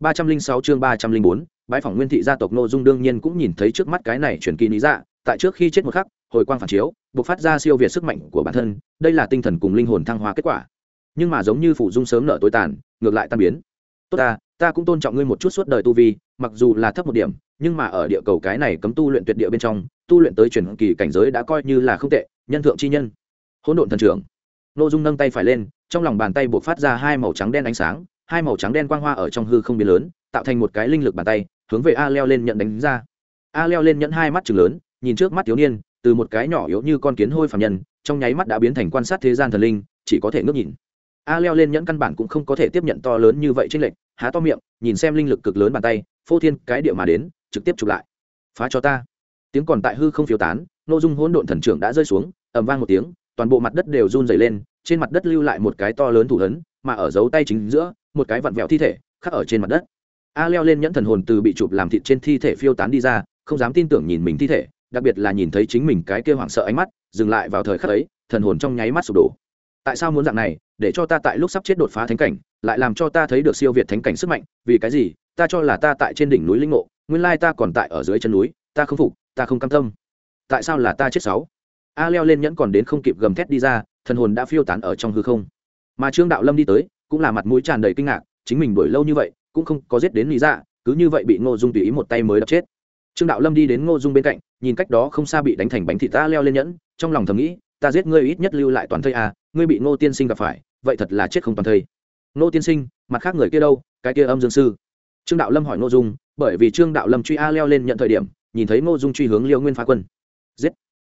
ba trăm linh sáu chương ba trăm linh bốn bãi phòng nguyên thị gia tộc Ngô dung đương nhiên cũng nhìn thấy trước mắt cái này chuyển kỳ lý dạ tại trước khi chết một khắc, hồi quang phản chiếu bộc phát ra siêu việt sức mạnh của bản thân, đây là tinh thần cùng linh hồn thăng hoa kết quả. Nhưng mà giống như phủ dung sớm nở tối tàn, ngược lại tan biến. Tốt ta ta cũng tôn trọng ngươi một chút suốt đời tu vi, mặc dù là thấp một điểm, nhưng mà ở địa cầu cái này cấm tu luyện tuyệt địa bên trong, tu luyện tới chuyển kỳ cảnh giới đã coi như là không tệ, nhân thượng chi nhân. Hỗn độn thần trưởng. Ngô dung nâng tay phải lên, trong lòng bàn tay bộc phát ra hai màu trắng đen ánh sáng hai màu trắng đen quang hoa ở trong hư không biến lớn, tạo thành một cái linh lực bàn tay, hướng về a leo lên nhận đánh ra. A leo lên nhẫn hai mắt chừng lớn, nhìn trước mắt thiếu niên, từ một cái nhỏ yếu như con kiến hôi phạm nhân, trong nháy mắt đã biến thành quan sát thế gian thần linh, chỉ có thể ngước nhìn. A leo lên nhẫn căn bản cũng không có thể tiếp nhận to lớn như vậy trên lệnh há to miệng, nhìn xem linh lực cực lớn bàn tay, phô thiên cái địa mà đến, trực tiếp chụp lại. Phá cho ta. Tiếng còn tại hư không phiếu tán n ô dung hỗn độn thần trưởng đã rơi xuống ẩm vang một tiếng, toàn bộ mặt đất đều run dày lên, trên mặt đất lưu lại một cái to lớn thủ ấn, mà ở dấu tay chính giữa một cái vặn vẹo thi thể, khắc ở trên mặt đất. A leo lên nhẫn thần hồn từ bị chụp làm thịt trên thi thể phiêu tán đi ra, không dám tin tưởng nhìn mình thi thể, đặc biệt là nhìn thấy chính mình cái kia hoảng sợ ánh mắt, dừng lại vào thời khắc ấy, thần hồn trong nháy mắt sụp đổ. Tại sao muốn dạng này? Để cho ta tại lúc sắp chết đột phá thánh cảnh, lại làm cho ta thấy được siêu việt thánh cảnh sức mạnh, vì cái gì? Ta cho là ta tại trên đỉnh núi linh ngộ, nguyên lai ta còn tại ở dưới chân núi, ta không phục, ta không cam tâm. Tại sao là ta chết sáu? A leo lên nhẫn còn đến không kịp gầm thét đi ra, thần hồn đã phiêu tán ở trong hư không. Mà trương đạo lâm đi tới cũng là mặt mũi tràn đầy kinh ngạc, chính mình đuổi lâu như vậy, cũng không có giết đến lý dạ cứ như vậy bị ngô dung tùy ý một tay mới đập chết. Trương đạo lâm đi đến ngô dung bên cạnh, nhìn cách đó không xa bị đánh thành bánh thịt ta leo lên nhẫn, trong lòng thầm nghĩ, ta giết ngươi ít nhất lưu lại toàn thây à ngươi bị ngô tiên sinh gặp phải, vậy thật là chết không toàn thây. Ngô tiên sinh, mặt khác người kia đâu, cái kia âm dương sư? Trương đạo lâm hỏi ngô dung, bởi vì trương đạo lâm truy a leo lên nhận thời điểm, nhìn thấy ngô dung truy hướng liêu nguyên phá quân. Giết.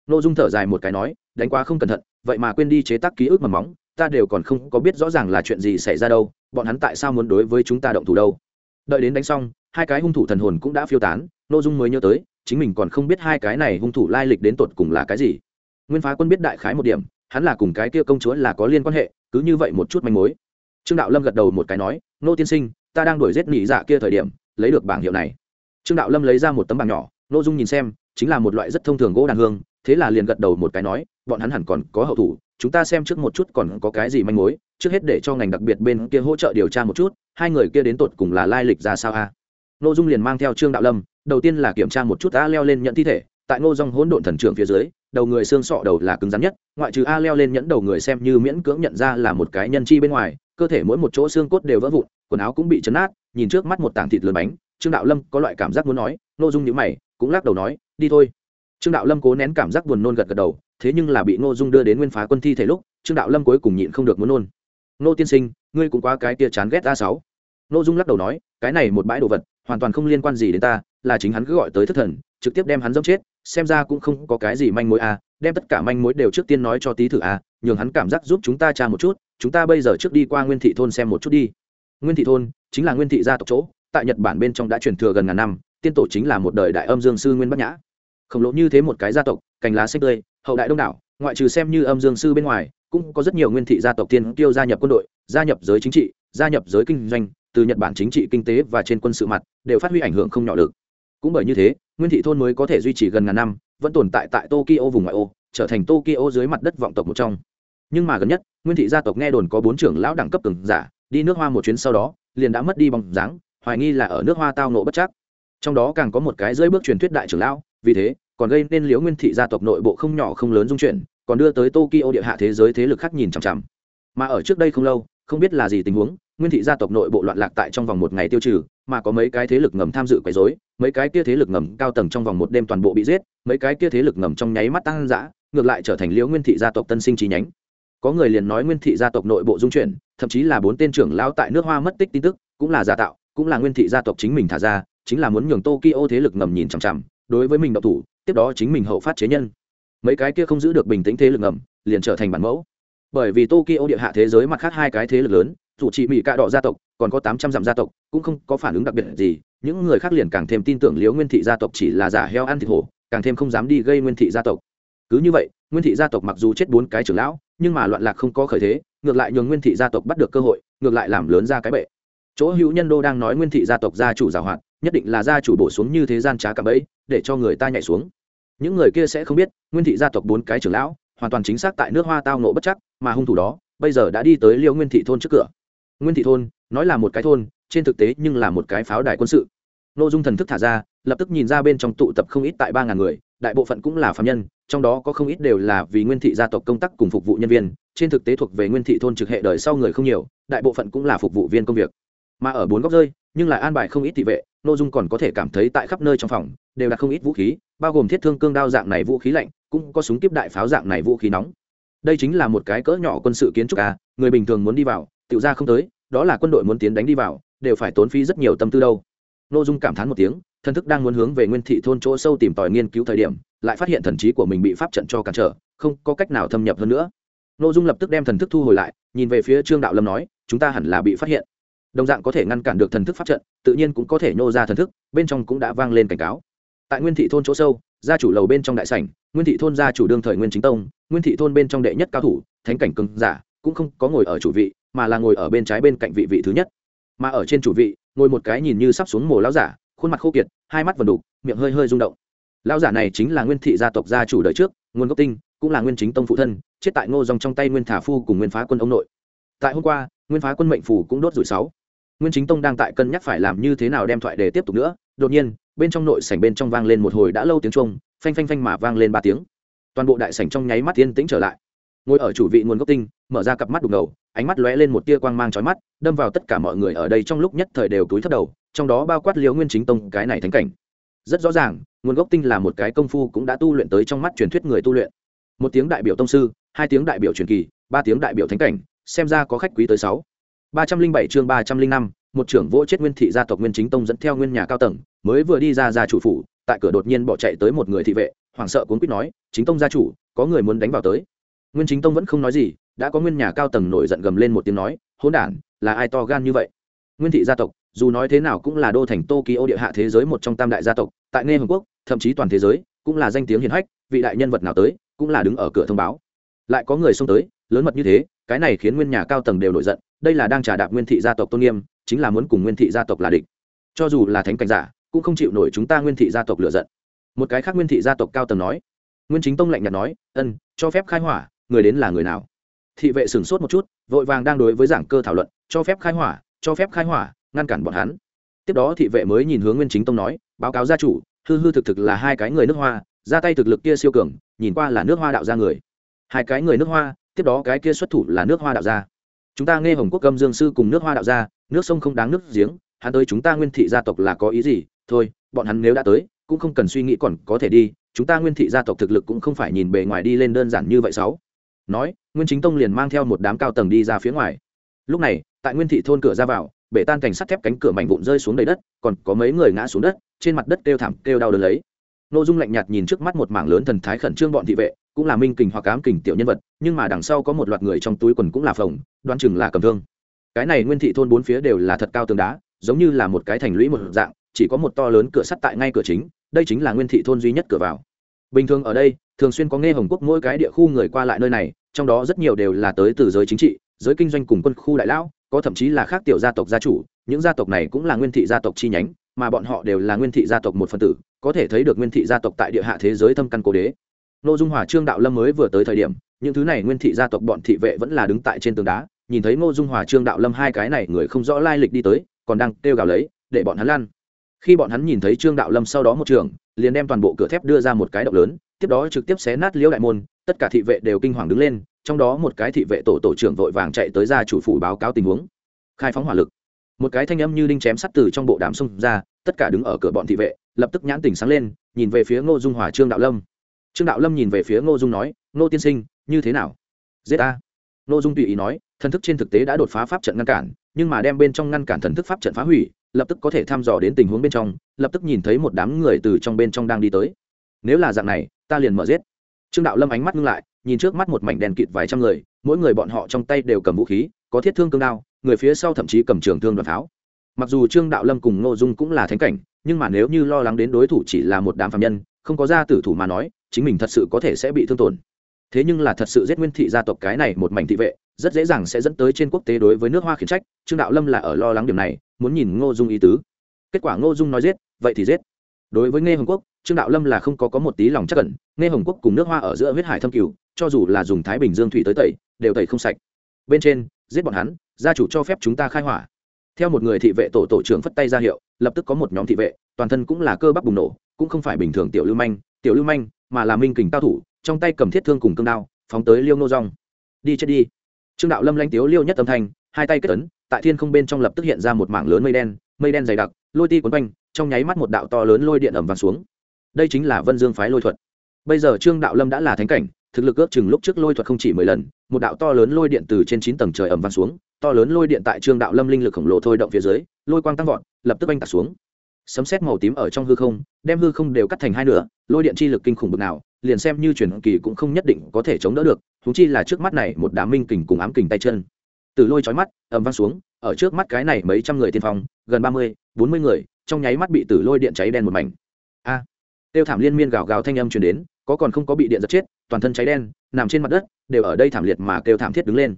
Ngô dung thở dài một cái nói, đánh quá không cẩn thận, vậy mà quên đi chế tác ký ức mầm móng ta đều còn không có biết rõ ràng là chuyện gì xảy ra đâu, bọn hắn tại sao muốn đối với chúng ta động thủ đâu. Đợi đến đánh xong, hai cái hung thủ thần hồn cũng đã phiêu tán nội dung mới nhớ tới, chính mình còn không biết hai cái này hung thủ lai lịch đến tột cùng là cái gì. Nguyên phá quân biết đại khái một điểm, hắn là cùng cái kia công chúa là có liên quan hệ, cứ như vậy một chút manh mối. Trương đạo lâm gật đầu một cái nói, nô tiên sinh, ta đang đuổi giết nỉ dạ kia thời điểm, lấy được bảng hiệu này. Trương đạo lâm lấy ra một tấm bảng nhỏ nội dung nhìn xem, chính là một loại rất thông thường gỗ đàn hương thế là liền gật đầu một cái nói, bọn hắn hẳn còn có hậu thủ, chúng ta xem trước một chút còn có cái gì manh mối, trước hết để cho ngành đặc biệt bên kia hỗ trợ điều tra một chút, hai người kia đến tột cùng là lai lịch ra sao a à? nội dung liền mang theo trương đạo lâm, đầu tiên là kiểm tra một chút a leo lên nhận thi thể, tại ngô dòng hỗn độn thần trưởng phía dưới, đầu người xương sọ đầu là cứng rắn nhất, ngoại trừ a leo lên nhẫn đầu người xem như miễn cưỡng nhận ra là một cái nhân chi bên ngoài, cơ thể mỗi một chỗ xương cốt đều vỡ vụn, quần áo cũng bị chấn át, nhìn trước mắt một tảng thịt lớn bánh, trương đạo lâm có loại cảm giác muốn nói nội dung nhữ mày, cũng lắc đầu nói, đi thôi trương đạo lâm cố nén cảm giác buồn nôn gật gật đầu, thế nhưng là bị ngô dung đưa đến nguyên phá quân thi thể lúc, trương đạo lâm cuối cùng nhịn không được muốn nôn. Ngô tiên sinh, ngươi cũng quá cái tia chán ghét a sáu. Ngô dung lắc đầu nói, cái này một bãi đồ vật, hoàn toàn không liên quan gì đến ta, là chính hắn cứ gọi tới thất thần, trực tiếp đem hắn dẫm chết, xem ra cũng không có cái gì manh mối a đem tất cả manh mối đều trước tiên nói cho tí thử a nhường hắn cảm giác giúp chúng ta tra một chút, chúng ta bây giờ trước đi qua nguyên thị thôn xem một chút đi. Nguyên thị thôn chính là nguyên thị gia tộc chỗ, tại nhật bản bên trong đã truyền thừa gần ngàn năm, tiên tổ chính là một đời đại âm dương sư nguyên bắc nhã khổng lồ như thế một cái gia tộc, cành lá xanh tươi, hậu đại đông đảo, ngoại trừ xem như âm dương sư bên ngoài, cũng có rất nhiều nguyên thị gia tộc tiên tiêu gia nhập quân đội, gia nhập giới chính trị, gia nhập giới kinh doanh, từ nhật bản chính trị, kinh tế và trên quân sự mặt, đều phát huy ảnh hưởng không nhỏ được cũng bởi như thế, nguyên thị thôn mới có thể duy trì gần ngàn năm, vẫn tồn tại tại tokyo vùng ngoại ô, trở thành tokyo dưới mặt đất vọng tộc một trong. Nhưng mà gần nhất, nguyên thị gia tộc nghe đồn có bốn trưởng lão đẳng cấp cường giả, đi nước hoa một chuyến sau đó, liền đã mất đi bóng dáng, hoài nghi là ở nước hoa tao nộ bất chắc. Trong đó càng có một cái dưới bước truyền thuyết đại trưởng lão vì thế, còn gây nên liễu nguyên thị gia tộc nội bộ không nhỏ không lớn dung chuyển, còn đưa tới tokyo địa hạ thế giới thế lực khác nhìn chằm chằm. Mà ở trước đây không lâu, không biết là gì tình huống, nguyên thị gia tộc nội bộ loạn lạc tại trong vòng một ngày tiêu trừ, mà có mấy cái thế lực ngầm tham dự quấy rối, mấy cái kia thế lực ngầm cao tầng trong vòng một đêm toàn bộ bị giết, mấy cái kia thế lực ngầm trong nháy mắt tăng dã ngược lại trở thành liễu nguyên thị gia tộc tân sinh trí nhánh. Có người liền nói nguyên thị gia tộc nội bộ dung chuyển, thậm chí là bốn tên trưởng lao tại nước hoa mất tích tin tức, cũng là giả tạo, cũng là nguyên thị gia tộc chính mình thả ra, chính là muốn nhường tokyo thế lực ngầm nhìn chằm chằm đối với mình độc thủ, tiếp đó chính mình hậu phát chế nhân. Mấy cái kia không giữ được bình tĩnh thế lực ngầm, liền trở thành bản mẫu. Bởi vì tokyo địa hạ thế giới mặt khác hai cái thế lực lớn chủ trì mỹ cạ đỏ gia tộc, còn có tám trăm dặm gia tộc, cũng không có phản ứng đặc biệt gì. Những người khác liền càng thêm tin tưởng liếu nguyên thị gia tộc chỉ là giả heo ăn thịt hổ, càng thêm không dám đi gây nguyên thị gia tộc. Cứ như vậy, nguyên thị gia tộc mặc dù chết bốn cái trưởng lão, nhưng mà loạn lạc không có khởi thế, ngược lại nhường nguyên thị gia tộc bắt được cơ hội, ngược lại làm lớn ra cái bệ. Chỗ hữu nhân đô đang nói nguyên thị gia tộc gia chủ giảo hoạt nhất định là gia chủ bổ xuống như thế gian trá cả bẫy, để cho người ta nhảy xuống. Những người kia sẽ không biết, nguyên thị gia tộc bốn cái trưởng lão, hoàn toàn chính xác tại nước hoa tao nộ bất chắc, mà hung thủ đó, bây giờ đã đi tới liêu nguyên thị thôn trước cửa. Nguyên thị thôn, nói là một cái thôn, trên thực tế nhưng là một cái pháo đài quân sự. Nội dung thần thức thả ra, lập tức nhìn ra bên trong tụ tập không ít tại ba ngàn người, đại bộ phận cũng là phạm nhân, trong đó có không ít đều là vì nguyên thị gia tộc công tác cùng phục vụ nhân viên, trên thực tế thuộc về nguyên thị thôn trực hệ đời sau người không nhiều, đại bộ phận cũng là phục vụ viên công việc. Mà ở bốn góc rơi, nhưng lại an bài không ít thị vệ nội dung còn có thể cảm thấy tại khắp nơi trong phòng, đều đặt không ít vũ khí, bao gồm thiết thương cương đao dạng này vũ khí lạnh, cũng có súng kiếp đại pháo dạng này vũ khí nóng. Đây chính là một cái cỡ nhỏ quân sự kiến trúc à người bình thường muốn đi vào tự ra không tới, đó là quân đội muốn tiến đánh đi vào, đều phải tốn phí rất nhiều tâm tư đâu. Nội dung cảm thán một tiếng thần thức đang muốn hướng về nguyên thị thôn chỗ sâu tìm tòi nghiên cứu thời điểm, lại phát hiện thần trí của mình bị pháp trận cho cản trở, không có cách nào thâm nhập hơn nữa. Nội dung lập tức đem thần thức thu hồi lại, nhìn về phía trương đạo lâm nói, chúng ta hẳn là bị phát hiện đồng dạng có thể ngăn cản được thần thức pháp trận, tự nhiên cũng có thể nhô ra thần thức, bên trong cũng đã vang lên cảnh cáo. Tại nguyên thị thôn chỗ sâu, gia chủ lầu bên trong đại sảnh, nguyên thị thôn gia chủ đương thời nguyên chính tông, nguyên thị thôn bên trong đệ nhất cao thủ, thánh cảnh cưng giả, cũng không có ngồi ở chủ vị, mà là ngồi ở bên trái bên cạnh vị vị thứ nhất. Mà ở trên chủ vị, ngồi một cái nhìn như sắp xuống mồ lão giả, khuôn mặt khô kiệt, hai mắt vần đục, miệng hơi hơi rung động. Lão giả này chính là nguyên thị gia tộc gia chủ đời trước, nguồn gốc tinh, cũng là nguyên chính tông phụ thân, chết tại ngô dòng trong tay nguyên thả phu cùng nguyên phá quân ông nội. Tại hôm qua, nguyên phá quân mệnh phủ cũng đốt rủi sáu nguyên chính tông đang tại cân nhắc phải làm như thế nào đem thoại để tiếp tục nữa, đột nhiên, bên trong nội sảnh bên trong vang lên một hồi đã lâu tiếng trung phanh phanh phanh mà vang lên ba tiếng. Toàn bộ đại sảnh trong nháy mắt yên tĩnh trở lại. Ngồi ở chủ vị nguồn gốc tinh, mở ra cặp mắt đục ngầu, ánh mắt lóe lên một tia quang mang chói mắt, đâm vào tất cả mọi người ở đây trong lúc nhất thời đều túi thấp đầu, trong đó bao quát liễu nguyên chính tông, cái này thánh cảnh. Rất rõ ràng, nguồn gốc tinh là một cái công phu cũng đã tu luyện tới trong mắt truyền thuyết người tu luyện. Một tiếng đại biểu tông sư, hai tiếng đại biểu truyền kỳ, ba tiếng đại biểu thánh cảnh, xem ra có khách quý tới sáu ba trăm linh bảy chương ba trăm linh năm, một trưởng vỗ chết nguyên thị gia tộc nguyên chính tông dẫn theo nguyên nhà cao tầng, mới vừa đi ra ra chủ phủ, tại cửa đột nhiên bỏ chạy tới một người thị vệ, hoảng sợ cuốn quýt nói, chính tông gia chủ, có người muốn đánh vào tới. Nguyên chính tông vẫn không nói gì, đã có nguyên nhà cao tầng nổi giận gầm lên một tiếng nói, hỗn đản, là ai to gan như vậy? Nguyên thị gia tộc, dù nói thế nào cũng là đô thành tokyo địa hạ thế giới một trong tam đại gia tộc, tại nghe hồng quốc, thậm chí toàn thế giới, cũng là danh tiếng hiển hách, vị đại nhân vật nào tới, cũng là đứng ở cửa thông báo. Lại có người xông tới, lớn mật như thế, cái này khiến nguyên nhà cao tầng đều nổi giận đây là đang trả đạp nguyên thị gia tộc tôn nghiêm, chính là muốn cùng nguyên thị gia tộc là địch. Cho dù là thánh cảnh giả, cũng không chịu nổi chúng ta nguyên thị gia tộc lựa giận. Một cái khác nguyên thị gia tộc cao tầng nói, nguyên chính tông lạnh nhạt nói, ân, cho phép khai hỏa, người đến là người nào? Thị vệ sửng sốt một chút, vội vàng đang đối với giảng cơ thảo luận, cho phép khai hỏa, cho phép khai hỏa, ngăn cản bọn hắn. Tiếp đó thị vệ mới nhìn hướng nguyên chính tông nói, báo cáo gia chủ, hư hư thực thực là hai cái người nước hoa, ra tay thực lực kia siêu cường, nhìn qua là nước hoa đạo ra người. Hai cái người nước hoa, tiếp đó cái kia xuất thủ là nước hoa đạo gia chúng ta nghe hồng quốc âm dương sư cùng nước hoa đạo gia, nước sông không đáng nước giếng, hắn tới chúng ta nguyên thị gia tộc là có ý gì? Thôi, bọn hắn nếu đã tới, cũng không cần suy nghĩ còn có thể đi, chúng ta nguyên thị gia tộc thực lực cũng không phải nhìn bề ngoài đi lên đơn giản như vậy sáu. Nói, nguyên chính tông liền mang theo một đám cao tầng đi ra phía ngoài. Lúc này, tại nguyên thị thôn cửa ra vào, bể tan cảnh sắt thép cánh cửa mảnh vụn rơi xuống đầy đất, còn có mấy người ngã xuống đất, trên mặt đất kêu thảm, kêu đau đớn lấy. Nội dung lạnh nhạt nhìn trước mắt một mảng lớn thần thái khẩn trương bọn thị vệ cũng là minh kình hoặc ám kình tiểu nhân vật, nhưng mà đằng sau có một loạt người trong túi quần cũng là phồng, đoán chừng là cầm thương. Cái này nguyên thị thôn bốn phía đều là thật cao tường đá, giống như là một cái thành lũy một dạng, chỉ có một to lớn cửa sắt tại ngay cửa chính, đây chính là nguyên thị thôn duy nhất cửa vào. Bình thường ở đây, thường xuyên có nghe hồng quốc mỗi cái địa khu người qua lại nơi này, trong đó rất nhiều đều là tới từ giới chính trị, giới kinh doanh cùng quân khu đại lão, có thậm chí là khác tiểu gia tộc gia chủ, những gia tộc này cũng là nguyên thị gia tộc chi nhánh, mà bọn họ đều là nguyên thị gia tộc một phần tử, có thể thấy được nguyên thị gia tộc tại địa hạ thế giới thâm căn cố đế. Nô dung hòa trương đạo lâm mới vừa tới thời điểm, những thứ này nguyên thị gia tộc bọn thị vệ vẫn là đứng tại trên tường đá, nhìn thấy ngô dung hòa trương đạo lâm hai cái này người không rõ lai lịch đi tới, còn đang kêu gào lấy, để bọn hắn lăn. Khi bọn hắn nhìn thấy trương đạo lâm sau đó một trường, liền đem toàn bộ cửa thép đưa ra một cái động lớn, tiếp đó trực tiếp xé nát liễu đại môn, tất cả thị vệ đều kinh hoàng đứng lên, trong đó một cái thị vệ tổ tổ trưởng vội vàng chạy tới ra chủ phủ báo cáo tình huống. Khai phóng hỏa lực. Một cái thanh âm như đinh chém sắt từ trong bộ đàm xông ra, tất cả đứng ở cửa bọn thị vệ, lập tức nhãn tỉnh sáng lên, nhìn về phía ngô dung hòa trương đạo lâm trương đạo lâm nhìn về phía ngô dung nói, ngô tiên sinh, như thế nào? Giết a ngô dung tùy ý nói, thần thức trên thực tế đã đột phá pháp trận ngăn cản, nhưng mà đem bên trong ngăn cản thần thức pháp trận phá hủy, lập tức có thể thăm dò đến tình huống bên trong, lập tức nhìn thấy một đám người từ trong bên trong đang đi tới. Nếu là dạng này, ta liền mở giết. Trương đạo lâm ánh mắt ngưng lại, nhìn trước mắt một mảnh đèn kịt vài trăm người, mỗi người bọn họ trong tay đều cầm vũ khí, có thiết thương cương đao, người phía sau thậm chí cầm trường thương đoàn pháo. Mặc dù trương đạo lâm cùng ngô dung cũng là thánh cảnh, nhưng mà nếu như lo lắng đến đối thủ chỉ là một đám phạm nhân, không có gia tử thủ mà nói chính mình thật sự có thể sẽ bị thương tổn. Thế nhưng là thật sự giết nguyên thị gia tộc cái này một mảnh thị vệ, rất dễ dàng sẽ dẫn tới trên quốc tế đối với nước hoa khiển trách, trương đạo lâm là ở lo lắng điểm này, muốn nhìn ngô dung ý tứ. Kết quả ngô dung nói giết, vậy thì giết. Đối với nghe hồng quốc, trương đạo lâm là không có có một tí lòng chắc cẩn nghe hồng quốc cùng nước hoa ở giữa huyết hải thâm cửu cho dù là dùng thái bình dương thủy tới tẩy, đều tẩy không sạch. Bên trên, giết bọn hắn, gia chủ cho phép chúng ta khai hỏa. Theo một người thị vệ tổ tổ trưởng phất tay ra hiệu, lập tức có một nhóm thị vệ, toàn thân cũng là cơ bắp bùng nổ, cũng không phải bình thường tiểu lưu manh, tiểu lưu manh mà là minh kình cao thủ, trong tay cầm thiết thương cùng cương đao, phóng tới liêu nô rong đi chết đi. Trương đạo lâm lanh tiếu liêu nhất âm thanh, hai tay kết tấn tại thiên không bên trong lập tức hiện ra một mảng lớn mây đen mây đen dày đặc, lôi ti quấn quanh, trong nháy mắt một đạo to lớn lôi điện ẩm vàng xuống. Đây chính là vân dương phái lôi thuật. Bây giờ trương đạo lâm đã là thánh cảnh, thực lực ước chừng lúc trước lôi thuật không chỉ mười lần, một đạo to lớn lôi điện từ trên chín tầng trời ẩm vàng xuống, to lớn lôi điện tại trương đạo lâm linh lực khổng lồ thôi động phía dưới, lôi quang tăng vọt, lập tức oanh tạc xuống. Sấm xét màu tím ở trong hư không, đem hư không đều cắt thành hai nửa lôi điện chi lực kinh khủng bực nào, liền xem như truyền kỳ cũng không nhất định có thể chống đỡ được thú chi là trước mắt này một đám minh kình cùng ám kình tay chân. Từ lôi trói mắt, ầm vang xuống, ở trước mắt cái này mấy trăm người tiên phong, gần ba mươi, bốn mươi người, trong nháy mắt bị tử lôi điện cháy đen một mảnh. A! Tiêu thảm liên miên gào gào thanh âm truyền đến, có còn không có bị điện giật chết, toàn thân cháy đen, nằm trên mặt đất, đều ở đây thảm liệt mà kêu thảm thiết đứng lên.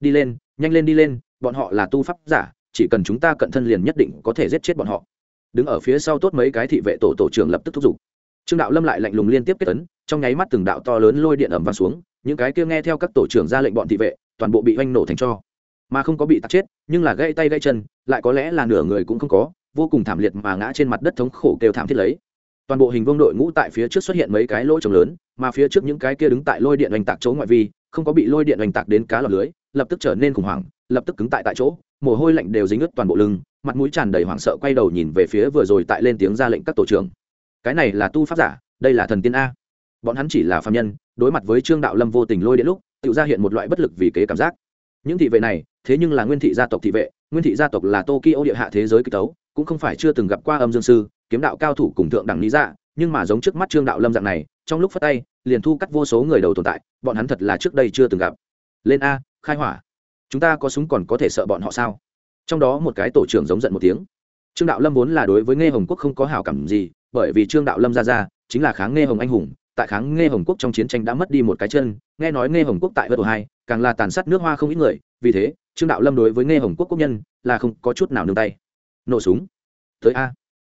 Đi lên, nhanh lên đi lên, bọn họ là tu pháp giả, chỉ cần chúng ta cận thân liền nhất định có thể giết chết bọn họ. Đứng ở phía sau tốt mấy cái thị vệ tổ tổ trưởng lập tức thúc giục trương đạo lâm lại lạnh lùng liên tiếp kết tấn trong nháy mắt từng đạo to lớn lôi điện ẩm và xuống, những cái kia nghe theo các tổ trưởng ra lệnh bọn thị vệ, toàn bộ bị oanh nổ thành cho. Mà không có bị tắt chết, nhưng là gãy tay gãy chân, lại có lẽ là nửa người cũng không có, vô cùng thảm liệt mà ngã trên mặt đất thống khổ kêu thảm thiết lấy. Toàn bộ hình vương đội ngũ tại phía trước xuất hiện mấy cái lỗ trồng lớn, mà phía trước những cái kia đứng tại lôi điện oanh tạc chỗ ngoại vi, không có bị lôi điện oanh tạc đến cá lọc lưới, lập tức trở nên khủng hoảng, lập tức cứng tại tại chỗ, mồ hôi lạnh đều dính ướt toàn bộ lưng, mặt mũi tràn đầy hoảng sợ quay đầu nhìn về phía vừa rồi tại lên tiếng ra lệnh các tổ trưởng cái này là tu pháp giả, đây là thần tiên a. Bọn hắn chỉ là phạm nhân, đối mặt với trương đạo lâm vô tình lôi điện lúc, tự ra hiện một loại bất lực vì kế cảm giác. Những thị vệ này, thế nhưng là nguyên thị gia tộc thị vệ, nguyên thị gia tộc là tokyo địa hạ thế giới kịch tấu, cũng không phải chưa từng gặp qua âm dương sư, kiếm đạo cao thủ cùng thượng đẳng lý dạ nhưng mà giống trước mắt trương đạo lâm dạng này, trong lúc phát tay, liền thu cắt vô số người đầu tồn tại, bọn hắn thật là trước đây chưa từng gặp. Lên a, khai hỏa. Chúng ta có súng còn có thể sợ bọn họ sao? Trong đó một cái tổ trưởng giống giận một tiếng. Trương đạo lâm vốn là đối với nghe hồng quốc không có hào cảm gì bởi vì trương đạo lâm ra ra chính là kháng nghe hồng anh hùng, tại kháng nghe hồng quốc trong chiến tranh đã mất đi một cái chân, nghe nói nghe hồng quốc tại vợ hai, càng là tàn sát nước hoa không ít người, vì thế, trương đạo lâm đối với nghe hồng quốc quốc nhân là không có chút nào nương tay. Nổ súng. Tới a.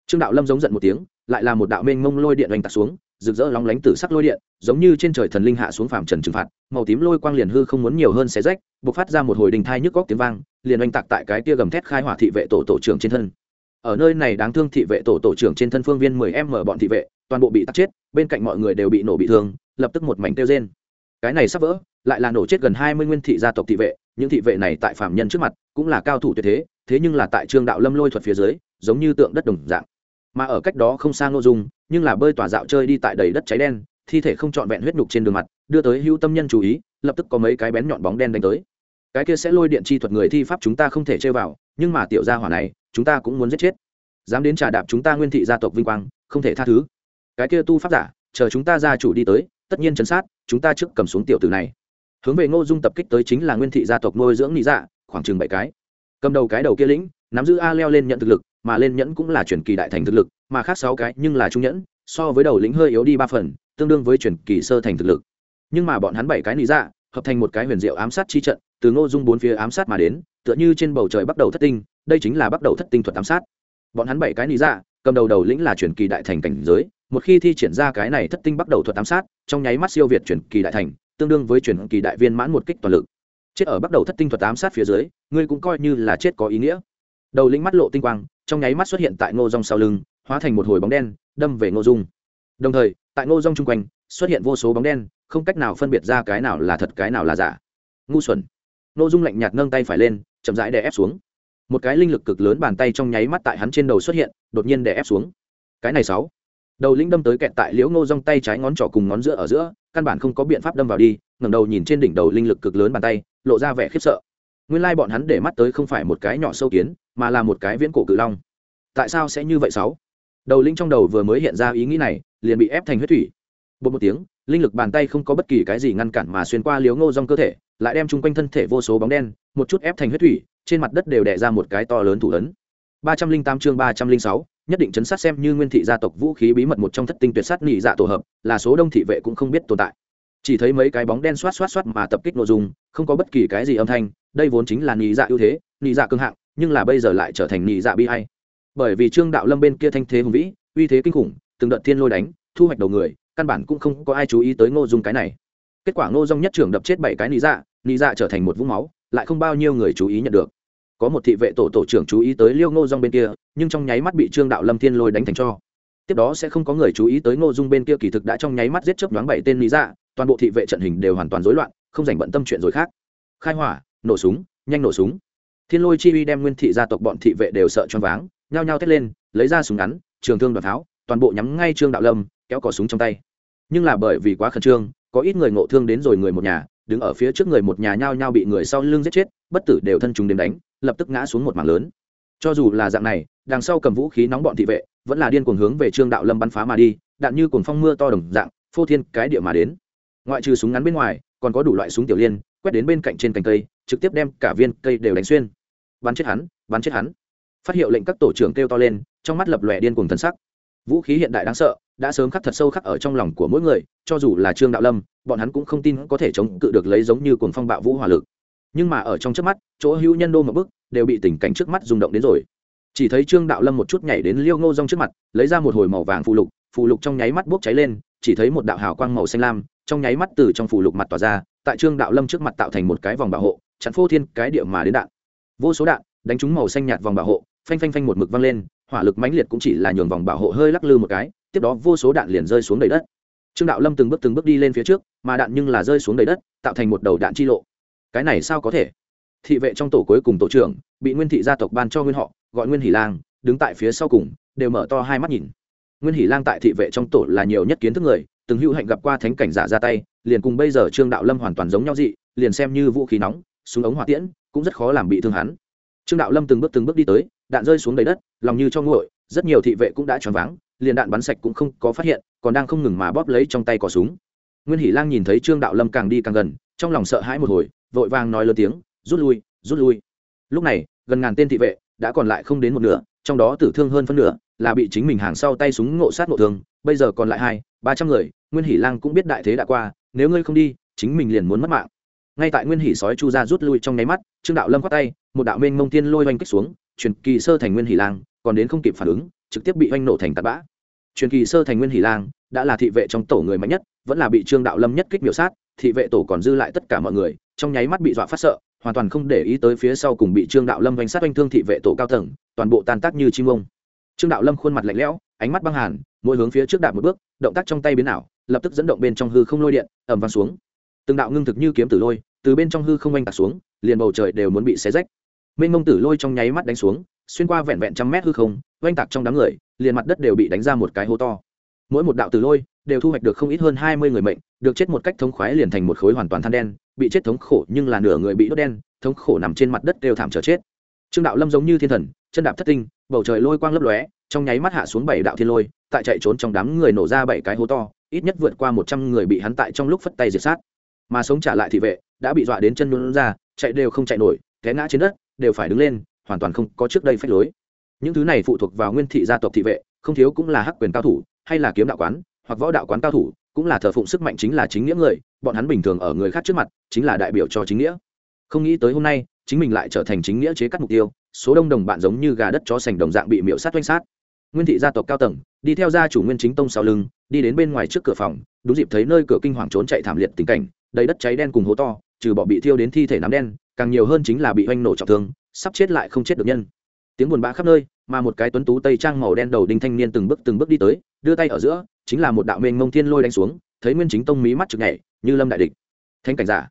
Trương đạo lâm giống giận một tiếng, lại là một đạo mênh mông lôi điện oanh tạc xuống, rực rỡ lóng lánh tử sắc lôi điện, giống như trên trời thần linh hạ xuống phàm trần trừng phạt, màu tím lôi quang liền hư không muốn nhiều hơn xé rách, bộc phát ra một hồi đình thai nhức góc tiếng vang, liền oanh tạc tại cái tia gầm thét khai hỏa thị vệ tổ tổ trưởng trên thân ở nơi này đáng thương thị vệ tổ tổ trưởng trên thân phương viên mười em mở bọn thị vệ, toàn bộ bị tắt chết, bên cạnh mọi người đều bị nổ bị thương, lập tức một mảnh tiêu rên. Cái này sắp vỡ, lại là nổ chết gần hai mươi nguyên thị gia tộc thị vệ, những thị vệ này tại phạm nhân trước mặt cũng là cao thủ tuyệt thế thế nhưng là tại trương đạo lâm lôi thuật phía dưới, giống như tượng đất đồng dạng. Mà ở cách đó không xa ngô dung, nhưng là bơi tỏa dạo chơi đi tại đầy đất cháy đen, thi thể không trọn vẹn huyết nhục trên đường mặt, đưa tới hữu tâm nhân chú ý, lập tức có mấy cái bén nhọn bóng đen đánh tới. Cái kia sẽ lôi điện chi thuật người thi pháp chúng ta không thể chơi vào nhưng mà tiểu gia hỏa này, chúng ta cũng muốn giết chết. Dám đến trà đạp chúng ta nguyên thị gia tộc vinh quang, không thể tha thứ. Cái kia tu pháp giả, chờ chúng ta gia chủ đi tới, tất nhiên chấn sát, chúng ta trước cầm xuống tiểu tử này. Hướng về ngô dung tập kích tới chính là nguyên thị gia tộc nuôi dưỡng nị dạ khoảng chừng bảy cái. Cầm đầu cái đầu kia lĩnh, nắm giữ a leo lên nhận thực lực, mà lên nhẫn cũng là truyền kỳ đại thành thực lực, mà khác sáu cái nhưng là trung nhẫn, so với đầu lĩnh hơi yếu đi ba phần, tương đương với truyền kỳ sơ thành thực lực. Nhưng mà bọn hắn bảy cái nị dạ hợp thành một cái huyền diệu ám sát chi trận, từ ngô dung bốn phía ám sát mà đến tựa như trên bầu trời bắt đầu thất tinh, đây chính là bắt đầu thất tinh thuật ám sát. Bọn hắn bảy cái lý dạ cầm đầu đầu lĩnh là truyền kỳ đại thành cảnh giới, một khi thi triển ra cái này thất tinh bắt đầu thuật ám sát, trong nháy mắt siêu việt truyền kỳ đại thành, tương đương với truyền kỳ đại viên mãn một kích toàn lực. Chết ở bắt đầu thất tinh thuật ám sát phía dưới, ngươi cũng coi như là chết có ý nghĩa. Đầu lĩnh mắt lộ tinh quang, trong nháy mắt xuất hiện tại ngô rong sau lưng, hóa thành một hồi bóng đen, đâm về ngô dung. Đồng thời, tại ngô rong chung quanh, xuất hiện vô số bóng đen, không cách nào phân biệt ra cái nào là thật, cái nào là giả. Ngu xuẩn nội dung lạnh nhạt nâng tay phải lên, chậm rãi đè ép xuống. Một cái linh lực cực lớn bàn tay trong nháy mắt tại hắn trên đầu xuất hiện, đột nhiên đè ép xuống. Cái này sáu. Đầu lĩnh đâm tới kẹt tại liễu ngô rong tay trái ngón trỏ cùng ngón giữa ở giữa, căn bản không có biện pháp đâm vào đi, ngẩng đầu nhìn trên đỉnh đầu linh lực cực lớn bàn tay, lộ ra vẻ khiếp sợ. Nguyên lai bọn hắn để mắt tới không phải một cái nhỏ sâu kiến, mà là một cái viễn cổ cự long. Tại sao sẽ như vậy sáu? Đầu linh trong đầu vừa mới hiện ra ý nghĩ này, liền bị ép thành huyết thủy. Bột một tiếng, linh lực bàn tay không có bất kỳ cái gì ngăn cản mà xuyên qua liếu ngô rong cơ thể lại đem chung quanh thân thể vô số bóng đen, một chút ép thành huyết thủy, trên mặt đất đều đẻ ra một cái to lớn thủ ấn. ba trăm linh tám chương ba trăm linh sáu, nhất định chấn sát xem như nguyên thị gia tộc vũ khí bí mật một trong thất tinh tuyệt sát nhị dạ tổ hợp, là số đông thị vệ cũng không biết tồn tại. Chỉ thấy mấy cái bóng đen xoát xoát xoát mà tập kích nội dung, không có bất kỳ cái gì âm thanh, đây vốn chính là nhị dạ ưu thế, nhị dạ cương hạng, nhưng là bây giờ lại trở thành nhị dạ bi hay bởi vì trương đạo lâm bên kia thanh thế hùng vĩ, uy thế kinh khủng, từng đợt thiên lôi đánh, thu hoạch đầu người, căn bản cũng không có ai chú ý tới ngô dung cái này. Kết quả ngô dung nhất trưởng đập chết bảy cái nhị dạ nị dạ trở thành một vũng máu, lại không bao nhiêu người chú ý nhận được. Có một thị vệ tổ tổ trưởng chú ý tới liêu ngô dung bên kia, nhưng trong nháy mắt bị trương đạo lâm thiên lôi đánh thành cho. Tiếp đó sẽ không có người chú ý tới ngô dung bên kia, kỳ thực đã trong nháy mắt giết chớp đoán bảy tên lý dạ toàn bộ thị vệ trận hình đều hoàn toàn rối loạn, không dành bận tâm chuyện rồi khác. Khai hỏa, nổ súng, nhanh nổ súng. Thiên lôi chi uy đem nguyên thị gia tộc bọn thị vệ đều sợ choáng váng, nhao nhao thét lên, lấy ra súng ngắn, trường thương đoạt tháo, toàn bộ nhắm ngay trương đạo lâm, kéo cò súng trong tay. Nhưng là bởi vì quá khẩn trương, có ít người ngộ thương đến rồi người một nhà đứng ở phía trước người một nhà nhao nhao bị người sau lưng giết chết, bất tử đều thân chúng đến đánh, lập tức ngã xuống một mảng lớn. Cho dù là dạng này, đằng sau cầm vũ khí nóng bọn thị vệ, vẫn là điên cuồng hướng về trương đạo lâm bắn phá mà đi, đạn như cuồng phong mưa to đồng dạng, phô thiên cái địa mà đến. Ngoại trừ súng ngắn bên ngoài, còn có đủ loại súng tiểu liên, quét đến bên cạnh trên cành cây, trực tiếp đem cả viên cây đều đánh xuyên. Bắn chết hắn, bắn chết hắn. Phát hiệu lệnh các tổ trưởng kêu to lên, trong mắt lập lòe điên cuồng thần sắc vũ khí hiện đại đáng sợ, đã sớm khắc thật sâu khắc ở trong lòng của mỗi người, cho dù là trương đạo lâm, bọn hắn cũng không tin có thể chống cự được lấy giống như cuồng phong bạo vũ hỏa lực. Nhưng mà ở trong trước mắt, chỗ hữu nhân đô một bức đều bị tình cảnh trước mắt rung động đến rồi. Chỉ thấy trương đạo lâm một chút nhảy đến liêu ngô rong trước mặt, lấy ra một hồi màu vàng phù lục phù lục trong nháy mắt bốc cháy lên, chỉ thấy một đạo hào quang màu xanh lam, trong nháy mắt từ trong phù lục mặt tỏa ra, tại trương đạo lâm trước mặt tạo thành một cái vòng bảo hộ, chặn phô thiên cái địa mà đến đạn. Vô số đạn, đánh trúng màu xanh nhạt vòng bảo hộ, phanh phanh phanh một mực văng lên hỏa lực mãnh liệt cũng chỉ là nhường vòng bảo hộ hơi lắc lư một cái, tiếp đó vô số đạn liền rơi xuống đầy đất. Trương đạo lâm từng bước từng bước đi lên phía trước, mà đạn nhưng là rơi xuống đầy đất, tạo thành một đầu đạn chi lộ. Cái này sao có thể? Thị vệ trong tổ cuối cùng tổ trưởng, bị nguyên thị gia tộc ban cho nguyên họ, gọi nguyên hỷ lang, đứng tại phía sau cùng, đều mở to hai mắt nhìn. Nguyên hỷ lang tại thị vệ trong tổ là nhiều nhất kiến thức người, từng hữu hạnh gặp qua thánh cảnh giả ra tay, liền cùng bây giờ trương đạo lâm hoàn toàn giống nhau dị, liền xem như vũ khí nóng, súng ống hỏa tiễn, cũng rất khó làm bị thương hắn. Trương đạo lâm từng bước từng bước đi tới đạn rơi xuống đầy đất, lòng như cho nguội, rất nhiều thị vệ cũng đã choáng váng, liền đạn bắn sạch cũng không có phát hiện, còn đang không ngừng mà bóp lấy trong tay cò súng. Nguyên hỷ lang nhìn thấy trương đạo lâm càng đi càng gần, trong lòng sợ hãi một hồi, vội vàng nói lớn tiếng, rút lui rút lui. Lúc này, gần ngàn tên thị vệ đã còn lại không đến một nửa, trong đó tử thương hơn phân nửa là bị chính mình hàng sau tay súng ngộ sát ngộ thương, bây giờ còn lại hai, ba trăm người, nguyên hỷ lang cũng biết đại thế đã qua, nếu ngươi không đi, chính mình liền muốn mất mạng. Ngay tại nguyên hỷ sói chu ra rút lui trong nháy mắt, trương đạo lâm khoát tay, một đạo mênh mông tiên lôi oanh kích xuống truyền kỳ sơ thành nguyên hỷ lang, còn đến không kịp phản ứng, trực tiếp bị oanh nổ thành tạt bã. Truyền kỳ sơ thành nguyên hỷ lang, đã là thị vệ trong tổ người mạnh nhất, vẫn là bị trương đạo lâm nhất kích miểu sát, thị vệ tổ còn dư lại tất cả mọi người, trong nháy mắt bị dọa phát sợ, hoàn toàn không để ý tới phía sau cùng bị trương đạo lâm oanh sát oanh thương thị vệ tổ cao tầng, toàn bộ tan tác như chim ông. Trương đạo lâm khuôn mặt lạnh lẽo, ánh mắt băng hàn, mỗi hướng phía trước đạp một bước, động tác trong tay biến ảo, lập tức dẫn động bên trong hư không lôi điện ẩm vang xuống. Từng đạo ngưng thực như kiếm tử lôi, từ bên trong hư không oanh tạc xuống, liền bầu trời đều muốn bị xé rách mênh mông tử lôi trong nháy mắt đánh xuống, xuyên qua vẹn vẹn trăm mét hư không, oanh tạc trong đám người, liền mặt đất đều bị đánh ra một cái hố to. Mỗi một đạo tử lôi đều thu hoạch được không ít hơn hai mươi người mệnh, được chết một cách thống khoái liền thành một khối hoàn toàn than đen, bị chết thống khổ nhưng là nửa người bị đốt đen, thống khổ nằm trên mặt đất đều thảm trở chết. Trương đạo lâm giống như thiên thần, chân đạp thất tinh, bầu trời lôi quang lấp lóe, trong nháy mắt hạ xuống bảy đạo thiên lôi, tại chạy trốn trong đám người nổ ra bảy cái hố to, ít nhất vượt qua một trăm người bị hắn tại trong lúc phất tay diệt sát. Mà sống trả lại thị vệ, đã bị dọa đến chân luôn ra, chạy đều không chạy nổi, té ngã trên đất đều phải đứng lên, hoàn toàn không có trước đây phách lối. Những thứ này phụ thuộc vào nguyên thị gia tộc thị vệ, không thiếu cũng là hắc quyền cao thủ, hay là kiếm đạo quán, hoặc võ đạo quán cao thủ, cũng là thờ phụng sức mạnh chính là chính nghĩa người, bọn hắn bình thường ở người khác trước mặt, chính là đại biểu cho chính nghĩa. Không nghĩ tới hôm nay, chính mình lại trở thành chính nghĩa chế cắt mục tiêu, số đông đồng bạn giống như gà đất chó sành đồng dạng bị miễu sát oanh sát. Nguyên thị gia tộc cao tầng, đi theo gia chủ nguyên chính tông sau lưng, đi đến bên ngoài trước cửa phòng, đúng dịp thấy nơi cửa kinh hoàng trốn chạy thảm liệt tình cảnh, đầy đất cháy đen cùng hố to, trừ bỏ bị thiêu đến thi thể nám đen càng nhiều hơn chính là bị oanh nổ trọng thương, sắp chết lại không chết được nhân. Tiếng buồn bã khắp nơi, mà một cái tuấn tú tây trang màu đen đầu đinh thanh niên từng bước từng bước đi tới, đưa tay ở giữa, chính là một đạo mênh mông thiên lôi đánh xuống, thấy nguyên chính tông mí mắt chực nhảy, như lâm đại địch. Thánh cảnh giả,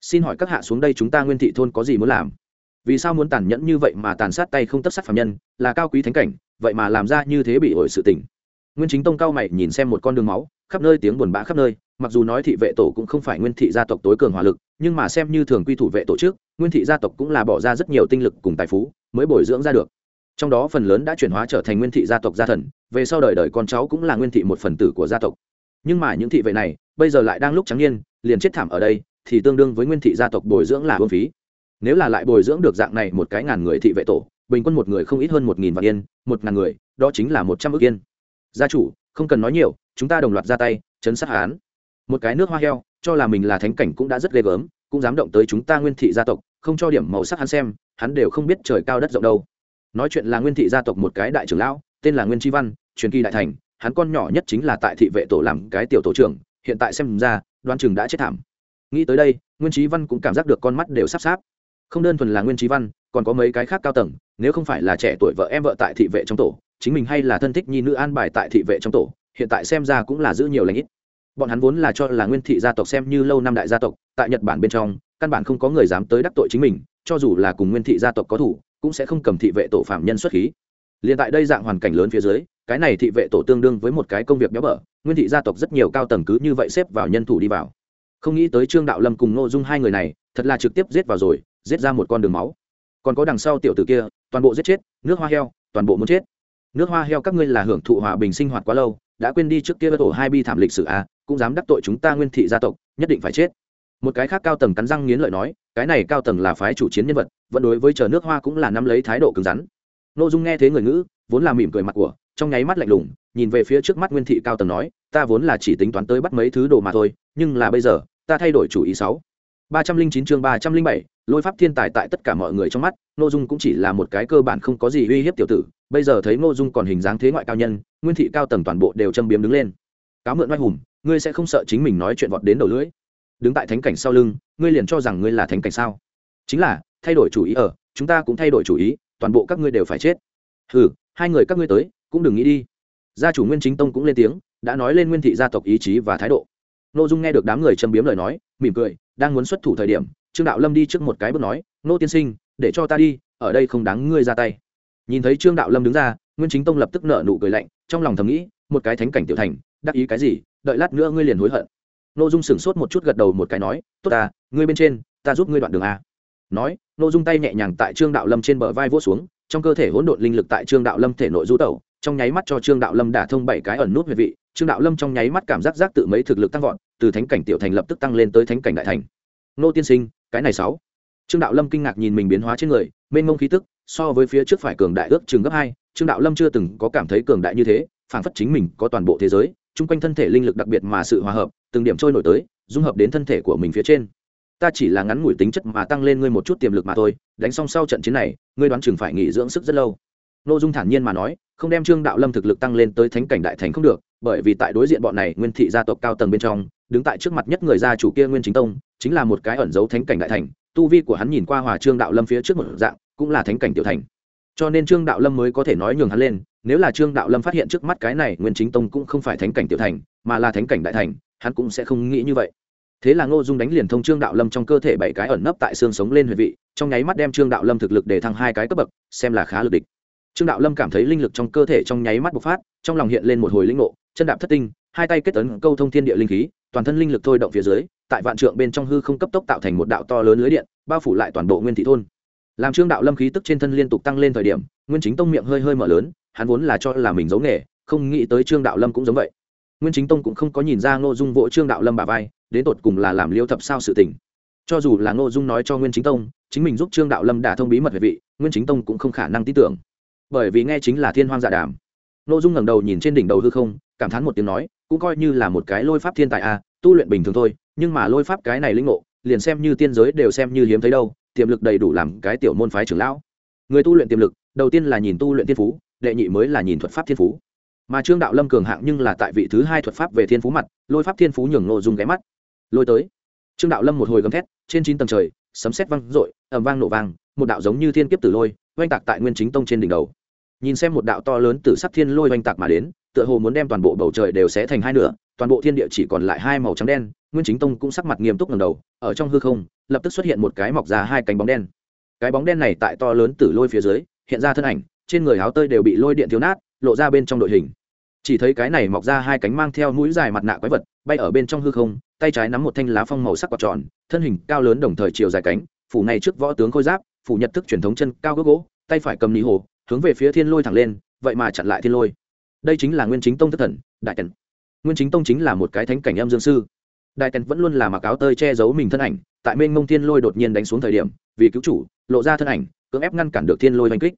xin hỏi các hạ xuống đây chúng ta nguyên thị thôn có gì muốn làm? Vì sao muốn tàn nhẫn như vậy mà tàn sát tay không tất sát phạm nhân, là cao quý thánh cảnh, vậy mà làm ra như thế bị ổi sự tình? Nguyên chính tông cao mày nhìn xem một con đường máu, khắp nơi tiếng buồn bã khắp nơi mặc dù nói thị vệ tổ cũng không phải nguyên thị gia tộc tối cường hỏa lực, nhưng mà xem như thường quy thủ vệ tổ chức, nguyên thị gia tộc cũng là bỏ ra rất nhiều tinh lực cùng tài phú mới bồi dưỡng ra được. Trong đó phần lớn đã chuyển hóa trở thành nguyên thị gia tộc gia thần, về sau đời đời con cháu cũng là nguyên thị một phần tử của gia tộc. Nhưng mà những thị vệ này, bây giờ lại đang lúc trắng niên, liền chết thảm ở đây, thì tương đương với nguyên thị gia tộc bồi dưỡng là hương phí. Nếu là lại bồi dưỡng được dạng này một cái ngàn người thị vệ tổ, bình quân một người không ít hơn một nghìn vạn yên, một ngàn người, đó chính là một trăm ước yên. Gia chủ, không cần nói nhiều, chúng ta đồng loạt ra tay, chấn sát hán một cái nước hoa heo, cho là mình là thánh cảnh cũng đã rất ghê gớm, cũng dám động tới chúng ta nguyên thị gia tộc, không cho điểm màu sắc hắn xem, hắn đều không biết trời cao đất rộng đâu. Nói chuyện là nguyên thị gia tộc một cái đại trưởng lão, tên là nguyên tri văn, truyền kỳ đại thành, hắn con nhỏ nhất chính là tại thị vệ tổ làm cái tiểu tổ trưởng, hiện tại xem ra đoan chừng đã chết thảm. Nghĩ tới đây, nguyên trí văn cũng cảm giác được con mắt đều sắp sáp. Không đơn thuần là nguyên trí văn, còn có mấy cái khác cao tầng, nếu không phải là trẻ tuổi vợ em vợ tại thị vệ trong tổ, chính mình hay là thân thích nhi nữ an bài tại thị vệ trong tổ, hiện tại xem ra cũng là giữ nhiều lãnh ít bọn hắn vốn là cho là nguyên thị gia tộc xem như lâu năm đại gia tộc, tại nhật bản bên trong, căn bản không có người dám tới đắc tội chính mình, cho dù là cùng nguyên thị gia tộc có thủ, cũng sẽ không cầm thị vệ tổ phạm nhân xuất khí. Liền tại đây dạng hoàn cảnh lớn phía dưới, cái này thị vệ tổ tương đương với một cái công việc béo bở, nguyên thị gia tộc rất nhiều cao tầng cứ như vậy xếp vào nhân thủ đi vào. Không nghĩ tới trương đạo lâm cùng nội dung hai người này, thật là trực tiếp giết vào rồi, giết ra một con đường máu. Còn có đằng sau tiểu tử kia, toàn bộ giết chết, nước hoa heo, toàn bộ muốn chết. Nước hoa heo các ngươi là hưởng thụ hòa bình sinh hoạt quá lâu, đã quên đi trước kia tổ hai bi thảm lịch sử a cũng dám đắc tội chúng ta nguyên thị gia tộc, nhất định phải chết. Một cái khác cao tầng cắn răng nghiến lợi nói, cái này cao tầng là phái chủ chiến nhân vật, vẫn đối với chờ nước hoa cũng là nắm lấy thái độ cứng rắn. Nội dung nghe thế người ngữ, vốn là mỉm cười mặt của, trong nháy mắt lạnh lùng, nhìn về phía trước mắt nguyên thị cao tầng nói, ta vốn là chỉ tính toán tới bắt mấy thứ đồ mà thôi, nhưng là bây giờ, ta thay đổi chủ ý sáu. Ba trăm linh chín chương ba trăm linh bảy, lôi pháp thiên tài tại tất cả mọi người trong mắt nội dung cũng chỉ là một cái cơ bản không có gì uy hiếp tiểu tử, bây giờ thấy nội dung còn hình dáng thế ngoại cao nhân, nguyên thị cao tầng toàn bộ đều châm biếm đứng lên. Cáo mượn oai hùng ngươi sẽ không sợ chính mình nói chuyện vọt đến đầu lưỡi. Đứng tại thánh cảnh sau lưng, ngươi liền cho rằng ngươi là thánh cảnh sao? Chính là, thay đổi chủ ý ở, chúng ta cũng thay đổi chủ ý, toàn bộ các ngươi đều phải chết. Ừ hai người các ngươi tới, cũng đừng nghĩ đi. Gia chủ nguyên chính tông cũng lên tiếng, đã nói lên nguyên thị gia tộc ý chí và thái độ. Nội dung nghe được đám người châm biếm lời nói, mỉm cười, đang muốn xuất thủ thời điểm, trương đạo lâm đi trước một cái bước nói, nô tiên sinh, để cho ta đi, ở đây không đáng ngươi ra tay. Nhìn thấy trương đạo lâm đứng ra, nguyên chính tông lập tức nợ nụ cười lạnh, trong lòng thầm nghĩ, một cái thánh cảnh tiểu thành, đắc ý cái gì đợi lát nữa ngươi liền hối hận. Nội dung sửng sốt một chút gật đầu một cái nói, tốt ta, ngươi bên trên, ta giúp ngươi đoạn đường a. Nói nội dung tay nhẹ nhàng tại trương đạo lâm trên bờ vai vỗ xuống, trong cơ thể hỗn độn linh lực tại trương đạo lâm thể nội du tẩu, trong nháy mắt cho trương đạo lâm đả thông bảy cái ẩn nút huyệt vị, trương đạo lâm trong nháy mắt cảm giác giác tự mấy thực lực tăng vọt, từ thánh cảnh tiểu thành lập tức tăng lên tới thánh cảnh đại thành. Nô tiên sinh, cái này sáu. Trương đạo lâm kinh ngạc nhìn mình biến hóa trên người, mênh mông khí tức, so với phía trước phải cường đại ước chừng gấp hai, trương đạo lâm chưa từng có cảm thấy cường đại như thế phản phất chính mình có toàn bộ thế giới chung quanh thân thể linh lực đặc biệt mà sự hòa hợp, từng điểm trôi nổi tới, dung hợp đến thân thể của mình phía trên. Ta chỉ là ngắn ngủi tính chất mà tăng lên ngươi một chút tiềm lực mà thôi, đánh xong sau trận chiến này, ngươi đoán chừng phải nghỉ dưỡng sức rất lâu. Nội dung thản nhiên mà nói, không đem trương đạo lâm thực lực tăng lên tới thánh cảnh đại thành không được, bởi vì tại đối diện bọn này nguyên thị gia tộc cao tầng bên trong, đứng tại trước mặt nhất người gia chủ kia nguyên chính tông, chính là một cái ẩn dấu thánh cảnh đại thành, tu vi của hắn nhìn qua hòa trương đạo lâm phía trước một dạng, cũng là thánh cảnh tiểu thành cho nên trương đạo lâm mới có thể nói nhường hắn lên, nếu là trương đạo lâm phát hiện trước mắt cái này nguyên chính tông cũng không phải thánh cảnh tiểu thành, mà là thánh cảnh đại thành, hắn cũng sẽ không nghĩ như vậy. Thế là ngô dung đánh liền thông trương đạo lâm trong cơ thể bảy cái ẩn nấp tại xương sống lên huyệt vị, trong nháy mắt đem trương đạo lâm thực lực để thăng hai cái cấp bậc, xem là khá lực địch. Trương đạo lâm cảm thấy linh lực trong cơ thể trong nháy mắt bộc phát, trong lòng hiện lên một hồi linh ngộ, chân đạp thất tinh, hai tay kết ấn câu thông thiên địa linh khí, toàn thân linh lực thôi động phía dưới, tại vạn trượng bên trong hư không cấp tốc tạo thành một đạo to lớn lưới điện, bao phủ lại toàn bộ nguyên thị thôn làm trương đạo lâm khí tức trên thân liên tục tăng lên thời điểm, nguyên chính tông miệng hơi hơi mở lớn, hắn vốn là cho là mình giấu nghề, không nghĩ tới trương đạo lâm cũng giống vậy. Nguyên chính tông cũng không có nhìn ra ngô dung vỗ trương đạo lâm bà vai, đến tột cùng là làm liêu thập sao sự tình. Cho dù là ngô dung nói cho nguyên chính tông, chính mình giúp trương đạo lâm đả thông bí mật về vị, nguyên chính tông cũng không khả năng tin tưởng. Bởi vì nghe chính là thiên hoang dạ đàm. Ngô dung ngẩng đầu nhìn trên đỉnh đầu hư không, cảm thán một tiếng nói, cũng coi như là một cái lôi pháp thiên tài a tu luyện bình thường thôi, nhưng mà lôi pháp cái này linh ngộ, liền xem như tiên giới đều xem như hiếm thấy đâu tiềm lực đầy đủ làm cái tiểu môn phái trưởng lão. Người tu luyện tiềm lực, đầu tiên là nhìn tu luyện thiên phú, đệ nhị mới là nhìn thuật pháp thiên phú. Mà trương đạo lâm cường hạng nhưng là tại vị thứ hai thuật pháp về thiên phú mặt, lôi pháp thiên phú nhường nội dung ghé mắt. Lôi tới. Trương đạo lâm một hồi gầm thét, trên chín tầng trời, sấm sét vang rội ầm vang nổ vang, một đạo giống như thiên kiếp tử lôi, oanh tạc tại nguyên chính tông trên đỉnh đầu. Nhìn xem một đạo to lớn từ sắc thiên lôi oanh tạc mà đến, tựa hồ muốn đem toàn bộ bầu trời đều sẽ thành hai nửa, toàn bộ thiên địa chỉ còn lại hai màu trắng đen, nguyên chính tông cũng sắc mặt nghiêm túc ngầm đầu, ở trong hư không lập tức xuất hiện một cái mọc ra hai cánh bóng đen. Cái bóng đen này tại to lớn tử lôi phía dưới, hiện ra thân ảnh, trên người áo tơi đều bị lôi điện thiếu nát, lộ ra bên trong đội hình. Chỉ thấy cái này mọc ra hai cánh mang theo mũi dài mặt nạ quái vật, bay ở bên trong hư không, tay trái nắm một thanh lá phong màu sắc quạt tròn, thân hình cao lớn đồng thời chiều dài cánh, phủ này trước võ tướng khôi giáp, phủ nhật thức truyền thống chân cao gốc gỗ, tay phải cầm ní hồ, hướng về phía thiên lôi thẳng lên, vậy mà chặn lại thiên lôi. Đây chính là nguyên chính tông thất thần, đại tần. Nguyên chính tông chính là một cái thánh cảnh âm dương sư đại tần vẫn luôn là mặc áo tơi che giấu mình thân ảnh, tại mênh mông thiên lôi đột nhiên đánh xuống thời điểm, vì cứu chủ, lộ ra thân ảnh, cưỡng ép ngăn cản được thiên lôi oanh kích.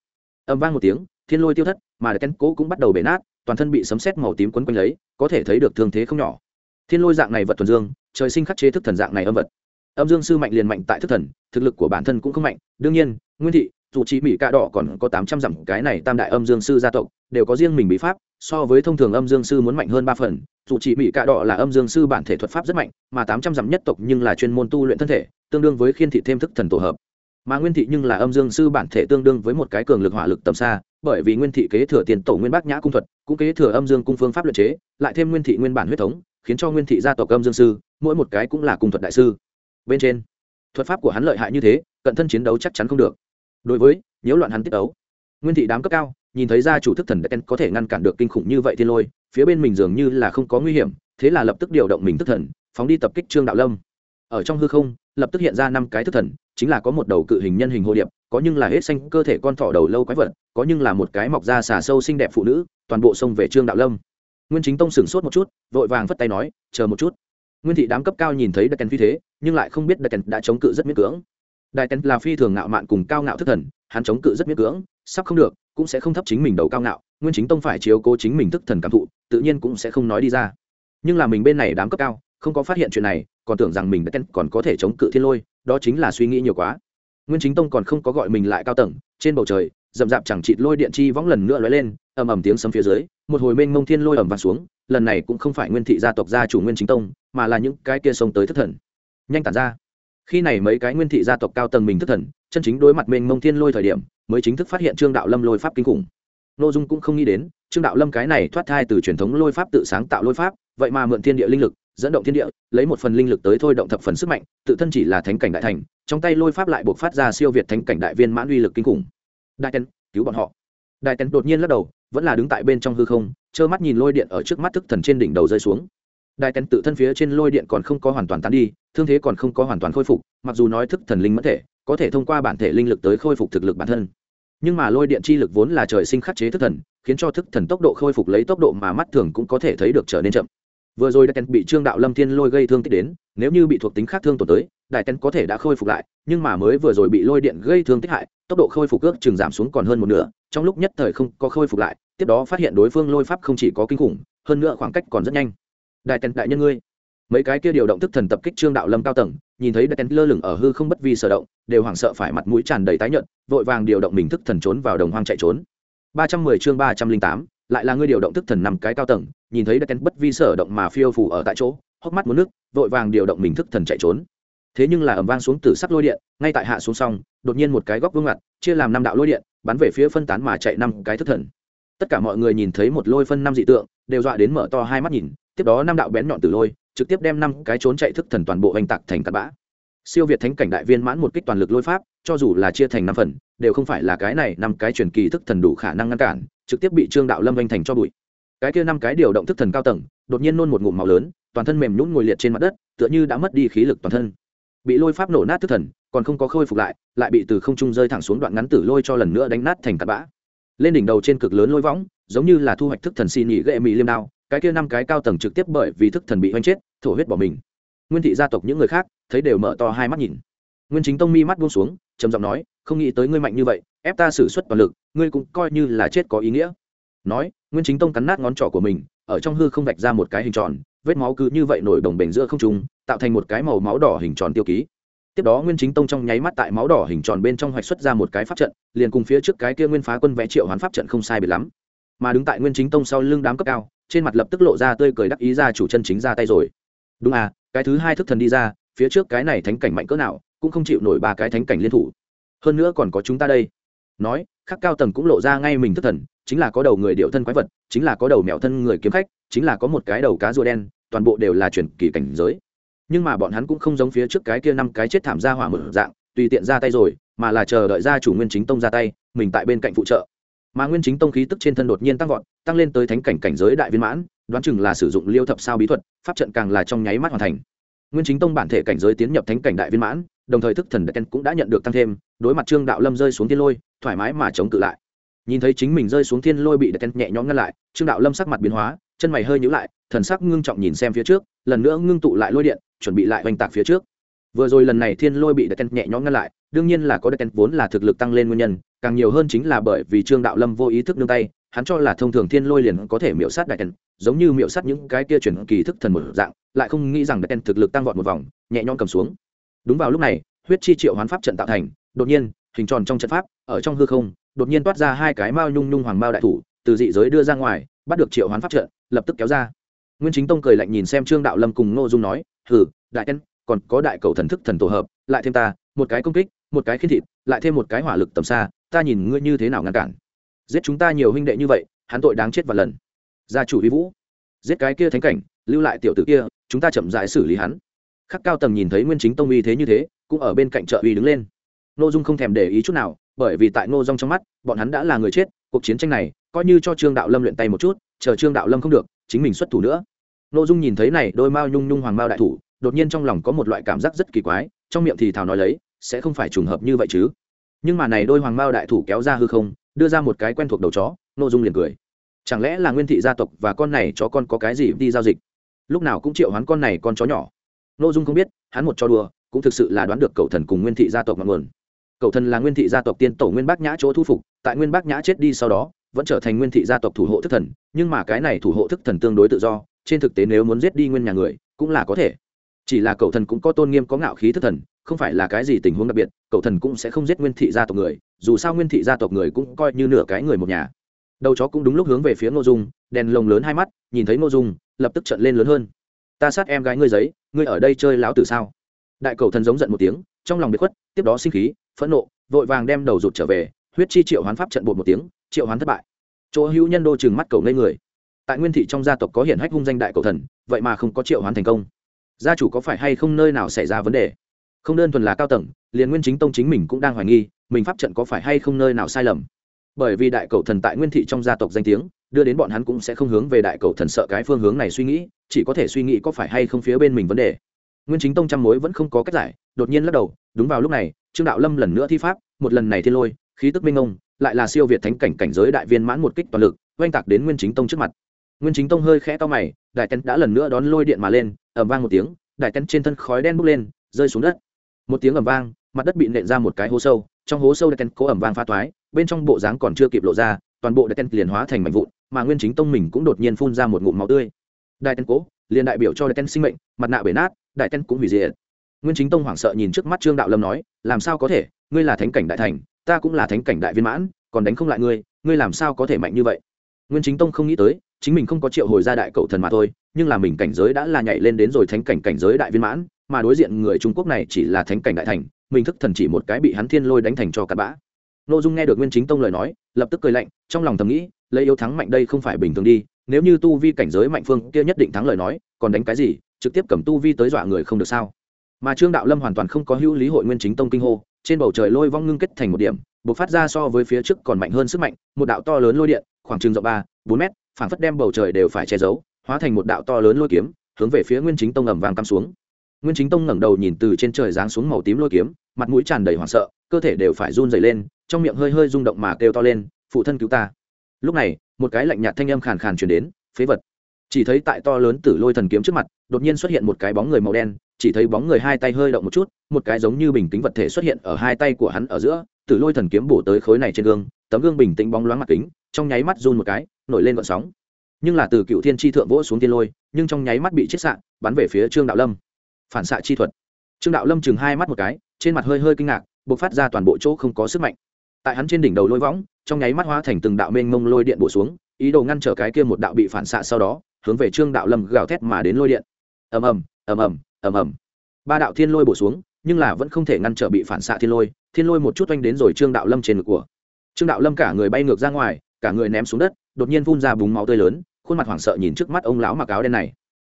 Âm vang một tiếng, thiên lôi tiêu thất, mà đại tần cố cũng bắt đầu bể nát, toàn thân bị sấm sét màu tím quấn quanh lấy, có thể thấy được thương thế không nhỏ. Thiên lôi dạng này vật thuần dương, trời sinh khắc chế thức thần dạng này âm vật. Âm dương sư mạnh liền mạnh tại thức thần, thực lực của bản thân cũng không mạnh. Đương nhiên, nguyên thị, dù chỉ mỹ cạ đỏ còn có tám trăm dặm cái này tam đại âm dương sư gia tộc, đều có riêng mình bí pháp so với thông thường âm dương sư muốn mạnh hơn ba phần, dù chỉ mỹ cạ đỏ là âm dương sư bản thể thuật pháp rất mạnh, mà tám trăm dặm nhất tộc nhưng là chuyên môn tu luyện thân thể, tương đương với khiên thị thêm thức thần tổ hợp. Mà nguyên thị nhưng là âm dương sư bản thể tương đương với một cái cường lực hỏa lực tầm xa, bởi vì nguyên thị kế thừa tiền tổ nguyên bác nhã cung thuật, cũng kế thừa âm dương cung phương pháp luyện chế, lại thêm nguyên thị nguyên bản huyết thống, khiến cho nguyên thị gia tộc âm dương sư, mỗi một cái cũng là cung thuật đại sư. Bên trên, thuật pháp của hắn lợi hại như thế, cận thân chiến đấu chắc chắn không được. Đối với, nhiễu loạn hắn tiết đấu nguyên thị đám cấp cao nhìn thấy gia chủ thức thần đen có thể ngăn cản được kinh khủng như vậy thiên lôi, phía bên mình dường như là không có nguy hiểm, thế là lập tức điều động mình thức thần, phóng đi tập kích trương đạo lâm. Ở trong hư không, lập tức hiện ra năm cái thức thần, chính là có một đầu cự hình nhân hình hồ điệp, có nhưng là hết xanh, cơ thể con thỏ đầu lâu quái vật, có nhưng là một cái mọc da xà sâu xinh đẹp phụ nữ, toàn bộ xông về trương đạo lâm. Nguyên chính tông sửng sốt một chút, vội vàng vất tay nói, chờ một chút. Nguyên thị đám cấp cao nhìn thấy đại kèn phi thế, nhưng lại không biết đại kèn đã chống cự rất miễn cưỡng đại tên là phi thường ngạo mạn cùng cao ngạo thức thần, hắn chống cự rất miễn cưỡng, sắp không được, cũng sẽ không thấp chính mình đầu cao ngạo, nguyên chính tông phải chiếu cố chính mình thức thần cảm thụ, tự nhiên cũng sẽ không nói đi ra. Nhưng là mình bên này đám cấp cao, không có phát hiện chuyện này, còn tưởng rằng mình đã còn có thể chống cự thiên lôi, đó chính là suy nghĩ nhiều quá. Nguyên chính tông còn không có gọi mình lại cao tầng, trên bầu trời, rậm rạp chẳng chịt lôi điện chi võng lần nữa lóe lên, ầm ầm tiếng sấm phía dưới, một hồi mênh mông thiên lôi ầm vang xuống, lần này cũng không phải nguyên thị gia tộc gia chủ nguyên chính tông, mà là những cái kia sông tới thất thần. Nhanh tản ra khi này mấy cái nguyên thị gia tộc cao tầng mình thất thần, chân chính đối mặt mênh mông thiên lôi thời điểm, mới chính thức phát hiện trương đạo lâm lôi pháp kinh khủng. Nội dung cũng không nghĩ đến, trương đạo lâm cái này thoát thai từ truyền thống lôi pháp tự sáng tạo lôi pháp, vậy mà mượn thiên địa linh lực, dẫn động thiên địa, lấy một phần linh lực tới thôi động thập phần sức mạnh, tự thân chỉ là thánh cảnh đại thành, trong tay lôi pháp lại buộc phát ra siêu việt thánh cảnh đại viên mãn uy lực kinh khủng. Đại tên cứu bọn họ. Đại tên đột nhiên lắc đầu, vẫn là đứng tại bên trong hư không, trơ mắt nhìn lôi điện ở trước mắt thức thần trên đỉnh đầu rơi xuống đại tên tự thân phía trên lôi điện còn không có hoàn toàn tán đi, thương thế còn không có hoàn toàn khôi phục, mặc dù nói thức thần linh mất thể, có thể thông qua bản thể linh lực tới khôi phục thực lực bản thân. Nhưng mà lôi điện chi lực vốn là trời sinh khắc chế thức thần, khiến cho thức thần tốc độ khôi phục lấy tốc độ mà mắt thường cũng có thể thấy được trở nên chậm. Vừa rồi đại tén bị trương đạo lâm thiên lôi gây thương tích đến, nếu như bị thuộc tính khác thương tổn tới đại tén có thể đã khôi phục lại, nhưng mà mới vừa rồi bị lôi điện gây thương tích hại, tốc độ khôi phục ước chừng giảm xuống còn hơn một nửa, trong lúc nhất thời không có khôi phục lại, tiếp đó phát hiện đối phương lôi pháp không chỉ có kinh khủng, hơn nữa khoảng cách còn rất nhanh đại tén đại nhân ngươi. Mấy cái kia điều động thức thần tập kích trương đạo lâm cao tầng, nhìn thấy đại tén lơ lửng ở hư không bất vi sở động, đều hoảng sợ phải mặt mũi tràn đầy tái nhợt, vội vàng điều động mình thức thần trốn vào đồng hoang chạy trốn. Ba trăm mười chương ba trăm linh tám, lại là ngươi điều động thức thần năm cái cao tầng, nhìn thấy đại tén bất vi sở động mà phiêu phù ở tại chỗ, hốc mắt muốn nước, vội vàng điều động mình thức thần chạy trốn. Thế nhưng là ầm vang xuống từ sắc lôi điện, ngay tại hạ xuống xong đột nhiên một cái góc vương ngặt, chia làm năm đạo lôi điện, bắn về phía phân tán mà chạy năm cái thức thần. Tất cả mọi người nhìn thấy một lôi phân năm dị tượng, đều dọa đến mở to hai mắt nhìn tiếp đó năm đạo bén nhọn từ lôi, trực tiếp đem năm cái trốn chạy thức thần toàn bộ oanh tạc thành tạt bã. Siêu việt thánh cảnh đại viên mãn một kích toàn lực lôi pháp, cho dù là chia thành năm phần, đều không phải là cái này năm cái truyền kỳ thức thần đủ khả năng ngăn cản, trực tiếp bị trương đạo lâm oanh thành cho bụi. Cái kia năm cái điều động thức thần cao tầng, đột nhiên nôn một ngụm màu lớn, toàn thân mềm nhũn ngồi liệt trên mặt đất, tựa như đã mất đi khí lực toàn thân. Bị lôi pháp nổ nát thức thần, còn không có khôi phục lại lại bị từ không trung rơi thẳng xuống đoạn ngắn tử lôi cho lần nữa đánh nát thành tạt bã. Lên đỉnh đầu trên cực lớn lôi võng, giống như là thu hoạch thức thần xin nhị gệ mỹ liêm đao cái kia năm cái cao tầng trực tiếp bởi vì thức thần bị hoanh chết, thổ huyết bỏ mình. Nguyên thị gia tộc những người khác, thấy đều mở to hai mắt nhìn. Nguyên chính tông mi mắt buông xuống, trầm giọng nói, không nghĩ tới ngươi mạnh như vậy, ép ta xử suất toàn lực, ngươi cũng coi như là chết có ý nghĩa. Nói, nguyên chính tông cắn nát ngón trỏ của mình, ở trong hư không vạch ra một cái hình tròn, vết máu cứ như vậy nổi đồng bể giữa không trung, tạo thành một cái màu máu đỏ hình tròn tiêu ký. Tiếp đó nguyên chính tông trong nháy mắt tại máu đỏ hình tròn bên trong hoạch xuất ra một cái pháp trận, liền cùng phía trước cái kia nguyên phá quân vẽ triệu hoán pháp trận không sai biệt lắm. Mà đứng tại nguyên chính tông sau lưng đám cấp cao trên mặt lập tức lộ ra tươi cười đắc ý ra chủ chân chính ra tay rồi. Đúng à cái thứ hai thức thần đi ra, phía trước cái này thánh cảnh mạnh cỡ nào, cũng không chịu nổi ba cái thánh cảnh liên thủ. Hơn nữa còn có chúng ta đây. Nói, khắc cao tầng cũng lộ ra ngay mình thức thần, chính là có đầu người điệu thân quái vật, chính là có đầu mèo thân người kiếm khách, chính là có một cái đầu cá rùa đen, toàn bộ đều là chuyển kỳ cảnh giới. Nhưng mà bọn hắn cũng không giống phía trước cái kia năm cái chết thảm ra hỏa mở dạng, tùy tiện ra tay rồi, mà là chờ đợi ra chủ nguyên chính tông ra tay, mình tại bên cạnh phụ trợ mà nguyên chính tông khí tức trên thân đột nhiên tăng vọt, tăng lên tới thánh cảnh cảnh giới đại viên mãn, đoán chừng là sử dụng liêu thập sao bí thuật, pháp trận càng là trong nháy mắt hoàn thành. Nguyên chính tông bản thể cảnh giới tiến nhập thánh cảnh đại viên mãn, đồng thời thức thần đại cũng đã nhận được tăng thêm, đối mặt trương đạo lâm rơi xuống thiên lôi, thoải mái mà chống cự lại. Nhìn thấy chính mình rơi xuống thiên lôi bị đen nhẹ nhõm ngăn lại, trương đạo lâm sắc mặt biến hóa, chân mày hơi nhíu lại, thần sắc ngưng trọng nhìn xem phía trước, lần nữa ngưng tụ lại lôi điện, chuẩn bị lại oanh tạc phía trước. Vừa rồi lần này thiên lôi bị đen nhẹ nhõm ngăn lại đương nhiên là có đen vốn là thực lực tăng lên nguyên nhân, càng nhiều hơn chính là bởi vì trương đạo lâm vô ý thức nương tay, hắn cho là thông thường thiên lôi liền có thể miễu sát đại đen giống như miễu sát những cái kia chuyển kỳ thức thần một dạng, lại không nghĩ rằng đen thực lực tăng vọt một vòng, nhẹ nhõm cầm xuống. Đúng vào lúc này, huyết chi triệu hoán pháp trận tạo thành, đột nhiên, hình tròn trong trận pháp, ở trong hư không, đột nhiên toát ra hai cái mao nhung nhung hoàng mao đại thủ, từ dị giới đưa ra ngoài, bắt được triệu hoán pháp trận, lập tức kéo ra. Nguyên chính tông cười lạnh nhìn xem trương đạo lâm cùng ngô dung nói, hừ, đại đen còn có đại cầu thần thức thần tổ hợp, lại thêm ta, một cái công kích một cái khiên thịt, lại thêm một cái hỏa lực tầm xa, ta nhìn ngươi như thế nào ngăn cản. Giết chúng ta nhiều huynh đệ như vậy, hắn tội đáng chết và lần. Gia chủ uy vũ, giết cái kia thánh cảnh, lưu lại tiểu tử kia, chúng ta chậm rãi xử lý hắn. Khắc cao tầng nhìn thấy nguyên chính tông uy thế như thế, cũng ở bên cạnh trợ uy đứng lên. Nội dung không thèm để ý chút nào, bởi vì tại nô dung trong mắt, bọn hắn đã là người chết, cuộc chiến tranh này, coi như cho trương đạo lâm luyện tay một chút, chờ trương đạo lâm không được, chính mình xuất thủ nữa. Nội dung nhìn thấy này, đôi mao nhung nhung hoàng mao đại thủ, đột nhiên trong lòng có một loại cảm giác rất kỳ quái, trong miệng thì thào nói lấy sẽ không phải trùng hợp như vậy chứ. Nhưng mà này đôi hoàng mao đại thủ kéo ra hư không, đưa ra một cái quen thuộc đầu chó nội dung liền cười. Chẳng lẽ là nguyên thị gia tộc và con này chó con có cái gì đi giao dịch? Lúc nào cũng triệu hắn con này con chó nhỏ. Nội dung không biết, hắn một cho đùa, cũng thực sự là đoán được cậu thần cùng nguyên thị gia tộc ngọn nguồn. Cậu thần là nguyên thị gia tộc tiên tổ nguyên bác nhã chỗ thu phục, tại nguyên bác nhã chết đi sau đó, vẫn trở thành nguyên thị gia tộc thủ hộ thức thần, nhưng mà cái này thủ hộ thức thần tương đối tự do, trên thực tế nếu muốn giết đi nguyên nhà người, cũng là có thể. Chỉ là cậu thần cũng có tôn nghiêm có ngạo khí thức thần không phải là cái gì tình huống đặc biệt, cậu thần cũng sẽ không giết nguyên thị gia tộc người, dù sao nguyên thị gia tộc người cũng coi như nửa cái người một nhà. Đầu chó cũng đúng lúc hướng về phía ngô dung, đèn lồng lớn hai mắt, nhìn thấy ngô dung, lập tức trận lên lớn hơn. Ta sát em gái ngươi giấy, ngươi ở đây chơi láo từ sao? Đại cầu thần giống giận một tiếng, trong lòng bị khuất, tiếp đó sinh khí, phẫn nộ, vội vàng đem đầu rụt trở về, huyết chi triệu hoán pháp trận bột một tiếng, triệu hoán thất bại. Chỗ hữu nhân đô chừng mắt cầu ngây người. Tại nguyên thị trong gia tộc có hiển hách hung danh đại cầu thần, vậy mà không có triệu hoán thành công. Gia chủ có phải hay không nơi nào xảy ra vấn đề? Không đơn thuần là cao tầng, liền nguyên chính tông chính mình cũng đang hoài nghi, mình pháp trận có phải hay không nơi nào sai lầm. Bởi vì đại cầu thần tại nguyên thị trong gia tộc danh tiếng, đưa đến bọn hắn cũng sẽ không hướng về đại cầu thần sợ cái phương hướng này suy nghĩ, chỉ có thể suy nghĩ có phải hay không phía bên mình vấn đề. Nguyên chính tông trăm mối vẫn không có cách giải, đột nhiên lắc đầu, đúng vào lúc này, trương đạo lâm lần nữa thi pháp, một lần này thiên lôi, khí tức minh ông lại là siêu việt thánh cảnh cảnh giới đại viên mãn một kích toàn lực, oanh tạc đến nguyên chính tông trước mặt. Nguyên chính tông hơi khẽ to mày, đại tên đã lần nữa đón lôi điện mà lên ẩm vang một tiếng, đại tên trên thân khói đen bốc lên, rơi xuống đất một tiếng ầm vang, mặt đất bị nện ra một cái hố sâu, trong hố sâu đại tên cố ẩm vang pha thoái bên trong bộ dáng còn chưa kịp lộ ra, toàn bộ đại tên liền hóa thành mảnh vụn, mà nguyên chính tông mình cũng đột nhiên phun ra một ngụm máu tươi. Đại tên cố, liền đại biểu cho đại tên sinh mệnh, mặt nạ bể nát, đại tên cũng hủy diệt. Nguyên chính tông hoảng sợ nhìn trước mắt trương đạo lâm nói, làm sao có thể? Ngươi là thánh cảnh đại thành, ta cũng là thánh cảnh đại viên mãn, còn đánh không lại ngươi ngươi làm sao có thể mạnh như vậy? Nguyên chính tông không nghĩ tới, chính mình không có triệu hồi ra đại cậu thần mà thôi, nhưng là mình cảnh giới đã là nhảy lên đến rồi thánh cảnh cảnh giới đại viên mãn mà đối diện người trung quốc này chỉ là thánh cảnh đại thành, mình thức thần chỉ một cái bị hắn thiên lôi đánh thành cho cặn bã. Nội dung nghe được nguyên chính tông lời nói, lập tức cười lạnh, trong lòng thầm nghĩ, lấy yếu thắng mạnh đây không phải bình thường đi, nếu như tu vi cảnh giới mạnh phương kia nhất định thắng lời nói, còn đánh cái gì, trực tiếp cầm tu vi tới dọa người không được sao? Mà trương đạo lâm hoàn toàn không có hữu lý hội nguyên chính tông kinh hô, trên bầu trời lôi vong ngưng kết thành một điểm buộc phát ra so với phía trước còn mạnh hơn sức mạnh, một đạo to lớn lôi điện, khoảng chừng rộng ba, bốn mét, phảng phất đem bầu trời đều phải che giấu, hóa thành một đạo to lớn lôi kiếm, hướng về phía nguyên chính tông ẩm vàng cắm xuống nguyên chính tông ngẩng đầu nhìn từ trên trời giáng xuống màu tím lôi kiếm, mặt mũi tràn đầy hoảng sợ, cơ thể đều phải run dày lên, trong miệng hơi hơi rung động mà kêu to lên, phụ thân cứu ta. Lúc này, một cái lạnh nhạt thanh âm khàn khàn truyền đến, phế vật. Chỉ thấy tại to lớn tử lôi thần kiếm trước mặt, đột nhiên xuất hiện một cái bóng người màu đen, chỉ thấy bóng người hai tay hơi động một chút, một cái giống như bình tĩnh vật thể xuất hiện ở hai tay của hắn ở giữa, tử lôi thần kiếm bổ tới khối này trên gương, tấm gương bình tĩnh bóng loáng mặt kính, trong nháy mắt run một cái, nổi lên gọn sóng. Nhưng là từ cựu thiên tri thượng vỗ xuống tiên lôi, nhưng trong nháy mắt bị chết sạn, bắn về phía trương đạo lâm phản xạ chi thuật. Trương đạo lâm chừng hai mắt một cái, trên mặt hơi hơi kinh ngạc b ộ c phát ra toàn bộ chỗ không có sức mạnh. Tại hắn trên đỉnh đầu lôi võng, trong nháy mắt hóa thành từng đạo mênh mông lôi điện bổ xuống, ý đồ ngăn trở cái kia một đạo bị phản xạ sau đó, hướng về trương đạo lâm gào thét mà đến lôi điện. Ầm ầm ầm ầm ầm ầm. Ba đạo thiên lôi bổ xuống, nhưng là vẫn không thể ngăn trở bị phản xạ thiên lôi thiên lôi một chút oanh đến rồi trương đạo lâm trên ngực của. Trương đạo lâm cả người bay ngược ra ngoài, cả người ném xuống đất, đột nhiên phun ra búng máu tươi lớn, khuôn mặt hoảng sợ nhìn trước mắt ông lão mặc áo đen này.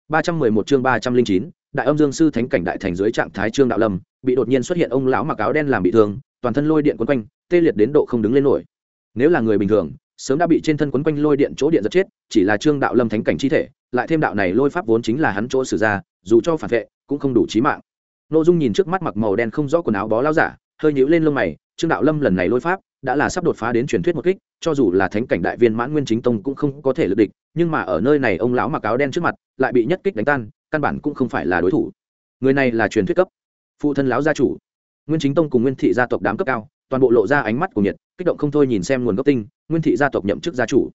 Ba trăm mười một chương ba trăm linh chín đại âm dương sư thánh cảnh đại thành dưới trạng thái trương đạo lâm, bị đột nhiên xuất hiện ông lão mặc áo đen làm bị thương, toàn thân lôi điện quấn quanh, tê liệt đến độ không đứng lên nổi. Nếu là người bình thường, sớm đã bị trên thân quấn quanh lôi điện chỗ điện giật chết, chỉ là trương đạo lâm thánh cảnh chi thể, lại thêm đạo này lôi pháp vốn chính là hắn chỗ sử ra, dù cho phản vệ, cũng không đủ trí mạng. N ô dung nhìn trước mắt mặc màu đen không rõ quần áo bó lao giả, hơi nhíu lên lông mày, trương đạo lâm lần này lôi pháp đã là sắp đột phá đến truyền thuyết một kích, cho dù là thánh cảnh đại viên mãn nguyên chính tông cũng không có thể lực địch, nhưng mà ở nơi này ông lão mặc áo đen trước mặt, lại bị nhất kích đánh tan căn bản cũng không phải là đối thủ. Người này là truyền thuyết cấp, phụ thân lão gia chủ. Nguyên chính tông cùng nguyên thị gia tộc đám cấp cao, toàn bộ lộ ra ánh mắt của nhiệt, kích động không thôi nhìn xem nguồn gốc tinh, nguyên thị gia tộc nhậm chức gia chủ.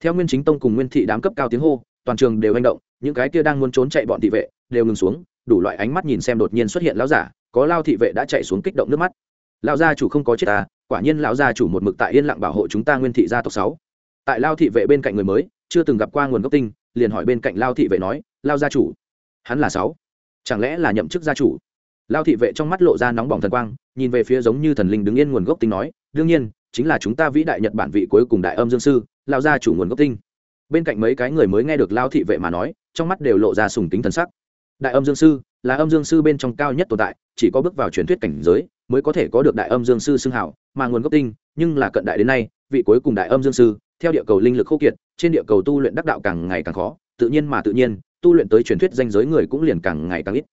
Theo nguyên chính tông cùng nguyên thị đám cấp cao tiếng hô, toàn trường đều hành động, những cái kia đang muốn trốn chạy bọn thị vệ đều ngừng xuống, đủ loại ánh mắt nhìn xem đột nhiên xuất hiện lão giả, có lao thị vệ đã chạy xuống kích động nước mắt. Lão gia chủ không có chết ta quả nhiên lão gia chủ một mực tại yên lặng bảo hộ chúng ta nguyên thị gia tộc sáu. Tại lao thị vệ bên cạnh người mới, chưa từng gặp qua nguồn gốc tinh, liền hỏi bên cạnh lao thị vệ nói, lao gia chủ hắn là sáu. Chẳng lẽ là nhậm chức gia chủ? Lao thị vệ trong mắt lộ ra nóng bỏng thần quang, nhìn về phía giống như thần linh đứng yên nguồn gốc tinh nói, đương nhiên, chính là chúng ta vĩ đại nhật bản vị cuối cùng đại âm dương sư lao gia chủ nguồn gốc tinh. Bên cạnh mấy cái người mới nghe được lao thị vệ mà nói, trong mắt đều lộ ra sùng tính thần sắc. Đại âm dương sư là âm dương sư bên trong cao nhất tồn tại, chỉ có bước vào truyền thuyết cảnh giới mới có thể có được đại âm dương sư xưng hảo mà nguồn gốc tinh, nhưng là cận đại đến nay, vị cuối cùng đại âm dương sư, theo địa cầu linh lực khô kiệt, trên địa cầu tu luyện đắc đạo càng ngày càng khó, tự nhiên mà tự nhiên tu luyện tới truyền thuyết danh giới người cũng liền càng ngày càng ít.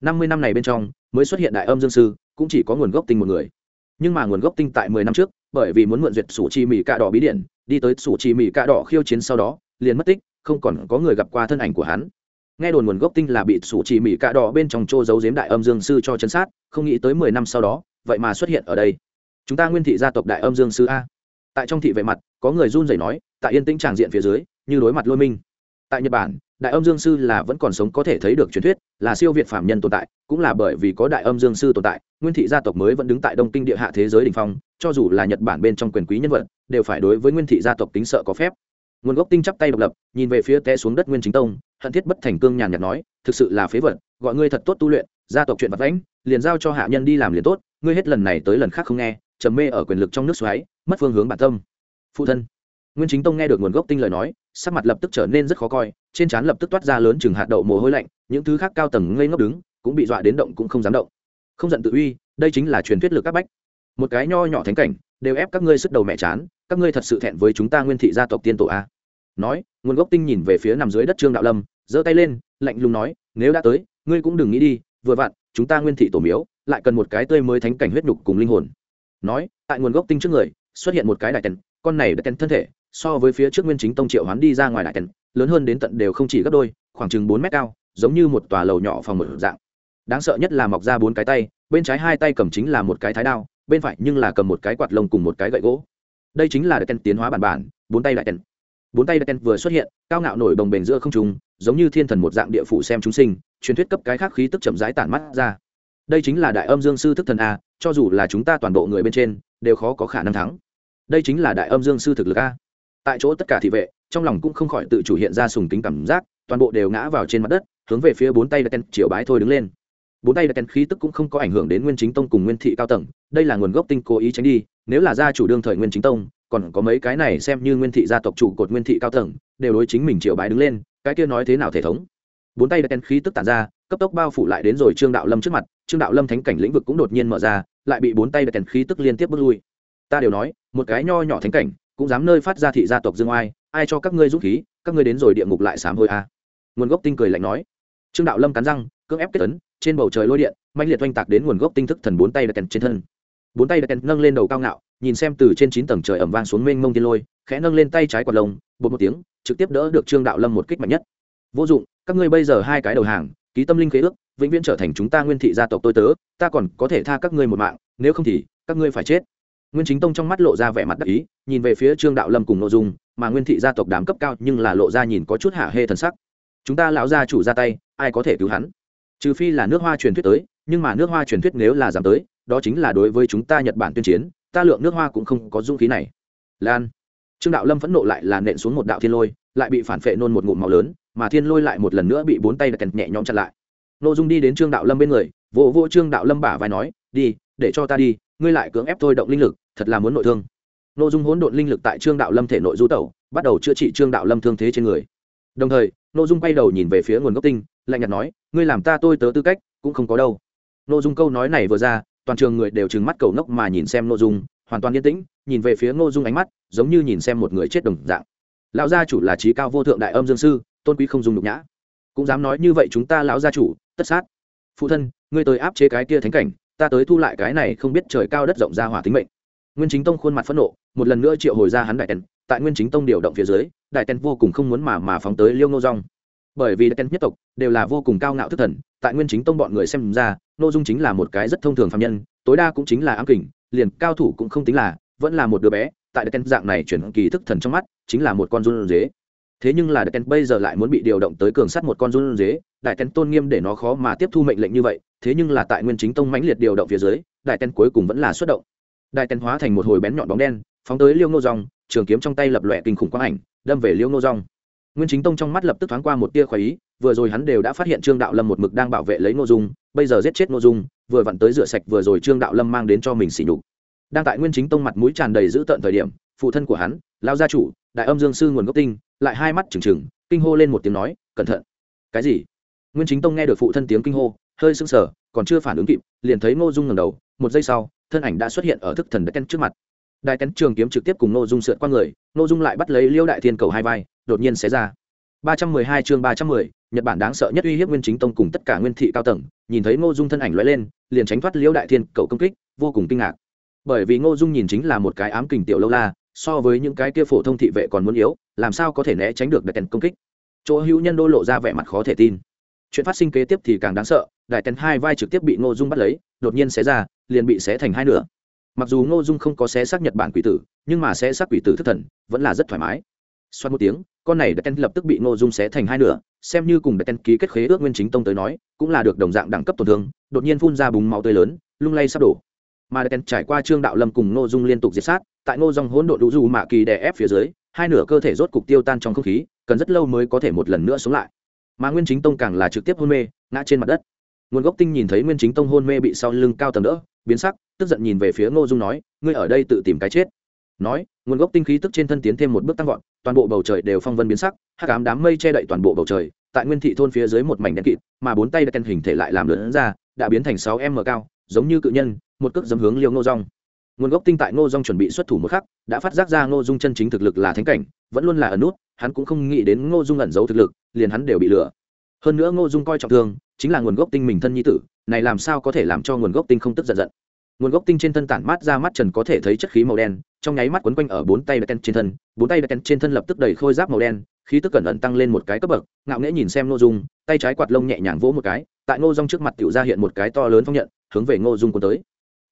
Năm mươi năm này bên trong, mới xuất hiện đại âm dương sư, cũng chỉ có nguồn gốc tinh một người. Nhưng mà nguồn gốc tinh tại mười năm trước, bởi vì muốn mượn duyệt sủ chi mỹ cạ đỏ bí điện, đi tới sủ chi mỹ cạ đỏ khiêu chiến sau đó, liền mất tích, không còn có người gặp qua thân ảnh của hắn. Nghe đồn nguồn gốc tinh là bị sủ chỉ mỹ cạ đỏ bên trong chỗ giấu giếm đại âm dương sư cho chân sát, không nghĩ tới mười năm sau đó, vậy mà xuất hiện ở đây. Chúng ta nguyên thị gia tộc đại âm dương sư a. Tại trong thị vệ mặt, có người run rẩy nói, tại yên tĩnh tràng diện phía dưới, như đối mặt lôi minh. Tại nhật bản đại âm dương sư là vẫn còn sống có thể thấy được truyền thuyết, là siêu việt phạm nhân tồn tại, cũng là bởi vì có đại âm dương sư tồn tại, nguyên thị gia tộc mới vẫn đứng tại đông kinh địa hạ thế giới đ ỉ n h phong, cho dù là nhật bản bên trong quyền quý nhân vật, đều phải đối với nguyên thị gia tộc tính sợ có phép. Nguồn gốc tinh chắp tay độc lập, nhìn về phía té xuống đất nguyên chính tông, hận thiết bất thành cương nhàn nhạt nói, thực sự là phế vật, gọi ngươi thật tốt tu luyện, gia tộc chuyện vật lãnh liền giao cho hạ nhân đi làm liền tốt, ngươi hết lần này tới lần khác không nghe, trầm mê ở quyền lực trong nước xoáy, mất phương hướng bản tâm. Phụ thân. Nguyên chính tông nghe được nguồn gốc tinh lời nói sắc mặt lập tức trở nên rất khó coi, trên trán lập tức toát ra lớn chừng hạt đậu mồ hôi lạnh, những thứ khác cao tầng ngây ngốc đứng, cũng bị dọa đến động cũng không dám động. Không giận tự uy, đây chính là truyền thuyết lực các bách. Một cái nho nhỏ thánh cảnh, đều ép các ngươi sức đầu mẹ chán, các ngươi thật sự thẹn với chúng ta nguyên thị gia tộc tiên tổ a. Nói, nguồn gốc tinh nhìn về phía nằm dưới đất trương đạo lâm, giơ tay lên, lạnh lùng nói, nếu đã tới, ngươi cũng đừng nghĩ đi, vừa vặn, chúng ta nguyên thị tổ miếu, lại cần một cái tươi mới thánh cảnh huyết nhục cùng linh hồn. Nói, tại nguồn gốc tinh trước người, xuất hiện một cái đại tần, con này đã tần thân thể so với phía trước nguyên chính tông triệu hoán đi ra ngoài đại tần, lớn hơn đến tận đều không chỉ gấp đôi, khoảng chừng bốn mét cao, giống như một tòa lầu nhỏ phòng một dạng. Đáng sợ nhất là mọc ra bốn cái tay, bên trái hai tay cầm chính là một cái thái đao, bên phải nhưng là cầm một cái quạt lông cùng một cái gậy gỗ. Đây chính là đại tần tiến hóa bản bản, bốn tay đại tần. Bốn tay đại tần vừa xuất hiện, cao ngạo nổi đồng bền giữa không trung, giống như thiên thần một dạng địa phủ xem chúng sinh, truyền thuyết cấp cái khác khí tức chậm rãi tản mắt ra. Đây chính là đại âm dương sư thức thần a, cho dù là chúng ta toàn bộ người bên trên, đều khó có khả năng thắng. Đây chính là đại âm dương sư thực lực a tại chỗ tất cả thị vệ, trong lòng cũng không khỏi tự chủ hiện ra sùng kính cảm giác, toàn bộ đều ngã vào trên mặt đất, hướng về phía bốn tay đặt tên triều bái thôi đứng lên. Bốn tay đặt tên khí tức cũng không có ảnh hưởng đến nguyên chính tông cùng nguyên thị cao tầng, đây là nguồn gốc tinh cố ý tránh đi, nếu là gia chủ đương thời nguyên chính tông, còn có mấy cái này xem như nguyên thị gia tộc chủ cột nguyên thị cao tầng, đều đối chính mình triều bái đứng lên, cái kia nói thế nào thể thống? Bốn tay đặt tên khí tức tản ra, cấp tốc bao phủ lại đến rồi trương đạo lâm trước mặt, trương đạo lâm thánh cảnh lĩnh vực cũng đột nhiên mở ra, lại bị bốn tay đặt tên khí tức liên tiếp bước lui. Ta đều nói, một cái nho nhỏ thánh cảnh cũng dám nơi phát ra thị gia tộc dương oai, ai cho các ngươi dũng khí, các ngươi đến rồi địa ngục lại sám hôi a. À. nguồn gốc tinh cười lạnh nói. Trương đạo lâm cắn răng, cưỡng ép kết tấn trên bầu trời lôi điện mạnh liệt oanh tạc đến nguồn gốc tinh thức thần bốn tay đặt kèn trên thân. Bốn tay đặt kèn nâng lên đầu cao ngạo, nhìn xem từ trên chín tầng trời ẩm vang xuống mênh mông tiên lôi, khẽ nâng lên tay trái quạt lông, bột một tiếng, trực tiếp đỡ được trương đạo lâm một kích mạnh nhất. Vô dụng, các ngươi bây giờ hai cái đầu hàng, ký tâm linh khế ước, vĩnh viễn trở thành chúng ta nguyên thị gia tộc tôi tớ, ta còn có thể tha các ngươi một mạng, nếu không thì các ngươi phải chết nguyên chính tông trong mắt lộ ra vẻ mặt đắc ý, nhìn về phía trương đạo lâm cùng nội dung, mà nguyên thị gia tộc đám cấp cao nhưng là lộ ra nhìn có chút hạ hê thần sắc. Chúng ta lão gia chủ ra tay, ai có thể cứu hắn? Trừ phi là nước hoa truyền thuyết tới, nhưng mà nước hoa truyền thuyết nếu là giảm tới, đó chính là đối với chúng ta nhật bản tuyên chiến, ta lượng nước hoa cũng không có dũng khí này. Lan. Trương đạo lâm phẫn nộ lại là nện xuống một đạo thiên lôi, lại bị phản phệ nôn một ngụm màu lớn, mà thiên lôi lại một lần nữa bị bốn tay đặt nhẹ nhõm chặn lại. Nội dung đi đến trương đạo lâm bên người, vỗ vỗ trương đạo lâm bả vai nói, đi, để cho ta đi ngươi lại cưỡng ép thôi động linh lực, thật là muốn nội thương. Nô dung hỗn độn linh lực tại trương đạo lâm thể nội du tẩu, bắt đầu chữa trị trương đạo lâm thương thế trên người. Đồng thời, nô dung quay đầu nhìn về phía nguồn gốc tinh, lạnh nhạt nói, ngươi làm ta tôi tớ tư cách, cũng không có đâu. Nô dung câu nói này vừa ra, toàn trường người đều trừng mắt cầu nốc mà nhìn xem nô dung, hoàn toàn yên tĩnh, nhìn về phía nô dung ánh mắt, giống như nhìn xem một người chết đồng dạng. Lão gia chủ là trí cao vô thượng đại âm dương sư, tôn quý không dùng nhục nhã. Cũng dám nói như vậy chúng ta lão gia chủ, tất sát. Phụ thân, ngươi tới áp chế cái kia thánh cảnh ta tới thu lại cái này không biết trời cao đất rộng ra hỏa tính mệnh. Nguyên chính tông khuôn mặt phẫn nộ, một lần nữa triệu hồi ra hắn đại tần tại nguyên chính tông điều động phía dưới, đại tần vô cùng không muốn mà mà phóng tới liêu ngô rong bởi vì đại tần nhất tộc đều là vô cùng cao ngạo thức thần, tại nguyên chính tông bọn người xem ra nô dung chính là một cái rất thông thường phạm nhân, tối đa cũng chính là ám kình, liền cao thủ cũng không tính là, vẫn là một đứa bé, tại đại tần dạng này chuyển kỳ thức thần trong mắt, chính là một con run dế thế nhưng là đại tần bây giờ lại muốn bị điều động tới cường sắt một con run dế đại tần tôn nghiêm để nó khó mà tiếp thu mệnh lệnh như vậy, thế nhưng là tại nguyên chính tông mãnh liệt điều động phía dưới, đại tần cuối cùng vẫn là xuất động. Đại tần hóa thành một hồi bén nhọn bóng đen, phóng tới liêu ngô rong trường kiếm trong tay lập lòe kinh khủng quang ảnh, đâm về liêu ngô rong nguyên chính tông trong mắt lập tức thoáng qua một tia khoái ý, vừa rồi hắn đều đã phát hiện trương đạo lâm một mực đang bảo vệ lấy ngô dung, bây giờ giết chết ngô dung, vừa vặn tới rửa sạch vừa rồi trương đạo lâm mang đến cho mình xỉ nhục. Đang tại nguyên chính tông mặt mũi tràn đầy dữ tợn thời điểm, phụ thân của hắn lao gia chủ, đại âm dương sư nguồn gốc tinh, lại hai mắt trừng trừng, kinh hô lên một tiếng nói, cẩn thận. Cái gì? Nguyên chính tông nghe được phụ thân tiếng kinh hô, hơi sưng sờ, còn chưa phản ứng kịp, liền thấy ngô dung ngầm đầu, một giây sau, thân ảnh đã xuất hiện ở thức thần đất căn trước mặt. Đại tén trường kiếm trực tiếp cùng ngô dung sượt qua người, ngô dung lại bắt lấy liêu đại thiên cầu hai vai, đột nhiên xé ra. Ba trăm mười hai chương ba trăm mười, nhật bản đáng sợ nhất uy hiếp nguyên chính tông cùng tất cả nguyên thị cao tầng, nhìn thấy ngô dung thân ảnh lóe lên, liền tránh thoát liêu đại thiên cầu công kích, vô cùng kinh ngạc. Bởi vì ngô dung nhìn chính là một cái ám kình tiểu lâu la, so với những cái kia phổ thông thị vệ còn muốn yếu, làm sao có thể né tránh được đại căn công kích? Chỗ hữu nhân đô lộ ra vẻ mặt khó thể tin chuyện phát sinh kế tiếp thì càng đáng sợ, đại tén hai vai trực tiếp bị ngô dung bắt lấy, đột nhiên xé ra, liền bị xé thành hai nửa. Mặc dù ngô dung không có xé xác nhật bản quỷ tử, nhưng mà xé xác quỷ tử thất thần, vẫn là rất thoải mái. Xoát một tiếng, con này đại ten lập tức bị ngô dung xé thành hai nửa, xem như cùng đại ten ký kết khế ước nguyên chính tông tới nói, cũng là được đồng dạng đẳng cấp tổn thương, đột nhiên phun ra bùng máu tươi lớn, lung lay sắp đổ. Mà đại ten trải qua trương đạo lâm cùng ngô dung liên tục diệt sát, tại ngô dòng hỗn độ đủ dù mạ kỳ đè ép phía dưới, hai nửa cơ thể rốt cục tiêu tan trong không khí, cần rất lâu mới có thể một lần nữa sống lại mà nguyên chính tông càng là trực tiếp hôn mê, ngã trên mặt đất. Nguồn gốc tinh nhìn thấy nguyên chính tông hôn mê bị sau lưng cao tầm đỡ, biến sắc, tức giận nhìn về phía ngô dung nói, ngươi ở đây tự tìm cái chết. Nói, nguồn gốc tinh khí tức trên thân tiến thêm một bước tăng vọt, toàn bộ bầu trời đều phong vân biến sắc, hắc ám đám mây che đậy toàn bộ bầu trời, tại nguyên thị thôn phía dưới một mảnh đen kịt, mà bốn tay đã canh hình thể lại làm lớn ra, đã biến thành sáu m cao, giống như cự nhân, một cước dấm hướng liêu ngô rong nguồn gốc tinh tại ngô rong chuẩn bị xuất thủ một khắc, đã phát giác ra ngô dung chân chính thực lực là thánh cảnh, vẫn luôn là ẩn nút hắn cũng không nghĩ đến ngô dung ẩn giấu thực lực, liền hắn đều bị lừa. Hơn nữa ngô dung coi trọng thương, chính là nguồn gốc tinh mình thân nhi tử, này làm sao có thể làm cho nguồn gốc tinh không tức giận giận. Nguồn gốc tinh trên thân tản mát ra mắt trần có thể thấy chất khí màu đen, trong nháy mắt quấn quanh ở bốn tay đen trên thân, bốn tay đen trên thân lập tức đầy khôi giáp màu đen, khí tức cẩn thận tăng lên một cái cấp bậc, ngạo nghễ nhìn xem ngô dung, tay trái quạt lông nhẹ nhàng vỗ một cái, tại ngô dung trước mặt tiểu ra hiện một cái to lớn phong nhận, hướng về ngô dung cuốn tới.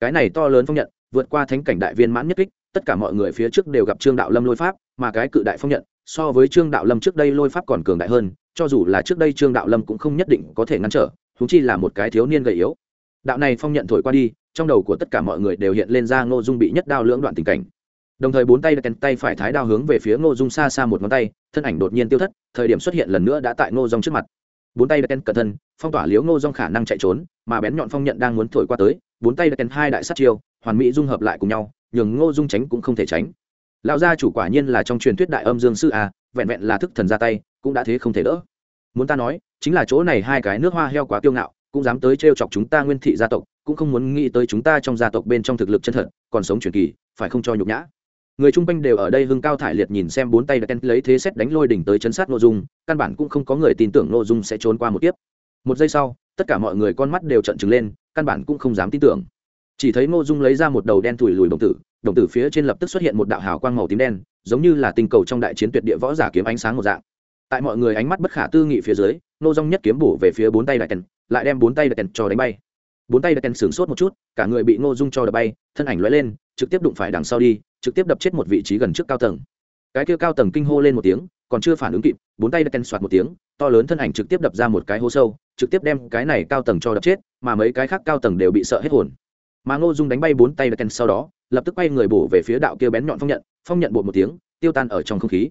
Cái này to lớn phong nhận, vượt qua thánh cảnh đại viên mãn nhất kích, tất cả mọi người phía trước đều gặp trương đạo lâm lôi pháp, mà cái cự đại phong nhận so với trương đạo lâm trước đây lôi pháp còn cường đại hơn, cho dù là trước đây trương đạo lâm cũng không nhất định có thể ngăn trở húng chi là một cái thiếu niên gầy yếu. Đạo này phong nhận thổi qua đi, trong đầu của tất cả mọi người đều hiện lên ra ngô dung bị nhất đao lưỡng đoạn tình cảnh. Đồng thời bốn tay đặt tay phải thái đao hướng về phía ngô dung xa xa một ngón tay, thân ảnh đột nhiên tiêu thất, thời điểm xuất hiện lần nữa đã tại ngô dung trước mặt. Bốn tay đặt cẩn thân phong tỏa liếu ngô dung khả năng chạy trốn, mà bén nhọn phong nhận đang muốn thổi qua tới, bốn tay đặt hai đại sát chiêu, hoàn mỹ dung hợp lại cùng nhau, nhường ngô dung tránh cũng không thể tránh lão gia chủ quả nhiên là trong truyền thuyết đại âm dương sư à vẹn vẹn là thức thần ra tay, cũng đã thế không thể đỡ. Muốn ta nói, chính là chỗ này hai cái nước hoa heo quá kiêu ngạo, cũng dám tới trêu chọc chúng ta nguyên thị gia tộc, cũng không muốn nghĩ tới chúng ta trong gia tộc bên trong thực lực chân thật, còn sống truyền kỳ, phải không cho nhục nhã? Người chung quanh đều ở đây hưng cao thải liệt nhìn xem bốn tay đã ken lấy thế xét đánh lôi đỉnh tới chấn sát nội dung, căn bản cũng không có người tin tưởng nội dung sẽ trốn qua một tiếp một giây sau, tất cả mọi người con mắt đều trận trừng lên, căn bản cũng không dám tin tưởng. Chỉ thấy nội dung lấy ra một đầu đen thủi lùi đồng tử đồng tử phía trên lập tức xuất hiện một đạo hào quang màu tím đen, giống như là tinh cầu trong đại chiến tuyệt địa võ giả kiếm ánh sáng một dạng. Tại mọi người ánh mắt bất khả tư nghị phía dưới, nô dung nhất kiếm bổ về phía bốn tay đại tần, lại đem bốn tay đại tần cho đánh bay. Bốn tay đại tần sửng sốt một chút, cả người bị ngô dung cho đập bay, thân ảnh lóe lên, trực tiếp đụng phải đằng sau đi, trực tiếp đập chết một vị trí gần trước cao tầng. Cái kia cao tầng kinh hô lên một tiếng, còn chưa phản ứng kịp, bốn tay đại tần soạt một tiếng, to lớn thân ảnh trực tiếp đập ra một cái hố sâu, trực tiếp đem cái này cao tầng cho đập chết, mà mấy cái khác cao tầng đều bị sợ hết hồn. Mà ngô dung đánh bay bốn tay đại tần sau đó lập tức quay người bổ về phía đạo kia bén nhọn phong nhận phong nhận bột một tiếng, tiêu tan ở trong không khí.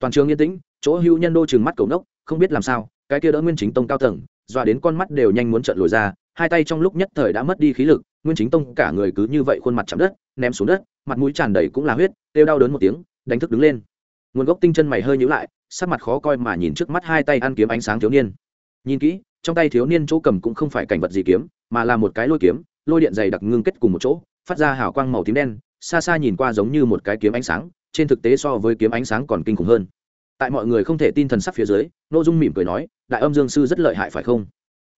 Toàn trường yên tĩnh, chỗ hưu nhân đô chừng mắt cầu nốc, không biết làm sao, cái kia đỡ nguyên chính tông cao tầng, dọa đến con mắt đều nhanh muốn trợn lồi ra, hai tay trong lúc nhất thời đã mất đi khí lực, nguyên chính tông cả người cứ như vậy khuôn mặt chạm đất, ném xuống đất, mặt mũi tràn đầy cũng là huyết têu đau đớn một tiếng, đánh thức đứng lên. Nguồn gốc tinh chân mày hơi nhíu lại, sắc mặt khó coi mà nhìn trước mắt hai tay ăn kiếm ánh sáng thiếu niên. Nhìn kỹ, trong tay thiếu niên chỗ cầm cũng không phải cảnh vật gì kiếm, mà là một cái lôi kiếm, lôi điện dày đặc ngưng kết cùng một chỗ phát ra hào quang màu tím đen, xa xa nhìn qua giống như một cái kiếm ánh sáng, trên thực tế so với kiếm ánh sáng còn kinh khủng hơn. Tại mọi người không thể tin thần sắc phía dưới nội dung mỉm cười nói, đại âm dương sư rất lợi hại phải không?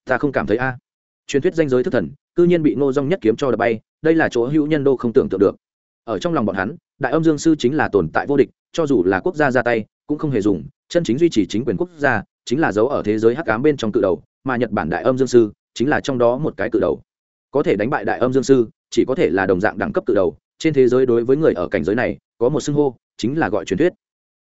Ta không cảm thấy a. Truyền thuyết danh giới thức thần, cư nhiên bị ngô dung nhất kiếm cho đập bay, đây là chỗ hữu nhân đô không tưởng tượng được. Ở trong lòng bọn hắn, đại âm dương sư chính là tồn tại vô địch, cho dù là quốc gia ra tay, cũng không hề dùng, chân chính duy trì chính quyền quốc gia, chính là dấu ở thế giới hắc ám bên trong cự đầu, mà nhật bản đại âm dương sư chính là trong đó một cái cự đầu. Có thể đánh bại đại âm dương sư chỉ có thể là đồng dạng đẳng cấp cự đầu, trên thế giới đối với người ở cảnh giới này, có một xưng hô, chính là gọi truyền thuyết.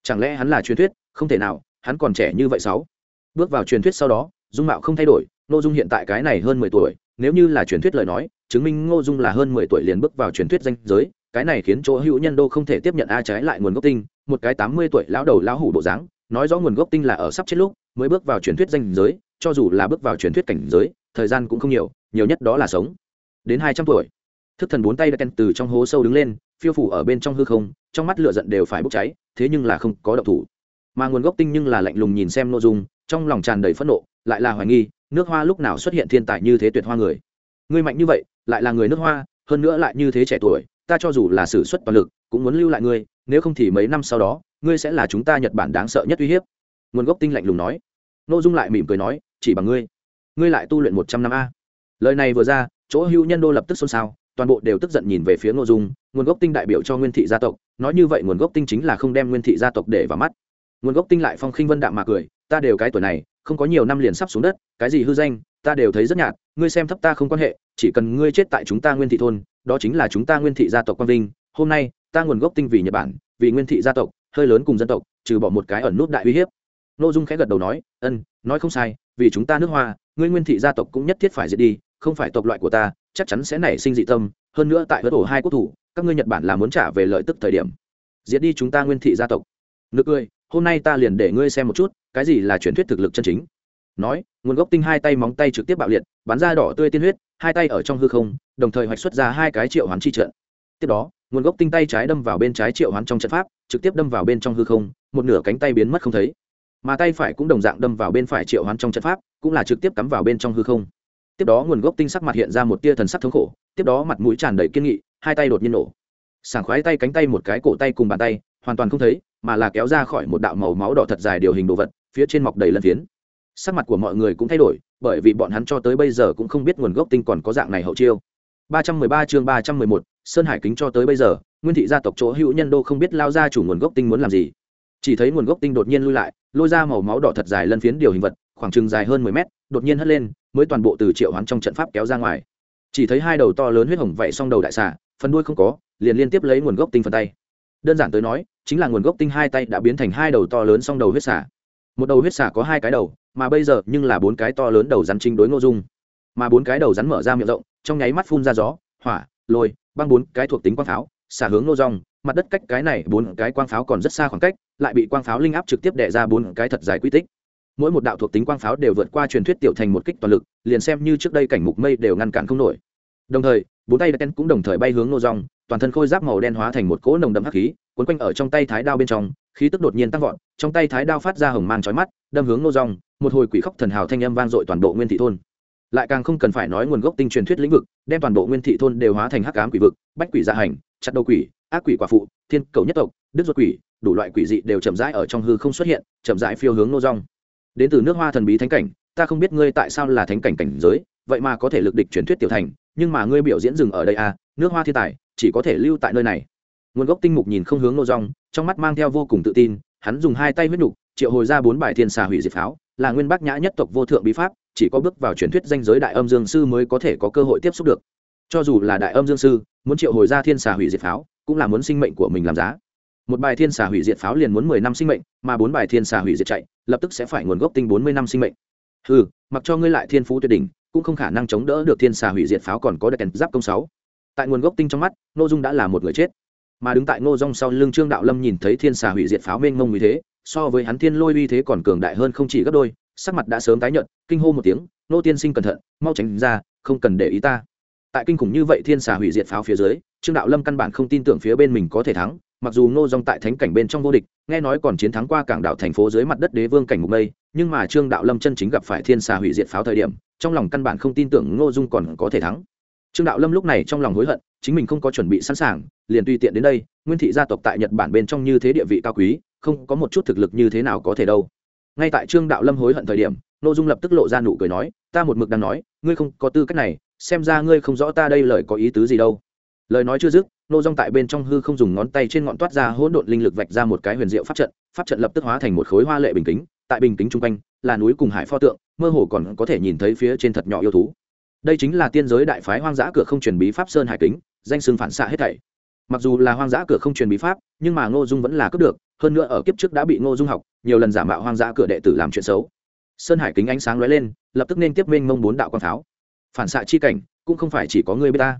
Chẳng lẽ hắn là truyền thuyết? Không thể nào, hắn còn trẻ như vậy sáu. Bước vào truyền thuyết sau đó, dung mạo không thay đổi, ngô dung hiện tại cái này hơn mười tuổi, nếu như là truyền thuyết lời nói, chứng minh ngô dung là hơn mười tuổi liền bước vào truyền thuyết danh giới, cái này khiến chỗ hữu nhân đô không thể tiếp nhận a trái lại nguồn gốc tinh, một cái tám mươi tuổi lão đầu lão hủ bộ dáng, nói rõ nguồn gốc tinh là ở sắp chết lúc, mới bước vào truyền thuyết danh giới, cho dù là bước vào truyền thuyết cảnh giới, thời gian cũng không nhiều nhiều nhất đó là sống. Đến hai trăm tuổi thức thần bốn tay đã ten từ trong hố sâu đứng lên, phiêu phủ ở bên trong hư không, trong mắt lửa giận đều phải bốc cháy, thế nhưng là không có động thủ. Mà nguồn gốc tinh nhưng là lạnh lùng nhìn xem nội dung, trong lòng tràn đầy phẫn nộ, lại là hoài nghi, nước hoa lúc nào xuất hiện thiên tài như thế tuyệt hoa người. Ngươi mạnh như vậy, lại là người nước hoa, hơn nữa lại như thế trẻ tuổi, ta cho dù là sử xuất toàn lực, cũng muốn lưu lại ngươi, nếu không thì mấy năm sau đó, ngươi sẽ là chúng ta nhật bản đáng sợ nhất uy hiếp. Nguồn gốc tinh lạnh lùng nói. N ô dung lại mỉm cười nói, chỉ bằng ngươi. Ngươi lại tu luyện một trăm năm a. Lời này vừa ra, chỗ hữu nhân đô lập tức xôn xao toàn bộ đều tức giận nhìn về phía ngô dung, nguồn gốc tinh đại biểu cho nguyên thị gia tộc, nói như vậy nguồn gốc tinh chính là không đem nguyên thị gia tộc để vào mắt. Nguồn gốc tinh lại phong khinh vân đạm mà cười, ta đều cái tuổi này, không có nhiều năm liền sắp xuống đất, cái gì hư danh, ta đều thấy rất nhạt, ngươi xem thấp ta không quan hệ, chỉ cần ngươi chết tại chúng ta nguyên thị thôn, đó chính là chúng ta nguyên thị gia tộc quang vinh, hôm nay, ta nguồn gốc tinh vì nhật bản, vì nguyên thị gia tộc, hơi lớn cùng dân tộc, trừ bỏ một cái ẩn nút đại uy hiếp. N dung khẽ gật đầu nói, ân, nói không sai, vì chúng ta nước hoa, ngươi nguyên thị gia tộc cũng nhất thiết phải diệt đi, không phải tộc loại của ta chắc chắn sẽ nảy sinh dị tâm, hơn nữa tại hớt ổ hai quốc thủ, các ngươi nhật bản là muốn trả về lợi tức thời điểm. Diệt đi chúng ta nguyên thị gia tộc. Nực cười, hôm nay ta liền để ngươi xem một chút, cái gì là truyền thuyết thực lực chân chính. Nói, nguồn gốc tinh hai tay móng tay trực tiếp bạo liệt, bắn ra đỏ tươi tiên huyết, hai tay ở trong hư không, đồng thời hoạch xuất ra hai cái triệu hoán chi trận. Tiếp đó, nguồn gốc tinh tay trái đâm vào bên trái triệu hoán trong trận pháp, trực tiếp đâm vào bên trong hư không, một nửa cánh tay biến mất không thấy. Mà tay phải cũng đồng dạng đâm vào bên phải triệu hoán trong trận pháp, cũng là trực tiếp cắm vào bên trong hư không tiếp đó nguồn gốc tinh sắc mặt hiện ra một tia thần sắc thống khổ tiếp đó mặt mũi tràn đầy kiên nghị hai tay đột nhiên nổ. Sảng khoái tay cánh tay một cái cổ tay cùng bàn tay hoàn toàn không thấy mà là kéo ra khỏi một đạo màu máu đỏ thật dài điều hình đồ vật phía trên mọc đầy lân phiến. Sắc mặt của mọi người cũng thay đổi bởi vì bọn hắn cho tới bây giờ cũng không biết nguồn gốc tinh còn có dạng này hậu chiêu. 313 chương 311, Sơn Hải kính cho tới bây giờ, Nguyên thị gia tộc chỗ hữu nhân đô không biết lao ra chủ nguồn gốc tinh muốn làm gì. Chỉ thấy nguồn gốc tinh đột nhiên lui lại, lôi ra màu máu đỏ thật dài lân phiến điều hình vật, khoảng chừng dài hơn 10 mét, đột nhiên hất lên, mới toàn bộ từ triệu hoán trong trận pháp kéo ra ngoài. Chỉ thấy hai đầu to lớn huyết hồng vậy song đầu đại xà, phần đuôi không có, liền liên tiếp lấy nguồn gốc tinh phần tay. Đơn giản tới nói, chính là nguồn gốc tinh hai tay đã biến thành hai đầu to lớn song đầu huyết xà. Một đầu huyết xà có hai cái đầu, mà bây giờ nhưng là bốn cái to lớn đầu rắn chính đối ngô dung mà bốn cái đầu rắn mở ra miệng rộng trong nháy mắt phun ra gió hỏa lôi băng bốn cái thuộc tính quang pháo xả hướng nô rong mặt đất cách cái này bốn cái quang pháo còn rất xa khoảng cách lại bị quang pháo linh áp trực tiếp đẻ ra bốn cái thật dài quy tích mỗi một đạo thuộc tính quang pháo đều vượt qua truyền thuyết tiểu thành một kích toàn lực, liền xem như trước đây cảnh mục mây đều ngăn cản không nổi. Đồng thời, bốn tay đen cũng đồng thời bay hướng nô rong, toàn thân khôi giáp màu đen hóa thành một cỗ nồng đậm hắc khí quấn quanh ở trong tay thái đao bên trong, khí tức đột nhiên tăng vọt, trong tay thái đao phát ra hồng mang chói mắt, đâm hướng nô rong, một hồi quỷ khóc thần hào thanh âm vang dội toàn bộ nguyên thị thôn. Lại càng không cần phải nói nguồn gốc tinh truyền thuyết lĩnh vực, đem toàn bộ nguyên thị thôn đều hóa thành hắc ám quỷ vực, bách quỷ gia hành, chặt đầu quỷ, ác quỷ quả phụ, thiên cầu nhất tộc, đức ruột quỷ, đủ loại quỷ dị đều chậm rãi ở trong hư không xuất hiện, chậm rãi phiêu hướng nô rong đến từ nước hoa thần bí thánh cảnh, ta không biết ngươi tại sao là thánh cảnh cảnh giới, vậy mà có thể lực địch truyền thuyết tiểu thành, nhưng mà ngươi biểu diễn dừng ở đây à nước hoa thiên tài, chỉ có thể lưu tại nơi này. Nguồn gốc tinh mục nhìn không hướng nô rong, trong mắt mang theo vô cùng tự tin, hắn dùng hai tay huyết nhục, triệu hồi ra bốn bài thiên xà hủy diệt pháo, là nguyên bác nhã nhất tộc vô thượng bí pháp, chỉ có bước vào truyền thuyết danh giới đại âm dương sư mới có thể có cơ hội tiếp xúc được. Cho dù là đại âm dương sư, muốn triệu hồi ra thiên xà hủy diệt pháo, cũng là muốn sinh mệnh của mình làm giá một bài thiên xà hủy diệt pháo liền muốn mười năm sinh mệnh, mà bốn bài thiên xà hủy diệt chạy, lập tức sẽ phải nguồn gốc tinh bốn mươi năm sinh mệnh. Ừ mặc cho ngươi lại thiên phú tuyệt đỉnh, cũng không khả năng chống đỡ được thiên xà hủy diệt pháo còn có đèn giáp công sáu. Tại nguồn gốc tinh trong mắt n ô dung đã là một người chết. Mà đứng tại ngô rong sau lưng trương đạo lâm nhìn thấy thiên xà hủy diệt pháo mênh mông như thế, so với hắn thiên lôi uy thế còn cường đại hơn không chỉ gấp đôi, sắc mặt đã sớm tái nhợt, kinh hô một tiếng nô tiên sinh cẩn thận, mau tránh ra, không cần để ý ta. Tại kinh khủng như vậy thiên xà hủy diệt pháo phía dưới, trương đạo lâm căn bản không tin tưởng phía bên mình có thể thắng mặc dù ngô dòng tại thánh cảnh bên trong vô địch, nghe nói còn chiến thắng qua cảng đảo thành phố dưới mặt đất đế vương cảnh mục mây, nhưng mà trương đạo lâm chân chính gặp phải thiên xà hủy diệt pháo thời điểm, trong lòng căn bản không tin tưởng ngô dung còn có thể thắng. Trương đạo lâm lúc này trong lòng hối hận, chính mình không có chuẩn bị sẵn sàng, liền tùy tiện đến đây, nguyên thị gia tộc tại nhật bản bên trong như thế địa vị cao quý, không có một chút thực lực như thế nào có thể đâu. Ngay tại trương đạo lâm hối hận thời điểm nội dung lập tức lộ ra nụ cười nói, ta một mực đang nói, ngươi không có tư cách này, xem ra ngươi không rõ ta đây lời có ý tứ gì đâu lời nói chưa dứt nô dung tại bên trong hư không dùng ngón tay trên ngọn toát ra hỗn độn linh lực vạch ra một cái huyền diệu pháp trận pháp trận lập tức hóa thành một khối hoa lệ bình kính, tại bình kính chung quanh, là núi cùng hải pho tượng, mơ hồ còn có thể nhìn thấy phía trên thật nhỏ yêu thú. Đây chính là tiên giới đại phái hoang dã cửa không truyền bí pháp sơn hải kính, danh xưng phản xạ hết thảy. Mặc dù là hoang dã cửa không truyền bí pháp, nhưng mà ngô dung vẫn là cướp được, hơn nữa ở kiếp trước đã bị ngô dung học, nhiều lần giả mạo hoang dã cửa đệ tử làm chuyện xấu. Sơn hải kính ánh sáng lóe lên, lập tức nên tiếp minh mông bốn đạo quang pháo. Phản xạ chi cảnh, cũng không phải chỉ có người biết ta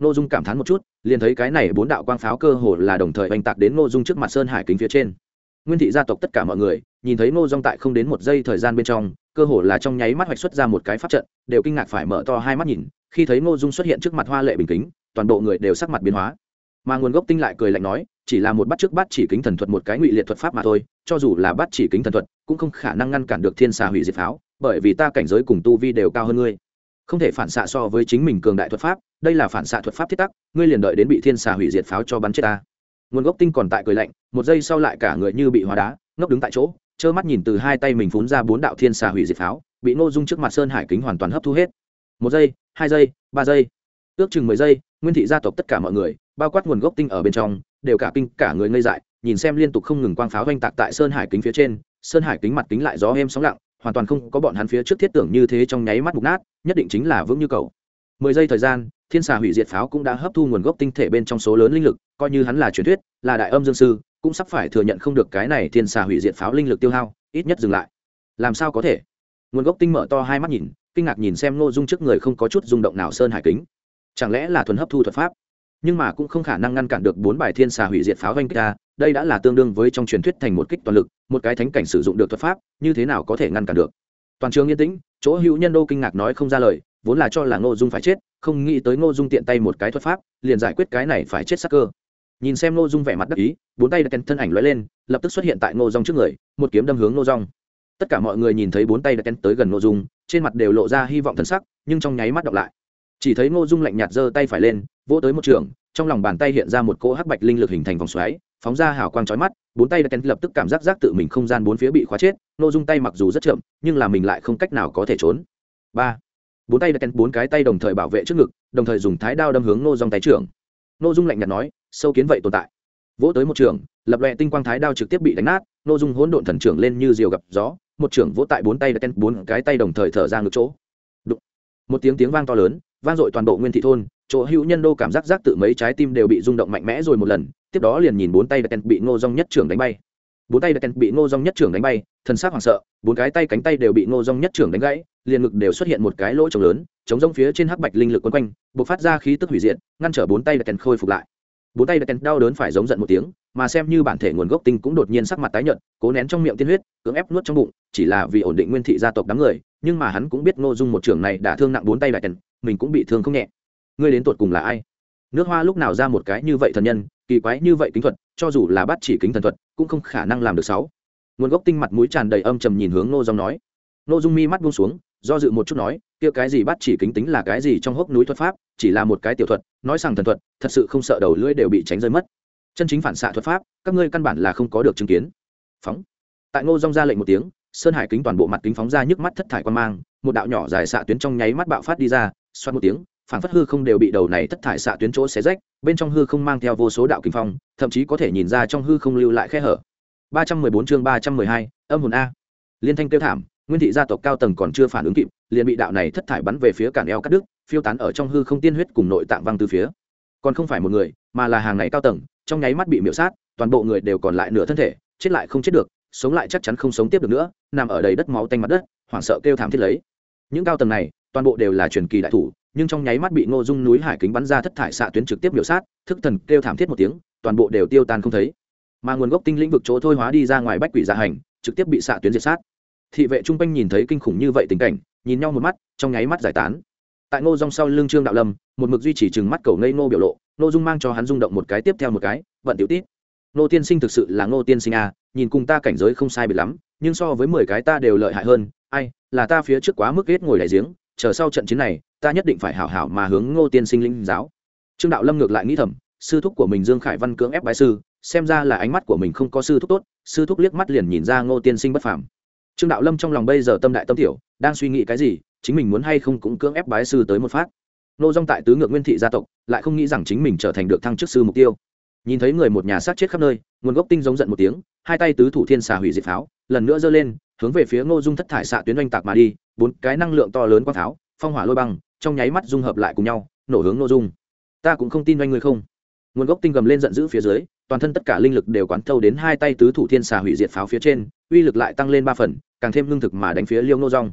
ngô dung cảm thán một chút, liền thấy cái này bốn đạo quang pháo cơ hồ là đồng thời oanh tạc đến ngô dung trước mặt sơn hải kính phía trên. Nguyên thị gia tộc tất cả mọi người, nhìn thấy ngô dung tại không đến một giây thời gian bên trong, cơ hồ là trong nháy mắt hoạch xuất ra một cái pháp trận, đều kinh ngạc phải mở to hai mắt nhìn, khi thấy ngô dung xuất hiện trước mặt hoa lệ bình kính, toàn bộ người đều sắc mặt biến hóa. Mà nguồn gốc tinh lại cười lạnh nói, chỉ là một bắt trước bắt chỉ kính thần thuật một cái ngụy liệt thuật pháp mà thôi, cho dù là bắt chỉ kính thần thuật, cũng không khả năng ngăn cản được thiên xà hủy diệt pháo, bởi vì ta cảnh giới cùng tu vi đều cao hơn ngươi không thể phản xạ so với chính mình cường đại thuật pháp, đây là phản xạ thuật pháp thiết tắc, ngươi liền đợi đến bị thiên xà hủy diệt pháo cho bắn chết ta. Nguồn gốc tinh còn tại cười lạnh, một giây sau lại cả người như bị hóa đá, ngốc đứng tại chỗ, trơ mắt nhìn từ hai tay mình phún ra bốn đạo thiên xà hủy diệt pháo, bị nô dung trước mặt sơn hải kính hoàn toàn hấp thu hết. Một giây, hai giây, ba giây, ước chừng mười giây, nguyên thị gia tộc tất cả mọi người, bao quát nguồn gốc tinh ở bên trong, đều cả kinh, cả người ngây dại, nhìn xem liên tục không ngừng quang pháo oanh tạc tại sơn hải kính phía trên, sơn hải kính mặt kính lại gió êm sóng lặng hoàn toàn không có bọn hắn phía trước thiết tưởng như thế trong nháy mắt mục nát, nhất định chính là vững như cầu. Mười giây thời gian, thiên xà hủy diệt pháo cũng đã hấp thu nguồn gốc tinh thể bên trong số lớn linh lực, coi như hắn là truyền thuyết, là đại âm dương sư, cũng sắp phải thừa nhận không được cái này thiên xà hủy diệt pháo linh lực tiêu hao, ít nhất dừng lại. Làm sao có thể? Nguồn gốc tinh mở to hai mắt nhìn, kinh ngạc nhìn xem ngô dung trước người không có chút rung động nào sơn hải kính. Chẳng lẽ là thuần hấp thu thuật pháp? Nhưng mà cũng không khả năng ngăn cản được bốn bài thiên xà hủy diệt pháo vanh kích ta đây đã là tương đương với trong truyền thuyết thành một kích toàn lực, một cái thánh cảnh sử dụng được thuật pháp, như thế nào có thể ngăn cản được? Toàn trường yên tĩnh, chỗ hữu nhân đô kinh ngạc nói không ra lời, vốn là cho là ngô dung phải chết, không nghĩ tới ngô dung tiện tay một cái thuật pháp, liền giải quyết cái này phải chết sắc cơ. Nhìn xem ngô dung vẻ mặt đắc ý, bốn tay đặt thân ảnh lóe lên, lập tức xuất hiện tại ngô dung trước người, một kiếm đâm hướng ngô dung. Tất cả mọi người nhìn thấy bốn tay đặt kèn tới gần ngô dung, trên mặt đều lộ ra hy vọng thần sắc, nhưng trong nháy mắt đọc lại. Chỉ thấy ngô dung lạnh nhạt giơ tay phải lên, vỗ tới một trường, trong lòng bàn tay hiện ra một cỗ hắc bạch linh lực hình thành vòng xoáy phóng ra hào quang chói mắt, bốn tay đặt lập tức cảm giác giác tự mình không gian bốn phía bị khóa chết, ngô dung tay mặc dù rất chậm, nhưng là mình lại không cách nào có thể trốn. Ba. Bốn tay đặt bốn cái tay đồng thời bảo vệ trước ngực, đồng thời dùng thái đao đâm hướng ngô dung tay trưởng. Ngô dung lạnh nhạt nói, sâu kiến vậy tồn tại. Vỗ tới một trường, lập loè tinh quang thái đao trực tiếp bị đánh nát, ngô dung hỗn độn thần trưởng lên như diều gặp gió, một trưởng vỗ tại bốn tay đặt bốn cái tay đồng thời thở ra ngực chỗ. Một tiếng tiếng vang to lớn, vang dội toàn bộ nguyên thị thôn, chỗ hữu nhân đô cảm giác giác tự mấy trái tim đều bị rung động mạnh mẽ rồi một lần tiếp đó liền nhìn bốn tay đặt bị ngô dong nhất trưởng đánh bay. Bốn tay đặt bị ngô dong nhất trưởng đánh bay, thần sắc hoảng sợ, bốn cái tay cánh tay đều bị ngô dong nhất trưởng đánh gãy, liền ngực đều xuất hiện một cái lỗ trống lớn chống rông phía trên hắc bạch linh lực quấn quanh, bộc phát ra khí tức hủy diệt, ngăn trở bốn tay đặt khôi phục lại. Bốn tay đặt đau đớn phải giống giận một tiếng, mà xem như bản thể nguồn gốc tinh cũng đột nhiên sắc mặt tái nhợt, cố nén trong miệng tiên huyết, cưỡng ép nuốt trong bụng, chỉ là vì ổn định nguyên thị gia tộc đám người, nhưng mà hắn cũng biết ngô dung một trưởng này đã thương nặng bốn tay đại tần mình cũng bị thương không nhẹ. Ngươi đến tột cùng là ai? Nước hoa lúc nào ra một cái như vậy thần nhân kỳ quái như vậy kính thuật, cho dù là bắt chỉ kính thần thuật, cũng không khả năng làm được sáu. Nguồn gốc tinh mặt mũi tràn đầy âm trầm nhìn hướng ngô dung nói. Ngô dung mi mắt buông xuống, do dự một chút nói, kia cái gì bắt chỉ kính tính là cái gì trong hốc núi thuật pháp, chỉ là một cái tiểu thuật, nói rằng thần thuật, thật sự không sợ đầu lưỡi đều bị tránh rơi mất. Chân chính phản xạ thuật pháp, các ngươi căn bản là không có được chứng kiến. Phóng. Tại ngô dung ra lệnh một tiếng, sơn hải kính toàn bộ mặt kính phóng ra nhức mắt thất thải quan mang, một đạo nhỏ dài xạ tuyến trong nháy mắt bạo phát đi ra, xoát một tiếng phản phất hư không đều bị đầu này thất thải xạ tuyến chỗ xé rách, bên trong hư không mang theo vô số đạo kinh phong, thậm chí có thể nhìn ra trong hư không lưu lại khe hở. Ba trăm mười bốn chương ba trăm mười hai, âm hồn a. Liên thanh tiêu thảm, nguyên thị gia tộc cao tầng còn chưa phản ứng kịp, liền bị đạo này thất thải bắn về phía cản eo cắt đứt, phiêu tán ở trong hư không tiên huyết cùng nội tạng văng từ phía. Còn không phải một người, mà là hàng này cao tầng, trong nháy mắt bị miễu sát, toàn bộ người đều còn lại nửa thân thể, chết lại không chết được, sống lại chắc chắn không sống tiếp được nữa, nằm ở đầy đất máu tanh mặt đất, hoảng sợ kêu thảm thiết lấy. Những cao tầng này, toàn bộ đều là truyền kỳ đại thủ nhưng trong nháy mắt bị ngô dung núi hải kính bắn ra thất thải xạ tuyến trực tiếp biểu sát, thức thần kêu thảm thiết một tiếng, toàn bộ đều tiêu tan không thấy. Mà nguồn gốc tinh lĩnh vực chỗ thôi hóa đi ra ngoài bách quỷ giả dạ hành, trực tiếp bị xạ tuyến diệt sát. Thị vệ trung quanh nhìn thấy kinh khủng như vậy tình cảnh, nhìn nhau một mắt, trong nháy mắt giải tán. Tại ngô dung sau lưng trương đạo lâm, một mực duy trì chừng mắt cầu ngây ngô biểu lộ, ngô dung mang cho hắn rung động một cái tiếp theo một cái, vận tiểu tít ngô tiên sinh thực sự là ngô tiên sinh à nhìn cùng ta cảnh giới không sai biệt lắm, nhưng so với mười cái ta đều lợi hại hơn, ai, là ta phía trước quá mức ghét ngồi đại giếng chờ sau trận chiến này, ta nhất định phải hảo hảo mà hướng ngô tiên sinh linh giáo. Trương đạo lâm ngược lại nghĩ thầm, sư thúc của mình dương khải văn cưỡng ép bái sư, xem ra là ánh mắt của mình không có sư thúc tốt, sư thúc liếc mắt liền nhìn ra ngô tiên sinh bất phàm. Trương đạo lâm trong lòng bây giờ tâm đại tâm tiểu, đang suy nghĩ cái gì, chính mình muốn hay không cũng cưỡng ép bái sư tới một phát. Nô dong tại tứ ngược nguyên thị gia tộc, lại không nghĩ rằng chính mình trở thành được thăng chức sư mục tiêu. Nhìn thấy người một nhà sát chết khắp nơi, nguồn gốc tinh giống giận một tiếng, hai tay tứ thủ thiên xà hủy diệt pháo, lần nữa giơ lên hướng về phía ngô dung thất thải xạ tuyến oanh tạc mà đi, bốn cái năng lượng to lớn quang tháo, phong hỏa lôi băng, trong nháy mắt dung hợp lại cùng nhau, nổ hướng ngô dung. Ta cũng không tin oanh người không. Nguồn gốc tinh gầm lên giận dữ phía dưới, toàn thân tất cả linh lực đều quán thâu đến hai tay tứ thủ thiên xà hủy diệt pháo phía trên, uy lực lại tăng lên ba phần, càng thêm lương thực mà đánh phía liêu nô rong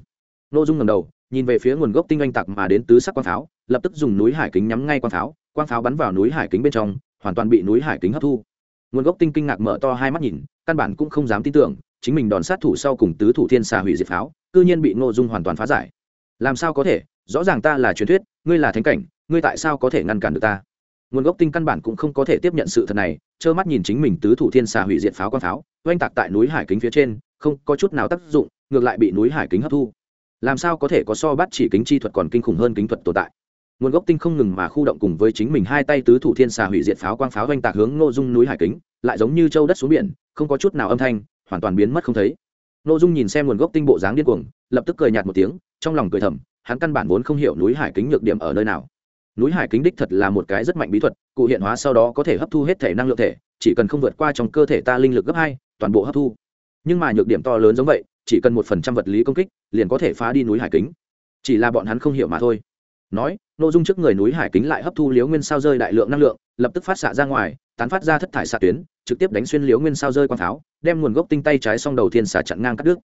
nô dung ngầm đầu, nhìn về phía nguồn gốc tinh oanh tạc mà đến tứ sắc quang pháo lập tức dùng núi hải kính nhắm ngay quang pháo quang pháo bắn vào núi hải kính bên trong, hoàn toàn bị núi hải kính hấp thu. Nguồn gốc tinh kinh ngạc mở to hai mắt nhìn, căn bản cũng không dám tin tưởng chính mình đòn sát thủ sau cùng tứ thủ thiên xà hủy diệt pháo, cư nhiên bị ngô dung hoàn toàn phá giải. Làm sao có thể? Rõ ràng ta là truyền thuyết, ngươi là thánh cảnh, ngươi tại sao có thể ngăn cản được ta? Nguồn gốc tinh căn bản cũng không có thể tiếp nhận sự thật này, trơ mắt nhìn chính mình tứ thủ thiên xà hủy diệt pháo quang pháo, oanh tạc tại núi hải kính phía trên, không có chút nào tác dụng, ngược lại bị núi hải kính hấp thu. Làm sao có thể có so bắt chỉ kính chi thuật còn kinh khủng hơn kính thuật tồn tại? Nguồn gốc tinh không ngừng mà khu động cùng với chính mình hai tay tứ thủ thiên xà hủy diệt pháo quang pháo oanh tạc hướng ngô dung núi hải kính, lại giống như châu đất xuống biển, không có chút nào âm thanh hoàn toàn biến mất không thấy. Ngô dung nhìn xem nguồn gốc tinh bộ dáng điên cuồng, lập tức cười nhạt một tiếng, trong lòng cười thầm, hắn căn bản vốn không hiểu núi hải kính nhược điểm ở nơi nào. Núi hải kính đích thật là một cái rất mạnh bí thuật, cụ hiện hóa sau đó có thể hấp thu hết thể năng lượng thể, chỉ cần không vượt qua trong cơ thể ta linh lực gấp hai, toàn bộ hấp thu. Nhưng mà nhược điểm to lớn giống vậy, chỉ cần một phần trăm vật lý công kích, liền có thể phá đi núi hải kính. Chỉ là bọn hắn không hiểu mà thôi. Nói nội dung trước người núi hải kính lại hấp thu liếu nguyên sao rơi đại lượng năng lượng lập tức phát xạ ra ngoài, tán phát ra thất thải xạ tuyến, trực tiếp đánh xuyên liếu nguyên sao rơi quang pháo, đem nguồn gốc tinh tay trái xong đầu thiên xả chặn ngang cắt đứt.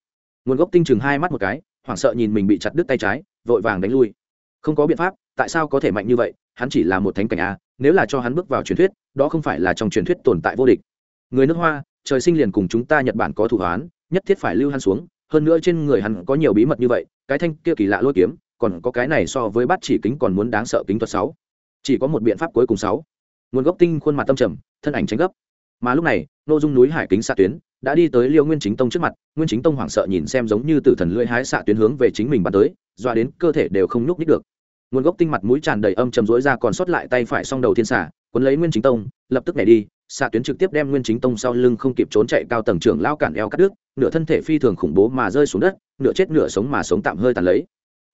Nguồn gốc tinh chừng hai mắt một cái, hoảng sợ nhìn mình bị chặt đứt tay trái, vội vàng đánh lui. Không có biện pháp, tại sao có thể mạnh như vậy, hắn chỉ là một thánh cảnh a, nếu là cho hắn bước vào truyền thuyết, đó không phải là trong truyền thuyết tồn tại vô địch. Người nước hoa, trời sinh liền cùng chúng ta nhật bản có thủ hoán, nhất thiết phải lưu hắn xuống, hơn nữa trên người hắn có nhiều bí mật như vậy, cái thanh kia kỳ lạ lôi kiếm, còn có cái này so với bát chỉ kính còn muốn đáng sợ kính thuật sáu. Chỉ có một biện pháp cuối cùng sáu nguồn gốc tinh khuôn mặt tâm trầm, thân ảnh tranh gấp. Mà lúc này nội dung núi hải kính xạ tuyến đã đi tới liêu nguyên chính tông trước mặt, nguyên chính tông hoảng sợ nhìn xem giống như tử thần lưỡi hái xạ tuyến hướng về chính mình bắn tới doa đến cơ thể đều không nhúc nhích được. Nguồn gốc tinh mặt mũi tràn đầy âm trầm rối ra còn sót lại tay phải song đầu thiên xả quấn lấy nguyên chính tông, lập tức nhảy đi, xạ tuyến trực tiếp đem nguyên chính tông sau lưng không kịp trốn chạy cao tầng trưởng lao cản eo cắt đứt, nửa thân thể phi thường khủng bố mà rơi xuống đất, nửa chết nửa sống mà sống tạm hơi tàn lấy.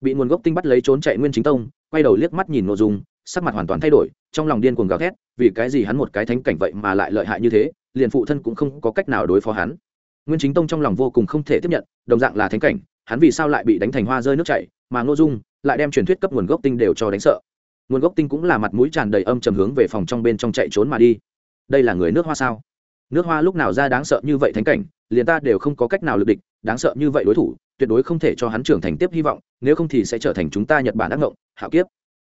Bị nguồn gốc tinh bắt lấy trốn chạy nguyên chính tông, quay đầu liếc mắt nhìn nội dung, sắc mặt hoàn toàn thay đổi, trong lòng điên cuồng gào thét vì cái gì hắn một cái thánh cảnh vậy mà lại lợi hại như thế, liền phụ thân cũng không có cách nào đối phó hắn. Nguyên chính tông trong lòng vô cùng không thể tiếp nhận, đồng dạng là thánh cảnh, hắn vì sao lại bị đánh thành hoa rơi nước chảy, mà ngô dung lại đem truyền thuyết cấp nguồn gốc tinh đều cho đánh sợ. Nguồn gốc tinh cũng là mặt mũi tràn đầy âm trầm hướng về phòng trong bên trong chạy trốn mà đi. Đây là người nước hoa sao? Nước hoa lúc nào ra đáng sợ như vậy thánh cảnh, liền ta đều không có cách nào lực địch, đáng sợ như vậy đối thủ, tuyệt đối không thể cho hắn trưởng thành tiếp hy vọng, nếu không thì sẽ trở thành chúng ta nhật bản ác ngộng, hạo kiếp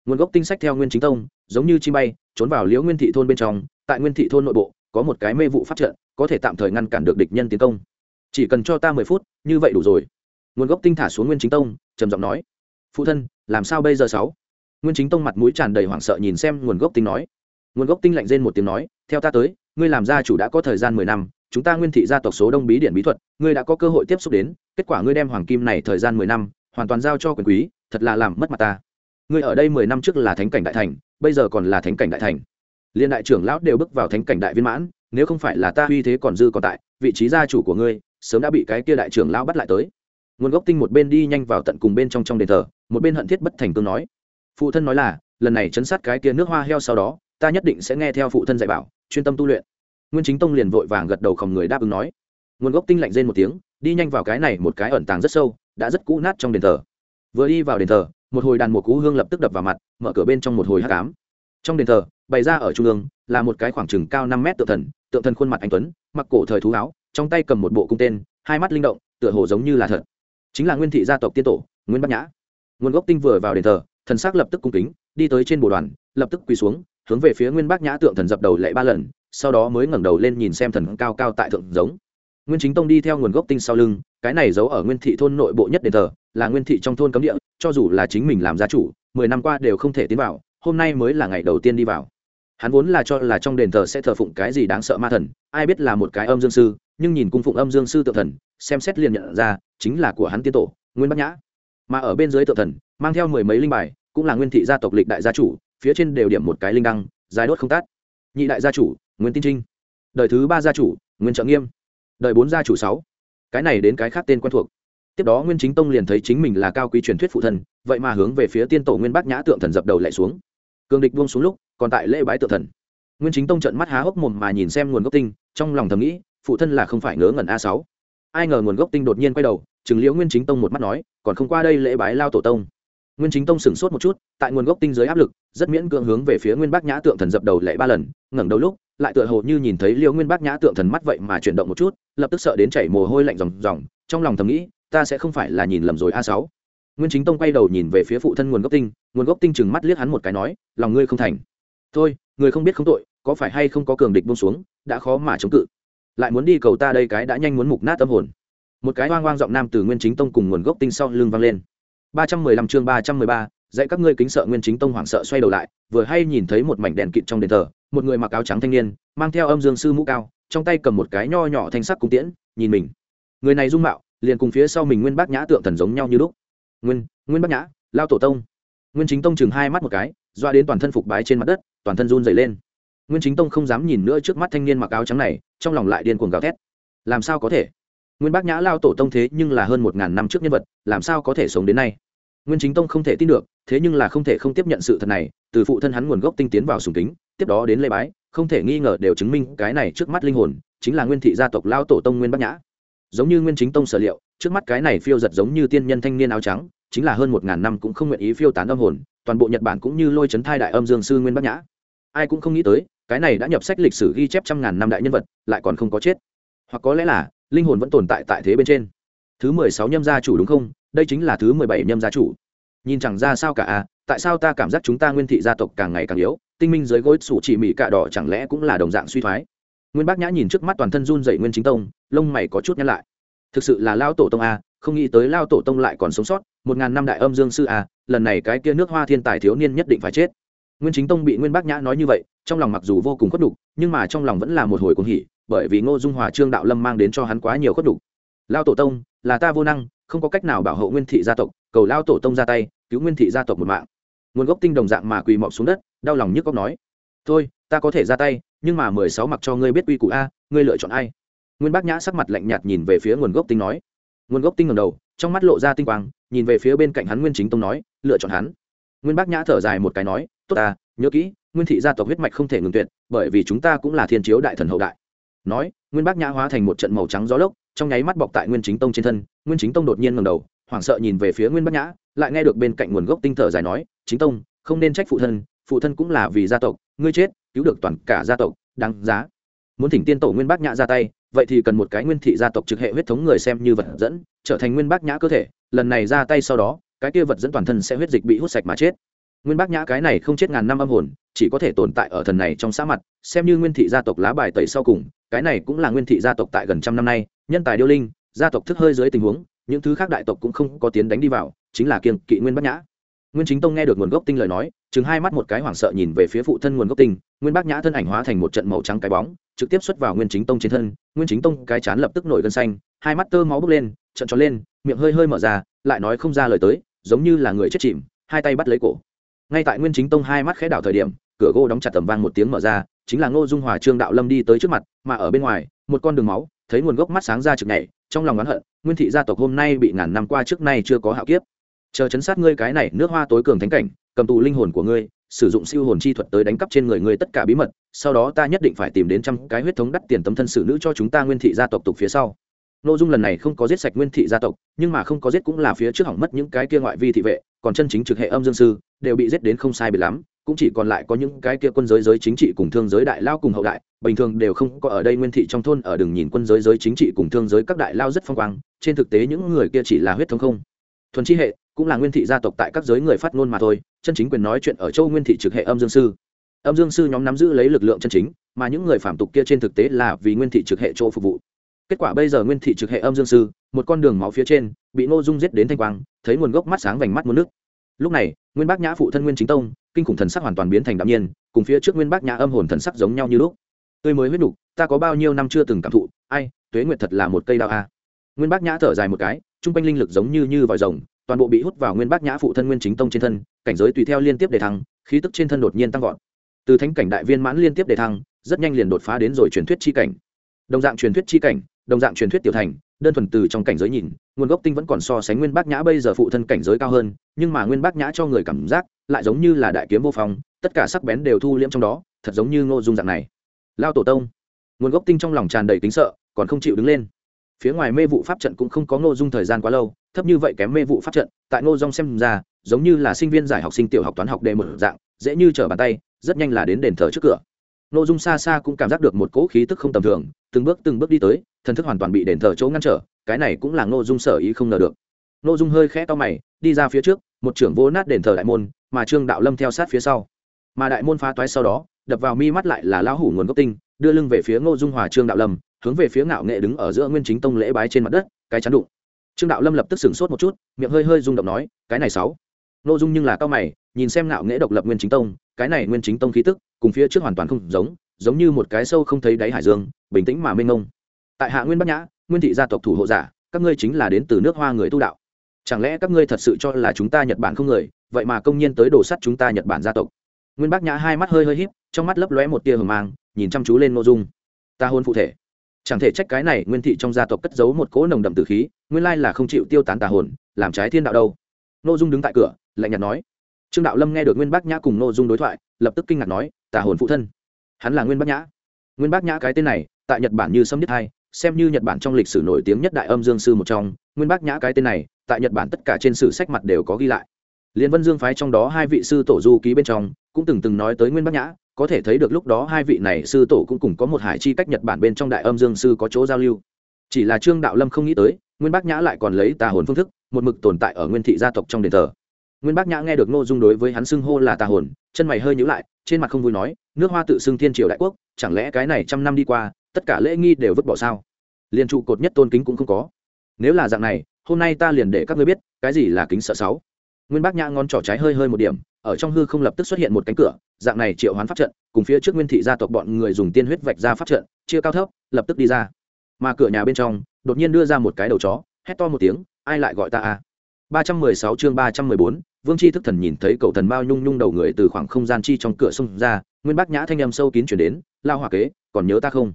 nguồn gốc tinh sách theo nguyên chính tông, giống như chi bay, trốn vào liễu nguyên thị thôn bên trong, tại nguyên thị thôn nội bộ, có một cái mê vụ phát trận, có thể tạm thời ngăn cản được địch nhân tiến công. Chỉ cần cho ta mười phút, như vậy đủ rồi. Nguồn gốc tinh thả xuống nguyên chính tông, trầm giọng nói. Phụ thân, làm sao bây giờ sáu? Nguyên chính tông mặt mũi tràn đầy hoảng sợ nhìn xem nguồn gốc tinh nói. Nguồn gốc tinh lạnh rên một tiếng nói, theo ta tới, ngươi làm gia chủ đã có thời gian mười năm, chúng ta nguyên thị gia tộc số đông bí điển bí thuật, ngươi đã có cơ hội tiếp xúc đến, kết quả ngươi đem hoàng kim này thời gian mười năm, hoàn toàn giao cho quyền quý, thật là làm mất mặt ta ngươi ở đây mười năm trước là thánh cảnh đại thành, bây giờ còn là thánh cảnh đại thành. Liên đại trưởng lão đều bước vào thánh cảnh đại viên mãn, nếu không phải là ta uy thế còn dư còn tại, vị trí gia chủ của ngươi sớm đã bị cái kia đại trưởng lão bắt lại tới. Nguồn gốc tinh một bên đi nhanh vào tận cùng bên trong trong đền thờ, một bên hận thiết bất thành cương nói. Phụ thân nói là, lần này chấn sát cái kia nước hoa heo sau đó, ta nhất định sẽ nghe theo phụ thân dạy bảo, chuyên tâm tu luyện. Nguyên chính tông liền vội vàng gật đầu khòng người đáp ứng nói. Nguồn gốc tinh lạnh rên một tiếng, đi nhanh vào cái này một cái ẩn tàng rất sâu, đã rất cũ nát trong đền thờ. Vừa đi vào đền thờ một hồi đàn một cú hương lập tức đập vào mặt, mở cửa bên trong một hồi hát cám trong đền thờ, bày ra ở trung ương, là một cái khoảng chừng cao năm mét tượng thần tượng thần khuôn mặt anh tuấn, mặc cổ thời thú áo, trong tay cầm một bộ cung tên, hai mắt linh động, tựa hồ giống như là thật. Chính là nguyên thị gia tộc tiên tổ, nguyên bắc nhã. Nguồn gốc tinh vừa vào đền thờ, thần sắc lập tức cung kính, đi tới trên bồ đoàn, lập tức quỳ xuống, hướng về phía nguyên bắc nhã tượng thần dập đầu lệ ba lần, sau đó mới ngẩng đầu lên nhìn xem thần cao cao tại thượng giống. Nguyên chính tông đi theo nguồn gốc tinh sau lưng cái này giấu ở nguyên thị thôn nội bộ nhất đền thờ, là nguyên thị trong thôn cấm địa, cho dù là chính mình làm gia chủ, mười năm qua đều không thể tiến vào, hôm nay mới là ngày đầu tiên đi vào. Hắn vốn là cho là trong đền thờ sẽ thờ phụng cái gì đáng sợ ma thần, ai biết là một cái âm dương sư, nhưng nhìn cung phụng âm dương sư tự thần, xem xét liền nhận ra, chính là của hắn tiên tổ, nguyên bắc nhã. Mà ở bên dưới tự thần, mang theo mười mấy linh bài, cũng là nguyên thị gia tộc lịch đại gia chủ, phía trên đều điểm một cái linh đăng dài đốt không tát. Nhị đại gia chủ, nguyên tin trinh. Đời thứ ba gia chủ, nguyên trợ nghiêm. Đời bốn gia chủ sáu cái này đến cái khác tên quen thuộc. Tiếp đó nguyên chính tông liền thấy chính mình là cao quý truyền thuyết phụ thần, vậy mà hướng về phía tiên tổ nguyên bác nhã tượng thần dập đầu lại xuống. Cường địch buông xuống lúc, còn tại lễ bái tượng thần. Nguyên chính tông trận mắt há hốc mồm mà nhìn xem nguồn gốc tinh, trong lòng thầm nghĩ, phụ thân là không phải ngớ ngẩn a sáu. Ai ngờ nguồn gốc tinh đột nhiên quay đầu chừng liễu nguyên chính tông một mắt nói, còn không qua đây lễ bái lao tổ tông nguyên chính tông sửng sốt một chút, tại nguồn gốc tinh giới áp lực, rất miễn cưỡng hướng về phía nguyên bác nhã tượng thần dập đầu lệ ba lần, ngẩng đầu lúc, lại tựa hồ như nhìn thấy liễu nguyên bác nhã tượng thần mắt vậy mà chuyển động một chút, lập tức sợ đến chảy mồ hôi lạnh ròng ròng, trong lòng thầm nghĩ, ta sẽ không phải là nhìn lầm rồi a sáu. Nguyên chính tông quay đầu nhìn về phía phụ thân nguồn gốc tinh, nguồn gốc tinh chừng mắt liếc hắn một cái nói, lòng ngươi không thành. Thôi, người không biết không tội, có phải hay không có cường địch buông xuống, đã khó mà chống cự. Lại muốn đi cầu ta đây cái đã nhanh muốn mục nát tâm hồn. Một cái oang oang giọng nam từ nguyên chính tông cùng nguồn gốc tinh sau lưng vang lên ba trăm mười lăm chương ba trăm mười ba, dạy các ngươi kính sợ nguyên chính tông hoảng sợ xoay đầu lại, vừa hay nhìn thấy một mảnh đèn kịt trong đền thờ, một người mặc áo trắng thanh niên, mang theo âm dương sư mũ cao, trong tay cầm một cái nho nhỏ thanh sắc cung tiễn, nhìn mình. Người này dung mạo, liền cùng phía sau mình nguyên bác nhã tượng thần giống nhau như lúc. Nguyên nguyên bác nhã, lao tổ tông. Nguyên chính tông chừng hai mắt một cái, doa đến toàn thân phục bái trên mặt đất, toàn thân run rẩy lên. Nguyên chính tông không dám nhìn nữa trước mắt thanh niên mặc áo trắng này, trong lòng lại điên cuồng gào thét. Làm sao có thể? Nguyên bác nhã lao tổ tông thế nhưng là hơn một ngàn năm trước nhân vật, làm sao có thể sống đến nay? Nguyên chính tông không thể tin được, thế nhưng là không thể không tiếp nhận sự thật này, từ phụ thân hắn nguồn gốc tinh tiến vào sùng kính, tiếp đó đến lê bái, không thể nghi ngờ đều chứng minh cái này trước mắt linh hồn, chính là nguyên thị gia tộc lao tổ tông nguyên bác nhã. Giống như nguyên chính tông sở liệu, trước mắt cái này phiêu giật giống như tiên nhân thanh niên áo trắng, chính là hơn một ngàn năm cũng không nguyện ý phiêu tán âm hồn, toàn bộ nhật bản cũng như lôi chấn thai đại âm dương sư nguyên bác nhã. Ai cũng không nghĩ tới, cái này đã nhập sách lịch sử ghi chép trăm ngàn năm đại nhân vật, lại còn không có chết. Hoặc có lẽ là linh hồn vẫn tồn tại tại thế bên trên. Thứ mười sáu nhâm gia chủ đúng không? Đây chính là thứ mười bảy nhâm gia chủ. Nhìn chẳng ra sao cả à tại sao ta cảm giác chúng ta nguyên thị gia tộc càng ngày càng yếu, tinh minh dưới gối sủ chỉ mỹ cạ đỏ chẳng lẽ cũng là đồng dạng suy thoái? Nguyên bác nhã nhìn trước mắt toàn thân run dậy nguyên chính tông, lông mày có chút nhăn lại. Thực sự là lao tổ tông a không nghĩ tới lao tổ tông lại còn sống sót, một ngàn năm đại âm dương sư a lần này cái kia nước hoa thiên tài thiếu niên nhất định phải chết. Nguyên chính tông bị nguyên bác nhã nói như vậy, trong lòng mặc dù vô cùng khuất đục nhưng mà trong lòng vẫn là một hồi cuồng hỉ bởi vì ngô dung hòa, trương đạo lâm mang đến cho hắn quá nhiều khuất đục lao tổ tông, là ta vô năng, không có cách nào bảo hộ nguyên thị gia tộc, cầu lao tổ tông ra tay, cứu nguyên thị gia tộc một mạng. Nguồn gốc tinh đồng dạng mà quỳ mọc xuống đất, đau lòng nhức góc nói, thôi, ta có thể ra tay, nhưng mà mười sáu mặc cho ngươi biết uy củ a, ngươi lựa chọn ai? Nguyên bác nhã sắc mặt lạnh nhạt nhìn về phía nguồn gốc tinh nói. Nguồn gốc tinh ngầm đầu, trong mắt lộ ra tinh quang, nhìn về phía bên cạnh hắn nguyên chính tông nói, lựa chọn hắn. Nguyên bác nhã thở dài một cái nói, tốt ta, nhớ kỹ, nguyên thị gia tộc huyết mạch không thể ngừng tuyệt, bởi vì chúng ta cũng là thiên chiếu đại thần hậu đại nói, nguyên bác nhã hóa thành một trận màu trắng gió lốc, trong nháy mắt bọc tại nguyên chính tông trên thân, nguyên chính tông đột nhiên ngầm đầu, hoảng sợ nhìn về phía nguyên bác nhã, lại nghe được bên cạnh nguồn gốc tinh thở dài nói, chính tông, không nên trách phụ thân phụ thân cũng là vì gia tộc, ngươi chết, cứu được toàn cả gia tộc, đáng giá. Muốn thỉnh tiên tổ nguyên bác nhã ra tay, vậy thì cần một cái nguyên thị gia tộc trực hệ huyết thống người xem như vật dẫn, trở thành nguyên bác nhã cơ thể, lần này ra tay sau đó, cái kia vật dẫn toàn thân sẽ huyết dịch bị hút sạch mà chết. Nguyên bác nhã cái này không chết ngàn năm âm hồn, chỉ có thể tồn tại ở thần này trong xã mặt, xem như nguyên thị gia tộc lá bài tẩy sau cùng cái này cũng là nguyên thị gia tộc tại gần trăm năm nay, nhân tài điêu linh, gia tộc thức hơi dưới tình huống, những thứ khác đại tộc cũng không có tiến đánh đi vào, chính là kiên kỵ nguyên bát nhã. Nguyên chính tông nghe được nguồn gốc tinh lời nói, chừng hai mắt một cái hoảng sợ nhìn về phía phụ thân nguồn gốc tinh, nguyên bát nhã thân ảnh hóa thành một trận màu trắng cái bóng, trực tiếp xuất vào nguyên chính tông trên thân, nguyên chính tông cái chán lập tức nổi gân xanh, hai mắt tơ máu bốc lên trận tròn lên, miệng hơi hơi mở ra, lại nói không ra lời tới, giống như là người chết chìm, hai tay bắt lấy cổ. Ngay tại nguyên chính tông hai mắt khẽ đảo thời điểm, cửa gỗ đóng chặt tầm vang một tiếng mở ra chính là ngô dung hòa trương đạo lâm đi tới trước mặt, mà ở bên ngoài, một con đường máu, thấy nguồn gốc mắt sáng ra trực nhảy, trong lòng oán hận, nguyên thị gia tộc hôm nay bị ngàn năm qua trước nay chưa có hạo kiếp. Chờ chấn sát ngươi cái này nước hoa tối cường thánh cảnh, cầm tù linh hồn của ngươi, sử dụng siêu hồn chi thuật tới đánh cắp trên người ngươi tất cả bí mật, sau đó ta nhất định phải tìm đến trăm cái huyết thống đắt tiền tấm thân xử nữ cho chúng ta nguyên thị gia tộc tục phía sau. Ngô dung lần này không có giết sạch nguyên thị gia tộc, nhưng mà không có giết cũng là phía trước hỏng mất những cái kia ngoại vi thị vệ, còn chân chính trực hệ âm dương sư, đều bị giết đến không sai bị lắm cũng chỉ còn lại có những cái kia quân giới giới chính trị cùng thương giới đại lao cùng hậu đại, bình thường đều không có ở đây nguyên thị trong thôn, ở đừng nhìn quân giới giới chính trị cùng thương giới các đại lao rất phong quang, trên thực tế những người kia chỉ là huyết thống không. Thuần chi hệ cũng là nguyên thị gia tộc tại các giới người phát ngôn mà thôi, chân chính quyền nói chuyện ở châu nguyên thị trực hệ âm dương sư. Âm dương sư nhóm nắm giữ lấy lực lượng chân chính, mà những người phạm tục kia trên thực tế là vì nguyên thị trực hệ châu phục vụ. Kết quả bây giờ nguyên thị trực hệ âm dương sư, một con đường máu phía trên, bị ngô dung giết đến thanh quang, thấy nguồn gốc mắt sáng vành mắt muốn nước. Lúc này, nguyên bác nhã phụ thân nguyên chính tông kinh khủng thần sắc hoàn toàn biến thành đạm nhiên, cùng phía trước nguyên bác nhã âm hồn thần sắc giống nhau như lúc. Tươi mới huyết đục ta có bao nhiêu năm chưa từng cảm thụ, ai, tuế nguyệt thật là một cây đao a. Nguyên bác nhã thở dài một cái chung quanh linh lực giống như như vòi rồng, toàn bộ bị hút vào nguyên bác nhã phụ thân nguyên chính tông trên thân, cảnh giới tùy theo liên tiếp đề thăng, khí tức trên thân đột nhiên tăng vọt. Từ thánh cảnh đại viên mãn liên tiếp đề thăng, rất nhanh liền đột phá đến rồi truyền thuyết chi cảnh. Đồng dạng truyền thuyết chi cảnh, đồng dạng truyền thuyết tiểu thành đơn thuần từ trong cảnh giới nhìn, nguồn gốc tinh vẫn còn so sánh nguyên bác nhã bây giờ phụ thân cảnh giới cao hơn, nhưng mà nguyên bác nhã cho người cảm giác lại giống như là đại kiếm vô phong, tất cả sắc bén đều thu liễm trong đó, thật giống như ngô dung dạng này. Lao tổ tông, nguồn gốc tinh trong lòng tràn đầy kính sợ, còn không chịu đứng lên. Phía ngoài mê vụ pháp trận cũng không có ngô dung thời gian quá lâu, thấp như vậy kém mê vụ pháp trận, tại ngô dung xem ra, giống như là sinh viên giải học sinh tiểu học toán học đề mở dạng, dễ như trở bàn tay, rất nhanh là đến đền thờ trước cửa ngô dung xa xa cũng cảm giác được một cỗ khí tức không tầm thường, từng bước từng bước đi tới, thần thức hoàn toàn bị đền thờ chỗ ngăn trở, cái này cũng là ngô dung sở ý không ngờ được. Ngô dung hơi khẽ to mày, đi ra phía trước, một trưởng vô nát đền thờ đại môn, mà trương đạo lâm theo sát phía sau. Mà đại môn phá toái sau đó, đập vào mi mắt lại là lão hủ nguồn gốc tinh, đưa lưng về phía ngô dung hòa trương đạo lâm, hướng về phía ngạo nghệ đứng ở giữa nguyên chính tông lễ bái trên mặt đất, cái chắn đụng. Trương đạo lâm lập tức sửng sốt một chút, miệng hơi hơi rung động nói, cái này sáu. Nội dung nhưng là cao mày, nhìn xem ngạo nghệ độc lập nguyên chính tông, cái này nguyên chính tông khí tức cùng phía trước hoàn toàn không giống giống như một cái sâu không thấy đáy hải dương, bình tĩnh mà mênh mông. Tại hạ nguyên bắc nhã, nguyên thị gia tộc thủ hộ giả, các ngươi chính là đến từ nước hoa người tu đạo. Chẳng lẽ các ngươi thật sự cho là chúng ta nhật bản không người, vậy mà công nhiên tới đổ sắt chúng ta nhật bản gia tộc? Nguyên bắc nhã hai mắt hơi hơi híp, trong mắt lấp lóe một tia hờ mang, nhìn chăm chú lên nội dung. Ta hôn phụ thể. Chẳng thể trách cái này, nguyên thị trong gia tộc cất giấu một cỗ nồng đậm tử khí, nguyên lai là không chịu tiêu tán tà hồn, làm trái thiên đạo đâu. Nội dung đứng tại cửa, lạnh nhạt nói trương đạo lâm nghe được nguyên bác nhã cùng nội dung đối thoại, lập tức kinh ngạc nói tà hồn phụ thân, hắn là nguyên bác nhã. Nguyên bác nhã cái tên này, tại nhật bản như sâm nhất hai, xem như nhật bản trong lịch sử nổi tiếng nhất đại âm dương sư một trong, nguyên bác nhã cái tên này, tại nhật bản tất cả trên sử sách mặt đều có ghi lại. Liên vân dương phái trong đó hai vị sư tổ du ký bên trong, cũng từng từng nói tới nguyên bác nhã, có thể thấy được lúc đó hai vị này sư tổ cũng cùng có một hải chi cách nhật bản bên trong đại âm dương sư có chỗ giao lưu. Chỉ là trương đạo lâm không nghĩ tới, nguyên bác nhã lại còn lấy tà hồn phương thức, một mực tồn tại ở nguyên thị gia tộc trong đền thờ nguyên bác nhã nghe được ngô dung đối với hắn xưng hô là tà hồn chân mày hơi nhíu lại trên mặt không vui nói nước hoa tự xưng thiên triều đại quốc chẳng lẽ cái này trăm năm đi qua tất cả lễ nghi đều vứt bỏ sao? Liên trụ cột nhất tôn kính cũng không có. Nếu là dạng này hôm nay ta liền để các ngươi biết cái gì là kính sợ sáu. Nguyên bác nhã ngón trỏ trái hơi hơi một điểm ở trong hư không lập tức xuất hiện một cánh cửa dạng này triệu hoán pháp trận cùng phía trước nguyên thị gia tộc bọn người dùng tiên huyết vạch ra pháp trận chưa cao thấp lập tức đi ra. Mà cửa nhà bên trong đột nhiên đưa ra một cái đầu chó hét to một tiếng ai lại gọi ta à 316 chương 314, vương c h i thức thần nhìn thấy cậu thần mao nhung nhung đầu người từ khoảng không gian chi trong cửa sông ra, nguyên bác nhã thanh em sâu kín chuyển đến, lao hòa kế, còn nhớ ta không?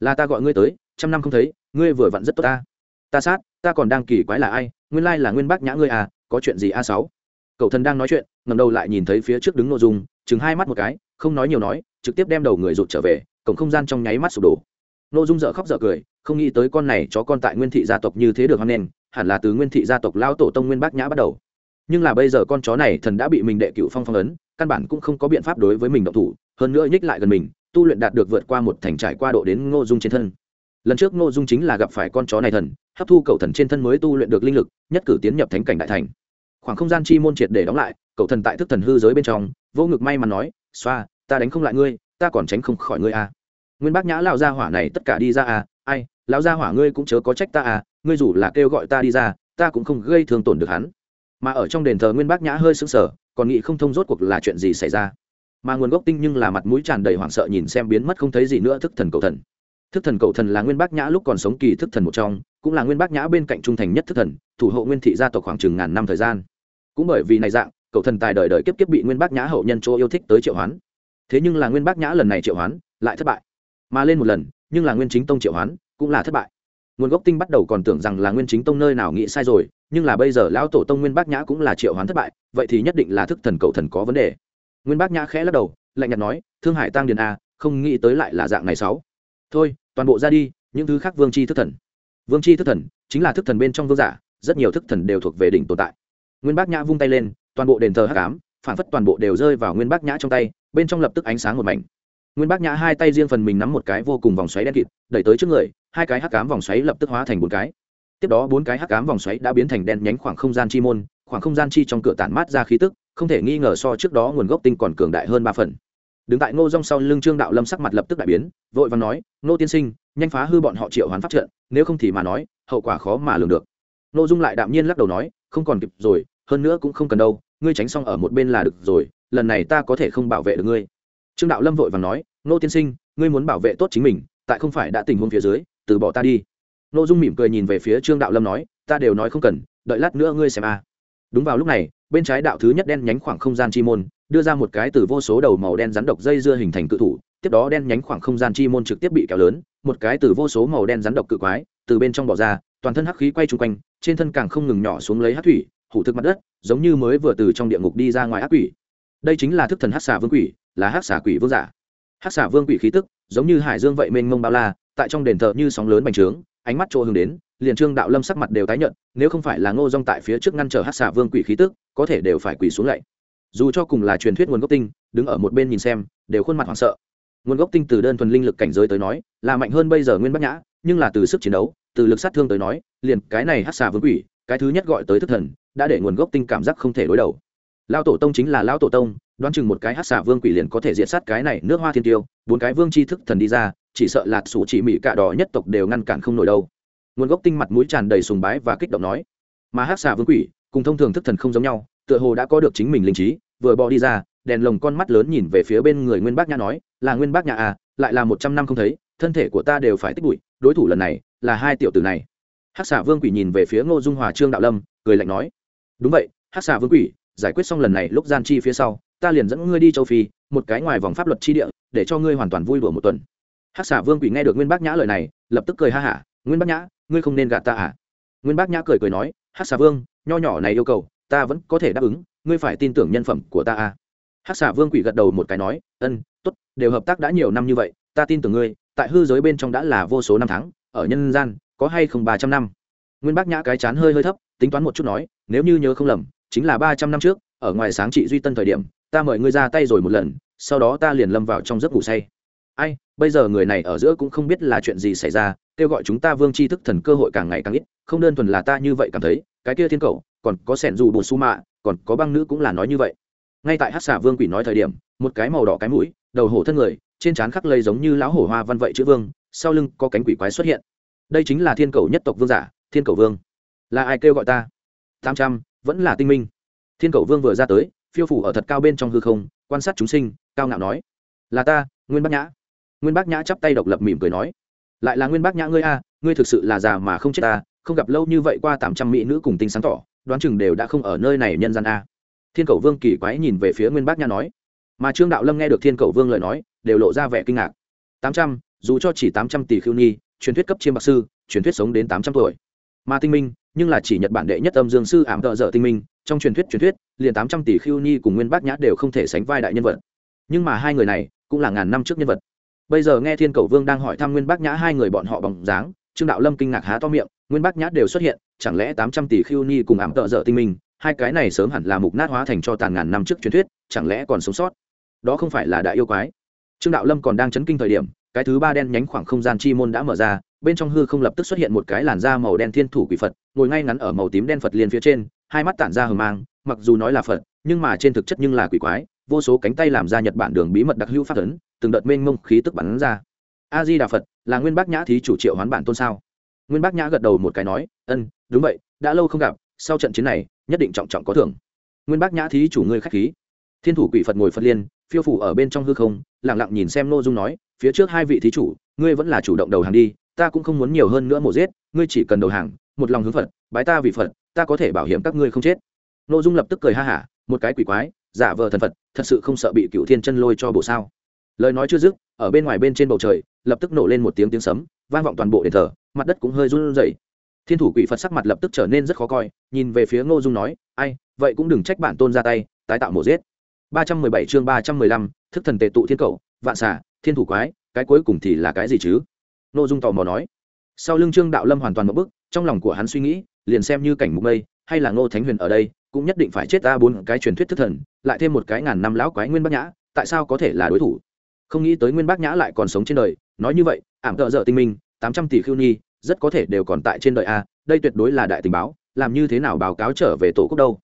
Là ta gọi ngươi tới, trăm năm không thấy, ngươi vừa vặn rất tốt ta. Ta sát, ta còn đang kỳ quái là ai, nguyên lai là nguyên bác nhã ngươi à có chuyện gì a sáu? Cậu thần đang nói chuyện ngầm đầu lại nhìn thấy phía trước đứng nội dung, chừng hai mắt một cái, không nói nhiều nói, trực tiếp đem đầu người rụt trở về, cổng không gian trong nháy mắt sụp đổ. Nội dung dở khóc dở cười, không nghĩ tới con này chó con tại nguyên thị gia tộc như thế được hăng lên hẳn là từ nguyên thị gia tộc lao tổ tông nguyên bác nhã bắt đầu nhưng là bây giờ con chó này thần đã bị mình đệ cựu phong phong ấn, căn bản cũng không có biện pháp đối với mình động thủ, hơn nữa nhích lại gần mình, tu luyện đạt được vượt qua một thành trải qua độ đến ngô dung trên thân. Lần trước ngô dung chính là gặp phải con chó này thần, hấp thu cầu thần trên thân mới tu luyện được linh lực, nhất cử tiến nhập thánh cảnh đại thành. Khoảng không gian chi môn triệt để đóng lại, cậu thần tại thức thần hư giới bên trong, vô ngực may mà nói, xoa, ta đánh không lại ngươi, ta còn tránh không khỏi ngươi à. nguyên bác nhã lao ra hỏa này tất cả đi ra à ai, lão gia hỏa ngươi cũng chớ có trách ta à ngươi dù là kêu gọi ta đi ra, ta cũng không gây thương tổn được hắn mà ở trong đền thờ nguyên bác nhã hơi sững sờ, còn nghĩ không thông rốt cuộc là chuyện gì xảy ra. Mà nguồn gốc tinh nhưng là mặt mũi tràn đầy hoảng sợ nhìn xem biến mất không thấy gì nữa thức thần cầu thần. Thức thần cầu thần là nguyên bác nhã lúc còn sống kỳ thức thần một trong, cũng là nguyên bác nhã bên cạnh trung thành nhất thức thần, thủ hộ nguyên thị gia tộc khoảng chừng ngàn năm thời gian. Cũng bởi vì này dạng, cầu thần tài đời đời kiếp kiếp bị nguyên bác nhã hậu nhân chỗ yêu thích tới triệu hoán. Thế nhưng là nguyên bác nhã lần này triệu hoán, lại thất bại. Mà lên một lần, nhưng là nguyên chính tông triệu hoán, cũng là thất bại. Nguồn gốc tinh bắt đầu còn tưởng rằng là nguyên chính tông nơi nào nghĩ sai rồi nhưng là bây giờ lão tổ tông nguyên bác nhã cũng là triệu hoán thất bại, vậy thì nhất định là thức thần cầu thần có vấn đề. Nguyên bác nhã khẽ lắc đầu, lạnh nhạt nói, thương hải tăng điền a, không nghĩ tới lại là dạng này sáu. Thôi, toàn bộ ra đi, những thứ khác vương chi thức thần. Vương chi thức thần chính là thức thần bên trong vương giả, rất nhiều thức thần đều thuộc về đỉnh tồn tại. Nguyên bác nhã vung tay lên, toàn bộ đền thờ hắc ám, phản phất toàn bộ đều rơi vào nguyên bác nhã trong tay, bên trong lập tức ánh sáng một mảnh. Nguyên bác nhã hai tay riêng phần mình nắm một cái vô cùng vòng xoáy đen kịt, đẩy tới trước người, hai cái hắc ám vòng xoáy lập tức hóa thành bốn cái tiếp đó bốn cái hắc ám vòng xoáy đã biến thành đen nhánh khoảng không gian chi môn, khoảng không gian chi trong cửa tản mát ra khí tức, không thể nghi ngờ so trước đó nguồn gốc tinh còn cường đại hơn ba phần. Đứng tại ngô rong sau lưng trương đạo lâm sắc mặt lập tức đại biến, vội và nói, ngô tiên sinh, nhanh phá hư bọn họ triệu hoán pháp trận, nếu không thì mà nói, hậu quả khó mà lường được. Ngô dung lại đạm nhiên lắc đầu nói, không còn kịp rồi, hơn nữa cũng không cần đâu, ngươi tránh xong ở một bên là được rồi, lần này ta có thể không bảo vệ được ngươi. Trương đạo lâm vội và nói, ngô tiên sinh, ngươi muốn bảo vệ tốt chính mình, tại không phải đã tình huống phía dưới, từ bỏ ta đi ngô dung mỉm cười nhìn về phía trương đạo lâm nói, ta đều nói không cần, đợi lát nữa ngươi xem a. Đúng vào lúc này, bên trái đạo thứ nhất đen nhánh khoảng không gian chi môn, đưa ra một cái từ vô số đầu màu đen rắn độc dây dưa hình thành cự thủ, tiếp đó đen nhánh khoảng không gian chi môn trực tiếp bị kéo lớn, một cái từ vô số màu đen rắn độc cự quái, từ bên trong bỏ ra, toàn thân hắc khí quay chung quanh, trên thân càng không ngừng nhỏ xuống lấy hắc thủy, hủ thực mặt đất, giống như mới vừa từ trong địa ngục đi ra ngoài ác quỷ. Đây chính là thức thần hắc xà vương quỷ, là hắc xà quỷ vương giả. Hắc xà vương quỷ khí tức, giống như hải dương vậy mênh mông bao la, tại trong đền thờ như sóng lớn bành trướng ánh mắt chỗ hướng đến, liền trương đạo lâm sắc mặt đều tái nhận nếu không phải là ngô dong tại phía trước ngăn trở hắc xà vương quỷ khí tức, có thể đều phải quỷ xuống lạy dù cho cùng là truyền thuyết nguồn gốc tinh, đứng ở một bên nhìn xem, đều khuôn mặt hoảng sợ. Nguồn gốc tinh từ đơn thuần linh lực cảnh giới tới nói, là mạnh hơn bây giờ nguyên bắc nhã, nhưng là từ sức chiến đấu, từ lực sát thương tới nói, liền cái này hắc xà vương quỷ, cái thứ nhất gọi tới thức thần, đã để nguồn gốc tinh cảm giác không thể đối đầu. Lao tổ tông chính là lao tổ tông, đoán chừng một cái hắc xà vương quỷ liền có thể diện sát cái này nước hoa thiên tiêu, bốn cái vương chi thức thần đi ra chỉ sợ là sủ chỉ mỹ cả đỏ nhất tộc đều ngăn cản không nổi đâu. Nguồn gốc tinh mặt mũi tràn đầy sùng bái và kích động nói. Mà hắc xà vương quỷ, cùng thông thường thức thần không giống nhau, tựa hồ đã có được chính mình linh trí, vừa bỏ đi ra, đèn lồng con mắt lớn nhìn về phía bên người nguyên bác nhã nói, là nguyên bác nhã à lại là một trăm năm không thấy, thân thể của ta đều phải tích bụi, đối thủ lần này là hai tiểu tử này. Hắc xà vương quỷ nhìn về phía ngô dung hòa trương đạo lâm, cười lạnh nói, đúng vậy, hắc xà vương quỷ, giải quyết xong lần này lúc gian chi phía sau, ta liền dẫn ngươi đi châu phi, một cái ngoài vòng pháp luật chi địa, để cho ngươi hoàn toàn vui đùa một tuần hắc xà vương quỷ nghe được nguyên bác nhã lời này, lập tức cười ha hả, nguyên bác nhã, ngươi không nên gạt ta à? Nguyên bác nhã cười cười nói, hắc xà vương, nho nhỏ này yêu cầu, ta vẫn có thể đáp ứng, ngươi phải tin tưởng nhân phẩm của ta à? Hắc xà vương quỷ gật đầu một cái nói, ân t ố t đều hợp tác đã nhiều năm như vậy, ta tin tưởng ngươi, tại hư giới bên trong đã là vô số năm tháng, ở nhân gian, có hay không ba trăm năm? Nguyên bác nhã cái chán hơi hơi thấp, tính toán một chút nói, nếu như nhớ không lầm, chính là ba trăm năm trước, ở ngoài sáng trị duy tân thời điểm, ta mời ngươi ra tay rồi một lần, sau đó ta liền lâm vào trong giấc ngủ say. Ai bây giờ người này ở giữa cũng không biết là chuyện gì xảy ra, kêu gọi chúng ta vương c h i thức thần cơ hội càng ngày càng ít, không đơn thuần là ta như vậy cảm thấy, cái kia thiên cầu, còn có sẻn dù bùn su mạ, còn có băng nữ cũng là nói như vậy. Ngay tại hát xả vương quỷ nói thời điểm, một cái màu đỏ cái mũi, đầu hổ thân người, trên trán khắc lây giống như lão hổ hoa văn vậy chữ vương, sau lưng có cánh quỷ quái xuất hiện. Đây chính là thiên cầu nhất tộc vương giả, thiên cầu vương. Là ai kêu gọi ta? Tám trăm, vẫn là tinh minh. Thiên cầu vương vừa ra tới, phiêu phủ ở thật cao bên trong hư không, quan sát chúng sinh, cao ngạo nói, là ta, nguyên bắc nhã nguyên bác nhã chắp tay độc lập mỉm cười nói, lại là nguyên bác nhã ngươi a, ngươi thực sự là già mà không chết ta, không gặp lâu như vậy qua tám trăm mỹ nữ cùng tinh sáng tỏ, đoán chừng đều đã không ở nơi này nhân gian a. Thiên cầu vương kỳ quái nhìn về phía nguyên bác nhã nói, mà trương đạo lâm nghe được thiên cầu vương lời nói, đều lộ ra vẻ kinh ngạc. Tám trăm, dù cho chỉ tám trăm tỷ khiêu nhi truyền thuyết cấp chiêm bạc sư, truyền thuyết sống đến tám trăm tuổi. Mà tinh minh, nhưng là chỉ nhật bản đệ nhất âm dương sư ảm tợ dở tinh minh, trong truyền thuyết truyền thuyết, liền tám trăm tỷ khiêu nhi cùng nguyên bác nhã đều không thể sánh vai đại nhân vật. Nhưng mà hai người này, cũng là ngàn năm trước nhân vật bây giờ nghe thiên cầu vương đang hỏi thăm nguyên bác nhã hai người bọn họ bằng dáng, trương đạo lâm kinh ngạc há to miệng, nguyên bác nhã đều xuất hiện, chẳng lẽ tám trăm tỷ khiêu ni cùng ảm tợ dở tinh minh, hai cái này sớm hẳn là mục nát hóa thành cho tàn ngàn năm trước truyền thuyết, chẳng lẽ còn sống sót? Đó không phải là đại yêu quái. Trương đạo lâm còn đang chấn kinh thời điểm, cái thứ ba đen nhánh khoảng không gian chi môn đã mở ra, bên trong hư không lập tức xuất hiện một cái làn da màu đen thiên thủ quỷ phật, ngồi ngay ngắn ở màu tím đen phật liền phía trên, hai mắt tản ra hờ mang, mặc dù nói là phật, nhưng mà trên thực chất nhưng là quỷ quái vô số cánh tay làm ra nhật bản đường bí mật đặc hữu phát ấn, từng đợt mênh mông khí tức bắn ra. A di đà phật là nguyên bác nhã thí chủ triệu hoán bản tôn sao? Nguyên bác nhã gật đầu một cái nói, ân, đúng vậy, đã lâu không gặp, sau trận chiến này, nhất định trọng trọng có thưởng. Nguyên bác nhã thí chủ ngươi khách khí. Thiên thủ quỷ phật ngồi phật liên, phiêu phủ ở bên trong hư không lẳng lặng nhìn xem n dung nói, phía trước hai vị thí chủ, ngươi vẫn là chủ động đầu hàng đi, ta cũng không muốn nhiều hơn nữa mổ giết, ngươi chỉ cần đầu hàng, một lòng hướng phật, bái ta vì phật, ta có thể bảo hiểm các ngươi không chết. N dung lập tức cười ha hả, một cái quỷ quái giả vờ thần phật, thật sự không sợ bị cựu thiên chân lôi cho bộ sao? Lời nói chưa dứt, ở bên ngoài bên trên bầu trời, lập tức nổ lên một tiếng tiếng sấm, vang vọng toàn bộ đền thờ, mặt đất cũng hơi run rẩy. Thiên thủ quỷ phật sắc mặt lập tức trở nên rất khó coi, nhìn về phía ngô dung nói, ai, vậy cũng đừng trách bản tôn ra tay, tái tạo mổ giết. ba trăm mười bảy chương ba trăm mười lăm, thức thần tề tụ thiên cầu, vạn xả thiên thủ quái, cái cuối cùng thì là cái gì chứ? Ngô dung tò mò nói. Sau lưng trương đạo lâm hoàn toàn một bức trong lòng của hắn suy nghĩ, liền xem như cảnh mục mây, hay là ngô thánh huyền ở đây, cũng nhất định phải chết ta bốn cái truyền thuyết thức thần lại thêm một cái ngàn năm lão quái nguyên bác nhã, tại sao có thể là đối thủ? Không nghĩ tới nguyên bác nhã lại còn sống trên đời, nói như vậy, ảm tợ dở tinh minh, tám trăm tỷ khiêu nhi, rất có thể đều còn tại trên đời a, đây tuyệt đối là đại tình báo, làm như thế nào báo cáo trở về tổ quốc đâu?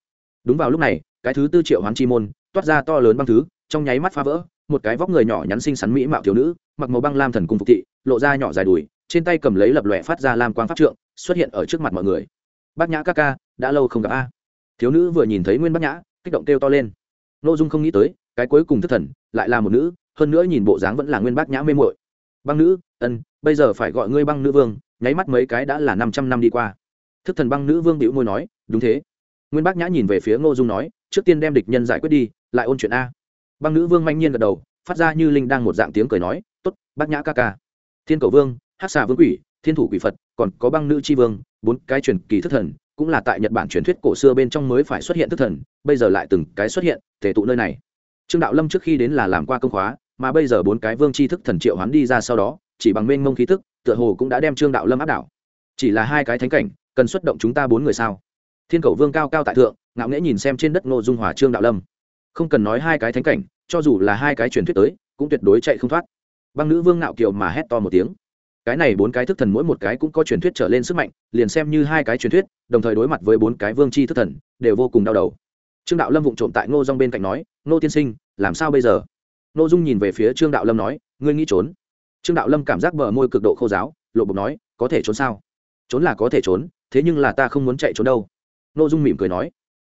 Đúng vào lúc này, cái thứ tư triệu hoán chi môn, toát ra to lớn băng thứ, trong nháy mắt phá vỡ, một cái vóc người nhỏ nhắn xinh xắn mỹ mạo thiếu nữ, mặc màu băng lam thần cung phục thị, lộ ra nhỏ dài đùi, trên tay cầm lấy lập lòe phát ra lam quang pháp trượng, xuất hiện ở trước mặt mọi người. Bác nhã ca ca, đã lâu không gặp a. Thiếu nữ vừa nhìn thấy nguyên bác nhã, kích động kêu to lên nội dung không nghĩ tới, cái cuối cùng thất thần, lại là một nữ, hơn nữa nhìn bộ dáng vẫn là nguyên bác nhã mê muội. Băng nữ, ân, bây giờ phải gọi ngươi băng nữ vương, nháy mắt mấy cái đã là năm trăm năm đi qua. Thức thần băng nữ vương bĩu môi nói, đúng thế. Nguyên bác nhã nhìn về phía ngô dung nói, trước tiên đem địch nhân giải quyết đi, lại ôn chuyện a. Băng nữ vương manh nhiên gật đầu, phát ra như linh đang một dạng tiếng cười nói t ố t bác nhã ca ca. Thiên cầu vương, hát xà vương quỷ, thiên thủ quỷ phật, còn có băng nữ c h i vương, bốn cái truyền kỳ thất thần cũng là tại nhật bản truyền thuyết cổ xưa bên trong mới phải xuất hiện thức thần, bây giờ lại từng cái xuất hiện, thể tụ nơi này. Trương đạo lâm trước khi đến là làm qua công khóa, mà bây giờ bốn cái vương c h i thức thần triệu hoán đi ra sau đó, chỉ bằng mênh mông khí thức tựa hồ cũng đã đem trương đạo lâm áp đảo. Chỉ là hai cái thánh cảnh, cần xuất động chúng ta bốn người sao? Thiên cầu vương cao cao tại thượng, ngạo nghễ nhìn xem trên đất ngô dung hòa trương đạo lâm. Không cần nói hai cái thánh cảnh, cho dù là hai cái truyền thuyết tới, cũng tuyệt đối chạy không thoát. Băng nữ vương nạo kiều mà hét to một tiếng cái này bốn cái thức thần mỗi một cái cũng có truyền thuyết trở lên sức mạnh, liền xem như hai cái truyền thuyết, đồng thời đối mặt với bốn cái vương c h i thức thần, đều vô cùng đau đầu. Trương đạo lâm vụng trộm tại ngô dung bên cạnh nói, ngô tiên sinh, làm sao bây giờ? Ngô dung nhìn về phía trương đạo lâm nói, ngươi nghĩ trốn? Trương đạo lâm cảm giác bờ môi cực độ khô giáo lộ bục nói, có thể trốn sao? Trốn là có thể trốn, thế nhưng là ta không muốn chạy trốn đâu. Nô dung mỉm cười nói,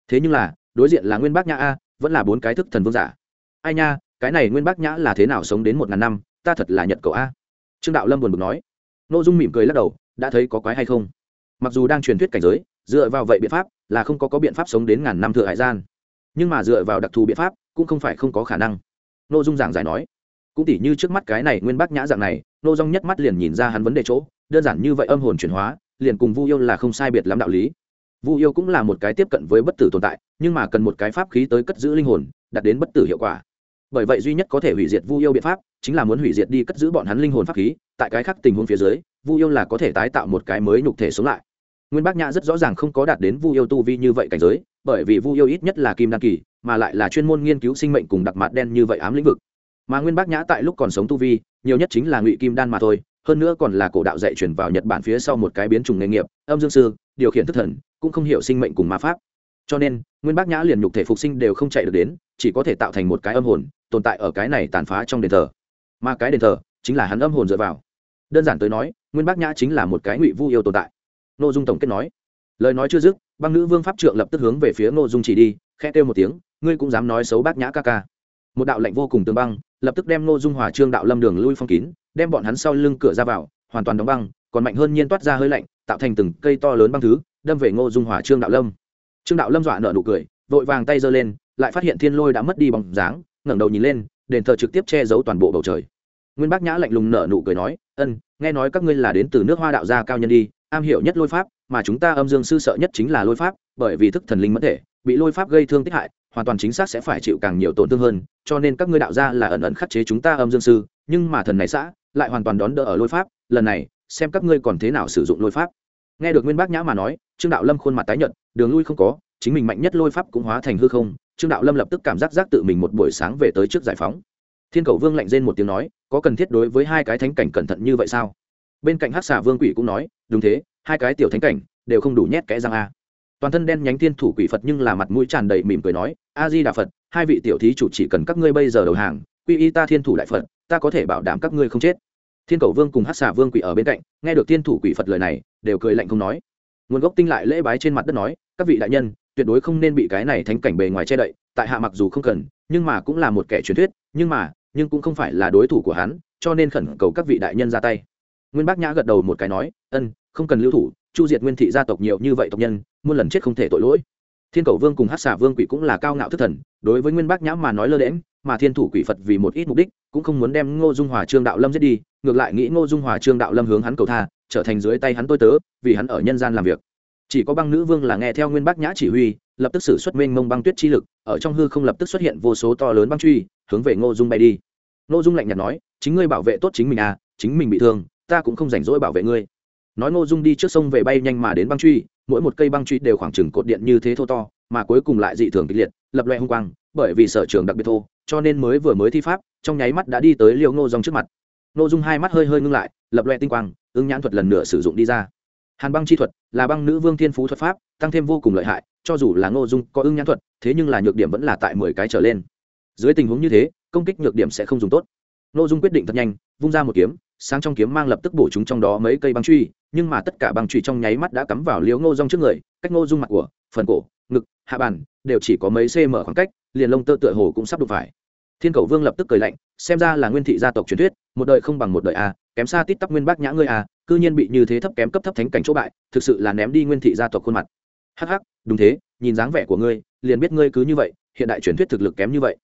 thế nhưng là, đối diện là nguyên bác nhã a, vẫn là bốn cái thức thần vương giả. Ai nha, cái này nguyên bác nhã là thế nào sống đến một ngàn năm, ta thật là nhật cậu a trương đạo lâm buồn bực nói. Nô dung mỉm cười lắc đầu, đã thấy có quái hay không? Mặc dù đang truyền thuyết cảnh giới, dựa vào vậy biện pháp là không có có biện pháp sống đến ngàn năm thừa hải gian. Nhưng mà dựa vào đặc thù biện pháp cũng không phải không có khả năng. Nô dung giảng giải nói. Cũng tỉ như trước mắt cái này nguyên bác nhã dạng này, nô dung nhất mắt liền nhìn ra hắn vấn đề chỗ, đơn giản như vậy âm hồn chuyển hóa, liền cùng vu yêu là không sai biệt lắm đạo lý. Vu yêu cũng là một cái tiếp cận với bất tử tồn tại, nhưng mà cần một cái pháp khí tới cất giữ linh hồn, đạt đến bất tử hiệu quả bởi vậy duy nhất có thể hủy diệt vu yêu biện pháp chính là muốn hủy diệt đi cất giữ bọn hắn linh hồn pháp khí, tại cái khác tình huống phía dưới, vu yêu là có thể tái tạo một cái mới nhục thể sống lại. Nguyên bác nhã rất rõ ràng không có đạt đến vu yêu tu vi như vậy cảnh giới, bởi vì vu yêu ít nhất là kim đan kỳ, mà lại là chuyên môn nghiên cứu sinh mệnh cùng đặc mặt đen như vậy ám lĩnh vực. Mà nguyên bác nhã tại lúc còn sống tu vi, nhiều nhất chính là ngụy kim đan mà thôi, hơn nữa còn là cổ đạo dạy chuyển vào nhật bản phía sau một cái biến chủng nghề nghiệp, âm dương sư, điều khiển thức thần, cũng không hiểu sinh mệnh cùng ma pháp. Cho nên, nguyên bác nhã liền nhục thể phục sinh đều không chạy được đến, chỉ có thể tạo thành một cái âm hồn tồn tại ở cái này tàn phá trong đền thờ. Mà cái đền thờ chính là hắn âm hồn dựa vào. Đơn giản tới nói, nguyên bác nhã chính là một cái ngụy vu yêu tồn tại. Nội dung tổng kết nói, lời nói chưa dứt, băng nữ vương pháp trượng lập tức hướng về phía nội dung chỉ đi khe kêu một tiếng, ngươi cũng dám nói xấu bác nhã ca ca. Một đạo lệnh vô cùng tương băng, lập tức đem nội dung hòa trương đạo lâm đường lui phong kín, đem bọn hắn sau lưng cửa ra vào, hoàn toàn đóng băng, còn mạnh hơn nhiên toát ra hơi lạnh, tạo thành từng cây to lớn băng thứ, đâm về ngô dung hòa trương đạo lâm. Trương đạo lâm dọa nợ nụ cười, vội vàng tay giơ lên, lại phát hiện thiên lôi đã mất đi bóng dáng ngẩng đầu nhìn lên, đền thờ trực tiếp che giấu toàn bộ bầu trời. Nguyên bác nhã lạnh lùng nở nụ cười nói, ân, nghe nói các ngươi là đến từ nước hoa đạo gia cao nhân đi, am hiểu nhất lôi pháp, mà chúng ta âm dương sư sợ nhất chính là lôi pháp, bởi vì thức thần linh mất thể, bị lôi pháp gây thương tích hại, hoàn toàn chính xác sẽ phải chịu càng nhiều tổn thương hơn, cho nên các ngươi đạo gia là ẩn ẩn khắc chế chúng ta âm dương sư, nhưng mà thần này xã, lại hoàn toàn đón đỡ ở lôi pháp, lần này, xem các ngươi còn thế nào sử dụng lôi pháp. Nghe được nguyên bác nhã mà nói, trương đạo lâm khuôn mặt tái nhợt, đường lui không có, chính mình mạnh nhất lôi pháp cũng hóa thành hư không trương đạo lâm lập tức cảm giác giác tự mình một buổi sáng về tới trước giải phóng. Thiên cầu vương lạnh rên một tiếng nói, có cần thiết đối với hai cái thánh cảnh cẩn thận như vậy sao? Bên cạnh hát xà vương quỷ cũng nói, đúng thế, hai cái tiểu thánh cảnh đều không đủ nhét kẽ răng a. Toàn thân đen nhánh thiên thủ quỷ phật nhưng là mặt mũi tràn đầy mỉm cười nói a di đà phật, hai vị tiểu thí chủ chỉ cần các ngươi bây giờ đầu hàng, quy y ta thiên thủ đại phật, ta có thể bảo đảm các ngươi không chết. Thiên cầu vương cùng hát xà vương quỷ ở bên cạnh, nghe được thiên thủ quỷ phật lời này, đều cười lạnh không nói. Nguồn gốc tinh lại lễ bái trên mặt đất nói, các vị đại nhân tuyệt đối không nên bị cái này thánh cảnh bề ngoài che đậy, tại hạ mặc dù không cần, nhưng mà cũng là một kẻ truyền thuyết, nhưng mà, nhưng cũng không phải là đối thủ của hắn, cho nên khẩn cầu các vị đại nhân ra tay. Nguyên bác nhã gật đầu một cái nói, ân, không cần lưu thủ, chu diệt nguyên thị gia tộc nhiều như vậy tộc nhân, muôn lần chết không thể tội lỗi. Thiên cầu vương cùng hát xà vương quỷ cũng là cao ngạo thất thần, đối với nguyên bác nhã mà nói lơ đễm mà thiên thủ quỷ phật vì một ít mục đích, cũng không muốn đem ngô dung hòa trương đạo lâm giết đi, ngược lại nghĩ ngô dung hòa trương đạo lâm hướng hắn cầu tha, trở thành dưới tay hắn tôi tớ, vì hắn ở nhân gian làm việc chỉ có băng nữ vương là nghe theo nguyên bác nhã chỉ huy, lập tức xử xuất mênh mông băng tuyết chi lực, ở trong hư không lập tức xuất hiện vô số to lớn băng truy, hướng về ngô dung bay đi. Ngô dung lạnh nhạt nói, chính ngươi bảo vệ tốt chính mình à chính mình bị thương, ta cũng không rảnh rỗi bảo vệ ngươi. Nói ngô dung đi trước sông về bay nhanh mà đến băng truy, mỗi một cây băng truy đều khoảng chừng cột điện như thế thô to, mà cuối cùng lại dị thường kịch liệt, lập loe hung quang, bởi vì sở trường đặc biệt thô, cho nên mới vừa mới thi pháp, trong nháy mắt đã đi tới liều ngô dòng trước mặt. Ngô dung hai mắt hơi hơi ngưng lại, lập loe tinh quang, ứng nhãn thuật lần nữa sử dụng đi ra hàn băng chi thuật là băng nữ vương thiên phú thuật pháp, tăng thêm vô cùng lợi hại, cho dù là ngô dung có ưng nhãn thuật, thế nhưng là nhược điểm vẫn là tại mười cái trở lên. Dưới tình huống như thế, công kích nhược điểm sẽ không dùng tốt. Ngô dung quyết định thật nhanh, vung ra một kiếm, sáng trong kiếm mang lập tức bổ chúng trong đó mấy cây băng truy, nhưng mà tất cả băng truy trong nháy mắt đã cắm vào liếu ngô dung trước người, cách ngô dung mặt của, phần cổ, ngực, hạ bàn đều chỉ có mấy cm khoảng cách, liền lông tơ tựa hồ cũng sắp đụng phải. Thiên cầu vương lập tức cười lạnh, xem ra là nguyên thị gia tộc truyền thuyết, một đời không bằng một đời a, kém xa tít tắp nguyên bác nhã ngươi a cư nhiên bị như thế thấp kém cấp thấp thánh cảnh chỗ bại, thực sự là ném đi nguyên thị gia tộc khuôn mặt. Hắc hắc, đúng thế, nhìn dáng vẻ của ngươi, liền biết ngươi cứ như vậy, hiện đại truyền thuyết thực lực kém như vậy.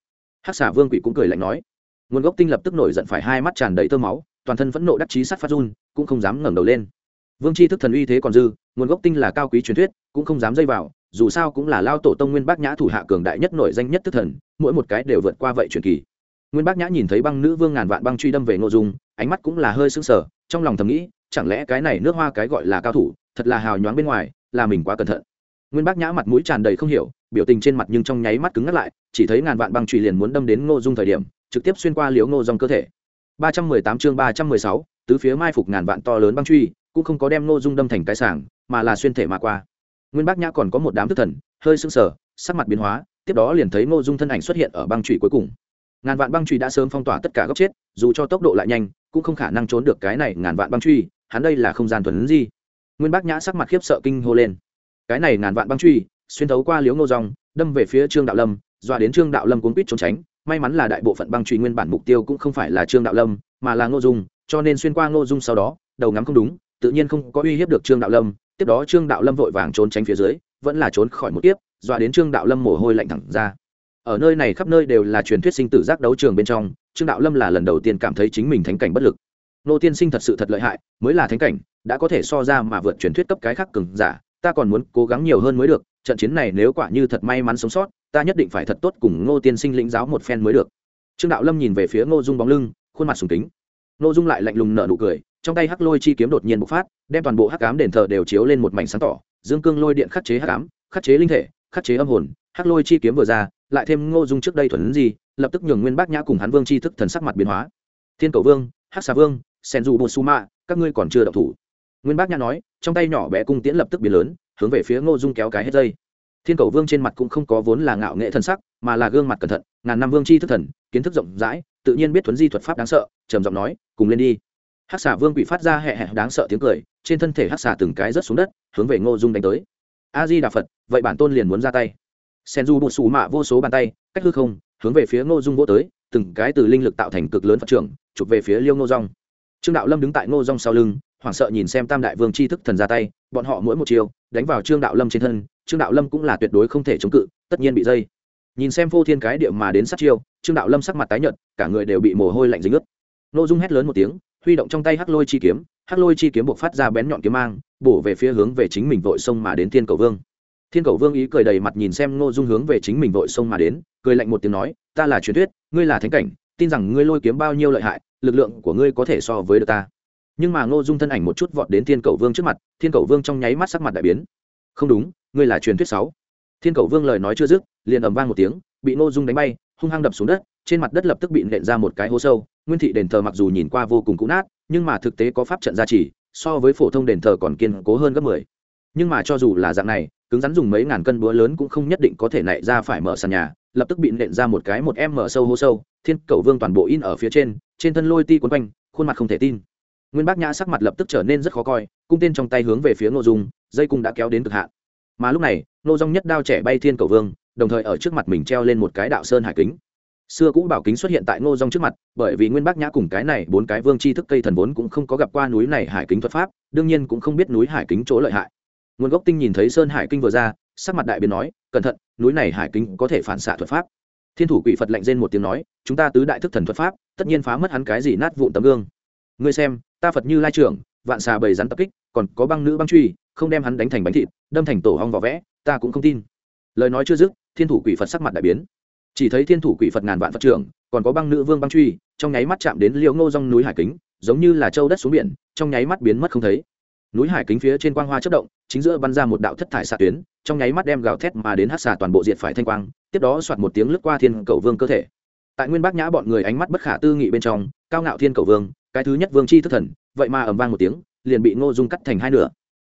Hắc xả vương quỷ cũng cười lạnh nói. Nguồn gốc tinh lập tức nổi giận phải hai mắt tràn đầy tơ máu, toàn thân phẫn nộ đắc chí sát phát run, cũng không dám ngẩng đầu lên. Vương chi thức thần uy thế còn dư, nguồn gốc tinh là cao quý truyền thuyết, cũng không dám dây vào, dù sao cũng là lao tổ tông nguyên bác nhã thủ hạ cường đại nhất nổi danh nhất thức thần, mỗi một cái đều vượt qua vậy truyền kỳ. Nguyên bác nhã nhìn thấy băng nữ vương ngàn vạn băng truy đâm về nội dung, ánh mắt cũng là hơi sưng sờ, trong lòng thầm nghĩ chẳng lẽ cái này nước hoa cái gọi là cao thủ thật là hào nhoáng bên ngoài là mình quá cẩn thận. Nguyên bác nhã mặt mũi tràn đầy không hiểu biểu tình trên mặt nhưng trong nháy mắt cứng ngắt lại chỉ thấy ngàn vạn băng truy liền muốn đâm đến ngô dung thời điểm trực tiếp xuyên qua liếu ngô dòng cơ thể. 318 chương 316, tứ phía mai phục ngàn vạn to lớn băng truy cũng không có đem ngô dung đâm thành cái sảng mà là xuyên thể mà qua. Nguyên bác nhã còn có một đám thức thần hơi sưng sờ sắc mặt biến hóa tiếp đó liền thấy ngô dung thân ảnh xuất hiện ở băng truy cuối cùng. Ngàn vạn băng truy đã sớm phong tỏa tất cả góc chết dù cho tốc độ lại nhanh cũng không khả năng trốn được cái này ngàn vạn băng truy hắn đây là không gian thuần gì nguyên bác nhã sắc mặt khiếp sợ kinh hô lên. Cái này ngàn vạn băng truy, xuyên thấu qua liếu ngô rong đâm về phía trương đạo lâm, dọa đến trương đạo lâm cuốn quýt trốn tránh. May mắn là đại bộ phận băng truy nguyên bản mục tiêu cũng không phải là trương đạo lâm, mà là ngô dung, cho nên xuyên qua ngô dung sau đó, đầu ngắm không đúng, tự nhiên không có uy hiếp được trương đạo lâm. Tiếp đó trương đạo lâm vội vàng trốn tránh phía dưới, vẫn là trốn khỏi một kiếp, dọa đến trương đạo lâm mồ hôi lạnh thẳng ra. Ở nơi này khắp nơi đều là truyền thuyết sinh tử giác đấu trường bên trong, trương đạo lâm là lần đầu tiên cảm thấy chính mình thánh cảnh bất lực nô tiên sinh thật sự thật lợi hại, mới là thánh cảnh, đã có thể so ra mà vượt truyền thuyết cấp cái khác cường giả, ta còn muốn cố gắng nhiều hơn mới được, trận chiến này nếu quả như thật may mắn sống sót, ta nhất định phải thật tốt cùng ngô tiên sinh lĩnh giáo một phen mới được. Trương đạo lâm nhìn về phía ngô dung bóng lưng, khuôn mặt sùng kính. Ngô dung lại lạnh lùng nở nụ cười, trong tay hắc lôi chi kiếm đột nhiên bộc phát, đem toàn bộ hắc ám đền thờ đều chiếu lên một mảnh sáng tỏ, dương cương lôi điện khắc chế hắc ám, khắc chế linh thể, khắc chế âm hồn, hắc lôi chi kiếm vừa ra, lại thêm ngô dung trước đây thuần gì, lập tức nhường nguyên bác nhã cùng hắn vương chi thức thần sắc mặt biến hóa. Thiên cầu vương, hắc xà vương sen dù bột su mạ các ngươi còn chưa đậu thủ. Nguyên bác nhã nói, trong tay nhỏ bé cung tiễn lập tức biến lớn, hướng về phía ngô dung kéo cái hết dây. Thiên cầu vương trên mặt cũng không có vốn là ngạo nghệ thân sắc, mà là gương mặt cẩn thận, ngàn năm vương chi thức thần, kiến thức rộng rãi, tự nhiên biết thuấn di thuật pháp đáng sợ, trầm giọng nói, cùng lên đi. Hắc xà vương bị phát ra hẹ hẹ đáng sợ tiếng cười, trên thân thể hắc xà từng cái rớt xuống đất, hướng về ngô dung đánh tới. A di đà phật, vậy bản tôn liền muốn ra tay. Sen du bột xù mạ vô số bàn tay, cách hư không, hướng về phía ngô dung vô tới, từng cái từ linh lực tạo thành cực lớn phật trưởng chụp về phía liêu ngô rong trương đạo lâm đứng tại ngô rong sau lưng, hoảng sợ nhìn xem tam đại vương c h i thức thần ra tay, bọn họ mỗi một chiều, đánh vào trương đạo lâm trên thân, trương đạo lâm cũng là tuyệt đối không thể chống cự, tất nhiên bị dây. Nhìn xem phô thiên cái địa mà đến sát chiêu, trương đạo lâm sắc mặt tái nhợt, cả người đều bị mồ hôi lạnh dính ướt. Ngô dung hét lớn một tiếng, huy động trong tay hắc lôi chi kiếm, hắc lôi chi kiếm buộc phát ra bén nhọn kiếm mang, bổ về phía hướng về chính mình vội sông mà đến thiên cầu vương. Thiên cầu vương ý cười đầy mặt nhìn xem ngô dung hướng về chính mình vội sông mà đến, cười lạnh một tiếng nói, ta là truyền thuyết, ngươi là thánh cảnh, tin rằng ngươi lôi kiếm bao nhiêu lợi hại lực lượng của ngươi có thể so với được ta. Nhưng mà ngô dung thân ảnh một chút vọt đến thiên cầu vương trước mặt, thiên cầu vương trong nháy mắt sắc mặt đại biến. Không đúng, ngươi là truyền thuyết sáu. Thiên cầu vương lời nói chưa dứt, liền ầm vang một tiếng, bị ngô dung đánh bay, hung hăng đập xuống đất, trên mặt đất lập tức bị nện ra một cái hố sâu. Nguyên thị đền thờ mặc dù nhìn qua vô cùng cũ nát, nhưng mà thực tế có pháp trận gia trì, so với phổ thông đền thờ còn kiên cố hơn gấp mười. Nhưng mà cho dù là dạng này, cứng rắn dùng mấy ngàn cân búa lớn cũng không nhất định có thể nảy ra phải mở sàn nhà lập tức bị nện ra một cái một em mở sâu hô sâu, thiên cầu vương toàn bộ in ở phía trên trên thân lôi ti quấn quanh, khuôn mặt không thể tin. Nguyên bác nhã sắc mặt lập tức trở nên rất khó coi, cung tên trong tay hướng về phía ngô dung, dây cung đã kéo đến cực hạn. Mà lúc này, ngô dung nhất đao trẻ bay thiên cầu vương, đồng thời ở trước mặt mình treo lên một cái đạo sơn hải kính. Xưa cũ bảo kính xuất hiện tại ngô dung trước mặt, bởi vì nguyên bác nhã cùng cái này bốn cái vương chi thức cây thần vốn cũng không có gặp qua núi này hải kính thuật pháp, đương nhiên cũng không biết núi hải kính chỗ lợi hại. Nguồn gốc tinh nhìn thấy sơn hải kinh vừa ra sắc mặt đại biến nói, cẩn thận, núi này hải kính có thể phản xạ thuật pháp. Thiên thủ quỷ phật lạnh rên một tiếng nói, chúng ta tứ đại thức thần thuật pháp, tất nhiên phá mất hắn cái gì nát vụn tấm gương. Ngươi xem, ta phật như lai trưởng, vạn xà bầy rắn tập kích, còn có băng nữ băng truy, không đem hắn đánh thành bánh thịt, đâm thành tổ hong vỏ vẽ, ta cũng không tin. Lời nói chưa dứt, thiên thủ quỷ phật sắc mặt đại biến. Chỉ thấy thiên thủ quỷ phật ngàn vạn phật trưởng, còn có băng nữ vương băng truy, trong nháy mắt chạm đến liễu ngô rong núi hải kính, giống như là châu đất xuống biển, trong nháy mắt biến mất không thấy. Núi hải kính phía trên quang hoa chất động, chính giữa bắn ra một đạo thất thải xạ tuyến trong nháy mắt đem gào thét mà đến hát xà toàn bộ diệt phải thanh quang, tiếp đó soạt một tiếng lướt qua thiên cầu vương cơ thể. Tại nguyên bác nhã bọn người ánh mắt bất khả tư nghị bên trong, cao ngạo thiên cầu vương, cái thứ nhất vương chi thức thần, vậy mà ầm vang một tiếng, liền bị ngô dung cắt thành hai nửa.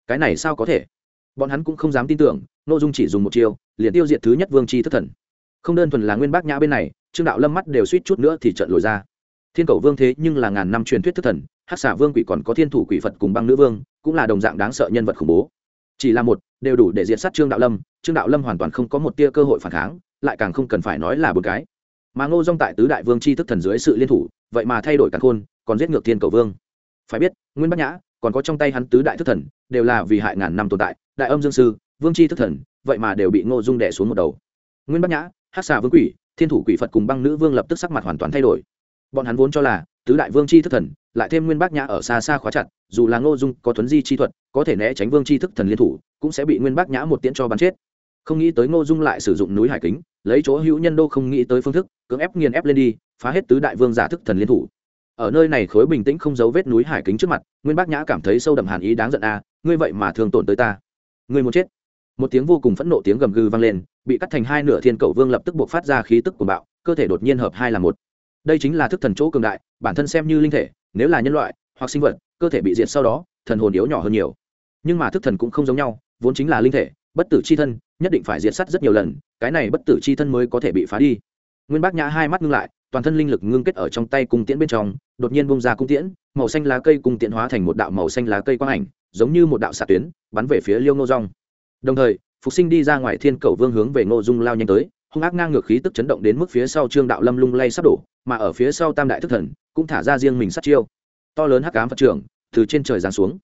Cái này sao có thể? Bọn hắn cũng không dám tin tưởng, ngô dung chỉ dùng một chiêu, liền tiêu diệt thứ nhất vương chi thức thần. Không đơn thuần là nguyên bác nhã bên này, trương đạo lâm mắt đều suýt chút nữa thì trận lồi ra. Thiên cầu vương thế nhưng là ngàn năm truyền thuyết thức thần, hát xả vương quỷ còn có thiên thủ quỷ phật cùng băng nữ vương, cũng là đồng dạng đáng sợ nhân vật khủng bố chỉ là một, đều đủ để diệt sát trương đạo lâm, trương đạo lâm hoàn toàn không có một tia cơ hội phản kháng, lại càng không cần phải nói là bốn cái. Mà ngô dong tại tứ đại vương c h i thức thần dưới sự liên thủ, vậy mà thay đổi càng khôn, còn giết ngược thiên cầu vương. Phải biết, nguyên bắc nhã, còn có trong tay hắn tứ đại thức thần, đều là vì hại ngàn năm tồn tại. Đại âm dương sư, vương c h i thức thần, vậy mà đều bị ngô dung đẻ xuống một đầu. Nguyên bắc nhã hát xà vương quỷ, thiên thủ quỷ phật cùng băng nữ vương lập tức sắc mặt hoàn toàn thay đổi. Bọn hắn vốn cho là tứ đại vương c h i thức thần, lại thêm nguyên bác nhã ở xa xa khóa chặt, dù là ngô dung có thuấn di chi thuật, có thể né tránh vương chi thức thần liên thủ, cũng sẽ bị nguyên bác nhã một tiễn cho bắn chết. Không nghĩ tới ngô dung lại sử dụng núi hải kính, lấy chỗ hữu nhân đô không nghĩ tới phương thức, cưỡng ép nghiền ép lên đi, phá hết tứ đại vương giả thức thần liên thủ. Ở nơi này khối bình tĩnh không giấu vết núi hải kính trước mặt, nguyên bác nhã cảm thấy sâu đậm hàn ý đáng giận a, ngươi vậy mà thường tổn tới ta. Ngươi muốn chết. Một tiếng vô cùng phẫn nộ tiếng gầm gừ vang lên, bị cắt thành hai nửa thiên cầu vương lập tức buộc phát ra khí tức của bạo, cơ thể đột nhiên hợp hai là một đây chính là thức thần chỗ cường đại, bản thân xem như linh thể, nếu là nhân loại, hoặc sinh vật, cơ thể bị diệt sau đó, thần hồn yếu nhỏ hơn nhiều. Nhưng mà thức thần cũng không giống nhau, vốn chính là linh thể, bất tử c h i thân, nhất định phải diệt s á t rất nhiều lần, cái này bất tử c h i thân mới có thể bị phá đi. Nguyên bác nhã hai mắt ngưng lại, toàn thân linh lực ngưng kết ở trong tay cung tiễn bên trong, đột nhiên bông ra cung tiễn, màu xanh lá cây cung tiễn hóa thành một đạo màu xanh lá cây quang ảnh, giống như một đạo xạ tuyến, bắn về phía liêu ngô rong đồng thời, phục sinh đi ra ngoài thiên cầu vương hướng về ngô dung lao nhanh tới hung ác ngang ngược khí tức chấn động đến mức phía sau trương đạo lâm lung lay sắp đổ, mà ở phía sau tam đại thức thần cũng thả ra riêng mình sát chiêu. To lớn hắc cám phật trưởng từ trên trời giáng xuống.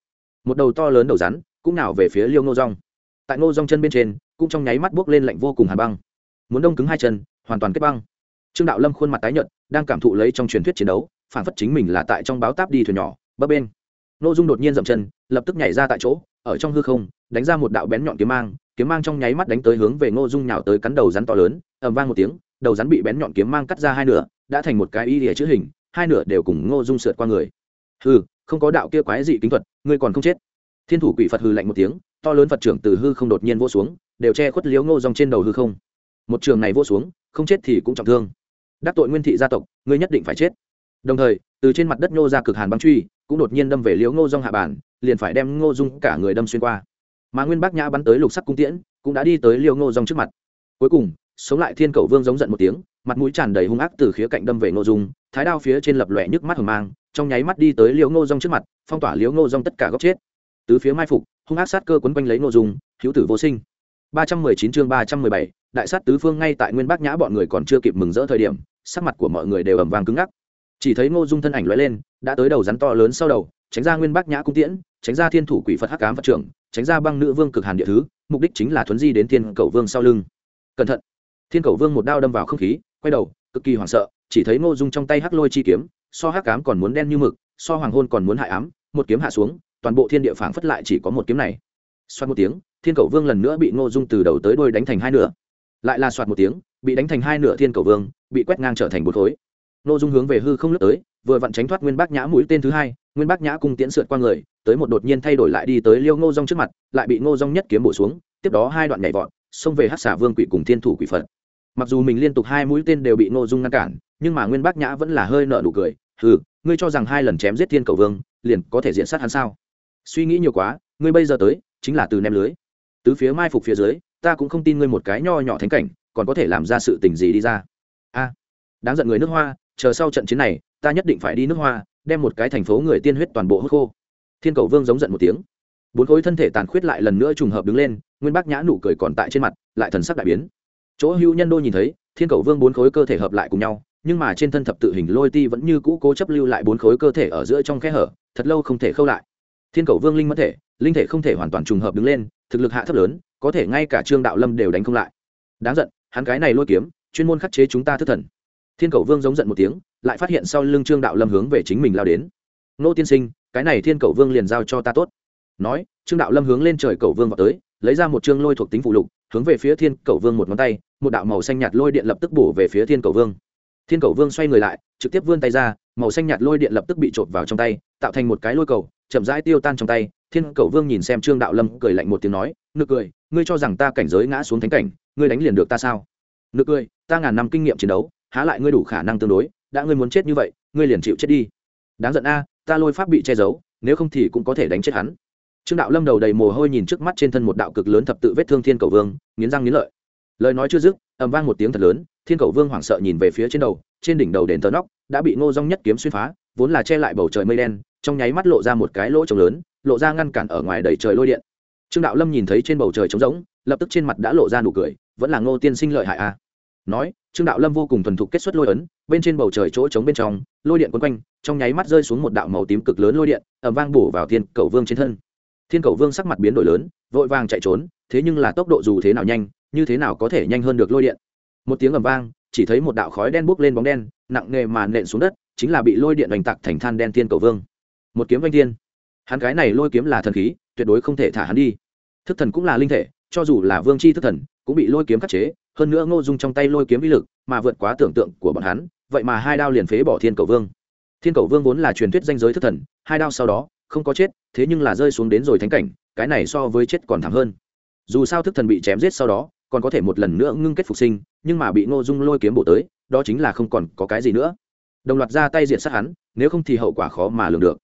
Một đầu to lớn đầu rắn cũng nào về phía liêu ngô rong tại ngô rong chân bên trên, cũng trong nháy mắt buốc lên lạnh vô cùng hàn băng. Muốn đông cứng hai chân, hoàn toàn kết băng. Trương đạo lâm khuôn mặt tái nhợt, đang cảm thụ lấy trong truyền thuyết chiến đấu, phản phất chính mình là tại trong báo táp đi thuyền nhỏ, bấp bên ngô dung đột nhiên dậm chân, lập tức nhảy ra tại chỗ, ở trong hư không, đánh ra một đạo bén nhọn kiếm mang kiếm mang trong nháy mắt đánh tới hướng về ngô dung nhào tới cắn đầu rắn to lớn, ầm vang một tiếng, đầu rắn bị bén nhọn kiếm mang cắt ra hai nửa, đã thành một cái y địa chữ hình, hai nửa đều cùng ngô dung sượt qua người. Hư không có đạo kia quái dị kính thuật, ngươi còn không chết. Thiên thủ quỷ phật hư lạnh một tiếng, to lớn phật trưởng từ hư không đột nhiên vô xuống, đều che khuất liếu ngô rong trên đầu hư không. Một trường này vô xuống, không chết thì cũng trọng thương. Đắc tội nguyên thị gia tộc, ngươi nhất định phải chết. Đồng thời, từ trên mặt đất Ngô ra cực hàn băng truy, cũng đột nhiên đâm về liếu ngô rong hạ bản, liền phải đem ngô dung cả người đâm xuyên qua mà nguyên bác nhã bắn tới lục sắc cung tiễn, cũng đã đi tới liêu ngô dòng trước mặt. Cuối cùng, sống lại thiên cầu vương giống giận một tiếng, mặt mũi tràn đầy hung ác từ khía cạnh đâm về ngô dung, thái đao phía trên lập lòe nhức mắt hờ mang, trong nháy mắt đi tới liêu ngô dòng trước mặt, phong tỏa liêu ngô dòng tất cả góc chết. Tứ phía mai phục, hung ác sát cơ quấn quanh lấy ngô dung, hữu tử vô sinh. Ba trăm mười chín chương ba trăm mười bảy, đại sát tứ phương ngay tại nguyên bác nhã bọn người còn chưa kịp mừng rỡ thời điểm, sắc mặt của mọi người đều ẩm vàng cứng ngắc. Chỉ thấy ngô dung thân ảnh lóe lên, đã tới đầu rắn to lớn sau đầu, tránh ra nguyên bác nhã cung tiễn, tránh ra thiên thủ quỷ phật hắc cám phật trưởng tránh ra băng nữ vương cực hàn địa thứ, mục đích chính là thuấn di đến thiên cầu vương sau lưng. Cẩn thận. Thiên cầu vương một đao đâm vào không khí, quay đầu, cực kỳ hoảng sợ, chỉ thấy ngô dung trong tay hắc lôi chi kiếm, so hắc cám còn muốn đen như mực, so hoàng hôn còn muốn hại ám, một kiếm hạ xuống, toàn bộ thiên địa phảng phất lại chỉ có một kiếm này. Xoát một tiếng, thiên cầu vương lần nữa bị ngô dung từ đầu tới đôi đánh thành hai nửa. Lại là xoát một tiếng, bị đánh thành hai nửa thiên cầu vương, bị quét ngang trở thành một khối. Ngô dung hướng về hư không lướt tới vừa vặn tránh thoát nguyên bác nhã mũi tên thứ hai, nguyên bác nhã cung tiễn sượt qua người, tới một đột nhiên thay đổi lại đi tới liêu ngô rong trước mặt, lại bị ngô rong nhất kiếm bổ xuống, tiếp đó hai đoạn nhảy vọt, xông về hát xả vương quỷ cùng thiên thủ quỷ phật. Mặc dù mình liên tục hai mũi tên đều bị ngô dung ngăn cản, nhưng mà nguyên bác nhã vẫn là hơi nợ nụ cười ừ ngươi cho rằng hai lần chém giết thiên cầu vương, liền có thể diện sát hắn sao? Suy nghĩ nhiều quá, ngươi bây giờ tới, chính là từ nem lưới. Tứ phía mai phục phía dưới, ta cũng không tin ngươi một cái nho nhỏ thánh cảnh, còn có thể làm ra sự tình gì đi ra. A, đáng giận người nước hoa, chờ sau trận chiến này ta nhất định phải đi nước hoa, đem một cái thành phố người tiên huyết toàn bộ hút khô. Thiên cầu vương giống giận một tiếng. Bốn khối thân thể tàn khuyết lại lần nữa trùng hợp đứng lên, nguyên bác nhã nụ cười còn tại trên mặt, lại thần sắc đại biến. Chỗ hưu nhân đô nhìn thấy, thiên cầu vương bốn khối cơ thể hợp lại cùng nhau, nhưng mà trên thân thập tự hình lôi ti vẫn như cũ cố chấp lưu lại bốn khối cơ thể ở giữa trong kẽ hở, thật lâu không thể khâu lại. Thiên cầu vương linh mất thể, linh thể không thể hoàn toàn trùng hợp đứng lên, thực lực hạ thấp lớn, có thể ngay cả trương đạo lâm đều đánh không lại. Đáng giận, hắn cái này lôi kiếm, chuyên môn khắc chế chúng ta thất thần. Thiên cầu vương giống giận một tiếng lại phát hiện sau lưng trương đạo lâm hướng về chính mình lao đến. Nô tiên sinh, cái này thiên cầu vương liền giao cho ta tốt. Nói, trương đạo lâm hướng lên trời cầu vương vào tới, lấy ra một chương lôi thuộc tính phụ lục, hướng về phía thiên cầu vương một ngón tay, một đạo màu xanh nhạt lôi điện lập tức bổ về phía thiên cầu vương. Thiên cầu vương xoay người lại, trực tiếp vươn tay ra, màu xanh nhạt lôi điện lập tức bị trộn vào trong tay, tạo thành một cái lôi cầu, chậm rãi tiêu tan trong tay. Thiên cầu vương nhìn xem trương đạo lâm, cười lạnh một tiếng nói, nực cười, ngươi cho rằng ta cảnh giới ngã xuống thánh cảnh, ngươi đánh liền được ta sao? Nực cười, ta ngàn năm kinh nghiệm chiến đấu, há lại ngươi đủ khả năng tương đối đã ngươi muốn chết như vậy, ngươi liền chịu chết đi. Đáng giận a, ta lôi pháp bị che giấu, nếu không thì cũng có thể đánh chết hắn. Trương đạo lâm đầu đầy mồ hôi nhìn trước mắt trên thân một đạo cực lớn thập tự vết thương thiên cầu vương, nghiến răng nghiến lợi. Lời nói chưa dứt, ầm vang một tiếng thật lớn, thiên cầu vương hoảng sợ nhìn về phía trên đầu, trên đỉnh đầu đền tờ nóc đã bị ngô rong nhất kiếm xuyên phá, vốn là che lại bầu trời mây đen, trong nháy mắt lộ ra một cái lỗ trống lớn, lộ ra ngăn cản ở ngoài đầy trời lôi điện. Trương đạo lâm nhìn thấy trên bầu trời trống rỗng, lập tức trên mặt đã lộ ra nụ cười, vẫn là ngô tiên sinh lợi hại a. À. nói trương đạo lâm vô cùng thuần thục kết xuất lôi ấn, bên trên bầu trời chỗ trống bên trong, lôi điện quấn quanh, trong nháy mắt rơi xuống một đạo màu tím cực lớn lôi điện ẩm vang bổ vào thiên cầu vương trên thân. Thiên cầu vương sắc mặt biến đổi lớn, vội vàng chạy trốn, thế nhưng là tốc độ dù thế nào nhanh, như thế nào có thể nhanh hơn được lôi điện? Một tiếng ầm vang, chỉ thấy một đạo khói đen bốc lên bóng đen, nặng nề mà nện xuống đất, chính là bị lôi điện đánh tạc thành than đen thiên cầu vương. Một kiếm vanh thiên. Hắn cái này lôi kiếm là thần khí, tuyệt đối không thể thả hắn đi. Thức thần cũng là linh thể, cho dù là vương c h i thức thần, cũng bị lôi kiếm khắc chế hơn nữa ngô dung trong tay lôi kiếm vi lực mà vượt quá tưởng tượng của bọn hắn, vậy mà hai đao liền phế bỏ thiên cầu vương. Thiên cầu vương vốn là truyền thuyết danh giới thức thần, hai đao sau đó, không có chết, thế nhưng là rơi xuống đến rồi thánh cảnh, cái này so với chết còn thảm hơn. Dù sao thức thần bị chém giết sau đó, còn có thể một lần nữa ngưng kết phục sinh, nhưng mà bị ngô dung lôi kiếm bổ tới, đó chính là không còn có cái gì nữa. Đồng loạt ra tay diện sát hắn, nếu không thì hậu quả khó mà lường được.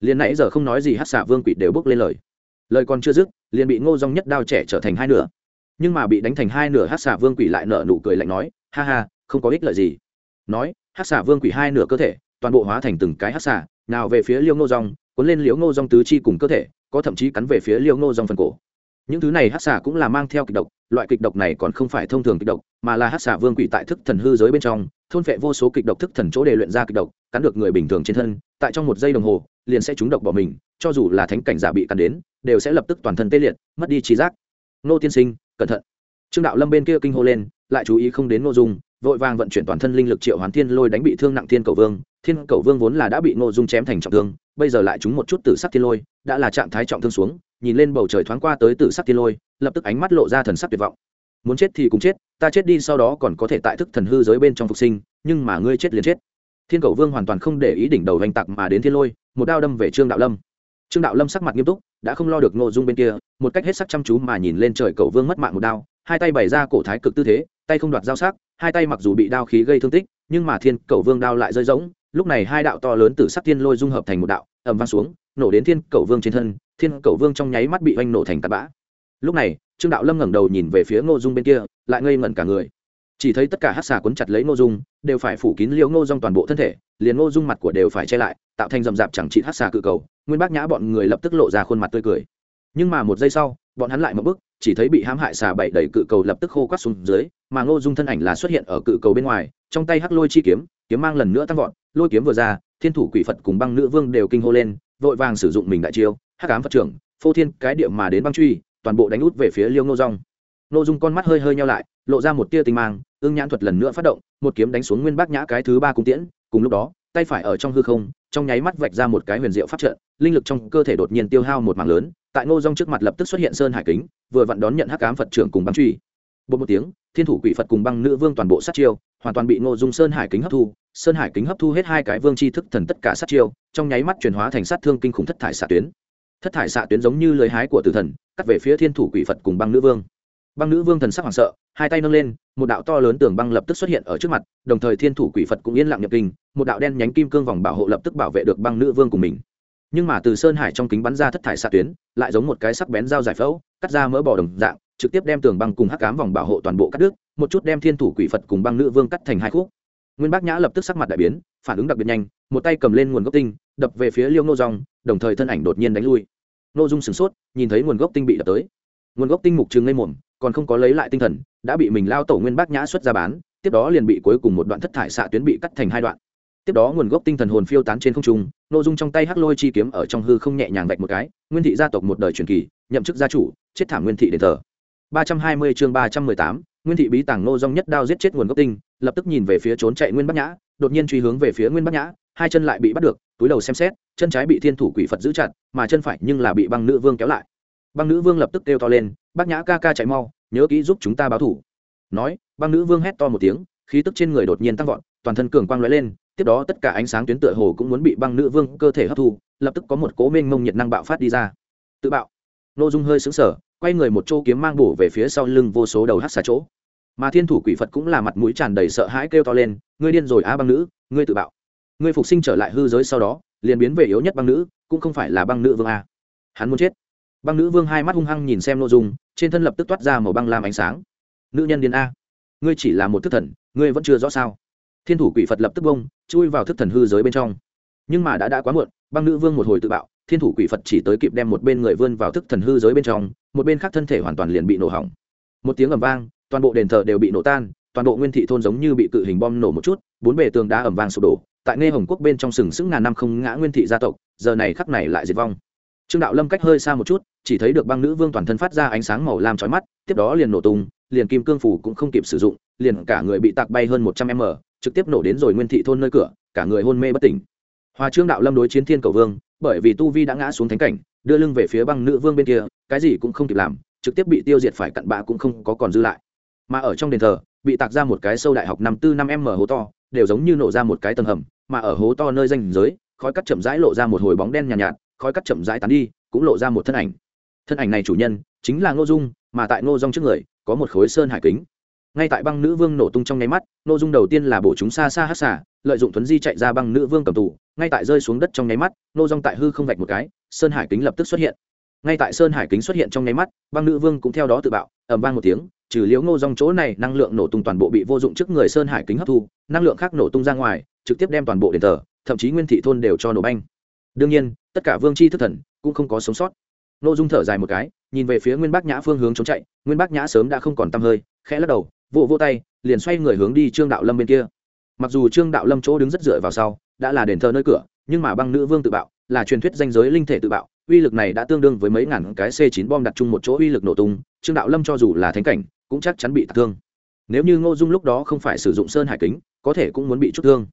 Liền nãy giờ không nói gì hát xả vương quỷ đều bước lên lời. Lời còn chưa dứt, liền bị ngô dung nhất đao trẻ trở thành hai nửa nhưng mà bị đánh thành hai nửa hát xà vương quỷ lại nở nụ cười lạnh nói, ha ha, không có ích lợi gì. Nói, hát xà vương quỷ hai nửa cơ thể, toàn bộ hóa thành từng cái hát xà, nào về phía liêu ngô rong cuốn lên liễu ngô rong tứ chi cùng cơ thể, có thậm chí cắn về phía liêu ngô rong phần cổ. Những thứ này hát xà cũng là mang theo kịch độc, loại kịch độc này còn không phải thông thường kịch độc, mà là hát xà vương quỷ tại thức thần hư giới bên trong, thôn phệ vô số kịch độc thức thần chỗ để luyện ra kịch độc, cắn được người bình thường trên thân, tại trong một giây đồng hồ, liền sẽ trúng độc bỏ mình, cho dù là thánh cảnh giả bị cắn đến, đều sẽ lập tức toàn thân tê liệt, mất đi trí giác. Nô tiên sinh cẩn thận. Trương đạo lâm bên kia kinh hô lên, lại chú ý không đến nội dung, vội vàng vận chuyển toàn thân linh lực triệu hoán thiên lôi đánh bị thương nặng thiên cầu vương. Thiên cầu vương vốn là đã bị nội dung chém thành trọng thương, bây giờ lại trúng một chút tử sắc thiên lôi, đã là trạng thái trọng thương xuống, nhìn lên bầu trời thoáng qua tới tử sắc thiên lôi, lập tức ánh mắt lộ ra thần sắc tuyệt vọng. Muốn chết thì cũng chết, ta chết đi sau đó còn có thể tại thức thần hư giới bên trong phục sinh, nhưng mà ngươi chết liền chết. Thiên cầu vương hoàn toàn không để ý đỉnh đầu hành tặc mà đến thiên lôi, một đao đâm về trương đạo lâm. Trương đạo lâm sắc mặt nghiêm túc đã không lo được Ngô dung bên kia, một cách hết sắc chăm chú mà nhìn lên trời cầu vương mất mạng một đao, hai tay bày ra cổ thái cực tư thế, tay không đoạt dao sắc, hai tay mặc dù bị đao khí gây thương tích, nhưng mà thiên cầu vương đao lại rơi rỗng, lúc này hai đạo to lớn từ sắc thiên lôi dung hợp thành một đạo, ầm vang xuống, nổ đến thiên cầu vương trên thân, thiên cầu vương trong nháy mắt bị oanh nổ thành tạt bã. Lúc này, trương đạo lâm ngẩng đầu nhìn về phía ngô dung bên kia, lại ngây ngẩn cả người. Chỉ thấy tất cả hát xà quấn chặt lấy ngô dung, đều phải phủ kín liễu ngô dung toàn bộ thân thể liền ngô dung mặt của đều phải che lại, tạo thành rầm rạp chẳng trị hát xà cự cầu, nguyên bác nhã bọn người lập tức lộ ra khuôn mặt tươi cười. Nhưng mà một giây sau, bọn hắn lại một bức chỉ thấy bị hãm hại xà bảy đẩy cự cầu lập tức khô quắt xuống dưới, mà ngô dung thân ảnh là xuất hiện ở cự cầu bên ngoài, trong tay hắc lôi chi kiếm kiếm mang lần nữa tăng vọt, lôi kiếm vừa ra, thiên thủ quỷ phật cùng băng nữ vương đều kinh hô lên, vội vàng sử dụng mình đại chiêu, hắc ám phật trưởng, phô thiên, cái địa mà đến băng truy, toàn bộ đánh út về phía liêu ngô dung. Ngô dung con mắt hơi hơi nhau lại, lộ ra một tia tinh mang, ương nhãn thuật lần nữa phát động, một kiếm đánh xuống nguyên bác nhã cái thứ ba cung tiễn cùng lúc đó, tay phải ở trong hư không, trong nháy mắt vạch ra một cái huyền diệu phát trận, linh lực trong cơ thể đột nhiên tiêu hao một mảng lớn, tại ngô dung trước mặt lập tức xuất hiện sơn hải kính, vừa vặn đón nhận hắc ám phật trưởng cùng băng truy. Bột một tiếng, thiên thủ quỷ phật cùng băng nữ vương toàn bộ sát chiêu, hoàn toàn bị ngô dung sơn hải kính hấp thu, sơn hải kính hấp thu hết hai cái vương chi thức thần tất cả sát chiêu, trong nháy mắt chuyển hóa thành sát thương kinh khủng thất thải xạ tuyến. Thất thải xạ tuyến giống như lời hái của tử thần, cắt về phía thiên thủ quỷ phật cùng băng nữ vương băng nữ vương thần sắc hoảng sợ, hai tay nâng lên, một đạo to lớn tường băng lập tức xuất hiện ở trước mặt, đồng thời thiên thủ quỷ phật cũng yên lặng nhập kinh, một đạo đen nhánh kim cương vòng bảo hộ lập tức bảo vệ được băng nữ vương của mình. Nhưng mà từ sơn hải trong kính bắn ra thất thải xạ tuyến, lại giống một cái sắc bén dao giải phẫu, cắt ra mỡ bò đồng dạng, trực tiếp đem tường băng cùng hắc cám vòng bảo hộ toàn bộ cắt đứt, một chút đem thiên thủ quỷ phật cùng băng nữ vương cắt thành hai khúc. Nguyên bác nhã lập tức sắc mặt đại biến, phản ứng đặc biệt nhanh, một tay cầm lên nguồn gốc tinh, đập về phía liêu nô dòng đồng thời thân ảnh đột nhiên đánh lui. Nô dung sửng sốt, nhìn thấy nguồn gốc tinh bị đập tới. Nguồn gốc tinh mục trường ngây mồm còn không có lấy lại tinh thần, đã bị mình lao tổ nguyên bác nhã xuất ra bán, tiếp đó liền bị cuối cùng một đoạn thất thải xạ tuyến bị cắt thành hai đoạn. Tiếp đó nguồn gốc tinh thần hồn phiêu tán trên không trung nội dung trong tay hắc lôi chi kiếm ở trong hư không nhẹ nhàng vạch một cái, nguyên thị gia tộc một đời truyền kỳ, nhậm chức gia chủ, chết thảm nguyên thị đền thờ. ba trăm hai mươi chương ba trăm mười tám, nguyên thị bí tàng nô dong nhất đao giết chết nguồn gốc tinh, lập tức nhìn về phía trốn chạy nguyên bắc nhã, đột nhiên truy hướng về phía nguyên bắc nhã, hai chân lại bị bắt được, túi đầu xem xét, chân trái bị thiên thủ quỷ phật giữ chặt, mà chân phải nhưng là bị băng nữ vương kéo lại. Băng nữ vương lập tức kêu to lên bác nhã ca ca chạy mau, nhớ kỹ giúp chúng ta báo thủ. Nói, băng nữ vương hét to một tiếng, khí tức trên người đột nhiên tăng vọt, toàn thân cường quang lóe lên, tiếp đó tất cả ánh sáng tuyến tựa hồ cũng muốn bị băng nữ vương cơ thể hấp thu, lập tức có một cố mênh mông nhiệt năng bạo phát đi ra. Tự bạo. N ô dung hơi xứng sở quay người một chỗ kiếm mang bổ về phía sau lưng vô số đầu hát xà chỗ. Mà thiên thủ quỷ phật cũng là mặt mũi tràn đầy sợ hãi kêu to lên, ngươi điên rồi á băng nữ, ngươi tự bạo. Ngươi phục sinh trở lại hư giới sau đó, liền biến về yếu nhất băng nữ, cũng không phải là băng nữ vương a. Hắn muốn chết băng nữ vương hai mắt hung hăng nhìn xem nội dung, trên thân lập tức toát ra màu băng làm ánh sáng. Nữ nhân điên a. Ngươi chỉ là một thức thần, ngươi vẫn chưa rõ sao? Thiên thủ quỷ phật lập tức bông, chui vào thức thần hư giới bên trong. Nhưng mà đã đã quá muộn, băng nữ vương một hồi tự bạo, thiên thủ quỷ phật chỉ tới kịp đem một bên người vươn vào thức thần hư giới bên trong, một bên khác thân thể hoàn toàn liền bị nổ hỏng. Một tiếng ầm vang, toàn bộ đền thờ đều bị nổ tan, toàn bộ nguyên thị thôn giống như bị cự hình bom nổ một chút, bốn bề tường đá ẩm vang sụp đổ, tại nghe hồng quốc bên trong sừng sững ngàn năm không ngã nguyên thị gia tộc, giờ này khắc này lại diệt vong trương đạo lâm cách hơi xa một chút chỉ thấy được băng nữ vương toàn thân phát ra ánh sáng màu lam chói mắt tiếp đó liền nổ tung liền kim cương phủ cũng không kịp sử dụng liền cả người bị tạc bay hơn một trăm m trực tiếp nổ đến rồi nguyên thị thôn nơi cửa cả người hôn mê bất tỉnh. Hòa trương đạo lâm đối chiến thiên cầu vương bởi vì tu vi đã ngã xuống thánh cảnh đưa lưng về phía băng nữ vương bên kia cái gì cũng không kịp làm trực tiếp bị tiêu diệt phải cặn bạ cũng không có còn dư lại. Mà ở trong đền thờ bị tạc ra một cái sâu đại học năm tư năm m hố to đều giống như nổ ra một cái tầng hầm mà ở hố to nơi danh giới khói cắt chậm rãi lộ ra một hồi bóng đen nhàn nhạt, nhạt khói cắt chậm rãi tán đi, cũng lộ ra một thân ảnh. Thân ảnh này chủ nhân chính là ngô dung, mà tại ngô dung trước người có một khối sơn hải kính. Ngay tại băng nữ vương nổ tung trong nháy mắt, ngô dung đầu tiên là bổ chúng xa xa hát xả lợi dụng thuấn di chạy ra băng nữ vương cầm tù. Ngay tại rơi xuống đất trong nháy mắt, ngô dung tại hư không vạch một cái, sơn hải kính lập tức xuất hiện. Ngay tại sơn hải kính xuất hiện trong nháy mắt, băng nữ vương cũng theo đó tự bạo, ầm vang một tiếng, trừ liễu ngô dòng chỗ này, năng lượng nổ tung toàn bộ bị vô dụng trước người sơn hải kính hấp thu, năng lượng khác nổ tung ra ngoài, trực tiếp đem toàn bộ đền thờ, thậm chí nguyên thị thôn đều cho nổ banh đương nhiên, tất cả vương chi thức thần cũng không có sống sót. Nô dung thở dài một cái, nhìn về phía nguyên bác nhã phương hướng trốn chạy. Nguyên bác nhã sớm đã không còn t hơi, khẽ lắc đầu, vỗ vỗ tay, liền xoay người hướng đi trương đạo lâm bên kia. Mặc dù trương đạo lâm chỗ đứng rất dựa vào sau, đã là đền thờ nơi cửa, nhưng mà băng nữ vương tự bạo, là truyền thuyết danh giới linh thể tự bạo, uy lực này đã tương đương với mấy ngàn cái c 9 bom đặt chung một chỗ uy lực nổ tung, trương đạo lâm cho dù là thánh cảnh, cũng chắc chắn bị tạc thương. Nếu như ngô dung lúc đó không phải sử dụng sơn hải kính, có thể cũng muốn bị chút thương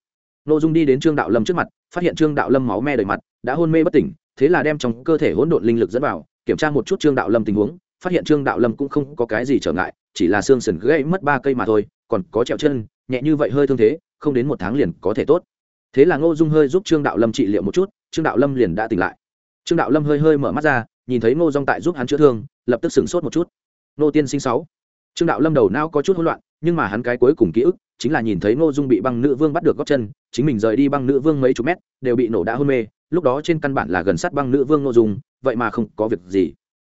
ngô dung đi đến trương đạo lâm trước mặt, phát hiện trương đạo lâm máu me đầy mặt, đã hôn mê bất tỉnh, thế là đem trong cơ thể hỗn độn linh lực dẫn vào, kiểm tra một chút trương đạo lâm tình huống, phát hiện trương đạo lâm cũng không có cái gì trở ngại, chỉ là xương sườn gãy mất ba cây mà thôi, còn có trẹo chân, nhẹ như vậy hơi thương thế, không đến một tháng liền có thể tốt. Thế là ngô dung hơi giúp trương đạo lâm trị liệu một chút, trương đạo lâm liền đã tỉnh lại. Trương đạo lâm hơi hơi mở mắt ra, nhìn thấy ngô dung tại giúp hắn chữa thương, lập tức sửng sốt một chút. Nô tiên sinh sáu. Trương đạo lâm đầu não có chút hỗn loạn, nhưng mà hắn cái cuối cùng ký ức chính là nhìn thấy ngô dung bị băng nữ vương bắt được góc chân, chính mình rời đi băng nữ vương mấy chục mét, đều bị nổ đã hôn mê, lúc đó trên căn bản là gần sát băng nữ vương ngô dung, vậy mà không có việc gì.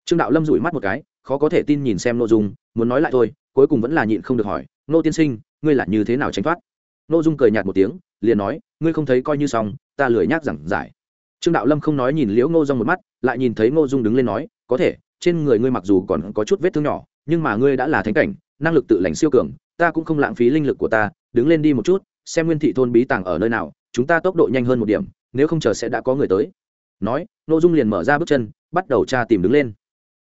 Trương đạo lâm rủi mắt một cái, khó có thể tin nhìn xem Ngô dung, muốn nói lại thôi, cuối cùng vẫn là nhịn không được hỏi, Ngô tiên sinh, ngươi là như thế nào tránh thoát? Ngô dung cười nhạt một tiếng, liền nói, ngươi không thấy coi như xong, ta lười nhác giảng giải. Trương đạo lâm không nói nhìn liễu ngô dung một mắt, lại nhìn thấy ngô dung đứng lên nói, có thể, trên người ngươi mặc dù còn có chút vết thương nhỏ, nhưng mà ngươi đã là thánh cảnh, năng lực tự lành siêu cường ta cũng không lãng phí linh lực của ta, đứng lên đi một chút, xem nguyên thị thôn bí tàng ở nơi nào, chúng ta tốc độ nhanh hơn một điểm, nếu không chờ sẽ đã có người tới. Nói nội dung liền mở ra bước chân, bắt đầu tra tìm đứng lên.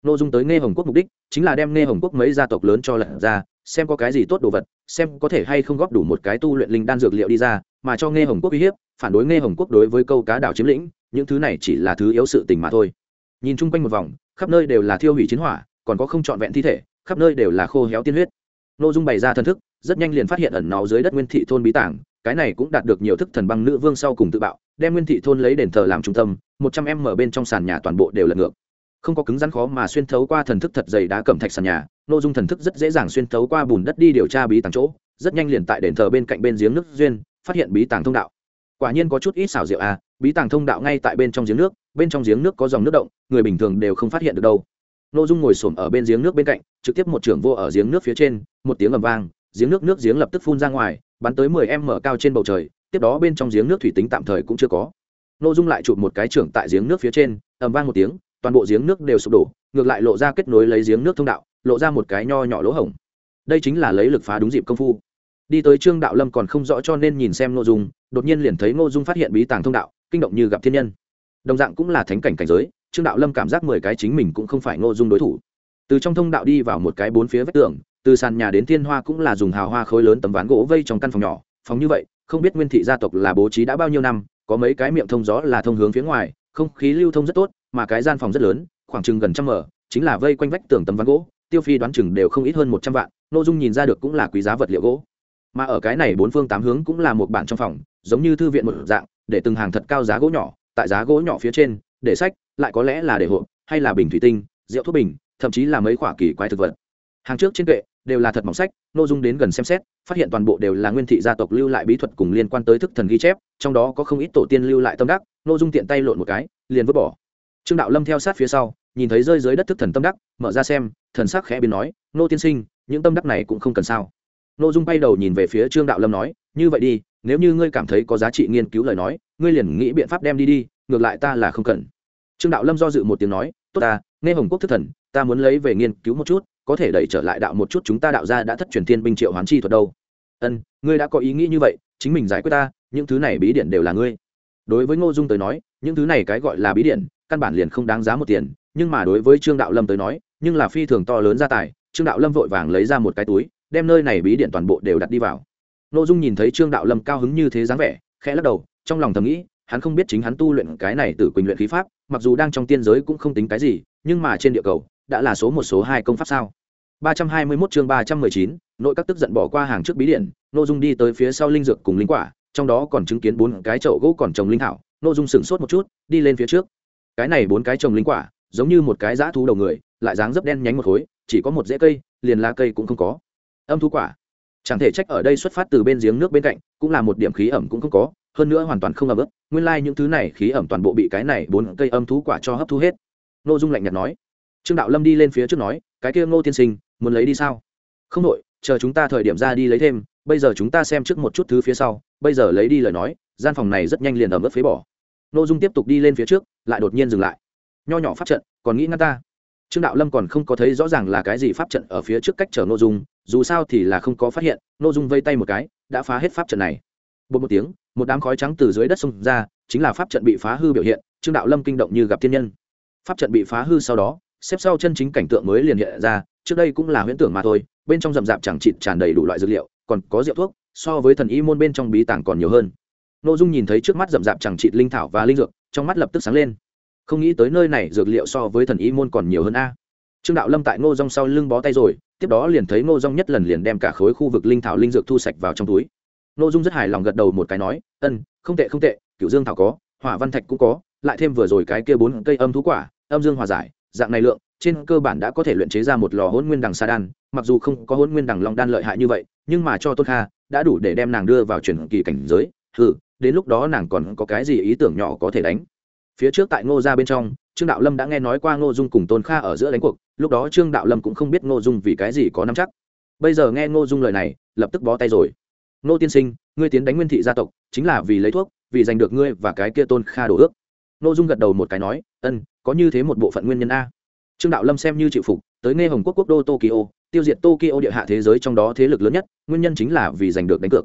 Nội dung tới nghe hồng quốc mục đích, chính là đem nghe hồng quốc mấy gia tộc lớn cho lật ra, xem có cái gì tốt đồ vật, xem có thể hay không góp đủ một cái tu luyện linh đan dược liệu đi ra, mà cho nghe hồng quốc uy hiếp, phản đối nghe hồng quốc đối với câu cá đảo chiếm lĩnh, những thứ này chỉ là thứ yếu sự tình mà thôi. Nhìn chung quanh một vòng, khắp nơi đều là thiêu hủy chiến hỏa, còn có không trọn vẹn thi thể, khắp nơi đều là khô héo tiên huyết nội dung bày ra thân thức, rất nhanh liền phát hiện ẩn náu dưới đất nguyên thị thôn bí tảng, cái này cũng đạt được nhiều thức thần băng nữ vương sau cùng tự bạo, đem nguyên thị thôn lấy đền thờ làm trung tâm, một trăm em mở bên trong sàn nhà toàn bộ đều là ngược. Không có cứng rắn khó mà xuyên thấu qua thần thức thật dày đá cẩm thạch sàn nhà nội dung thần thức rất dễ dàng xuyên thấu qua bùn đất đi điều tra bí tàng chỗ, rất nhanh liền tại đền thờ bên cạnh bên giếng nước duyên, phát hiện bí tàng thông đạo. Quả nhiên có chút ít xảo diệu à bí tàng thông đạo ngay tại bên trong giếng nước, bên trong giếng nước có dòng nước động, người bình thường đều không phát hiện được đâu. Nô dung ngồi xổm ở bên giếng nước bên cạnh, trực tiếp một trưởng vô ở giếng nước phía trên, một tiếng ầm vang, giếng nước nước giếng lập tức phun ra ngoài, bắn tới mười em mở cao trên bầu trời, tiếp đó bên trong giếng nước thủy tính tạm thời cũng chưa có. Nô dung lại chụp một cái trưởng tại giếng nước phía trên, ầm vang một tiếng, toàn bộ giếng nước đều sụp đổ, ngược lại lộ ra kết nối lấy giếng nước thông đạo, lộ ra một cái nho nhỏ lỗ hổng. Đây chính là lấy lực phá đúng dịp công phu. Đi tới trương đạo lâm còn không rõ cho nên nhìn xem Nô dung, đột nhiên liền thấy Nô dung phát hiện bí tàng thông đạo, kinh động như gặp thiên nhân. Đồng dạng cũng là thánh cảnh cảnh giới trương đạo lâm cảm giác mười cái chính mình cũng không phải nội dung đối thủ. Từ trong thông đạo đi vào một cái bốn phía vách tường, từ sàn nhà đến thiên hoa cũng là dùng hào hoa khối lớn tấm ván gỗ vây trong căn phòng nhỏ. Phòng như vậy, không biết nguyên thị gia tộc là bố trí đã bao nhiêu năm, có mấy cái miệng thông gió là thông hướng phía ngoài, không khí lưu thông rất tốt, mà cái gian phòng rất lớn, khoảng chừng gần trăm mở, chính là vây quanh vách tường tấm ván gỗ, tiêu phi đoán chừng đều không ít hơn một trăm vạn nội dung nhìn ra được cũng là quý giá vật liệu gỗ. Mà ở cái này bốn phương tám hướng cũng là một bản trong phòng, giống như thư viện một dạng, để từng hàng thật cao giá gỗ nhỏ, tại giá gỗ nhỏ phía trên để sách, lại có lẽ là để hộp, hay là bình thủy tinh, rượu thuốc bình, thậm chí là mấy khoả kỳ quái thực vật. Hàng trước trên kệ đều là thật mỏng sách nội dung đến gần xem xét, phát hiện toàn bộ đều là nguyên thị gia tộc lưu lại bí thuật cùng liên quan tới thức thần ghi chép, trong đó có không ít tổ tiên lưu lại tâm đắc nội dung tiện tay lộn một cái, liền vứt bỏ. Trương đạo lâm theo sát phía sau, nhìn thấy rơi dưới đất thức thần tâm đắc, mở ra xem, thần sắc khẽ biến nói, nô tiên sinh, những tâm đắc này cũng không cần sao? Nội dung bay đầu nhìn về phía trương đạo lâm nói, như vậy đi, nếu như ngươi cảm thấy có giá trị nghiên cứu lời nói, ngươi liền nghĩ biện pháp đem đi đi, ngược lại ta là không cần trương đạo lâm do dự một tiếng nói, tốt ta, nghe hồng quốc thức thần, ta muốn lấy về nghiên cứu một chút, có thể đẩy trở lại đạo một chút chúng ta đạo ra đã thất truyền thiên binh triệu hoán chi thuật đâu. Ân, ngươi đã có ý nghĩ như vậy, chính mình giải quyết ta, những thứ này bí điện đều là ngươi. Đối với ngô dung tới nói, những thứ này cái gọi là bí điện căn bản liền không đáng giá một tiền, nhưng mà đối với trương đạo lâm tới nói, nhưng là phi thường to lớn gia tài, trương đạo lâm vội vàng lấy ra một cái túi, đem nơi này bí điện toàn bộ đều đặt đi vào. Ngô dung nhìn thấy trương đạo lâm cao hứng như thế dáng vẻ, khẽ lắc đầu, trong lòng thầm nghĩ hắn không biết chính hắn tu luyện cái này từ quỳnh luyện khí pháp mặc dù đang trong tiên giới cũng không tính cái gì nhưng mà trên địa cầu đã là số một số hai công pháp sao 321 chương 319, nội các tức giận bỏ qua hàng trước bí điện, Nô Dung đi tới phía sau linh dược cùng linh quả, trong đó còn chứng kiến bốn cái chậu gỗ còn trồng linh thảo, Nô Dung sững sốt một chút, đi lên phía trước. Cái này bốn cái trồng linh quả, giống như một cái dã thú đầu người, lại dáng dấp đen nhánh một khối, chỉ có một rễ cây, liền lá cây cũng không có. Âm thú quả. Chẳng thể trách ở đây xuất phát từ bên giếng nước bên cạnh, cũng là một điểm khí ẩm cũng không có, hơn nữa hoàn toàn không ẩm ướt, nguyên lai những thứ này khí ẩm toàn bộ bị cái này bốn cây âm thú quả cho hấp thu hết. Nô Dung lạnh nhạt nói. Trương Đạo Lâm đi lên phía trước nói, cái kia Ngô tiên sinh, muốn lấy đi sao? Không đội chờ chúng ta thời điểm ra đi lấy thêm bây giờ chúng ta xem trước một chút thứ phía sau bây giờ lấy đi lời nói gian phòng này rất nhanh liền ẩm ướt phế bỏ. N ô dung tiếp tục đi lên phía trước lại đột nhiên dừng lại. Nho nhỏ pháp trận còn nghĩ ngăn ta? Trương đạo lâm còn không có thấy rõ ràng là cái gì pháp trận ở phía trước cách chở nội dung dù sao thì là không có phát hiện nội dung vây tay một cái đã phá hết pháp trận này. Bột một tiếng một đám khói trắng từ dưới đất xông ra, chính là pháp trận bị phá hư biểu hiện, trương đạo lâm kinh động như gặp thiên nhân. Pháp trận bị phá hư sau đó, xếp sau chân chính cảnh tượng mới liền hiện ra, trước đây cũng là huyễn tưởng mà thôi, bên trong rậm rạp chẳng chịt tràn đầy đủ loại dược liệu, còn có rượu thuốc, so với thần y môn bên trong bí tàng còn nhiều hơn. N ô dung nhìn thấy trước mắt rậm rạp chẳng chịt linh thảo và linh dược, trong mắt lập tức sáng lên. Không nghĩ tới nơi này dược liệu so với thần y môn còn nhiều hơn a. Trương đạo lâm tại ngô rong sau lưng bó tay rồi, tiếp đó liền thấy ngô rong nhất lần liền đem cả khối khu vực linh thảo linh dược thu sạch vào trong túi nội dung rất hài lòng gật đầu một cái nói, ân, không tệ không tệ cựu dương thảo có, hỏa văn thạch cũng có, lại thêm vừa rồi cái kia bốn cây âm thú quả, âm dương hòa giải, dạng này lượng, trên cơ bản đã có thể luyện chế ra một lò hôn nguyên đằng sa đan, mặc dù không có hôn nguyên đằng long đan lợi hại như vậy, nhưng mà cho tôn kha đã đủ để đem nàng đưa vào truyền kỳ cảnh giới ừ đến lúc đó nàng còn có cái gì ý tưởng nhỏ có thể đánh? Phía trước tại ngô ra bên trong, trương đạo lâm đã nghe nói qua ngô dung cùng tôn kha ở giữa đánh cuộc, lúc đó trương đạo lâm cũng không biết ngô dung vì cái gì có nắm chắc. Bây giờ nghe ngô dung lời này, lập tức bó tay rồi ngô tiên sinh, ngươi tiến đánh nguyên thị gia tộc, chính là vì lấy thuốc, vì giành được ngươi và cái kia tôn kha đổ ước. Ngô dung gật đầu một cái nói, ân, có như thế một bộ phận nguyên nhân a. Trương đạo lâm xem như chịu phục, tới nghe hồng quốc quốc đô tokyo, tiêu diệt tokyo địa hạ thế giới trong đó thế lực lớn nhất, nguyên nhân chính là vì giành được đánh cược.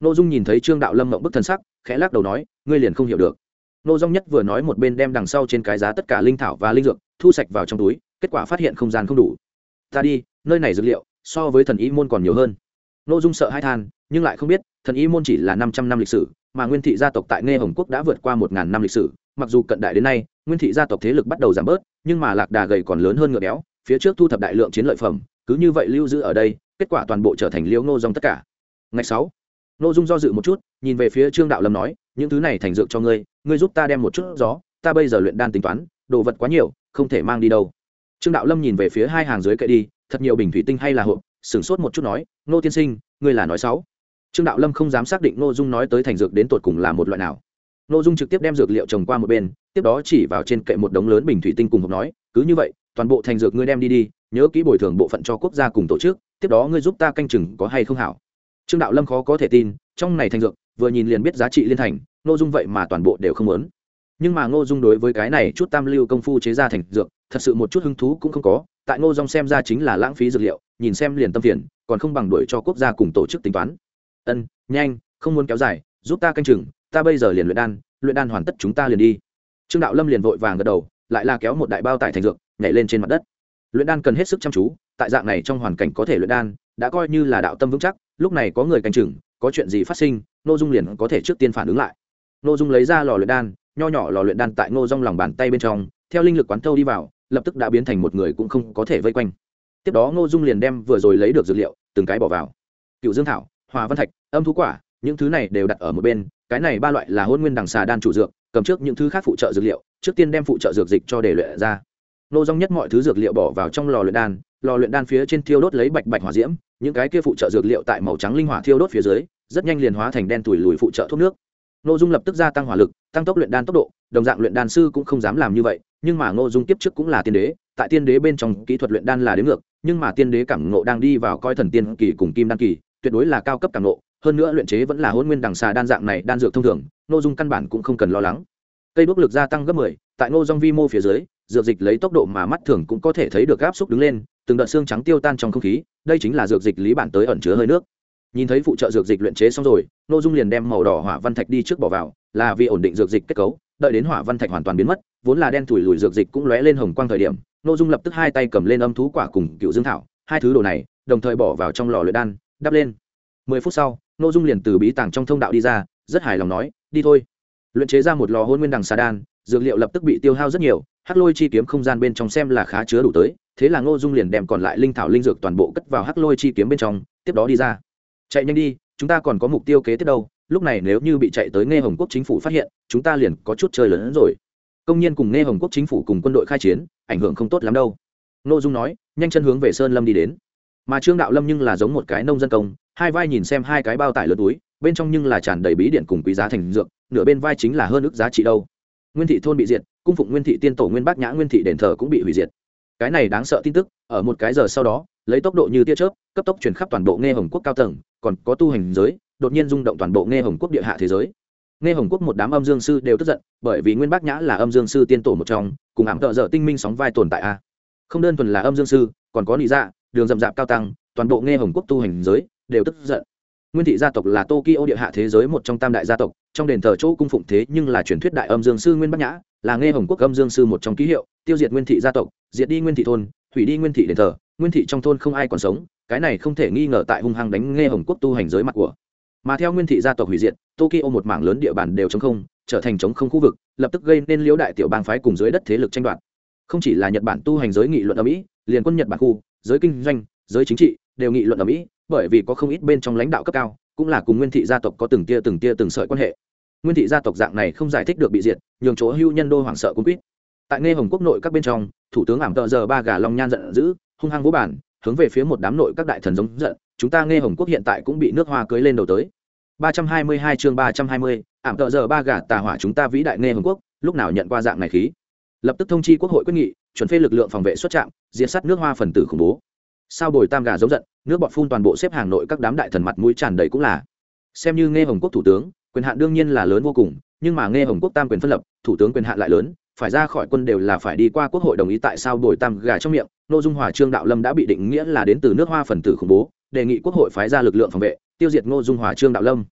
Ngô dung nhìn thấy trương đạo lâm mộng bức thân sắc, khẽ lắc đầu nói, ngươi liền không hiểu được. Nô dung nhất vừa nói một bên đem đằng sau trên cái giá tất cả linh thảo và linh dược, thu sạch vào trong túi, kết quả phát hiện không gian không đủ. Ta đi, nơi này dược liệu so với thần ý môn còn nhiều hơn. Nô dung sợ hai than nhưng lại không biết, thần y môn chỉ là năm trăm năm lịch sử, mà nguyên thị gia tộc tại nghe hồng quốc đã vượt qua một ngàn năm lịch sử. Mặc dù cận đại đến nay, nguyên thị gia tộc thế lực bắt đầu giảm bớt, nhưng mà lạc đà gầy còn lớn hơn ngựa béo, phía trước thu thập đại lượng chiến lợi phẩm, cứ như vậy lưu giữ ở đây, kết quả toàn bộ trở thành liễu nô dòng tất cả. Ngày sáu nô dung do dự một chút, nhìn về phía trương đạo lâm nói, những thứ này thành dược cho ngươi ngươi giúp ta đem một chút gió, ta bây giờ luyện đan tính toán, đồ vật quá nhiều, không thể mang đi đâu. Trương đạo lâm nhìn về phía hai hàng dưới kệ đi, thật nhiều bình thủy tinh hay là hộp? Sửng sốt một chút nói nô tiên sinh, ngươi là nói sáu trương đạo lâm không dám xác định nô dung nói tới thành dược đến tột cùng là một loại nào. Nô dung trực tiếp đem dược liệu trồng qua một bên, tiếp đó chỉ vào trên kệ một đống lớn bình thủy tinh cùng hộp nói, cứ như vậy, toàn bộ thành dược ngươi đem đi đi, nhớ kỹ bồi thường bộ phận cho quốc gia cùng tổ chức, tiếp đó ngươi giúp ta canh chừng có hay không hảo. Trương đạo lâm khó có thể tin, trong này thành dược, vừa nhìn liền biết giá trị liên thành, ngô dung vậy mà toàn bộ đều không lớn nhưng mà ngô dung đối với cái này chút tam lưu công phu chế ra thành dược, thật sự một chút hứng thú cũng không có, tại ngô dung xem ra chính là lãng phí dược liệu, nhìn xem liền tâm phiền, còn không bằng đuổi cho quốc gia cùng tổ chức tính toán ân, nhanh, không muốn kéo dài, giúp ta canh chừng, ta bây giờ liền luyện đan luyện đan hoàn tất chúng ta liền đi. Trương đạo lâm liền vội vàng gật đầu, lại là kéo một đại bao tải thành dược, nhảy lên trên mặt đất. Luyện đan cần hết sức chăm chú, tại dạng này trong hoàn cảnh có thể luyện đan, đã coi như là đạo tâm vững chắc, lúc này có người canh chừng, có chuyện gì phát sinh nội dung liền có thể trước tiên phản ứng lại. Nội dung lấy ra lò luyện đan, nho nhỏ lò luyện đan tại ngô dung lòng bàn tay bên trong, theo linh lực quán thâu đi vào, lập tức đã biến thành một người cũng không có thể vây quanh. Tiếp đó ngô dung liền đem vừa rồi lấy được dược liệu, từng cái bỏ vào. Cựu dương thảo hòa văn thạch âm thú quả những thứ này đều đặt ở một bên cái này ba loại là hôn nguyên đằng xà đan chủ dược cầm trước những thứ khác phụ trợ dược liệu trước tiên đem phụ trợ dược dịch cho để luyện ra. Nô dung nhất mọi thứ dược liệu bỏ vào trong lò luyện đan lò luyện đan phía trên thiêu đốt lấy bạch bạch hỏa diễm những cái kia phụ trợ dược liệu tại màu trắng linh hỏa thiêu đốt phía dưới rất nhanh liền hóa thành đen tủi lùi phụ trợ thuốc nước. Ngô Dung lập tức gia tăng hỏa lực, tăng tốc luyện đan tốc độ, đồng dạng luyện đan sư cũng không dám làm như vậy, nhưng mà Ngô Dung tiếp trước cũng là tiên đế, tại tiên đế bên trong kỹ thuật luyện đan là đến ngược, nhưng mà tiên đế cảm ngộ đang đi vào coi thần tiên kỳ cùng kim đan kỳ, tuyệt đối là cao cấp cảm nộ hơn nữa luyện chế vẫn là hỗn nguyên đằng xà đan dạng này đan dược thông thường, Ngô Dung căn bản cũng không cần lo lắng. Cây đuốc lực gia tăng gấp 10, tại Ngô Dung vi mô phía dưới, dược dịch lấy tốc độ mà mắt thường cũng có thể thấy được áp xúc đứng lên, từng đợt xương trắng tiêu tan trong không khí, đây chính là dược dịch lý bản tới ẩn chứa hơi nước nhìn thấy phụ trợ dược dịch luyện chế xong rồi n ô dung liền đem màu đỏ hỏa văn thạch đi trước bỏ vào là vì ổn định dược dịch kết cấu đợi đến hỏa văn thạch hoàn toàn biến mất vốn là đen thủi lùi dược dịch cũng lóe lên hồng quang thời điểm n ô dung lập tức hai tay cầm lên âm thú quả cùng cựu dương thảo hai thứ đồ này đồng thời bỏ vào trong lò luyện đan đắp lên. Mười phút sau n ô dung liền từ bí tàng trong thông đạo đi ra, rất hài lòng nói, đi thôi. Luyện chế ra một lò hôn nguyên đằng xà đan, dược liệu lập tức bị tiêu hao rất nhiều, hắc lôi chi kiếm không gian bên trong xem là khá chứa đủ tới, thế là ngô dung liền đem còn lại linh thảo linh dược toàn bộ cất vào hắc lôi chi kiếm bên trong, tiếp đó đi ra. Chạy nhanh đi, chúng ta còn có mục tiêu kế tiếp đâu, lúc này nếu như bị chạy tới nghe hồng quốc chính phủ phát hiện, chúng ta liền có chút chơi lớn hơn rồi. Công nhân cùng nghe hồng quốc chính phủ cùng quân đội khai chiến, ảnh hưởng không tốt lắm đâu. Ngô dung nói, nhanh chân hướng về sơn lâm đi đến mà trương đạo lâm nhưng là giống một cái nông dân công, hai vai nhìn xem hai cái bao tải lớn túi, bên trong nhưng là tràn đầy bí điện cùng quý giá thành dược, nửa bên vai chính là hơn ước giá trị đâu. Nguyên thị thôn bị diệt, cung phụng nguyên thị tiên tổ nguyên bác nhã nguyên thị đền thờ cũng bị hủy diệt. Cái này đáng sợ tin tức, ở một cái giờ sau đó, lấy tốc độ như tia chớp, cấp tốc truyền khắp toàn bộ nghe hồng quốc cao tầng, còn có tu hành giới, đột nhiên rung động toàn bộ nghe hồng quốc địa hạ thế giới. Nghe hồng quốc một đám âm dương sư đều tức giận, bởi vì nguyên bác nhã là âm dương sư tiên tổ một trong, cùng ảm tợ dở tinh minh sóng vai tồn tại a. Không đơn thuần là âm dương sư, còn có lý dạ đường rậm rạp cao tăng, toàn bộ nghe hồng quốc tu hành giới đều tức giận. Nguyên thị gia tộc là tokyo địa hạ thế giới một trong tam đại gia tộc, trong đền thờ chỗ cung phụng thế nhưng là truyền thuyết đại âm dương sư nguyên bắc nhã, là nghe hồng quốc âm dương sư một trong ký hiệu, tiêu diệt nguyên thị gia tộc, diệt đi nguyên thị thôn, hủy đi nguyên thị đền thờ. Nguyên thị trong thôn không ai còn sống, cái này không thể nghi ngờ tại hung hăng đánh nghe hồng quốc tu hành giới mặt của. Mà theo nguyên thị gia tộc hủy diệt, tokyo một mảng lớn địa bàn đều chống không, trở thành chống không khu vực, lập tức gây nên liễu đại tiểu bang phái cùng dưới đất thế lực tranh đoạt. Không chỉ là nhật bản tu hành giới nghị luận ở mỹ, liền quân nhật bản khu giới kinh doanh, giới chính trị, đều nghị luận ở mỹ, bởi vì có không ít bên trong lãnh đạo cấp cao, cũng là cùng nguyên thị gia tộc có từng tia từng tia từng sợi quan hệ. Nguyên thị gia tộc dạng này không giải thích được bị diệt, nhường chỗ hưu nhân đô hoảng sợ cũng quýt. Tại nghe hồng quốc nội các bên trong, thủ tướng ảm tợ giờ ba gà long nhan giận dữ, hung hăng vũ bản, hướng về phía một đám nội các đại thần giống giận, chúng ta nghe hồng quốc hiện tại cũng bị nước hoa cưới lên đầu tới. ba trăm hai mươi hai chương ba trăm hai mươi, ảm tợ giờ ba gà tà hỏa chúng ta vĩ đại nghe hồng quốc, lúc nào nhận qua dạng này khí? Lập tức thông chi quốc hội quyết nghị chuẩn phê lực lượng phòng vệ xuất trạm diễn sát nước hoa phần tử khủng bố. Sao bồi tam gà giống giận, nước bọt phun toàn bộ xếp hàng nội các đám đại thần mặt mũi tràn đầy cũng là. Xem như nghe hồng quốc thủ tướng, quyền hạn đương nhiên là lớn vô cùng, nhưng mà nghe hồng quốc tam quyền phân lập, thủ tướng quyền hạn lại lớn, phải ra khỏi quân đều là phải đi qua quốc hội đồng ý tại sao bồi tam gà trong miệng nội dung hòa trương đạo lâm đã bị định nghĩa là đến từ nước hoa phần tử khủng bố, đề nghị quốc hội phái ra lực lượng phòng vệ, tiêu diệt ngô dung hòa trương đạo lâm.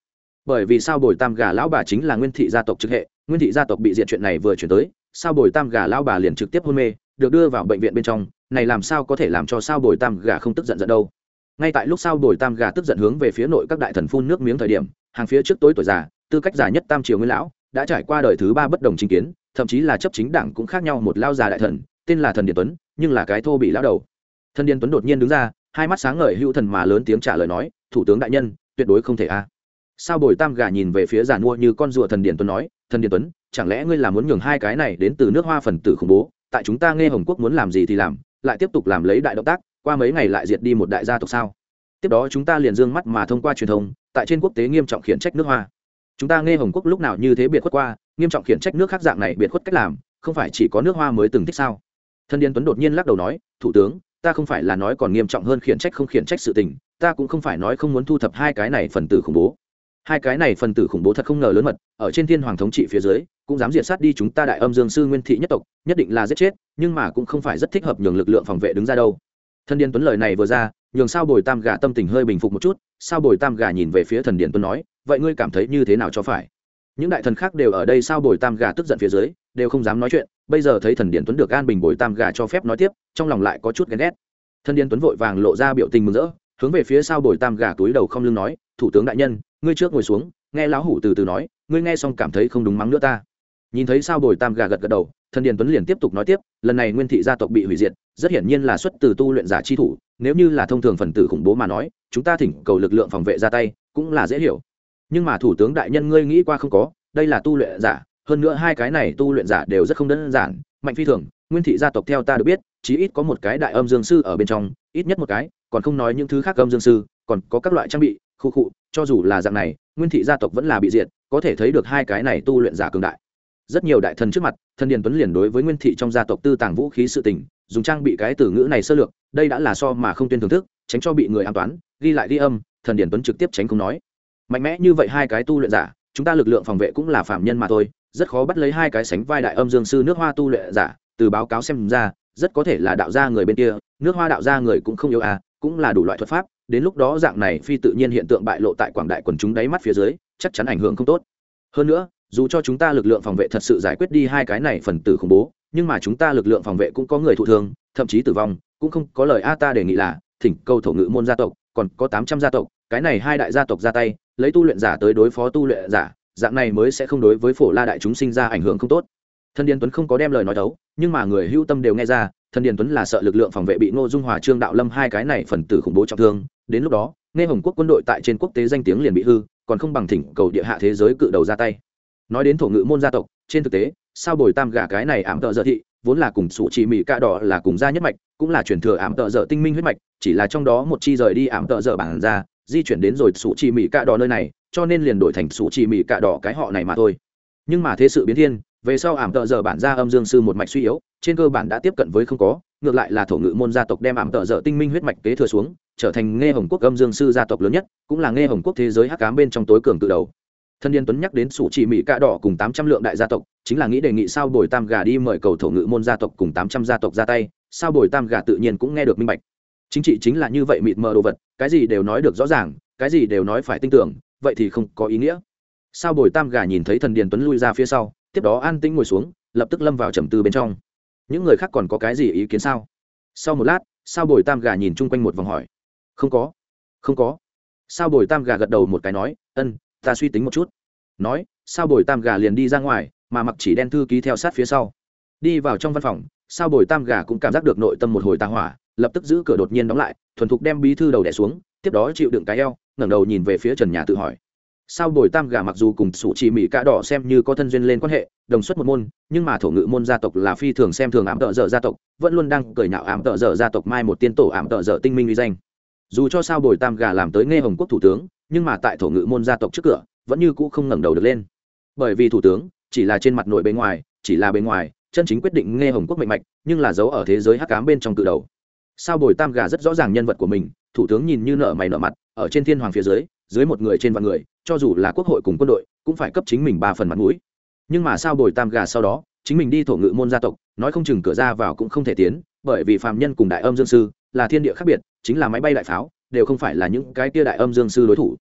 Bởi vì sao bồi tam gà lão bà chính là nguyên thị gia tộc trực hệ, nguyên thị gia tộc bị diện chuyện này vừa chuyển tới, sao bồi tam gà lão bà liền trực tiếp hôn mê? Được đưa vào bệnh viện bên trong, này làm sao có thể làm cho sao bồi tam gà không tức giận giận đâu? Ngay tại lúc sao bồi tam gà tức giận hướng về phía nội các đại thần phun nước miếng thời điểm, hàng phía trước tối tuổi già, tư cách già nhất tam triều nguyên lão, đã trải qua đời thứ ba bất đồng chính kiến, thậm chí là chấp chính đảng cũng khác nhau một lao già đại thần, tên là thần điện tuấn, nhưng là cái thô bị lão đầu. Thần điện tuấn đột nhiên đứng ra, hai mắt sáng ngời hữu thần mà lớn tiếng trả lời nói, thủ tướng đại nhân, tuyệt đối không thể a. Sao bồi tam gà nhìn về phía giàn mua như con rùa thần điện tuấn nói, thần điện tuấn, chẳng lẽ ngươi là muốn nhường hai cái này đến từ nước hoa phần tử khủng bố tại chúng ta nghe hồng quốc muốn làm gì thì làm, lại tiếp tục làm lấy đại động tác, qua mấy ngày lại diệt đi một đại gia tộc sao? Tiếp đó chúng ta liền dương mắt mà thông qua truyền thông, tại trên quốc tế nghiêm trọng khiển trách nước hoa. Chúng ta nghe hồng quốc lúc nào như thế biệt khuất qua, nghiêm trọng khiển trách nước khác dạng này biệt khuất cách làm, không phải chỉ có nước hoa mới từng thích sao? Thân điền tuấn đột nhiên lắc đầu nói, thủ tướng, ta không phải là nói còn nghiêm trọng hơn khiển trách không khiển trách sự tình, ta cũng không phải nói không muốn thu thập hai cái này phần tử khủng bố hai cái này phần tử khủng bố thật không ngờ lớn mật, ở trên thiên hoàng thống trị phía dưới, cũng dám diệt sát đi chúng ta đại âm dương sư nguyên thị nhất tộc, nhất định là giết chết, nhưng mà cũng không phải rất thích hợp nhường lực lượng phòng vệ đứng ra đâu. Thân điền tuấn lời này vừa ra, nhường sao bồi tam gà tâm tình hơi bình phục một chút, sao bồi tam gà nhìn về phía thần điền tuấn nói, vậy ngươi cảm thấy như thế nào cho phải? Những đại thần khác đều ở đây sao bồi tam gà tức giận phía dưới, đều không dám nói chuyện, bây giờ thấy thần điền tuấn được an bình bồi tam gà cho phép nói tiếp, trong lòng lại có chút ghen ghét. Thần điền tuấn vội vàng lộ ra biểu tình mừng rỡ, hướng về phía sao bồi tam gà túi đầu không lưng nói, thủ tướng đại nhân ngươi trước ngồi xuống, nghe lão hủ từ từ nói, ngươi nghe xong cảm thấy không đúng mắng nữa ta. Nhìn thấy sao bồi tam gà gật gật đầu, thần điền tuấn liền tiếp tục nói tiếp, lần này nguyên thị gia tộc bị hủy diệt, rất hiển nhiên là xuất từ tu luyện giả chi thủ, nếu như là thông thường phần tử khủng bố mà nói, chúng ta thỉnh cầu lực lượng phòng vệ ra tay, cũng là dễ hiểu. Nhưng mà thủ tướng đại nhân ngươi nghĩ qua không có, đây là tu luyện giả, hơn nữa hai cái này tu luyện giả đều rất không đơn giản, mạnh phi thường, nguyên thị gia tộc theo ta được biết, chí ít có một cái đại âm dương sư ở bên trong, ít nhất một cái, còn không nói những thứ khác âm dương sư, còn có các loại trang bị khu khụ, cho dù là dạng này, nguyên thị gia tộc vẫn là bị diệt, có thể thấy được hai cái này tu luyện giả cường đại. Rất nhiều đại thần trước mặt, thần điền tuấn liền đối với nguyên thị trong gia tộc tư tàng vũ khí sự tình, dùng trang bị cái từ ngữ này sơ lược, đây đã là so mà không tuyên thưởng thức, tránh cho bị người an toán, ghi lại ghi âm, thần điền tuấn trực tiếp tránh không nói. Mạnh mẽ như vậy hai cái tu luyện giả, chúng ta lực lượng phòng vệ cũng là phạm nhân mà thôi, rất khó bắt lấy hai cái sánh vai đại âm dương sư nước hoa tu luyện giả, từ báo cáo xem ra, rất có thể là đạo gia người bên kia, nước hoa đạo gia người cũng không yêu à cũng là đủ loại thuật pháp đến lúc đó dạng này phi tự nhiên hiện tượng bại lộ tại quảng đại quần chúng đáy mắt phía dưới, chắc chắn ảnh hưởng không tốt. Hơn nữa, dù cho chúng ta lực lượng phòng vệ thật sự giải quyết đi hai cái này phần tử khủng bố, nhưng mà chúng ta lực lượng phòng vệ cũng có người thụ thương, thậm chí tử vong, cũng không có lời a ta đề nghị là, thỉnh câu thổ ngữ môn gia tộc, còn có tám trăm gia tộc, cái này hai đại gia tộc ra tay, lấy tu luyện giả tới đối phó tu luyện giả, dạng này mới sẽ không đối với phổ la đại chúng sinh ra ảnh hưởng không tốt. Thân điền tuấn không có đem lời nói đấu, nhưng mà người hưu tâm đều nghe ra thân điền tuấn là sợ lực lượng phòng vệ bị ngô dung hòa trương đạo lâm hai cái này phần tử khủng bố trọng thương đến lúc đó, nghe hồng quốc quân đội tại trên quốc tế danh tiếng liền bị hư, còn không bằng thỉnh cầu địa hạ thế giới cự đầu ra tay. Nói đến thổ ngữ môn gia tộc, trên thực tế, sao bồi tam gả cái này ảm tợ dợ thị, vốn là cùng sủ chỉ mỹ cạ đỏ là cùng gia nhất mạch, cũng là truyền thừa ảm tợ dợ tinh minh huyết mạch, chỉ là trong đó một chi rời đi ảm tợ dợ bản ra, di chuyển đến rồi sủ chỉ mỹ cạ đỏ nơi này, cho nên liền đổi thành sủ chỉ mỹ cạ đỏ cái họ này mà thôi. Nhưng mà thế sự biến thiên về sau ảm tợ giờ bản ra âm dương sư một mạch suy yếu, trên cơ bản đã tiếp cận với không có, ngược lại là thổ ngữ môn gia tộc đem ảm tợ giờ tinh minh huyết mạch kế thừa xuống, trở thành nghe hồng quốc âm dương sư gia tộc lớn nhất, cũng là nghe hồng quốc thế giới hắc cám bên trong tối cường từ đầu. Thân điền tuấn nhắc đến sủ chỉ mỹ cạ đỏ cùng tám trăm lượng đại gia tộc, chính là nghĩ đề nghị sao bồi tam gà đi mời cầu thổ ngự môn gia tộc cùng tám trăm gia tộc ra tay, sao bồi tam gà tự nhiên cũng nghe được minh bạch. Chính trị chính là như vậy mịt mờ đồ vật, cái gì đều nói được rõ ràng, cái gì đều nói phải tin tưởng, vậy thì không có ý nghĩa. Sao bồi tam gà nhìn thấy thần điền tuấn lui ra phía sau tiếp đó an tĩnh ngồi xuống, lập tức lâm vào trầm tư bên trong. Những người khác còn có cái gì ý kiến sao? Sau một lát, sao bồi tam gà nhìn chung quanh một vòng hỏi. Không có. Không có. Sao bồi tam gà gật đầu một cái nói, ân, ta suy tính một chút. Nói, sao bồi tam gà liền đi ra ngoài, mà mặc chỉ đen thư ký theo sát phía sau. Đi vào trong văn phòng, sao bồi tam gà cũng cảm giác được nội tâm một hồi tà hỏa, lập tức giữ cửa đột nhiên đóng lại, thuần thục đem bí thư đầu đẻ xuống, tiếp đó chịu đựng cái eo, ngẩng đầu nhìn về phía trần nhà tự hỏi sao bồi tam gà mặc dù cùng sủ chỉ mỹ cả đỏ xem như có thân duyên lên quan hệ, đồng xuất một môn, nhưng mà thổ ngự môn gia tộc là phi thường xem thường ảm tợ dở gia tộc, vẫn luôn đang cười nhạo ảm tợ dở gia tộc mai một tiên tổ ảm tợ dở tinh minh uy danh. Dù cho sao bồi tam gà làm tới nghe hồng quốc thủ tướng, nhưng mà tại thổ ngự môn gia tộc trước cửa, vẫn như cũ không ngẩng đầu được lên. Bởi vì thủ tướng chỉ là trên mặt nội bề ngoài, chỉ là bề ngoài, chân chính quyết định nghe hồng quốc mạnh mạnh nhưng là giấu ở thế giới hắc cám bên trong cự đầu. Sao bồi tam gà rất rõ ràng nhân vật của mình, thủ tướng nhìn như nợ mày nợ mặt, ở trên thiên hoàng phía dưới dưới một người trên vạn người cho dù là quốc hội cùng quân đội, cũng phải cấp chính mình ba phần mặt mũi. Nhưng mà sao bồi tam gà sau đó, chính mình đi thổ ngự môn gia tộc, nói không chừng cửa ra vào cũng không thể tiến, bởi vì phạm nhân cùng đại âm dương sư là thiên địa khác biệt, chính là máy bay đại pháo, đều không phải là những cái tia đại âm dương sư đối thủ.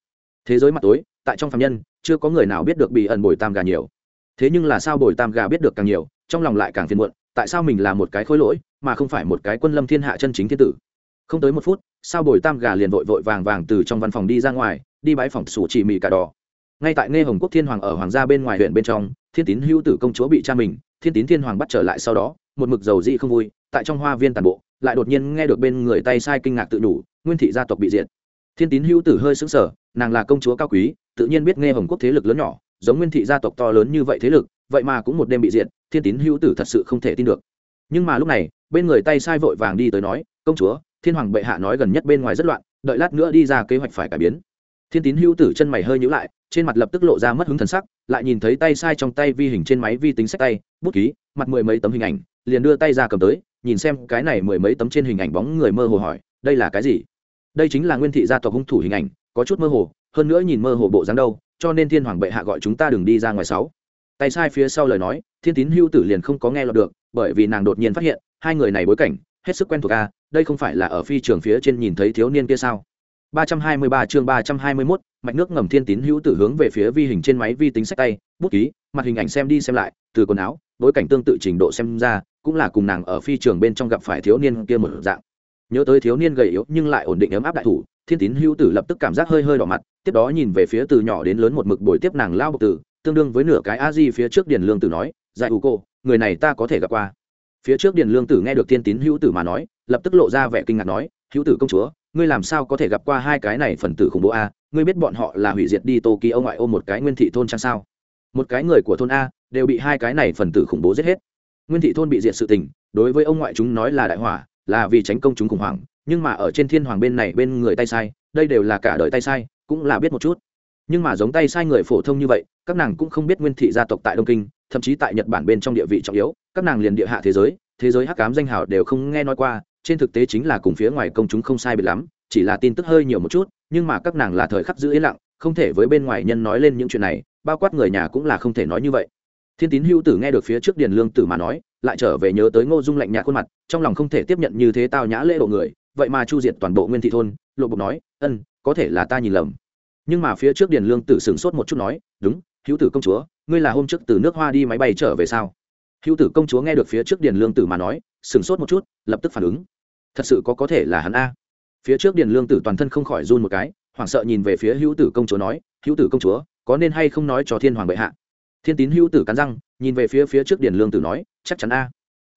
Thế giới mặt tối, tại trong phạm nhân, chưa có người nào biết được bị ẩn bồi tam gà nhiều. Thế nhưng là sao bồi tam gà biết được càng nhiều, trong lòng lại càng phiền muộn, tại sao mình là một cái khối lỗi, mà không phải một cái quân lâm thiên hạ chân chính thiên tử? Không tới một phút sao bồi tam gà liền vội vội vàng vàng từ trong văn phòng đi ra ngoài, đi bãi phòng sủ chỉ mì cả đỏ. Ngay tại nghe hồng quốc thiên hoàng ở hoàng gia bên ngoài huyện bên trong, thiên tín hữu tử công chúa bị cha mình, thiên tín thiên hoàng bắt trở lại sau đó, một mực dầu dị không vui, tại trong hoa viên tàn bộ, lại đột nhiên nghe được bên người tay sai kinh ngạc tự đủ nguyên thị gia tộc bị diệt. Thiên tín hữu tử hơi xứng sở nàng là công chúa cao quý, tự nhiên biết nghe hồng quốc thế lực lớn nhỏ, giống nguyên thị gia tộc to lớn như vậy thế lực, vậy mà cũng một đêm bị diệt, thiên tín hữu tử thật sự không thể tin được. Nhưng mà lúc này, bên người tay sai vội vàng đi tới nói, công chúa thiên hoàng bệ hạ nói gần nhất bên ngoài rất loạn, đợi lát nữa đi ra kế hoạch phải cải biến. Thiên tín hữu tử chân mày hơi nhữ lại, trên mặt lập tức lộ ra mất hứng thần sắc, lại nhìn thấy tay sai trong tay vi hình trên máy vi tính sách tay, bút ký, mặt mười mấy tấm hình ảnh, liền đưa tay ra cầm tới, nhìn xem cái này mười mấy tấm trên hình ảnh bóng người mơ hồ hỏi, đây là cái gì? Đây chính là nguyên thị gia tộc hung thủ hình ảnh, có chút mơ hồ, hơn nữa nhìn mơ hồ bộ dáng đâu, cho nên thiên hoàng bệ hạ gọi chúng ta đừng đi ra ngoài sáu. Tay sai phía sau lời nói, thiên tín Hưu tử liền không có nghe lọt được, bởi vì nàng đột nhiên phát hiện, hai người này bối cảnh hết sức quen thuộc a đây không phải là ở phi trường phía trên nhìn thấy thiếu niên kia sao 323 chương 321, mạch nước ngầm thiên tín hữu tử hướng về phía vi hình trên máy vi tính sách tay, bút ký, mặt hình ảnh xem đi xem lại, từ quần áo, bối cảnh tương tự trình độ xem ra, cũng là cùng nàng ở phi trường bên trong gặp phải thiếu niên kia một dạng. Nhớ tới thiếu niên gầy yếu nhưng lại ổn định ấm áp đại thủ, thiên tín hữu tử lập tức cảm giác hơi hơi đỏ mặt, tiếp đó nhìn về phía từ nhỏ đến lớn một mực buổi tiếp nàng lao bộc tử, tương đương với nửa cái a di phía trước điền lương tử nói, "Dạy ủ cô, người này ta có thể gặp qua." Phía trước điền lương tử nghe được thiên tín hữu tử mà nói, lập tức lộ ra vẻ kinh ngạc nói, "Hữu tử công chúa, ngươi làm sao có thể gặp qua hai cái này phần tử khủng bố a? Ngươi biết bọn họ là hủy diệt đi tokyo ngoại ô một cái nguyên thị thôn trang sao? Một cái người của thôn a đều bị hai cái này phần tử khủng bố giết hết. Nguyên thị thôn bị diệt sự tình đối với ông ngoại chúng nói là đại hỏa là vì tránh công chúng khủng hoảng nhưng mà ở trên thiên hoàng bên này bên người tay sai đây đều là cả đời tay sai cũng là biết một chút. Nhưng mà giống tay sai người phổ thông như vậy các nàng cũng không biết nguyên thị gia tộc tại đông kinh thậm chí tại nhật bản bên trong địa vị trọng yếu, các nàng liền địa hạ thế giới thế giới hắc cám danh hào đều không nghe nói qua, trên thực tế chính là cùng phía ngoài công chúng không sai biệt lắm, chỉ là tin tức hơi nhiều một chút, nhưng mà các nàng là thời khắc giữ yên lặng, không thể với bên ngoài nhân nói lên những chuyện này, bao quát người nhà cũng là không thể nói như vậy. Thiên tín hữu tử nghe được phía trước điền lương tử mà nói, lại trở về nhớ tới ngô dung lạnh nhạt khuôn mặt, trong lòng không thể tiếp nhận như thế tao nhã lễ độ người, vậy mà chu diệt toàn bộ nguyên thị thôn, lộ bục nói, ân, có thể là ta nhìn lầm. Nhưng mà phía trước điền lương tử sửng sốt một chút nói, đúng, hữu tử công chúa ngươi là hôm trước từ nước hoa đi máy bay trở về sao? Hữu tử công chúa nghe được phía trước điền lương tử mà nói, sửng sốt một chút, lập tức phản ứng. Thật sự có có thể là hắn a. Phía trước điền lương tử toàn thân không khỏi run một cái, hoảng sợ nhìn về phía hữu tử công chúa nói, hữu tử công chúa, có nên hay không nói cho thiên hoàng bệ hạ? Thiên tín hữu tử cắn răng, nhìn về phía phía trước điền lương tử nói, chắc chắn a.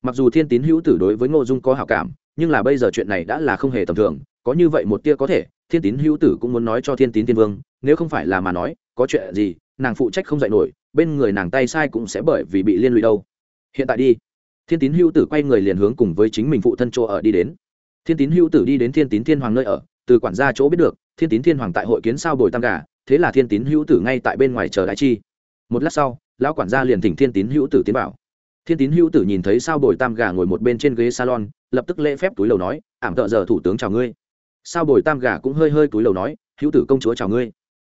Mặc dù thiên tín hữu tử đối với ngô dung có hảo cảm, nhưng là bây giờ chuyện này đã là không hề tầm thường, có như vậy một tia có thể, thiên tín hữu tử cũng muốn nói cho thiên tín thiên vương, nếu không phải là mà nói, có chuyện gì, nàng phụ trách không dạy nổi bên người nàng tay sai cũng sẽ bởi vì bị liên lụy đâu. Hiện tại đi. Thiên tín hữu tử quay người liền hướng cùng với chính mình phụ thân chỗ ở đi đến. Thiên tín hữu tử đi đến thiên tín thiên hoàng nơi ở, từ quản gia chỗ biết được, thiên tín thiên hoàng tại hội kiến sao bồi tam gà, thế là thiên tín hữu tử ngay tại bên ngoài chờ đại chi. Một lát sau, lão quản gia liền thỉnh thiên tín hữu tử tiến bảo thiên tín hữu tử nhìn thấy sao bồi tam gà ngồi một bên trên ghế salon, lập tức lễ phép túi lầu nói, ảm tợ giờ thủ tướng chào ngươi. Sao bồi tam gà cũng hơi hơi túi lầu nói, hữu tử công chúa chào ngươi.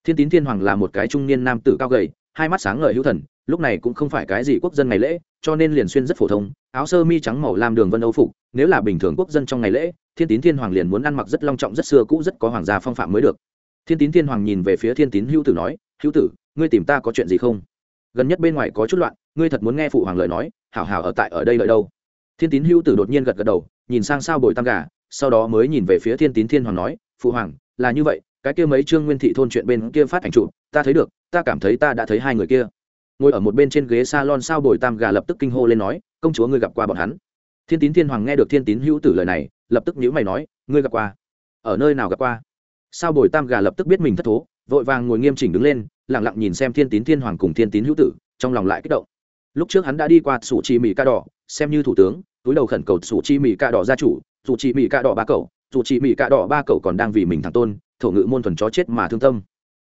Thiên tín thiên hoàng là một cái trung niên nam tử cao gầy hai mắt sáng ngời hữu thần, lúc này cũng không phải cái gì quốc dân ngày lễ, cho nên liền xuyên rất phổ thông, áo sơ mi trắng màu lam đường vân âu phục, nếu là bình thường quốc dân trong ngày lễ, thiên tín thiên hoàng liền muốn ăn mặc rất long trọng, rất xưa cũ, rất có hoàng gia phong phạm mới được. Thiên tín thiên hoàng nhìn về phía thiên tín hữu tử nói, hữu tử, ngươi tìm ta có chuyện gì không? Gần nhất bên ngoài có chút loạn, ngươi thật muốn nghe phụ hoàng lời nói, hảo hảo ở tại ở đây lợi đâu. Thiên tín hữu tử đột nhiên gật gật đầu, nhìn sang sao bồi tam gà, sau đó mới nhìn về phía thiên tín thiên hoàng nói, phụ hoàng, là như vậy, cái kia mấy trương nguyên thị thôn chuyện bên kia phát ảnh trụ ta thấy được ta cảm thấy ta đã thấy hai người kia. Ngồi ở một bên trên ghế salon sao bồi tam gà lập tức kinh hô lên nói, công chúa ngươi gặp qua bọn hắn? Thiên tín thiên hoàng nghe được thiên tín hữu tử lời này, lập tức nhữ mày nói, ngươi gặp qua? Ở nơi nào gặp qua? Sao bồi tam gà lập tức biết mình thất thố, vội vàng ngồi nghiêm chỉnh đứng lên lẳng lặng nhìn xem thiên tín thiên hoàng cùng thiên tín hữu tử, trong lòng lại kích động. Lúc trước hắn đã đi qua sủ chi mỹ ca đỏ, xem như thủ tướng, túi đầu khẩn cầu sủ chi mỹ ca đỏ gia chủ dù chi mỹ ca đỏ ba cậu dù chi mỹ ca đỏ ba cậu còn đang vì mình thằng tôn, thổ ngự môn thuần chó chết mà thương tâm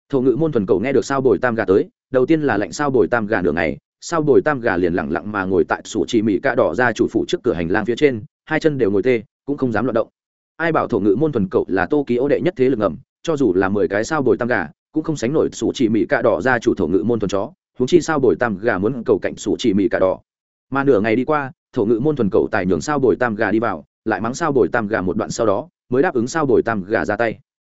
thổ ngự môn thuần cầu nghe được sao bồi tam gà tới, đầu tiên là lệnh sao bồi tam gà nửa ngày, sao bồi tam gà liền lặng lặng mà ngồi tại sủ chỉ mỹ cạ đỏ ra chủ phủ trước cửa hành lang phía trên, hai chân đều ngồi tê, cũng không dám loạt động. Ai bảo thổ ngự môn thuần cậu là tô ký ô đệ nhất thế lực ngầm, cho dù là mười cái sao bồi tam gà, cũng không sánh nổi sủ chỉ mỹ cạ đỏ ra chủ thổ ngự môn thuần chó húng chi sao bồi tam gà muốn cầu cạnh sủ chỉ mỹ cạ đỏ. Mà nửa ngày đi qua, thổ ngự môn thuần cậu tài nhường sao bồi tam gà đi vào, lại mắng sao bồi tam gà một đoạn sau đó, mới đáp ứng sao bồi tam gà ra tay.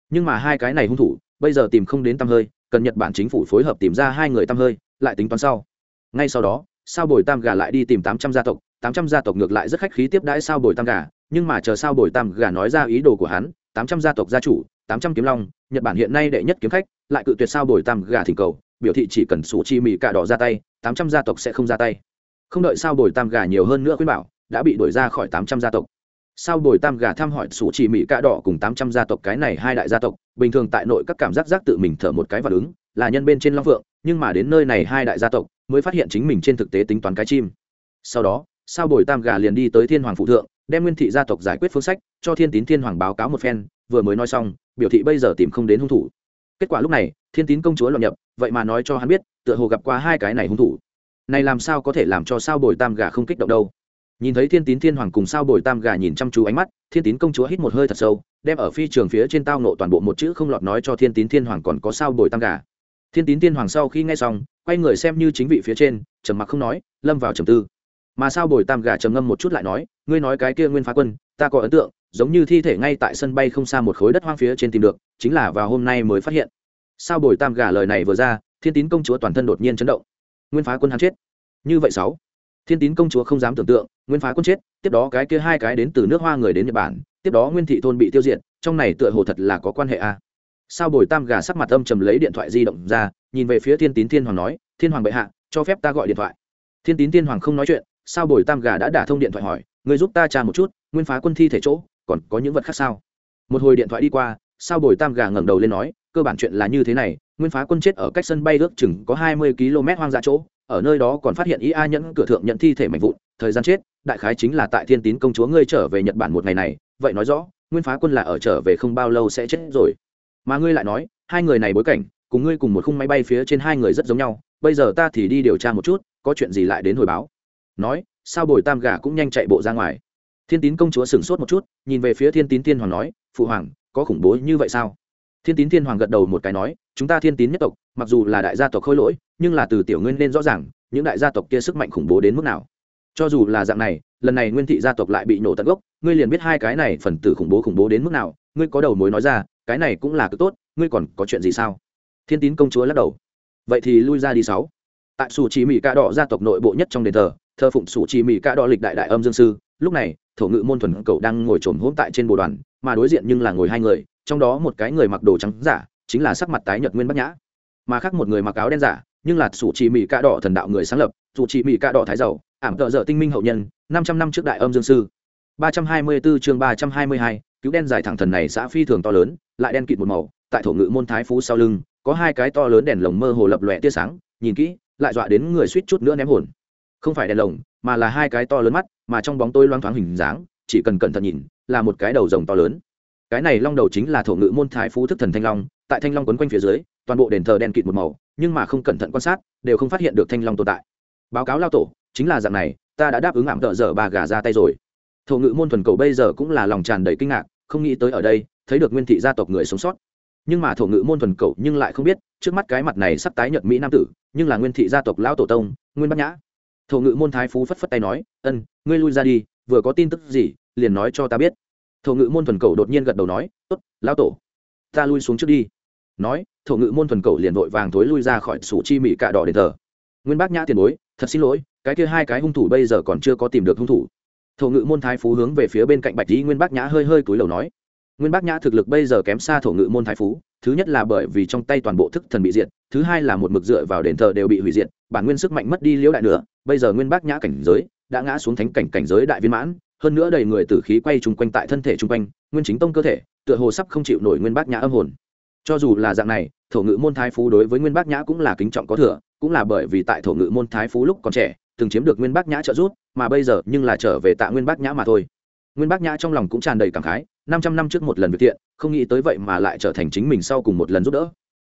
Nhưng mà hai cái này hung thủ bây giờ tìm không đến tam hơi, cần nhật bản chính phủ phối hợp tìm ra hai người tam hơi, lại tính toán sau. Ngay sau đó, sao bồi tam gà lại đi tìm tám trăm gia tộc, tám trăm gia tộc ngược lại rất khách khí tiếp đãi sao bồi tam gà, nhưng mà chờ sao bồi tam gà nói ra ý đồ của hắn, tám trăm gia tộc gia chủ, tám trăm kiếm long, nhật bản hiện nay đệ nhất kiếm khách, lại cự tuyệt sao bồi tam gà thỉnh cầu, biểu thị chỉ cần sủ chi mì cạ đỏ ra tay, tám trăm gia tộc sẽ không ra tay. Không đợi sao bồi tam gà nhiều hơn nữa khuyên bảo, đã bị đuổi ra khỏi tám trăm gia tộc sao bồi tam gà thăm hỏi sủ chỉ mỹ cạ đỏ cùng tám trăm gia tộc cái này hai đại gia tộc, bình thường tại nội các cảm giác giác tự mình thở một cái và ứng là nhân bên trên long phượng, nhưng mà đến nơi này hai đại gia tộc mới phát hiện chính mình trên thực tế tính toán cái chim. Sau đó, sao bồi tam gà liền đi tới thiên hoàng phụ thượng, đem nguyên thị gia tộc giải quyết phương sách, cho thiên tín thiên hoàng báo cáo một phen, vừa mới nói xong, biểu thị bây giờ tìm không đến hung thủ. Kết quả lúc này, thiên tín công chúa lọt nhập, vậy mà nói cho hắn biết, tựa hồ gặp qua hai cái này hung thủ. Này làm sao có thể làm cho sao bồi tam gà không kích động đâu? Nhìn thấy thiên tín thiên hoàng cùng sao bồi tam gà nhìn chăm chú ánh mắt, thiên tín công chúa hít một hơi thật sâu, đem ở phi trường phía trên tao nộ toàn bộ một chữ không lọt nói cho thiên tín thiên hoàng còn có sao bồi tam gà. Thiên tín thiên hoàng sau khi nghe xong, quay người xem như chính vị phía trên, trầm mặc không nói, lâm vào trầm tư. Mà sao bồi tam gà trầm ngâm một chút lại nói, ngươi nói cái kia nguyên phá quân, ta có ấn tượng, giống như thi thể ngay tại sân bay không xa một khối đất hoang phía trên tìm được, chính là vào hôm nay mới phát hiện. Sao bồi tam gà lời này vừa ra, thiên tín công chúa toàn thân đột nhiên chấn động. Nguyên phá quân hắn chết. Như vậy sáu thiên tín công chúa không dám tưởng tượng, nguyên phá quân chết, tiếp đó cái kia hai cái đến từ nước hoa người đến nhật bản, tiếp đó nguyên thị thôn bị tiêu diệt, trong này tựa hồ thật là có quan hệ a à. sao bồi tam gà sắc mặt âm trầm lấy điện thoại di động ra, nhìn về phía thiên tín thiên hoàng nói, thiên hoàng bệ hạ, cho phép ta gọi điện thoại thiên tín thiên hoàng không nói chuyện, sao bồi tam gà đã đả thông điện thoại hỏi người giúp ta tra một chút, nguyên phá quân thi thể chỗ, còn có những vật khác sao một hồi điện thoại đi qua, sao bồi tam gà ngẩng đầu lên nói, cơ bản chuyện là như thế này, nguyên phá quân chết ở cách sân bay ước chừng có hai mươi km hoang dã chỗ ở nơi đó còn phát hiện ý a nhẫn cửa thượng nhận thi thể mạnh vụn, thời gian chết, đại khái chính là tại thiên tín công chúa ngươi trở về nhật bản một ngày này, vậy nói rõ, nguyên phá quân là ở trở về không bao lâu sẽ chết rồi. Mà ngươi lại nói, hai người này bối cảnh, cùng ngươi cùng một khung máy bay phía trên hai người rất giống nhau, bây giờ ta thì đi điều tra một chút, có chuyện gì lại đến hồi báo. Nói, sao bồi tam gà cũng nhanh chạy bộ ra ngoài. Thiên tín công chúa sửng sốt một chút, nhìn về phía thiên tín tiên hoàng nói, phụ hoàng, có khủng bố như vậy sao? Thiên tín thiên hoàng gật đầu một cái nói chúng ta thiên tín nhất tộc, mặc dù là đại gia tộc khôi lỗi, nhưng là từ tiểu nguyên nên rõ ràng, những đại gia tộc kia sức mạnh khủng bố đến mức nào. Cho dù là dạng này, lần này nguyên thị gia tộc lại bị nổ tận gốc, ngươi liền biết hai cái này phần tử khủng bố khủng bố đến mức nào, ngươi có đầu mối nói ra, cái này cũng là cực tốt, ngươi còn có chuyện gì sao? Thiên tín công chúa lắc đầu. Vậy thì lui ra đi sáu. Tại sủ chỉ mỹ ca đỏ gia tộc nội bộ nhất trong đền thờ thờ phụng sủ chỉ mỹ ca đỏ lịch đại đại âm dương sư, lúc này, thổ ngự môn thuần cầu đang ngồi trồn hỗn tại trên bồ đoàn, mà đối diện nhưng là ngồi hai người, trong đó một cái người mặc đồ trắng giả chính là sắc mặt tái nhợt nguyên bắc nhã. Mà khác một người mặc áo đen giả, nhưng là sủ chỉ mỹ ca đỏ thần đạo người sáng lập, sủ chỉ mỹ ca đỏ thái giàu, ảm tợ dở tinh minh hậu nhân, năm trăm năm trước đại âm dương sư. Ba trăm hai mươi 324 chương ba trăm hai mươi hai, cứu đen dài thẳng thần này xã phi thường to lớn, lại đen kịt một màu, tại thổ ngự môn thái phú sau lưng, có hai cái to lớn đèn lồng mơ hồ lập lòe tia sáng, nhìn kỹ, lại dọa đến người suýt chút nữa ném hồn. Không phải đèn lồng, mà là hai cái to lớn mắt, mà trong bóng tôi loang thoáng hình dáng, chỉ cần cẩn thận nhìn, là một cái đầu rồng to lớn cái này long đầu chính là thổ ngữ môn thái phú thức thần thanh long, tại thanh long quấn quanh phía dưới, toàn bộ đền thờ đen kịt một màu, nhưng mà không cẩn thận quan sát, đều không phát hiện được thanh long tồn tại. Báo cáo lao tổ, chính là dạng này, ta đã đáp ứng ảm tợ dở bà gà ra tay rồi. Thổ ngữ môn thuần cầu bây giờ cũng là lòng tràn đầy kinh ngạc, không nghĩ tới ở đây, thấy được nguyên thị gia tộc người sống sót. Nhưng mà thổ ngữ môn thuần cầu nhưng lại không biết, trước mắt cái mặt này sắp tái nhật mỹ nam tử, nhưng là nguyên thị gia tộc lão tổ tông, nguyên bát nhã. Thổ ngữ môn thái phú phất phất tay nói, ân, ngươi lui ra đi, vừa có tin tức gì, liền nói cho ta biết thổ ngự môn thuần cầu đột nhiên gật đầu nói, tốt, lão tổ, ta lui xuống trước đi. Nói, thổ ngự môn thuần cầu liền vội vàng thối lui ra khỏi sủ chi mỹ cạ đỏ đền thờ. Nguyên bác nhã tiền bối, thật xin lỗi, cái kia hai cái hung thủ bây giờ còn chưa có tìm được hung thủ. Thổ ngự môn thái phú hướng về phía bên cạnh bạch lý nguyên bác nhã hơi hơi cúi đầu nói, nguyên bác nhã thực lực bây giờ kém xa thổ ngự môn thái phú, thứ nhất là bởi vì trong tay toàn bộ thức thần bị diệt, thứ hai là một mực dựa vào đền thờ đều bị hủy diệt, bản nguyên sức mạnh mất đi liễu đại nữa bây giờ nguyên bác nhã cảnh giới đã ngã xuống thánh cảnh cảnh giới đại viên mãn hơn nữa đầy người tử khí quay chung quanh tại thân thể chung quanh, nguyên chính tông cơ thể, tựa hồ sắp không chịu nổi nguyên bác nhã âm hồn. Cho dù là dạng này, thổ ngự môn thái phú đối với nguyên bác nhã cũng là kính trọng có thừa, cũng là bởi vì tại thổ ngự môn thái phú lúc còn trẻ, từng chiếm được nguyên bác nhã trợ giúp, mà bây giờ nhưng là trở về tạ nguyên bác nhã mà thôi. Nguyên bác nhã trong lòng cũng tràn đầy cảm khái, năm trăm năm trước một lần việc thiện, không nghĩ tới vậy mà lại trở thành chính mình sau cùng một lần giúp đỡ.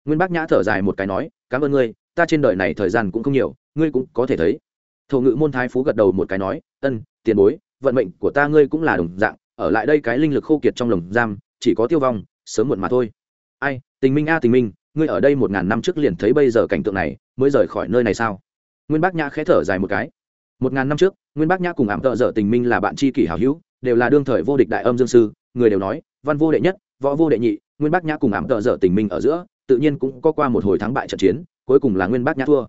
Nguyên bác nhã thở dài một cái nói, cảm ơn ngươi, ta trên đời này thời gian cũng không nhiều, ngươi cũng có thể thấy. Thổ ngự môn thái phú gật đầu một cái nói, ân, tiền bối vận mệnh của ta ngươi cũng là đồng dạng, ở lại đây cái linh lực khô kiệt trong lồng giam, chỉ có tiêu vong, sớm muộn mà thôi. Ai, tình minh a, tình minh, ngươi ở đây một ngàn năm trước liền thấy bây giờ cảnh tượng này, mới rời khỏi nơi này sao? Nguyên bác nhã khẽ thở dài một cái. Một ngàn năm trước, nguyên bác nhã cùng ảm tợ dở tình minh là bạn tri kỷ hảo hữu, đều là đương thời vô địch đại âm dương sư, người đều nói, văn vô đệ nhất, võ vô đệ nhị, nguyên bác nhã cùng ảm tợ dở tình minh ở giữa, tự nhiên cũng có qua một hồi thắng bại trận chiến, cuối cùng là nguyên bác nhã thua.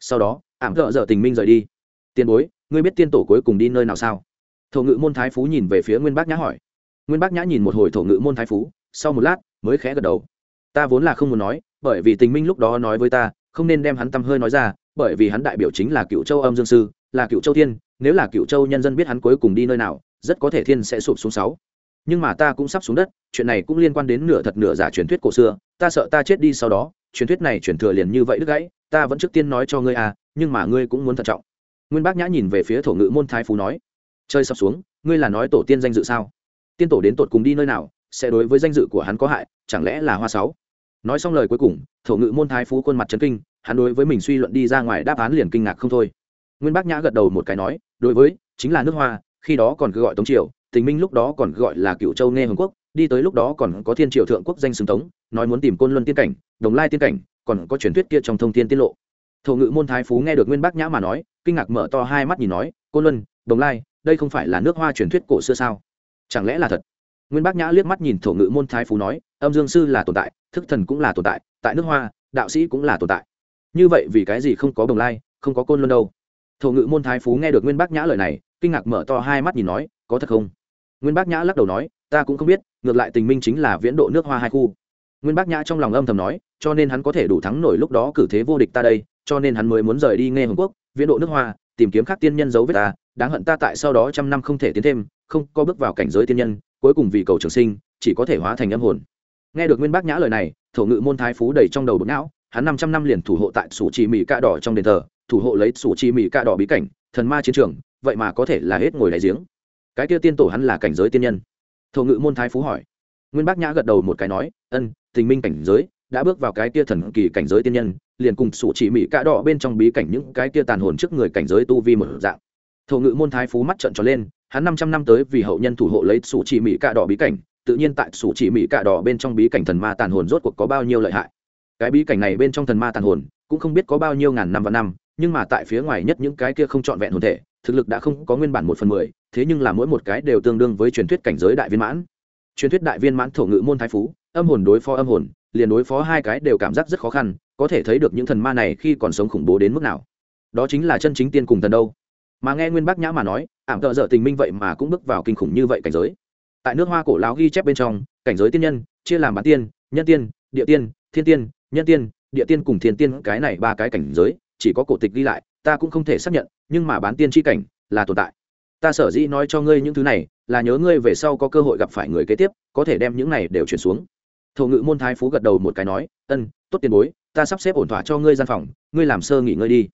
Sau đó, ảm tợ dở tình minh rời đi. Tiền bối, ngươi biết tiên tổ cuối cùng đi nơi nào sao? Thổ ngự môn thái phú nhìn về phía nguyên bác nhã hỏi. Nguyên bác nhã nhìn một hồi thổ ngự môn thái phú, sau một lát mới khẽ gật đầu. Ta vốn là không muốn nói, bởi vì tình minh lúc đó nói với ta, không nên đem hắn tâm hơi nói ra, bởi vì hắn đại biểu chính là cựu châu âm dương sư, là cựu châu thiên, nếu là cựu châu nhân dân biết hắn cuối cùng đi nơi nào, rất có thể thiên sẽ sụp xuống sáu. Nhưng mà ta cũng sắp xuống đất, chuyện này cũng liên quan đến nửa thật nửa giả truyền thuyết cổ xưa, ta sợ ta chết đi sau đó, truyền thuyết này truyền thừa liền như vậy đứt gãy, ta vẫn trước tiên nói cho ngươi à nhưng mà ngươi cũng muốn thận trọng. Nguyên bác nhã nhìn về phía thổ ngự môn thái phú nói chơi sập xuống, ngươi là nói tổ tiên danh dự sao? Tiên tổ đến tột cùng đi nơi nào, sẽ đối với danh dự của hắn có hại, chẳng lẽ là hoa sáu? Nói xong lời cuối cùng, thổ ngự môn thái phú khuôn mặt trấn kinh, hắn đối với mình suy luận đi ra ngoài đáp án liền kinh ngạc không thôi. Nguyên bác nhã gật đầu một cái nói, đối với, chính là nước hoa, khi đó còn cứ gọi tống triều, tình minh lúc đó còn gọi là cựu châu nghe hồng quốc, đi tới lúc đó còn có thiên triều thượng quốc danh xưng tống, nói muốn tìm côn luân tiên cảnh, đồng lai tiên cảnh, còn có truyền thuyết kia trong thông tin tiết lộ. Thổ ngự môn thái phú nghe được nguyên bác nhã mà nói, kinh ngạc mở to hai mắt nhìn nói, côn luân, đồng lai đây không phải là nước hoa truyền thuyết cổ xưa sao? Chẳng lẽ là thật? Nguyên bác nhã liếc mắt nhìn thổ ngữ môn thái phú nói, âm dương sư là tồn tại, thức thần cũng là tồn tại tại nước hoa, đạo sĩ cũng là tồn tại. Như vậy vì cái gì không có đồng lai, không có côn luân đâu? Thổ ngữ môn thái phú nghe được nguyên bác nhã lời này, kinh ngạc mở to hai mắt nhìn nói, có thật không? Nguyên bác nhã lắc đầu nói, ta cũng không biết, ngược lại tình minh chính là viễn độ nước hoa hai khu. Nguyên bác nhã trong lòng âm thầm nói, cho nên hắn có thể đủ thắng nổi lúc đó cử thế vô địch ta đây, cho nên hắn mới muốn rời đi nghe hồng quốc, viễn độ nước hoa, tìm kiếm khắc tiên nhân dấu vết ta đáng hận ta tại sau đó trăm năm không thể tiến thêm, không có bước vào cảnh giới tiên nhân, cuối cùng vì cầu trường sinh, chỉ có thể hóa thành âm hồn. Nghe được nguyên bác nhã lời này, thổ ngự môn thái phú đầy trong đầu bực não, hắn năm trăm năm liền thủ hộ tại sủ trì mỹ cạ đỏ trong đền thờ, thủ hộ lấy sủ trì mỹ cạ đỏ bí cảnh, thần ma chiến trường, vậy mà có thể là hết ngồi đại giếng. Cái kia tiên tổ hắn là cảnh giới tiên nhân? Thổ ngự môn thái phú hỏi. Nguyên bác nhã gật đầu một cái nói, ân, tình minh cảnh giới, đã bước vào cái kia thần kỳ cảnh giới tiên nhân, liền cùng sủ chỉ mỹ cạ đỏ bên trong bí cảnh những cái kia tàn hồn trước người cảnh giới tu vi một dạng thổ ngự môn thái phú mắt trận tròn lên, hắn năm trăm năm tới vì hậu nhân thủ hộ lấy sủ chỉ mỹ cạ đỏ bí cảnh, tự nhiên tại sủ chỉ mỹ cạ đỏ bên trong bí cảnh thần ma tàn hồn rốt cuộc có bao nhiêu lợi hại. Cái bí cảnh này bên trong thần ma tàn hồn, cũng không biết có bao nhiêu ngàn năm và năm, nhưng mà tại phía ngoài nhất những cái kia không trọn vẹn hồn thể, thực lực đã không có nguyên bản một phần mười, thế nhưng là mỗi một cái đều tương đương với truyền thuyết cảnh giới đại viên mãn. Truyền thuyết đại viên mãn thổ ngự môn thái phú, âm hồn đối phó âm hồn, liền đối phó hai cái đều cảm giác rất khó khăn, có thể thấy được những thần ma này khi còn sống khủng bố đến mức nào. Đó chính là chân chính tiên cùng thần đâu mà nghe nguyên bác nhã mà nói, ảm tợ dở tình minh vậy mà cũng bước vào kinh khủng như vậy cảnh giới. Tại nước hoa cổ lão ghi chép bên trong, cảnh giới tiên nhân, chia làm bán tiên, nhân tiên, địa tiên, thiên tiên, nhân tiên, địa tiên cùng thiên tiên, cái này ba cái cảnh giới, chỉ có cổ tịch ghi lại, ta cũng không thể xác nhận, nhưng mà bán tiên tri cảnh là tồn tại. Ta sở dĩ nói cho ngươi những thứ này, là nhớ ngươi về sau có cơ hội gặp phải người kế tiếp, có thể đem những này đều chuyển xuống. Thổ ngự môn thái phú gật đầu một cái nói, ân, tốt tiền bối, ta sắp xếp ổn thỏa cho ngươi gian phòng, ngươi làm sơ nghỉ ngơi đi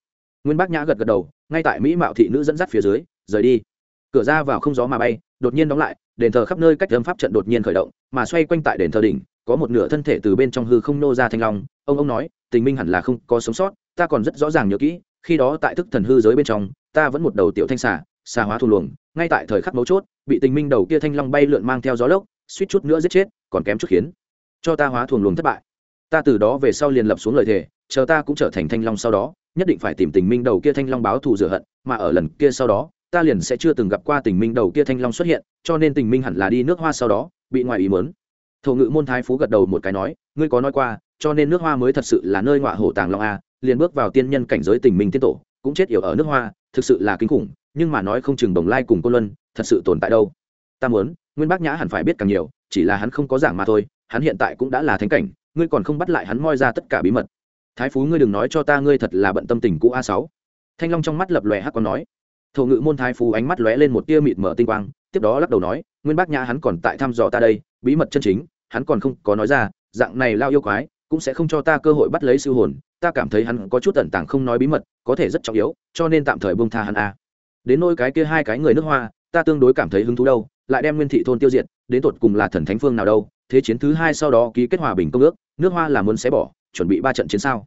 nguyên bác nhã gật gật đầu, ngay tại mỹ mạo thị nữ dẫn dắt phía dưới, rời đi. Cửa ra vào không gió mà bay, đột nhiên đóng lại, đền thờ khắp nơi cách âm pháp trận đột nhiên khởi động, mà xoay quanh tại đền thờ đỉnh, có một nửa thân thể từ bên trong hư không nô ra thanh long. Ông ông nói, tình minh hẳn là không có sống sót, ta còn rất rõ ràng nhớ kỹ, khi đó tại thức thần hư giới bên trong, ta vẫn một đầu tiểu thanh xà xà hóa thù luồng, ngay tại thời khắc mấu chốt, bị tình minh đầu kia thanh long bay lượn mang theo gió lốc, suýt chút nữa giết chết, còn kém chút khiến cho ta hóa thuồng luồng thất bại. Ta từ đó về sau liền lập xuống lời thề, chờ ta cũng trở thành thanh long sau đó nhất định phải tìm tình minh đầu kia thanh long báo thù rửa hận, mà ở lần kia sau đó, ta liền sẽ chưa từng gặp qua tình minh đầu kia thanh long xuất hiện, cho nên tình minh hẳn là đi nước hoa sau đó, bị ngoài ý mớn thổ ngự môn thái phú gật đầu một cái nói, ngươi có nói qua, cho nên nước hoa mới thật sự là nơi ngọa hổ tàng long a, liền bước vào tiên nhân cảnh giới tình minh tiên tổ, cũng chết yểu ở nước hoa, thực sự là kinh khủng, nhưng mà nói không chừng đồng lai cùng cô luân, thật sự tồn tại đâu. Ta muốn, nguyên bác nhã hẳn phải biết càng nhiều, chỉ là hắn không có giảng mà thôi, hắn hiện tại cũng đã là thánh cảnh, ngươi còn không bắt lại hắn moi ra tất cả bí mật thái phú ngươi đừng nói cho ta ngươi thật là bận tâm tình cũ a sáu. Thanh long trong mắt lập lòe hắc còn nói. Thổ ngự môn thái phú ánh mắt lóe lên một tia mịt mở tinh quang, tiếp đó lắc đầu nói, nguyên bác nhã hắn còn tại thăm dò ta đây, bí mật chân chính, hắn còn không có nói ra, dạng này lao yêu quái, cũng sẽ không cho ta cơ hội bắt lấy siêu hồn, ta cảm thấy hắn có chút tẩn tàng không nói bí mật, có thể rất trọng yếu, cho nên tạm thời bông tha hắn a. Đến nôi cái kia hai cái người nước hoa, ta tương đối cảm thấy hứng thú đâu, lại đem nguyên thị thôn tiêu diệt, đến tột cùng là thần thánh phương nào đâu, thế chiến thứ hai sau đó ký kết hòa bình công ước, nước hoa là muốn xé bỏ chuẩn bị ba trận chiến sao?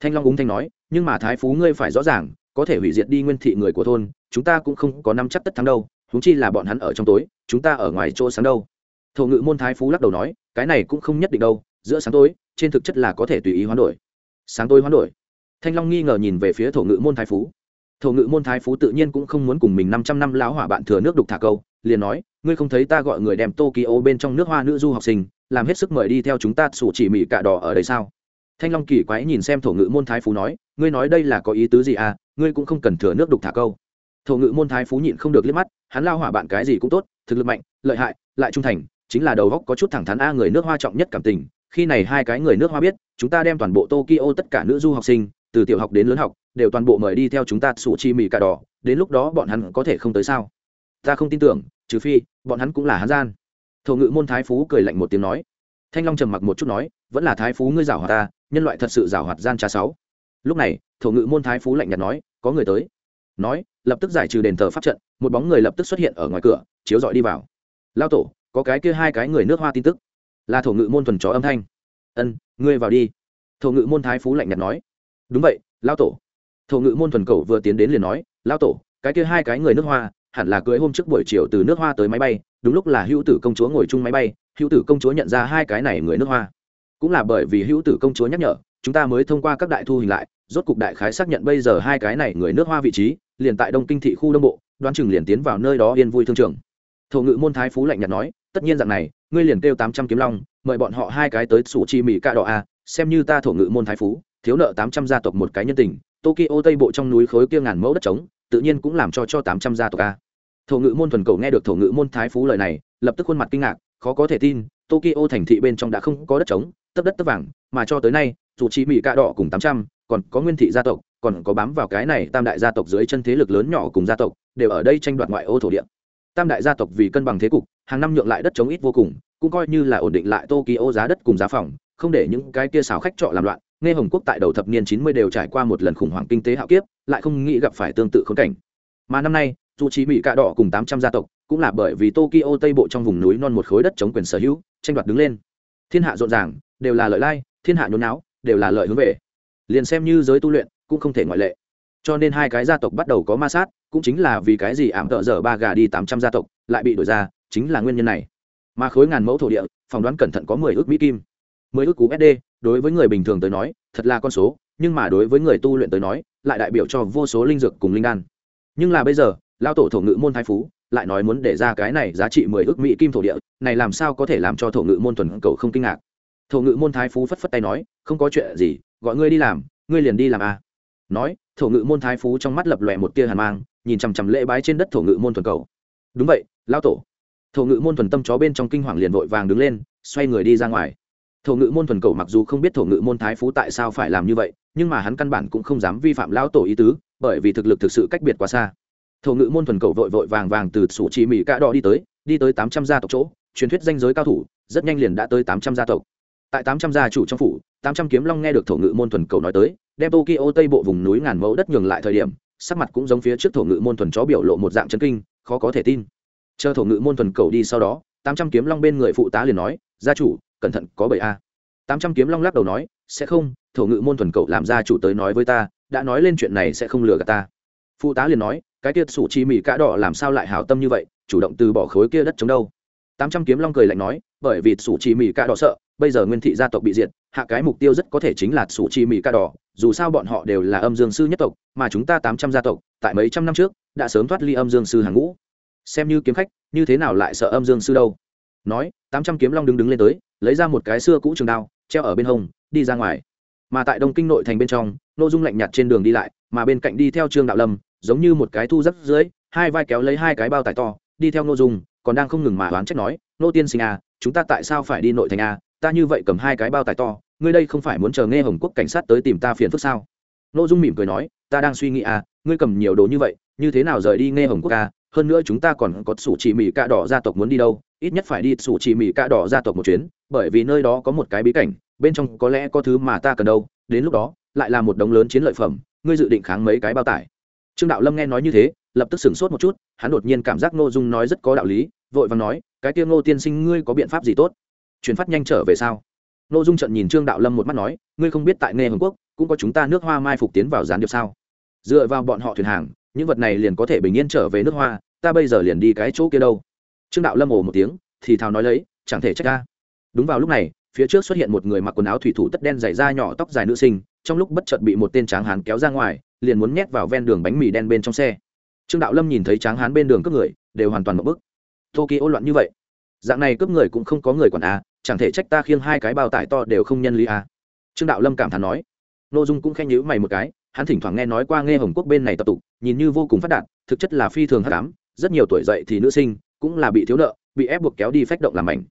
Thanh long úng thanh nói, nhưng mà thái phú ngươi phải rõ ràng, có thể hủy diệt đi nguyên thị người của thôn, chúng ta cũng không có năm chắc tất thắng đâu húng chi là bọn hắn ở trong tối, chúng ta ở ngoài chỗ sáng đâu. Thổ ngự môn thái phú lắc đầu nói, cái này cũng không nhất định đâu, giữa sáng tối, trên thực chất là có thể tùy ý hoán đổi. Sáng tối hoán đổi. Thanh long nghi ngờ nhìn về phía thổ ngự môn thái phú. Thổ ngự môn thái phú tự nhiên cũng không muốn cùng mình năm trăm năm lão hỏa bạn thừa nước đục thả câu, liền nói, ngươi không thấy ta gọi người đem tokyo bên trong nước hoa nữ du học sinh, làm hết sức mời đi theo chúng ta sủ chỉ mỹ cạ đỏ ở đây sao? Thanh long kỳ quái nhìn xem thổ ngữ môn thái phú nói, ngươi nói đây là có ý tứ gì à? Ngươi cũng không cần thừa nước đục thả câu. Thổ ngữ môn thái phú nhịn không được liếc mắt, hắn lao hỏa bạn cái gì cũng tốt, thực lực mạnh, lợi hại, lại trung thành, chính là đầu góc có chút thẳng thắn a, người nước hoa trọng nhất cảm tình, khi này hai cái người nước hoa biết, chúng ta đem toàn bộ tokyo tất cả nữ du học sinh, từ tiểu học đến lớn học, đều toàn bộ mời đi theo chúng ta sủ chi mì cà đỏ, đến lúc đó bọn hắn có thể không tới sao? Ta không tin tưởng, trừ phi, bọn hắn cũng là hắn gian. Thổ ngữ môn thái phú cười lạnh một tiếng nói thanh long trầm mặc một chút nói, vẫn là thái phú ngươi giảo hoạt ta, nhân loại thật sự giảo hoạt gian trà sáu. Lúc này, thổ ngự môn thái phú lạnh nhạt nói, có người tới. Nói, lập tức giải trừ đền thờ pháp trận, một bóng người lập tức xuất hiện ở ngoài cửa, chiếu dọi đi vào. Lao tổ, có cái kia hai cái người nước hoa tin tức. Là thổ ngự môn thuần chó âm thanh. Ân, ngươi vào đi. Thổ ngự môn thái phú lạnh nhạt nói. Đúng vậy, lao tổ. Thổ ngự môn thuần cầu vừa tiến đến liền nói, lao tổ, cái kia hai cái người nước hoa, hẳn là cưới hôm trước buổi chiều từ nước hoa tới máy bay đúng lúc là hữu tử công chúa ngồi chung máy bay, hữu tử công chúa nhận ra hai cái này người nước hoa. Cũng là bởi vì hữu tử công chúa nhắc nhở, chúng ta mới thông qua các đại thu hình lại, rốt cục đại khái xác nhận bây giờ hai cái này người nước hoa vị trí, liền tại đông kinh thị khu đông bộ, đoán chừng liền tiến vào nơi đó yên vui thương trường. Thổ ngự môn thái phú lạnh nhạt nói, tất nhiên dạng này, ngươi liền kêu tám trăm kiếm long, mời bọn họ hai cái tới sủ chi mỹ ca đỏ a, xem như ta thổ ngự môn thái phú, thiếu nợ tám trăm gia tộc một cái nhân tình, tokyo tây bộ trong núi khối kia ngàn mẫu đất trống, tự nhiên cũng làm cho cho tám trăm gia tộc a thổ ngữ môn thuần cầu nghe được thổ ngữ môn thái phú lời này, lập tức khuôn mặt kinh ngạc, khó có thể tin, tokyo thành thị bên trong đã không có đất trống, tấp đất tấp vàng, mà cho tới nay, dù chỉ mỹ cạ đỏ cùng tám trăm, còn có nguyên thị gia tộc, còn có bám vào cái này tam đại gia tộc dưới chân thế lực lớn nhỏ cùng gia tộc, đều ở đây tranh đoạt ngoại ô thổ địa. Tam đại gia tộc vì cân bằng thế cục, hàng năm nhượng lại đất trống ít vô cùng, cũng coi như là ổn định lại tokyo giá đất cùng giá phòng, không để những cái kia xào khách trọ làm loạn, nghe hồng quốc tại đầu thập niên chín mươi đều trải qua một lần khủng hoảng kinh tế hạo kiếp, lại không nghĩ gặp phải tương tự khốn cảnh. Mà năm nay dù chỉ mỹ cạ đỏ cùng tám trăm gia tộc cũng là bởi vì tokyo tây bộ trong vùng núi non một khối đất chống quyền sở hữu tranh đoạt đứng lên. Thiên hạ rộn ràng đều là lợi lai thiên hạ nhốn não, đều là lợi hướng về. Liền xem như giới tu luyện cũng không thể ngoại lệ. Cho nên hai cái gia tộc bắt đầu có ma sát cũng chính là vì cái gì ảm tợ dở ba gà đi tám trăm gia tộc lại bị đổi ra chính là nguyên nhân này. Mà khối ngàn mẫu thổ địa phỏng đoán cẩn thận có mười ước mỹ kim. Mười ước cú sd đối với người bình thường tới nói thật là con số nhưng mà đối với người tu luyện tới nói lại đại biểu cho vô số linh dược cùng linh đan. Nhưng là bây giờ lao tổ thổ ngự môn thái phú, lại nói muốn để ra cái này giá trị mười ước mỹ kim thổ địa, này làm sao có thể làm cho thổ ngự môn thuần cầu không kinh ngạc? Thổ ngự môn thái phú phất phất tay nói, không có chuyện gì, gọi ngươi đi làm, ngươi liền đi làm à. nói, thổ ngự môn thái phú trong mắt lập lòe một tia hàn mang, nhìn chằm chằm lễ bái trên đất thổ ngự môn thuần cầu. Đúng vậy, lao tổ. Thổ ngự môn thuần tâm chó bên trong kinh hoàng liền vội vàng đứng lên, xoay người đi ra ngoài. Thổ ngự môn thuần cầu mặc dù không biết thổ ngự môn thái phú tại sao phải làm như vậy, nhưng mà hắn căn bản cũng không dám vi phạm lão tổ ý tứ, bởi vì thực lực thực sự cách biệt quá xa thổ ngự môn thuần cầu vội vội vàng vàng từ sủ chỉ mỹ cạ đỏ đi tới đi tới tám trăm gia tộc chỗ, truyền thuyết danh giới cao thủ, rất nhanh liền đã tới tám trăm gia tộc. Tại tám trăm gia chủ trong phủ, tám trăm kiếm long nghe được thổ ngự môn thuần cầu nói tới, đem tokyo tây bộ vùng núi ngàn mẫu đất nhường lại thời điểm, sắc mặt cũng giống phía trước thổ ngự môn thuần chó biểu lộ một dạng chân kinh, khó có thể tin. Chờ thổ ngự môn thuần cầu đi sau đó, tám trăm kiếm long bên người phụ tá liền nói, gia chủ, cẩn thận, có bảy a. Tám trăm kiếm long lắc đầu nói, sẽ không, thổ ngự môn thuần cầu làm gia chủ tới nói với ta, đã nói lên chuyện này sẽ không lừa gạt ta. Phụ tá liền nói cái tiết sủ chi mỹ cá đỏ làm sao lại hảo tâm như vậy, chủ động từ bỏ khối kia đất chống đâu. Tám trăm kiếm long cười lạnh nói, bởi vì sủ chi mỹ cá đỏ sợ, bây giờ nguyên thị gia tộc bị diệt, hạ cái mục tiêu rất có thể chính là sủ chi mỹ cá đỏ, dù sao bọn họ đều là âm dương sư nhất tộc, mà chúng ta tám trăm gia tộc, tại mấy trăm năm trước, đã sớm thoát ly âm dương sư hàng ngũ. Xem như kiếm khách, như thế nào lại sợ âm dương sư đâu? Nói, tám trăm kiếm long đứng đứng lên tới, lấy ra một cái xưa cũ trường đao, treo ở bên hông, đi ra ngoài. Mà tại đông kinh nội thành bên trong nội dung lạnh nhạt trên đường đi lại, mà bên cạnh đi theo trương đạo lâm giống như một cái thu rất dưới, hai vai kéo lấy hai cái bao tải to, đi theo nội dung, còn đang không ngừng mà oán trách nói nô tiên sinh à chúng ta tại sao phải đi nội thành à? Ta như vậy cầm hai cái bao tải to, ngươi đây không phải muốn chờ nghe hồng quốc cảnh sát tới tìm ta phiền phức sao? Nội dung mỉm cười nói, ta đang suy nghĩ à ngươi cầm nhiều đồ như vậy, như thế nào rời đi nghe hồng quốc à? Hơn nữa chúng ta còn có sủ chỉ mỹ cạ đỏ gia tộc muốn đi đâu, ít nhất phải đi sủ chỉ mỹ cạ đỏ gia tộc một chuyến, bởi vì nơi đó có một cái bí cảnh, bên trong có lẽ có thứ mà ta cần đâu, đến lúc đó, lại là một đống lớn chiến lợi phẩm, ngươi dự định kháng mấy cái bao tải? Trương đạo lâm nghe nói như thế, lập tức sửng sốt một chút, hắn đột nhiên cảm giác ngô dung nói rất có đạo lý, vội vàng nói, cái kia ngô tiên sinh ngươi có biện pháp gì tốt? Chuyển phát nhanh trở về sao? Ngô dung trận nhìn trương đạo lâm một mắt nói, ngươi không biết tại nghe hồng quốc, cũng có chúng ta nước hoa mai phục tiến vào gián điệp sao? Dựa vào bọn họ thuyền hàng, những vật này liền có thể bình yên trở về nước hoa, ta bây giờ liền đi cái chỗ kia đâu. Trương đạo lâm ồ một tiếng, thì thào nói lấy, chẳng thể trách ta. Đúng vào lúc này, phía trước xuất hiện một người mặc quần áo thủy thủ tất đen dày da nhỏ tóc dài nữ sinh, trong lúc bất chợt bị một tên tráng hán kéo ra ngoài liền muốn nhét vào ven đường bánh mì đen bên trong xe. Trương đạo lâm nhìn thấy tráng hán bên đường cướp người, đều hoàn toàn một bức. Tokyo loạn như vậy. Dạng này cướp người cũng không có người quản à chẳng thể trách ta khiêng hai cái bao tải to đều không nhân lý à trương đạo lâm cảm thán nói. N ô dung cũng khen nhữ mày một cái, hắn thỉnh thoảng nghe nói qua nghe hồng quốc bên này tập tục, nhìn như vô cùng phát đạt, thực chất là phi thường hát đám. rất nhiều tuổi dậy thì nữ sinh cũng là bị thiếu nợ, bị ép buộc kéo đi phách động làm mảnh.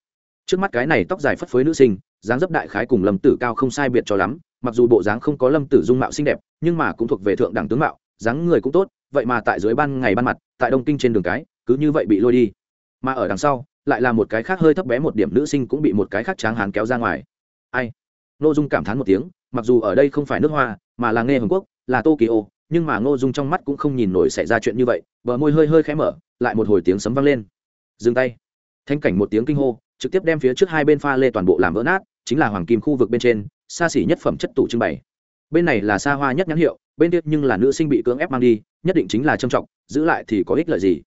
Trước mắt cái này tóc dài phất phới nữ sinh, dáng dấp đại khái cùng lâm tử cao không sai biệt cho lắm mặc dù bộ dáng không có lâm tử dung mạo xinh đẹp, nhưng mà cũng thuộc về thượng đẳng tướng mạo, dáng người cũng tốt, vậy mà tại dưới ban ngày ban mặt, tại đông kinh trên đường cái, cứ như vậy bị lôi đi. Mà ở đằng sau, lại là một cái khác hơi thấp bé một điểm nữ sinh cũng bị một cái khác tráng hán kéo ra ngoài. Ai? N ô dung cảm thán một tiếng, mặc dù ở đây không phải nước hoa, mà là nghe hồng quốc, là tokyo, nhưng mà ngô dung trong mắt cũng không nhìn nổi xảy ra chuyện như vậy, bờ môi hơi hơi khẽ mở, lại một hồi tiếng sấm vang lên. Dừng tay. Thanh cảnh một tiếng kinh hô, trực tiếp đem phía trước hai bên pha lê toàn bộ làm vỡ nát, chính là hoàng kim khu vực bên trên xa xỉ nhất phẩm chất tủ trưng bày. Bên này là xa hoa nhất nhãn hiệu, bên kia nhưng là nữ sinh bị cưỡng ép mang đi, nhất định chính là trầm trọng, giữ lại thì có ích lợi gì.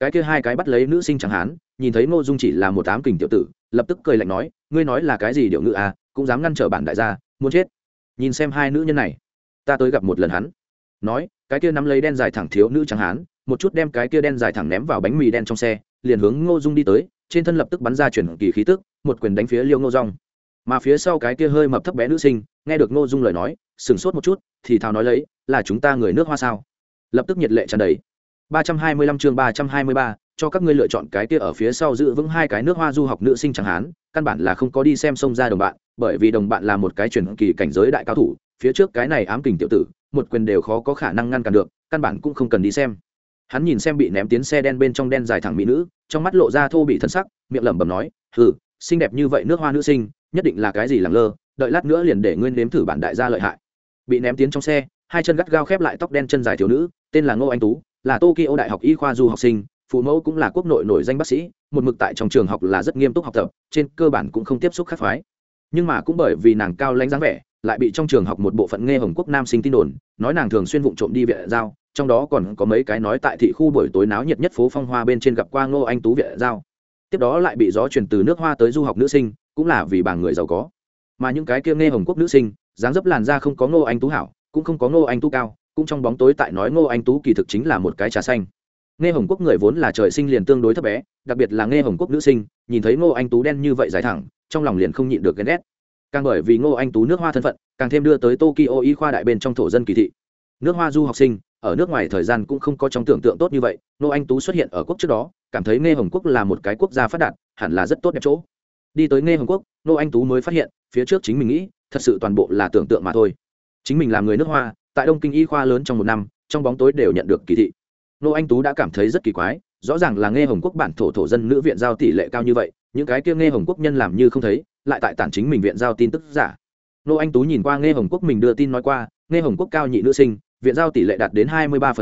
Cái kia hai cái bắt lấy nữ sinh chẳng hán, nhìn thấy ngô dung chỉ là một ám kình tiểu tử, lập tức cười lạnh nói, ngươi nói là cái gì điệu ngữ à cũng dám ngăn trở bản đại gia, muốn chết. Nhìn xem hai nữ nhân này, ta tới gặp một lần hắn. Nói, cái kia nắm lấy đen dài thẳng thiếu nữ chẳng hán, một chút đem cái kia đen dài thẳng ném vào bánh mì đen trong xe, liền hướng ngô dung đi tới, trên thân lập tức bắn ra chuyển kỳ khí tức, một quyền đánh phía liêu ngô rong mà phía sau cái kia hơi mập thấp bé nữ sinh, nghe được ngô dung lời nói, sửng sốt một chút, thì thào nói lấy, là chúng ta người nước hoa sao? Lập tức nhiệt lệ tràn đầy. ba trăm hai mươi lăm chương ba trăm hai mươi ba, cho các ngươi lựa chọn cái kia ở phía sau giữ vững hai cái nước hoa du học nữ sinh chẳng hán căn bản là không có đi xem sông ra đồng bạn, bởi vì đồng bạn là một cái truyền kỳ cảnh giới đại cao thủ, phía trước cái này ám kình tiểu tử, một quyền đều khó có khả năng ngăn cản được, căn bản cũng không cần đi xem. Hắn nhìn xem bị ném tiến xe đen bên trong đen dài thẳng mỹ nữ, trong mắt lộ ra thô bị thân sắc, miệng lẩm bẩm nói, hừ, xinh đẹp như vậy nước hoa nữ sinh nhất định là cái gì lẳng lơ, đợi lát nữa liền để nguyên nếm thử bản đại gia lợi hại. Bị ném tiến trong xe, hai chân gắt gao khép lại tóc đen chân dài thiếu nữ, tên là ngô anh tú, là tokyo đại học y khoa du học sinh, phụ mẫu cũng là quốc nội nổi danh bác sĩ, một mực tại trong trường học là rất nghiêm túc học tập, trên cơ bản cũng không tiếp xúc khắc phái. Nhưng mà cũng bởi vì nàng cao lãnh dáng vẻ, lại bị trong trường học một bộ phận nghe hồng quốc nam sinh tin đồn, nói nàng thường xuyên vụng trộm đi viện giao, trong đó còn có mấy cái nói tại thị khu buổi tối náo nhiệt nhất phố phong hoa bên trên gặp qua ngô anh tú viện giao. Tiếp đó lại bị gió truyền từ nước hoa tới du học nữ sinh cũng là vì bà người giàu có. Mà những cái kia nghe hồng quốc nữ sinh, dáng dấp làn da không có ngô anh tú hảo, cũng không có ngô anh tú cao, cũng trong bóng tối tại nói ngô anh tú kỳ thực chính là một cái trà xanh. Nghe hồng quốc người vốn là trời sinh liền tương đối thấp bé, đặc biệt là nghe hồng quốc nữ sinh, nhìn thấy ngô anh tú đen như vậy dài thẳng, trong lòng liền không nhịn được ghen ghét. Càng bởi vì ngô anh tú nước hoa thân phận, càng thêm đưa tới tokyo y khoa đại bên trong thổ dân kỳ thị. Nước hoa du học sinh, ở nước ngoài thời gian cũng không có trong tưởng tượng tốt như vậy, ngô anh tú xuất hiện ở quốc trước đó, cảm thấy nghe hồng quốc là một cái quốc gia phát đạt, hẳn là rất tốt đẹp chỗ đi tới nghe hồng quốc, Nô anh tú mới phát hiện, phía trước chính mình nghĩ, thật sự toàn bộ là tưởng tượng mà thôi. Chính mình là người nước hoa, tại đông kinh y khoa lớn trong một năm, trong bóng tối đều nhận được kỳ thị. Nô anh tú đã cảm thấy rất kỳ quái, rõ ràng là nghe hồng quốc bản thổ thổ dân nữ viện giao tỷ lệ cao như vậy, những cái kia nghe hồng quốc nhân làm như không thấy, lại tại tản chính mình viện giao tin tức giả. Nô anh tú nhìn qua nghe hồng quốc mình đưa tin nói qua nghe hồng quốc cao nhị nữ sinh, viện giao tỷ lệ đạt đến hai mươi ba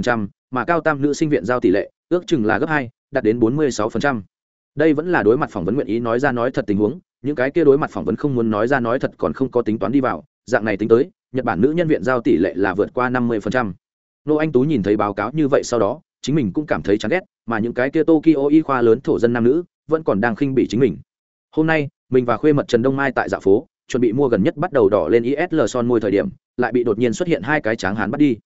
mà cao tam nữ sinh viện giao tỷ lệ, ước chừng là gấp hai, đạt đến bốn mươi sáu đây vẫn là đối mặt phỏng vấn nguyện ý nói ra nói thật tình huống, những cái kia đối mặt phỏng vấn không muốn nói ra nói thật còn không có tính toán đi vào, dạng này tính tới, nhật bản nữ nhân viện giao tỷ lệ là vượt qua năm mươi nô anh tú nhìn thấy báo cáo như vậy sau đó, chính mình cũng cảm thấy chán ghét, mà những cái kia tokyo y khoa lớn thổ dân nam nữ vẫn còn đang khinh bỉ chính mình. Hôm nay, mình và khuê mật trần đông mai tại dạ phố, chuẩn bị mua gần nhất bắt đầu đỏ lên isl son môi thời điểm, lại bị đột nhiên xuất hiện hai cái tráng hán bắt đi.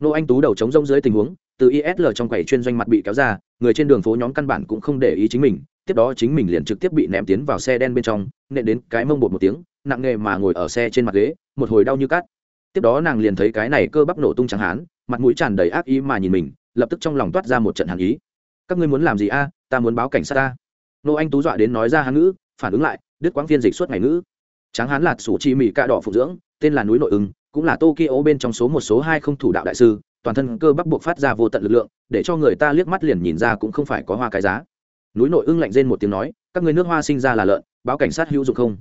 Nô anh tú đầu trống rông dưới tình huống, từ isl trong quầy chuyên doanh mặt bị kéo ra, người trên đường phố nhóm căn bản cũng không để ý chính mình tiếp đó chính mình liền trực tiếp bị ném tiến vào xe đen bên trong nện đến cái mông bột một tiếng nặng nghề mà ngồi ở xe trên mặt ghế một hồi đau như cát. Tiếp đó nàng liền thấy cái này cơ bắp nổ tung trắng hán mặt mũi tràn đầy ác ý mà nhìn mình lập tức trong lòng toát ra một trận hàn ý. Các ngươi muốn làm gì a? Ta muốn báo cảnh sát ta. Nô anh tú dọa đến nói ra hán ngữ phản ứng lại đứt quãng phiên dịch suốt ngày ngữ. Tráng hán lạt sủ chi mỹ cạ đỏ phục dưỡng tên là núi nội ứng, cũng là tokyo bên trong số một số hai không thủ đạo đại sư toàn thân cơ bắp buộc phát ra vô tận lực lượng để cho người ta liếc mắt liền nhìn ra cũng không phải có hoa cái giá núi nội ưng lạnh rên một tiếng nói, các người nước hoa sinh ra là lợn, báo cảnh sát hữu dụng không?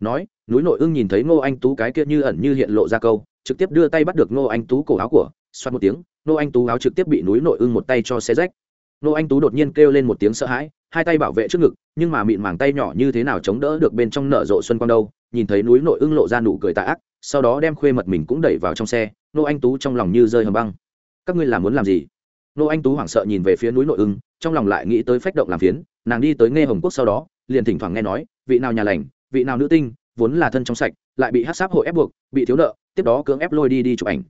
Nói, núi nội ưng nhìn thấy ngô anh tú cái kia như ẩn như hiện lộ ra câu, trực tiếp đưa tay bắt được ngô anh tú cổ áo của, xoát một tiếng, ngô anh tú áo trực tiếp bị núi nội ưng một tay cho xe rách. Ngô anh tú đột nhiên kêu lên một tiếng sợ hãi, hai tay bảo vệ trước ngực, nhưng mà mịn màng tay nhỏ như thế nào chống đỡ được bên trong nở rộ xuân quang đâu, nhìn thấy núi nội ưng lộ ra nụ cười tạ ác, sau đó đem khuê mật mình cũng đẩy vào trong xe, Ngô anh tú trong lòng như rơi hầm băng. Các ngươi làm muốn làm gì? Ngô anh tú hoảng sợ nhìn về phía núi nội ưng trong lòng lại nghĩ tới phách động làm phiến, nàng đi tới nghe hồng quốc sau đó, liền thỉnh thoảng nghe nói, vị nào nhà lành, vị nào nữ tinh, vốn là thân trong sạch, lại bị hát sáp hội ép buộc, bị thiếu nợ, tiếp đó cưỡng ép lôi đi đi chụp ảnh.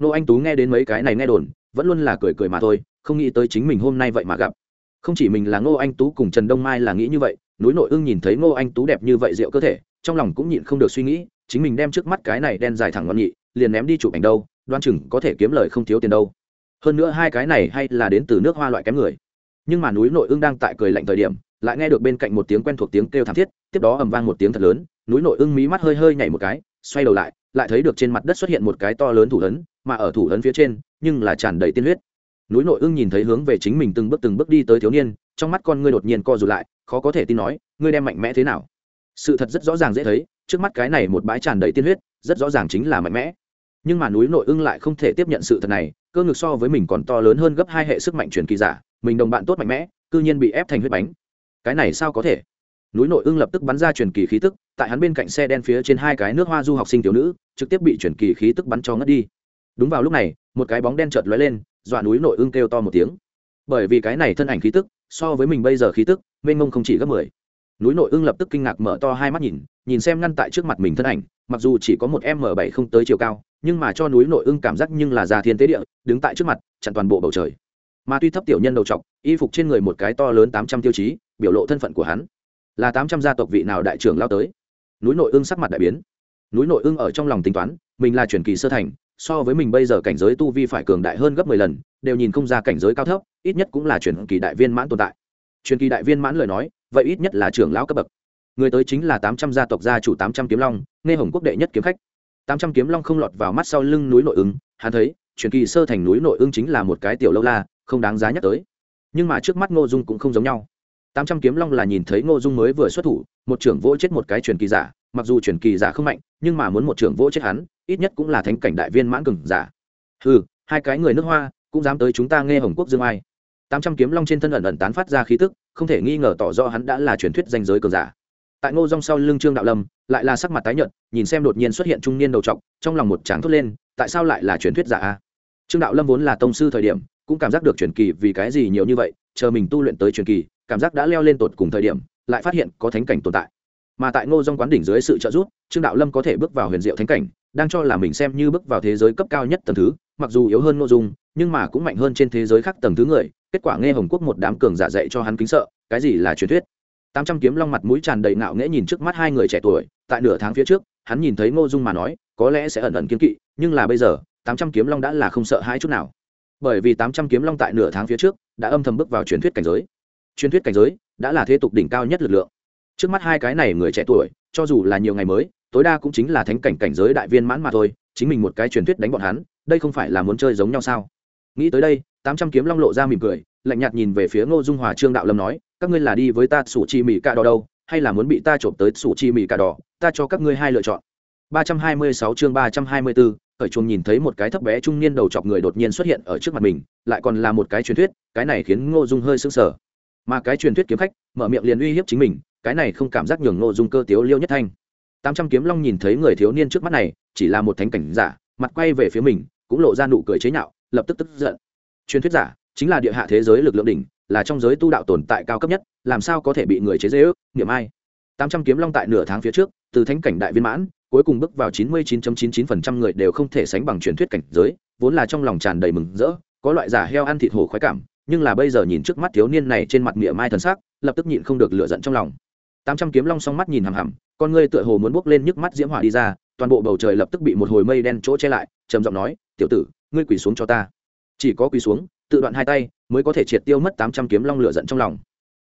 Nô anh tú nghe đến mấy cái này nghe đồn, vẫn luôn là cười cười mà thôi, không nghĩ tới chính mình hôm nay vậy mà gặp. Không chỉ mình là ngô anh tú cùng trần đông mai là nghĩ như vậy, núi nội ưng nhìn thấy ngô anh tú đẹp như vậy rượu cơ thể, trong lòng cũng nhịn không được suy nghĩ, chính mình đem trước mắt cái này đen dài thẳng ngon nhị, liền ném đi chụp ảnh đâu, đoan chừng có thể kiếm lời không thiếu tiền đâu. Hơn nữa hai cái này hay là đến từ nước hoa loại kém người nhưng mà núi nội ương đang tại cười lạnh thời điểm, lại nghe được bên cạnh một tiếng quen thuộc tiếng kêu thảm thiết, tiếp đó ầm vang một tiếng thật lớn, núi nội ưng mí mắt hơi hơi nhảy một cái, xoay đầu lại lại thấy được trên mặt đất xuất hiện một cái to lớn thủ lớn mà ở thủ lớn phía trên, nhưng là tràn đầy tiên huyết. Núi nội ưng nhìn thấy hướng về chính mình từng bước từng bước đi tới thiếu niên, trong mắt con ngươi đột nhiên co rụt lại, khó có thể tin nói, ngươi đem mạnh mẽ thế nào? Sự thật rất rõ ràng dễ thấy, trước mắt cái này một bãi tràn đầy tiên huyết, rất rõ ràng chính là mạnh mẽ. Nhưng mà núi nội ưng lại không thể tiếp nhận sự thật này cơ ngực so với mình còn to lớn hơn gấp hai hệ sức mạnh truyền kỳ giả, mình đồng bạn tốt mạnh mẽ, cư nhiên bị ép thành huyết bánh. Cái này sao có thể? Núi nội ưng lập tức bắn ra truyền kỳ khí tức, tại hắn bên cạnh xe đen phía trên hai cái nước hoa du học sinh thiếu nữ, trực tiếp bị truyền kỳ khí tức bắn cho ngất đi. Đúng vào lúc này, một cái bóng đen chợt lóe lên, dọa núi nội ưng kêu to một tiếng. Bởi vì cái này thân ảnh khí tức, so với mình bây giờ khí tức, mênh mông không chỉ gấp mười. Núi nội ưng lập tức kinh ngạc mở to hai mắt nhìn nhìn xem ngăn tại trước mặt mình thân ảnh mặc dù chỉ có một m bảy không tới chiều cao, nhưng mà cho núi nội ưng cảm giác nhưng là già thiên tế địa, đứng tại trước mặt, chặn toàn bộ bầu trời. Mà tuy thấp tiểu nhân đầu t y phục trên người một cái to lớn tám trăm tiêu chí, biểu lộ thân phận của hắn là tám trăm gia tộc vị nào đại trưởng lao tới. Núi nội ưng sắc mặt đại biến. Núi nội ưng ở trong lòng tính toán, mình là truyền kỳ sơ thành, so với mình bây giờ cảnh giới tu vi phải cường đại hơn gấp mười lần, đều nhìn không ra cảnh giới cao thấp, ít nhất cũng là truyền kỳ đại viên mãn tồn tại. Truyền kỳ đại viên mãn lời nói, vậy ít nhất là trưởng lão cấp bậc người tới chính là tám trăm gia tộc gia chủ tám trăm kiếm long, nghe hồng quốc đệ nhất kiếm khách. tám trăm kiếm long không lọt vào mắt sau lưng núi nội ứng hắn thấy, truyền kỳ sơ thành núi nội ứng chính là một cái tiểu lâu la, không đáng giá nhắc tới. Nhưng mà trước mắt ngô dung cũng không giống nhau. tám trăm kiếm long là nhìn thấy ngô dung mới vừa xuất thủ, một trưởng vỗ chết một cái truyền kỳ giả, mặc dù truyền kỳ giả không mạnh, nhưng mà muốn một trưởng vỗ chết hắn, ít nhất cũng là thánh cảnh đại viên mãn cường giả. Ừ hai cái người nước hoa, cũng dám tới chúng ta nghe hồng quốc dương ai. tám trăm kiếm long trên thân ẩn ẩn tán phát ra khí tức, không thể nghi ngờ tỏ rõ hắn đã là truyền thuyết danh giới cường giả tại ngô rong sau lưng trương đạo lâm, lại là sắc mặt tái nhợt, nhìn xem đột nhiên xuất hiện trung niên đầu trọc, trong lòng một tráng thốt lên, tại sao lại là truyền thuyết giả a? Trương đạo lâm vốn là tông sư thời điểm, cũng cảm giác được truyền kỳ vì cái gì nhiều như vậy, chờ mình tu luyện tới truyền kỳ, cảm giác đã leo lên tột cùng thời điểm, lại phát hiện có thánh cảnh tồn tại. Mà tại ngô rong quán đỉnh dưới sự trợ giúp, trương đạo lâm có thể bước vào huyền diệu thánh cảnh, đang cho là mình xem như bước vào thế giới cấp cao nhất tầng thứ, mặc dù yếu hơn Ngô dung, nhưng mà cũng mạnh hơn trên thế giới khác tầng thứ người, kết quả nghe hồng quốc một đám cường giả dạy cho hắn kính sợ, cái gì là truyền thuyết? Tám trăm kiếm long mặt mũi tràn đầy ngạo nghễ nhìn trước mắt hai người trẻ tuổi, tại nửa tháng phía trước, hắn nhìn thấy ngô dung mà nói, có lẽ sẽ ẩn ẩn kiếm kỵ, nhưng là bây giờ, tám trăm kiếm long đã là không sợ hai chút nào. Bởi vì tám trăm kiếm long tại nửa tháng phía trước, đã âm thầm bước vào truyền thuyết cảnh giới. Truyền thuyết cảnh giới đã là thế tục đỉnh cao nhất lực lượng. Trước mắt hai cái này người trẻ tuổi, cho dù là nhiều ngày mới, tối đa cũng chính là thánh cảnh cảnh giới đại viên mãn mà thôi, chính mình một cái truyền thuyết đánh bọn hắn, đây không phải là muốn chơi giống nhau sao? Nghĩ tới đây, tám trăm kiếm long lộ ra mỉm cười, lạnh nhạt nhìn về phía ngô dung hòa trương đạo lâm nói các ngươi là đi với ta sủ chi mỹ cà đỏ đâu, hay là muốn bị ta trộm tới sủ chi mỹ cà đỏ, ta cho các ngươi hai lựa chọn. ba trăm hai mươi sáu chương ba trăm hai mươi bốn khởi chuông nhìn thấy một cái thấp bé trung niên đầu chọc người đột nhiên xuất hiện ở trước mặt mình, lại còn là một cái truyền thuyết, cái này khiến ngô dung hơi sững sờ. Mà cái truyền thuyết kiếm khách, mở miệng liền uy hiếp chính mình, cái này không cảm giác nhường ngô dung cơ tiếu liêu nhất thanh. Tám trăm kiếm long nhìn thấy người thiếu niên trước mắt này, chỉ là một thánh cảnh giả, mặt quay về phía mình, cũng lộ ra nụ cười chế nhạo, lập tức tức giận. Truyền thuyết giả chính là địa hạ thế giới lực lượng đỉnh là trong giới tu đạo tồn tại cao cấp nhất, làm sao có thể bị người chế dễ ước niệm ai? Tám trăm kiếm long tại nửa tháng phía trước, từ thánh cảnh đại viên mãn, cuối cùng bước vào chín mươi chín chín chín phần trăm người đều không thể sánh bằng truyền thuyết cảnh giới, vốn là trong lòng tràn đầy mừng rỡ, có loại giả heo ăn thịt hổ khoái cảm, nhưng là bây giờ nhìn trước mắt thiếu niên này trên mặt miệng mai thần sắc, lập tức nhịn không được lựa giận trong lòng. Tám trăm kiếm long song mắt nhìn hằm hằm, con ngươi tựa hồ muốn bước lên nhức mắt diễm hỏa đi ra, toàn bộ bầu trời lập tức bị một hồi mây đen chỗ che lại, trầm giọng nói, tiểu tử, ngươi quỳ xuống cho ta. Chỉ có quỳ xuống tự đoạn hai tay, mới có thể triệt tiêu mất tám trăm kiếm long lựa giận trong lòng.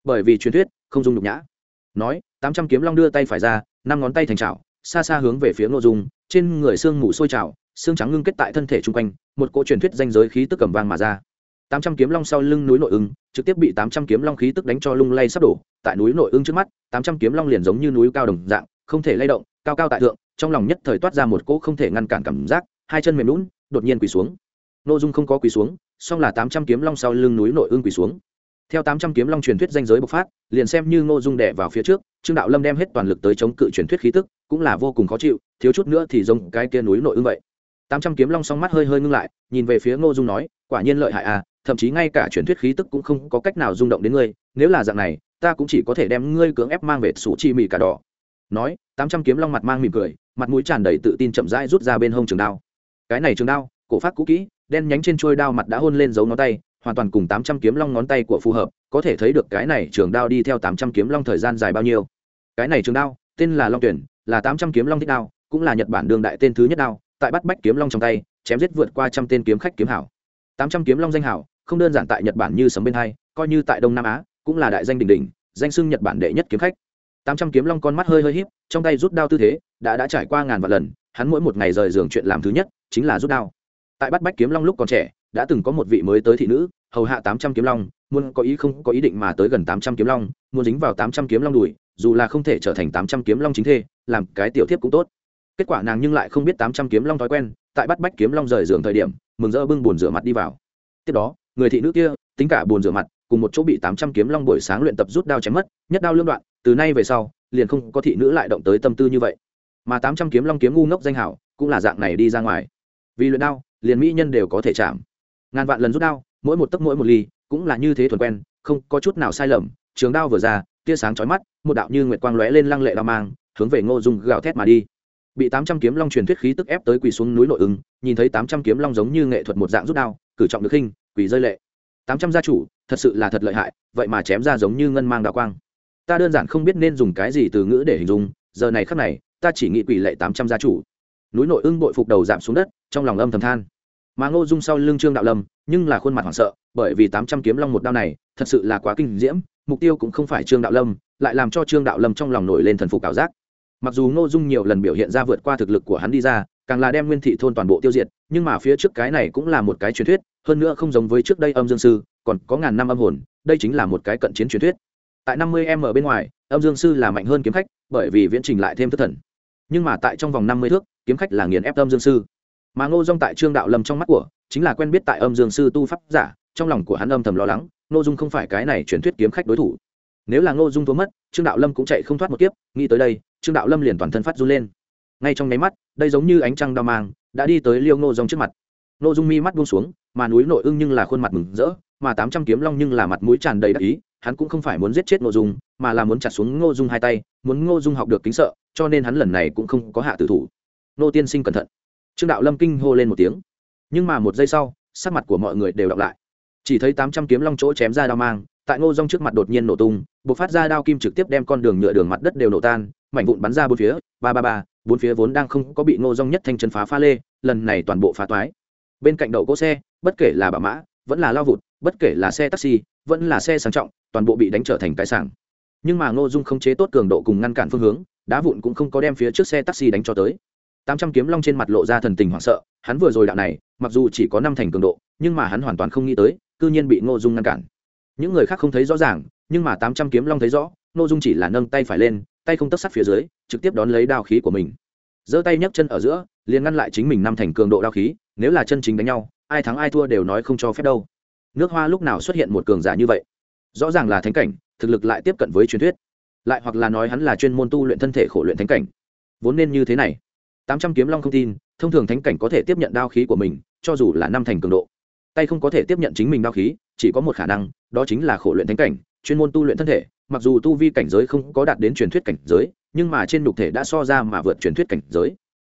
Bởi vì truyền thuyết, không dung nhục nhã. Nói, tám trăm kiếm long đưa tay phải ra, năm ngón tay thành trào xa xa hướng về phía nội dung, trên người xương mù sôi trào, xương trắng ngưng kết tại thân thể chung quanh, một cỗ truyền thuyết danh giới khí tức cầm vang mà ra. Tám trăm kiếm long sau lưng núi nội ưng, trực tiếp bị tám trăm kiếm long khí tức đánh cho lung lay sắp đổ, tại núi nội ưng trước mắt, tám trăm kiếm long liền giống như núi cao đồng dạng, không thể lay động, cao cao tại thượng, trong lòng nhất thời toát ra một cỗ không thể ngăn cản cảm giác, hai chân mềm lún đột nhiên quỳ xuống. N ô dung không có quỳ xuống song là tám trăm kiếm long sau lưng núi nội ương quỳ xuống. Theo tám trăm kiếm long truyền thuyết danh giới bộc phát, liền xem như ngô dung đẻ vào phía trước, trương đạo lâm đem hết toàn lực tới chống cự truyền thuyết khí tức, cũng là vô cùng khó chịu, thiếu chút nữa thì giống cái kia núi nội ương vậy. Tám trăm kiếm long song mắt hơi hơi ngưng lại, nhìn về phía ngô dung nói, quả nhiên lợi hại à thậm chí ngay cả truyền thuyết khí tức cũng không có cách nào rung động đến ngươi, nếu là dạng này, ta cũng chỉ có thể đem ngươi cưỡng ép mang về sủ chi mì cả đỏ. Nói, tám trăm kiếm long mặt mang mỉm cười, mặt mũi tràn đầy tự tin chậm rãi rút ra bên hông trường đao. Cái này trường đao, cổ phát cũ kỹ đen nhánh trên trôi đao mặt đã hôn lên dấu ngón tay, hoàn toàn cùng tám trăm kiếm long ngón tay của phù hợp, có thể thấy được cái này trường đao đi theo tám trăm kiếm long thời gian dài bao nhiêu. Cái này trường đao, tên là long tuyển, là tám trăm kiếm long thích đao, cũng là nhật bản đương đại tên thứ nhất đao, tại bắt bách kiếm long trong tay, chém giết vượt qua trăm tên kiếm khách kiếm hảo. Tám trăm kiếm long danh hảo, không đơn giản tại nhật bản như sấm bên hai, coi như tại đông nam á, cũng là đại danh đỉnh đỉnh, danh xưng nhật bản đệ nhất kiếm khách. Tám trăm kiếm long con mắt hơi hơi híp, trong tay rút đao tư thế, đã đã trải qua ngàn vạn lần, hắn mỗi một ngày rời giường chuyện làm thứ nhất, chính là rút đao tại bắt bách kiếm long lúc còn trẻ, đã từng có một vị mới tới thị nữ, hầu hạ tám trăm kiếm long, muốn có ý không có ý định mà tới gần tám trăm kiếm long, muốn dính vào tám trăm kiếm long đùi, dù là không thể trở thành tám trăm kiếm long chính thê, làm cái tiểu thiếp cũng tốt. Kết quả nàng nhưng lại không biết tám trăm kiếm long thói quen, tại bắt bách kiếm long rời giường thời điểm, mừng rỡ bưng bồn rửa mặt đi vào. Tiếp đó, người thị nữ kia, tính cả bồn rửa mặt, cùng một chỗ bị tám trăm kiếm long buổi sáng luyện tập rút đao chém mất, nhất đao lương đoạn, từ nay về sau, liền không có thị nữ lại động tới tâm tư như vậy. Mà tám trăm kiếm long kiếm ngu ngốc danh hảo, cũng là dạng này đi ra ngoài. Vì luyện đao liền mỹ nhân đều có thể chạm. Ngàn vạn lần rút đao, mỗi một tấc mỗi một ly, cũng là như thế thuần quen, không có chút nào sai lầm. Trường đao vừa ra, tia sáng chói mắt, một đạo như nguyệt quang lóe lên lăng lệ đao mang, hướng về ngô dung gào thét mà đi. Bị tám trăm kiếm long truyền thuyết khí tức ép tới quỳ xuống núi nội ứng, nhìn thấy tám trăm kiếm long giống như nghệ thuật một dạng rút đao, cử trọng được khinh, quỳ rơi lệ. Tám trăm gia chủ, thật sự là thật lợi hại, vậy mà chém ra giống như ngân mang đạo quang. Ta đơn giản không biết nên dùng cái gì từ ngữ để hình dung, giờ này khắc này, ta chỉ nghĩ quỳ lệ tám trăm gia chủ núi nội ưng bội phục đầu giảm xuống đất, trong lòng âm thầm than. Mà ngô dung sau lưng trương đạo lâm, nhưng là khuôn mặt hoảng sợ, bởi vì tám trăm kiếm long một đao này, thật sự là quá kinh diễm, mục tiêu cũng không phải trương đạo lâm, lại làm cho trương đạo lâm trong lòng nổi lên thần phục ảo giác. Mặc dù ngô dung nhiều lần biểu hiện ra vượt qua thực lực của hắn đi ra, càng là đem nguyên thị thôn toàn bộ tiêu diệt, nhưng mà phía trước cái này cũng là một cái truyền thuyết, hơn nữa không giống với trước đây âm dương sư, còn có ngàn năm âm hồn, đây chính là một cái cận chiến truyền thuyết. Tại năm mươi m bên ngoài, âm dương sư là mạnh hơn kiếm khách, bởi vì viễn trình lại thêm thất thần. Nhưng mà tại trong vòng năm mươi thước kiếm khách là nghiền ép âm dương sư. Mà ngô dung tại trương đạo lâm trong mắt của, chính là quen biết tại âm dương sư tu pháp giả, trong lòng của hắn âm thầm lo lắng, ngô dung không phải cái này truyền thuyết kiếm khách đối thủ. Nếu là ngô dung thua mất, trương đạo lâm cũng chạy không thoát một kiếp, nghĩ tới đây, trương đạo lâm liền toàn thân phát run lên. Ngay trong nháy mắt, đây giống như ánh trăng đao mang, đã đi tới liêu ngô dung trước mặt. Ngô dung mi mắt buông xuống, mà núi nội ưng nhưng là khuôn mặt mừng rỡ, mà tám trăm kiếm long nhưng là mặt mũi tràn đầy đắc ý, hắn cũng không phải muốn giết chết ngô dung, mà là muốn chặt xuống ngô dung hai tay, muốn ngô dung học được kính sợ, cho nên hắn lần này cũng không có hạ tử thủ nô tiên sinh cẩn thận. Trương đạo lâm kinh hô lên một tiếng. Nhưng mà một giây sau, sắc mặt của mọi người đều đọc lại. Chỉ thấy tám trăm kiếm long chỗ chém ra đao mang, tại ngô rong trước mặt đột nhiên nổ tung b ộ c phát ra đao kim trực tiếp đem con đường nhựa đường mặt đất đều nổ tan, mảnh vụn bắn ra bốn phía, ba ba ba, bốn phía vốn đang không có bị ngô rong nhất thanh chân phá pha lê, lần này toàn bộ phá toái. Bên cạnh đậu cỗ xe, bất kể là bà mã, vẫn là lao vụt, bất kể là xe taxi, vẫn là xe sang trọng, toàn bộ bị đánh trở thành cái sảng. Nhưng mà ngô dung không chế tốt cường độ cùng ngăn cản phương hướng, đá vụn cũng không có đem phía trước xe taxi đánh cho tới tám trăm kiếm long trên mặt lộ ra thần tình hoảng sợ, hắn vừa rồi đạo này, mặc dù chỉ có năm thành cường độ, nhưng mà hắn hoàn toàn không nghĩ tới, cư nhiên bị ngô dung ngăn cản. Những người khác không thấy rõ ràng, nhưng mà tám trăm kiếm long thấy rõ, ngô dung chỉ là nâng tay phải lên, tay không tấp sắt phía dưới, trực tiếp đón lấy đao khí của mình. Giơ tay nhấc chân ở giữa, liền ngăn lại chính mình năm thành cường độ đao khí, nếu là chân chính đánh nhau, ai thắng ai thua đều nói không cho phép đâu. Nước hoa lúc nào xuất hiện một cường giả như vậy? Rõ ràng là thánh cảnh, thực lực lại tiếp cận với truyền thuyết. Lại hoặc là nói hắn là chuyên môn tu luyện thân thể khổ luyện thánh cảnh. Vốn nên như thế này tám trăm kiếm long không tin, thông thường thánh cảnh có thể tiếp nhận đao khí của mình, cho dù là năm thành cường độ. Tay không có thể tiếp nhận chính mình đao khí, chỉ có một khả năng, đó chính là khổ luyện thánh cảnh, chuyên môn tu luyện thân thể. Mặc dù tu vi cảnh giới không có đạt đến truyền thuyết cảnh giới, nhưng mà trên nhục thể đã so ra mà vượt truyền thuyết cảnh giới.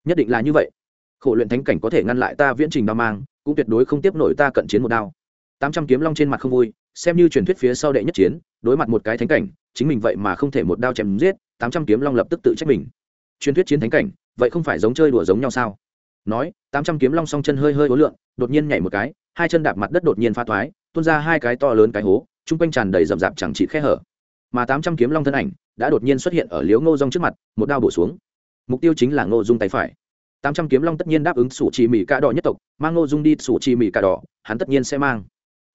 Nhất định là như vậy. Khổ luyện thánh cảnh có thể ngăn lại ta viễn trình đao mang, cũng tuyệt đối không tiếp nổi ta cận chiến một đao. Tám trăm kiếm long trên mặt không vui, xem như truyền thuyết phía sau đệ nhất chiến, đối mặt một cái thánh cảnh, chính mình vậy mà không thể một đao chém giết, tám trăm kiếm long lập tức tự trách mình truyền thuyết chiến thánh cảnh, vậy không phải giống chơi đùa giống nhau sao? Nói, tám trăm kiếm long song chân hơi hơi ối lượng, đột nhiên nhảy một cái, hai chân đạp mặt đất đột nhiên pha thoái, tuôn ra hai cái to lớn cái hố, chung quanh tràn đầy rậm rạp chẳng chỉ khe hở. Mà tám trăm kiếm long thân ảnh đã đột nhiên xuất hiện ở liếu ngô rong trước mặt, một đao bổ xuống. Mục tiêu chính là ngô dung tay phải. Tám trăm kiếm long tất nhiên đáp ứng sủ trì mỹ cà đỏ nhất tộc, mang ngô dung đi sủ trì mỹ cà đỏ, hắn tất nhiên sẽ mang.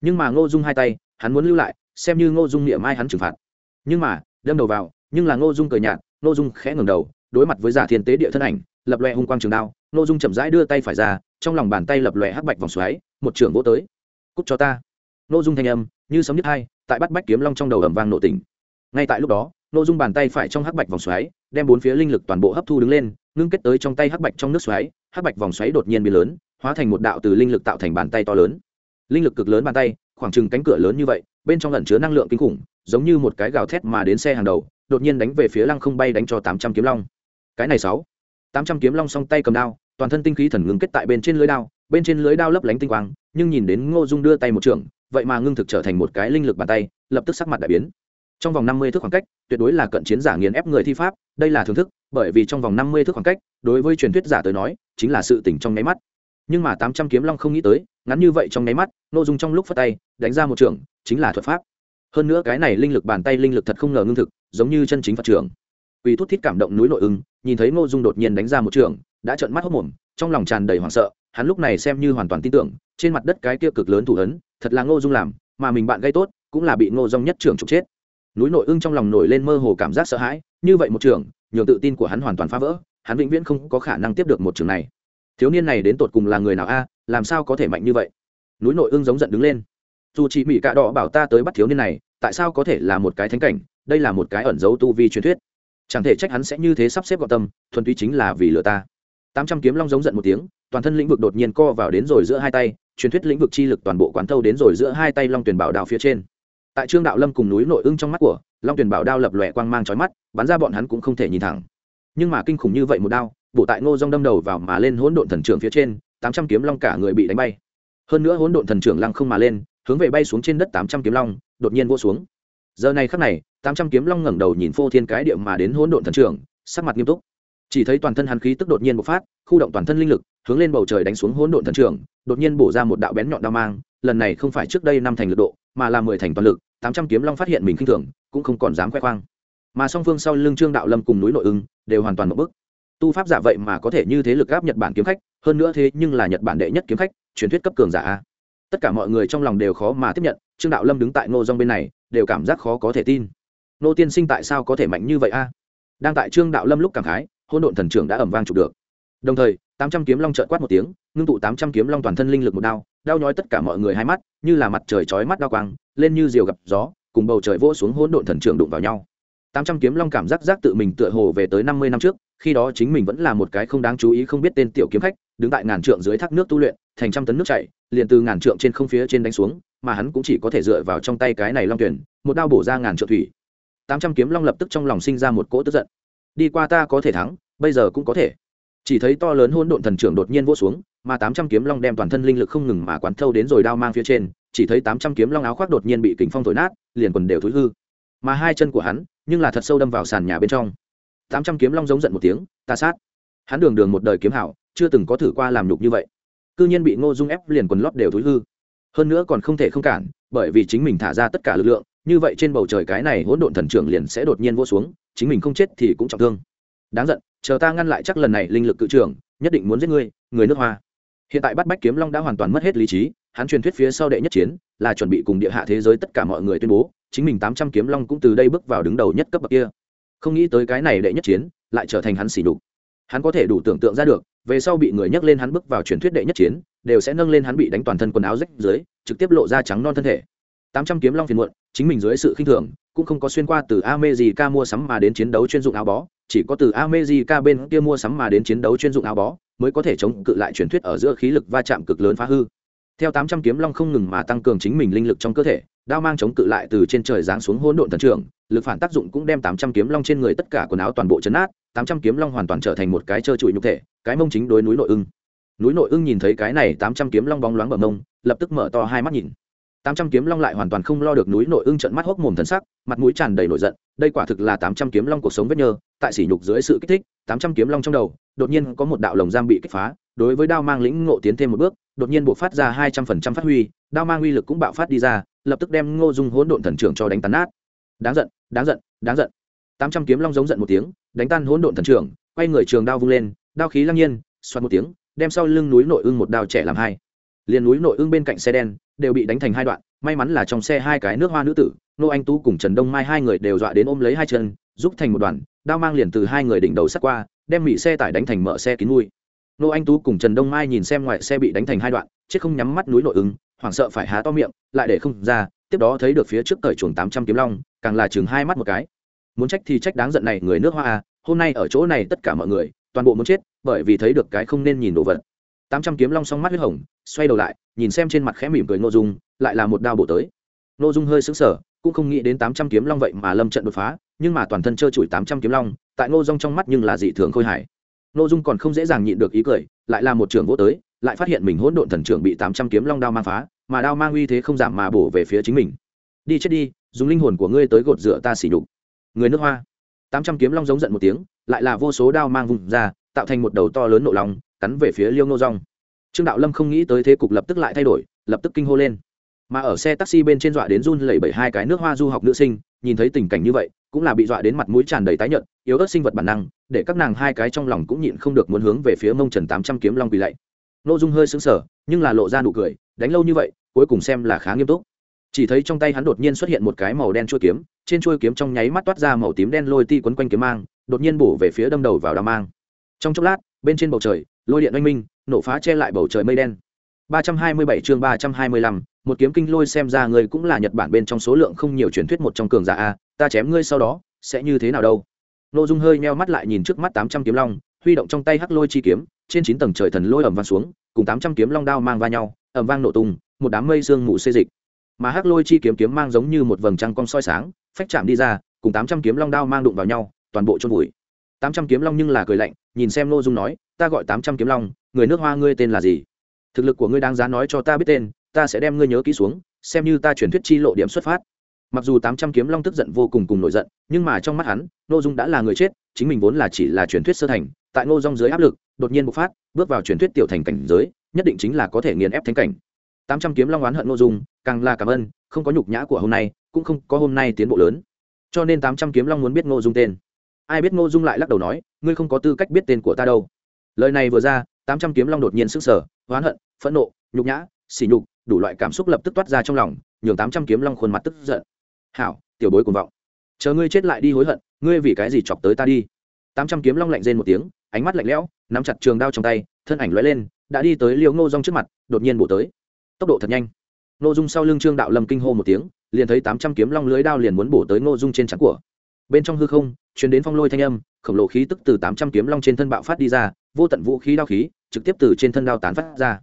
Nhưng mà ngô dung hai tay, hắn muốn lưu lại, xem như ngô dung niệm mai hắn trừng phạt. Nhưng mà, đâm đầu vào, nhưng là ngô dung cười nhạt, ngô dung khẽ ngẩng đầu đối mặt với giả thiên tế địa thân ảnh, lập lòe hung quang trường đao, ngô dung chậm rãi đưa tay phải ra, trong lòng bàn tay lập lòe hắc bạch vòng xoáy, một trưởng vỗ tới. Cúc cho ta. Ngô dung thanh âm, như sấm nhất hai, tại bắt bách kiếm long trong đầu ầm vang nổ tỉnh. Ngay tại lúc đó, ngô dung bàn tay phải trong hắc bạch vòng xoáy, đem bốn phía linh lực toàn bộ hấp thu đứng lên, ngưng kết tới trong tay hắc bạch trong nước xoáy, hắc bạch vòng xoáy đột nhiên biến lớn, hóa thành một đạo từ linh lực tạo thành bàn tay to lớn. Linh lực cực lớn bàn tay, khoảng chừng cánh cửa lớn như vậy, bên trong lẩn chứa năng lượng kinh khủng, giống như một cái gào thét mà đến xe hàng đầu, đột nhiên đánh về phía lăng không bay đánh cho tám trăm kiếm long cái này sáu. Tám trăm kiếm long song tay cầm đao, toàn thân tinh khí thần ngưng kết tại bên trên lưới đao, bên trên lưới đao lấp lánh tinh quang, nhưng nhìn đến ngô dung đưa tay một trường, vậy mà ngưng thực trở thành một cái linh lực bàn tay, lập tức sắc mặt đại biến. Trong vòng năm mươi thước khoảng cách, tuyệt đối là cận chiến giả nghiền ép người thi pháp, đây là thưởng thức, bởi vì trong vòng năm mươi thước khoảng cách, đối với truyền thuyết giả tới nói, chính là sự tỉnh trong nháy mắt. Nhưng mà tám trăm kiếm long không nghĩ tới, ngắn như vậy trong nháy mắt nội dung trong lúc phát tay, đánh ra một trường, chính là thuật pháp. Hơn nữa cái này linh lực bàn tay linh lực thật không ngờ ngưng thực, giống như chân chính phật trường. Quỳ thút thít cảm động núi nội ưng, nhìn thấy ngô dung đột nhiên đánh ra một trường, đã trợn mắt hốc mồm, trong lòng tràn đầy hoảng sợ, hắn lúc này xem như hoàn toàn tin tưởng, trên mặt đất cái kia cực lớn thủ ấn, thật là ngô dung làm, mà mình bạn gây tốt, cũng là bị ngô dung nhất trưởng trục chết. Núi nội ưng trong lòng nổi lên mơ hồ cảm giác sợ hãi, như vậy một trường, nhường tự tin của hắn hoàn toàn phá vỡ, hắn vĩnh viễn không có khả năng tiếp được một trường này. Thiếu niên này đến tột cùng là người nào a, làm sao có thể mạnh như vậy? Núi nội ưng giống giận đứng lên. Dù chỉ mỹ cạ đỏ bảo ta tới bắt thiếu niên này, tại sao có thể là một cái thánh cảnh, đây là một cái ẩn dấu tu vi truyền thuyết chẳng thể trách hắn sẽ như thế sắp xếp gọn tâm, thuần túy chính là vì lừa ta. Tám trăm kiếm long giống giận một tiếng, toàn thân lĩnh vực đột nhiên co vào đến rồi giữa hai tay, truyền thuyết lĩnh vực chi lực toàn bộ quán thâu đến rồi giữa hai tay long tuyển bảo đao phía trên. Tại trương đạo lâm cùng núi nội ưng trong mắt của, long tuyển bảo đao lập lòe quang mang trói mắt, bắn ra bọn hắn cũng không thể nhìn thẳng. Nhưng mà kinh khủng như vậy một đao, bổ tại ngô dong đâm đầu vào mà lên hỗn độn thần trưởng phía trên, tám trăm kiếm long cả người bị đánh bay. Hơn nữa hỗn độn thần trưởng lăng không mà lên, hướng về bay xuống trên đất tám trăm kiếm long, đột nhiên vô xuống giờ này khắc này, tám trăm kiếm long ngẩng đầu nhìn phô thiên cái điệu mà đến hỗn độn thần trưởng sắc mặt nghiêm túc. Chỉ thấy toàn thân hắn khí tức đột nhiên bộc phát, khu động toàn thân linh lực, hướng lên bầu trời đánh xuống hỗn độn thần trưởng đột nhiên bổ ra một đạo bén nhọn đao mang, lần này không phải trước đây năm thành lực độ, mà là mười thành toàn lực, tám trăm kiếm long phát hiện mình khinh thường, cũng không còn dám khoe khoang. Mà song phương sau lưng trương đạo lâm cùng núi nội ứng đều hoàn toàn một bức tu pháp giả vậy mà có thể như thế lực áp nhật bản kiếm khách, hơn nữa thế nhưng là nhật bản đệ nhất kiếm khách, truyền thuyết cấp cường giả tất cả mọi người trong lòng đều khó mà tiếp nhận trương đạo lâm đứng tại ngô dong bên này, đều cảm giác khó có thể tin. Nô tiên sinh tại sao có thể mạnh như vậy a? Đang tại trương đạo lâm lúc cảm khái hôn độn thần trưởng đã ẩm vang chụp được. Đồng thời, tám trăm kiếm long trợn quát một tiếng, ngưng tụ tám trăm kiếm long toàn thân linh lực một đao đao nhói tất cả mọi người hai mắt, như là mặt trời chói mắt đao quang, lên như diều gặp gió, cùng bầu trời vỗ xuống hỗn độn thần trưởng đụng vào nhau. Tám trăm kiếm long cảm giác giác tự mình tựa hồ về tới năm mươi năm trước, khi đó chính mình vẫn là một cái không đáng chú ý không biết tên tiểu kiếm khách, đứng tại ngàn trượng dưới thác nước tu luyện, thành trăm tấn nước chảy, liền từ ngàn trượng trên không phía trên đánh xuống mà hắn cũng chỉ có thể dựa vào trong tay cái này long tuyển một đao bổ ra ngàn trợ thủy. Tám trăm kiếm long lập tức trong lòng sinh ra một cỗ tức giận. Đi qua ta có thể thắng, bây giờ cũng có thể. Chỉ thấy to lớn hôn độn thần trưởng đột nhiên vỗ xuống, mà tám trăm kiếm long đem toàn thân linh lực không ngừng mà quán thâu đến rồi đao mang phía trên, chỉ thấy tám trăm kiếm long áo khoác đột nhiên bị kính phong thổi nát, liền quần đều thối hư. Mà hai chân của hắn, nhưng là thật sâu đâm vào sàn nhà bên trong. Tám trăm kiếm long giống giận một tiếng, ta sát. Hắn đường đường một đời kiếm hảo, chưa từng có thử qua làm nhục như vậy. Cư nhiên bị ngô dung ép liền quần lót đều thối hư hơn nữa còn không thể không cản, bởi vì chính mình thả ra tất cả lực lượng, như vậy trên bầu trời cái này hỗn độn thần trưởng liền sẽ đột nhiên vô xuống, chính mình không chết thì cũng trọng thương. Đáng giận, chờ ta ngăn lại chắc lần này linh lực cự trưởng, nhất định muốn giết ngươi, người nước hoa. Hiện tại bắt bách kiếm long đã hoàn toàn mất hết lý trí, hắn truyền thuyết phía sau đệ nhất chiến, là chuẩn bị cùng địa hạ thế giới tất cả mọi người tuyên bố, chính mình tám trăm kiếm long cũng từ đây bước vào đứng đầu nhất cấp bậc kia. Không nghĩ tới cái này đệ nhất chiến, lại trở thành hắn xỉ đục hắn có thể đủ tưởng tượng ra được về sau bị người nhắc lên hắn bước vào truyền thuyết đệ nhất chiến đều sẽ nâng lên hắn bị đánh toàn thân quần áo rách dưới trực tiếp lộ ra trắng non thân thể tám trăm kiếm long phiền muộn chính mình dưới sự khinh thường cũng không có xuyên qua từ America mua sắm mà đến chiến đấu chuyên dụng áo bó, chỉ có từ America bên kia mua sắm mà đến chiến đấu chuyên dụng áo bó, mới có thể chống cự lại truyền thuyết ở giữa khí lực va chạm cực lớn phá hư. theo tám trăm kiếm long không ngừng mà tăng cường chính mình linh lực trong cơ thể đao mang chống cự lại từ trên trời giáng xuống hỗn độn thần trưởng lực phản tác dụng cũng đem tám trăm kiếm long trên người tất cả quần áo toàn bộ chấn át tám trăm kiếm long hoàn toàn trở thành một cái trơ trụi nhục thể, cái mông chính đối núi nội ưng. Núi nội ưng nhìn thấy cái này tám trăm kiếm long bóng loáng bờ mông, lập tức mở to hai mắt nhìn. tám trăm kiếm long lại hoàn toàn không lo được núi nội ưng trận mắt hốc mồm thần sắc, mặt mũi tràn đầy nổi giận, đây quả thực là tám trăm kiếm long cuộc sống vết nhơ, tại sỉ nhục dưới sự kích thích, tám trăm kiếm long trong đầu, đột nhiên có một đạo lồng giam bị kích phá, đối với đao mang lĩnh ngộ tiến thêm một bước, đột nhiên buộc phát ra hai trăm phần trăm phát huy, đao mang uy lực cũng bạo phát đi ra, lập tức đem ngô dung hỗn độn thần trưởng cho đánh tàn nát. Đáng giận đáng giận đáng giận tám trăm kiếm long giống giận một tiếng, đánh tan hỗn độn thần trưởng, quay người trường đao vung lên, đao khí lăng nhiên xoát một tiếng, đem sau lưng núi nội ưng một đao trẻ làm hai. Liền núi nội ưng bên cạnh xe đen, đều bị đánh thành hai đoạn, may mắn là trong xe hai cái nước hoa nữ tử, nô anh tú cùng trần đông mai hai người đều dọa đến ôm lấy hai chân, giúp thành một đoàn, đao mang liền từ hai người đỉnh đầu sắt qua, đem mỹ xe tải đánh thành mở xe kín mui nô anh tú cùng trần đông mai nhìn xem ngoài xe bị đánh thành hai đoạn, chết không nhắm mắt núi nội ứng hoảng sợ phải há to miệng, lại để không ra, tiếp đó thấy được phía trước cởi chuồng tám trăm kiếm long, càng là chừng hai mắt một cái muốn trách thì trách đáng giận này, người nước hoa à hôm nay ở chỗ này tất cả mọi người, toàn bộ muốn chết, bởi vì thấy được cái không nên nhìn đồ vật. Tám trăm kiếm long song mắt huyết hồng, xoay đầu lại, nhìn xem trên mặt khẽ mỉm cười n ô dung, lại là một đao bổ tới. N ô dung hơi xứng sở cũng không nghĩ đến tám trăm kiếm long vậy mà lâm trận đột phá, nhưng mà toàn thân trơ trụi tám trăm kiếm long, tại ngô dung trong mắt nhưng là dị thường khôi hài. N ô dung còn không dễ dàng nhịn được ý cười, lại là một trường vô tới, lại phát hiện mình hỗn độn thần trưởng bị tám trăm kiếm long đao mang phá, mà đao mang uy thế không giảm mà bổ về phía chính mình. Đi chết đi, dùng linh hồn của ngươi tới gột rửa ta xỉ nhục người nước hoa. Tám trăm kiếm long giống giận một tiếng, lại là vô số đao mang vùng ra, tạo thành một đầu to lớn nộ lòng cắn về phía liêu nô rong trương đạo lâm không nghĩ tới thế cục lập tức lại thay đổi, lập tức kinh hô lên. Mà ở xe taxi bên trên dọa đến run lẩy bẩy hai cái nước hoa du học nữ sinh, nhìn thấy tình cảnh như vậy, cũng là bị dọa đến mặt mũi tràn đầy tái nhợt, yếu ớt sinh vật bản năng, để các nàng hai cái trong lòng cũng nhịn không được muốn hướng về phía mông trần tám trăm kiếm long quỳ lạy. Nội dung hơi sững sờ, nhưng là lộ ra nụ cười, đánh lâu như vậy, cuối cùng xem là khá nghiêm túc chỉ thấy trong tay hắn đột nhiên xuất hiện một cái màu đen chuôi kiếm trên chuôi kiếm trong nháy mắt toát ra màu tím đen lôi ti quấn quanh kiếm mang đột nhiên bổ về phía đâm đầu vào đao mang trong chốc lát bên trên bầu trời lôi điện oanh minh nổ phá che lại bầu trời mây đen 327 chương 325, một kiếm kinh lôi xem ra ngươi cũng là Nhật Bản bên trong số lượng không nhiều truyền thuyết một trong cường giả a, ta chém ngươi sau đó, sẽ như thế nào đâu? Lô Dung hơi nheo mắt lại nhìn trước mắt 800 kiếm long, huy động trong tay hắc lôi chi kiếm, trên 9 tầng trời thần lôi ầm vang xuống, cùng 800 kiếm long đao mang va nhau, ầm vang nổ tung, một đám mây sương mù xê dịch. Mà hắc lôi chi kiếm kiếm mang giống như một vầng trăng cong soi sáng, phách chạm đi ra, cùng 800 kiếm long đao mang đụng vào nhau, toàn bộ trôn vùi. 800 kiếm long nhưng là cười lạnh, nhìn xem Nội Dung nói, ta gọi 800 kiếm long, người nước Hoa ngươi tên là gì? thực lực của ngươi đáng giá nói cho ta biết tên ta sẽ đem ngươi nhớ kỹ xuống xem như ta truyền thuyết chi lộ điểm xuất phát mặc dù tám trăm kiếm long tức giận vô cùng cùng nổi giận nhưng mà trong mắt hắn n ô dung đã là người chết chính mình vốn là chỉ là truyền thuyết sơ thành tại ngô dung dưới áp lực đột nhiên bộc phát bước vào truyền thuyết tiểu thành cảnh giới nhất định chính là có thể nghiền ép thánh cảnh tám trăm kiếm long oán hận ngô dung, càng là cảm ơn, không có nhục nhã của hôm nay, cũng không có hôm nay tiến bộ lớn. Cho nên tám trăm kiếm long muốn biết ngô dung tên. Ai biết ngô dung lại lắc đầu nói, ngươi không có tư cách biết tên của ta đâu. Lời này vừa ra, tám trăm kiếm long đột nhiên sức sở oán hận, phẫn nộ, nhục nhã xỉ nhục, đủ loại cảm xúc lập tức toát ra trong lòng, nhường tám trăm kiếm long khuôn mặt tức giận. Hảo, tiểu bối cuồng vọng. Chờ ngươi chết lại đi hối hận, ngươi vì cái gì chọc tới ta đi? Tám trăm kiếm long lạnh rên một tiếng, ánh mắt lạnh lẽo, nắm chặt trường đao trong tay, thân ảnh lóe lên, đã đi tới liều ngô rong trước mặt, đột nhiên bổ tới tốc độ thật nhanh. Ngô dung sau lưng trương đạo lâm kinh hô một tiếng, liền thấy tám trăm kiếm long lưới đao liền muốn bổ tới ngô dung trên trắng của. Bên trong hư không chuyến đến phong lôi thanh âm, khổng lồ khí tức từ tám trăm kiếm long trên thân bạo phát đi ra, vô tận vũ khí đao khí, trực tiếp từ trên thân đao tán phát ra.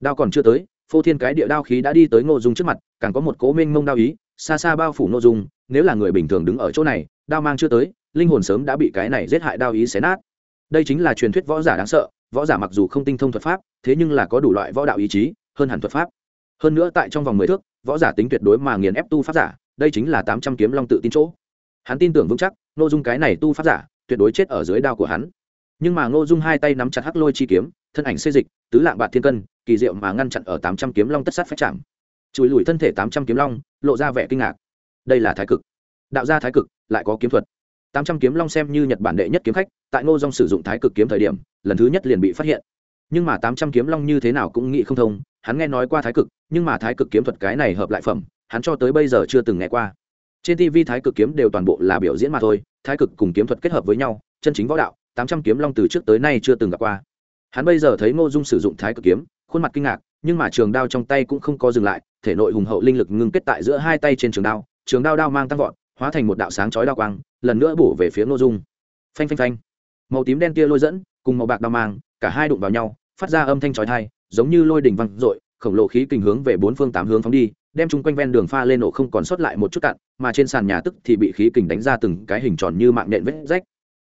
Đao còn chưa tới, phô thiên cái địa đao khí đã đi tới ngô dung trước mặt, càng có một cố minh mông đao ý, xa xa bao phủ ngô dung, nếu là người bình thường đứng ở chỗ này, đao mang chưa tới, linh hồn sớm đã bị cái này giết hại đao ý xé nát. Đây chính là truyền thuyết võ giả đáng sợ, võ giả mặc dù không tinh thông thuật pháp, thế nhưng là có đủ loại võ đạo ý chí, hơn hẳn thuật pháp hơn nữa tại trong vòng mười thước, võ giả tính tuyệt đối mà nghiền ép tu pháp giả, đây chính là tám trăm kiếm long tự tin chỗ. Hắn tin tưởng vững chắc, ngô dung cái này tu pháp giả, tuyệt đối chết ở dưới đao của hắn. Nhưng mà ngô dung hai tay nắm chặt hắc lôi chi kiếm, thân ảnh xê dịch, tứ lạng bạc thiên cân, kỳ diệu mà ngăn chặn ở tám trăm kiếm long tất sát phách chạm. Chùi lùi thân thể tám trăm kiếm long, lộ ra vẻ kinh ngạc. Đây là thái cực. Đạo gia thái cực, lại có kiếm thuật. Tám trăm kiếm long xem như nhật bản đệ nhất kiếm khách, tại ngô dung sử dụng thái cực kiếm thời điểm, lần thứ nhất liền bị phát hiện. Nhưng mà tám trăm kiếm long như thế nào cũng nghĩ không thông hắn nghe nói qua thái cực, nhưng mà thái cực kiếm thuật cái này hợp lại phẩm, hắn cho tới bây giờ chưa từng nghe qua. Trên tv thái cực kiếm đều toàn bộ là biểu diễn mà thôi, thái cực cùng kiếm thuật kết hợp với nhau, chân chính võ đạo, tám trăm kiếm long từ trước tới nay chưa từng gặp qua. Hắn bây giờ thấy ngô dung sử dụng thái cực kiếm, khuôn mặt kinh ngạc, nhưng mà trường đao trong tay cũng không có dừng lại, thể nội hùng hậu linh lực ngưng kết tại giữa hai tay trên trường đao trường đao đao mang tăng vọt, hóa thành một đạo sáng chói đao quang, lần nữa bổ về phía ngô dung. Phanh phanh phanh. Màu tím đen kia lôi dẫn, cùng màu bạc đao mang, cả hai đụng vào nhau, phát ra âm thanh chói thai giống như lôi đình văng dội, khổng lồ khí kình hướng về bốn phương tám hướng phóng đi, đem chung quanh ven đường pha lên nổ không còn sót lại một chút cặn mà trên sàn nhà tức thì bị khí kình đánh ra từng cái hình tròn như mạng nện vết rách.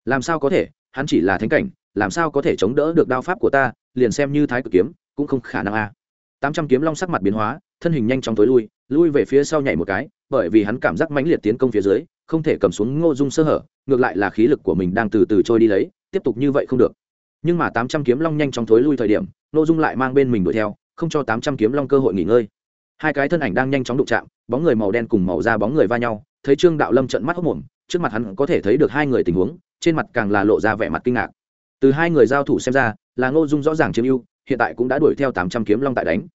Làm sao có thể? Hắn chỉ là thánh cảnh, làm sao có thể chống đỡ được đao pháp của ta? Liền xem như thái cực kiếm, cũng không khả năng a. Tám trăm kiếm long sắc mặt biến hóa, thân hình nhanh chóng tối lui lui về phía sau nhảy một cái, bởi vì hắn cảm giác mãnh liệt tiến công phía dưới, không thể cầm xuống ngô dung sơ hở, ngược lại là khí lực của mình đang từ từ trôi đi lấy, tiếp tục như vậy không được. Nhưng mà tám trăm kiếm long nhanh chóng thối lui thời điểm ngô dung lại mang bên mình đuổi theo, không cho tám trăm kiếm long cơ hội nghỉ ngơi. Hai cái thân ảnh đang nhanh chóng đụng chạm, bóng người màu đen cùng màu da bóng người va nhau, thấy trương đạo lâm trận mắt hốc mồm, trước mặt hắn có thể thấy được hai người tình huống, trên mặt càng là lộ ra vẻ mặt kinh ngạc. Từ hai người giao thủ xem ra, là ngô dung rõ ràng chiếm ưu, hiện tại cũng đã đuổi theo tám trăm kiếm long tại đánh.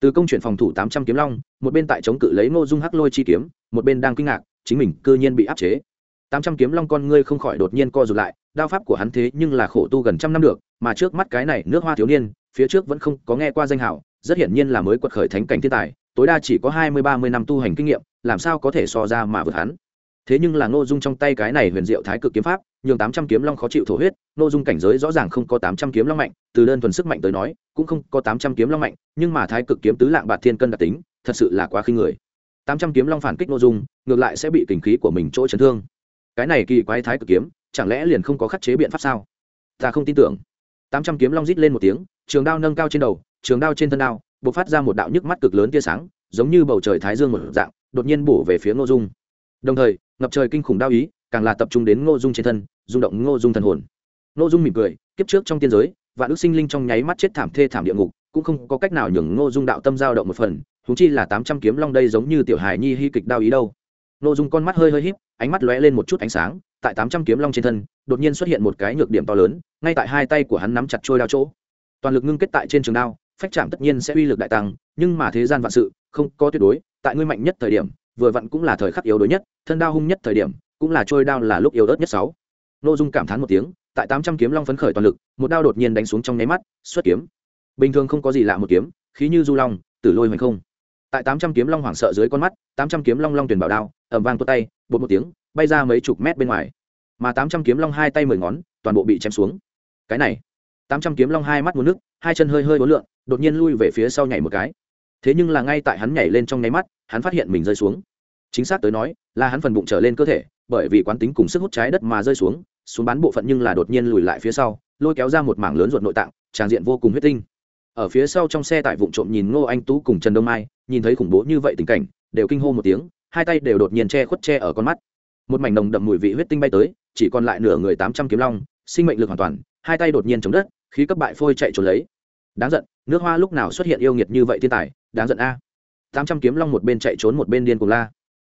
Từ công chuyển phòng thủ tám trăm kiếm long, một bên tại chống cự lấy ngô dung hắc lôi chi kiếm, một bên đang kinh ngạc, chính mình cư nhiên bị áp chế. tám trăm kiếm long con ngươi không khỏi đột nhiên co rụt lại, đao pháp của hắn thế nhưng là khổ tu gần trăm năm được, mà trước mắt cái này nước hoa thiếu niên phía trước vẫn không có nghe qua danh hảo rất hiển nhiên là mới quật khởi thánh cảnh thiên tài, tối đa chỉ có hai mươi, ba mươi năm tu hành kinh nghiệm, làm sao có thể so ra mà vượt hắn. Thế nhưng là ngô dung trong tay cái này huyền diệu thái cực kiếm pháp, nhường tám trăm kiếm long khó chịu thổ huyết, ngô dung cảnh giới rõ ràng không có tám trăm kiếm long mạnh, từ đơn thuần sức mạnh tới nói, cũng không có tám trăm kiếm long mạnh, nhưng mà thái cực kiếm tứ lạng bạt thiên cân đặc tính, thật sự là quá khinh người. Tám trăm kiếm long phản kích ngô dung, ngược lại sẽ bị kình khí của mình chỗ chấn thương. Cái này kỳ quái thái cực kiếm, chẳng lẽ liền không có khắc chế biện pháp sao? Ta không tin tưởng. Tám trăm kiếm long rít lên một tiếng trường đao nâng cao trên đầu, trường đao trên thân đao b ộ c phát ra một đạo nhức mắt cực lớn tia sáng, giống như bầu trời thái dương một dạng, đột nhiên bổ về phía ngô dung. Đồng thời, ngập trời kinh khủng đao ý, càng là tập trung đến ngô dung trên thân, rung động ngô dung thần hồn. Ngô dung mỉm cười, kiếp trước trong tiên giới và đức sinh linh trong nháy mắt chết thảm thê thảm địa ngục, cũng không có cách nào nhường ngô dung đạo tâm giao động một phần húng chi là tám trăm kiếm long đây giống như tiểu hài nhi hy kịch đao ý đâu. Ngô dung con mắt hơi hơi híp, ánh mắt lóe lên một chút ánh sáng, tại tám trăm kiếm long trên thân, đột nhiên xuất hiện một cái nhược điểm to lớn, ngay tại hai tay của hắn nắm chặt trôi đao chỗ toàn lực ngưng kết tại trên trường đao, phách chạm tất nhiên sẽ uy lực đại tăng, nhưng mà thế gian vạn sự, không có tuyệt đối, tại ngươi mạnh nhất thời điểm, vừa vặn cũng là thời khắc yếu đối nhất, thân đao hung nhất thời điểm, cũng là trôi đao là lúc yếu ớt nhất sáu. Nô dung cảm thán một tiếng, tại tám trăm kiếm long phấn khởi toàn lực, một đao đột nhiên đánh xuống trong nháy mắt, xuất kiếm. Bình thường không có gì lạ một kiếm, khí như du long, tử lôi hoành không. Tại tám trăm kiếm long hoảng sợ dưới con mắt, tám trăm kiếm long long tuyển bảo đao ẩm vang tuột tay, bột một tiếng, bay ra mấy chục mét bên ngoài. Mà tám trăm kiếm long hai tay mười ngón, toàn bộ bị chém xuống. Cái này tám trăm kiếm long hai mắt một nước, hai chân hơi hơi bốn lượn, đột nhiên lui về phía sau nhảy một cái. Thế nhưng là ngay tại hắn nhảy lên trong nháy mắt, hắn phát hiện mình rơi xuống. Chính xác tới nói, là hắn phần bụng trở lên cơ thể, bởi vì quán tính cùng sức hút trái đất mà rơi xuống xuống bán bộ phận nhưng là đột nhiên lùi lại phía sau, lôi kéo ra một mảng lớn ruột nội tạng tràng diện vô cùng huyết tinh. Ở phía sau trong xe tại vụ trộm nhìn ngô anh tú cùng trần đông mai, nhìn thấy khủng bố như vậy tình cảnh, đều kinh hô một tiếng, hai tay đều đột nhiên che khuất che ở con mắt. Một mảnh nồng đậm mùi vị huyết tinh bay tới, chỉ còn lại nửa người tám trăm kiếm long, sinh mệnh lực hoàn toàn, hai tay đột nhiên chống đất khí cấp bại phôi chạy trốn lấy. Đáng giận, nước hoa lúc nào xuất hiện yêu nghiệt như vậy thiên tài, đáng giận a. Tám trăm kiếm long một bên chạy trốn một bên điên cùng la.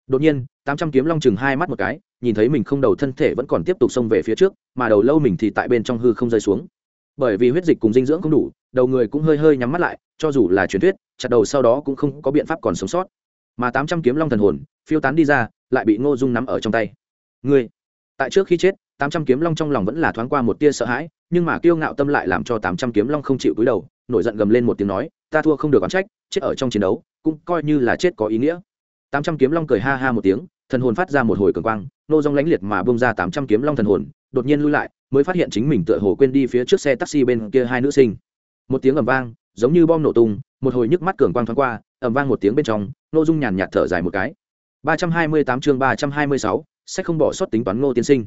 Đột nhiên, tám trăm kiếm long chừng hai mắt một cái, nhìn thấy mình không đầu thân thể vẫn còn tiếp tục xông về phía trước, mà đầu lâu mình thì tại bên trong hư không rơi xuống. Bởi vì huyết dịch cùng dinh dưỡng không đủ, đầu người cũng hơi hơi nhắm mắt lại, cho dù là truyền thuyết, chặt đầu sau đó cũng không có biện pháp còn sống sót. Mà tám trăm kiếm long thần hồn, phiêu tán đi ra, lại bị ngô dung nắm ở trong tay. Ngươi, tại trước khi chết tám trăm kiếm long trong lòng vẫn là thoáng qua một tia sợ hãi, nhưng mà kiêu ngạo tâm lại làm cho tám trăm kiếm long không chịu cúi đầu, nổi giận gầm lên một tiếng nói, ta thua không được oán trách, chết ở trong chiến đấu, cũng coi như là chết có ý nghĩa. tám trăm kiếm long cười ha ha một tiếng, thần hồn phát ra một hồi cường quang, nô dong lánh liệt mà bông ra tám trăm kiếm long thần hồn, đột nhiên lui lại, mới phát hiện chính mình tựa hồ quên đi phía trước xe taxi bên kia hai nữ sinh. Một tiếng ầm vang, giống như bom nổ tung, một hồi nhức mắt cường quang thoáng qua, ầm vang một tiếng bên trong, nô dung nhàn nhạt thở dài một cái. ba trăm hai mươi tám chương ba trăm hai mươi sáu sẽ không bỏ sót tính toán ngô tiên sinh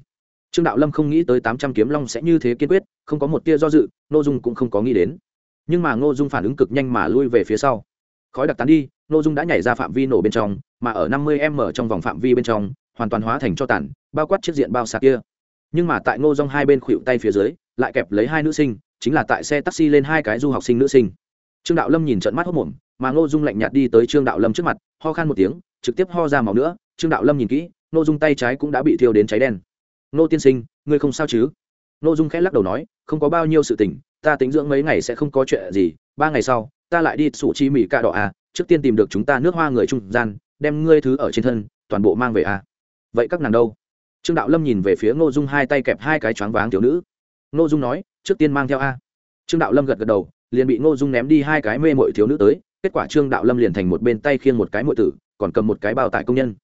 trương đạo lâm không nghĩ tới tám trăm kiếm long sẽ như thế kiên quyết, không có một tia do dự, ngô dung cũng không có nghĩ đến. Nhưng mà ngô dung phản ứng cực nhanh mà lui về phía sau. Khói đặc tán đi, ngô dung đã nhảy ra phạm vi nổ bên trong, mà ở năm mươi m trong vòng phạm vi bên trong, hoàn toàn hóa thành cho tản bao quát chiếc diện bao sạc kia. Nhưng mà tại ngô dung hai bên khuỵu tay phía dưới, lại kẹp lấy hai nữ sinh, chính là tại xe taxi lên hai cái du học sinh nữ sinh. Trương đạo lâm nhìn trận mắt hốc mồm, mà ngô dung lạnh nhạt đi tới trương đạo lâm trước mặt, ho khan một tiếng, trực tiếp ho ra màu nữa. Trương đạo lâm nhìn kỹ, ngô dung tay trái cũng đã bị thiêu đến cháy đen. Nô tiên sinh, ngươi không sao chứ? Nô dung khẽ lắc đầu nói, không có bao nhiêu sự tình, ta tính dưỡng mấy ngày sẽ không có chuyện gì, ba ngày sau, ta lại đi sủ chi mỹ cạ đỏ à trước tiên tìm được chúng ta nước hoa người trung gian, đem ngươi thứ ở trên thân, toàn bộ mang về à. Vậy các nàng đâu? Trương đạo lâm nhìn về phía ngô dung hai tay kẹp hai cái choáng váng thiếu nữ. Ngô dung nói, trước tiên mang theo a. Trương đạo lâm gật gật đầu, liền bị ngô dung ném đi hai cái mê mội thiếu nữ tới, kết quả trương đạo lâm liền thành một bên tay khiêng một cái mội tử, còn cầm một cái bao tải công nhân.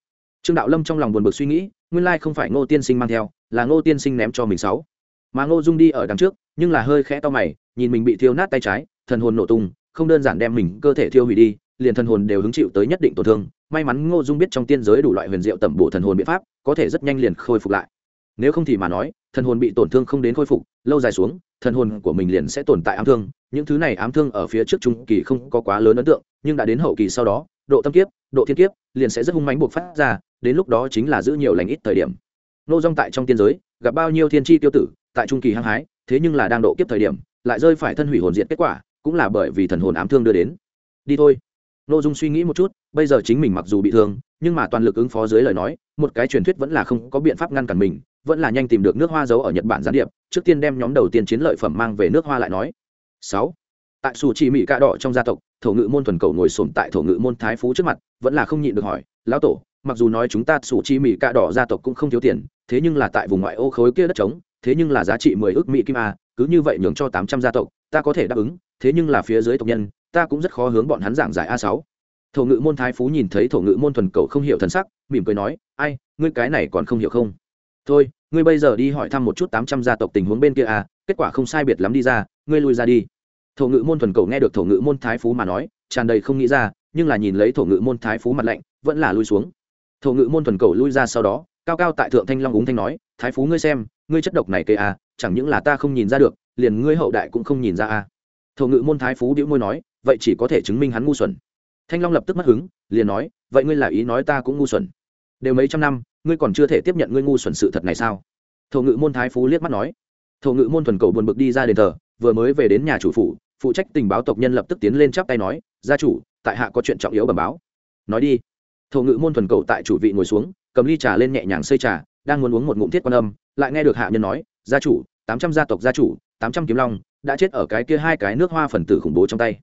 Trương đạo lâm trong lòng buồn bực suy nghĩ, nguyên lai không phải ngô tiên sinh mang theo là ngô tiên sinh ném cho mình sáu. Mà ngô dung đi ở đằng trước, nhưng là hơi khẽ to mày, nhìn mình bị thiêu nát tay trái, thần hồn nổ tung, không đơn giản đem mình cơ thể thiêu hủy đi, liền thần hồn đều hứng chịu tới nhất định tổn thương. May mắn ngô dung biết trong tiên giới đủ loại huyền diệu tẩm bổ thần hồn biện pháp, có thể rất nhanh liền khôi phục lại. Nếu không thì mà nói, thần hồn bị tổn thương không đến khôi phục, lâu dài xuống, thần hồn của mình liền sẽ tồn tại ám thương. Những thứ này ám thương ở phía trước trung kỳ không có quá lớn ấn tượng, nhưng đã đến hậu kỳ sau đó, độ tâm kiếp, độ thiên kiếp, liền sẽ rất hung mánh buộc phát ra, đến lúc đó chính là giữ nhiều lành ít thời điểm nô dong tại trong tiên giới, gặp bao nhiêu thiên tri tiêu tử, tại trung kỳ hăng hái, thế nhưng là đang độ kiếp thời điểm, lại rơi phải thân hủy hồn diện kết quả, cũng là bởi vì thần hồn ám thương đưa đến. Đi thôi. Nô dung suy nghĩ một chút, bây giờ chính mình mặc dù bị thương, nhưng mà toàn lực ứng phó dưới lời nói, một cái truyền thuyết vẫn là không có biện pháp ngăn cản mình, vẫn là nhanh tìm được nước hoa giấu ở nhật bản gián điệp, trước tiên đem nhóm đầu tiên chiến lợi phẩm mang về nước hoa lại nói. Sáu. Tại sù chỉ mỹ cạ đỏ trong gia tộc, thổ ngự môn thuần cầu ngồi sồn tại thổ ngự môn thái phú trước mặt, vẫn là không nhịn được hỏi, lão tổ, mặc dù nói chúng ta sù chi mỹ cạ đỏ gia tộc cũng không thiếu tiền thế nhưng là tại vùng ngoại ô khối kia đất trống, thế nhưng là giá trị mười ước mỹ kim a, cứ như vậy nhường cho tám trăm gia tộc, ta có thể đáp ứng, thế nhưng là phía dưới tộc nhân, ta cũng rất khó hướng bọn hắn giảng giải a sáu. Thổ ngự môn thái phú nhìn thấy thổ ngự môn thuần cầu không hiểu thần sắc, mỉm cười nói, ai, ngươi cái này còn không hiểu không? Thôi, ngươi bây giờ đi hỏi thăm một chút tám trăm gia tộc tình huống bên kia à kết quả không sai biệt lắm đi ra, ngươi lui ra đi. Thổ ngự môn thuần cầu nghe được thổ ngự môn thái phú mà nói, tràn đầy không nghĩ ra, nhưng là nhìn lấy thổ ngự môn thái phú mặt lạnh, vẫn là lui xuống. Thổ ngự môn thuần cầu lui ra sau đó cao cao tại thượng thanh long úng thanh nói, thái phú ngươi xem, ngươi chất độc này kê à chẳng những là ta không nhìn ra được, liền ngươi hậu đại cũng không nhìn ra à. Thổ ngự môn thái phú đĩu môi nói, vậy chỉ có thể chứng minh hắn ngu xuẩn. Thanh long lập tức mất hứng, liền nói, vậy ngươi là ý nói ta cũng ngu xuẩn? Đều mấy trăm năm, ngươi còn chưa thể tiếp nhận ngươi ngu xuẩn sự thật này sao? Thổ ngự môn thái phú liếc mắt nói. Thổ ngự môn thuần cầu buồn bực đi ra đền thờ, vừa mới về đến nhà chủ phủ, phụ trách tình báo tộc nhân lập tức tiến lên chắp tay nói, gia chủ, tại hạ có chuyện trọng yếu bẩm báo. Nói đi. Thổ ngự môn thuần cầu tại chủ vị ngồi xuống cầm ly trà lên nhẹ nhàng xây trà, đang muốn uống một ngụm thiết quan âm, lại nghe được hạ nhân nói, gia chủ, tám trăm gia tộc gia chủ, tám trăm kiếm long, đã chết ở cái kia hai cái nước hoa phần tử khủng bố trong tay.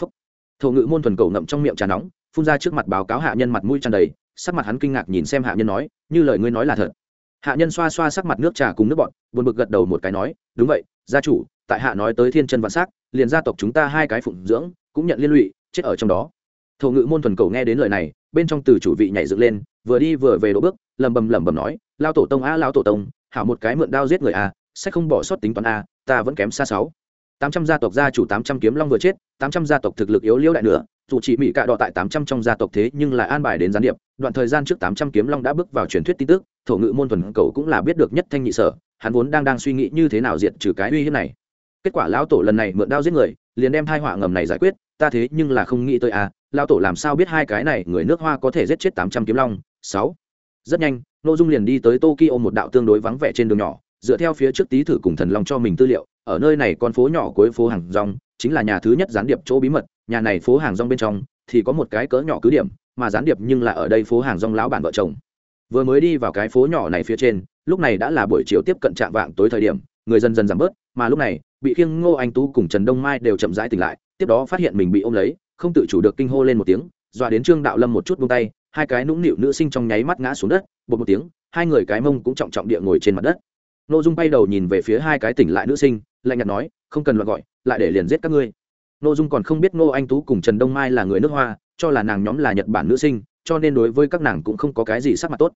Phúc. thổ ngự môn thuần cầu ngậm trong miệng trà nóng, phun ra trước mặt báo cáo hạ nhân mặt mũi tràn đầy, sắc mặt hắn kinh ngạc nhìn xem hạ nhân nói, như lời ngươi nói là thật. Hạ nhân xoa xoa sắc mặt nước trà cùng nước bọn buồn bực gật đầu một cái nói, đúng vậy, gia chủ, tại hạ nói tới thiên chân vạn s á c liền gia tộc chúng ta hai cái phụng dưỡng, cũng nhận liên lụy, chết ở trong đó. Thổ ngự môn thuần cầu nghe đến lời này bên trong từ chủ vị nhảy dựng lên, vừa đi vừa về đỗ bước lầm bầm lầm bầm nói lao tổ tông a lao tổ tông, hảo một cái mượn đao giết người a, sẽ không bỏ sót tính toán a, ta vẫn kém xa sáu. Tám trăm gia tộc gia chủ tám trăm kiếm long vừa chết, tám trăm gia tộc thực lực yếu liễu đại nữa dù chỉ mỹ cạ đọ tại tám trăm trong gia tộc thế nhưng lại an bài đến gián điệp, đoạn thời gian trước tám trăm kiếm long đã bước vào truyền thuyết tin tức, thổ ngự môn thuần cầu cũng là biết được nhất thanh nhị sở, hắn vốn đang đang suy nghĩ như thế nào diệt trừ cái uy hiếp này. Kết quả lão tổ lần này mượn đao giết người, liền đem thai họa ngầm này giải quyết, ta thế nhưng là không nghĩ tới à lão tổ làm sao biết hai cái này người nước hoa có thể giết chết tám trăm kiếm long? Sáu. Rất nhanh nội dung liền đi tới tokyo một đạo tương đối vắng vẻ trên đường nhỏ, dựa theo phía trước tí thử cùng thần long cho mình tư liệu, ở nơi này con phố nhỏ cuối phố hàng rong, chính là nhà thứ nhất gián điệp chỗ bí mật, nhà này phố hàng rong bên trong thì có một cái cỡ nhỏ cứ điểm, mà gián điệp nhưng là ở đây phố hàng rong lão bản vợ chồng. Vừa mới đi vào cái phố nhỏ này phía trên, lúc này đã là buổi chiều tiếp cận trạm vạng tối thời điểm, người dần dần giảm bớt, mà lúc này, bị khiêng ngô anh tú cùng trần đông mai đều chậm rãi tỉnh lại, tiếp đó phát hiện mình bị ôm lấy không tự chủ được kinh hô lên một tiếng, dọa đến trương đạo lâm một chút buông tay, hai cái nũng nịu nữ sinh trong nháy mắt ngã xuống đất bột một tiếng, hai người cái mông cũng trọng trọng địa ngồi trên mặt đất. N ô dung bay đầu nhìn về phía hai cái tỉnh lại nữ sinh, lạnh nhạt nói, không cần loại gọi, lại để liền giết các ngươi. N ô dung còn không biết ngô anh tú cùng trần đông mai là người nước hoa, cho là nàng nhóm là nhật bản nữ sinh, cho nên đối với các nàng cũng không có cái gì sắc mặt tốt.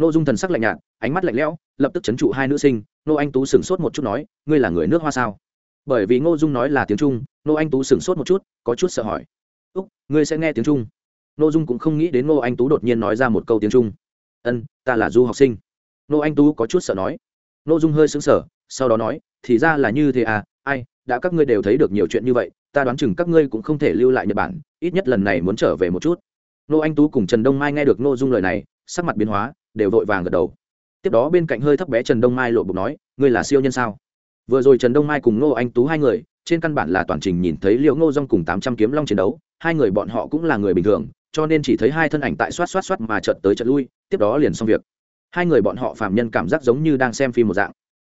N ô dung thần sắc lạnh nhạt, ánh mắt lạnh lẽo, lập tức chấn trụ hai nữ sinh nô anh tú sửng sốt một chút nói, ngươi là người nước hoa sao? Bởi vì ngô dung nói là tiếng trung nô anh tú sửng sốt một chút, có chút sợ hỏi úc ngươi sẽ nghe tiếng trung. Nô dung cũng không nghĩ đến nô anh tú đột nhiên nói ra một câu tiếng trung. Ân ta là du học sinh. Nô anh tú có chút sợ nói. Nô dung hơi sững sờ, sau đó nói thì ra là như thế à ai đã các ngươi đều thấy được nhiều chuyện như vậy ta đoán chừng các ngươi cũng không thể lưu lại nhật bản ít nhất lần này muốn trở về một chút. Nô anh tú cùng trần đông mai nghe được nô dung lời này sắc mặt biến hóa đều vội vàng gật đầu. Tiếp đó bên cạnh hơi thấp bé trần đông mai lộ bục nói ngươi là siêu nhân sao? Vừa rồi trần đông mai cùng nô anh tú hai người trên căn bản là toàn trình nhìn thấy liệu ngô dong cùng tám trăm kiếm long chiến đấu hai người bọn họ cũng là người bình thường, cho nên chỉ thấy hai thân ảnh tại xoát xoát xoát mà trận tới trận lui, tiếp đó liền xong việc. Hai người bọn họ phạm nhân cảm giác giống như đang xem phim một dạng.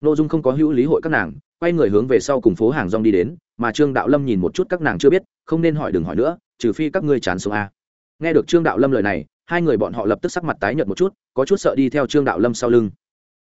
N ô dung không có hữu lý hội các nàng, quay người hướng về sau cùng phố hàng rong đi đến, mà trương đạo lâm nhìn một chút các nàng chưa biết, không nên hỏi đừng hỏi nữa, trừ phi các ngươi chán sống a. Nghe được trương đạo lâm lời này, hai người bọn họ lập tức sắc mặt tái nhợt một chút, có chút sợ đi theo trương đạo lâm sau lưng.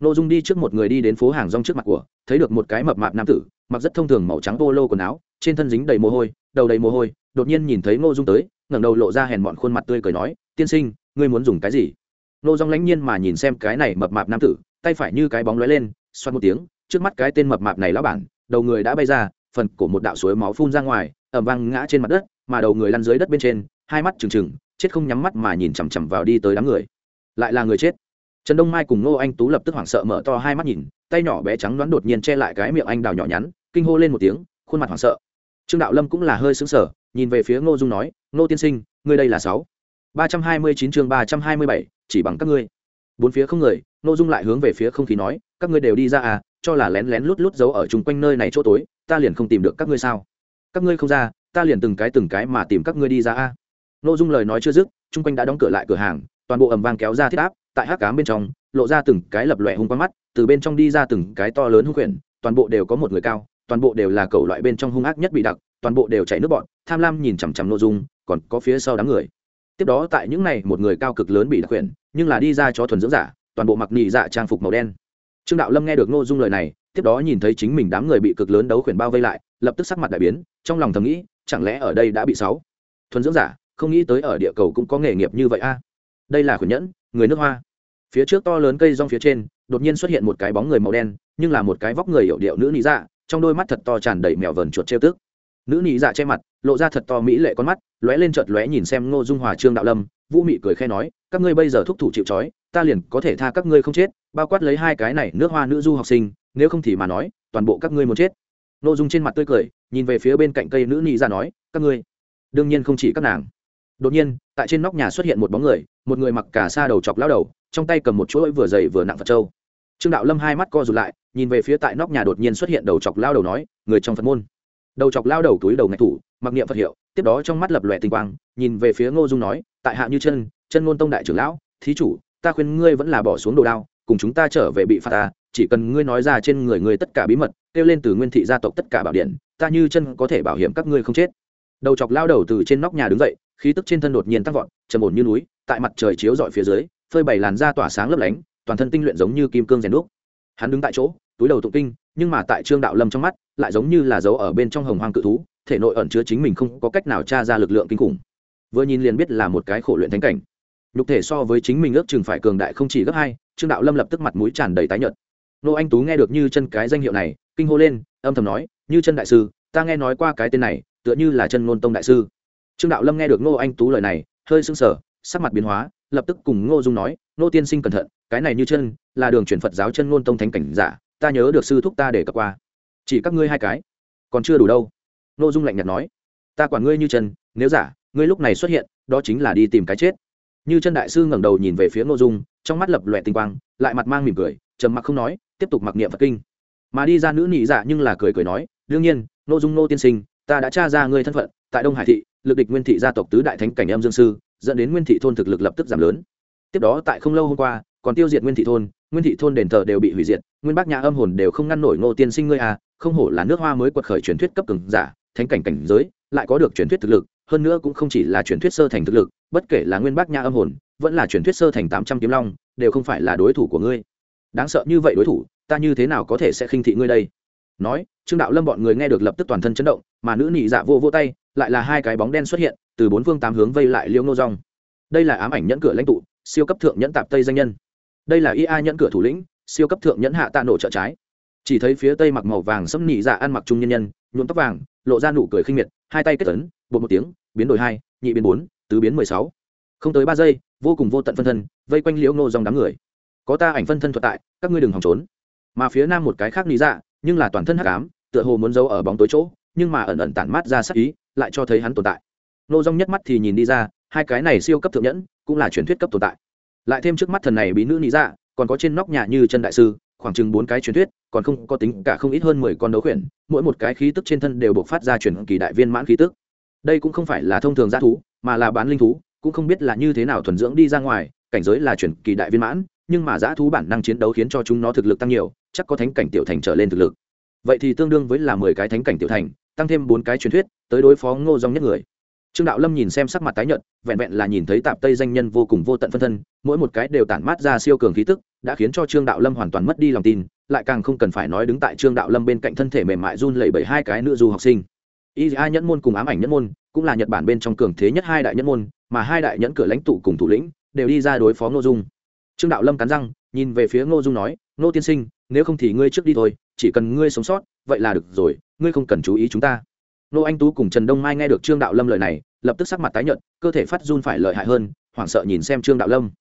N ô dung đi trước một người đi đến phố hàng rong trước mặt của, thấy được một cái mập mạp nam tử, mặc rất thông thường màu trắng polo quần áo, trên thân dính đầy mồ hôi, đầu đầy mồ hôi đột nhiên nhìn thấy Ngô dung tới, ngẩng đầu lộ ra hèn mọn khuôn mặt tươi cười nói, tiên sinh, ngươi muốn dùng cái gì? Ngô Dung lãnh nhiên mà nhìn xem cái này mập mạp nam tử, tay phải như cái bóng lóe lên, xoát một tiếng, trước mắt cái tên mập mạp này lão bản, đầu người đã bay ra, phần cổ một đạo suối máu phun ra ngoài ẩm vang ngã trên mặt đất, mà đầu người lăn dưới đất bên trên, hai mắt trừng trừng, chết không nhắm mắt mà nhìn chằm chằm vào đi tới đám người. Lại là người chết. Trần đông mai cùng ngô anh tú lập tức hoảng sợ mở to hai mắt nhìn, tay nhỏ bé trắng đoán đột nhiên che lại cái miệng anh đào nhỏ nhắn, kinh hô lên một tiếng, khuôn mặt hoảng sợ. Trương đạo lâm cũng là hơi xứng sở nhìn về phía ngô dung nói, ngô tiên sinh, ngươi đây là sáu. ba trăm hai mươi chín chương ba trăm hai mươi bảy, chỉ bằng các ngươi. Bốn phía không người, ngô dung lại hướng về phía không khí nói, các ngươi đều đi ra à cho là lén lén lút lút giấu ở chung quanh nơi này chỗ tối, ta liền không tìm được các ngươi sao? Các ngươi không ra, ta liền từng cái từng cái mà tìm các ngươi đi ra a ngô dung lời nói chưa dứt, chung quanh đã đóng cửa lại cửa hàng, toàn bộ ầm vang kéo ra thiết áp, tại hát cám bên trong, lộ ra từng cái lập lòe hung quang mắt, từ bên trong đi ra từng cái to lớn hung quyển, toàn bộ đều có một người cao, toàn bộ đều là cầu loại bên trong hung ác nhất bị đặc, toàn bộ đều chảy nước bọn tham lam nhìn chằm chằm nội dung còn có phía sau đám người. Tiếp đó tại những này một người cao cực lớn bị đặc quyền, nhưng là đi ra cho thuần dưỡng giả toàn bộ mặc nị dạ trang phục màu đen. Trương đạo lâm nghe được nội dung lời này tiếp đó nhìn thấy chính mình đám người bị cực lớn đấu khuyển bao vây lại lập tức sắc mặt đại biến trong lòng thầm nghĩ chẳng lẽ ở đây đã bị sáu? Thuần dưỡng giả không nghĩ tới ở địa cầu cũng có nghề nghiệp như vậy a. Đây là khuyển nhẫn người nước hoa. Phía trước to lớn cây rong phía trên đột nhiên xuất hiện một cái bóng người màu đen nhưng là một cái vóc người hiệu điệu nữ nị dạ trong đôi mắt thật to tràn đầy mèo vờn chuột trêu tức nữ nị dạ che mặt, lộ ra thật to mỹ lệ con mắt, lóe lên chợt lóe nhìn xem ngô dung hòa, trương đạo lâm, vũ mị cười khe nói, các ngươi bây giờ thúc thủ chịu trói, ta liền có thể tha các ngươi không chết, bao quát lấy hai cái này nước hoa nữ du học sinh, nếu không thì mà nói, toàn bộ các ngươi muốn chết. Ngô dung trên mặt tươi cười, nhìn về phía bên cạnh cây nữ nị dạ nói, các ngươi, đương nhiên không chỉ các nàng. Đột nhiên, tại trên nóc nhà xuất hiện một bóng người, một người mặc cả xa đầu chọc lao đầu, trong tay cầm một chuỗi vừa dày vừa nặng phật trâu trương đạo lâm hai mắt co rụt lại, nhìn về phía tại nóc nhà đột nhiên xuất hiện đầu chọc lao đầu nói, người trong phật môn đầu chọc lao đầu túi đầu ngạch thủ, mặc niệm phật hiệu, tiếp đó trong mắt lập lòe tinh quang, nhìn về phía ngô dung nói, tại hạ như chân chân ngôn tông đại trưởng lão, thí chủ, ta khuyên ngươi vẫn là bỏ xuống đồ đao, cùng chúng ta trở về bị phạt ta, chỉ cần ngươi nói ra trên người ngươi tất cả bí mật, kêu lên từ nguyên thị gia tộc tất cả bảo điện, ta như chân có thể bảo hiểm các ngươi không chết. Đầu chọc lao đầu từ trên nóc nhà đứng dậy, khí tức trên thân đột nhiên tăng vọt, trầm ổn như núi, tại mặt trời chiếu rọi phía dưới, phơi bày làn da tỏa sáng lấp lánh, toàn thân tinh luyện giống như kim cương rèn đúc. Hắn đứng tại chỗ túi đầu tụng kinh, nhưng mà tại trương đạo lâm trong mắt, lại giống như là dấu ở bên trong hồng hoang cự thú, thể nội ẩn chứa chính mình không có cách nào tra ra lực lượng kinh khủng. Vừa nhìn liền biết là một cái khổ luyện thánh cảnh. Nhục thể so với chính mình ước chừng phải cường đại không chỉ gấp hai, trương đạo lâm lập tức mặt mũi tràn đầy tái nhợt. Nô anh tú nghe được như chân cái danh hiệu này, kinh hô lên, âm thầm nói, như chân đại sư, ta nghe nói qua cái tên này, tựa như là chân ngôn tông đại sư. Trương đạo lâm nghe được nô anh tú lời này, hơi sưng sờ, sắc mặt biến hóa, lập tức cùng ngô dung nói, nô tiên sinh cẩn thận, cái này như chân là đường truyền phật giáo chân ngôn tông thánh cảnh giả ta nhớ được sư thúc ta để cập qua. Chỉ các ngươi hai cái. Còn chưa đủ đâu. Ngô dung lạnh nhạt nói. Ta quản ngươi như chân, nếu giả, ngươi lúc này xuất hiện, đó chính là đi tìm cái chết. Như chân đại sư ngẩng đầu nhìn về phía ngô dung, trong mắt lập loẹ tinh quang, lại mặt mang mỉm cười, trầm mặc không nói, tiếp tục mặc niệm phật kinh. Mà đi ra nữ nhị dạ nhưng là cười cười nói, đương nhiên ngô dung nô tiên sinh, ta đã tra ra ngươi thân phận, tại đông hải thị, lực địch nguyên thị gia tộc tứ đại thánh cảnh em dương sư, dẫn đến nguyên thị thôn thực lực lập tức giảm lớn. Tiếp đó tại không lâu hôm qua, còn tiêu diệt nguyên thị thôn nguyên thị thôn đền thờ đều bị hủy diệt, nguyên bác nhà âm hồn đều không ngăn nổi ngô tiên sinh ngươi à không hổ là nước hoa mới quật khởi truyền thuyết cấp cường giả, thánh cảnh cảnh giới, lại có được truyền thuyết thực lực, hơn nữa cũng không chỉ là truyền thuyết sơ thành thực lực, bất kể là nguyên bác nhà âm hồn, vẫn là truyền thuyết sơ thành tám trăm kiếm long, đều không phải là đối thủ của ngươi. Đáng sợ như vậy đối thủ, ta như thế nào có thể sẽ khinh thị ngươi đây? Nói, trương đạo lâm bọn người nghe được lập tức toàn thân chấn động, mà nữ nị dạ vô vô tay, lại là hai cái bóng đen xuất hiện, từ bốn phương tám hướng vây lại liêu ngô rong đây là ám ảnh nhẫn cửa lãnh tụ, siêu cấp thượng nhẫn tạp tây danh nhân đây là ia nhẫn cửa thủ lĩnh, siêu cấp thượng nhẫn hạ tạ nổ trợ trái. Chỉ thấy phía tây mặc màu vàng xâm nị dạ ăn mặc trung nhân nhân, nhuộm tóc vàng, lộ ra nụ cười khinh miệt, hai tay kết tấn bột một tiếng, biến đổi hai, nhị biến bốn, tứ biến mười sáu. Không tới ba giây, vô cùng vô tận phân thân, vây quanh liễu ngô dòng đám người. Có ta ảnh phân thân thuật tại, các ngươi đừng hòng trốn. Mà phía nam một cái khác lý dạ nhưng là toàn thân hắc ám, tựa hồ muốn giấu ở bóng tối chỗ, nhưng mà ẩn ẩn tản mát ra sắc ý, lại cho thấy hắn tồn tại. Nô dòng nhất mắt thì nhìn đi ra, hai cái này siêu cấp thượng nhẫn, cũng là truyền thuyết cấp tồn tại lại thêm trước mắt thần này bí nữ nị dạ còn có trên nóc nhà như chân đại sư, khoảng chừng bốn cái truyền thuyết, còn không có tính cả không ít hơn mười con đấu khuyển, mỗi một cái khí tức trên thân đều buộc phát ra chuyển kỳ đại viên mãn khí tức. Đây cũng không phải là thông thường g thú, mà là bán linh thú, cũng không biết là như thế nào thuần dưỡng đi ra ngoài, cảnh giới là chuyển kỳ đại viên mãn, nhưng mà g thú bản năng chiến đấu khiến cho chúng nó thực lực tăng nhiều, chắc có thánh cảnh tiểu thành trở lên thực lực. Vậy thì tương đương với là mười cái thánh cảnh tiểu thành, tăng thêm bốn cái truyền thuyết, tới đối phó ngô dòng nhất người trương đạo lâm nhìn xem sắc mặt tái nhợt, vẹn vẹn là nhìn thấy tạp tây danh nhân vô cùng vô tận phân thân, mỗi một cái đều tản mát ra siêu cường khí tức, đã khiến cho trương đạo lâm hoàn toàn mất đi lòng tin, lại càng không cần phải nói đứng tại trương đạo lâm bên cạnh thân thể mềm mại run lẩy bẩy hai cái nữ du học sinh. Y a nhẫn môn cùng ám ảnh nhẫn môn, cũng là nhật bản bên trong cường thế nhất hai đại nhẫn môn, mà hai đại nhẫn cửa lãnh tụ cùng thủ lĩnh, đều đi ra đối phó ngô dung. Trương đạo lâm cắn răng, nhìn về phía ngô dung nói, ngô tiên sinh, nếu không thì ngươi trước đi thôi, chỉ cần ngươi sống sót, vậy là được rồi, ngươi không cần chú ý chúng ta nô anh tú cùng trần đông mai nghe được trương đạo lâm lời này, lập tức sắc mặt tái nhợt, cơ thể phát run phải lợi hại hơn, hoảng sợ nhìn xem trương đạo lâm.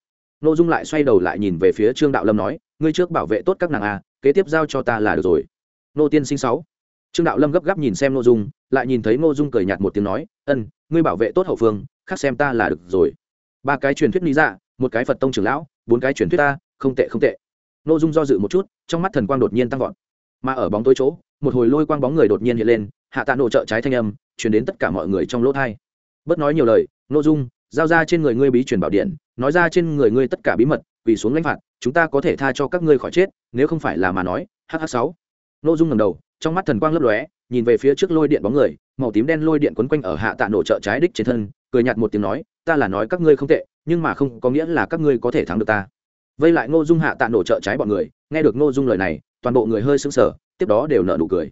Nô dung lại xoay đầu lại nhìn về phía trương đạo lâm nói, ngươi trước bảo vệ tốt các nàng a kế tiếp giao cho ta là được rồi. Nô tiên sinh sáu. Trương đạo lâm gấp gáp nhìn xem nô dung, lại nhìn thấy nô dung cười nhạt một tiếng nói, ân, ngươi bảo vệ tốt hậu phương, khác xem ta là được rồi. Ba cái truyền thuyết lý dạ một cái phật tông trưởng lão, bốn cái truyền thuyết ta, không tệ không tệ. Nô dung do dự một chút, trong mắt thần quang đột nhiên tăng vọt. Mà ở bóng tối chỗ, một hồi lôi quang bóng người đột nhiên hiện lên hạ tạ nổ trợ trái thanh âm chuyển đến tất cả mọi người trong lỗ thai bớt nói nhiều lời nô dung, giao ra trên người ngươi bí truyền bảo điện, nói ra trên người ngươi tất cả bí mật vì xuống lãnh phạt, chúng ta có thể tha cho các ngươi khỏi chết, nếu không phải là mà nói hh sáu. Nô dung ngầm đầu, trong mắt thần quang lấp lóe, nhìn về phía trước lôi điện bóng người, màu tím đen lôi điện quấn quanh ở hạ tạ nổ trợ trái đích trên thân, cười nhạt một tiếng nói, ta là nói các ngươi không tệ, nhưng mà không có nghĩa là các ngươi có thể thắng được ta. Vây lại ngô dung hạ tạ nổ trợ trái bọn người, nghe được ngô dung lời này, toàn bộ người hơi sững sờ, tiếp đó đều nở nụ cười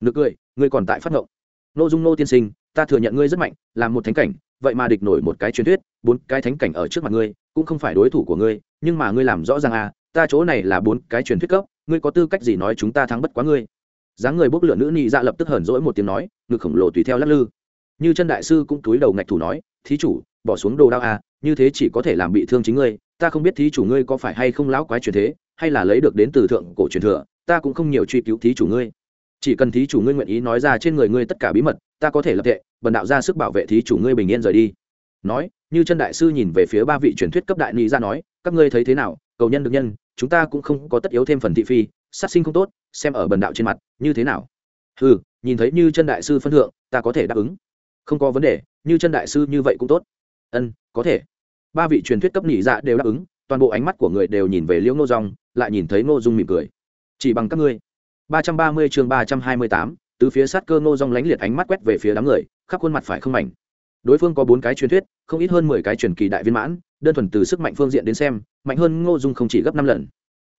nực cười, ngươi còn tại phát ngộng. Ngô dung nô tiên sinh, ta thừa nhận ngươi rất mạnh, là một thánh cảnh, vậy mà địch nổi một cái truyền thuyết, bốn cái thánh cảnh ở trước mặt ngươi, cũng không phải đối thủ của ngươi, nhưng mà ngươi làm rõ ràng à ta chỗ này là bốn cái truyền thuyết cấp, ngươi có tư cách gì nói chúng ta thắng bất quá ngươi? Dáng người bốc lửa nữ nị dạ lập tức hờn dỗi một tiếng nói, ngực khổng lồ tùy theo lắc lư. Như chân đại sư cũng túi đầu ngạch thủ nói, thí chủ, bỏ xuống đồ đao à như thế chỉ có thể làm bị thương chính ngươi, ta không biết thí chủ ngươi có phải hay không lão quái truyền thế, hay là lấy được đến từ thượng cổ truyền thừa, ta cũng không nhiều truy cứu thí chủ ngươi chỉ cần thí chủ ngươi nguyện ý nói ra trên người ngươi tất cả bí mật, ta có thể lập tệ bần đạo ra sức bảo vệ thí chủ ngươi bình yên rời đi. Nói, như chân đại sư nhìn về phía ba vị truyền thuyết cấp đại ni ra nói, các ngươi thấy thế nào, cầu nhân được nhân, chúng ta cũng không có tất yếu thêm phần thị phi, sát sinh không tốt, xem ở bần đạo trên mặt, như thế nào? Ừ nhìn thấy như chân đại sư phân thượng, ta có thể đáp ứng. Không có vấn đề, như chân đại sư như vậy cũng tốt. Ân, có thể. Ba vị truyền thuyết cấp nhị dạ đều đáp ứng, toàn bộ ánh mắt của người đều nhìn về liễu ngô rong lại nhìn thấy ngô dung mỉm cười. Chỉ bằng các ngươi ba trăm ba mươi chương ba trăm hai mươi tám, từ phía sát cơ ngô Dung lánh liệt ánh mắt quét về phía đám người, khắp khuôn mặt phải không mảnh. Đối phương có bốn cái truyền thuyết, không ít hơn mười cái truyền kỳ đại viên mãn, đơn thuần từ sức mạnh phương diện đến xem, mạnh hơn ngô dung không chỉ gấp năm lần.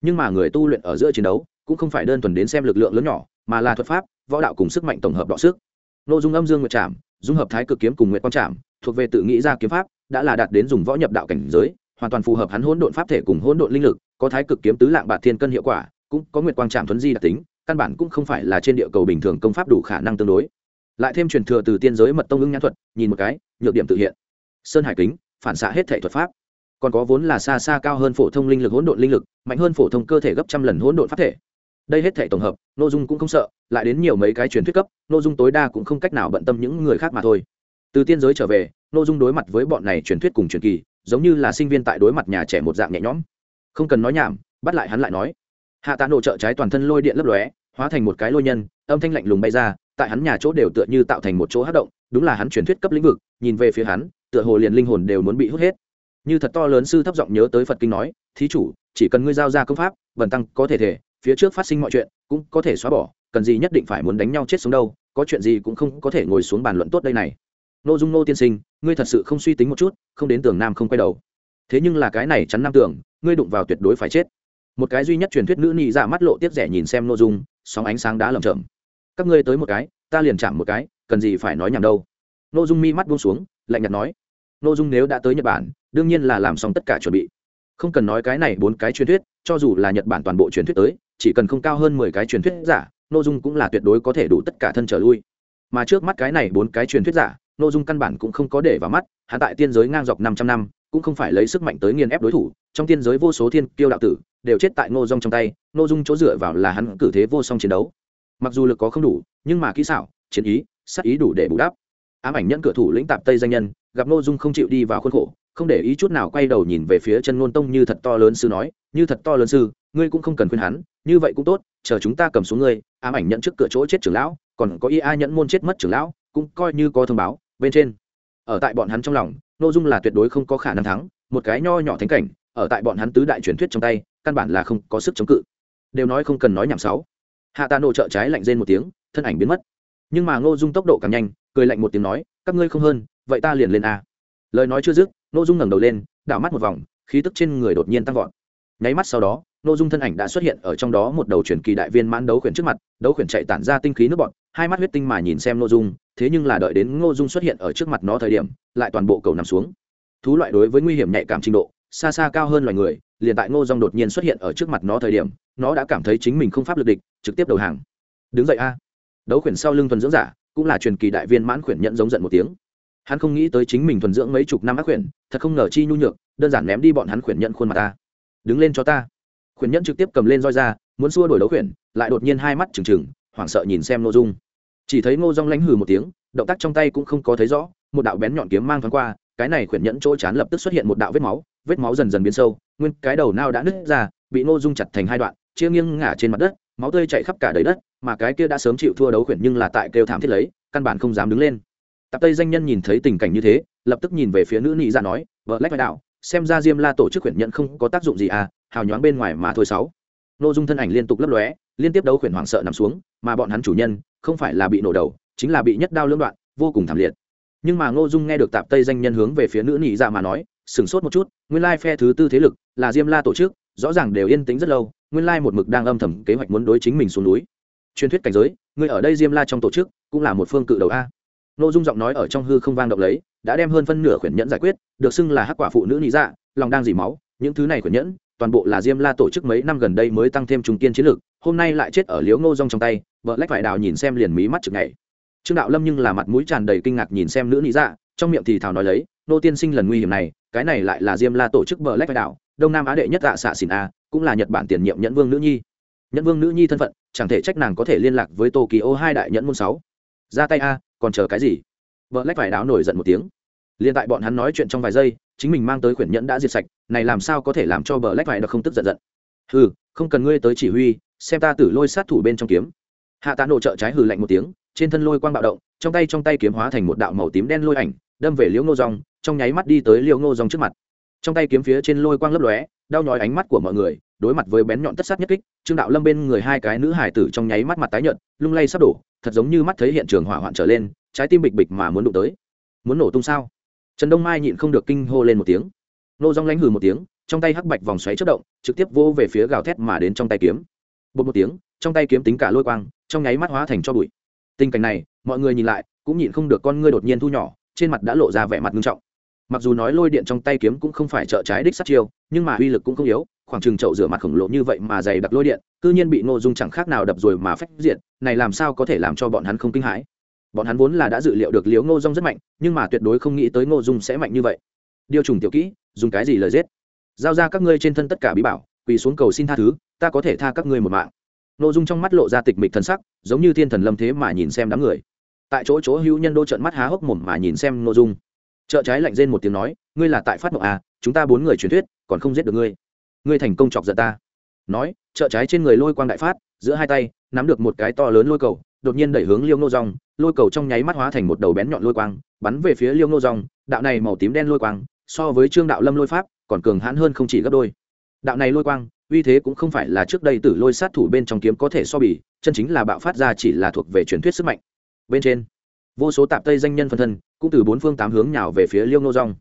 Nhưng mà người tu luyện ở giữa chiến đấu, cũng không phải đơn thuần đến xem lực lượng lớn nhỏ, mà là thuật pháp, võ đạo cùng sức mạnh tổng hợp đọ sức. Ngô dung âm dương nguyệt trảm dung hợp thái cực kiếm cùng nguyệt quang trảm thuộc về tự nghĩ ra kiếm pháp, đã là đạt đến dùng võ nhập đạo cảnh giới, hoàn toàn phù hợp hắn hỗn độn pháp thể cùng hỗn độn linh lực, có thái cực kiếm tứ lạng bạc thiên cân hiệu quả, cũng có nguyệt quang trảm thuần di đặc tính căn bản cũng không phải là trên địa cầu bình thường công pháp đủ khả năng tương đối. Lại thêm truyền thừa từ tiên giới mật tông ưng nhãn thuật, nhìn một cái, nhược điểm tự hiện. Sơn hải kính, phản xạ hết thể thuật pháp. Còn có vốn là xa xa cao hơn phổ thông linh lực hỗn độn linh lực, mạnh hơn phổ thông cơ thể gấp trăm lần hỗn độn pháp thể. Đây hết thể tổng hợp nội dung cũng không sợ, lại đến nhiều mấy cái truyền thuyết cấp nội dung tối đa cũng không cách nào bận tâm những người khác mà thôi. Từ tiên giới trở về nội dung đối mặt với bọn này truyền thuyết cùng truyền kỳ, giống như là sinh viên tại đối mặt nhà trẻ một dạng nhẹ nhõm. Không cần nói nhảm, bắt lại hắn lại nói. Hạ tạ nổ trợ trái toàn thân lôi điện lấp lóe hóa thành một cái lôi nhân, âm thanh lạnh lùng bay ra, tại hắn nhà chỗ đều tựa như tạo thành một chỗ hát động, đúng là hắn truyền thuyết cấp lĩnh vực, nhìn về phía hắn, tựa hồ liền linh hồn đều muốn bị hút hết. Như thật to lớn sư thấp giọng nhớ tới phật kinh nói, thí chủ, chỉ cần ngươi giao ra công pháp vần tăng có thể thể, phía trước phát sinh mọi chuyện, cũng có thể xóa bỏ, cần gì nhất định phải muốn đánh nhau chết xuống đâu, có chuyện gì cũng không có thể ngồi xuống bàn luận tốt đây này. Nô dung nô tiên sinh, ngươi thật sự không suy tính một chút, không đến tường nam không quay đầu. Thế nhưng là cái này chắn nam tưởng, ngươi đụng vào tuyệt đối phải chết. Một cái duy nhất truyền thuyết nữ nị dạ mắt lộ tiếp rẻ nhìn xem nô dung sóng ánh sáng đá lầm chậm các ngươi tới một cái, ta liền chạm một cái, cần gì phải nói nhảm đâu. Nô dung mi mắt buông xuống, lạnh nhạt nói. Nô dung nếu đã tới nhật bản, đương nhiên là làm xong tất cả chuẩn bị. Không cần nói cái này bốn cái truyền thuyết, cho dù là nhật bản toàn bộ truyền thuyết tới, chỉ cần không cao hơn mười cái truyền thuyết giả nô dung cũng là tuyệt đối có thể đủ tất cả thân trở lui. Mà trước mắt cái này bốn cái truyền thuyết giả nô dung căn bản cũng không có để vào mắt hạ tại tiên giới ngang dọc năm trăm năm, cũng không phải lấy sức mạnh tới nghiền ép đối thủ, trong tiên giới vô số thiên kiêu đạo tử đều chết tại ngô dung trong tay, ngô dung chỗ dựa vào là hắn cử thế vô song chiến đấu. Mặc dù lực có không đủ, nhưng mà kỹ xảo, chiến ý sắc ý đủ để bù đắp. Ám ảnh nhẫn cửa thủ lĩnh tạp tây danh nhân, gặp ngô dung không chịu đi vào khuôn khổ, không để ý chút nào quay đầu nhìn về phía chân ngôn tông như thật to lớn sư nói, như thật to lớn sư, ngươi cũng không cần khuyên hắn, như vậy cũng tốt, chờ chúng ta cầm xuống ngươi, ám ảnh nhận trước cửa chỗ chết trưởng lão, còn có y a nhẫn môn chết mất trưởng lão, cũng coi như có thông báo, bên trên. Ở tại bọn hắn trong lòng nội dung là tuyệt đối không có khả năng thắng, một cái nho nhỏ thánh cảnh ở tại bọn hắn tứ đại truyền thuyết trong tay, căn bản là không có sức chống cự. Đều nói không cần nói nhảm sáu. Hạ tạ nổ trợ trái lạnh rên một tiếng, thân ảnh biến mất. Nhưng mà ngô dung tốc độ càng nhanh, cười lạnh một tiếng nói, các ngươi không hơn, vậy ta liền lên a. Lời nói chưa dứt, ngô dung ngẩng đầu lên, đảo mắt một vòng, khí tức trên người đột nhiên tăng vọt. Nháy mắt sau đó, ngô dung thân ảnh đã xuất hiện ở trong đó một đầu truyền kỳ đại viên mãn đấu khuyển trước mặt, đấu khuyển chạy tản ra tinh khí nước bọt, hai mắt huyết tinh mà nhìn xem ngô dung, thế nhưng là đợi đến ngô dung xuất hiện ở trước mặt nó thời điểm, lại toàn bộ cầu nằm xuống. Thú loại đối với nguy hiểm nhạy cảm trình độ xa xa cao hơn loài người, liền tại ngô dung đột nhiên xuất hiện ở trước mặt nó thời điểm, nó đã cảm thấy chính mình không pháp lực địch, trực tiếp đầu hàng. Đứng dậy a. Đấu khuyển sau lưng thuần dưỡng giả, cũng là truyền kỳ đại viên mãn khuyển nhận giống giận một tiếng. Hắn không nghĩ tới chính mình thuần dưỡng mấy chục năm ác khuyển, thật không ngờ chi nhu nhược, đơn giản ném đi bọn hắn khuyển nhận khuôn mặt ta. Đứng lên cho ta. Khuyển nhận trực tiếp cầm lên roi ra, muốn xua đổi đấu khuyển, lại đột nhiên hai mắt trừng trừng, hoảng sợ nhìn xem nội dung. Chỉ thấy ngô dong lánh hừ một tiếng, động tác trong tay cũng không có thấy rõ, một đạo bén nhọn kiếm mang thoáng qua, cái này khuyển nhẫn chỗ chán lập tức xuất hiện một đạo vết máu vết máu dần dần biến sâu, nguyên cái đầu nao đã nứt ra, bị ngô dung chặt thành hai đoạn, chia nghiêng ngả trên mặt đất, máu tươi chạy khắp cả đầy đất, mà cái kia đã sớm chịu thua đấu khuyển nhưng là tại kêu thảm thiết lấy, căn bản không dám đứng lên. Tạp tây danh nhân nhìn thấy tình cảnh như thế, lập tức nhìn về phía nữ nị ra nói vợ lách vai đạo, xem ra diêm la tổ chức khuyển nhận không có tác dụng gì à hào nhoáng bên ngoài mà thôi sáu. Nô dung thân ảnh liên tục lấp lóe, liên tiếp đấu khuyển hoảng sợ nằm xuống, mà bọn hắn chủ nhân, không phải là bị nổ đầu, chính là bị nhất đao lưỡng đoạn, vô cùng thảm liệt. Nhưng mà ngô dung nghe được tạp tây danh nhân hướng về phía nữ nị ra mà nói sửng sốt một chút, nguyên lai phe thứ tư thế lực là diêm la tổ chức, rõ ràng đều yên tĩnh rất lâu, nguyên lai một mực đang âm thầm kế hoạch muốn đối chính mình xuống núi. Truyền thuyết cảnh giới, người ở đây diêm la trong tổ chức cũng là một phương cự đầu a. Ngô dung giọng nói ở trong hư không vang động lấy, đã đem hơn phân nửa khuyển nhẫn giải quyết, được xưng là hắc quả phụ nữ nị dạ lòng đang dỉ máu, những thứ này khuyển nhẫn, toàn bộ là diêm la tổ chức mấy năm gần đây mới tăng thêm trung kiên chiến lược hôm nay lại chết ở liếu ngô rong trong tay, vợ lách vải đào nhìn xem liền mí mắt chực ngày trương đạo lâm nhưng là mặt mũi tràn đầy kinh ngạc nhìn xem nữ nị dạ trong miệng thì thào nói lấy nô tiên sinh lần nguy hiểm này, cái này lại là diêm la tổ chức bờ lách vải đảo, đông nam á đệ nhất tạ xạ xỉn a, cũng là nhật bản tiền nhiệm nhẫn vương nữ nhi. Nhẫn vương nữ nhi thân phận, chẳng thể trách nàng có thể liên lạc với tokyo hai đại nhẫn môn sáu. Ra tay a, còn chờ cái gì? Vợ lách vải đảo nổi giận một tiếng. Liên tại bọn hắn nói chuyện trong vài giây, chính mình mang tới quyển nhẫn đã diệt sạch, này làm sao có thể làm cho bờ lách vải đảo không tức giận giận? Hừ, không cần ngươi tới chỉ huy, xem ta tử lôi sát thủ bên trong kiếm. Hạ tạ nổ trợ trái hừ lạnh một tiếng, trên thân lôi quang bạo động, trong tay trong tay kiếm hóa thành một đạo màu tím đen lôi ảnh đâm về liễu ngô Dòng, trong nháy mắt đi tới liễu ngô Dòng trước mặt. Trong tay kiếm phía trên lôi quang lấp lóe đau nhói ánh mắt của mọi người đối mặt với bén nhọn tất sát nhất kích trương đạo lâm bên người hai cái nữ hải tử trong nháy mắt mặt tái nhợt lung lay sắp đổ thật giống như mắt thấy hiện trường hỏa hoạn trở lên trái tim bịch bịch mà muốn đụng tới. Muốn nổ tung sao? Trần đông mai nhịn không được kinh hô lên một tiếng. Nô rong lánh hừ một tiếng trong tay hắc bạch vòng xoáy chất động trực tiếp vô về phía gào thét mà đến trong tay kiếm. Bột một tiếng trong tay kiếm tính cả lôi quang trong nháy mắt hóa thành cho bụi. Tình cảnh này mọi người nhìn lại cũng nhịn không được con ngươi đột nhiên thu nhỏ trên mặt đã lộ ra vẻ mặt nghiêm trọng. Mặc dù nói lôi điện trong tay kiếm cũng không phải trợ trái đích sát chiêu, nhưng mà uy lực cũng không yếu, khoảng chừng chậu rửa mặt khổng lồ như vậy mà dày đặc lôi điện, cư nhiên bị ngô dung chẳng khác nào đập rồi mà phách diện, này làm sao có thể làm cho bọn hắn không kinh hãi? Bọn hắn vốn là đã dự liệu được liếu ngô dung rất mạnh, nhưng mà tuyệt đối không nghĩ tới ngô dung sẽ mạnh như vậy. Điều trùng tiểu kỹ, dùng cái gì lời giết? Giao ra các ngươi trên thân tất cả bí bảo, quỳ xuống cầu xin tha thứ, ta có thể tha các ngươi một mạng. Ngô dung trong mắt lộ ra tịch mịch thân sắc, giống như thiên thần lâm thế mà nhìn xem đám người tại chỗ chỗ hữu nhân đô trận mắt há hốc mồm mà nhìn xem nội dung. Chợ trái lạnh rên một tiếng nói, ngươi là tại phát mộng à chúng ta bốn người truyền thuyết, còn không giết được ngươi. Ngươi thành công chọc giận ta. Nói, chợ trái trên người lôi quang đại phát, giữa hai tay, nắm được một cái to lớn lôi cầu, đột nhiên đẩy hướng liêu nô rong lôi cầu trong nháy mắt hóa thành một đầu bén nhọn lôi quang, bắn về phía liêu nô rong đạo này màu tím đen lôi quang, so với trương đạo lâm lôi pháp, còn cường hãn hơn không chỉ gấp đôi. Đạo này lôi quang, uy thế cũng không phải là trước đây tử lôi sát thủ bên trong kiếm có thể so bì, chân chính là bạo phát ra chỉ là thuộc về truyền thuyết sức mạnh bên trên. Vô số tạp tây danh nhân phân thân cũng từ bốn phương tám hướng nhào về phía liêu nô rong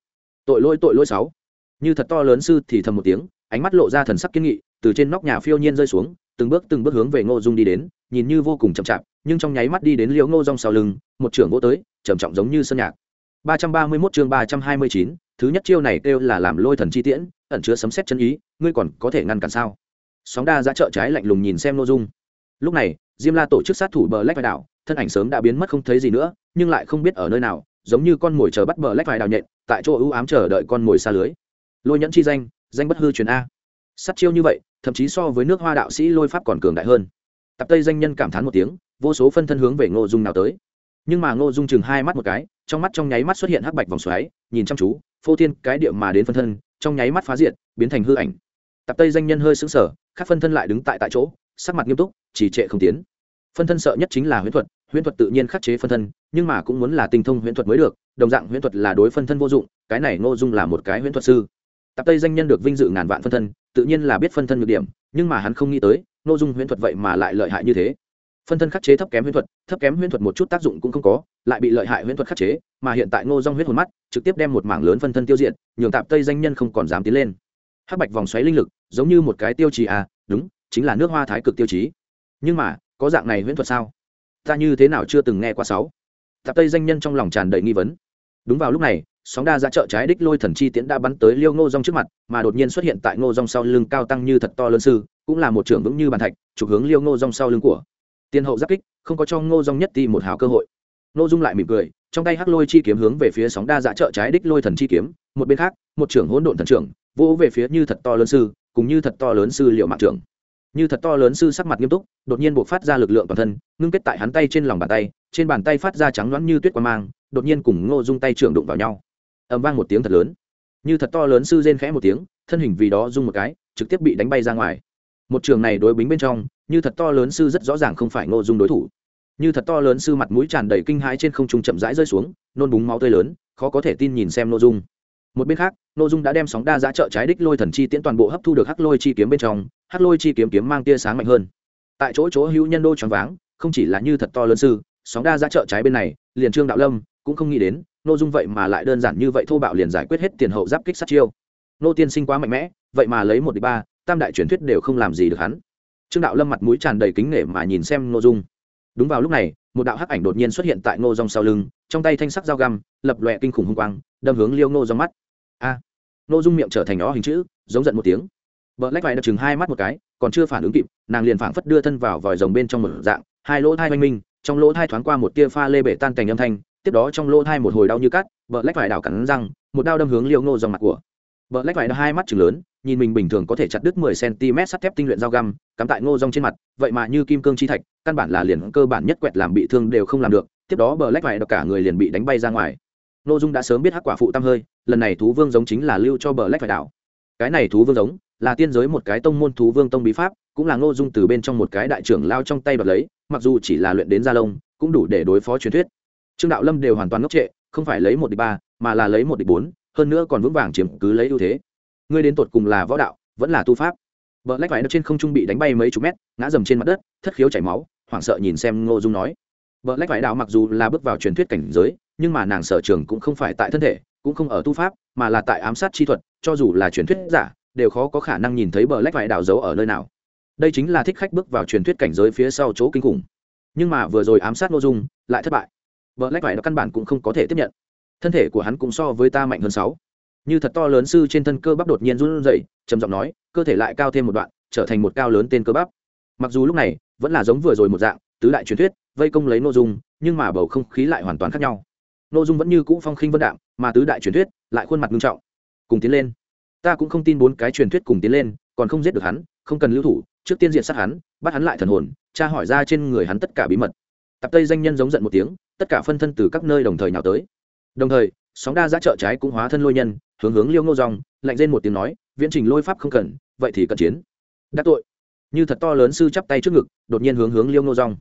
tội lỗi tội lỗi sáu. Như thật to lớn sư thì thầm một tiếng, ánh mắt lộ ra thần sắc kiên nghị, từ trên nóc nhà phiêu nhiên rơi xuống, từng bước từng bước hướng về ngô dung đi đến, nhìn như vô cùng chậm chạp, nhưng trong nháy mắt đi đến liễu ngô rong sau lưng, một trưởng gỗ tới, trầm trọng giống như sân nhạc. Ba trăm ba mươi 331 chương ba trăm hai mươi chín, thứ nhất chiêu này kêu là làm lôi thần chi tiễn, ẩn chứa sấm xét chân ý, ngươi còn có thể ngăn cản sao? Sóng đa ra chợ trái lạnh lùng nhìn xem nội dung. Lúc này, diêm la tổ chức sát thủ bờ lách vai đảo thân ảnh sớm đã biến mất không thấy gì nữa, nhưng lại không biết ở nơi nào, giống như con mồi chờ bắt bờ lách vài đào nhện, tại chỗ ưu ám chờ đợi con mồi xa lưới. Lôi nhẫn chi danh danh bất hư truyền a. Sát chiêu như vậy, thậm chí so với nước hoa đạo sĩ lôi pháp còn cường đại hơn. Tập tây danh nhân cảm thán một tiếng, vô số phân thân hướng về ngô dung nào tới. Nhưng mà ngô dung chừng hai mắt một cái, trong mắt trong nháy mắt xuất hiện hắc bạch vòng xoáy, nhìn chăm chú, phô thiên cái điệu mà đến phân thân, trong nháy mắt phá diện biến thành hư ảnh. Tập tây danh nhân hơi sững sờ, các phân thân lại đứng tại tại chỗ, sắc mặt nghiêm túc chỉ trệ không tiến phân thân sợ nhất chính là huyễn thuật huyễn thuật tự nhiên khắc chế phân thân, nhưng mà cũng muốn là tinh thông huyễn thuật mới được, đồng dạng huyễn thuật là đối phân thân vô dụng, cái này ngô dung là một cái huyễn thuật sư. Tạp tây danh nhân được vinh dự ngàn vạn phân thân, tự nhiên là biết phân thân nhược điểm, nhưng mà hắn không nghĩ tới, ngô dung huyễn thuật vậy mà lại lợi hại như thế. Phân thân khắc chế thấp kém huyễn thuật, thấp kém huyễn thuật một chút tác dụng cũng không có, lại bị lợi hại huyễn thuật khắc chế, mà hiện tại ngô dung huyết hồn mắt, trực tiếp đem một mảng lớn phân thân tiêu diệt, nhường tạp tây danh nhân không còn dám tiến lên. Hắc bạch vòng xoáy linh lực, giống như một cái tiêu chí à đúng, chính là nước hoa thái cực tiêu chí. Nhưng mà có dạng này huyễn thuật sao? Ta như thế nào chưa từng nghe qua sáu. Tạp tây danh nhân trong lòng tràn đầy nghi vấn. Đúng vào lúc này, sóng đa ra chợ trái đích lôi thần chi tiễn đã bắn tới liêu ngô rong trước mặt, mà đột nhiên xuất hiện tại ngô rong sau lưng cao tăng như thật to lớn sư, cũng là một trưởng vững như bàn thạch, trục hướng liêu ngô rong sau lưng của. Tiên hậu giáp kích, không có cho ngô rong nhất ti một hào cơ hội. Ngô dung lại mỉm cười, trong tay hắc lôi chi kiếm hướng về phía sóng đa dạ trợ trái đích lôi thần chi kiếm, một bên khác, một trưởng hỗn độn thần trưởng, vỗ về phía như thật to lớn sư, cùng như thật to lớn sư liệu mạng trưởng như thật to lớn sư sắc mặt nghiêm túc, đột nhiên buộc phát ra lực lượng toàn thân, ngưng kết tại hắn tay trên lòng bàn tay, trên bàn tay phát ra trắng loãng như tuyết qua mang, đột nhiên cùng ngô dung tay trưởng đụng vào nhau. Ầm vang một tiếng thật lớn. Như thật to lớn sư rên khẽ một tiếng, thân hình vì đó rung một cái, trực tiếp bị đánh bay ra ngoài. Một trường này đối bính bên trong, như thật to lớn sư rất rõ ràng không phải ngô dung đối thủ. Như thật to lớn sư mặt mũi tràn đầy kinh hãi trên không trung chậm rãi rơi xuống, nôn búng máu tươi lớn, khó có thể tin nhìn xem nội dung một bên khác nội dung đã đem sóng đa giá trợ trái đích lôi thần chi tiễn toàn bộ hấp thu được hắc lôi chi kiếm bên trong, hắc lôi chi kiếm kiếm mang tia sáng mạnh hơn. Tại chỗ chỗ hữu nhân đô choáng váng, không chỉ là như thật to lớn sư, sóng đa giá trợ trái bên này, liền trương đạo lâm cũng không nghĩ đến nội dung vậy mà lại đơn giản như vậy thô bạo liền giải quyết hết tiền hậu giáp kích sát chiêu. Nô tiên sinh quá mạnh mẽ, vậy mà lấy một đi ba, tam đại truyền thuyết đều không làm gì được hắn. Trương đạo lâm mặt mũi tràn đầy kính nể mà nhìn xem nội dung. Đúng vào lúc này, một đạo hắc ảnh đột nhiên xuất hiện tại ngô dòng sau lưng, trong tay thanh sắc dao găm, lập lòe kinh khủng hung quang, đâm hướng liêu ngô dòng mắt a. À, ngô dung miệng trở thành nó hình chữ giống giận một tiếng. Vợ lách vải đập chừng hai mắt một cái còn chưa phản ứng kịp nàng liền phảng phất đưa thân vào vòi rồng bên trong một dạng hai lỗ thai oanh minh trong lỗ thai thoáng qua một tia pha lê bể tan cành âm thanh tiếp đó trong lỗ thai một hồi đau như cắt vợ lách vải đảo cắn răng một đao đâm hướng liêu ngô dòng mặt của. Vợ lách vải đ hai mắt chừng lớn nhìn mình bình thường có thể chặt đứt 10 cm sắt thép tinh luyện dao găm, cắm tại Ngô Dung trên mặt, vậy mà như kim cương chi thạch, căn bản là liền cơ bản nhất quẹt làm bị thương đều không làm được, tiếp đó bờ lách vải độc cả người liền bị đánh bay ra ngoài. Nô Dung đã sớm biết hắc quả phụ tam hơi, lần này thú vương giống chính là lưu cho bờ lách phải đảo. Cái này thú vương giống, là tiên giới một cái tông môn thú vương tông bí pháp, cũng là Ngô Dung từ bên trong một cái đại trưởng lao trong tay bật lấy, mặc dù chỉ là luyện đến gia lông, cũng đủ để đối phó truyền thuyết. Trương Đạo Lâm đều hoàn toàn ngốc trệ, không phải lấy một địch ba, mà là lấy một địch bốn, hơn nữa còn vững vàng chiếm cứ lấy ưu thế. Ngươi đến tột cùng là võ đạo, vẫn là tu pháp vợ lách vải trên không trung bị đánh bay mấy chục mét ngã dầm trên mặt đất thất khiếu chảy máu hoảng sợ nhìn xem ngô dung nói vợ lách vải đạo mặc dù là bước vào truyền thuyết cảnh giới nhưng mà nàng sở trường cũng không phải tại thân thể, cũng không ở tu pháp, mà là tại ám sát chi thuật, cho dù là truyền thuyết giả, đều khó có khả năng nhìn thấy bờ lách vải đào giấu ở nơi nào. Đây chính là thích khách bước vào truyền thuyết cảnh giới phía sau chỗ kinh khủng. Nhưng mà vừa rồi ám sát nội dung, lại thất bại. Bờ lách vải nó căn bản cũng không có thể tiếp nhận. Thân thể của hắn cũng so với ta mạnh hơn sáu. Như thật to lớn sư trên thân cơ bắp đột nhiên run rẩy, trầm giọng nói, cơ thể lại cao thêm một đoạn, trở thành một cao lớn tên cơ bắp. Mặc dù lúc này, vẫn là giống vừa rồi một dạng, tứ đại truyền thuyết, vây công lấy nội dung, nhưng mà bầu không khí lại hoàn toàn khác nhau nội dung vẫn như cũ phong khinh vân đạm, mà tứ đại truyền thuyết lại khuôn mặt nghiêm trọng. Cùng tiến lên. Ta cũng không tin bốn cái truyền thuyết cùng tiến lên, còn không giết được hắn, không cần lưu thủ, trước tiên diện sát hắn, bắt hắn lại thần hồn cha hỏi ra trên người hắn tất cả bí mật. Tập tây danh nhân giống giận một tiếng, tất cả phân thân từ các nơi đồng thời nào tới. Đồng thời, sóng đa giá trợ trái cũng hóa thân lôi nhân, hướng hướng liêu ngô dòng, lạnh lên một tiếng nói, viễn trình lôi pháp không cần, vậy thì cần chiến. Đắc tội. Như thật to lớn sư chắp tay trước ngực, đột nhiên hướng hướng liêu ngô dòng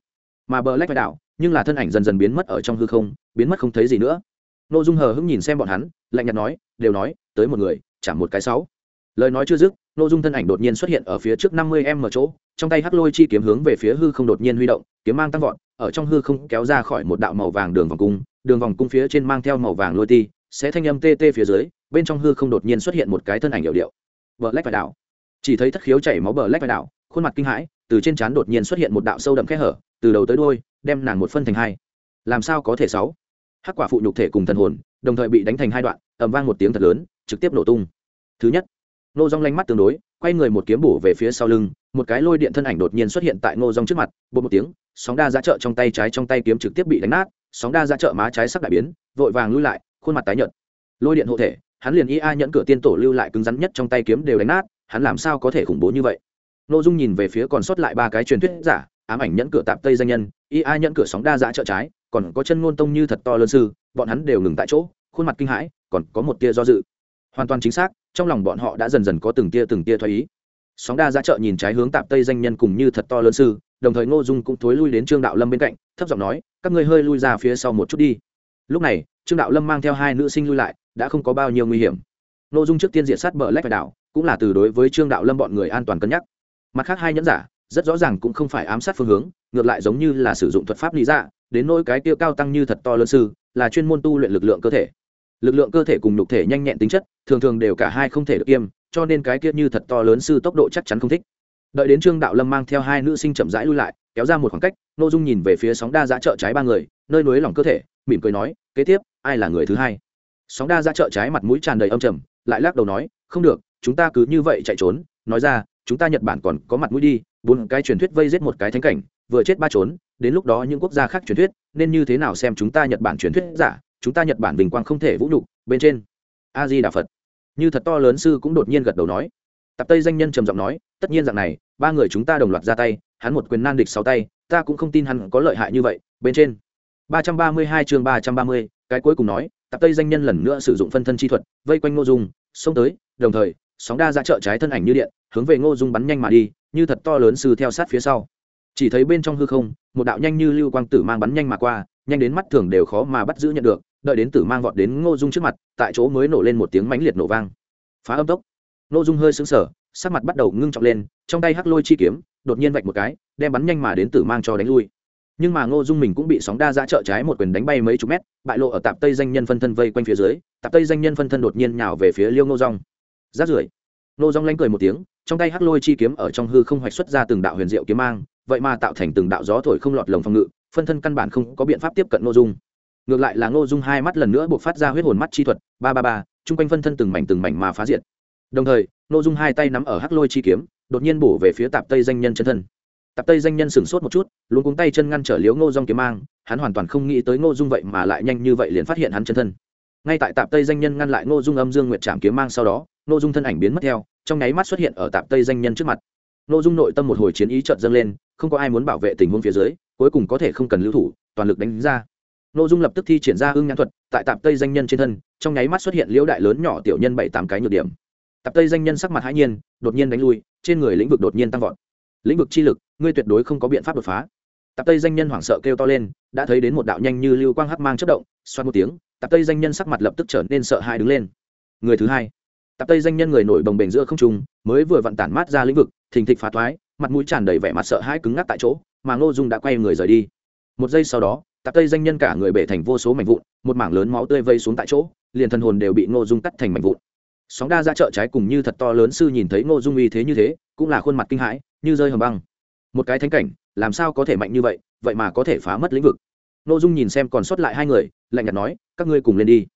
mà bờ lách vai đảo, nhưng là thân ảnh dần dần biến mất ở trong hư không, biến mất không thấy gì nữa. Nội dung hờ hững nhìn xem bọn hắn, lạnh nhạt nói, đều nói, tới một người chả một cái sáu. Lời nói chưa dứt nội dung thân ảnh đột nhiên xuất hiện ở phía trước năm mươi em ở chỗ, trong tay hắc lôi chi kiếm hướng về phía hư không đột nhiên huy động, kiếm mang tăng vọt, ở trong hư không kéo ra khỏi một đạo màu vàng đường vòng cung, đường vòng cung phía trên mang theo màu vàng lôi ti, sẽ thanh âm tê tê phía dưới, bên trong hư không đột nhiên xuất hiện một cái thân ảnh hiệu điệu. Bờ lách phải đảo. Chỉ thấy thất khiếu chảy máu bờ lách phải đảo, khuôn mặt kinh hãi, từ trên trán đột nhiên xuất hiện một đạo sâu đậm kẽ hở từ đầu tới đôi đem nàng một phân thành hai. Làm sao có thể sáu? Hắc quả phụ nhục thể cùng thần hồn, đồng thời bị đánh thành hai đoạn, ầm vang một tiếng thật lớn, trực tiếp nổ tung. Thứ nhất nô dong lanh mắt tương đối, quay người một kiếm bổ về phía sau lưng, một cái lôi điện thân ảnh đột nhiên xuất hiện tại ngô dong trước mặt, bột một tiếng, sóng đa ra trợ trong tay trái trong tay kiếm trực tiếp bị đánh nát, sóng đa ra trợ má trái sắc đại biến, vội vàng lui lại, khuôn mặt tái nhợt. Lôi điện hộ thể, hắn liền ia nhẫn cửa tiên tổ lưu lại cứng rắn nhất trong tay kiếm đều đánh nát, hắn làm sao có thể khủng bố như vậy? N ô dung nhìn về phía còn sót lại ba cái truyền thuyết giả ám ảnh nhẫn cửa tạp tây danh nhân ia nhẫn cửa sóng đa dã trợ trái, còn có chân ngôn tông như thật to lớn sư, bọn hắn đều ngừng tại chỗ, khuôn mặt kinh hãi, còn có một tia do dự. Hoàn toàn chính xác, trong lòng bọn họ đã dần dần có từng tia từng tia thoái ý. Sóng đa dã trợ nhìn trái hướng tạp tây danh nhân cùng như thật to lớn sư, đồng thời ngô dung cũng thối lui đến trương đạo lâm bên cạnh, thấp giọng nói, các ngươi hơi lui ra phía sau một chút đi. Lúc này, trương đạo lâm mang theo hai nữ sinh lui lại, đã không có bao nhiêu nguy hiểm. Nội dung trước tiên diện sát bờ lách phải đảo, cũng là từ đối với trương đạo lâm bọn người an toàn cân nhắc. Mặt khác hai nhẫn giả rất rõ ràng cũng không phải ám sát phương hướng, ngược lại giống như là sử dụng thuật pháp lý dạ đến nỗi cái tiêu cao tăng như thật to lớn sư, là chuyên môn tu luyện lực lượng cơ thể. Lực lượng cơ thể cùng nhục thể nhanh nhẹn tính chất, thường thường đều cả hai không thể được kiêm, cho nên cái kia như thật to lớn sư tốc độ chắc chắn không thích. Đợi đến trương đạo lâm mang theo hai nữ sinh chậm rãi lui lại, kéo ra một khoảng cách n ô dung nhìn về phía sóng đa giã chợ trái ba người, nơi núi lòng cơ thể, mỉm cười nói, kế tiếp, ai là người thứ hai? Sóng đa ra chợ trái mặt mũi tràn đầy âm trầm, lại lắc đầu nói, không được, chúng ta cứ như vậy chạy trốn, nói ra, chúng ta nhật bản còn có mặt mũi đi bốn cái truyền thuyết vây giết một cái thánh cảnh, vừa chết ba trốn đến lúc đó những quốc gia khác truyền thuyết, nên như thế nào xem chúng ta nhật bản truyền thuyết giả? Chúng ta nhật bản bình quang không thể vũ nhục, bên trên. A di đà phật. Như thật to lớn sư cũng đột nhiên gật đầu nói. Tập tây danh nhân trầm giọng nói, tất nhiên dạng này, ba người chúng ta đồng loạt ra tay, hắn một quyền nan địch sáu tay, ta cũng không tin hắn có lợi hại như vậy, bên trên. ba trăm ba mươi hai chương ba trăm ba mươi, cái cuối cùng nói tập tây danh nhân lần nữa sử dụng phân thân chi thuật, vây quanh ngô dung, xông tới, đồng thời, sóng đa ra chợ trái thân ảnh như điện, hướng về ngô dung bắn nhanh mà đi như thật to lớn sư theo sát phía sau. Chỉ thấy bên trong hư không, một đạo nhanh như lưu quang tử mang bắn nhanh mà qua, nhanh đến mắt thường đều khó mà bắt giữ nhận được, đợi đến tử mang vọt đến ngô dung trước mặt, tại chỗ mới nổ lên một tiếng mãnh liệt nổ vang. Phá âm tốc. Ngô dung hơi sững sờ, sắc mặt bắt đầu ngưng trọng lên, trong tay hắc lôi chi kiếm, đột nhiên vạch một cái, đem bắn nhanh mà đến tử mang cho đánh lui. Nhưng mà ngô dung mình cũng bị sóng đa ra trợ trái một quyền đánh bay mấy chục mét, bại lộ ở tạp tây danh nhân phân thân vây quanh phía dưới, tạp tây danh nhân phân thân đột nhiên nhào về phía liêu ngô rong rát rưởi. Nô rong lanh cười một tiếng, trong tay hắc lôi chi kiếm ở trong hư không hoạch xuất ra từng đạo huyền diệu kiếm mang, vậy mà tạo thành từng đạo gió thổi không lọt lồng phòng ngự, phân thân căn bản không có biện pháp tiếp cận nội dung. Ngược lại là ngô dung hai mắt lần nữa buộc phát ra huyết hồn mắt chi thuật, ba ba ba, chung quanh phân thân từng mảnh từng mảnh mà phá diệt. Đồng thời ngô dung hai tay nắm ở hắc lôi chi kiếm, đột nhiên bổ về phía tạp tây danh nhân chân thân. Tạp tây danh nhân sửng sốt một chút luôn cuống tay chân ngăn trở liếu ngô dung kiếm mang, hắn hoàn toàn không nghĩ tới ngô dung vậy mà lại nhanh như vậy liền phát hiện hắn chân thân. Ngay tại tạp tây danh nhân ngăn lại ngô dung âm dương nguyệt trảm kiếm mang sau đó ngô dung thân ảnh biến mất theo, trong nháy mắt xuất hiện ở tạp tây danh nhân trước mặt. Ngô dung nội tâm một hồi chiến ý trợt dâng lên, không có ai muốn bảo vệ tình huống phía dưới, cuối cùng có thể không cần lưu thủ, toàn lực đánh ra. Ngô dung lập tức thi triển ra ưng nhãn thuật, tại tạp tây danh nhân trên thân, trong nháy mắt xuất hiện liễu đại lớn nhỏ tiểu nhân bảy tám cái nhược điểm. Tạp tây danh nhân sắc mặt hãi nhiên, đột nhiên đánh lui, trên người lĩnh vực đột nhiên tăng vọt. Lĩnh vực chi lực, ngươi tuyệt đối không có biện pháp đột phá. Tạp tây danh nhân hoảng sợ kêu to lên, đã thấy đến một đạo nhanh như lưu quang hắc mang chất động, xoát một tiếng, tạp tây danh nhân sắc mặt lập tức trở nên sợ hãi đứng lên. Người thứ hai tạp tây danh nhân người nổi bồng bềnh giữa không trung, mới vừa vặn tản mát ra lĩnh vực, thình thịch phá thoái, mặt mũi tràn đầy vẻ mặt sợ hãi cứng ngắc tại chỗ, mà ngô dung đã quay người rời đi. Một giây sau đó, tạp tây danh nhân cả người bể thành vô số mảnh vụn, một mảng lớn máu tươi vây xuống tại chỗ, liền thần hồn đều bị ngô dung cắt thành mảnh vụn. Sóng đa ra chợ trái cùng như thật to lớn sư nhìn thấy ngô dung uy thế như thế, cũng là khuôn mặt kinh hãi, như rơi hầm băng. Một cái thánh cảnh, làm sao có thể mạnh như vậy vậy mà có thể phá mất lĩnh vực. Ngô dung nhìn xem còn sót lại hai người, lạnh nhạt nói, các ngươi cùng lên đi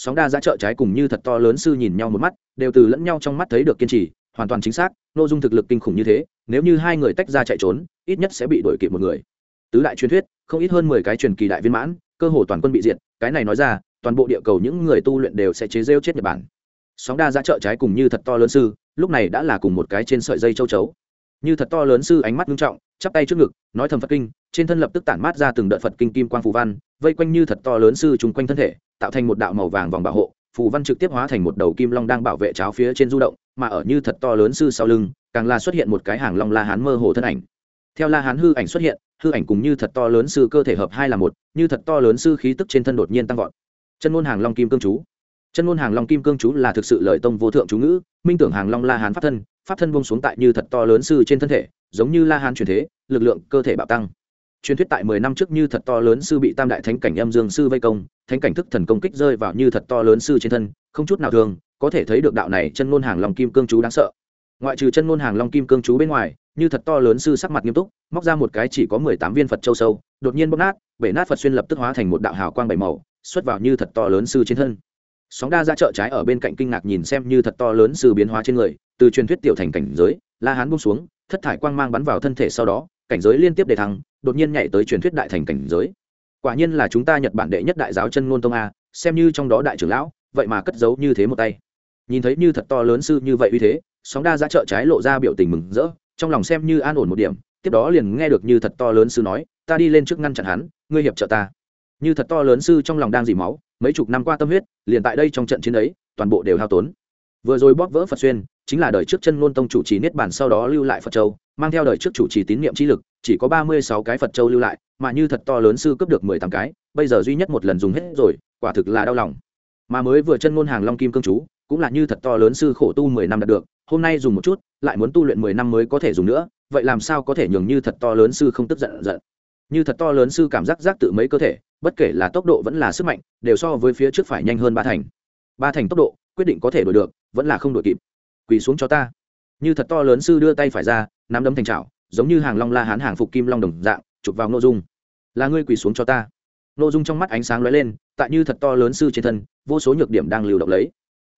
sóng đa giá trợ trái cùng như thật to lớn sư nhìn nhau một mắt, đều từ lẫn nhau trong mắt thấy được kiên trì, hoàn toàn chính xác, ngô dung thực lực kinh khủng như thế, nếu như hai người tách ra chạy trốn, ít nhất sẽ bị đổi kịp một người. Tứ đại truyền thuyết, không ít hơn mười cái truyền kỳ đại viên mãn, cơ hồ toàn quân bị diệt, cái này nói ra, toàn bộ địa cầu những người tu luyện đều sẽ chế rêu chết nhật bản. Sóng đa giá trợ trái cùng như thật to lớn sư, lúc này đã là cùng một cái trên sợi dây châu chấu như thật to lớn sư ánh mắt nghiêm trọng, chắp tay trước ngực, nói thầm phật kinh, trên thân lập tức tản mát ra từng đợt phật kinh kim quang phù văn, vây quanh như thật to lớn sư chung quanh thân thể, tạo thành một đạo màu vàng vòng bảo hộ, phù văn trực tiếp hóa thành một đầu kim long đang bảo vệ cháo phía trên du động, mà ở như thật to lớn sư sau lưng, càng là xuất hiện một cái hàng long la hán mơ hồ thân ảnh. Theo la hán hư ảnh xuất hiện, hư ảnh cùng như thật to lớn sư cơ thể hợp hai là một, như thật to lớn sư khí tức trên thân đột nhiên tăng vọt. Chân ngôn hàng long kim cương chú. Chân ngôn hàng long kim cương chú là thực sự lời tông vô thượng chú ngữ, minh tưởng hàng long la hán pháp thân pháp thân bông xuống tại như thật to lớn sư trên thân thể, giống như la hán truyền thế, lực lượng cơ thể bạo tăng. Truyền thuyết tại mười năm trước như thật to lớn sư bị tam đại thánh cảnh âm dương sư vây công, thánh cảnh thức thần công kích rơi vào như thật to lớn sư trên thân, không chút nào thường, có thể thấy được đạo này chân ngôn hàng long kim cương chú đáng sợ. Ngoại trừ chân ngôn hàng long kim cương chú bên ngoài, như thật to lớn sư sắc mặt nghiêm túc, móc ra một cái chỉ có mười tám viên phật châu sâu, đột nhiên bóc nát, bể nát phật xuyên lập tức hóa thành một đạo hào quang bảy màu, xuất vào như thật to lớn sư trên thân sóng đa ra chợ trái ở bên cạnh kinh ngạc nhìn xem như thật to lớn sư biến hóa trên người, từ truyền thuyết tiểu thành cảnh giới, la hán bung xuống, thất thải quang mang bắn vào thân thể sau đó, cảnh giới liên tiếp đề thăng, đột nhiên nhảy tới truyền thuyết đại thành cảnh giới. Quả nhiên là chúng ta nhật bản đệ nhất đại giáo chân ngôn tông a, xem như trong đó đại trưởng lão, vậy mà cất giấu như thế một tay. Nhìn thấy như thật to lớn sư như vậy uy thế, sóng đa ra chợ trái lộ ra biểu tình mừng rỡ, trong lòng xem như an ổn một điểm, tiếp đó liền nghe được như thật to lớn sư nói, ta đi lên trước ngăn chặn hắn, ngươi hiệp trợ ta. Như thật to lớn sư trong lòng đang dỉ máu mấy chục năm qua tâm huyết, liền tại đây trong trận chiến ấy, toàn bộ đều hao tốn. Vừa rồi bóp vỡ phật xuyên, chính là đời trước chân ngôn tông chủ trì niết bản sau đó lưu lại phật châu, mang theo đời trước chủ trì tín niệm trí lực, chỉ có ba mươi sáu cái phật châu lưu lại, mà như thật to lớn sư cướp được mười tám cái, bây giờ duy nhất một lần dùng hết rồi, quả thực là đau lòng. Mà mới vừa chân ngôn hàng long kim cương chú, cũng là như thật to lớn sư khổ tu mười năm đạt được, hôm nay dùng một chút, lại muốn tu luyện mười năm mới có thể dùng nữa, vậy làm sao có thể nhường như thật to lớn sư không tức giận giận? Như thật to lớn sư cảm giác giác tự mấy cơ thể bất kể là tốc độ vẫn là sức mạnh, đều so với phía trước phải nhanh hơn ba thành. Ba thành tốc độ, quyết định có thể đổi được, vẫn là không đổi kịp. Quỳ xuống cho ta. Như thật to lớn sư đưa tay phải ra, nắm đấm thành trào giống như hàng long la hán hàng phục kim long đồng dạng, chụp vào nội dung. Là ngươi quỳ xuống cho ta. Nội dung trong mắt ánh sáng lóe lên, tại như thật to lớn sư trên thân, vô số nhược điểm đang lưu động lấy.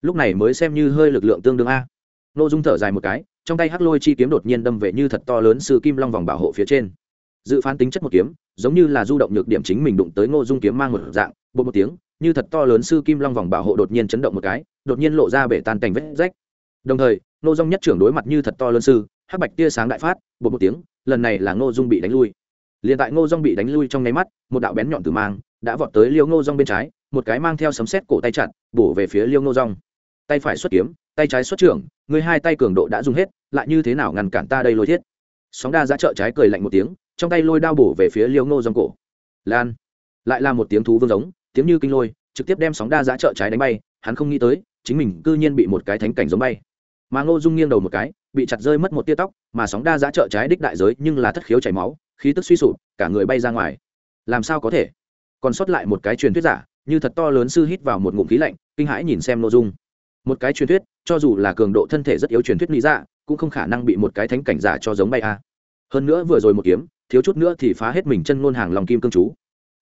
Lúc này mới xem như hơi lực lượng tương đương a. Nội dung thở dài một cái, trong tay hắc lôi chi kiếm đột nhiên đâm về như thật to lớn sư kim long vòng bảo hộ phía trên dự phán tính chất một kiếm, giống như là du động nhược điểm chính mình đụng tới ngô dung kiếm mang một dạng bộ một tiếng, như thật to lớn sư kim long vòng bảo hộ đột nhiên chấn động một cái, đột nhiên lộ ra bể tan cảnh vết rách. Đồng thời, ngô dung nhất trưởng đối mặt như thật to lớn sư, hắc bạch tia sáng đại phát bộ một tiếng, lần này là ngô dung bị đánh lui. Liền tại ngô dung bị đánh lui trong nháy mắt, một đạo bén nhọn từ mang đã vọt tới liêu ngô dung bên trái, một cái mang theo sấm sét cổ tay chặt, bổ về phía liêu ngô dung. Tay phải xuất kiếm, tay trái xuất trưởng, người hai tay cường độ đã dùng hết, lại như thế nào ngăn cản ta đây lôi thiết? Sóng đa ra chợ trái cười lạnh một tiếng trong tay lôi đao bổ về phía liêu ngô dòng cổ. Lan. Lại là một tiếng thú vương giống, tiếng như kinh lôi, trực tiếp đem sóng đa giã trợ trái đánh bay, hắn không nghĩ tới, chính mình cư nhiên bị một cái thánh cảnh giống bay. Mà ngô dung nghiêng đầu một cái, bị chặt rơi mất một tia tóc, mà sóng đa giã trợ trái đích đại giới nhưng là thất khiếu chảy máu, khí tức suy sụp, cả người bay ra ngoài. Làm sao có thể? Còn sót lại một cái truyền thuyết giả, như thật to lớn sư hít vào một ngụm khí lạnh, kinh hãi nhìn xem ngô dung. Một cái truyền thuyết, cho dù là cường độ thân thể rất yếu truyền thuyết lý dạ cũng không khả năng bị một cái thánh cảnh giả cho giống bay a hơn nữa vừa rồi một kiếm, thiếu chút nữa thì phá hết mình chân ngôn hàng lòng kim cương chú.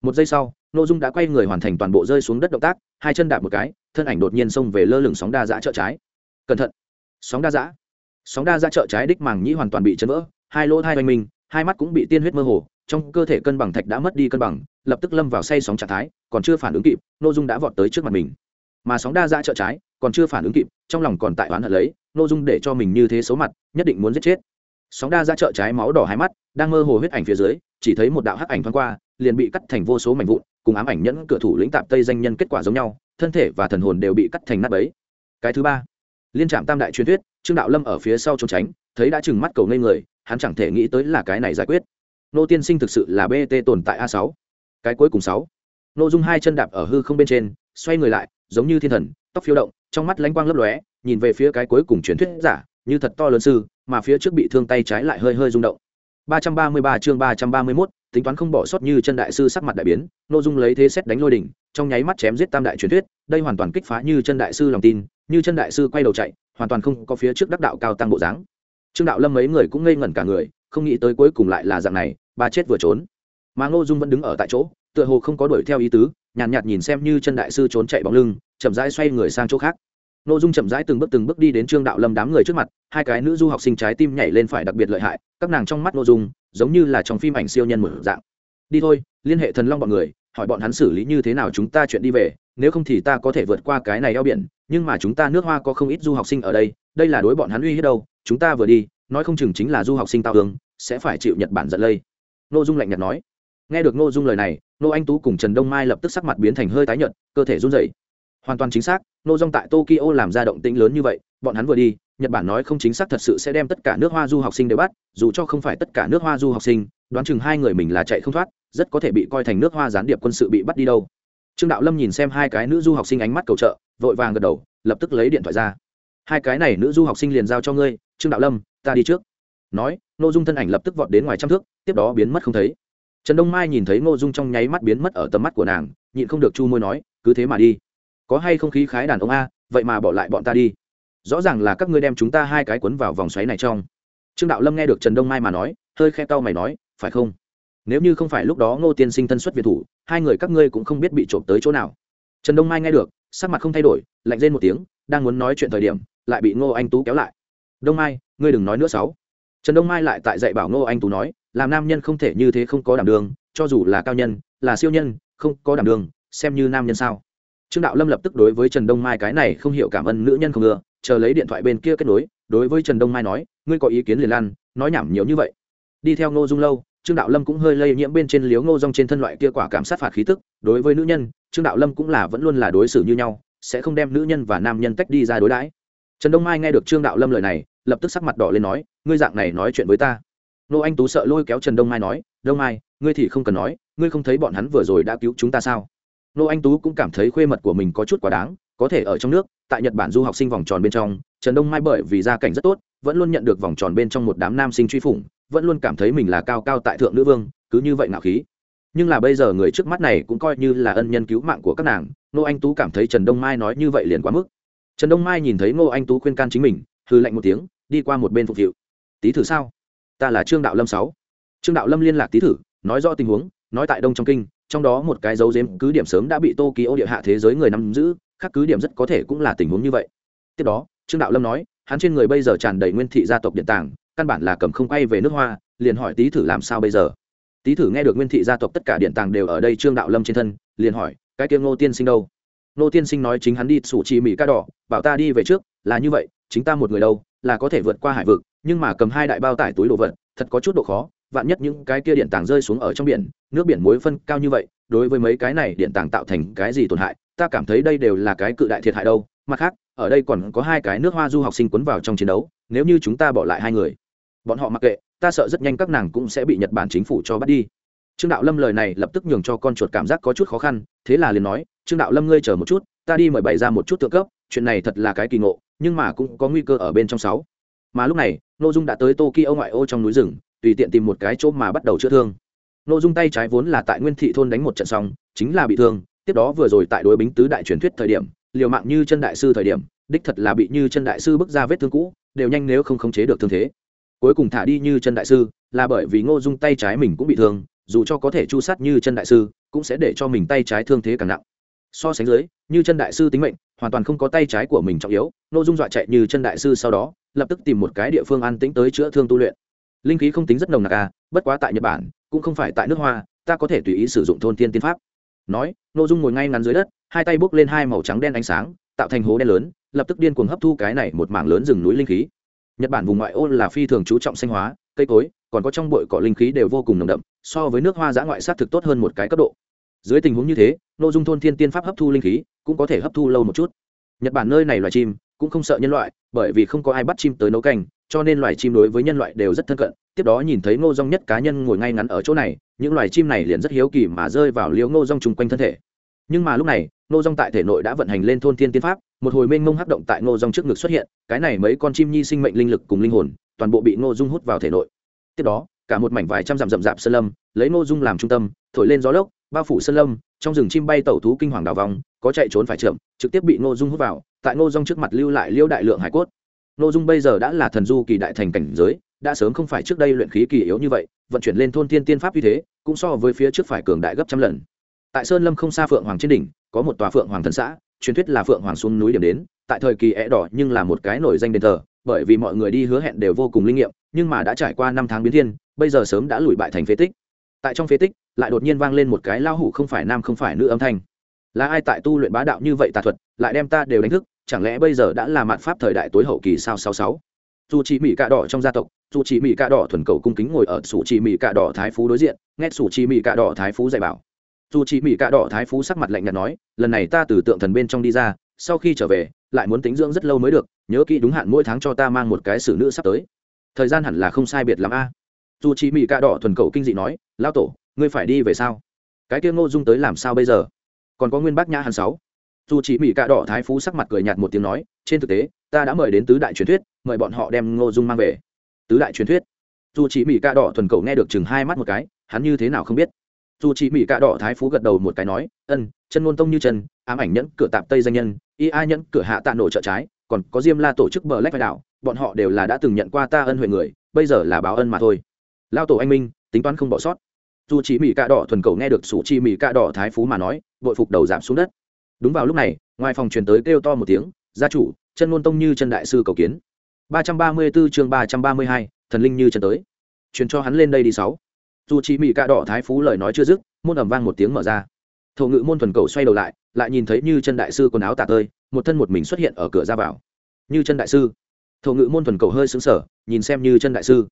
Một giây sau nội dung đã quay người hoàn thành toàn bộ rơi xuống đất động tác, hai chân đạp một cái, thân ảnh đột nhiên xông về lơ lửng sóng đa dã chợ trái. Cẩn thận! Sóng đa dã. Sóng đa dã chợ trái đích màng nhĩ hoàn toàn bị chấn vỡ, hai lỗ hai oanh minh hai mắt cũng bị tiên huyết mơ hồ, trong cơ thể cân bằng thạch đã mất đi cân bằng, lập tức lâm vào say sóng trạng thái, còn chưa phản ứng kịp nội dung đã vọt tới trước mặt mình. Mà sóng đa dã chợ trái còn chưa phản ứng kịp, trong lòng còn tại oán hận lấy nội dung để cho mình như thế xấu mặt, nhất định muốn giết chết sóng đa ra chợ trái máu đỏ hai mắt, đang mơ hồ huyết ảnh phía dưới, chỉ thấy một đạo hắc ảnh thoáng qua, liền bị cắt thành vô số mảnh vụn, cùng ám ảnh nhẫn cửa thủ lĩnh tạp tây danh nhân kết quả giống nhau, thân thể và thần hồn đều bị cắt thành nát bấy. Cái thứ ba, liên trạm tam đại truyền thuyết, trương đạo lâm ở phía sau trốn tránh, thấy đã chừng mắt cầu ngây người, hắn chẳng thể nghĩ tới là cái này giải quyết. Nô tiên sinh thực sự là bt tồn tại a sáu. Cái cuối cùng sáu. Nô dung hai chân đạp ở hư không bên trên, xoay người lại, giống như thiên thần, tóc phiêu động, trong mắt lánh quang lấp lóe, nhìn về phía cái cuối cùng truyền thuyết giả như thật to lớn sư mà phía trước bị thương tay trái lại hơi hơi rung động. 333 chương 331, tính toán không bỏ sót như chân đại sư sắc mặt đại biến nội dung lấy thế xét đánh lôi đỉnh trong nháy mắt chém giết tam đại truyền thuyết đây hoàn toàn kích phá như chân đại sư lòng tin như chân đại sư quay đầu chạy hoàn toàn không có phía trước đắc đạo cao tăng bộ dáng. Trương đạo lâm mấy người cũng ngây ngẩn cả người không nghĩ tới cuối cùng lại là dạng này ba chết vừa trốn. Mà ngô dung vẫn đứng ở tại chỗ tựa hồ không có đuổi theo ý tứ nhàn nhạt, nhạt nhìn xem như chân đại sư trốn chạy bóng lưng chậm rãi xoay người sang chỗ khác n ô dung chậm rãi từng bước từng bước đi đến trương đạo lâm đám người trước mặt, hai cái nữ du học sinh trái tim nhảy lên phải đặc biệt lợi hại, các nàng trong mắt n ô dung giống như là trong phim ảnh siêu nhân một dạng. Đi thôi, liên hệ thần long bọn người, hỏi bọn hắn xử lý như thế nào chúng ta chuyện đi về, nếu không thì ta có thể vượt qua cái này eo biển, nhưng mà chúng ta nước hoa có không ít du học sinh ở đây đây là đối bọn hắn uy hết đâu, chúng ta vừa đi, nói không chừng chính là du học sinh tao hướng sẽ phải chịu nhật bản giận lây. N ô dung lạnh nhạt nói. Nghe được n ô dung lời này nô anh tú cùng trần đông mai lập tức sắc mặt biến thành hơi tái nhợt, cơ thể run rẩy hoàn toàn chính xác, nô dong tại tokyo làm ra động tĩnh lớn như vậy, bọn hắn vừa đi, nhật bản nói không chính xác thật sự sẽ đem tất cả nước hoa du học sinh đều bắt, dù cho không phải tất cả nước hoa du học sinh, đoán chừng hai người mình là chạy không thoát, rất có thể bị coi thành nước hoa gián điệp quân sự bị bắt đi đâu. Trương đạo lâm nhìn xem hai cái nữ du học sinh ánh mắt cầu trợ, vội vàng gật đầu, lập tức lấy điện thoại ra. Hai cái này nữ du học sinh liền giao cho ngươi, trương đạo lâm, ta đi trước. Nói nội dung thân ảnh lập tức vọt đến ngoài trăm thước, tiếp đó biến mất không thấy. Trần đông mai nhìn thấy ngô dung trong nháy mắt biến mất ở tầm mắt của nàng, nhịn không được chu môi nói, cứ thế mà đi có hay không khí khái đàn ông a, vậy mà bỏ lại bọn ta đi. Rõ ràng là các ngươi đem chúng ta hai cái quấn vào vòng xoáy này trong. Trương đạo lâm nghe được trần đông mai mà nói, hơi khe tao mày nói, phải không? Nếu như không phải lúc đó ngô tiên sinh thân xuất việt thủ, hai người các ngươi cũng không biết bị trộm tới chỗ nào. Trần đông mai nghe được, sắc mặt không thay đổi, lạnh lên một tiếng, đang muốn nói chuyện thời điểm, lại bị ngô anh tú kéo lại. Đông mai, ngươi đừng nói nữa sáu. Trần đông mai lại tại dạy bảo ngô anh tú nói, làm nam nhân không thể như thế không có đảm đường, cho dù là cao nhân, là siêu nhân, không có đảm đường, xem như nam nhân sao? Trương đạo lâm lập tức đối với trần đông mai cái này không hiểu cảm ơn nữ nhân không ngừa chờ lấy điện thoại bên kia kết nối, đối với trần đông mai nói, ngươi có ý kiến liền lan, nói nhảm nhiều như vậy. Đi theo ngô dung lâu, trương đạo lâm cũng hơi lây nhiễm bên trên liếu ngô rong trên thân loại kia quả cảm sát phạt khí tức, đối với nữ nhân, trương đạo lâm cũng là vẫn luôn là đối xử như nhau, sẽ không đem nữ nhân và nam nhân tách đi ra đối đãi. Trần đông mai nghe được trương đạo lâm lời này, lập tức sắc mặt đỏ lên nói, ngươi dạng này nói chuyện với ta. Nô anh tú sợ lôi kéo trần đông mai nói, đông mai, ngươi thì không cần nói, ngươi không thấy bọn hắn vừa rồi đã cứu chúng ta sao? Nô anh tú cũng cảm thấy khuê mật của mình có chút quá đáng, có thể ở trong nước, tại nhật bản du học sinh vòng tròn bên trong, trần đông mai bởi vì gia cảnh rất tốt, vẫn luôn nhận được vòng tròn bên trong một đám nam sinh truy phủng, vẫn luôn cảm thấy mình là cao cao tại thượng nữ vương, cứ như vậy ngạo khí. Nhưng là bây giờ người trước mắt này cũng coi như là ân nhân cứu mạng của các nàng, nô anh tú cảm thấy trần đông mai nói như vậy liền quá mức. Trần đông mai nhìn thấy ngô anh tú khuyên can chính mình hư lạnh một tiếng, đi qua một bên phục vụ. Tí thử sao? Ta là trương đạo lâm sáu. Trương đạo lâm liên lạc tí thử, nói rõ tình huống nói tại đông trong kinh, trong đó một cái dấu dếm cứ điểm sớm đã bị tokyo địa hạ thế giới người nắm giữ, khác cứ điểm rất có thể cũng là tình huống như vậy. Tiếp đó, trương đạo lâm nói, hắn trên người bây giờ tràn đầy nguyên thị gia tộc điện tàng, căn bản là cầm không quay về nước hoa, liền hỏi Tý thử làm sao bây giờ? Tý thử nghe được nguyên thị gia tộc tất cả điện tàng đều ở đây trương đạo lâm trên thân, liền hỏi, cái kia ngô tiên sinh đâu? Ngô tiên sinh nói chính hắn đi sủ chi mỹ ca đỏ, bảo ta đi về trước, là như vậy, chính ta một người đâu, là có thể vượt qua hải vực, nhưng mà cầm hai đại bao tải túi đồ vật, thật có chút độ khó vạn nhất những cái kia điện tàng rơi xuống ở trong biển, nước biển muối phân cao như vậy, đối với mấy cái này điện tàng tạo thành cái gì tổn hại, ta cảm thấy đây đều là cái cự đại thiệt hại đâu. Mặt khác, ở đây còn có hai cái nước hoa du học sinh quấn vào trong chiến đấu, nếu như chúng ta bỏ lại hai người, bọn họ mặc kệ, ta sợ rất nhanh các nàng cũng sẽ bị nhật bản chính phủ cho bắt đi. Trương đạo lâm lời này lập tức nhường cho con chuột cảm giác có chút khó khăn, thế là liền nói, trương đạo lâm ngươi chờ một chút, ta đi mời bày ra một chút thượng cấp, chuyện này thật là cái kỳ ngộ, nhưng mà cũng có nguy cơ ở bên trong sáu. Mà lúc này nội dung đã tới tokyo ngoại ô trong núi rừng tùy tiện tìm một cái chỗ mà bắt đầu chữa thương. Nội dung tay trái vốn là tại nguyên thị thôn đánh một trận xong, chính là bị thương, tiếp đó vừa rồi tại đối bính tứ đại truyền thuyết thời điểm, liều mạng như chân đại sư thời điểm, đích thật là bị như chân đại sư bước ra vết thương cũ, đều nhanh nếu không khống chế được thương thế. Cuối cùng thả đi như chân đại sư, là bởi vì ngô dung tay trái mình cũng bị thương, dù cho có thể chu sát như chân đại sư, cũng sẽ để cho mình tay trái thương thế càng nặng. So sánh dưới, như chân đại sư tính mệnh, hoàn toàn không có tay trái của mình trọng yếu, ngô dung dọa chạy như chân đại sư sau đó, lập tức tìm một cái địa phương an tĩnh tới chữa thương tu luyện linh khí không tính rất nồng nặc à bất quá tại nhật bản, cũng không phải tại nước hoa, ta có thể tùy ý sử dụng thôn thiên tiên pháp. Nói, ngô dung ngồi ngay ngắn dưới đất, hai tay bốc lên hai màu trắng đen ánh sáng, tạo thành hố đen lớn, lập tức điên cuồng hấp thu cái này một mảng lớn rừng núi linh khí. Nhật bản vùng ngoại ô là phi thường chú trọng sinh hóa, cây cối, còn có trong bụi cỏ linh khí đều vô cùng nồng đậm, so với nước hoa giã ngoại sát thực tốt hơn một cái cấp độ. Dưới tình huống như thế nội dung thôn thiên tiên pháp hấp thu linh khí, cũng có thể hấp thu lâu một chút. Nhật bản nơi này loài chim, cũng không sợ nhân loại, bởi vì không có ai bắt chim tới nấu canh cho nên loài chim đối với nhân loại đều rất thân cận, tiếp đó nhìn thấy ngô rong nhất cá nhân ngồi ngay ngắn ở chỗ này, những loài chim này liền rất hiếu kỳ mà rơi vào liễu ngô rong chung quanh thân thể. Nhưng mà lúc này, ngô rong tại thể nội đã vận hành lên thôn thiên tiên pháp, một hồi mênh mông hắc động tại ngô rong trước ngực xuất hiện, cái này mấy con chim nhi sinh mệnh linh lực cùng linh hồn, toàn bộ bị ngô dung hút vào thể nội. Tiếp đó, cả một mảnh vài trăm dặm rậm rạp sơn lâm, lấy ngô dung làm trung tâm, thổi lên gió lốc, bao phủ sơn lâm, trong rừng chim bay tẩu thú kinh hoàng đào vòng có chạy trốn phải trượm trực tiếp bị ngô dung hút vào, tại ngô dung trước mặt lưu lại liêu đại lượng hải cốt ngô dung bây giờ đã là thần du kỳ đại thành cảnh giới, đã sớm không phải trước đây luyện khí kỳ yếu như vậy, vận chuyển lên thôn thiên tiên pháp như thế, cũng so với phía trước phải cường đại gấp trăm lần. Tại sơn lâm không xa phượng hoàng trên đỉnh, có một tòa phượng hoàng thần xã, truyền thuyết là phượng hoàng xuống núi điểm đến, tại thời kỳ é đỏ nhưng là một cái nổi danh đền thờ, bởi vì mọi người đi hứa hẹn đều vô cùng linh nghiệm, nhưng mà đã trải qua năm tháng biến thiên, bây giờ sớm đã lùi bại thành phế tích. Tại trong phế tích, lại đột nhiên vang lên một cái lao hủ không phải nam không phải nữ âm thanh. Là ai tại tu luyện bá đạo như vậy tà thuật, lại đem ta đều đánh thức chẳng lẽ bây giờ đã là mạn pháp thời đại tối hậu kỳ sao sáu sáu? Dù chỉ mỹ cạ đỏ trong gia tộc, dù chỉ mỹ cạ đỏ thuần cầu cung kính ngồi ở sủ chỉ mỹ cạ đỏ thái phú đối diện, nghe sủ chỉ mỹ cạ đỏ thái phú dạy bảo. Dù chỉ mỹ cạ đỏ thái phú sắc mặt lạnh nhạt nói, lần này ta từ tượng thần bên trong đi ra, sau khi trở về, lại muốn tính dưỡng rất lâu mới được, nhớ kỹ đúng hạn mỗi tháng cho ta mang một cái xử nữ sắp tới. Thời gian hẳn là không sai biệt lắm a. Dù chỉ mỹ cạ đỏ thuần cầu kinh dị nói lao tổ, ngươi phải đi về sao? Cái kia ngô dung tới làm sao bây giờ? Còn có nguyên bác nhã hàn sáu dù chỉ mỹ cạ đỏ thái phú sắc mặt cười nhạt một tiếng nói, trên thực tế, ta đã mời đến tứ đại truyền thuyết, mời bọn họ đem ngô dung mang về. Tứ đại truyền thuyết? Dù chỉ mỹ cạ đỏ thuần cầu nghe được chừng hai mắt một cái, hắn như thế nào không biết. Dù chỉ mỹ cạ đỏ thái phú gật đầu một cái nói, ân, chân ngôn tông như chân, ám ảnh nhẫn cửa tạp tây danh nhân, y a nhẫn cửa hạ tạ nổ trợ trái, còn có diêm la tổ chức bờ lách vai đảo bọn họ đều là đã từng nhận qua ta ân huệ người, bây giờ là báo ân mà thôi. Lao tổ anh minh, tính toán không bỏ sót. Dù chỉ mỹ cạ đỏ thuần cầu nghe được sủ chi mỹ cạ đỏ thái phú mà nói vội phục đầu giảm xuống đất đúng vào lúc này, ngoài phòng truyền tới kêu to một tiếng, gia chủ, chân ngôn tông như chân đại sư cầu kiến. ba trăm ba mươi 334 chương ba trăm ba mươi hai, thần linh như chân tới. Truyền cho hắn lên đây đi sáu. Dù chỉ mỹ cạ đỏ thái phú lời nói chưa dứt, môn ẩm vang một tiếng mở ra. Thổ ngự môn thuần cầu xoay đầu lại lại nhìn thấy như chân đại sư quần áo tả tơi, một thân một mình xuất hiện ở cửa ra vào. Như chân đại sư. Thổ ngự môn thuần cầu hơi xứng sở nhìn xem như chân đại sư.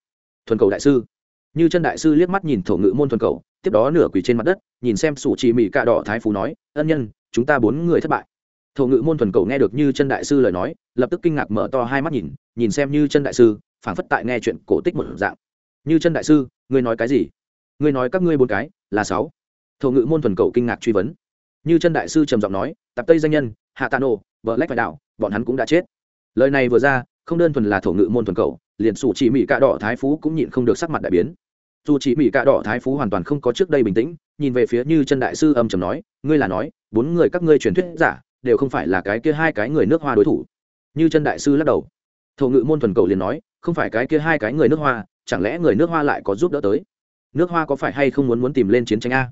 Thuần cầu đại sư. Như chân đại sư liếc mắt nhìn thổ ngự môn thuần cầu, tiếp đó nửa quỳ trên mặt đất, nhìn xem sủ trì mỹ cạ đỏ thái phú nói, ân nhân chúng ta bốn người thất bại. Thổ ngự môn thuần cầu nghe được như chân đại sư lời nói, lập tức kinh ngạc mở to hai mắt nhìn nhìn xem như chân đại sư, phảng phất tại nghe chuyện cổ tích một dạng. Như chân đại sư, ngươi nói cái gì? Ngươi nói các ngươi bốn cái, là sáu. Thổ ngự môn thuần cầu kinh ngạc truy vấn. Như chân đại sư trầm giọng nói tạp tây danh nhân, hạ tạ nổ vợ lách phải đạo, bọn hắn cũng đã chết. Lời này vừa ra, không đơn thuần là thổ ngự môn thuần cầu, liền sủ chỉ mỹ cạ đỏ thái phú cũng nhịn không được sắc mặt đại biến. Dù chỉ mỹ cạ đỏ thái phú hoàn toàn không có trước đây bình tĩnh, nhìn về phía như chân đại sư âm trầm nói, ngươi là nói bốn người các ngươi truyền thuyết giả, đều không phải là cái kia hai cái người nước hoa đối thủ. Như chân đại sư lắc đầu. Thổ ngự môn thuần cầu liền nói, không phải cái kia hai cái người nước hoa, chẳng lẽ người nước hoa lại có giúp đỡ tới? Nước hoa có phải hay không muốn muốn tìm lên chiến tranh a?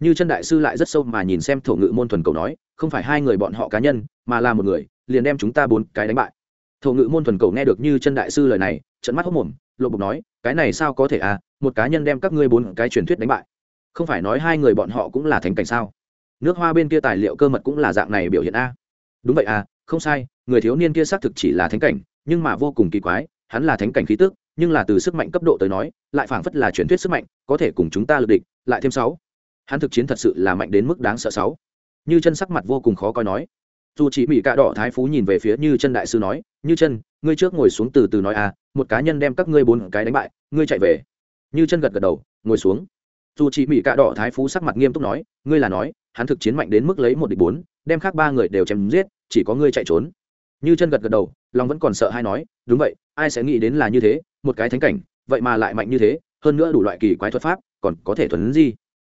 Như chân đại sư lại rất sâu mà nhìn xem thổ ngự môn thuần cầu nói, không phải hai người bọn họ cá nhân, mà là một người, liền đem chúng ta bốn cái đánh bại. Thổ ngự môn thuần cầu nghe được như chân đại sư lời này trận mắt hốc mồm, lộ bục nói, cái này sao có thể à một cá nhân đem các ngươi bốn cái truyền thuyết đánh bại. Không phải nói hai người bọn họ cũng là thánh cảnh sao? Nước hoa bên kia tài liệu cơ mật cũng là dạng này biểu hiện a. Đúng vậy à không sai, người thiếu niên kia xác thực chỉ là thánh cảnh, nhưng mà vô cùng kỳ quái, hắn là thánh cảnh khí tức, nhưng là từ sức mạnh cấp độ tới nói, lại phảng phất là truyền thuyết sức mạnh, có thể cùng chúng ta lực địch, lại thêm sáu. Hắn thực chiến thật sự là mạnh đến mức đáng sợ sáu. Như chân sắc mặt vô cùng khó coi nói. Dù chỉ mỹ cạ đỏ thái phú nhìn về phía như chân đại sư nói, như chân, ngươi trước ngồi xuống từ từ nói à một cá nhân đem các ngươi bốn cái đánh bại, ngươi chạy về. Như chân gật gật đầu, ngồi xuống dù chỉ mỹ cạ đỏ thái phú sắc mặt nghiêm túc nói, ngươi là nói, hắn thực chiến mạnh đến mức lấy một địch bốn, đem khác ba người đều chém giết, chỉ có ngươi chạy trốn. Như chân gật gật đầu, lòng vẫn còn sợ hay nói, đúng vậy, ai sẽ nghĩ đến là như thế, một cái thánh cảnh, vậy mà lại mạnh như thế, hơn nữa đủ loại kỳ quái thuật pháp, còn có thể thuần gì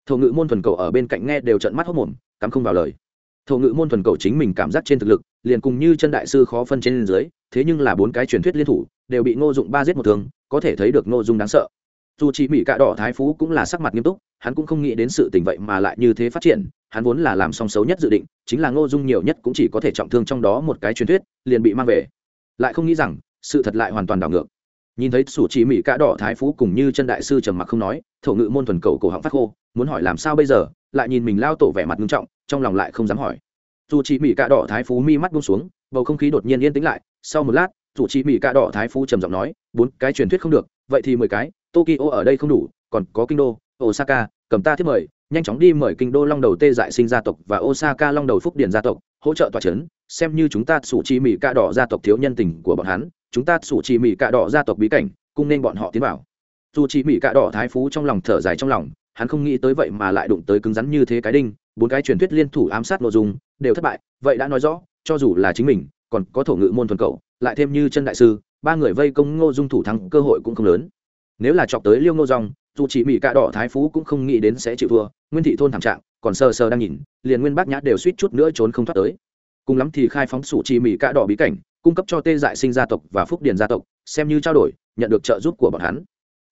thổ ngữ môn thuần cầu ở bên cạnh nghe đều trận mắt hốc mồm, cắm không vào lời. Thổ ngữ môn thuần cầu chính mình cảm giác trên thực lực, liền cùng như chân đại sư khó phân trên dưới, thế nhưng là bốn cái truyền thuyết liên thủ, đều bị ngô dụng ba giết một thương, có thể thấy được ngô dung đáng sợ dù chỉ mỹ cạ đỏ thái phú cũng là sắc mặt nghiêm túc, hắn cũng không nghĩ đến sự tình vậy mà lại như thế phát triển, hắn vốn là làm song xấu nhất dự định, chính là ngô dung nhiều nhất cũng chỉ có thể trọng thương trong đó một cái truyền thuyết, liền bị mang về. Lại không nghĩ rằng, sự thật lại hoàn toàn đảo ngược. Nhìn thấy sủ chỉ mỹ cạ đỏ thái phú cùng như chân đại sư trầm mặc không nói, thổ ngự môn thuần cầu cổ họng phát khô, muốn hỏi làm sao bây giờ, lại nhìn mình lao tổ vẻ mặt nghiêm trọng, trong lòng lại không dám hỏi. Dù chỉ mỹ cạ đỏ thái phú mi mắt buông xuống, bầu không khí đột nhiên yên tĩnh lại, sau một lát dù chỉ mỹ cạ đỏ thái phú trầm giọng nói, bốn cái truyền thuyết không được, vậy thì mười cái, tokyo ở đây không đủ, còn có kinh đô, osaka, cầm ta thiết mời, nhanh chóng đi mời kinh đô long đầu tê dại sinh gia tộc và osaka long đầu phúc điền gia tộc, hỗ trợ tòa c h ấ n xem như chúng ta sủ chi mỹ cạ đỏ gia tộc thiếu nhân tình của bọn hắn, chúng ta sủ chi mỹ cạ đỏ gia tộc bí cảnh cung nên bọn họ tiến vào. Dù chi mỹ cạ đỏ thái phú trong lòng thở dài trong lòng, hắn không nghĩ tới vậy mà lại đụng tới cứng rắn như thế cái đinh, bốn cái truyền thuyết liên thủ ám sát nội dung, đều thất bại, vậy đã nói rõ, cho dù là chính mình còn có thổ ngự môn thuần cầu lại thêm như chân đại sư, ba người vây công ngô dung thủ thắng cơ hội cũng không lớn. Nếu là chọc tới liêu ngô dòng dù chỉ mỹ cạ đỏ thái phú cũng không nghĩ đến sẽ chịu thua, nguyên thị thôn thảm trạng, còn sờ sờ đang nhìn, liền nguyên bác nhã đều suýt chút nữa trốn không thoát tới. Cùng lắm thì khai phóng sủ chỉ mỹ cạ đỏ bí cảnh, cung cấp cho tê dại sinh gia tộc và phúc điền gia tộc, xem như trao đổi, nhận được trợ giúp của bọn hắn.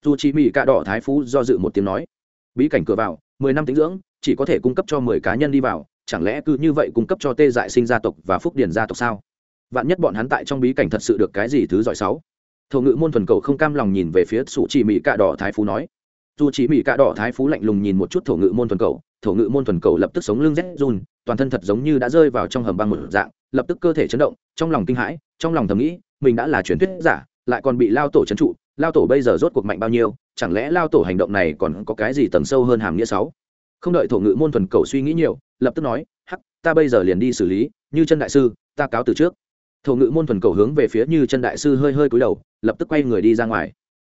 Dù chỉ mỹ cạ đỏ thái phú do dự một tiếng nói, bí cảnh cửa vào, mười năm tính dưỡng, chỉ có thể cung cấp cho mười cá nhân đi vào, chẳng lẽ cứ như vậy cung cấp cho tê dại sinh gia tộc và phúc điền gia tộc sao? Vạn nhất bọn hắn tại trong bí cảnh thật sự được cái gì thứ giỏi sáu thổ ngự môn thuần cầu không cam lòng nhìn về phía sủ chỉ mỹ cạ đỏ thái phú nói. Dù chỉ mỹ cạ đỏ thái phú lạnh lùng nhìn một chút thổ ngự môn thuần cầu. Thổ ngự môn thuần cầu lập tức sống lưng rét run, toàn thân thật giống như đã rơi vào trong hầm băng một dạng, lập tức cơ thể chấn động, trong lòng kinh hãi, trong lòng thầm nghĩ, mình đã là truyền thuyết giả, lại còn bị lao tổ trấn trụ, lao tổ bây giờ rốt cuộc mạnh bao nhiêu, chẳng lẽ lao tổ hành động này còn có cái gì tầng sâu hơn hàm nghĩa sáu không đợi thổ ngự môn thuần cầu suy nghĩ nhiều, lập tức nói, hắc, ta bây giờ liền đi xử lý, như chân đại sư, ta cáo từ trước thổ ngự môn thuần cầu hướng về phía như chân đại sư hơi hơi cúi đầu, lập tức quay người đi ra ngoài.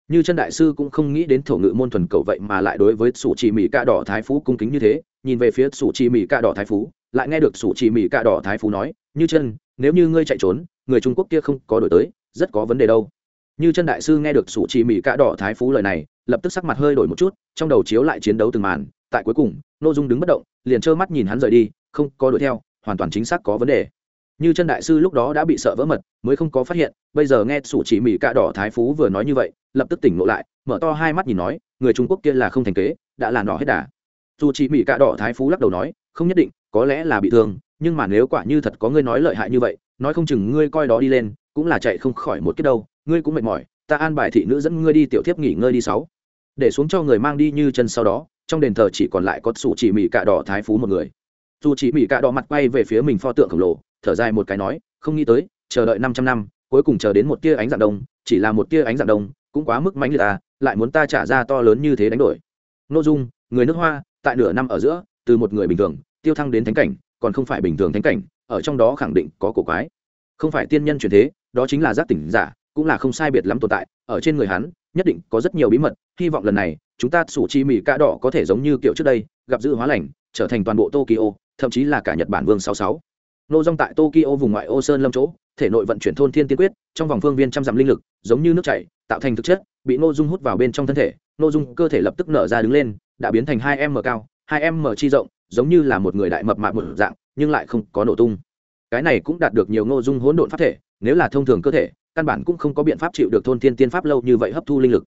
Như chân đại sư cũng không nghĩ đến thổ ngự môn thuần cầu vậy mà lại đối với sủ trì mỹ ca đỏ thái phú cung kính như thế, nhìn về phía sủ trì mỹ ca đỏ thái phú, lại nghe được sủ trì mỹ ca đỏ thái phú nói, như chân, nếu như ngươi chạy trốn, người trung quốc kia không có đổi tới, rất có vấn đề đâu. Như chân đại sư nghe được sủ trì mỹ ca đỏ thái phú lời này, lập tức sắc mặt hơi đổi một chút, trong đầu chiếu lại chiến đấu từng màn, tại cuối cùng n ô dung đứng bất động, liền trơ mắt nhìn hắn rời đi, không có đuổi theo, hoàn toàn chính xác có vấn đề như chân đại sư lúc đó đã bị sợ vỡ mật, mới không có phát hiện, bây giờ nghe sủ chỉ mỹ cạ đỏ thái phú vừa nói như vậy, lập tức tỉnh ngộ lại, mở to hai mắt nhìn nói, người trung quốc kia là không thành kế, đã là nọ hết đà. Dù chỉ mỹ cạ đỏ thái phú lắc đầu nói, không nhất định, có lẽ là bị thương, nhưng mà nếu quả như thật có ngươi nói lợi hại như vậy, nói không chừng ngươi coi đó đi lên, cũng là chạy không khỏi một cái đâu ngươi cũng mệt mỏi, ta an bài thị nữ dẫn ngươi đi tiểu thiếp nghỉ ngơi đi sáu. Để xuống cho người mang đi như chân sau đó, trong đền thờ chỉ còn lại có sủ chỉ mỹ cạ đỏ thái phú một người. Dù chỉ mỹ cạ đỏ mặt quay về phía mình pho tượng khổng lồ thở dài một cái nói, không nghĩ tới, chờ đợi 500 năm, cuối cùng chờ đến một tia ánh dạng đông, chỉ là một tia ánh dạng đông, cũng quá mức mãnh liệt à lại muốn ta trả ra to lớn như thế đánh đổi. Nô dung, người nước hoa, tại nửa năm ở giữa, từ một người bình thường, tiêu thăng đến thánh cảnh, còn không phải bình thường thánh cảnh, ở trong đó khẳng định có cổ quái. Không phải tiên nhân truyền thế, đó chính là giác tỉnh giả, cũng là không sai biệt lắm tồn tại, ở trên người hắn, nhất định có rất nhiều bí mật, hy vọng lần này, chúng ta sủ chi mì cá đỏ có thể giống như kiểu trước đây, gặp dự hóa lành, trở thành toàn bộ tokyo, thậm chí là cả nhật bản vương sáu sáu nô dong tại tokyo vùng ngoại ô sơn lâm chỗ, thể nội vận chuyển thôn thiên tiên quyết, trong vòng phương viên trăm dặm linh lực, giống như nước chảy, tạo thành thực chất, bị nô dung hút vào bên trong thân thể. Nô dung cơ thể lập tức nở ra đứng lên, đã biến thành hai m cao, hai m chi rộng, giống như là một người đại mập mạp một dạng, nhưng lại không có nổ tung. Cái này cũng đạt được nhiều nô dung hỗn độn pháp thể, nếu là thông thường cơ thể, căn bản cũng không có biện pháp chịu được thôn thiên tiên pháp lâu như vậy hấp thu linh lực.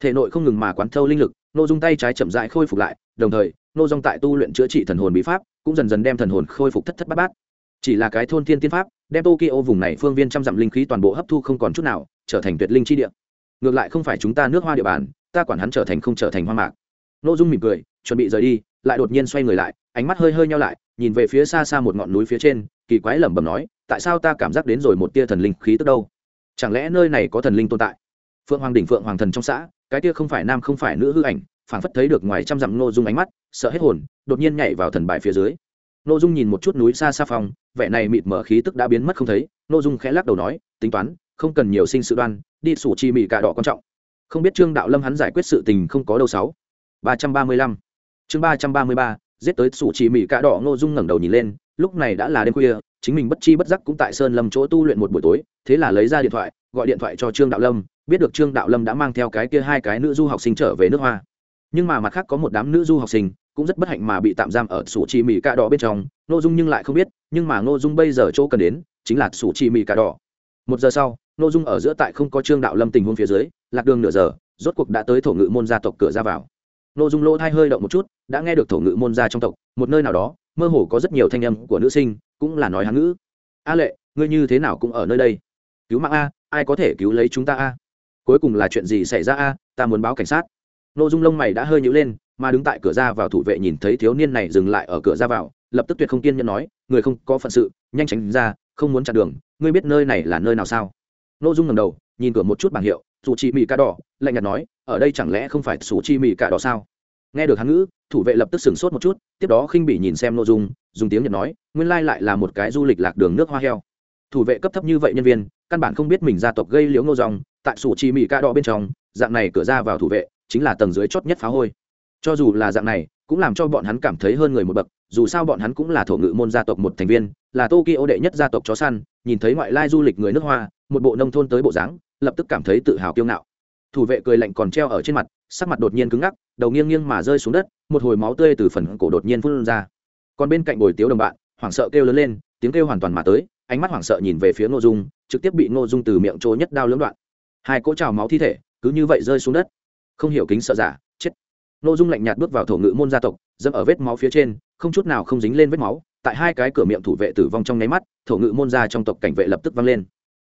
Thể nội không ngừng mà quán thâu linh lực, nô dung tay trái chậm rãi khôi phục lại, đồng thời, nô dung tại tu luyện chữa trị thần hồn bí pháp, cũng dần dần đem thần hồn khôi phục thất thất bát bát chỉ là cái thôn thiên tiên pháp, đem tokyo vùng này phương viên trăm dặm linh khí toàn bộ hấp thu không còn chút nào, trở thành tuyệt linh chi địa. Ngược lại không phải chúng ta nước hoa địa bàn, ta quản hắn trở thành không trở thành hoa mạc. N ô dung mỉm cười, chuẩn bị rời đi, lại đột nhiên xoay người lại, ánh mắt hơi hơi nhau lại, nhìn về phía xa xa một ngọn núi phía trên, kỳ quái lẩm bẩm nói, tại sao ta cảm giác đến rồi một tia thần linh khí tức đâu? Chẳng lẽ nơi này có thần linh tồn tại? Phượng hoàng đỉnh phượng hoàng thần trong xã, cái tia không phải nam không phải nữ hư ảnh, phảng phất thấy được ngoài trăm dặm nô dung ánh mắt, sợ hết hồn, đột nhiên nhảy vào thần bài phía dưới. Nô dung nhìn một chút núi xa xa phòng vẻ này mịt mở khí tức đã biến mất không thấy nội dung khẽ lắc đầu nói, tính toán, không cần nhiều sinh sự đoan, đi sủ chi mị cả đỏ quan trọng. Không biết trương đạo lâm hắn giải quyết sự tình không có đâu sáu. Ba trăm ba mươi lăm. Chương ba trăm ba mươi ba, giết tới sủ chi mị cả đỏ Ngô dung ngẩng đầu nhìn lên, lúc này đã là đêm khuya, chính mình bất chi bất giác cũng tại sơn lâm chỗ tu luyện một buổi tối, thế là lấy ra điện thoại, gọi điện thoại cho trương đạo lâm, biết được trương đạo lâm đã mang theo cái kia hai cái nữ du học sinh trở về nước hoa nhưng mà mặt khác có một đám nữ du học sinh cũng rất bất hạnh mà bị tạm giam ở sủ chi mì cà đỏ bên trong. N ô dung nhưng lại không biết, nhưng mà n ô dung bây giờ chỗ cần đến chính là sủ chi mì cà đỏ. Một giờ sau n ô dung ở giữa tại không có trương đạo lâm tình huống phía dưới, lạc đường nửa giờ, rốt cuộc đã tới thổ ngự môn gia tộc cửa ra vào. N ô dung lỗ thai hơi động một chút, đã nghe được thổ ngự môn gia trong tộc, một nơi nào đó, mơ hồ có rất nhiều thanh âm của nữ sinh, cũng là nói hán ngữ. A lệ, ngươi như thế nào cũng ở nơi đây? Cứu mạng a, ai có thể cứu lấy chúng ta a? Cuối cùng là chuyện gì xảy ra a, ta muốn báo cảnh sát n ô dung lông mày đã hơi nhữ lên, mà đứng tại cửa ra vào thủ vệ nhìn thấy thiếu niên này dừng lại ở cửa ra vào, lập tức tuyệt không kiên nhẫn nói, người không có phận sự, nhanh tránh ra, không muốn chặn đường, ngươi biết nơi này là nơi nào sao? N ô dung ngầm đầu, nhìn cửa một chút bảng hiệu, sủ chi mì ca đỏ, lạnh nhạt nói, ở đây chẳng lẽ không phải sủ chi mì ca đỏ sao? Nghe được hán ngữ, thủ vệ lập tức sửng sốt một chút, tiếp đó khinh bỉ nhìn xem n ô dung, dùng tiếng nhật nói, nguyên lai lại là một cái du lịch lạc đường nước hoa heo. Thủ vệ cấp thấp như vậy nhân viên, căn bản không biết mình gia tộc gây liễu ngô dòng tại sủ chi mì ca đỏ bên trong, dạng này cửa ra vào thủ vệ chính là tầng dưới chót nhất phá hôi. Cho dù là dạng này, cũng làm cho bọn hắn cảm thấy hơn người một bậc, dù sao bọn hắn cũng là thổ ngữ môn gia tộc một thành viên, là tokyo đệ nhất gia tộc chó săn, nhìn thấy ngoại lai du lịch người nước hoa, một bộ nông thôn tới bộ dáng, lập tức cảm thấy tự hào kiêu ngạo. Thủ vệ cười lạnh còn treo ở trên mặt, sắc mặt đột nhiên cứng ngắc, đầu nghiêng nghiêng mà rơi xuống đất, một hồi máu tươi từ phần cổ đột nhiên phun ra. Còn bên cạnh bồi tiếu đồng bạn, hoảng sợ kêu lớn lên, tiếng kêu hoàn toàn mà tới, ánh mắt hoảng sợ nhìn về phía ngô dung, trực tiếp bị ngô dung từ miệng trôi nhất đao lưỡng đoạn. Hai cỗ trào máu thi thể, cứ như vậy rơi xuống đất không hiểu kính sợ giả, chết. Ngô dung lạnh nhạt bước vào thổ ngự môn gia tộc, dẫm ở vết máu phía trên, không chút nào không dính lên vết máu, tại hai cái cửa miệng thủ vệ tử vong trong nháy mắt, thổ ngự môn gia trong tộc cảnh vệ lập tức vang lên.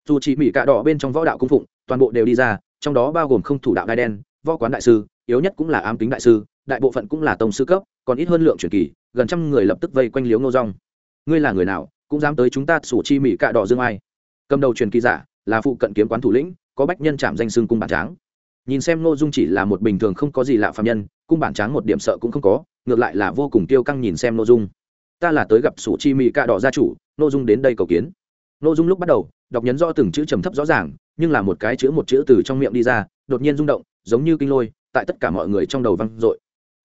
Dù chỉ mỹ cạ đỏ bên trong võ đạo cung phụng, toàn bộ đều đi ra, trong đó bao gồm không thủ đạo đai đen, võ quán đại sư, yếu nhất cũng là ám kính đại sư, đại bộ phận cũng là tông sư cấp, còn ít hơn lượng truyền kỳ, gần trăm người lập tức vây quanh liếu ngô rong ngươi là người nào, cũng dám tới chúng ta sủ chi mỹ cạ đỏ dương ai? Cầm đầu truyền kỳ giả, là phụ cận kiếm quán thủ lĩnh, có bách nhân chạm danh xương cung bản tráng nhìn xem ngô dung chỉ là một bình thường không có gì lạ phạm nhân, cung bản tráng một điểm sợ cũng không có, ngược lại là vô cùng tiêu căng nhìn xem ngô dung. Ta là tới gặp sủ chi mỹ cạ đỏ gia chủ, ngô dung đến đây cầu kiến. Ngô dung lúc bắt đầu, đọc nhấn rõ từng chữ trầm thấp rõ ràng, nhưng là một cái chữ một chữ từ trong miệng đi ra, đột nhiên rung động, giống như kinh lôi, tại tất cả mọi người trong đầu văng dội.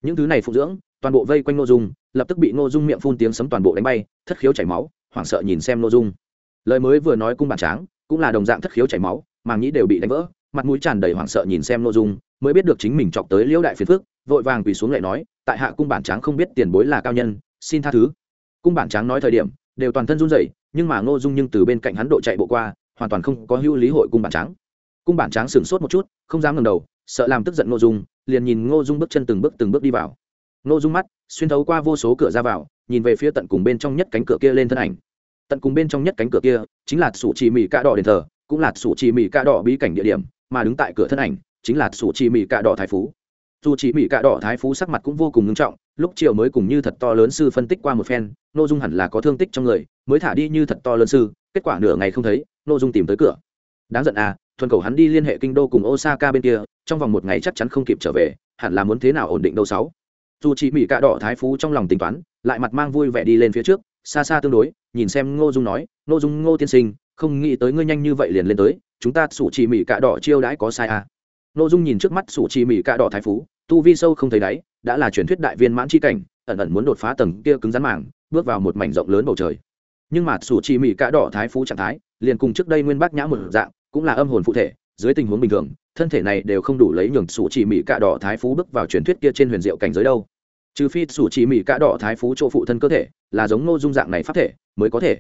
Những thứ này phụ dưỡng, toàn bộ vây quanh ngô dung, lập tức bị ngô dung miệng phun tiếng sấm toàn bộ đánh bay, thất khiếu chảy máu, hoảng sợ nhìn xem ngô dung. Lời mới vừa nói cung bản tráng, cũng là đồng dạng thất khiếu chảy máu, màng nhĩ đều bị đánh vỡ mặt mũi tràn đầy hoảng sợ nhìn xem nội dung, mới biết được chính mình chọc tới liễu đại phiền phước, vội vàng quỳ xuống lại nói, tại hạ cung bản tráng không biết tiền bối là cao nhân, xin tha thứ. Cung bản tráng nói thời điểm, đều toàn thân run rẩy, nhưng mà ngô dung nhưng từ bên cạnh hắn độ chạy bộ qua, hoàn toàn không có hữu lý hội cung bản tráng. Cung bản tráng sửng sốt một chút, không dám ngẩng đầu, sợ làm tức giận ngô dung, liền nhìn ngô dung bước chân từng bước từng bước đi vào. Ngô dung mắt xuyên thấu qua vô số cửa ra vào, nhìn về phía tận cùng bên trong nhất cánh cửa kia lên thân ảnh. Tận cùng bên trong nhất cánh cửa kia chính là sủ trì mỹ cạ đỏ đền thờ, cũng là sủ trì mỹ cạ đỏ bí cảnh địa điểm mà đứng tại cửa thân ảnh chính là sủ chỉ mỹ cạ đỏ thái phú. Dù chỉ mỹ cạ đỏ thái phú sắc mặt cũng vô cùng nghiêm trọng, lúc chiều mới cùng như thật to lớn sư phân tích qua một phen, nội dung hẳn là có thương tích trong người, mới thả đi như thật to lớn sư, kết quả nửa ngày không thấy, nội dung tìm tới cửa. Đáng giận à thuần cầu hắn đi liên hệ kinh đô cùng osaka bên kia, trong vòng một ngày chắc chắn không kịp trở về, hẳn là muốn thế nào ổn định đâu sáu. Dù chỉ mỹ cạ đỏ thái phú trong lòng tính toán, lại mặt mang vui vẻ đi lên phía trước, xa xa tương đối, nhìn xem ngô dung nói, ngô dung, ngô tiên sinh, không nghĩ tới ngươi nhanh như vậy liền lên tới chúng ta sủ chỉ mỹ cạ đỏ chiêu đãi có sai à. Nô dung nhìn trước mắt sủ chỉ mỹ cạ đỏ thái phú, tu vi sâu không thấy đáy, đã là truyền thuyết đại viên mãn chi cảnh, ẩn ẩn muốn đột phá tầng kia cứng rắn màng, bước vào một mảnh rộng lớn bầu trời. Nhưng mà sủ chỉ mỹ cạ đỏ thái phú trạng thái, liền cùng trước đây nguyên bác nhã một dạng, cũng là âm hồn phụ thể, dưới tình huống bình thường, thân thể này đều không đủ lấy nhường sủ chỉ mỹ cạ đỏ thái phú bước vào truyền thuyết kia trên huyền diệu cảnh giới đâu. Trừ phi sủ chỉ mỹ cạ đỏ thái phú chỗ phụ thân cơ thể, là giống ngô dung dạng này pháp thể, mới có thể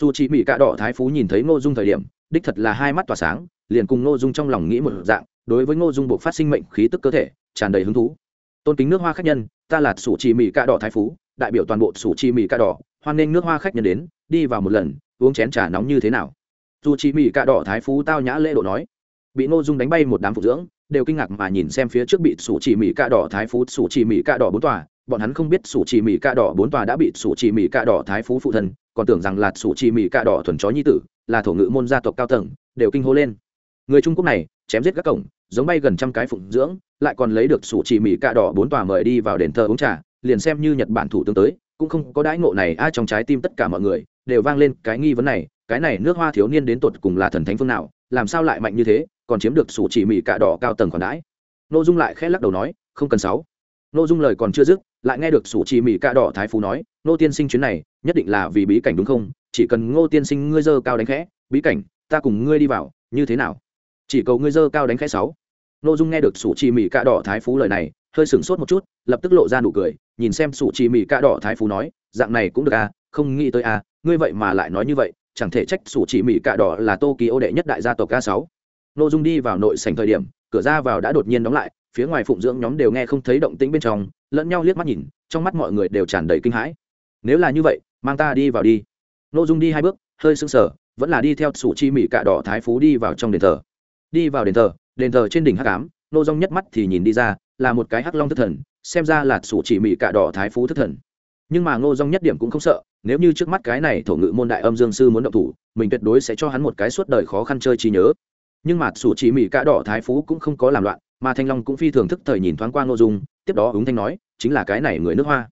dù chỉ mỹ cạ đỏ thái phú nhìn thấy ngô dung thời điểm, đích thật là hai mắt tỏa sáng, liền cùng ngô dung trong lòng nghĩ một dạng, đối với ngô dung buộc phát sinh mệnh khí tức cơ thể, tràn đầy hứng thú. Tôn kính nước hoa khách nhân, ta là sủ chỉ mỹ cạ đỏ thái phú, đại biểu toàn bộ sủ chỉ mỹ cạ đỏ, hoan nghênh nước hoa khách nhân đến, đi vào một lần, uống chén trà nóng như thế nào? Dù chỉ mỹ cạ đỏ thái phú tao nhã lễ độ nói. Bị ngô dung đánh bay một đám phục dưỡng, đều kinh ngạc mà nhìn xem phía trước bị sủ chỉ mỹ cạ đỏ thái phú, sủ chỉ mỹ cạ đỏ bốn tòa bọn hắn không biết sủ chỉ mỹ cạ đỏ bốn tòa đã bị sủ chỉ mỹ cạ đỏ thái phú phụ thần, còn tưởng rằng là sủ chỉ mỹ cạ đỏ thuần chó nhi tử là thổ ngự môn gia tộc cao tầng đều kinh hô lên. Người trung quốc này chém giết các cổng giống bay gần trăm cái phụng dưỡng lại còn lấy được sủ chỉ mỹ cạ đỏ bốn tòa mời đi vào đền thờ uống trà liền xem như nhật bản thủ tướng tới cũng không có đãi ngộ này ai trong trái tim tất cả mọi người đều vang lên cái nghi vấn này cái này nước hoa thiếu niên đến tột cùng là thần thánh phương nào làm sao lại mạnh như thế còn chiếm được sủ chỉ mỹ cạ đỏ cao tầng còn đãi. Nội dung lại khẽ lắc đầu nói không cần sáu. Nội dung lời còn chưa dứt lại nghe được sủ chỉ mỹ ca đỏ thái phú nói nô tiên sinh chuyến này, nhất định là vì bí cảnh đúng không? Chỉ cần ngô tiên sinh ngươi dơ cao đánh khẽ, bí cảnh, ta cùng ngươi đi vào, như thế nào? Chỉ cầu ngươi dơ cao đánh khẽ sáu. Nội dung nghe được sủ chỉ mỹ ca đỏ thái phú lời này, hơi sửng sốt một chút, lập tức lộ ra nụ cười, nhìn xem sủ chỉ mỹ ca đỏ thái phú nói, dạng này cũng được à không nghĩ tới à ngươi vậy mà lại nói như vậy, chẳng thể trách sủ chỉ mỹ ca đỏ là tô ký ô đệ nhất đại gia tộc ca sáu. Nội dung đi vào nội sảnh thời điểm, cửa ra vào đã đột nhiên đóng lại phía ngoài phụng dưỡng nhóm đều nghe không thấy động tĩnh bên trong, lẫn nhau liếc mắt nhìn, trong mắt mọi người đều tràn đầy kinh hãi. Nếu là như vậy, mang ta đi vào đi. Nội dung đi hai bước, hơi sưng sờ, vẫn là đi theo sủ chi mỹ cạ đỏ thái phú đi vào trong đền thờ. Đi vào đền thờ đền thờ trên đỉnh hắc ám, nô dung nhất mắt thì nhìn đi ra, là một cái hắc long thất thần, xem ra là sủ chỉ mỹ cạ đỏ thái phú thất thần. Nhưng mà ngô dung nhất điểm cũng không sợ, nếu như trước mắt cái này thổ ngự môn đại âm dương sư muốn động thủ, mình tuyệt đối sẽ cho hắn một cái suốt đời khó khăn chơi trí nhớ. Nhưng mà sủ chỉ mỹ cạ đỏ thái phú cũng không có làm loạn mà thanh long cũng phi thường thức thời nhìn thoáng qua nội dung, tiếp đó ứng thanh nói, chính là cái này người nước hoa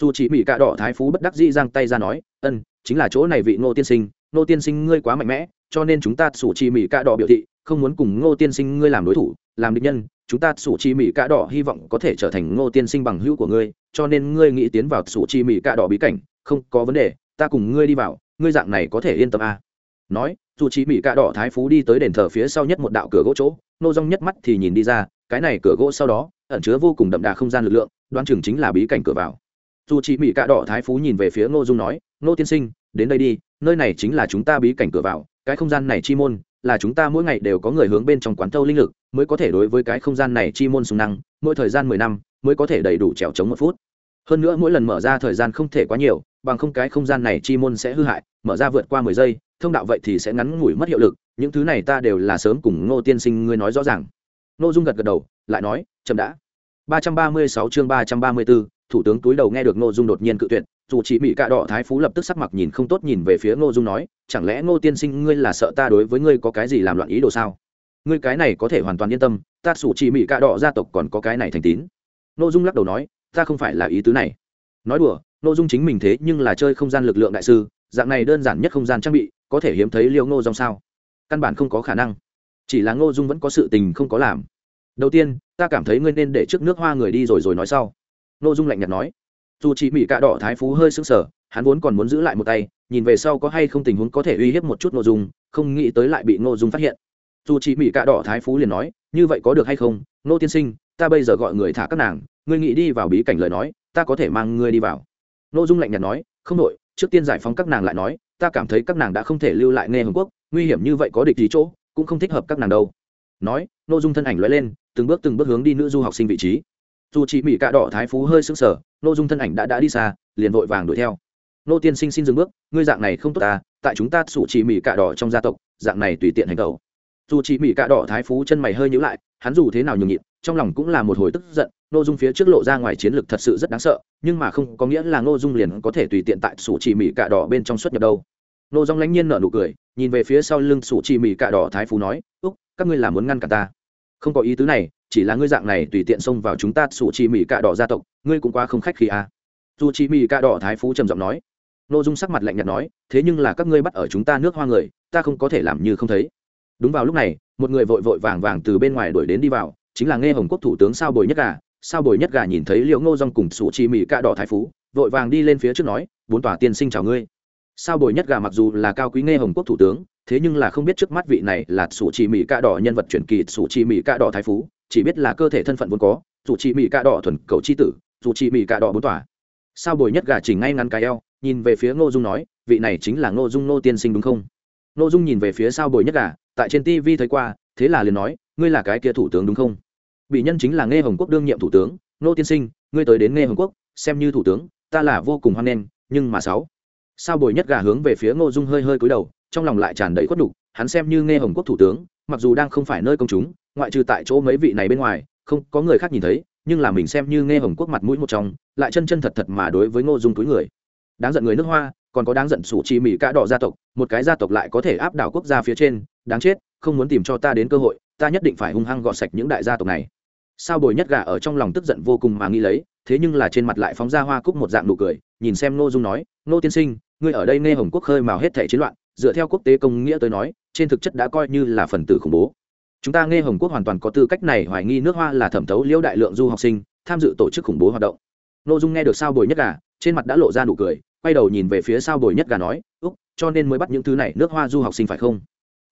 dù chỉ mỹ cạ đỏ thái phú bất đắc dĩ giang tay ra nói, ân, chính là chỗ này vị ngô tiên sinh, ngô tiên sinh ngươi quá mạnh mẽ, cho nên chúng ta sủ chỉ mỹ cạ đỏ biểu thị, không muốn cùng ngô tiên sinh ngươi làm đối thủ, làm địch nhân, chúng ta sủ chi mỹ cạ đỏ hy vọng có thể trở thành ngô tiên sinh bằng hữu của ngươi, cho nên ngươi nghĩ tiến vào sủ chi mỹ cạ đỏ bí cảnh, không có vấn đề, ta cùng ngươi đi vào, ngươi dạng này có thể yên tâm à. nói, dù chi mỹ cạ đỏ thái phú đi tới đền thờ phía sau nhất một đạo cửa gỗ chỗ nô dong nhất mắt thì nhìn đi ra, cái này cửa gỗ sau đó, ẩn chứa vô cùng đậm đà không gian lực lượng, đoán chừng chính là bí cảnh cửa vào. Dù chị mỹ cạ đỏ thái phú nhìn về phía ngô dung nói ngô tiên sinh, đến đây đi, nơi này chính là chúng ta bí cảnh cửa vào, cái không gian này chi môn, là chúng ta mỗi ngày đều có người hướng bên trong quán thâu linh lực, mới có thể đối với cái không gian này chi môn sung năng, mỗi thời gian mười năm, mới có thể đầy đủ trèo chống một phút. Hơn nữa mỗi lần mở ra thời gian không thể quá nhiều, bằng không cái không gian này chi môn sẽ hư hại, mở ra vượt qua mười giây, thông đạo vậy thì sẽ ngắn ngủi mất hiệu lực những thứ này ta đều là sớm cùng ngô tiên sinh ngươi nói rõ ràng. Ngô dung gật gật đầu, lại nói, chậm đã. ba trăm ba mươi sáu chương ba trăm ba mươi bốn thủ tướng túi đầu nghe được ngô dung đột nhiên cự tuyệt, dù chỉ mỹ cạ đỏ thái phú lập tức sắc mặt nhìn không tốt nhìn về phía ngô dung nói, chẳng lẽ ngô tiên sinh ngươi là sợ ta đối với ngươi có cái gì làm loạn ý đồ sao? Ngươi cái này có thể hoàn toàn yên tâm, ta sủ chỉ mỹ cạ đỏ gia tộc còn có cái này thành tín. Ngô dung lắc đầu nói, ta không phải là ý tứ này. Nói đùa, ngô dung chính mình thế nhưng là chơi không gian lực lượng đại sư, dạng này đơn giản nhất không gian trang bị, có thể hiếm thấy liêu ngô dòng sao? Căn bản không có khả năng. Chỉ là ngô dung vẫn có sự tình không có làm. Đầu tiên, ta cảm thấy ngươi nên để trước nước hoa người đi rồi rồi nói sau. Ngô dung lạnh nhạt nói. Dù chỉ mỹ cạ đỏ thái phú hơi sững sờ, hắn vốn còn muốn giữ lại một tay, nhìn về sau có hay không tình huống có thể uy hiếp một chút Ngô dung, không nghĩ tới lại bị ngô dung phát hiện. Dù chỉ mỹ cạ đỏ thái phú liền nói, như vậy có được hay không? Ngô tiên sinh, ta bây giờ gọi người thả các nàng, ngươi nghĩ đi vào bí cảnh lời nói, ta có thể mang ngươi đi vào. Ngô dung lạnh nhạt nói, không đội trước tiên giải phóng các nàng lại nói, ta cảm thấy các nàng đã không thể lưu lại nghe hồng quốc nguy hiểm như vậy có địch ý chỗ, cũng không thích hợp các nàng đâu. Nói nội dung thân ảnh lóe lên, từng bước từng bước hướng đi nữ du học sinh vị trí. Dù chị mỹ cạ đỏ thái phú hơi sững sờ nội dung thân ảnh đã đã đi xa, liền vội vàng đuổi theo. Nô tiên sinh xin dừng bước, ngươi dạng này không tốt ta tại chúng ta sủ chỉ mỹ cạ đỏ trong gia tộc, dạng này tùy tiện hành tẩu dù chỉ mỹ cạ đỏ thái phú chân mày hơi nhíu lại, hắn dù thế nào nhường nhịn, trong lòng cũng là một hồi tức giận, nô dung phía trước lộ ra ngoài chiến lược thật sự rất đáng sợ, nhưng mà không có nghĩa là nô dung liền có thể tùy tiện tại sủ chỉ mỹ cạ đỏ bên trong xuất nhập đâu nô dung lãnh nhiên nở nụ cười, nhìn về phía sau lưng sủ Chi mỹ cạ đỏ thái phú nói, úc, các ngươi là muốn ngăn cả ta? Không có ý tứ này, chỉ là ngươi dạng này tùy tiện xông vào chúng ta sủ Chi mỹ cạ đỏ gia tộc, ngươi cũng quá không khách khi à. dù Chi mỹ cạ đỏ thái phú trầm giọng nói. Nô dung sắc mặt lạnh nhạt nói, thế nhưng là các ngươi bắt ở chúng ta nước hoa người, ta không có thể làm như không thấy. Đúng vào lúc này, một người vội vội vàng vàng từ bên ngoài đuổi đến đi vào, chính là nghe hồng quốc thủ tướng sao bồi nhất gà. Sao bồi nhất gà nhìn thấy liệu ngô dong cùng sủ chi mỹ cạ đỏ thái phú, vội vàng đi lên phía trước nói, bốn tòa tiên sinh chào ngươi sao bồi nhất gà mặc dù là cao quý nghe hồng quốc thủ tướng, thế nhưng là không biết trước mắt vị này là sủ Chỉ mỹ cạ đỏ nhân vật truyền kỳ sủ Chỉ mỹ cạ đỏ thái phú, chỉ biết là cơ thể thân phận vốn có, sủ Chỉ mỹ cạ đỏ thuần cầu chi tử, sủ Chỉ mỹ cạ đỏ bốn tỏa sao bồi nhất gà chỉ ngay ngắn cái eo, nhìn về phía ngô dung nói, vị này chính là ngô dung nô tiên sinh đúng không? Ngô dung nhìn về phía sao bồi nhất gà, tại trên tv thấy qua, thế là liền nói, ngươi là cái kia thủ tướng đúng không? Bị nhân chính là nghe hồng quốc đương nhiệm thủ tướng nô tiên sinh, ngươi tới đến nghe hồng quốc, xem như thủ tướng, ta là vô cùng hoan nghênh, nhưng mà sáu sao bồi nhất gà hướng về phía ngô dung hơi hơi cúi đầu, trong lòng lại tràn đầy khuất đục hắn xem như nghe hồng quốc thủ tướng, mặc dù đang không phải nơi công chúng, ngoại trừ tại chỗ mấy vị này bên ngoài, không có người khác nhìn thấy, nhưng là mình xem như nghe hồng quốc mặt mũi một trong, lại chân chân thật thật mà đối với ngô dung túi người. Đáng giận người nước hoa, còn có đáng giận sủ chi mỹ cả đỏ gia tộc, một cái gia tộc lại có thể áp đảo quốc gia phía trên, đáng chết, không muốn tìm cho ta đến cơ hội, ta nhất định phải hung hăng gọt sạch những đại gia tộc này. Sao bồi nhất gà ở trong lòng tức giận vô cùng mà nghĩ lấy, thế nhưng là trên mặt lại phóng ra hoa cúc một dạng nụ cười, nhìn xem ngô dung nói, ngô tiên sinh ngươi ở đây nghe hồng quốc khơi mào hết thể chiến loạn, dựa theo quốc tế công nghĩa tới nói, trên thực chất đã coi như là phần tử khủng bố. Chúng ta nghe hồng quốc hoàn toàn có tư cách này hoài nghi nước hoa là thẩm thấu liễu đại lượng du học sinh, tham dự tổ chức khủng bố hoạt động. Nội dung nghe được sao bồi nhất gà, trên mặt đã lộ ra nụ cười, quay đầu nhìn về phía sao bồi nhất gà nói, úc, cho nên mới bắt những thứ này nước hoa du học sinh phải không?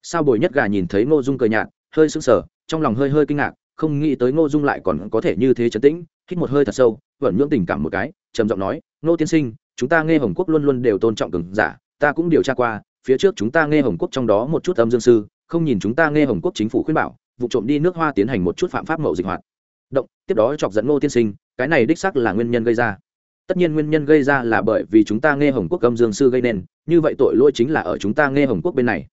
Sao bồi nhất gà nhìn thấy ngô dung cười nhạt, hơi sững sờ, trong lòng hơi hơi kinh ngạc, không nghĩ tới ngô dung lại còn có thể như thế chấn tĩnh, hít một hơi thật sâu vẩn nhưỡng tình cảm một cái, trầm giọng nói, ngô tiên sinh chúng ta nghe hồng quốc luôn luôn đều tôn trọng cường giả, ta cũng điều tra qua, phía trước chúng ta nghe hồng quốc trong đó một chút âm dương sư, không nhìn chúng ta nghe hồng quốc chính phủ khuyên bảo, vụ trộm đi nước hoa tiến hành một chút phạm pháp mậu dịch hoạt. Động, tiếp đó chọc dẫn ngô tiên sinh, cái này đích xác là nguyên nhân gây ra. Tất nhiên nguyên nhân gây ra là bởi vì chúng ta nghe hồng quốc âm dương sư gây nên, như vậy tội lỗi chính là ở chúng ta nghe hồng quốc bên này.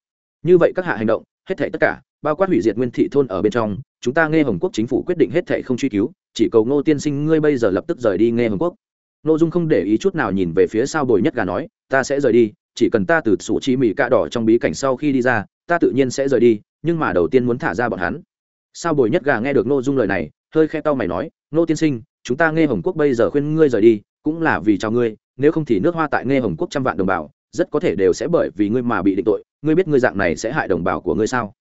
Như vậy các hạ hành động, hết thảy tất cả, bao quát hủy diệt nguyên thị thôn ở bên trong, chúng ta nghe hồng quốc chính phủ quyết định hết thảy không truy cứu, chỉ cầu ngô tiên sinh ngươi bây giờ lập tức rời đi nghe hồng quốc nội dung không để ý chút nào nhìn về phía sau bồi nhất gà nói, ta sẽ rời đi, chỉ cần ta từ sủ chi mỹ cạ đỏ trong bí cảnh sau khi đi ra, ta tự nhiên sẽ rời đi, nhưng mà đầu tiên muốn thả ra bọn hắn. Sao bồi nhất gà nghe được nội dung lời này, hơi khe tao mày nói, nô tiên sinh, chúng ta nghe hồng quốc bây giờ khuyên ngươi rời đi, cũng là vì cho ngươi, nếu không thì nước hoa tại nghe hồng quốc trăm vạn đồng bào, rất có thể đều sẽ bởi vì ngươi mà bị định tội, ngươi biết ngươi dạng này sẽ hại đồng bào của ngươi sao?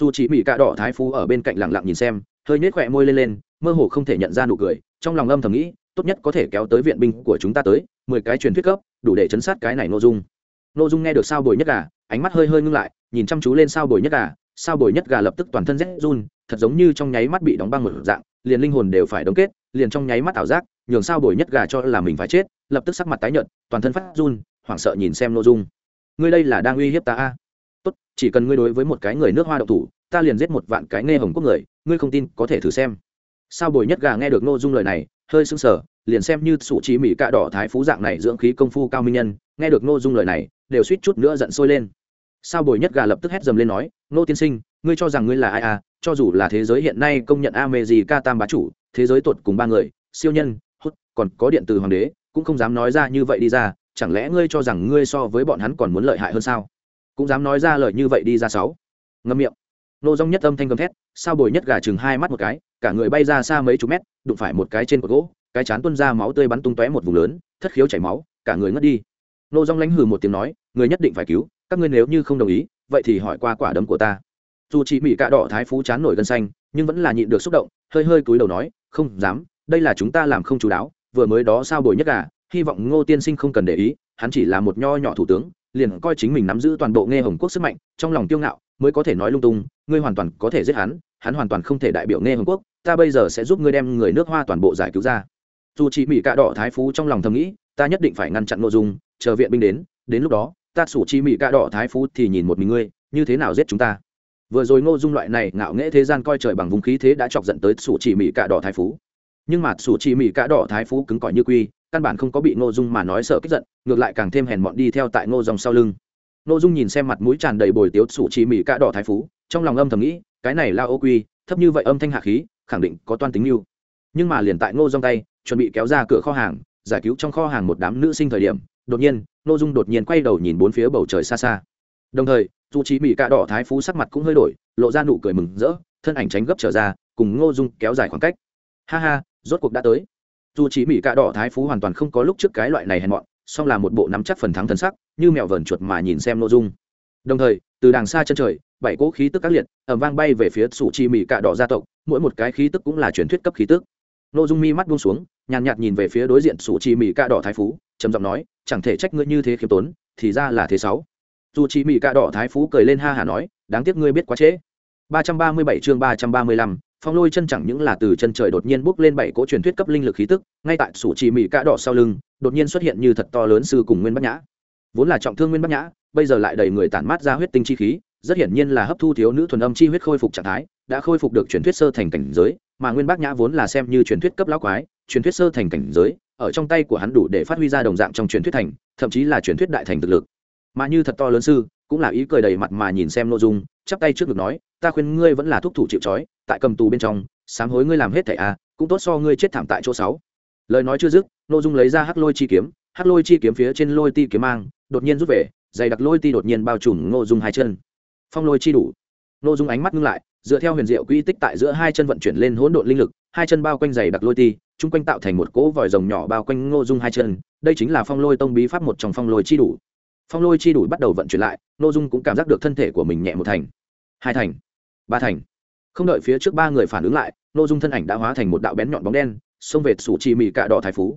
Dù chỉ mỹ cạ đỏ thái phú ở bên cạnh lặng lặng nhìn xem, hơi nhếch khỏe môi lên lên, mơ hồ không thể nhận ra nụ cười, trong lòng âm thầm nghĩ tốt nhất có thể kéo tới viện binh của chúng ta tới, mười cái truyền thuyết cấp, đủ để chấn sát cái này nội dung. Nội dung nghe được sao bồi nhất gà, ánh mắt hơi hơi ngưng lại, nhìn chăm chú lên sao bồi nhất gà. Sao bồi nhất gà lập tức toàn thân rét run, thật giống như trong nháy mắt bị đóng băng một dạng, liền linh hồn đều phải đóng kết, liền trong nháy mắt ảo giác, nhường sao bồi nhất gà cho là mình phải chết, lập tức sắc mặt tái nhợt, toàn thân phát run, hoảng sợ nhìn xem nội dung. Ngươi đây là đang uy hiếp ta a? Tốt, chỉ cần ngươi đối với một cái người nước hoa độc thủ, ta liền giết một vạn cái nghe hồng quốc người, ngươi không tin có thể thử xem. Sao bồi nhất gà nghe được nội dung lời này hơi sưng sờ, liền xem như sủ trí mỹ cạ đỏ thái phú dạng này dưỡng khí công phu cao minh nhân, nghe được nô dung lời này, đều suýt chút nữa giận sôi lên. Sao bồi nhất gà lập tức hét dầm lên nói nô tiên sinh, ngươi cho rằng ngươi là ai à? Cho dù là thế giới hiện nay công nhận a mê gì ca tam bá chủ, thế giới tột cùng ba người, siêu nhân, hút, còn có điện từ hoàng đế, cũng không dám nói ra như vậy đi ra, chẳng lẽ ngươi cho rằng ngươi so với bọn hắn còn muốn lợi hại hơn sao? Cũng dám nói ra lời như vậy đi ra sáu. Ngâm miệng nô dong nhất âm thanh gầm thét, sao bồi nhất gà chừng hai mắt một cái, cả người bay ra xa mấy chục mét, đụng phải một cái trên cột gỗ, cái chán tuôn ra máu tươi bắn tung tóe một vùng lớn, thất khiếu chảy máu, cả người ngất đi. Nô dong lánh hừ một tiếng nói, người nhất định phải cứu, các ngươi nếu như không đồng ý, vậy thì hỏi qua quả đấm của ta. Dù Chỉ mỹ cạ đỏ thái phú chán nổi gân xanh, nhưng vẫn là nhịn được xúc động, hơi hơi cúi đầu nói, không dám, đây là chúng ta làm không chú đáo, vừa mới đó sao bồi nhất gà, hy vọng ngô tiên sinh không cần để ý, hắn chỉ là một nho nhỏ thủ tướng, liền coi chính mình nắm giữ toàn bộ nghe hồng quốc sức mạnh, trong lòng kiêu ngạo, mới có thể nói lung tung ngươi hoàn toàn có thể giết hắn hắn hoàn toàn không thể đại biểu nghe hồng quốc, ta bây giờ sẽ giúp ngươi đem người nước hoa toàn bộ giải cứu ra. Dù chỉ mỹ cạ đỏ thái phú trong lòng thầm nghĩ, ta nhất định phải ngăn chặn nội dung, chờ viện binh đến đến lúc đó, ta sủ chi mỹ cạ đỏ thái phú thì nhìn một mình ngươi, như thế nào giết chúng ta? Vừa rồi ngô dung loại này ngạo nghễ thế gian coi trời bằng vùng khí thế đã chọc giận tới sủ chỉ mỹ cạ đỏ thái phú. Nhưng mà sủ chỉ mỹ cạ đỏ thái phú cứng cỏi như quy, căn bản không có bị ngô dung mà nói sợ kích giận, ngược lại càng thêm hèn mọn đi theo tại ngô dòng sau lưng. Ngô dung nhìn xem mặt mũi tràn đầy bồi tiếu sủ chỉ mỹ cạ đỏ thái phú trong lòng âm thầm nghĩ, cái này la ô quy, thấp như vậy âm thanh hạ khí, khẳng định có toan tính mưu. Nhưng mà liền tại ngô dong tay, chuẩn bị kéo ra cửa kho hàng, giải cứu trong kho hàng một đám nữ sinh thời điểm, đột nhiên, ngô dung đột nhiên quay đầu nhìn bốn phía bầu trời xa xa. Đồng thời, dù chỉ mỹ cạ đỏ thái phú sắc mặt cũng hơi đổi, lộ ra nụ cười mừng rỡ, thân ảnh tránh gấp trở ra, cùng ngô dung kéo dài khoảng cách. Ha ha, rốt cuộc đã tới. Dù chỉ mỹ cạ đỏ thái phú hoàn toàn không có lúc trước cái loại này hèn mọn, song là một bộ nắm chắc phần thắng thân sắc, như mèo vờn chuột mà nhìn xem ngô dung đồng thời, từ đàng xa chân trời, bảy cỗ khí tức các liệt ẩm vang bay về phía sủ chi mỹ cạ đỏ gia tộc, mỗi một cái khí tức cũng là truyền thuyết cấp khí tức. Ngô dung mi mắt buông xuống, nhàn nhạt nhìn về phía đối diện sủ chi mỹ cạ đỏ thái phú, trầm giọng nói, chẳng thể trách ngươi như thế khiêm tốn, thì ra là thế sáu. Dù Chi mỹ cạ đỏ thái phú cười lên ha hả nói, đáng tiếc ngươi biết quá trễ. Ba trăm ba mươi bảy chương ba trăm ba mươi lăm, phong lôi chân chẳng những là từ chân trời đột nhiên bốc lên bảy cỗ truyền thuyết cấp linh lực khí tức, ngay tại sủ Chi mỹ cạ đỏ sau lưng, đột nhiên xuất hiện như thật to lớn sư cùng nguyên bắc nhã. Vốn là trọng thương nguyên bắc nhã bây giờ lại đầy người tản mát ra huyết tinh chi khí, rất hiển nhiên là hấp thu thiếu nữ thuần âm chi huyết khôi phục trạng thái, đã khôi phục được truyền thuyết sơ thành cảnh giới, mà nguyên bác nhã vốn là xem như truyền thuyết cấp lão quái, truyền thuyết sơ thành cảnh giới, ở trong tay của hắn đủ để phát huy ra đồng dạng trong truyền thuyết thành, thậm chí là truyền thuyết đại thành thực lực. Mà như thật to lớn sư, cũng là ý cười đầy mặt mà nhìn xem nội dung, chắp tay trước ngực nói, ta khuyên ngươi vẫn là thúc thủ chịu trói, tại cầm tù bên trong, sám hối ngươi làm hết thẻ a, cũng tốt so ngươi chết thảm tại chỗ sáu. Lời nói chưa dứt nội dung lấy ra hắc lôi chi kiếm, hắc lôi chi kiếm phía trên lôi ti kiếm mang, đột nhiên rút về dày đặc lôi ti đột nhiên bao trùm ngô dung hai chân. Phong lôi chi đủ. Ngô dung ánh mắt ngưng lại, dựa theo huyền diệu quy tích tại giữa hai chân vận chuyển lên hỗn độn linh lực, hai chân bao quanh dày đặc lôi ti, chung quanh tạo thành một cỗ vòi rồng nhỏ bao quanh ngô dung hai chân, đây chính là phong lôi tông bí pháp một trong phong lôi chi đủ. Phong lôi chi đủ bắt đầu vận chuyển lại, ngô dung cũng cảm giác được thân thể của mình nhẹ một thành, hai thành, ba thành. Không đợi phía trước ba người phản ứng lại, ngô dung thân ảnh đã hóa thành một đạo bén nhọn bóng đen, xông về sủ chi mì cạ đỏ thái phú.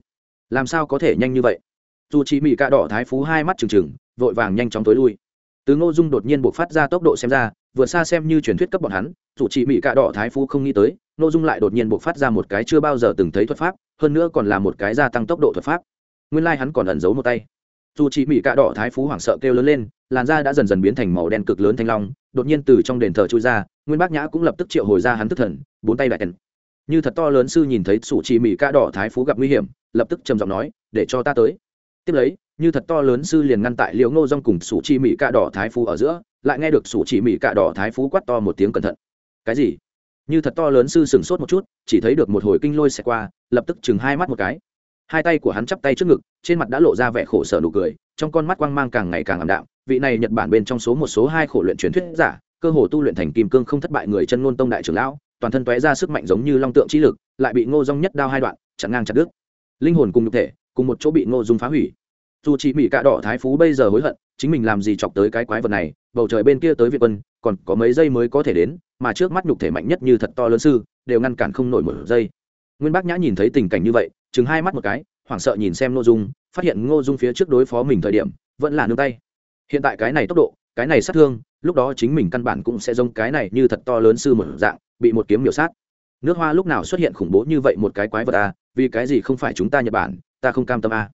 Làm sao có thể nhanh như vậy? Dù chi mì cạ đỏ thái phú hai mắt trừng trừng vội vàng nhanh chóng tối lui. Từ ngô dung đột nhiên buộc phát ra tốc độ xem ra, vừa xa xem như truyền thuyết cấp bọn hắn, dù chỉ mỹ cạ đỏ thái phú không nghĩ tới, ngô dung lại đột nhiên buộc phát ra một cái chưa bao giờ từng thấy thuật pháp, hơn nữa còn là một cái gia tăng tốc độ thuật pháp. Nguyên lai、like、hắn còn ẩn giấu một tay. Dù chỉ mỹ cạ đỏ thái phú hoảng sợ kêu lớn lên, làn da đã dần dần biến thành màu đen cực lớn thanh long, đột nhiên từ trong đền thờ trôi ra, nguyên bác nhã cũng lập tức triệu hồi ra hắn tức thần, bốn tay đại tần như thật to lớn sư nhìn thấy sủ chỉ mỹ cạ đỏ thái phú gặp nguy hiểm, lập tức trầm giọng nói, để cho ta tới tiếp lấy, như thật to lớn sư liền ngăn tại liễu ngô dong cùng sủ chi mỹ cạ đỏ thái phú ở giữa, lại nghe được sủ chỉ mỹ cạ đỏ thái phú quát to một tiếng cẩn thận. Cái gì? Như thật to lớn sư sừng sốt một chút, chỉ thấy được một hồi kinh lôi xẹt qua, lập tức chừng hai mắt một cái. Hai tay của hắn chắp tay trước ngực, trên mặt đã lộ ra vẻ khổ sở nụ cười, trong con mắt quang mang càng ngày càng ảm đạm. Vị này nhật bản bên trong số một số hai khổ luyện truyền thuyết giả, cơ hồ tu luyện thành kim cương không thất bại người chân ngôn tông đại trưởng lão, toàn thân tóe ra sức mạnh giống như long tượng trí lực, lại bị ngô dong nhất đao hai đoạn, chặn ngang chặt đứt. Linh hồn cùng nhục thể cùng một chỗ bị ngô dung phá hủy. Dù chỉ mỹ cạ đỏ thái phú bây giờ hối hận, chính mình làm gì chọc tới cái quái vật này, bầu trời bên kia tới việt quân, còn có mấy giây mới có thể đến, mà trước mắt nhục thể mạnh nhất như thật to lớn sư, đều ngăn cản không nổi một giây. Nguyên bác nhã nhìn thấy tình cảnh như vậy, chừng hai mắt một cái, hoảng sợ nhìn xem ngô dung, phát hiện ngô dung phía trước đối phó mình thời điểm, vẫn là nương tay. Hiện tại cái này tốc độ, cái này sát thương, lúc đó chính mình căn bản cũng sẽ giống cái này như thật to lớn sư một dạng, bị một kiếm miểu sát. Nước hoa lúc nào xuất hiện khủng bố như vậy một cái quái vật à vì cái gì không phải chúng ta nhật bản ta không cam tâm à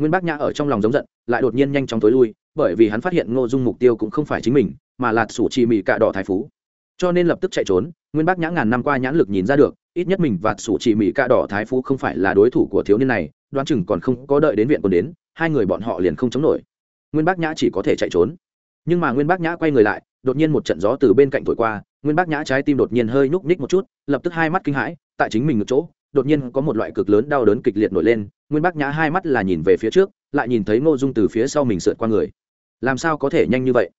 nguyên bác nhã ở trong lòng giống giận, lại đột nhiên nhanh chóng tối lui, bởi vì hắn phát hiện ngô dung mục tiêu cũng không phải chính mình, mà là sủ chỉ mỹ cạ đỏ thái phú. Cho nên lập tức chạy trốn, nguyên bác nhã ngàn năm qua nhãn lực nhìn ra được, ít nhất mình và sủ chỉ mỹ cạ đỏ thái phú không phải là đối thủ của thiếu niên này, đoán chừng còn không có đợi đến viện còn đến, hai người bọn họ liền không chống nổi. Nguyên bác nhã chỉ có thể chạy trốn. Nhưng mà nguyên bác nhã quay người lại, đột nhiên một trận gió từ bên cạnh thổi qua, nguyên bác nhã trái tim đột nhiên hơi nhúc nhích một chút, lập tức hai mắt kinh hãi, tại chính mình một chỗ, đột nhiên có một loại cực lớn đau đớn kịch liệt nổi lên nguyên bác nhã hai mắt là nhìn về phía trước, lại nhìn thấy ngô dung từ phía sau mình sượt qua người. Làm sao có thể nhanh như vậy?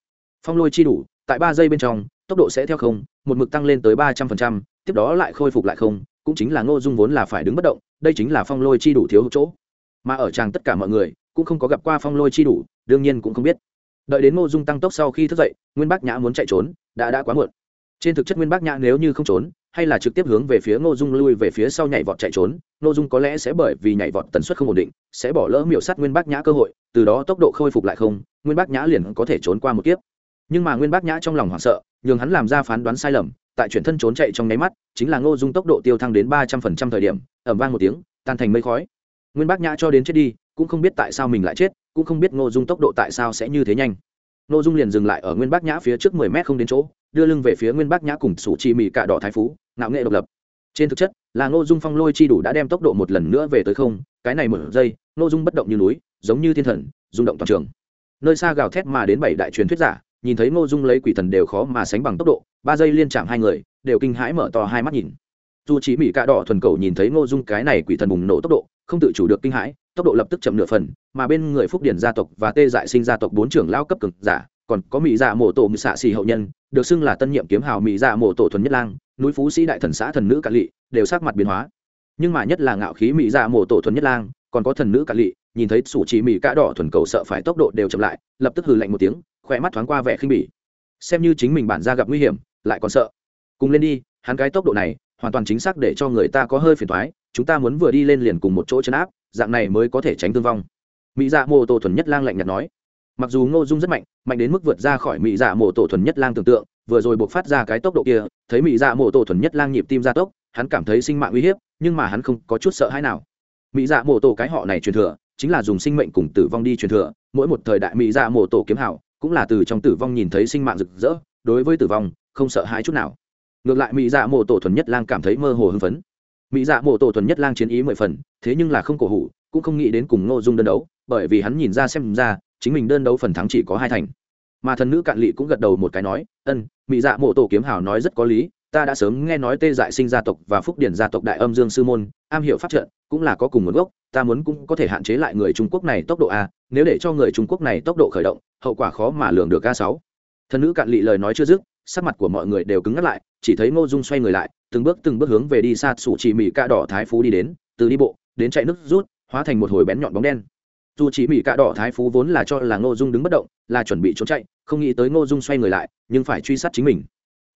Phong lôi chi đủ, tại ba giây bên trong, tốc độ sẽ theo không, một mực tăng lên tới ba trăm phần trăm, tiếp đó lại khôi phục lại không, cũng chính là ngô dung vốn là phải đứng bất động, đây chính là phong lôi chi đủ thiếu chỗ. Mà ở tràng tất cả mọi người, cũng không có gặp qua phong lôi chi đủ, đương nhiên cũng không biết. Đợi đến ngô dung tăng tốc sau khi thức dậy, nguyên bác nhã muốn chạy trốn, đã đã quá muộn. Trên thực chất nguyên bác nhã nếu như không trốn hay là trực tiếp hướng về phía ngô dung lui về phía sau nhảy vọt chạy trốn, ngô dung có lẽ sẽ bởi vì nhảy vọt tần suất không ổn định, sẽ bỏ lỡ miểu sát nguyên bác nhã cơ hội, từ đó tốc độ khôi phục lại không, nguyên bác nhã liền có thể trốn qua một kiếp. Nhưng mà nguyên bác nhã trong lòng hoảng sợ, nhường hắn làm ra phán đoán sai lầm, tại chuyển thân trốn chạy trong nháy mắt, chính là ngô dung tốc độ tiêu thăng đến ba trăm phần trăm thời điểm, ầm vang một tiếng, tan thành mây khói. Nguyên bác nhã cho đến chết đi, cũng không biết tại sao mình lại chết, cũng không biết ngô dung tốc độ tại sao sẽ như thế nhanh. Ngô dung liền dừng lại ở nguyên bác nhã phía trước mười mét không đến chỗ đưa lưng về phía nguyên bác nhã cùng sủ chi mì cạ đỏ thái phú, ngạo nghệ độc lập. Trên thực chất, là ngô dung phong lôi chi đủ đã đem tốc độ một lần nữa về tới không, cái này một giây, ngô dung bất động như núi, giống như thiên thần, rung động toàn trường. Nơi xa gào thét mà đến bảy đại truyền thuyết giả, nhìn thấy ngô dung lấy quỷ thần đều khó mà sánh bằng tốc độ, ba giây liên chạm hai người, đều kinh hãi mở to hai mắt nhìn. Dù chỉ mỹ cạ đỏ thuần cầu nhìn thấy ngô dung cái này quỷ thần bùng nổ tốc độ, không tự chủ được kinh hãi, tốc độ lập tức chậm nửa phần, mà bên người phúc điển gia tộc và tê dại sinh gia tộc bốn trưởng lao cấp cực giả, còn có mỹ dạ mộ tổ mị xạ xì hậu nhân được xưng là tân nhiệm kiếm hào mỹ dạ mộ tổ thuần nhất lang, núi phú sĩ đại thần xã thần nữ cạn lị, đều sắc mặt biến hóa. Nhưng mà nhất là ngạo khí mỹ dạ mộ tổ thuần nhất lang, còn có thần nữ cạn lị, nhìn thấy sủ chỉ mỹ cá đỏ thuần cầu sợ phải tốc độ đều chậm lại, lập tức hừ lạnh một tiếng, khỏe mắt thoáng qua vẻ khinh bỉ. Xem như chính mình bản ra gặp nguy hiểm, lại còn sợ. Cùng lên đi, hắn cái tốc độ này, hoàn toàn chính xác để cho người ta có hơi phiền thoái chúng ta muốn vừa đi lên liền cùng một chỗ chấn áp, dạng này mới có thể tránh thương vong. Mỹ dạ mô tô thuần nhất lang lạnh nhạt nói mặc dù ngô dung rất mạnh mạnh đến mức vượt ra khỏi mỹ dạ Mộ Tổ thuần nhất lang tưởng tượng, vừa rồi buộc phát ra cái tốc độ kia, thấy mỹ dạ Mộ Tổ thuần nhất lang nhịp tim ra tốc, hắn cảm thấy sinh mạng uy hiếp, nhưng mà hắn không có chút sợ hãi nào. Mỹ dạ Mộ Tổ cái họ này truyền thừa, chính là dùng sinh mệnh cùng tử vong đi truyền thừa, mỗi một thời đại mỹ dạ Mộ Tổ kiếm hảo, cũng là từ trong tử vong nhìn thấy sinh mạng rực rỡ, đối với tử vong, không sợ hãi chút nào. Ngược lại mỹ dạ Mộ Tổ thuần nhất lang cảm thấy mơ hồ hưng phấn. Mỹ dạ Mộ Tổ thuần nhất lang chiến ý mười phần, thế nhưng là không cổ hủ, cũng không nghĩ đến cùng ngô dung đơn đấu, bởi vì hắn nhìn ra xem ra chính mình đơn đấu phần thắng chỉ có hai thành. Mà thần nữ cạn lị cũng gật đầu một cái nói, ân mỹ dạ mộ tổ kiếm hào nói rất có lý, ta đã sớm nghe nói tê dại sinh gia tộc và phúc điển gia tộc đại âm dương sư môn, am hiểu pháp trận, cũng là có cùng nguồn gốc, ta muốn cũng có thể hạn chế lại người trung quốc này tốc độ a, nếu để cho người trung quốc này tốc độ khởi động, hậu quả khó mà lường được a sáu. Thần nữ cạn lị lời nói chưa dứt, sắc mặt của mọi người đều cứng ngắt lại, chỉ thấy ngô dung xoay người lại, từng bước từng bước hướng về đi xa sủ chỉ mỹ cạ đỏ thái phú đi đến, từ đi bộ, đến chạy nước rút, hóa thành một hồi bén nhọn bóng đen dù chỉ mỹ cạ đỏ thái phú vốn là cho là ngô dung đứng bất động, là chuẩn bị trốn chạy, không nghĩ tới ngô dung xoay người lại, nhưng phải truy sát chính mình.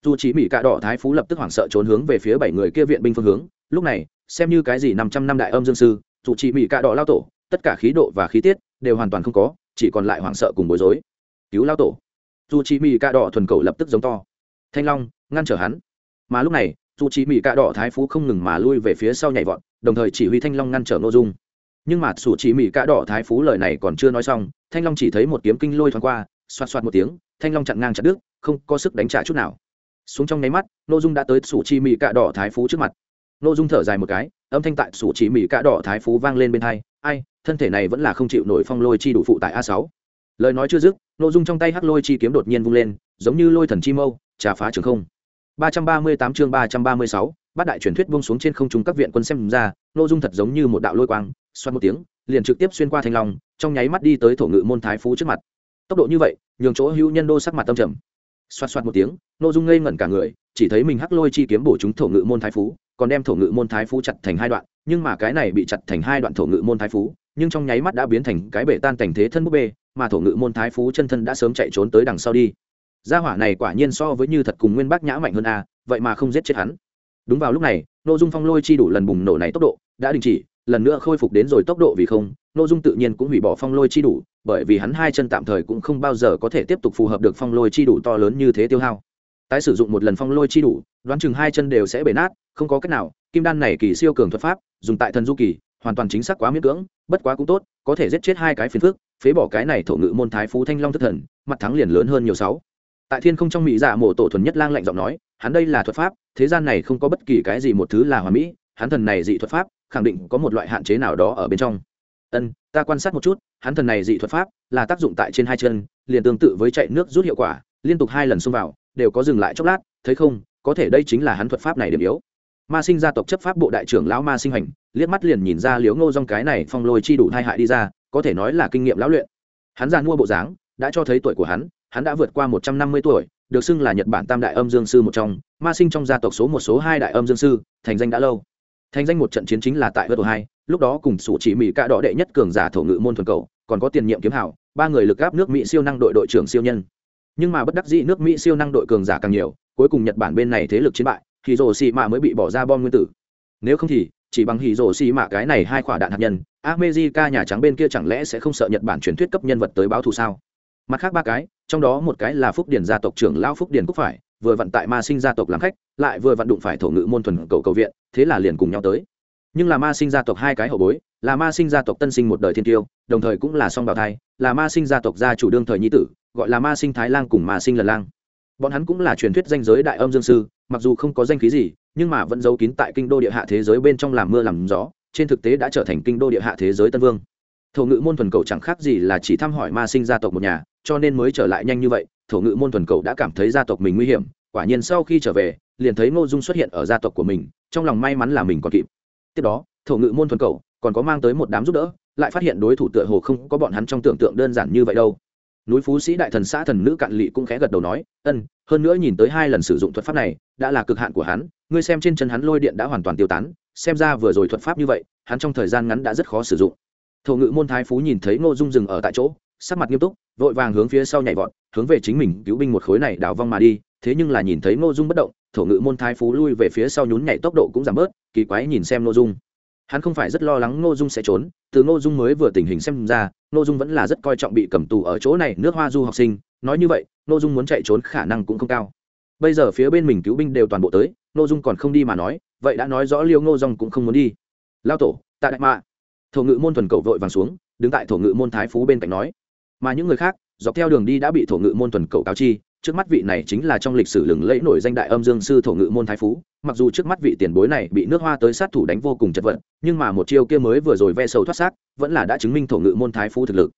Dù chỉ mỹ cạ đỏ thái phú lập tức hoảng sợ trốn hướng về phía bảy người kia viện binh phương hướng, lúc này, xem như cái gì năm trăm năm đại âm dương sư, dù chỉ mỹ cạ đỏ lao tổ, tất cả khí độ và khí tiết đều hoàn toàn không có, chỉ còn lại hoảng sợ cùng bối rối. Cứu lao tổ. Dù chỉ mỹ cạ đỏ thuần cầu lập tức giống to. Thanh long, ngăn trở hắn. Mà lúc này, dù chỉ mỹ cạ đỏ thái phú không ngừng mà lui về phía sau nhảy vọt, đồng thời chỉ huy thanh long ngăn trở Ngô dung nhưng mà sủ chỉ mỹ cạ đỏ thái phú lời này còn chưa nói xong thanh long chỉ thấy một kiếm kinh lôi thoáng qua xoạt xoạt một tiếng thanh long chặn ngang chặt đứt không có sức đánh trả chút nào. Xuống trong nháy mắt nội dung đã tới sủ chỉ mỹ cạ đỏ thái phú trước mặt. Nội dung thở dài một cái âm thanh tại sủ chỉ mỹ cạ đỏ thái phú vang lên bên hai ai thân thể này vẫn là không chịu nổi phong lôi chi đủ phụ tại a sáu. Lời nói chưa dứt nội dung trong tay hắc lôi chi kiếm đột nhiên vung lên giống như lôi thần chi mâu trà phá trường không. 338 chương 336, bát đại truyền thuyết buông xuống trên không trung các viện quân xem ra, nội dung thật giống như một đạo lôi quang, xoan một tiếng, liền trực tiếp xuyên qua thành long, trong nháy mắt đi tới thổ ngự môn thái phú trước mặt. Tốc độ như vậy, nhường chỗ hữu nhân đô sắc mặt tâm trầm. Xoát xoát một tiếng, nội dung ngây ngẩn cả người, chỉ thấy mình hắc lôi chi kiếm bổ trúng thổ ngự môn thái phú, còn đem thổ ngự môn thái phú chặt thành hai đoạn, nhưng mà cái này bị chặt thành hai đoạn thổ ngự môn thái phú, nhưng trong nháy mắt đã biến thành cái bể tan cảnh thế thân búp bê, mà thổ ngự môn thái phú chân thân đã sớm chạy trốn tới đằng sau đi gia hỏa này quả nhiên so với như thật cùng nguyên bác nhã mạnh hơn a vậy mà không giết chết hắn đúng vào lúc này n ô dung phong lôi chi đủ lần bùng nổ này tốc độ, đã đình chỉ, lần nữa khôi phục đến rồi tốc độ vì không. N ô dung tự nhiên cũng hủy bỏ phong lôi chi đủ, bởi vì hắn hai chân tạm thời cũng không bao giờ có thể tiếp tục phù hợp được phong lôi chi đủ to lớn như thế tiêu hao. Tái sử dụng một lần phong lôi chi đủ, đoán chừng hai chân đều sẽ bể nát, không có cách nào. Kim đan này kỳ siêu cường thuật pháp, dùng tại thần du kỳ, hoàn toàn chính xác quá miễn cưỡng, bất quá cũng tốt, có thể giết chết hai cái phiền phước phế bỏ cái này thổ ngự môn thái phú thanh long thất thần, mặt thắng liền lớn hơn nhiều sáu. Tại thiên không trong mỹ dạ mộ tổ thuần nhất lang lạnh giọng nói, hắn đây là thuật pháp thế gian này không có bất kỳ cái gì một thứ là hoàn mỹ, hắn thần này dị thuật pháp, khẳng định có một loại hạn chế nào đó ở bên trong. Ân, ta quan sát một chút, hắn thần này dị thuật pháp là tác dụng tại trên hai chân, liền tương tự với chạy nước rút hiệu quả, liên tục hai lần xông vào, đều có dừng lại chốc lát, thấy không, có thể đây chính là hắn thuật pháp này điểm yếu. Ma sinh gia tộc chấp pháp bộ đại trưởng lão ma sinh hành, liếc mắt liền nhìn ra liếu ngô dong cái này phong lôi chi đủ hai hại đi ra, có thể nói là kinh nghiệm lão luyện. Hắn ra mua bộ dáng, đã cho thấy tuổi của hắn hắn đã vượt qua một trăm năm mươi tuổi được xưng là nhật bản tam đại âm dương sư một trong, ma sinh trong gia tộc số một số hai đại âm dương sư, thành danh đã lâu. Thành danh một trận chiến chính là tại vượt hai, lúc đó cùng sủ chỉ mỹ cạ đỏ đệ nhất cường giả thổ ngự môn thuần cầu, còn có tiền nhiệm kiếm hảo ba người lực gáp nước mỹ siêu năng đội đội trưởng siêu nhân. Nhưng mà bất đắc dĩ nước mỹ siêu năng đội cường giả càng nhiều, cuối cùng nhật bản bên này thế lực chiến bại thì rồ xì mạ mới bị bỏ ra bom nguyên tử. Nếu không thì, chỉ bằng hì rồ xì mạ cái này hai quả đạn hạt nhân, America nhà trắng bên kia chẳng lẽ sẽ không sợ Nhật Bản truyền thuyết cấp nhân vật tới báo thù sao? Mặt khác ba cái, trong đó một cái là Phúc Điền gia tộc trưởng lão Phúc Điền Cúc phải, vừa vận tại Ma Sinh gia tộc làm khách, lại vừa vận đụng phải thổ ngữ môn thuần cầu cầu viện, thế là liền cùng nhau tới. Nhưng là Ma Sinh gia tộc hai cái hậu bối, là Ma Sinh gia tộc tân sinh một đời thiên tiêu, đồng thời cũng là song bào thai, là Ma Sinh gia tộc gia chủ đương thời nhi tử, gọi là Ma Sinh Thái Lang cùng Ma Sinh Lần Lang. Bọn hắn cũng là truyền thuyết danh giới đại âm dương sư, mặc dù không có danh khí gì, nhưng mà vẫn giấu kín tại kinh đô địa hạ thế giới bên trong làm mưa làm gió, trên thực tế đã trở thành kinh đô địa hạ thế giới tân vương thổ ngữ môn thuần cầu chẳng khác gì là chỉ thăm hỏi ma sinh gia tộc một nhà cho nên mới trở lại nhanh như vậy, thổ ngự môn thuần cầu đã cảm thấy gia tộc mình nguy hiểm, quả nhiên sau khi trở về, liền thấy ngô dung xuất hiện ở gia tộc của mình, trong lòng may mắn là mình còn kịp. Tiếp đó, thổ ngự môn thuần cầu còn có mang tới một đám giúp đỡ, lại phát hiện đối thủ tựa hồ không có bọn hắn trong tưởng tượng đơn giản như vậy đâu. Núi phú sĩ đại thần xã thần nữ cạn lỵ cũng khẽ gật đầu nói, ân, hơn nữa nhìn tới hai lần sử dụng thuật pháp này, đã là cực hạn của hắn, ngươi xem trên chân hắn lôi điện đã hoàn toàn tiêu tán, xem ra vừa rồi thuật pháp như vậy, hắn trong thời gian ngắn đã rất khó sử dụng. Thổ ngự môn thái phú nhìn thấy ngô dung dừng ở tại chỗ sắc mặt nghiêm túc, vội vàng hướng phía sau nhảy vọt, hướng về chính mình cứu binh một khối này đào vong mà đi, thế nhưng là nhìn thấy ngô dung bất động, thổ ngự môn thái phú lui về phía sau nhún nhảy tốc độ cũng giảm bớt, kỳ quái nhìn xem ngô dung. Hắn không phải rất lo lắng ngô dung sẽ trốn, từ ngô dung mới vừa tình hình xem ra, ngô dung vẫn là rất coi trọng bị cầm tù ở chỗ này nước hoa du học sinh, nói như vậy, ngô dung muốn chạy trốn khả năng cũng không cao. Bây giờ phía bên mình cứu binh đều toàn bộ tới, ngô dung còn không đi mà nói, vậy đã nói rõ liêu ngô dung cũng không muốn đi. Lao tổ, tạ đại mạ. Thổ ngự môn thuần cầu vội vàng xuống, đứng tại thổ ngự môn thái phú bên cạnh nói mà những người khác, dọc theo đường đi đã bị thổ ngự môn thuần cầu cáo chi, trước mắt vị này chính là trong lịch sử lừng lẫy nổi danh đại âm dương sư thổ ngự môn thái phú, mặc dù trước mắt vị tiền bối này bị nước hoa tới sát thủ đánh vô cùng chật vật, nhưng mà một chiêu kia mới vừa rồi ve sầu thoát xác, vẫn là đã chứng minh thổ ngự môn thái phú thực lực.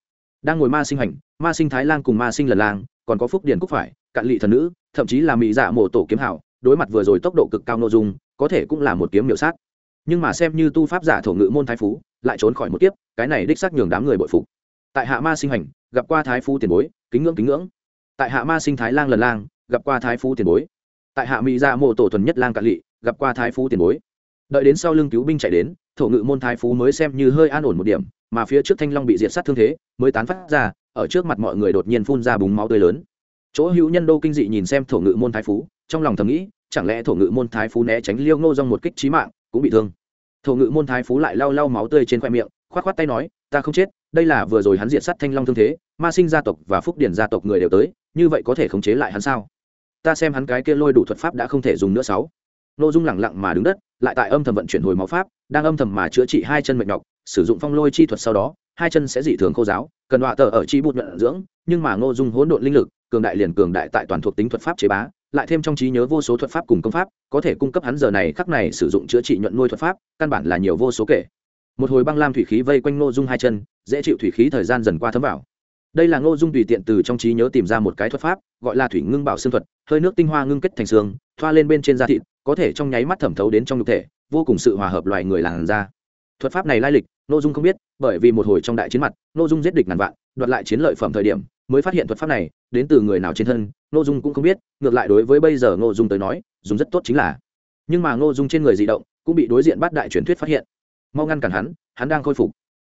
Đang ngồi ma sinh hành, ma sinh thái lang cùng ma sinh lần lang, còn có phúc điền cúc phải, cạn lị thần nữ, thậm chí là mỹ dạ mổ tổ kiếm hảo, đối mặt vừa rồi tốc độ cực cao nội dung, có thể cũng là một kiếm miểu sát. Nhưng mà xem như tu pháp giả thổ ngự môn thái phú, lại trốn khỏi một kiếp, cái này đích xác nhường đám người bội phục. Tại hạ ma sinh hành gặp qua thái phú tiền bối, kính ngưỡng kính ngưỡng. Tại hạ ma sinh thái lang lần lang, gặp qua thái phú tiền bối. Tại hạ mỹ dạ mộ tổ thuần nhất lang cạn lị, gặp qua thái phú tiền bối. Đợi đến sau lưng cứu binh chạy đến, thổ ngự môn thái phú mới xem như hơi an ổn một điểm, mà phía trước thanh long bị diệt sát thương thế, mới tán phát ra, ở trước mặt mọi người đột nhiên phun ra búng máu tươi lớn. Chỗ hữu nhân đô kinh dị nhìn xem thổ ngự môn thái phú, trong lòng thầm nghĩ, chẳng lẽ thổ ngự môn thái phú né tránh liêu ngô dong một kích trí mạng, cũng bị thương. Thổ ngự môn thái phú lại lau lau máu tươi trên khoe miệng, khoát khoát tay nói, ta không chết đây là vừa rồi hắn diệt sát thanh long thương thế, ma sinh gia tộc và phúc điển gia tộc người đều tới, như vậy có thể khống chế lại hắn sao? Ta xem hắn cái kia lôi đủ thuật pháp đã không thể dùng nữa sáu. Nội dung lẳng lặng mà đứng đất, lại tại âm thầm vận chuyển hồi máu pháp, đang âm thầm mà chữa trị hai chân mệt nhọc, sử dụng phong lôi chi thuật sau đó, hai chân sẽ dị thường khô giáo cần đọa tờ ở chi bụt nhuận dưỡng, nhưng mà ngô dung hỗn độn linh lực, cường đại liền cường đại tại toàn thuộc tính thuật pháp chế bá, lại thêm trong trí nhớ vô số thuật pháp cùng công pháp, có thể cung cấp hắn giờ này, khắc này sử dụng chữa trị nhuận nuôi thuật pháp, căn bản là nhiều vô số kể một hồi băng lam thủy khí vây quanh ngô dung hai chân, dễ chịu thủy khí thời gian dần qua thấm vào. Đây là ngô dung tùy tiện từ trong trí nhớ tìm ra một cái thuật pháp, gọi là thủy ngưng bảo xương thuật, hơi nước tinh hoa ngưng kết thành xương, thoa lên bên trên da thịt, có thể trong nháy mắt thẩm thấu đến trong nhục thể, vô cùng sự hòa hợp loài người làn da. Thuật pháp này lai lịch, ngô dung không biết, bởi vì một hồi trong đại chiến mặt, ngô dung giết địch ngàn vạn, đoạt lại chiến lợi phẩm thời điểm, mới phát hiện thuật pháp này, đến từ người nào trên thân, ngô dung cũng không biết, ngược lại đối với bây giờ ngô dung tới nói, dùng rất tốt chính là. Nhưng mà ngô dung trên người di động, cũng bị đối diện bắt đại truyền thuyết phát hiện mau ngăn cản hắn hắn đang khôi phục.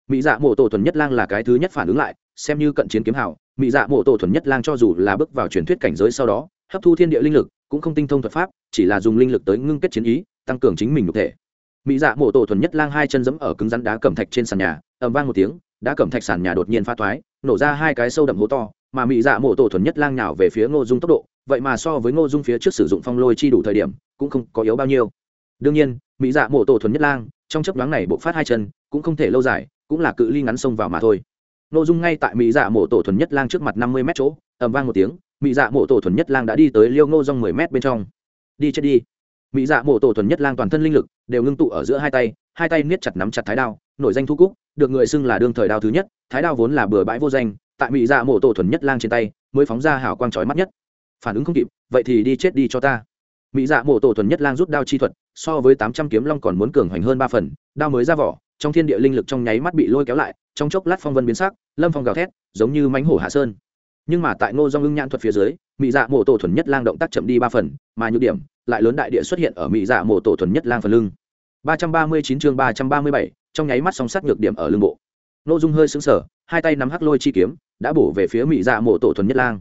Mỹ dạ mộ tổ thuần nhất lang là cái thứ nhất phản ứng lại, xem như cận chiến kiếm hảo mỹ dạ mộ tổ thuần nhất lang cho dù là bước vào truyền thuyết cảnh giới sau đó, hấp thu thiên địa linh lực, cũng không tinh thông thuật pháp, chỉ là dùng linh lực tới ngưng kết chiến ý, tăng cường chính mình nhục thể. Mỹ dạ mộ tổ thuần nhất lang hai chân giẫm ở cứng rắn đá cẩm thạch trên sàn nhà, ầm vang một tiếng, đá cẩm thạch sàn nhà đột nhiên pha thoái, nổ ra hai cái sâu đậm hố to, mà mỹ dạ mộ tổ thuần nhất lang nhào về phía ngô dung tốc độ, vậy mà so với ngô dung phía trước sử dụng phong lôi chi đủ thời điểm, cũng không có yếu bao nhiêu. Đương nhiên mỹ dạ mộ tổ thuần nhất lang trong chấp đoán này bộ phát hai chân, cũng không thể lâu dài, cũng là cự ly ngắn sông vào mà thôi. Nội dung ngay tại mỹ dạ mộ tổ thuần nhất lang trước mặt năm mươi mét chỗ, ầm vang một tiếng mỹ dạ mộ tổ thuần nhất lang đã đi tới liêu ngô rong mười mét bên trong. Đi chết đi. Mỹ dạ mộ tổ thuần nhất lang toàn thân linh lực đều ngưng tụ ở giữa hai tay hai tay niết chặt nắm chặt thái đao, nổi danh thu cúc, được người xưng là đương thời đao thứ nhất, thái đao vốn là bừa bãi vô danh, tại mỹ dạ mộ tổ thuần nhất lang trên tay mới phóng ra hảo quang trói mắt nhất. Phản ứng không kịp, vậy thì đi chết đi cho ta mỹ dạ mộ tổ thuần nhất lang rút đao chi thuật, so với tám trăm kiếm long còn muốn cường hoành hơn ba phần, đao mới ra vỏ, trong thiên địa linh lực trong nháy mắt bị lôi kéo lại, trong chốc lát phong vân biến sắc, lâm phong gào thét, giống như mánh hổ hạ sơn. Nhưng mà tại ngô do ngưng nhãn thuật phía dưới, mỹ dạ mộ tổ thuần nhất lang động tác chậm đi ba phần, mà nhược điểm, lại lớn đại địa xuất hiện ở mỹ dạ mộ tổ thuần nhất lang phần lưng. Ba trăm ba mươi chín chương ba trăm ba mươi bảy, trong nháy mắt song sắt nhược điểm ở lưng bộ. Nội dung hơi xứng sở hai tay nắm hắc lôi chi kiếm, đã bổ về phía mỹ dạ mộ tổ thuần nhất lang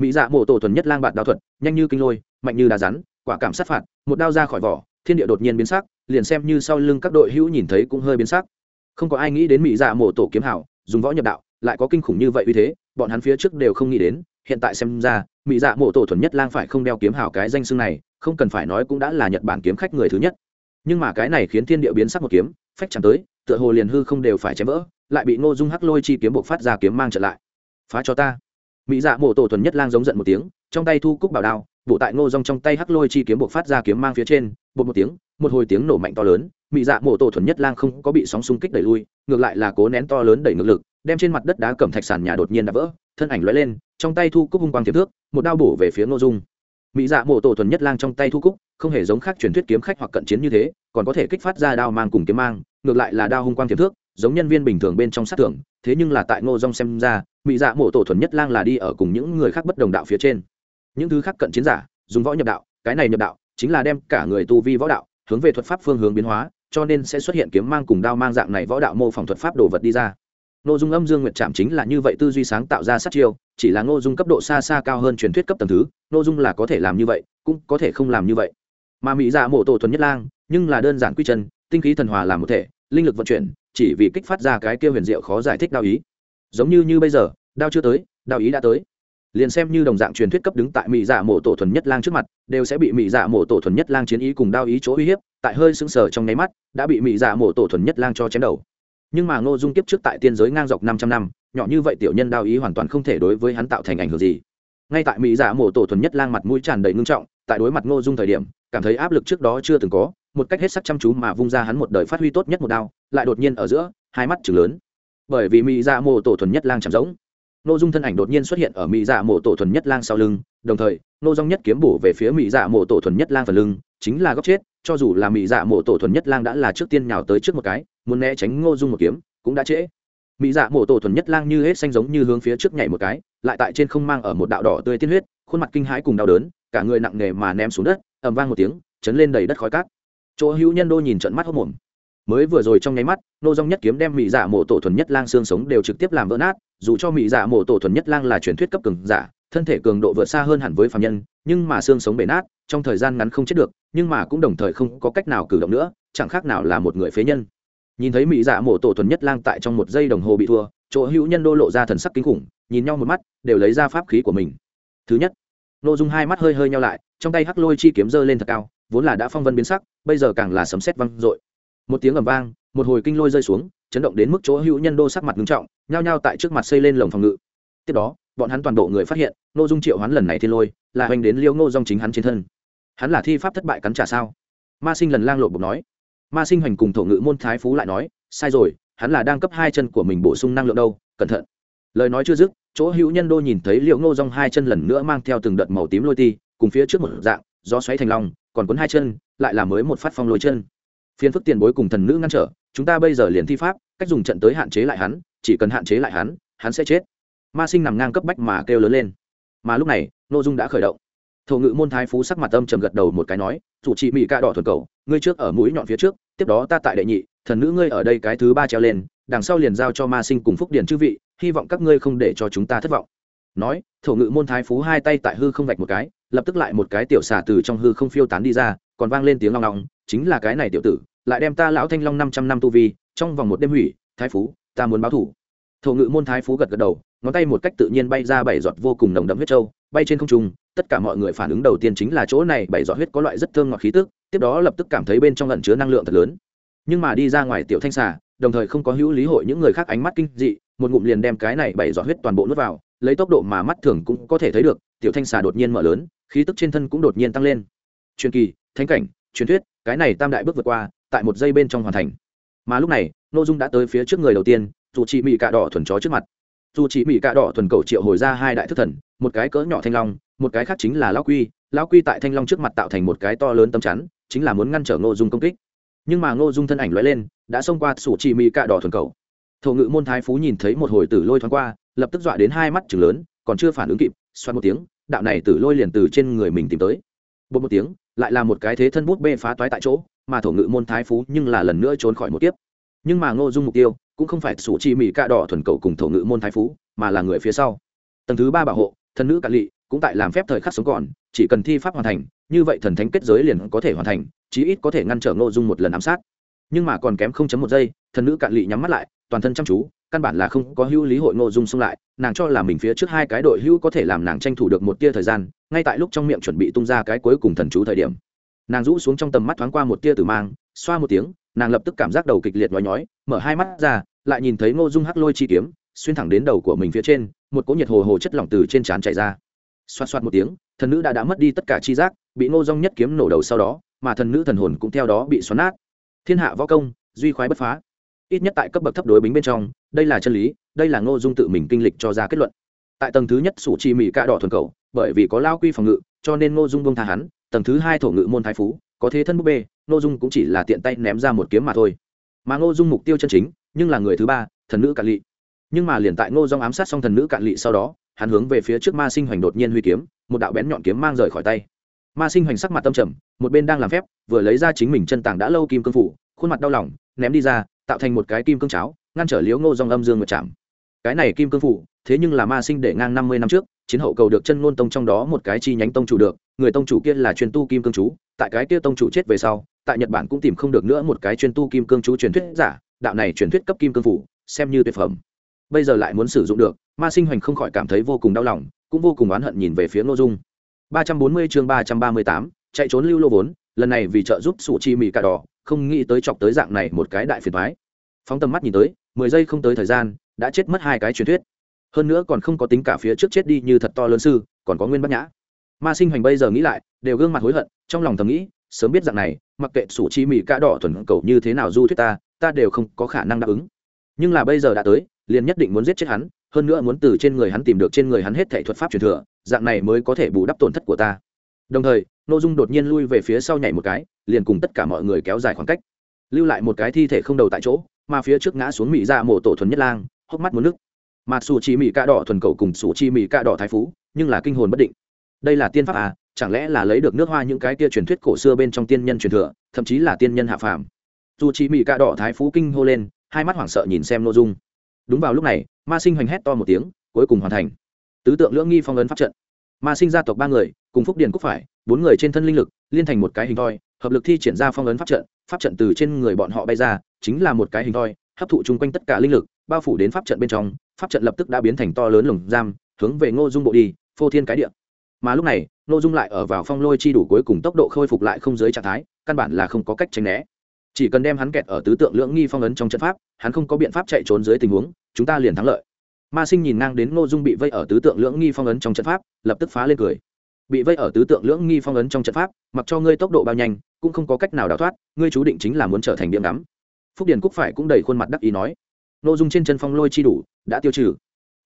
mỹ dạ mộ tổ thuần nhất lang bạn đao thuật, nhanh như kinh lôi, mạnh như đá rắn, quả cảm sát phạt, một đao ra khỏi vỏ, thiên địa đột nhiên biến sắc, liền xem như sau lưng các đội hữu nhìn thấy cũng hơi biến sắc. Không có ai nghĩ đến mỹ dạ mộ tổ kiếm hảo, dùng võ nhập đạo, lại có kinh khủng như vậy uy thế, bọn hắn phía trước đều không nghĩ đến, hiện tại xem ra, mỹ dạ mộ tổ thuần nhất lang phải không đeo kiếm hảo cái danh xưng này, không cần phải nói cũng đã là nhật bản kiếm khách người thứ nhất. Nhưng mà cái này khiến thiên địa biến sắc một kiếm, phách chẳng tới, tựa hồ liền hư không đều phải chém vỡ, lại bị ngô dung hắc lôi chi kiếm buộc phát ra kiếm mang trở lại. Phá cho ta mỹ dạ mộ tổ thuần nhất lang giống giận một tiếng, trong tay thu cúc bảo đao, bộ tại ngô rong trong tay hắc lôi chi kiếm buộc phát ra kiếm mang phía trên bột một tiếng, một hồi tiếng nổ mạnh to lớn mị dạ mộ tổ thuần nhất lang không có bị sóng xung kích đẩy lui, ngược lại là cố nén to lớn đẩy ngược lực, đem trên mặt đất đá cẩm thạch sàn nhà đột nhiên đã vỡ, thân ảnh lóe lên, trong tay thu cúc hung quang kiếm thước, một đao bổ về phía ngô dung mỹ dạ mộ tổ thuần nhất lang trong tay thu cúc, không hề giống khác truyền thuyết kiếm khách hoặc cận chiến như thế, còn có thể kích phát ra đao mang cùng kiếm mang, ngược lại là đao hung quang kiếm thước, giống nhân viên bình thường bên trong sát thưởng, thế nhưng là tại ngô dung xem ra mỹ dạ mộ tổ thuần nhất lang là đi ở cùng những người khác bất đồng đạo phía trên. Những thứ khác cận chiến giả, dùng võ nhập đạo, cái này nhập đạo, chính là đem cả người tu vi võ đạo, hướng về thuật pháp phương hướng biến hóa, cho nên sẽ xuất hiện kiếm mang cùng đao mang dạng này võ đạo mô phỏng thuật pháp đồ vật đi ra. Nội dung âm dương nguyệt trạm chính là như vậy tư duy sáng tạo ra sát chiêu, chỉ là nội dung cấp độ xa xa cao hơn truyền thuyết cấp tầng thứ nội dung là có thể làm như vậy, cũng có thể không làm như vậy. Mà mỹ dạ mộ tổ thuần nhất lang, nhưng là đơn giản quy chân, tinh khí thần hòa làm một thể, linh lực vận chuyển, chỉ vì kích phát ra cái kia huyền diệu khó giải thích đao ý giống như như bây giờ, đao chưa tới, đao ý đã tới. Liền xem như đồng dạng truyền thuyết cấp đứng tại mỹ dạ mộ tổ thuần nhất lang trước mặt, đều sẽ bị mỹ dạ mộ tổ thuần nhất lang chiến ý cùng đao ý chỗ uy hiếp, tại hơi sững sờ trong nháy mắt, đã bị mỹ dạ mộ tổ thuần nhất lang cho chém đầu. Nhưng mà ngô dung kiếp trước tại tiên giới ngang dọc năm trăm năm, nhỏ như vậy tiểu nhân đao ý hoàn toàn không thể đối với hắn tạo thành ảnh hưởng gì. Ngay tại mỹ dạ mộ tổ thuần nhất lang mặt mũi tràn đầy ngưng trọng, tại đối mặt ngô dung thời điểm, cảm thấy áp lực trước đó chưa từng có, một cách hết sắc chăm chú mà vung ra hắn một đời phát huy tốt nhất một đao, lại đột nhiên ở giữa, hai mắt chừng lớn bởi vì mỹ dạ mộ tổ thuần nhất lang chạm giống. Nội dung thân ảnh đột nhiên xuất hiện ở mỹ dạ mộ tổ thuần nhất lang sau lưng, đồng thời, nô dung nhất kiếm bổ về phía mỹ dạ mộ tổ thuần nhất lang phần lưng, chính là góc chết, cho dù là mỹ dạ mộ tổ thuần nhất lang đã là trước tiên nhào tới trước một cái, muốn né tránh ngô dung một kiếm, cũng đã trễ. Mỹ dạ mộ tổ thuần nhất lang như hết xanh giống như hướng phía trước nhảy một cái, lại tại trên không mang ở một đạo đỏ tươi tiên huyết, khuôn mặt kinh hãi cùng đau đớn, cả người nặng nề mà ném xuống đất, ầm vang một tiếng, chấn lên đầy đất khói cát. Chỗ hữu nhân đô nhìn trận mắt hốc mồm mới vừa rồi trong nháy mắt, nô dong nhất kiếm đem mỹ dạ mổ tổ thuần nhất lang xương sống đều trực tiếp làm vỡ nát, dù cho mỹ dạ mổ tổ thuần nhất lang là truyền thuyết cấp cường giả, thân thể cường độ vượt xa hơn hẳn với phạm nhân, nhưng mà xương sống bể nát, trong thời gian ngắn không chết được, nhưng mà cũng đồng thời không có cách nào cử động nữa, chẳng khác nào là một người phế nhân. Nhìn thấy mỹ dạ mổ tổ thuần nhất lang tại trong một giây đồng hồ bị thua, chỗ hữu nhân đô lộ ra thần sắc kinh khủng, nhìn nhau một mắt, đều lấy ra pháp khí của mình. Thứ nhất nội dung hai mắt hơi hơi nhau lại, trong tay hắc lôi chi kiếm dơ lên thật cao, vốn là đã phong vân biến sắc, bây giờ càng là sấm sét văng dội một tiếng ầm vang, một hồi kinh lôi rơi xuống, chấn động đến mức chỗ hữu nhân đô sắc mặt nghiêm trọng, nhao nhao tại trước mặt xây lên lồng phòng ngự. Tiếp đó, bọn hắn toàn bộ người phát hiện nội dung triệu hoán lần này thiên lôi, là hoành đến liêu ngô dòng chính hắn trên thân. Hắn là thi pháp thất bại cắn trả sao? Ma sinh lần lang lộ bục nói. Ma sinh hoành cùng thổ ngự môn thái phú lại nói, sai rồi, hắn là đang cấp hai chân của mình bổ sung năng lượng đâu, cẩn thận. Lời nói chưa dứt, chỗ hữu nhân đô nhìn thấy liệu ngô rong hai chân lần nữa mang theo từng đợt màu tím lôi ti, cùng phía trước một dạng, gió xoáy thành long, còn cuốn hai chân, lại là mới một phát phong lôi chân phiền phức tiền bối cùng thần nữ ngăn trở, chúng ta bây giờ liền thi pháp, cách dùng trận tới hạn chế lại hắn, chỉ cần hạn chế lại hắn hắn sẽ chết. Ma sinh nằm ngang cấp bách mà kêu lớn lên. Mà lúc này nội dung đã khởi động. Thổ ngự môn thái phú sắc mặt âm trầm gật đầu một cái nói, chủ trị mỹ ca đỏ thuần cầu, ngươi trước ở mũi nhọn phía trước, tiếp đó ta tại đệ nhị, thần nữ ngươi ở đây cái thứ ba treo lên, đằng sau liền giao cho ma sinh cùng phúc Điền chư vị, hy vọng các ngươi không để cho chúng ta thất vọng. Nói, thổ ngự môn thái phú hai tay tại hư không vạch một cái, lập tức lại một cái tiểu xà từ trong hư không phiêu tán đi ra, còn vang lên tiếng long long chính là cái này tiểu tử lại đem ta lão thanh long năm trăm năm tu vi, trong vòng một đêm hủy, thái phú, ta muốn báo thủ. Thổ ngự môn thái phú gật gật đầu, ngón tay một cách tự nhiên bay ra bảy giọt vô cùng nồng đậm huyết trâu bay trên không trung, tất cả mọi người phản ứng đầu tiên chính là chỗ này bảy giọt huyết có loại rất thơm ngọt khí tức, tiếp đó lập tức cảm thấy bên trong lẩn chứa năng lượng thật lớn. Nhưng mà đi ra ngoài tiểu thanh xà, đồng thời không có hữu lý hội những người khác ánh mắt kinh dị, một ngụm liền đem cái này bảy giọt huyết toàn bộ nuốt vào, lấy tốc độ mà mắt thường cũng có thể thấy được, tiểu thanh xà đột nhiên mở lớn, khí tức trên thân cũng đột nhiên tăng lên. Truyền kỳ, thánh cảnh, truyền thuyết, cái này tam đại bước vượt qua tại một giây bên trong hoàn thành. Mà lúc này nội dung đã tới phía trước người đầu tiên, dù chỉ mỹ cạ đỏ thuần chó trước mặt. Dù chỉ mỹ cạ đỏ thuần cầu triệu hồi ra hai đại thức thần, một cái cỡ nhỏ thanh long, một cái khác chính là lão quy. Lão quy tại thanh long trước mặt tạo thành một cái to lớn tấm chắn, chính là muốn ngăn trở ngô dung công kích. Nhưng mà ngô dung thân ảnh lóe lên, đã xông qua sủ chỉ mỹ cạ đỏ thuần cầu. Thổ ngự môn thái phú nhìn thấy một hồi tử lôi thoáng qua, lập tức dọa đến hai mắt chừng lớn, còn chưa phản ứng kịp xoan một tiếng, đạo này tử lôi liền từ trên người mình tìm tới. Bột một tiếng lại là một cái thế thân bút bê phá toái tại chỗ, mà thổ ngự môn thái phú nhưng là lần nữa trốn khỏi một kiếp. Nhưng mà ngô dung mục tiêu cũng không phải sủ chi mỹ cạ đỏ thuần cầu cùng thổ ngự môn thái phú, mà là người phía sau. Tầng thứ ba bảo hộ thần nữ cạn lị cũng tại làm phép thời khắc sống còn, chỉ cần thi pháp hoàn thành, như vậy thần thánh kết giới liền có thể hoàn thành, chí ít có thể ngăn trở ngô dung một lần ám sát. Nhưng mà còn kém không chấm một giây thần nữ cạn lị nhắm mắt lại, toàn thân chăm chú căn bản là không có hữu lý hội ngô dung xông lại, nàng cho là mình phía trước hai cái đội hữu có thể làm nàng tranh thủ được một tia thời gian, ngay tại lúc trong miệng chuẩn bị tung ra cái cuối cùng thần chú thời điểm. Nàng rũ xuống trong tầm mắt thoáng qua một tia tử mang, xoa một tiếng, nàng lập tức cảm giác đầu kịch liệt nhói nhói, mở hai mắt ra, lại nhìn thấy ngô dung hắc lôi chi kiếm, xuyên thẳng đến đầu của mình phía trên, một cỗ nhiệt hồ hồ chất lỏng từ trên trán chảy ra. Xoa xoa một tiếng, thần nữ đã đã mất đi tất cả chi giác, bị ngô dung nhất kiếm nổ đầu sau đó, mà thần nữ thần hồn cũng theo đó bị xoắn nát. Thiên hạ võ công, duy khoái bất phá ít nhất tại cấp bậc thấp đối bính bên trong, đây là chân lý, đây là ngô dung tự mình kinh lịch cho ra kết luận. Tại tầng thứ nhất, sủ chi mỹ cạ đỏ thuần cầu, bởi vì có lao quy phòng ngự, cho nên ngô dung bông tha hắn, tầng thứ hai thổ ngự môn thái phú, có thế thân búp bê, ngô dung cũng chỉ là tiện tay ném ra một kiếm mà thôi. Mà ngô dung mục tiêu chân chính, nhưng là người thứ ba, thần nữ cạn lị. Nhưng mà liền tại ngô dung ám sát xong thần nữ cạn lị sau đó, hắn hướng về phía trước ma sinh hoành đột nhiên huy kiếm, một đạo bén nhọn kiếm mang rời khỏi tay. Ma sinh hoành sắc mặt tâm trầm, một bên đang làm phép, vừa lấy ra chính mình chân tàng đã lâu kim cương phủ, khuôn mặt đau lòng, ném đi ra tạo thành một cái kim cương cháo, ngăn trở liếu ngô dòng âm dương một chạm. Cái này kim cương phủ, thế nhưng là ma sinh để ngang năm mươi năm trước, chiến hậu cầu được chân ngôn tông trong đó một cái chi nhánh tông chủ được, người tông chủ kia là chuyên tu kim cương chú, tại cái kia tông chủ chết về sau, tại nhật bản cũng tìm không được nữa một cái chuyên tu kim cương chú truyền thuyết giả, đạo này truyền thuyết cấp kim cương phủ, xem như tuyệt phẩm. Bây giờ lại muốn sử dụng được, ma sinh hoành không khỏi cảm thấy vô cùng đau lòng, cũng vô cùng oán hận nhìn về phía ngô dung. ba trăm bốn mươi chương ba trăm ba mươi tám, chạy trốn lưu lô vốn, lần này vì trợ giúp sủ chi mỹ cà đỏ, không nghĩ tới chọc tới dạng này một cái đại phiền thoái phóng tầm mắt nhìn tới, mười giây không tới thời gian, đã chết mất hai cái truyền thuyết. Hơn nữa còn không có tính cả phía trước chết đi như thật to lớn sư, còn có nguyên bát nhã. Ma sinh hoành bây giờ nghĩ lại, đều gương mặt hối hận, trong lòng thầm nghĩ, sớm biết dạng này, mặc kệ sủ chi mỹ ca đỏ thuần cầu như thế nào du thuyết ta ta đều không có khả năng đáp ứng. Nhưng là bây giờ đã tới, liền nhất định muốn giết chết hắn, hơn nữa muốn từ trên người hắn tìm được trên người hắn hết thể thuật pháp truyền thừa, dạng này mới có thể bù đắp tổn thất của ta. Đồng thời n ô dung đột nhiên lui về phía sau nhảy một cái, liền cùng tất cả mọi người kéo dài khoảng cách. Lưu lại một cái thi thể không đầu tại chỗ mà phía trước ngã xuống mỹ dạ mổ tổ thuần nhất lang, hốc mắt muốn nước. Mà sủ chi mỹ cạ đỏ thuần cầu cùng sủ chi mỹ cạ đỏ thái phú, nhưng là kinh hồn bất định. Đây là tiên pháp à chẳng lẽ là lấy được nước hoa những cái kia truyền thuyết cổ xưa bên trong tiên nhân truyền thừa, thậm chí là tiên nhân hạ phàm? Dù chi mỹ cạ đỏ thái phú kinh hô lên, hai mắt hoảng sợ nhìn xem nội dung. Đúng vào lúc này, ma sinh hoành hét to một tiếng, cuối cùng hoàn thành. Tứ tượng lưỡng nghi phong ấn pháp trận. Ma sinh gia tộc ba người, cùng phúc điền cúc phải, bốn người trên thân linh lực, liên thành một cái hình thoi, hợp lực thi triển ra phong ấn pháp trận pháp trận từ trên người bọn họ bay ra chính là một cái hình thoi, hấp thụ chung quanh tất cả linh lực, bao phủ đến pháp trận bên trong, pháp trận lập tức đã biến thành to lớn lồng giam, hướng về ngô dung bộ đi, phô thiên cái địa. Mà lúc này, ngô dung lại ở vào phong lôi chi đủ cuối cùng tốc độ khôi phục lại không dưới trạng thái, căn bản là không có cách tránh né. Chỉ cần đem hắn kẹt ở tứ tượng lưỡng nghi phong ấn trong trận pháp, hắn không có biện pháp chạy trốn dưới tình huống, chúng ta liền thắng lợi. Ma sinh nhìn ngang đến ngô dung bị vây ở tứ tượng lưỡng nghi phong ấn trong trận pháp, lập tức phá lên cười. Bị vây ở tứ tượng lưỡng nghi phong ấn trong trận pháp, mặc cho ngươi tốc độ bao nhanh, cũng không có cách nào đào thoát, ngươi chú định chính là muốn trở thành điểm đắm phúc điền cúc phải cũng đầy khuôn mặt đắc ý nói nội dung trên chân phong lôi chi đủ, đã tiêu trừ.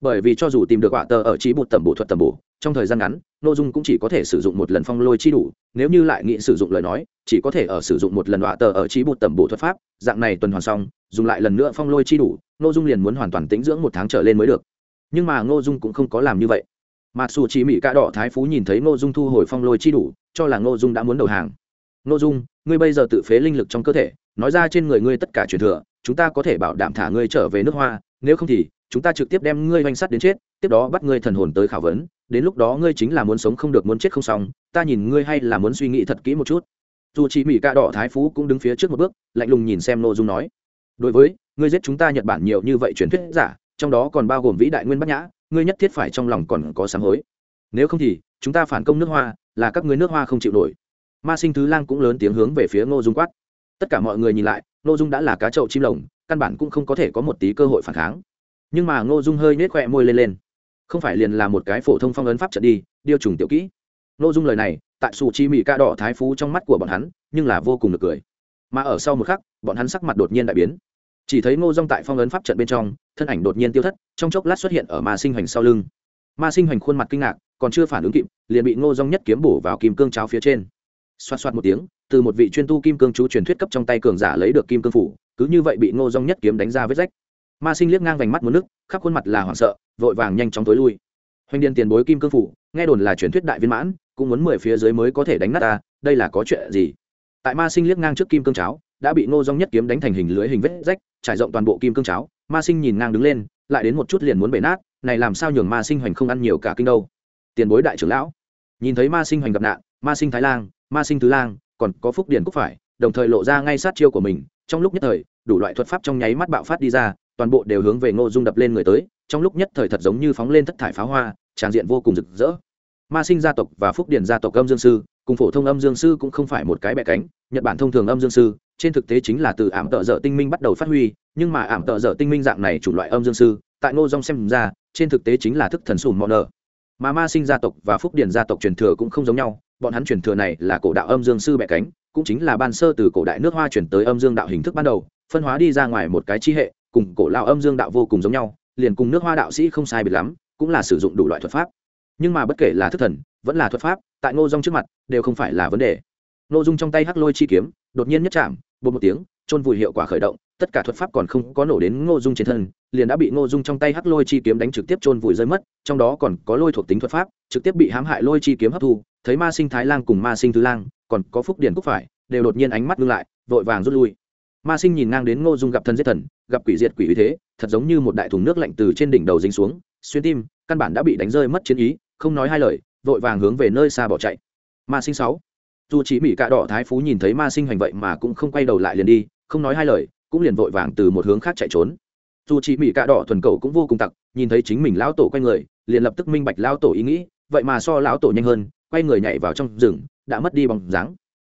Bởi vì cho dù tìm được quả tờ ở trí bụt tầm bổ thuật tầm bổ, trong thời gian ngắn nội dung cũng chỉ có thể sử dụng một lần phong lôi chi đủ, nếu như lại nghĩ sử dụng lời nói, chỉ có thể ở sử dụng một lần quả tờ ở trí bụt tầm bổ thuật pháp, dạng này tuần hoàn xong, dùng lại lần nữa phong lôi chi đủ nội dung liền muốn hoàn toàn tính dưỡng một tháng trở lên mới được. Nhưng mà ngô dung cũng không có làm như vậy. Mặc dù chỉ mỹ ca đỏ thái phú nhìn thấy ngô dung thu hồi phong lôi chi đủ, cho là ngô dung đã muốn đầu hàng. Nô dung, ngươi bây giờ tự phế linh lực trong cơ thể, nói ra trên người ngươi tất cả truyền thừa, chúng ta có thể bảo đảm thả ngươi trở về nước hoa, nếu không thì, chúng ta trực tiếp đem ngươi oanh sắt đến chết, tiếp đó bắt ngươi thần hồn tới khảo vấn, đến lúc đó ngươi chính là muốn sống không được muốn chết không xong, ta nhìn ngươi hay là muốn suy nghĩ thật kỹ một chút. Dù chỉ mỹ ca đỏ thái phú cũng đứng phía trước một bước, lạnh lùng nhìn xem nội dung nói, đối với, ngươi giết chúng ta nhật bản nhiều như vậy truyền thuyết giả, trong đó còn bao gồm vĩ đại nguyên bắc nhã, ngươi nhất thiết phải trong lòng còn có sáng hối. Nếu không thì, chúng ta phản công nước hoa, là các ngươi nước hoa không chịu nổi ma sinh thứ lang cũng lớn tiếng hướng về phía ngô dung quát. Tất cả mọi người nhìn lại, ngô dung đã là cá trậu chim lồng, căn bản cũng không có thể có một tí cơ hội phản kháng. Nhưng mà ngô dung hơi nết khoe môi lên lên. Không phải liền là một cái phổ thông phong ấn pháp trận đi, điều trùng tiểu kỹ. Ngô dung lời này, tại sù chi mỹ ca đỏ thái phú trong mắt của bọn hắn, nhưng là vô cùng được cười. Mà ở sau một khắc, bọn hắn sắc mặt đột nhiên đại biến. Chỉ thấy ngô dung tại phong ấn pháp trận bên trong, thân ảnh đột nhiên tiêu thất, trong chốc lát xuất hiện ở ma sinh hoành sau lưng. Ma sinh hoành khuôn mặt kinh ngạc, còn chưa phản ứng kịp, liền bị ngô dung nhất kiếm bổ vào kim cương cháo phía trên xoát xoát một tiếng, từ một vị chuyên tu kim cương chú truyền thuyết cấp trong tay cường giả lấy được kim cương phủ, cứ như vậy bị ngô dung nhất kiếm đánh ra vết rách. Ma sinh liếc ngang vành mắt một nước, khắp khuôn mặt là hoảng sợ, vội vàng nhanh chóng tối lui. Hoành Điên tiền bối kim cương phủ, nghe đồn là truyền thuyết đại viên mãn, cũng muốn mười phía dưới mới có thể đánh nát ta, đây là có chuyện gì? Tại ma sinh liếc ngang trước kim cương cháo, đã bị ngô dung nhất kiếm đánh thành hình lưới hình vết rách, trải rộng toàn bộ kim cương cháo, ma sinh nhìn ngang đứng lên, lại đến một chút liền muốn bể nát, này làm sao nhường ma sinh hoành không ăn nhiều cả kinh đâu. Tiền bối đại trưởng lão, nhìn thấy ma sinh hoành gặp nạn, ma sinh thái lang ma sinh thứ lang, còn có phúc Điền cúc phải, đồng thời lộ ra ngay sát chiêu của mình, trong lúc nhất thời, đủ loại thuật pháp trong nháy mắt bạo phát đi ra, toàn bộ đều hướng về ngô dung đập lên người tới, trong lúc nhất thời thật giống như phóng lên thất thải pháo hoa, tràn diện vô cùng rực rỡ. Ma sinh gia tộc và phúc Điền gia tộc âm dương sư, cùng phổ thông âm dương sư cũng không phải một cái bẹ cánh, nhật bản thông thường âm dương sư, trên thực tế chính là từ ảm tợ dở tinh minh bắt đầu phát huy, nhưng mà ảm tợ dở tinh minh dạng này chủng loại âm dương sư, tại ngô dung xem ra, trên thực tế chính là thức thần sùn mọn nở mà ma sinh gia tộc và phúc Điền gia tộc truyền thừa cũng không giống nhau bọn hắn truyền thừa này là cổ đạo âm dương sư bẻ cánh, cũng chính là ban sơ từ cổ đại nước hoa chuyển tới âm dương đạo hình thức ban đầu, phân hóa đi ra ngoài một cái chi hệ, cùng cổ lao âm dương đạo vô cùng giống nhau, liền cùng nước hoa đạo sĩ không sai biệt lắm, cũng là sử dụng đủ loại thuật pháp. Nhưng mà bất kể là thức thần, vẫn là thuật pháp, tại ngô dung trước mặt, đều không phải là vấn đề. Ngô dung trong tay hắc lôi chi kiếm, đột nhiên nhất chạm bột một tiếng trôn vùi hiệu quả khởi động, tất cả thuật pháp còn không có nổ đến ngô dung trên thân, liền đã bị ngô dung trong tay hắc lôi chi kiếm đánh trực tiếp trôn vùi rơi mất, trong đó còn có lôi thuộc tính thuật pháp, trực tiếp bị hãm hại lôi chi kiếm hấp thu thấy ma sinh thái lang cùng ma sinh thứ lang, còn có phúc điển cúc phải, đều đột nhiên ánh mắt ngưng lại, vội vàng rút lui. Ma sinh nhìn ngang đến ngô dung gặp thân giết thần, gặp quỷ diệt quỷ uy thế, thật giống như một đại thùng nước lạnh từ trên đỉnh đầu dính xuống, xuyên tim, căn bản đã bị đánh rơi mất chiến ý, không nói hai lời, vội vàng hướng về nơi xa bỏ chạy. Ma sinh sáu, dù chỉ mỹ cạ đỏ thái phú nhìn thấy ma sinh hành vậy mà cũng không quay đầu lại liền đi, không nói hai lời, cũng liền vội vàng từ một hướng khác chạy trốn. Dù chỉ mỹ cạ đỏ thuần cầu cũng vô cùng tặc, nhìn thấy chính mình lão tổ quay người, liền lập tức minh bạch lão tổ ý nghĩ, vậy mà so lão tổ nhanh hơn quay người nhảy vào trong rừng, đã mất đi bóng dáng.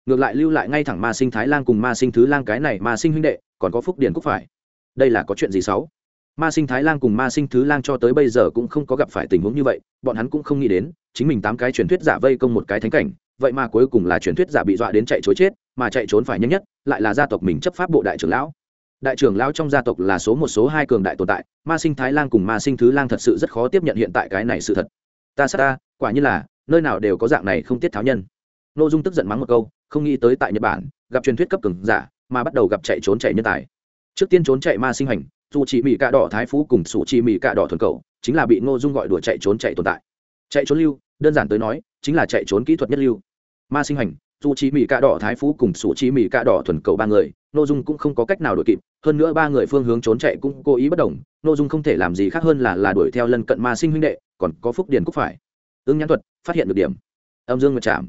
Ngược lại lưu lại ngay thẳng ma sinh thái lang cùng ma sinh thứ lang cái này ma sinh huynh đệ, còn có phúc điển cúc phải. Đây là có chuyện gì xấu? Ma sinh thái lang cùng ma sinh thứ lang cho tới bây giờ cũng không có gặp phải tình huống như vậy, bọn hắn cũng không nghĩ đến, chính mình tám cái truyền thuyết giả vây công một cái thánh cảnh, vậy mà cuối cùng là truyền thuyết giả bị dọa đến chạy chối chết, mà chạy trốn phải nhanh nhất, lại là gia tộc mình chấp pháp bộ đại trưởng lão. Đại trưởng lão trong gia tộc là số một, số hai cường đại tồn tại, ma sinh thái lang cùng ma sinh thứ lang thật sự rất khó tiếp nhận hiện tại cái này sự thật. Ta sát ta, quả như là nơi nào đều có dạng này không tiết tháo nhân. Nội dung tức giận mắng một câu, không nghĩ tới tại nhật bản, gặp truyền thuyết cấp cường giả, mà bắt đầu gặp chạy trốn chạy nhân tài. Trước tiên trốn chạy ma sinh hành, dù chỉ mỹ cạ đỏ thái phú cùng sủ chỉ mỹ cạ đỏ thuần cầu chính là bị ngô dung gọi đùa chạy trốn chạy tồn tại. Chạy trốn lưu, đơn giản tới nói, chính là chạy trốn kỹ thuật nhất lưu. Ma sinh hành, dù chỉ mỹ cạ đỏ thái phú cùng sủ chỉ mỹ cạ đỏ thuần cầu ba người, ngô dung cũng không có cách nào đuổi kịp, hơn nữa ba người phương hướng trốn chạy cũng cố ý bất đồng, ngô dung không thể làm gì khác hơn là là đuổi theo lân cận ma sinh huynh đệ, còn có phúc điền cúc phải ứng nhãn thuật, phát hiện được điểm. Âm dương ngược chạm.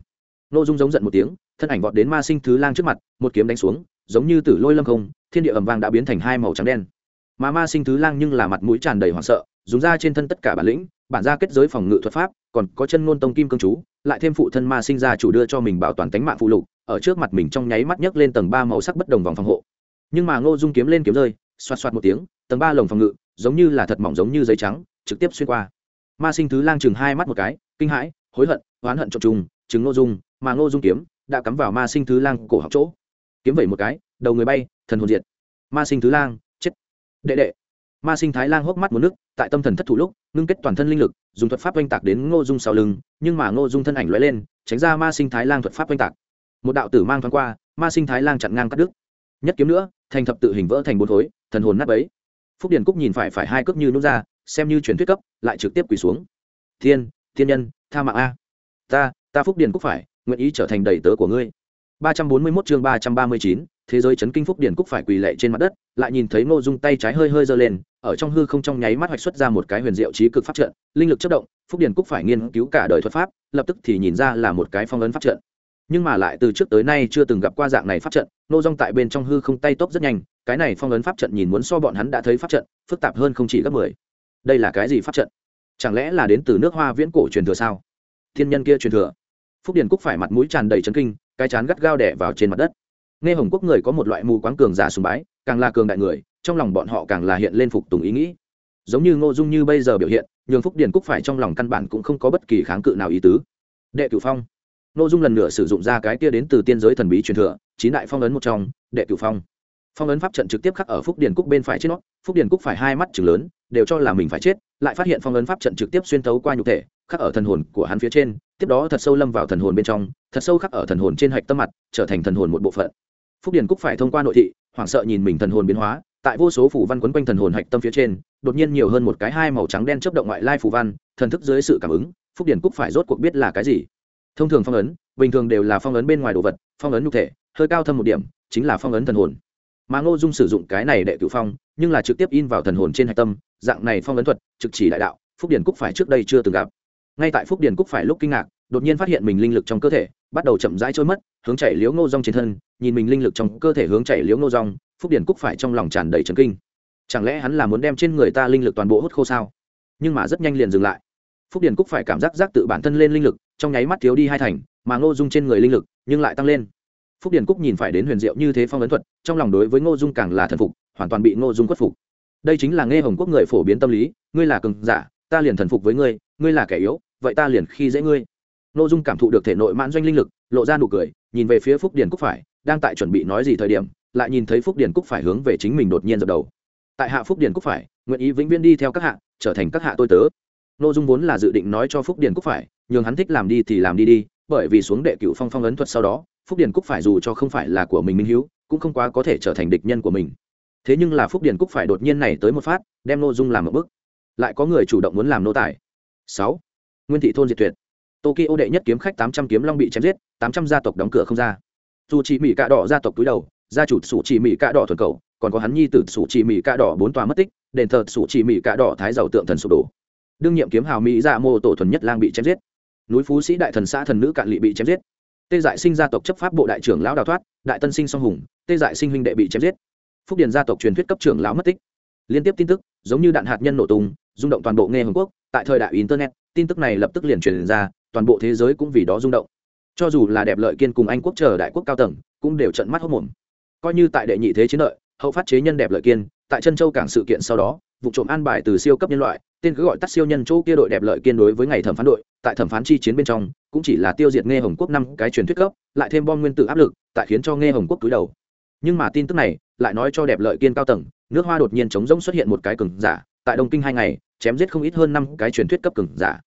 Ngô dung giống giận một tiếng, thân ảnh vọt đến ma sinh thứ lang trước mặt, một kiếm đánh xuống, giống như tử lôi lâm không, thiên địa ẩm vàng đã biến thành hai màu trắng đen. Mà ma sinh thứ lang nhưng là mặt mũi tràn đầy hoảng sợ, dùng ra trên thân tất cả bản lĩnh, bản ra kết giới phòng ngự thuật pháp, còn có chân ngôn tông kim cương chú, lại thêm phụ thân ma sinh ra chủ đưa cho mình bảo toàn tánh mạng phụ lục, ở trước mặt mình trong nháy mắt nhấc lên tầng ba màu sắc bất đồng vòng phòng hộ. Nhưng mà ngô dung kiếm lên kiếm rơi, xoạt xoạt một tiếng, tầng ba lồng phòng ngự, giống như là thật mỏng giống như giấy trắng, trực tiếp xuyên qua ma sinh thứ lang chừng hai mắt một cái, kinh hãi, hối hận, oán hận trộm trùng chứng ngô dung, mà ngô dung kiếm đã cắm vào ma sinh thứ lang cổ học chỗ. Kiếm vẩy một cái, đầu người bay, thần hồn diệt. Ma sinh thứ lang, chết. Đệ đệ. Ma sinh thái lang hốc mắt một nước, tại tâm thần thất thủ lúc, ngưng kết toàn thân linh lực, dùng thuật pháp oanh tạc đến ngô dung sau lưng, nhưng mà ngô dung thân ảnh lóe lên, tránh ra ma sinh thái lang thuật pháp oanh tạc. Một đạo tử mang thoáng qua, ma sinh thái lang chặn ngang cắt đứt. Nhất kiếm nữa, thành thập tự hình vỡ thành bốn khối, thần hồn nát ấy phúc Điền cúc nhìn phải phải hai cước như nút ra xem như truyền thuyết cấp lại trực tiếp quỳ xuống thiên thiên nhân tha mạng a ta ta phúc điển cúc phải nguyện ý trở thành đầy tớ của ngươi 341 chương 339, thế giới chấn kinh phúc điển cúc phải quỳ lệ trên mặt đất, lại nhìn thấy Ngô Dung tay trái hơi hơi giơ lên, ở trong hư không trong nháy mắt hoạch xuất ra một cái huyền diệu trí cực pháp trận, linh lực chớp động, phúc điển cúc phải nghiên cứu cả đời thuật pháp, lập tức thì nhìn ra là một cái phong ấn pháp trận. Nhưng mà lại từ trước tới nay chưa từng gặp qua dạng này pháp trận, Ngô Dung tại bên trong hư không tay tốc rất nhanh, cái này phong ấn pháp trận nhìn muốn so bọn hắn đã thấy pháp trận, phức tạp hơn không chỉ gấp 10. Đây là cái gì pháp trận? Chẳng lẽ là đến từ nước Hoa viễn cổ truyền thừa sao? Thiên nhân kia truyền thừa. Phúc Điền Cúc phải mặt mũi tràn đầy trấn kinh, cái chán gắt gao đẻ vào trên mặt đất nghe hồng quốc người có một loại mù quáng cường giả sùng bái càng là cường đại người trong lòng bọn họ càng là hiện lên phục tùng ý nghĩ giống như ngô dung như bây giờ biểu hiện nhường phúc điền cúc phải trong lòng căn bản cũng không có bất kỳ kháng cự nào ý tứ đệ cửu phong ngô dung lần nữa sử dụng ra cái kia đến từ tiên giới thần bí truyền thừa chín đại phong ấn một trong đệ cửu phong phong ấn pháp trận trực tiếp khắc ở phúc điền cúc bên phải trên nó phúc điền cúc phải hai mắt chừng lớn, đều cho là mình phải chết, lại phát hiện phong ấn pháp trận trực tiếp xuyên tấu qua nhục thể, khắc ở thần hồn của hắn phía trên, tiếp đó thật sâu lâm vào thần hồn bên trong, thật sâu khắc ở thần hồn trên hạch tâm mặt, trở thành thần hồn một bộ phận. Phúc điền cúc phải thông qua nội thị, hoảng sợ nhìn mình thần hồn biến hóa, tại vô số phủ văn quấn quanh thần hồn hạch tâm phía trên, đột nhiên nhiều hơn một cái hai màu trắng đen chấp động ngoại lai phủ văn, thần thức dưới sự cảm ứng, phúc điền cúc phải rốt cuộc biết là cái gì. Thông thường phong ấn, bình thường đều là phong ấn bên ngoài đồ vật, phong ấn nhục thể, hơi cao thâm một điểm, chính là phong ấn thần hồn mà ngô dung sử dụng cái này để cựu phong, nhưng là trực tiếp in vào thần hồn trên hạch tâm, dạng này phong ấn thuật, trực chỉ đại đạo, phúc điền cúc phải trước đây chưa từng gặp. Ngay tại phúc điền cúc phải lúc kinh ngạc, đột nhiên phát hiện mình linh lực trong cơ thể, bắt đầu chậm rãi trôi mất, hướng chảy liếu ngô rong trên thân, nhìn mình linh lực trong cơ thể hướng chảy liếu ngô rong phúc điền cúc phải trong lòng tràn đầy trấn kinh. Chẳng lẽ hắn là muốn đem trên người ta linh lực toàn bộ hút khô sao? Nhưng mà rất nhanh liền dừng lại. Phúc điền cúc phải cảm giác giác tự bản thân lên linh lực, trong nháy mắt thiếu đi hai thành, mà ngô dung trên người linh lực, nhưng lại tăng lên phúc điền cúc nhìn phải đến huyền diệu như thế phong ấn thuật, trong lòng đối với ngô dung càng là thần phục, hoàn toàn bị ngô dung khuất phục. Đây chính là nghe hồng quốc người phổ biến tâm lý, ngươi là cường giả, ta liền thần phục với ngươi ngươi là kẻ yếu, vậy ta liền khi dễ ngươi. Ngô dung cảm thụ được thể nội mãn doanh linh lực, lộ ra nụ cười, nhìn về phía phúc điền cúc phải, đang tại chuẩn bị nói gì thời điểm, lại nhìn thấy phúc điền cúc phải hướng về chính mình đột nhiên dập đầu. Tại hạ phúc điền cúc phải, nguyện ý vĩnh viễn đi theo các hạ, trở thành các hạ tôi tớ. Ngô dung vốn là dự định nói cho phúc điền cúc phải, nhường hắn thích làm đi thì làm đi đi, bởi vì xuống đệ cựu phong phong ấn thuật sau đó phúc điền cúc phải dù cho không phải là của mình minh hữu cũng không quá có thể trở thành địch nhân của mình. Thế nhưng là phúc điền cúc phải đột nhiên này tới một phát, đem nội dung làm một bức. Lại có người chủ động muốn làm nô tài. Sáu. Nguyên thị thôn diệt tuyệt. Tokyo đệ nhất kiếm khách tám trăm kiếm long bị chém giết, tám trăm gia tộc đóng cửa không ra. Dù chỉ mỹ cạ đỏ gia tộc túi đầu, gia chủ sủ chỉ mỹ cạ đỏ thuần cầu, còn có hắn nhi tử sủ chỉ mỹ cạ đỏ bốn tòa mất tích, đền thờ sủ chỉ mỹ cạ đỏ thái giàu tượng thần sụp đổ. Đương nhiệm kiếm hào mỹ dạ mô tổ thuần nhất lang bị chém giết. Núi phú sĩ đại thần xã thần nữ cạn lị bị chém giết tê dại sinh gia tộc chấp pháp bộ đại trưởng lão đào thoát, đại tân sinh song hùng, tê dại sinh huynh đệ bị chém giết. Phúc điền gia tộc truyền thuyết cấp trưởng lão mất tích. Liên tiếp tin tức, giống như đạn hạt nhân nổ tung, rung động toàn bộ nghe hồng quốc. Tại thời đại internet, tin tức này lập tức liền truyền ra, toàn bộ thế giới cũng vì đó rung động. Cho dù là đẹp lợi kiên cùng anh quốc chờ đại quốc cao tầng, cũng đều trận mắt hốc mồm coi như tại đệ nhị thế chiến lợi hậu phát chế nhân đẹp lợi kiên, tại chân châu cảng sự kiện sau đó, vụ trộm an bài từ siêu cấp nhân loại tên cứ gọi tắt siêu nhân chỗ kia đội đẹp lợi kiên đối với ngày thẩm phán đội, tại thẩm phán chi chiến bên trong, cũng chỉ là tiêu diệt nghe hồng quốc năm cái truyền thuyết cấp, lại thêm bom nguyên tử áp lực, tại khiến cho nghe hồng quốc túi đầu. Nhưng mà tin tức này, lại nói cho đẹp lợi kiên cao tầng, nước hoa đột nhiên chống rỗng xuất hiện một cái cường giả, tại đông kinh hai ngày, chém giết không ít hơn năm cái truyền thuyết cấp cường giả.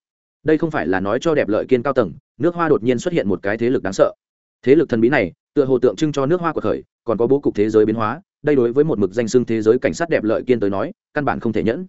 Đây không phải là nói cho đẹp lợi kiên cao tầng, nước hoa đột nhiên xuất hiện một cái thế lực đáng sợ. Thế lực thần bí này, tựa hồ tượng trưng cho nước hoa của khởi còn có bố cục thế giới biến hóa, đây đối với một mực danh xưng thế giới cảnh sát đẹp lợi kiên tới nói, căn bản không thể nhẫn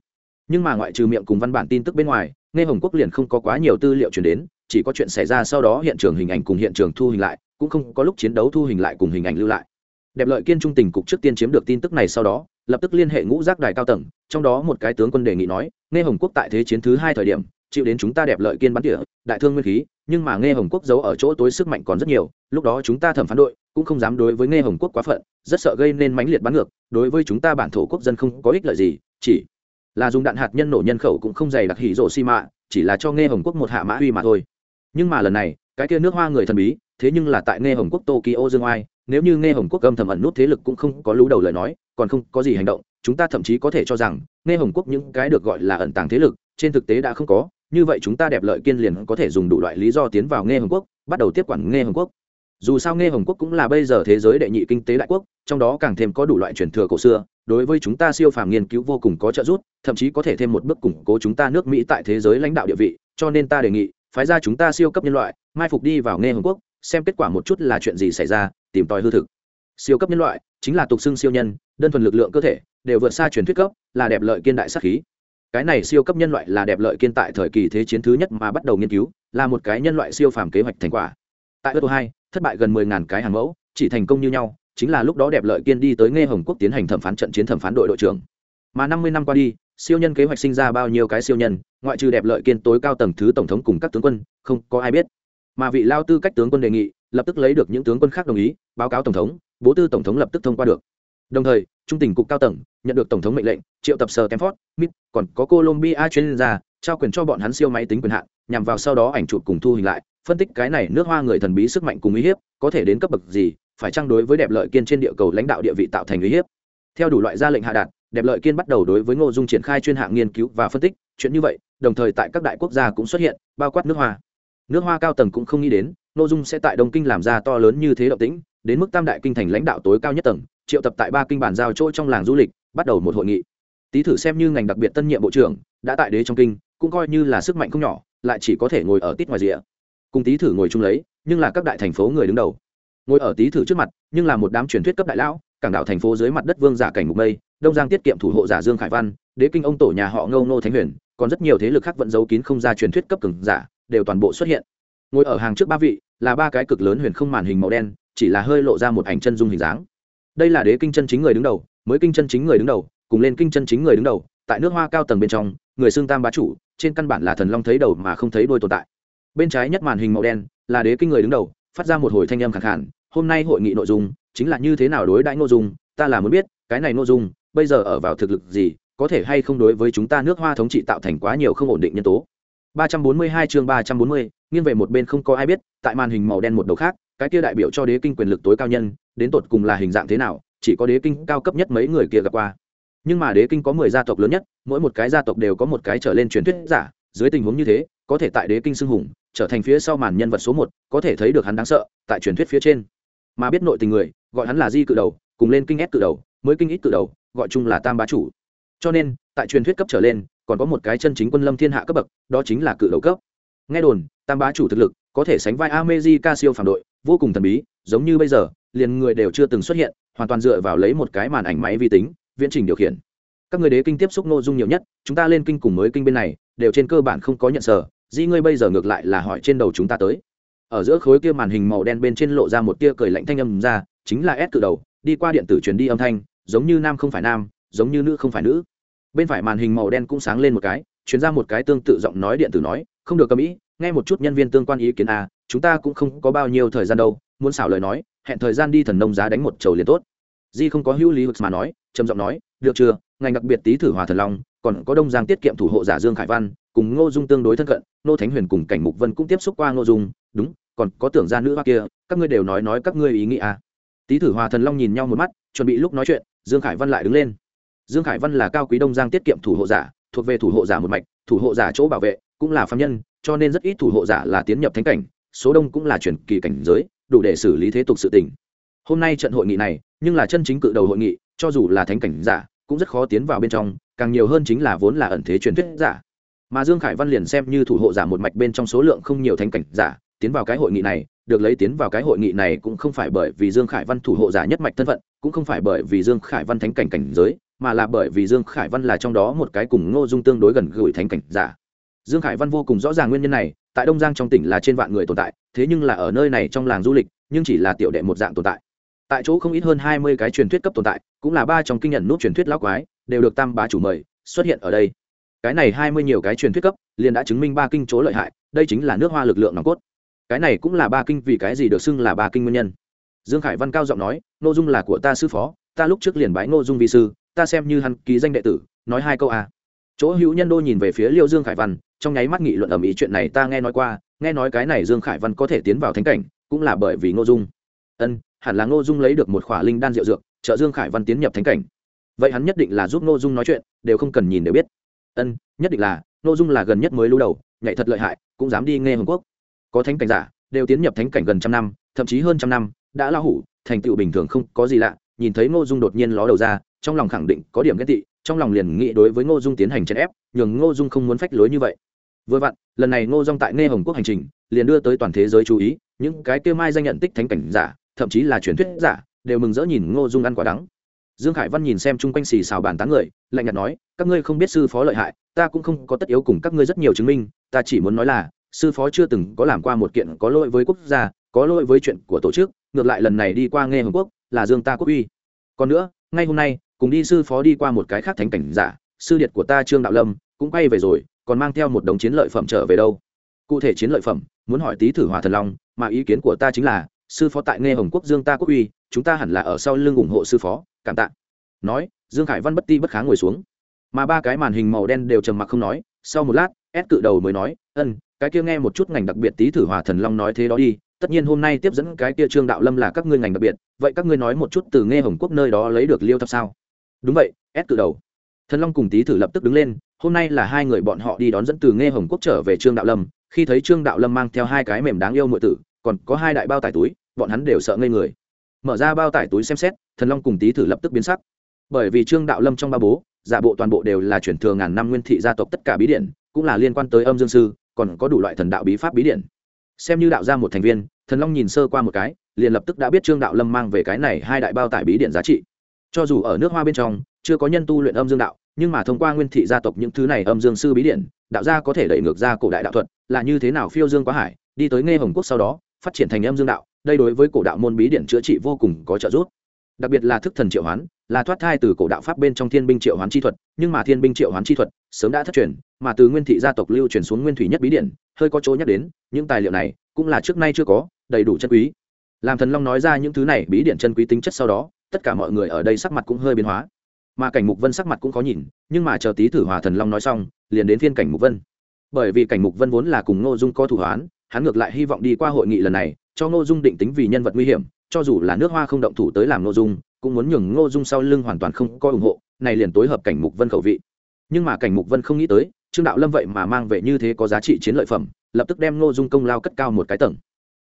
nhưng mà ngoại trừ miệng cùng văn bản tin tức bên ngoài, nghe hồng quốc liền không có quá nhiều tư liệu chuyển đến, chỉ có chuyện xảy ra sau đó hiện trường hình ảnh cùng hiện trường thu hình lại, cũng không có lúc chiến đấu thu hình lại cùng hình ảnh lưu lại. Đẹp lợi kiên trung tình cục trước tiên chiếm được tin tức này sau đó, lập tức liên hệ ngũ giác đài cao tầng, trong đó một cái tướng quân đề nghị nói, nghe hồng quốc tại thế chiến thứ hai thời điểm, chịu đến chúng ta đẹp lợi kiên bắn tỉa, đại thương nguyên khí, nhưng mà nghe hồng quốc giấu ở chỗ tối sức mạnh còn rất nhiều, lúc đó chúng ta thẩm phán đội, cũng không dám đối với nghe hồng quốc quá phận, rất sợ gây nên mãnh liệt bắn ngược, đối với chúng ta bản thổ quốc dân không có ích lợi gì, chỉ là dùng đạn hạt nhân nổ nhân khẩu cũng không dày đặc hỉ rộ xi mạ, chỉ là cho nghe hồng quốc một hạ mã uy mà thôi. Nhưng mà lần này, cái kia nước hoa người thần bí, thế nhưng là tại nghe hồng quốc tokyo dương oai nếu như nghe hồng quốc âm thầm ẩn nút thế lực cũng không có lú đầu lời nói, còn không có gì hành động, chúng ta thậm chí có thể cho rằng, nghe hồng quốc những cái được gọi là ẩn tàng thế lực, trên thực tế đã không có, như vậy chúng ta đẹp lợi kiên liền có thể dùng đủ loại lý do tiến vào nghe hồng quốc, bắt đầu tiếp quản nghe hồng quốc. Dù sao nghe hồng quốc cũng là bây giờ thế giới đệ nhị kinh tế đại quốc, trong đó càng thêm có đủ loại truyền thừa cổ xưa đối với chúng ta siêu phàm nghiên cứu vô cùng có trợ giúp, thậm chí có thể thêm một bước củng cố chúng ta nước mỹ tại thế giới lãnh đạo địa vị, cho nên ta đề nghị, phái ra chúng ta siêu cấp nhân loại, mai phục đi vào nghe hồng quốc, xem kết quả một chút là chuyện gì xảy ra, tìm tòi hư thực. Siêu cấp nhân loại chính là tục xưng siêu nhân, đơn thuần lực lượng cơ thể, đều vượt xa truyền thuyết cấp, là đẹp lợi kiên đại sát khí. Cái này siêu cấp nhân loại là đẹp lợi kiên tại thời kỳ thế chiến thứ nhất mà bắt đầu nghiên cứu, là một cái nhân loại siêu phàm kế hoạch thành quả. Tại ô tô hai, thất bại gần 10.000 cái hàng mẫu, chỉ thành công như nhau chính là lúc đó đẹp lợi kiên đi tới nghe hồng quốc tiến hành thẩm phán trận chiến thẩm phán đội đội trưởng. Mà năm mươi năm qua đi, siêu nhân kế hoạch sinh ra bao nhiêu cái siêu nhân, ngoại trừ đẹp lợi kiên tối cao tầng thứ tổng thống cùng các tướng quân, không có ai biết. Mà vị lao tư cách tướng quân đề nghị, lập tức lấy được những tướng quân khác đồng ý, báo cáo tổng thống, bố tư tổng thống lập tức thông qua được. Đồng thời, trung tình cục cao tầng, nhận được tổng thống mệnh lệnh, triệu tập sờ kemford mit còn có colombia chuyên gia, trao quyền cho bọn hắn siêu máy tính quyền hạn, nhằm vào sau đó ảnh chụp cùng thu hình lại phân tích cái này nước hoa người thần bí sức mạnh cùng uy hiếp, có thể đến cấp bậc gì, phải trang đối với đẹp lợi kiên trên địa cầu lãnh đạo địa vị tạo thành uy hiếp? Theo đủ loại ra lệnh hạ đạt, đẹp lợi kiên bắt đầu đối với ngô dung triển khai chuyên hạng nghiên cứu và phân tích, chuyện như vậy, đồng thời tại các đại quốc gia cũng xuất hiện, bao quát nước hoa. Nước hoa cao tầng cũng không nghĩ đến, ngô dung sẽ tại đông kinh làm ra to lớn như thế động tĩnh, đến mức tam đại kinh thành lãnh đạo tối cao nhất tầng, triệu tập tại ba kinh bản giao chỗ trong làng du lịch, bắt đầu một hội nghị. Tý thử xem như ngành đặc biệt tân nhiệm bộ trưởng, đã tại đế trong kinh, cũng coi như là sức mạnh không nhỏ, lại chỉ có thể ngồi ở tít ngoài rìa cùng tý thử ngồi chung lấy, nhưng là các đại thành phố người đứng đầu. Ngồi ở tý thử trước mặt, nhưng là một đám truyền thuyết cấp đại lão, cảng đảo thành phố dưới mặt đất vương giả cảnh mục mây, đông giang tiết kiệm thủ hộ giả dương khải văn, đế kinh ông tổ nhà họ ngâu nô thánh huyền, còn rất nhiều thế lực khác vẫn giấu kín không ra truyền thuyết cấp cường giả, đều toàn bộ xuất hiện. Ngồi ở hàng trước ba vị, là ba cái cực lớn huyền không màn hình màu đen, chỉ là hơi lộ ra một ảnh chân dung hình dáng. Đây là đế kinh chân chính người đứng đầu, mới kinh chân chính người đứng đầu, cùng lên kinh chân chính người đứng đầu, tại nước hoa cao tầng bên trong, người xương tam bá chủ, trên căn bản là thần long thấy đầu mà không thấy đôi tồn tại bên trái nhất màn hình màu đen là đế kinh người đứng đầu phát ra một hồi thanh âm khẳng khản hôm nay hội nghị nội dung chính là như thế nào đối đãi nội dung ta là muốn biết cái này nội dung bây giờ ở vào thực lực gì có thể hay không đối với chúng ta nước hoa thống trị tạo thành quá nhiều không ổn định nhân tố. 342 chương 340, nghiêng về một bên không có ai biết tại màn hình màu đen một đầu khác cái kia đại biểu cho đế kinh quyền lực tối cao nhân đến tột cùng là hình dạng thế nào chỉ có đế kinh cao cấp nhất mấy người kia gặp qua. Nhưng mà đế kinh có mười gia tộc lớn nhất mỗi một cái gia tộc đều có một cái trở lên truyền thuyết giả dưới tình huống như thế có thể tại đế kinh xưng hùng, trở thành phía sau màn nhân vật số một, có thể thấy được hắn đáng sợ, tại truyền thuyết phía trên. Mà biết nội tình người, gọi hắn là di cự đầu, cùng lên kinh ép cự đầu, mới kinh ít cự đầu, gọi chung là tam bá chủ. Cho nên, tại truyền thuyết cấp trở lên, còn có một cái chân chính quân lâm thiên hạ cấp bậc, đó chính là cự đầu cấp. Nghe đồn, tam bá chủ thực lực, có thể sánh vai amezi siêu phản đội, vô cùng thần bí, giống như bây giờ, liền người đều chưa từng xuất hiện, hoàn toàn dựa vào lấy một cái màn ảnh máy vi tính, viễn trình điều khiển. Các người đế kinh tiếp xúc nội dung nhiều nhất, chúng ta lên kinh cùng mới kinh bên này, đều trên cơ bản không có nhận sở di ngươi bây giờ ngược lại là hỏi trên đầu chúng ta tới. Ở giữa khối kia màn hình màu đen bên trên lộ ra một tia cười lạnh thanh âm ra, chính là S cự đầu, đi qua điện tử truyền đi âm thanh, giống như nam không phải nam, giống như nữ không phải nữ. Bên phải màn hình màu đen cũng sáng lên một cái chuyển ra một cái tương tự giọng nói điện tử nói, không được cầm ý, nghe một chút nhân viên tương quan ý kiến à chúng ta cũng không có bao nhiêu thời gian đâu, muốn xảo lời nói, hẹn thời gian đi thần nông giá đánh một chầu liền tốt. Di không có hữu lý hực mà nói, trầm giọng nói, được chưa, ngành đặc biệt tý thử hòa thần long còn có đông giang tiết kiệm thủ hộ giả dương khải văn, cùng ngô dung tương đối thân cận, nô thánh huyền cùng cảnh mục vân cũng tiếp xúc qua ngô dung, đúng, còn có tưởng ra nữ hoa kia, các ngươi đều nói nói các ngươi ý nghĩ à. Tý thử hòa thần long nhìn nhau một mắt, chuẩn bị lúc nói chuyện, dương khải văn lại đứng lên. Dương khải văn là cao quý đông giang tiết kiệm thủ hộ giả, thuộc về thủ hộ giả một mạch, thủ hộ giả chỗ bảo vệ, cũng là phạm nhân, cho nên rất ít thủ hộ giả là tiến nhập thánh cảnh, số đông cũng là chuyển kỳ cảnh giới, đủ để xử lý thế tục sự tình. Hôm nay trận hội nghị này, nhưng là chân chính cự đầu hội nghị, cho dù là thánh cảnh giả cũng rất khó tiến vào bên trong, càng nhiều hơn chính là vốn là ẩn thế truyền thuyết giả. Mà dương khải văn liền xem như thủ hộ giả một mạch bên trong số lượng không nhiều thánh cảnh giả, tiến vào cái hội nghị này, được lấy tiến vào cái hội nghị này cũng không phải bởi vì dương khải văn thủ hộ giả nhất mạch thân phận, cũng không phải bởi vì dương khải văn thánh cảnh cảnh giới, mà là bởi vì dương khải văn là trong đó một cái cùng ngô dung tương đối gần gũi thánh cảnh giả. Dương khải văn vô cùng rõ ràng nguyên nhân này, tại đông giang trong tỉnh là trên vạn người tồn tại, thế nhưng là ở nơi này trong làng du lịch, nhưng chỉ là tiểu đệ một dạng tồn tại tại chỗ không ít hơn hai mươi cái truyền thuyết cấp tồn tại, cũng là ba trong kinh nhận nút truyền thuyết lão quái, đều được tam bá chủ mời, xuất hiện ở đây. Cái này hai mươi nhiều cái truyền thuyết cấp, liền đã chứng minh ba kinh chỗ lợi hại, đây chính là nước hoa lực lượng nòng cốt. Cái này cũng là ba kinh vì cái gì được xưng là ba kinh nguyên nhân. Dương khải văn cao giọng nói nội dung là của ta sư phó, ta lúc trước liền bái ngô dung vi sư, ta xem như hắn ký danh đệ tử, nói hai câu a à. chỗ hữu nhân đô nhìn về phía liêu dương khải văn, trong nháy mắt nghị luận ầm ĩ chuyện này ta nghe nói qua, nghe nói cái này dương khải văn có thể tiến vào thánh cảnh, cũng là bởi vì ngô dung ân, hẳn là ngô dung lấy được một khỏa linh đan rượu dược, trợ dương khải văn tiến nhập thánh cảnh. Vậy hắn nhất định là giúp ngô dung nói chuyện, đều không cần nhìn đều biết. Ân, nhất định là, ngô dung là gần nhất mới lưu đầu, nhảy thật lợi hại, cũng dám đi nghe hồng quốc. Có thánh cảnh giả, đều tiến nhập thánh cảnh gần trăm năm, thậm chí hơn trăm năm, đã lao hủ, thành tựu bình thường không có gì lạ, nhìn thấy ngô dung đột nhiên ló đầu ra, trong lòng khẳng định có điểm ghét tị, trong lòng liền nghĩ đối với ngô dung tiến hành chèn ép, nhường ngô dung không muốn phách lối như vậy. Vừa vặn, lần này ngô dung tại nghe hồng quốc hành trình, liền đưa tới toàn thế giới chú ý, những cái kêu mai danh nhận tích thánh cảnh giả thậm chí là truyền thuyết giả, đều mừng rỡ nhìn ngô dung ăn quả đắng. Dương khải văn nhìn xem chung quanh xì xào bàn tán người, lạnh nhạt nói, các ngươi không biết sư phó lợi hại, ta cũng không có tất yếu cùng các ngươi rất nhiều chứng minh, ta chỉ muốn nói là, sư phó chưa từng có làm qua một kiện có lỗi với quốc gia, có lỗi với chuyện của tổ chức, ngược lại lần này đi qua nghe hồng quốc, là dương ta quốc uy. Còn nữa, ngay hôm nay, cùng đi sư phó đi qua một cái khác thánh cảnh giả, sư điệt của ta trương đạo lâm, cũng quay về rồi, còn mang theo một đống chiến lợi phẩm trở về đâu. Cụ thể chiến lợi phẩm, muốn hỏi tý thử hòa thần long, mà ý kiến của ta chính là sư phó tại nghe hồng quốc dương ta quốc uy, chúng ta hẳn là ở sau lưng ủng hộ sư phó, cảm tạ. Nói, dương khải văn bất ti bất khá ngồi xuống. Mà ba cái màn hình màu đen đều trầm mặc không nói, sau một lát, ép cự đầu mới nói, ân, cái kia nghe một chút ngành đặc biệt tý thử hòa thần long nói thế đó đi, tất nhiên hôm nay tiếp dẫn cái kia trương đạo lâm là các ngươi ngành đặc biệt, vậy các ngươi nói một chút từ nghe hồng quốc nơi đó lấy được liêu thập sao? Đúng vậy, ép cự đầu. Thần long cùng tý thử lập tức đứng lên, hôm nay là hai người bọn họ đi đón dẫn từ nghe hồng quốc trở về trương đạo lâm, khi thấy trương đạo lâm mang theo hai cái mềm đáng yêu nội tử còn có hai đại bao tải túi, bọn hắn đều sợ ngây người. Mở ra bao tải túi xem xét, thần long cùng tý thử lập tức biến sắc. Bởi vì trương đạo lâm trong ba bố, giả bộ toàn bộ đều là chuyển thừa ngàn năm nguyên thị gia tộc tất cả bí điện cũng là liên quan tới âm dương sư, còn có đủ loại thần đạo bí pháp bí điện xem như đạo ra một thành viên, thần long nhìn sơ qua một cái, liền lập tức đã biết trương đạo lâm mang về cái này hai đại bao tải bí điện giá trị. Cho dù ở nước hoa bên trong, chưa có nhân tu luyện âm dương đạo, nhưng mà thông qua nguyên thị gia tộc những thứ này âm dương sư bí điện đạo gia có thể đẩy ngược ra cổ đại đạo thuật, là như thế nào phiêu dương quá hải, đi tới nghe hồng quốc sau đó phát triển thành âm dương đạo, đây đối với cổ đạo môn bí điện chữa trị vô cùng có trợ giúp. Đặc biệt là thức thần triệu hoán, là thoát thai từ cổ đạo pháp bên trong thiên binh triệu hoán chi thuật, nhưng mà thiên binh triệu hoán chi thuật sớm đã thất truyền, mà từ nguyên thị gia tộc lưu truyền xuống nguyên thủy nhất bí điện hơi có chỗ nhắc đến, những tài liệu này cũng là trước nay chưa có, đầy đủ chân quý. Làm thần long nói ra những thứ này, bí điện chân quý tính chất sau đó, tất cả mọi người ở đây sắc mặt cũng hơi biến hóa. Mà cảnh mục vân sắc mặt cũng khó nhìn, nhưng mà chờ tí thử hòa thần long nói xong, liền đến phiên cảnh mục vân. Bởi vì cảnh mục vân vốn là cùng ngô dung có thủ hoán hắn ngược lại hy vọng đi qua hội nghị lần này, cho ngô dung định tính vì nhân vật nguy hiểm, cho dù là nước hoa không động thủ tới làm ngô dung, cũng muốn nhường ngô dung sau lưng hoàn toàn không có ủng hộ, này liền tối hợp cảnh mục vân khẩu vị. Nhưng mà cảnh mục vân không nghĩ tới, trương đạo lâm vậy mà mang về như thế có giá trị chiến lợi phẩm, lập tức đem ngô dung công lao cất cao một cái tầng.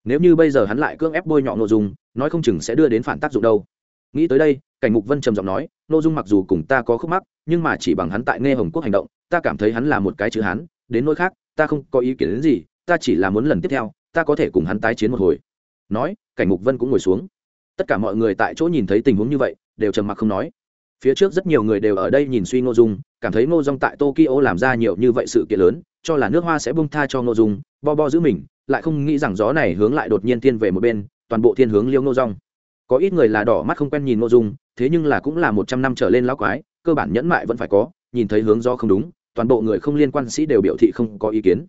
Nếu như bây giờ hắn lại cưỡng ép bôi nhọ ngô dung, nói không chừng sẽ đưa đến phản tác dụng đâu. Nghĩ tới đây, cảnh mục vân trầm giọng nói, ngô dung mặc dù cùng ta có khúc mắc, nhưng mà chỉ bằng hắn tại nghe hồng quốc hành động, ta cảm thấy hắn là một cái chữ hắn đến nỗi khác, ta không có ý kiến đến gì ta chỉ là muốn lần tiếp theo, ta có thể cùng hắn tái chiến một hồi. Nói, cảnh mục vân cũng ngồi xuống. Tất cả mọi người tại chỗ nhìn thấy tình huống như vậy, đều trầm mặc không nói. Phía trước rất nhiều người đều ở đây nhìn suy ngô dung, cảm thấy ngô dung tại tokyo làm ra nhiều như vậy sự kiện lớn, cho là nước hoa sẽ bung tha cho ngô dung, bo bo giữ mình, lại không nghĩ rằng gió này hướng lại đột nhiên tiên về một bên, toàn bộ thiên hướng liêu ngô dung. Có ít người là đỏ mắt không quen nhìn ngô dung, thế nhưng là cũng là một trăm năm trở lên lão quái, cơ bản nhẫn mại vẫn phải có, nhìn thấy hướng do không đúng, toàn bộ người không liên quan sĩ đều biểu thị không có ý kiến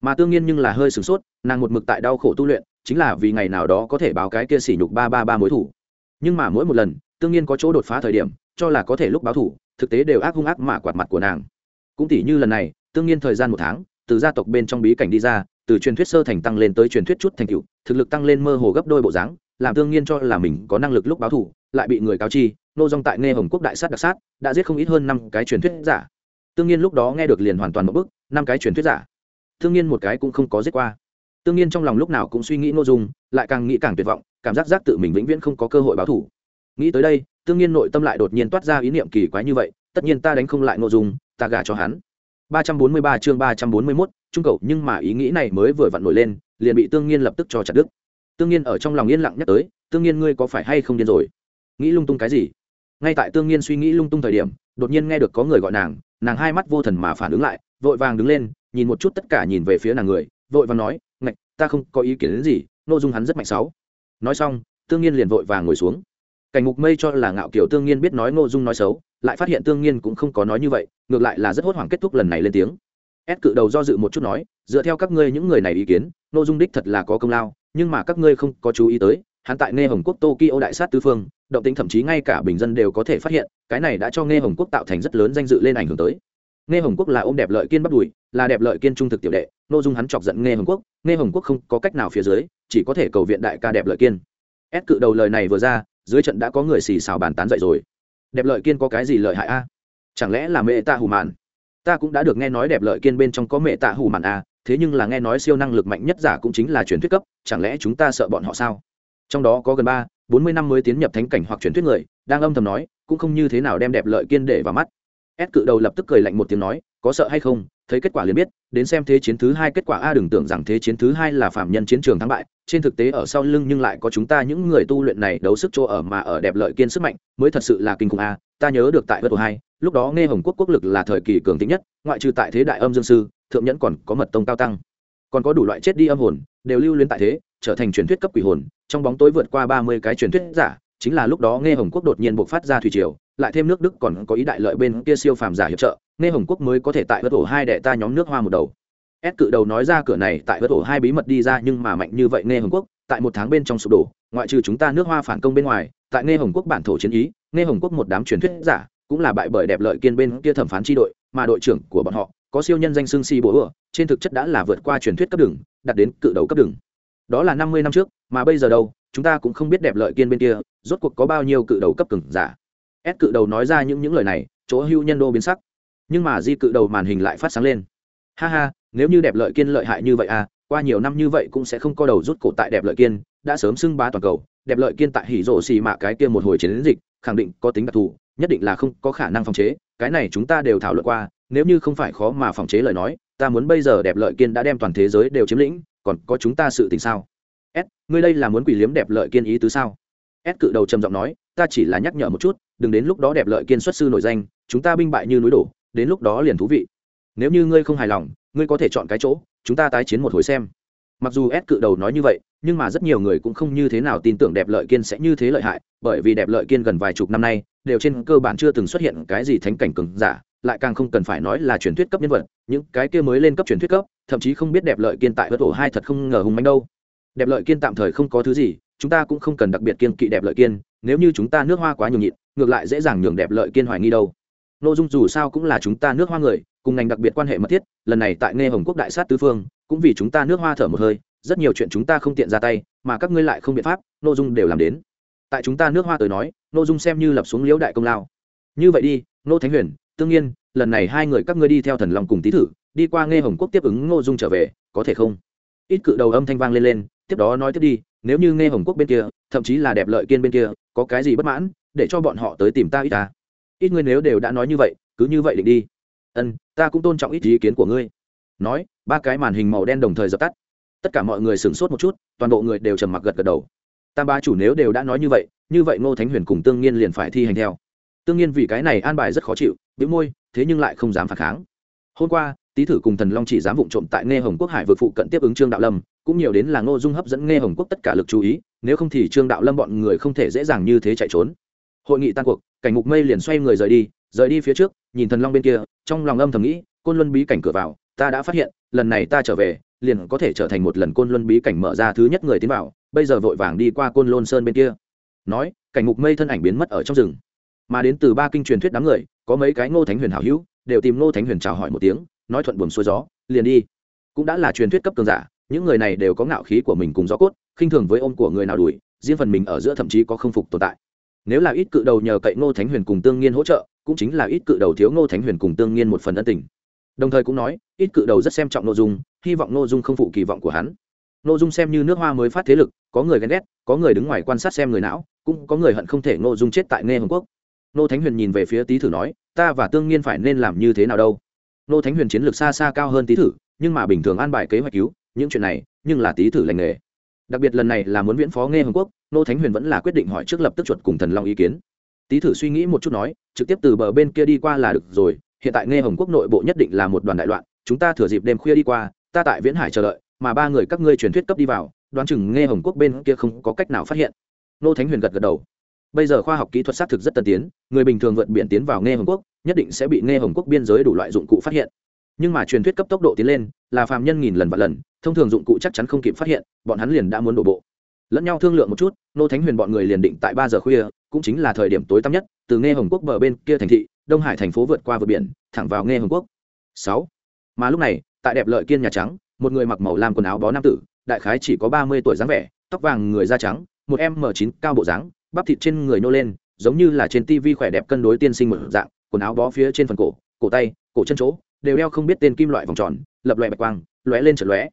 mà tương nhiên nhưng là hơi sửng sốt, nàng một mực tại đau khổ tu luyện, chính là vì ngày nào đó có thể báo cái kia sỉ nhục ba ba ba mối thủ. Nhưng mà mỗi một lần, tương nhiên có chỗ đột phá thời điểm, cho là có thể lúc báo thủ, thực tế đều ác hung ác mà quạt mặt của nàng. Cũng tỷ như lần này, tương nhiên thời gian một tháng, từ gia tộc bên trong bí cảnh đi ra, từ truyền thuyết sơ thành tăng lên tới truyền thuyết chút thành cựu thực lực tăng lên mơ hồ gấp đôi bộ dáng, làm tương nhiên cho là mình có năng lực lúc báo thủ, lại bị người cáo chi, nô dong tại nghe hồng quốc đại sát đặc sát, đã giết không ít hơn năm cái truyền thuyết giả. Tương nhiên lúc đó nghe được liền hoàn toàn một bức năm cái truyền thuyết giả thương nhiên một cái cũng không có giết qua tương nhiên trong lòng lúc nào cũng suy nghĩ nội dung lại càng nghĩ càng tuyệt vọng cảm giác giác tự mình vĩnh viễn không có cơ hội báo thủ nghĩ tới đây tương nhiên nội tâm lại đột nhiên toát ra ý niệm kỳ quái như vậy tất nhiên ta đánh không lại nội dung ta gả cho hắn 343 chương 341, trung cầu nhưng mà ý nghĩ này mới vừa vặn nổi lên, liền bị Tương Nghiên lập tức cho chặt đứt. Tương Nghiên ở trong lòng yên lặng nhắc tới, Tương Nghiên ngươi có phải hay không điên rồi? Nghĩ lung tung cái gì? Ngay tại Tương Nghiên suy nghĩ lung tung thời điểm, đột nhiên nghe được có người gọi nàng, nàng hai mắt vô thần mà phản ứng lại, vội vàng đứng lên, nhìn một chút tất cả nhìn về phía nàng người, vội vàng nói, "Ngạch, ta không có ý kiến đến gì, nội dung hắn rất mạnh sáu." Nói xong, Tương Nghiên liền vội vàng ngồi xuống. Cảnh Ngục Mây cho là ngạo kiểu Tương Nghiên biết nói nội Dung nói xấu, lại phát hiện Tương Nghiên cũng không có nói như vậy, ngược lại là rất hốt hoảng kết thúc lần này lên tiếng ép cự đầu do dự một chút nói dựa theo các ngươi những người này ý kiến nội dung đích thật là có công lao nhưng mà các ngươi không có chú ý tới hắn tại nghe hồng quốc tokyo đại sát tứ phương động tính thậm chí ngay cả bình dân đều có thể phát hiện cái này đã cho nghe hồng quốc tạo thành rất lớn danh dự lên ảnh hưởng tới nghe hồng quốc là ôm đẹp lợi kiên bắt đùi, là đẹp lợi kiên trung thực tiểu đệ nội dung hắn chọc giận nghe hồng quốc, nghe hồng quốc không có cách nào phía dưới, chỉ có thể cầu viện đại ca đẹp lợi kiên. Ép cự đầu lời này vừa ra, dưới trận đã có người xì xào bàn tán dậy rồi. Đẹp lợi kiên có cái gì lợi hại a? Chẳng lẽ là mẹ ta hù mạn? Ta cũng đã được nghe nói đẹp lợi kiên bên trong có mẹ tạ hù mạn à thế nhưng là nghe nói siêu năng lực mạnh nhất giả cũng chính là truyền thuyết cấp, chẳng lẽ chúng ta sợ bọn họ sao? Trong đó có gần ba, bốn mươi năm mới tiến nhập thánh cảnh hoặc truyền thuyết người, đang âm thầm nói, cũng không như thế nào đem đẹp lợi kiên để vào mắt. S cự đầu lập tức cười lạnh một tiếng nói, có sợ hay không? Thấy kết quả liền biết, đến xem thế chiến thứ hai kết quả a đừng tưởng rằng thế chiến thứ hai là phạm nhân chiến trường thắng bại, trên thực tế ở sau lưng nhưng lại có chúng ta những người tu luyện này đấu sức chỗ ở mà ở đẹp lợi kiên sức mạnh, mới thật sự là kinh khủng a, ta nhớ được tại vượt hai, lúc đó nghe hồng quốc quốc lực là thời kỳ cường thịnh nhất, ngoại trừ tại thế đại âm dương sư, thượng nhẫn còn có mật tông cao tăng. Còn có đủ loại chết đi âm hồn, đều lưu luyến tại thế, trở thành truyền thuyết cấp quỷ hồn, trong bóng tối vượt qua ba mươi cái truyền thuyết giả, chính là lúc đó nghe hồng quốc đột nhiên bộc phát ra thủy triều lại thêm nước đức còn có ý đại lợi bên kia siêu phàm giả hiệp trợ, nghe hồng quốc mới có thể tại vớt ổ hai đệ ta nhóm nước hoa một đầu. S cự đầu nói ra cửa này tại vớt ổ hai bí mật đi ra nhưng mà mạnh như vậy nghe hồng quốc, tại một tháng bên trong sụp đổ, ngoại trừ chúng ta nước hoa phản công bên ngoài, tại nghe hồng quốc bản thổ chiến ý, nghe hồng quốc một đám truyền thuyết giả, cũng là bại bởi đẹp lợi kiên bên kia thẩm phán tri đội, mà đội trưởng của bọn họ, có siêu nhân danh xương si bố ửa trên thực chất đã là vượt qua truyền thuyết cấp đường đặt đến cự đầu cấp đường. Đó là năm mươi năm trước, mà bây giờ đâu, chúng ta cũng không biết đẹp lợi kiên bên kia, rốt cuộc có bao nhiêu cự đầu cấp cường giả. S cự đầu nói ra những những lời này, chỗ hưu nhân đô biến sắc. Nhưng mà di cự đầu màn hình lại phát sáng lên. Ha ha, nếu như đẹp lợi kiên lợi hại như vậy à qua nhiều năm như vậy cũng sẽ không co đầu rút cổ tại đẹp lợi kiên, đã sớm xưng bá toàn cầu. Đẹp lợi kiên tại hỉ rổ xì mạ cái kia một hồi chiến dịch, khẳng định có tính đặc thù, nhất định là không có khả năng phòng chế. Cái này chúng ta đều thảo luận qua, nếu như không phải khó mà phòng chế lời nói, ta muốn bây giờ đẹp lợi kiên đã đem toàn thế giới đều chiếm lĩnh, còn có chúng ta sự tình sao? S, ngươi đây là muốn quỷ liếm đẹp lợi kiên ý tứ sao? S cự đầu trầm giọng nói ta chỉ là nhắc nhở một chút, đừng đến lúc đó đẹp lợi kiên xuất sư nổi danh, chúng ta binh bại như núi đổ, đến lúc đó liền thú vị. Nếu như ngươi không hài lòng, ngươi có thể chọn cái chỗ, chúng ta tái chiến một hồi xem. Mặc dù s cự đầu nói như vậy, nhưng mà rất nhiều người cũng không như thế nào tin tưởng đẹp lợi kiên sẽ như thế lợi hại, bởi vì đẹp lợi kiên gần vài chục năm nay, đều trên cơ bản chưa từng xuất hiện cái gì thánh cảnh cường giả, lại càng không cần phải nói là truyền thuyết cấp nhân vật, những cái kia mới lên cấp truyền thuyết cấp, thậm chí không biết đẹp lợi kiên tại vớt ổ hai thật không ngờ hùng manh đâu. Đẹp lợi kiên tạm thời không có thứ gì, chúng ta cũng không cần đặc biệt kiên kỵ đẹp lợi kiên nếu như chúng ta nước hoa quá nhường nhịn, ngược lại dễ dàng nhường đẹp lợi kiên hoài nghi đâu. Nội dung dù sao cũng là chúng ta nước hoa người, cùng ngành đặc biệt quan hệ mật thiết, lần này tại nghe hồng quốc đại sát tứ phương, cũng vì chúng ta nước hoa thở một hơi, rất nhiều chuyện chúng ta không tiện ra tay, mà các ngươi lại không biện pháp nội dung đều làm đến. Tại chúng ta nước hoa tới nói nội dung xem như lập xuống liễu đại công lao. Như vậy đi, nô thánh huyền, tương nhiên, lần này hai người các ngươi đi theo thần long cùng tý thử, đi qua nghe hồng quốc tiếp ứng ngô dung trở về, có thể không? Ít cự đầu âm thanh vang lên lên, tiếp đó nói tiếp đi nếu như nghe hồng quốc bên kia, thậm chí là đẹp lợi kiên bên kia, có cái gì bất mãn, để cho bọn họ tới tìm ta ít ta. Ít ngươi nếu đều đã nói như vậy, cứ như vậy định đi. Ân, ta cũng tôn trọng ít ý kiến của ngươi. Nói, ba cái màn hình màu đen đồng thời dập tắt. Tất cả mọi người sửng sốt một chút, toàn bộ người đều trầm mặc gật gật đầu. Tam ba chủ nếu đều đã nói như vậy như vậy ngô thánh huyền cùng tương nhiên liền phải thi hành theo. Tương nhiên vì cái này an bài rất khó chịu, bĩu môi, thế nhưng lại không dám phản kháng. Hôm qua, tý thử cùng thần long chỉ dám vụng trộm tại nghe hồng quốc hải vượt phụ cận tiếp ứng trương đạo lâm cũng nhiều đến là ngô dung hấp dẫn nghe hồng quốc tất cả lực chú ý, nếu không thì trương đạo lâm bọn người không thể dễ dàng như thế chạy trốn. Hội nghị tan cuộc, cảnh ngục mây liền xoay người rời đi rời đi phía trước, nhìn thần long bên kia, trong lòng âm thầm nghĩ, côn luân bí cảnh cửa vào, ta đã phát hiện, lần này ta trở về, liền có thể trở thành một lần côn luân bí cảnh mở ra thứ nhất người tiến vào, bây giờ vội vàng đi qua côn lôn sơn bên kia. Nói, cảnh ngục mây thân ảnh biến mất ở trong rừng. Mà đến từ ba kinh truyền thuyết đám người, có mấy cái ngô thánh huyền hảo hữu, đều tìm ngô thánh huyền chào hỏi một tiếng, nói thuận buồm xuôi gió, liền đi. Cũng đã là truyền thuyết cấp cường giả những người này đều có ngạo khí của mình cùng gió cốt, khinh thường với ôm của người nào đuổi, riêng phần mình ở giữa thậm chí có không phục tồn tại. Nếu là ít cự đầu nhờ cậy ngô thánh huyền cùng tương nghiên hỗ trợ, cũng chính là ít cự đầu thiếu ngô thánh huyền cùng tương nghiên một phần ân tình. Đồng thời cũng nói, ít cự đầu rất xem trọng nội dung, hy vọng nội dung không phụ kỳ vọng của hắn. Nội dung xem như nước hoa mới phát thế lực, có người ghen ghét, có người đứng ngoài quan sát xem người não, cũng có người hận không thể nội dung chết tại nghe hồng quốc. Nô thánh huyền nhìn về phía tý thử nói, ta và tương nhiên phải nên làm như thế nào đâu? Nô thánh huyền chiến lược xa xa cao hơn tý thử, nhưng mà bình thường an bài kế hoạch cứu những chuyện này, nhưng là tý thử lành nghề. Đặc biệt lần này là muốn viễn phó nghe hồng quốc, nô thánh huyền vẫn là quyết định hỏi trước lập tức chuột cùng thần long ý kiến. Tý thử suy nghĩ một chút nói, trực tiếp từ bờ bên kia đi qua là được rồi, hiện tại nghe hồng quốc nội bộ nhất định là một đoàn đại loạn, chúng ta thừa dịp đêm khuya đi qua, ta tại viễn hải chờ đợi, mà ba người các ngươi truyền thuyết cấp đi vào, đoán chừng nghe hồng quốc bên kia không có cách nào phát hiện. Nô thánh huyền gật gật đầu. Bây giờ khoa học kỹ thuật xác thực rất tân tiến, người bình thường vượt biển tiến vào nghe hồng quốc, nhất định sẽ bị nghe hồng quốc biên giới đủ loại dụng cụ phát hiện nhưng mà truyền thuyết cấp tốc độ tiến lên, là phàm nhân nghìn lần và lần, thông thường dụng cụ chắc chắn không kịp phát hiện, bọn hắn liền đã muốn đổ bộ. Lẫn nhau thương lượng một chút, nô thánh huyền bọn người liền định tại ba giờ khuya, cũng chính là thời điểm tối tăm nhất, từ nghe hồng quốc bờ bên kia thành thị, đông hải thành phố vượt qua vượt biển, thẳng vào nghe hồng quốc. Sáu. Mà lúc này, tại đẹp lợi kiên nhà trắng, một người mặc màu làm quần áo bó nam tử, đại khái chỉ có ba mươi tuổi dáng vẻ, tóc vàng người da trắng, một em m chín cao bộ dáng, bắp thịt trên người nô lên, giống như là trên tivi khỏe đẹp cân đối tiên sinh một dạng, quần áo bó phía trên phần cổ cổ tay, cổ chân chỗ đều đeo không biết tên kim loại vòng tròn, lập loại bạch quang, lóe lên chợt lóe.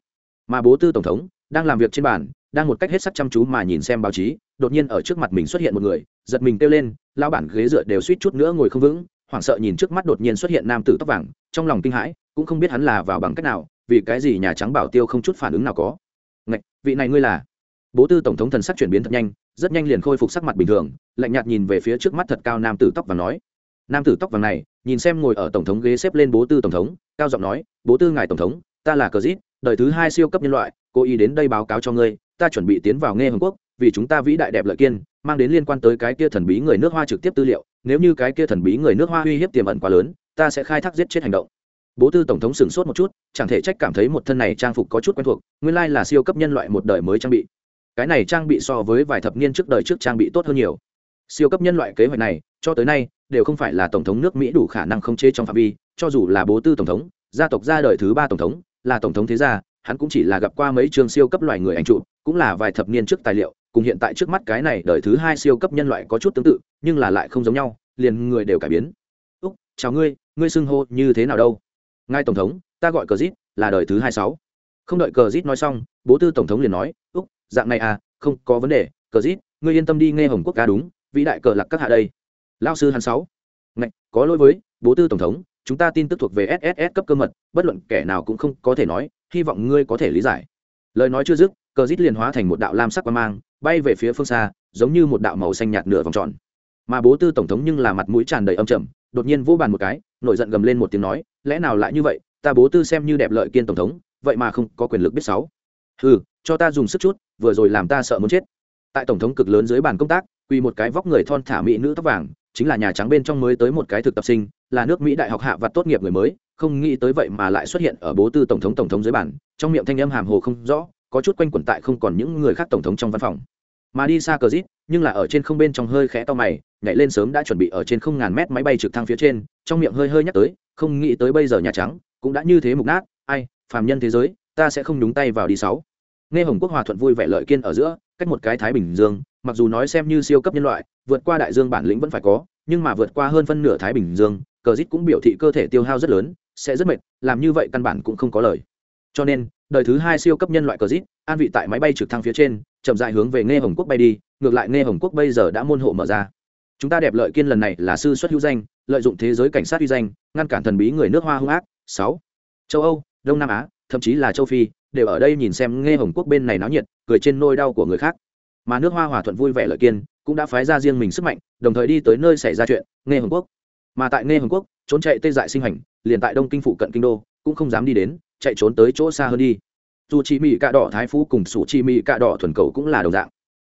Mà bố tư tổng thống đang làm việc trên bàn, đang một cách hết sắc chăm chú mà nhìn xem báo chí, đột nhiên ở trước mặt mình xuất hiện một người, giật mình kêu lên lao bản ghế dựa đều suýt chút nữa ngồi không vững. Hoảng sợ nhìn trước mắt đột nhiên xuất hiện nam tử tóc vàng, trong lòng kinh hãi, cũng không biết hắn là vào bằng cách nào, vì cái gì nhà trắng bảo tiêu không chút phản ứng nào có. Ngạch, vị này ngươi là? Bố tư tổng thống thần sắc chuyển biến thật nhanh, rất nhanh liền khôi phục sắc mặt bình thường, lạnh nhạt nhìn về phía trước mắt thật cao nam tử tóc vàng nói nam tử tóc vàng này, nhìn xem ngồi ở tổng thống ghế xếp lên bố tư tổng thống, cao giọng nói, bố tư ngài tổng thống, ta là cờ dít, đời thứ hai siêu cấp nhân loại cô ý đến đây báo cáo cho ngươi, ta chuẩn bị tiến vào nghe hồng quốc, vì chúng ta vĩ đại đẹp lợi kiên, mang đến liên quan tới cái kia thần bí người nước hoa trực tiếp tư liệu, nếu như cái kia thần bí người nước hoa uy hiếp tiềm ẩn quá lớn, ta sẽ khai thác giết chết hành động. Bố tư tổng thống sửng sốt một chút, chẳng thể trách cảm thấy một thân này trang phục có chút quen thuộc, nguyên lai là siêu cấp nhân loại một đời mới trang bị. Cái này trang bị so với vài thập niên trước đời trước trang bị tốt hơn nhiều siêu cấp nhân loại kế hoạch này, cho tới nay, đều không phải là tổng thống nước mỹ đủ khả năng khống chế trong phạm vi, cho dù là bố tư tổng thống, gia tộc ra đời thứ ba tổng thống, là tổng thống thế gia, hắn cũng chỉ là gặp qua mấy trường siêu cấp loài người ảnh trụ cũng là vài thập niên trước tài liệu, cùng hiện tại trước mắt cái này đời thứ hai siêu cấp nhân loại có chút tương tự, nhưng là lại không giống nhau, liền người đều cải biến. Úc, chào ngươi ngươi xưng hô như thế nào đâu? Ngài tổng thống, ta gọi cờ rít là đời thứ hai sáu. Không đợi cờ rít nói xong, bố tư tổng thống liền nói, úc, dạng này à không có vấn đề, cờ rít ngươi yên tâm đi nghe hồng quốc ca đúng vĩ đại cờ lạc các hạ đây. Lao sư hắn sáu. Ngạch, có lỗi với, bố tư tổng thống, chúng ta tin tức thuộc về sss cấp cơ mật, bất luận kẻ nào cũng không có thể nói, hy vọng ngươi có thể lý giải. Lời nói chưa dứt, cờ rít liền hóa thành một đạo lam sắc qua mang, bay về phía phương xa, giống như một đạo màu xanh nhạt nửa vòng tròn. Mà bố tư tổng thống nhưng là mặt mũi tràn đầy âm trầm, đột nhiên vô bàn một cái, nổi giận gầm lên một tiếng nói, lẽ nào lại như vậy? Ta bố tư xem như đẹp lợi kiên tổng thống, vậy mà không có quyền lực biết sáu. Ừ cho ta dùng sức chút, vừa rồi làm ta sợ muốn chết. Tại tổng thống cực lớn dưới bàn công tác quỳ một cái vóc người thon thả mỹ nữ tóc vàng, chính là nhà trắng bên trong mới tới một cái thực tập sinh, là nước mỹ đại học hạ và tốt nghiệp người mới, không nghĩ tới vậy mà lại xuất hiện ở bố tư tổng thống tổng thống dưới bàn, trong miệng thanh âm hàm hồ không rõ, có chút quanh quẩn tại không còn những người khác tổng thống trong văn phòng. Mà đi xa cờ rít, nhưng là ở trên không bên trong hơi khẽ to mày, nhảy lên sớm đã chuẩn bị ở trên không ngàn mét máy bay trực thăng phía trên, trong miệng hơi hơi nhắc tới, không nghĩ tới bây giờ nhà trắng cũng đã như thế mục nát, ai, phàm nhân thế giới, ta sẽ không đúng tay vào đi sáu nghe hồng quốc hòa thuận vui vẻ lợi kiên ở giữa, cách một cái thái bình dương, mặc dù nói xem như siêu cấp nhân loại, vượt qua đại dương bản lĩnh vẫn phải có, nhưng mà vượt qua hơn phân nửa thái bình dương, cờ dít cũng biểu thị cơ thể tiêu hao rất lớn, sẽ rất mệt, làm như vậy căn bản cũng không có lời. Cho nên, đời thứ hai siêu cấp nhân loại cờ dít, an vị tại máy bay trực thăng phía trên, chậm dại hướng về nghe hồng quốc bay đi, ngược lại nghe hồng quốc bây giờ đã môn hộ mở ra. Chúng ta đẹp lợi kiên lần này là sư xuất hữu danh, lợi dụng thế giới cảnh sát uy danh, ngăn cản thần bí người nước hoa hung ác. Sáu, châu âu, đông nam á, thậm chí là châu phi đều ở đây nhìn xem nghe hồng quốc bên này náo nhiệt, cười trên nôi đau của người khác. Mà nước hoa hòa thuận vui vẻ lợi kiên, cũng đã phái ra riêng mình sức mạnh, đồng thời đi tới nơi xảy ra chuyện nghe hồng quốc. Mà tại nghe hồng quốc, trốn chạy tê dại sinh hành, liền tại đông kinh phụ cận kinh đô, cũng không dám đi đến, chạy trốn tới chỗ xa hơn đi. Dù chỉ mỹ cạ đỏ thái phú cùng sủ chỉ mỹ cạ đỏ thuần cầu cũng là đồng dạng.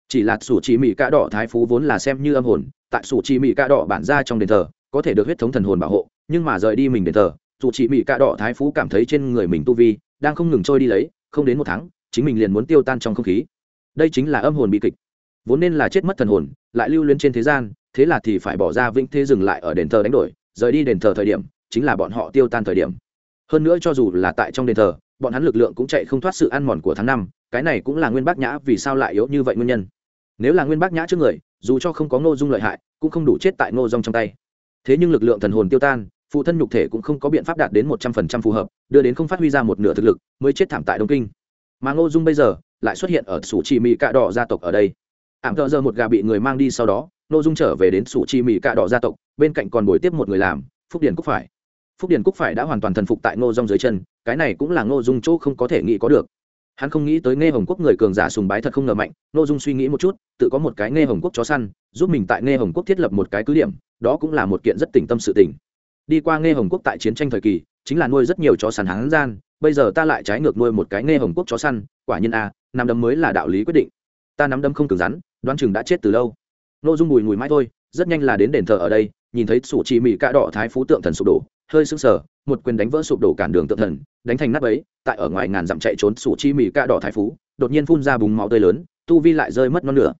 Chỉ là sủ chỉ mỹ cạ đỏ thái phú vốn là xem như âm hồn, tại sủ chỉ mỹ cạ đỏ bản ra trong đền thờ, có thể được huyết thống thần hồn bảo hộ, nhưng mà rời đi mình đền thờ, dù chỉ mỹ cạ đỏ thái phú cảm thấy trên người mình tu vi đang không ngừng trôi đi lấy, không đến một tháng, chính mình liền muốn tiêu tan trong không khí. Đây chính là âm hồn bi kịch. Vốn nên là chết mất thần hồn, lại lưu luyến trên thế gian, thế là thì phải bỏ ra vĩnh thế dừng lại ở đền thờ đánh đổi, rời đi đền thờ thời điểm, chính là bọn họ tiêu tan thời điểm. Hơn nữa cho dù là tại trong đền thờ, bọn hắn lực lượng cũng chạy không thoát sự ăn mòn của tháng năm, cái này cũng là nguyên bác nhã vì sao lại yếu như vậy nguyên nhân. Nếu là nguyên bác nhã trước người, dù cho không có ngô dung lợi hại, cũng không đủ chết tại ngô dung trong tay. Thế nhưng lực lượng thần hồn tiêu tan phụ thân nhục thể cũng không có biện pháp đạt đến một trăm phần trăm phù hợp, đưa đến không phát huy ra một nửa thực lực, mới chết thảm tại đông kinh. Mà ngô dung bây giờ lại xuất hiện ở sủ Chi mỹ cạ đỏ gia tộc ở đây. Ảm thợ giờ một gà bị người mang đi sau đó, ngô dung trở về đến sủ Chi mỹ cạ đỏ gia tộc, bên cạnh còn bồi tiếp một người làm, phúc Điền cúc phải. Phúc điền cúc phải đã hoàn toàn thần phục tại ngô dung dưới chân, cái này cũng là ngô dung chỗ không có thể nghĩ có được. Hắn không nghĩ tới nghe hồng quốc người cường giả sùng bái thật không ngờ mạnh, ngô dung suy nghĩ một chút, tự có một cái nghe hồng quốc chó săn, giúp mình tại nghe hồng quốc thiết lập một cái cứ điểm, đó cũng là một kiện rất tỉnh tâm sự tỉnh đi qua nghe hồng quốc tại chiến tranh thời kỳ, chính là nuôi rất nhiều chó săn hán gian, bây giờ ta lại trái ngược nuôi một cái nghe hồng quốc chó săn, quả nhiên a, nắm đấm mới là đạo lý quyết định. Ta nắm đấm không cứng rắn, đoán chừng đã chết từ lâu. Nội dung bùi mùi mãi thôi, rất nhanh là đến đền thờ ở đây, nhìn thấy sủ chỉ mỹ cạ đỏ thái phú tượng thần sụp đổ, hơi sưng sờ, một quyền đánh vỡ sụp đổ cản đường tượng thần, đánh thành nắp ấy tại ở ngoài ngàn dặm chạy trốn sủ chi mỹ cạ đỏ thái phú, đột nhiên phun ra bùng máu tươi lớn, tu vi lại rơi mất non nửa.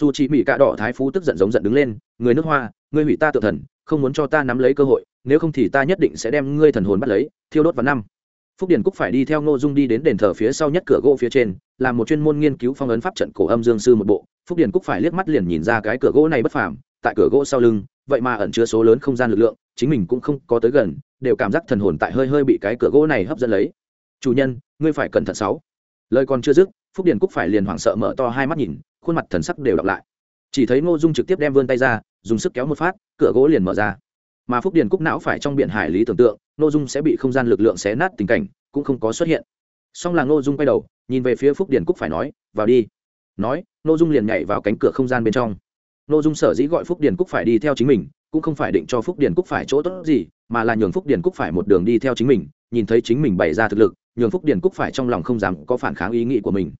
Dù chỉ mỹ cạ đỏ thái phú tức giận giống giận đứng lên, người nước hoa ngươi hủy ta tượng thần không muốn cho ta nắm lấy cơ hội, nếu không thì ta nhất định sẽ đem ngươi thần hồn bắt lấy, thiêu đốt vào năm. Phúc điền cúc phải đi theo ngô dung đi đến đền thờ phía sau nhất cửa gỗ phía trên, làm một chuyên môn nghiên cứu phong ấn pháp trận cổ âm dương sư một bộ. Phúc điền cúc phải liếc mắt liền nhìn ra cái cửa gỗ này bất phàm, tại cửa gỗ sau lưng, vậy mà ẩn chứa số lớn không gian lực lượng, chính mình cũng không có tới gần, đều cảm giác thần hồn tại hơi hơi bị cái cửa gỗ này hấp dẫn lấy. Chủ nhân, ngươi phải cẩn thận sáu. Lời còn chưa dứt, phúc điền cúc phải liền hoảng sợ mở to hai mắt nhìn, khuôn mặt thần sắc đều đọc lại. Chỉ thấy ngô dung trực tiếp đem vươn tay ra dùng sức kéo một phát, cửa gỗ liền mở ra. Mà phúc điền cúc não phải trong biển hải lý tưởng tượng, ngô dung sẽ bị không gian lực lượng xé nát tình cảnh, cũng không có xuất hiện. Song là ngô dung quay đầu, nhìn về phía phúc điền cúc phải nói, vào đi. Nói, ngô dung liền nhảy vào cánh cửa không gian bên trong. Ngô dung sở dĩ gọi phúc điền cúc phải đi theo chính mình, cũng không phải định cho phúc điền cúc phải chỗ tốt gì, mà là nhường phúc điền cúc phải một đường đi theo chính mình, nhìn thấy chính mình bày ra thực lực, nhường phúc điền cúc phải trong lòng không dám có phản kháng ý nghĩ của mình.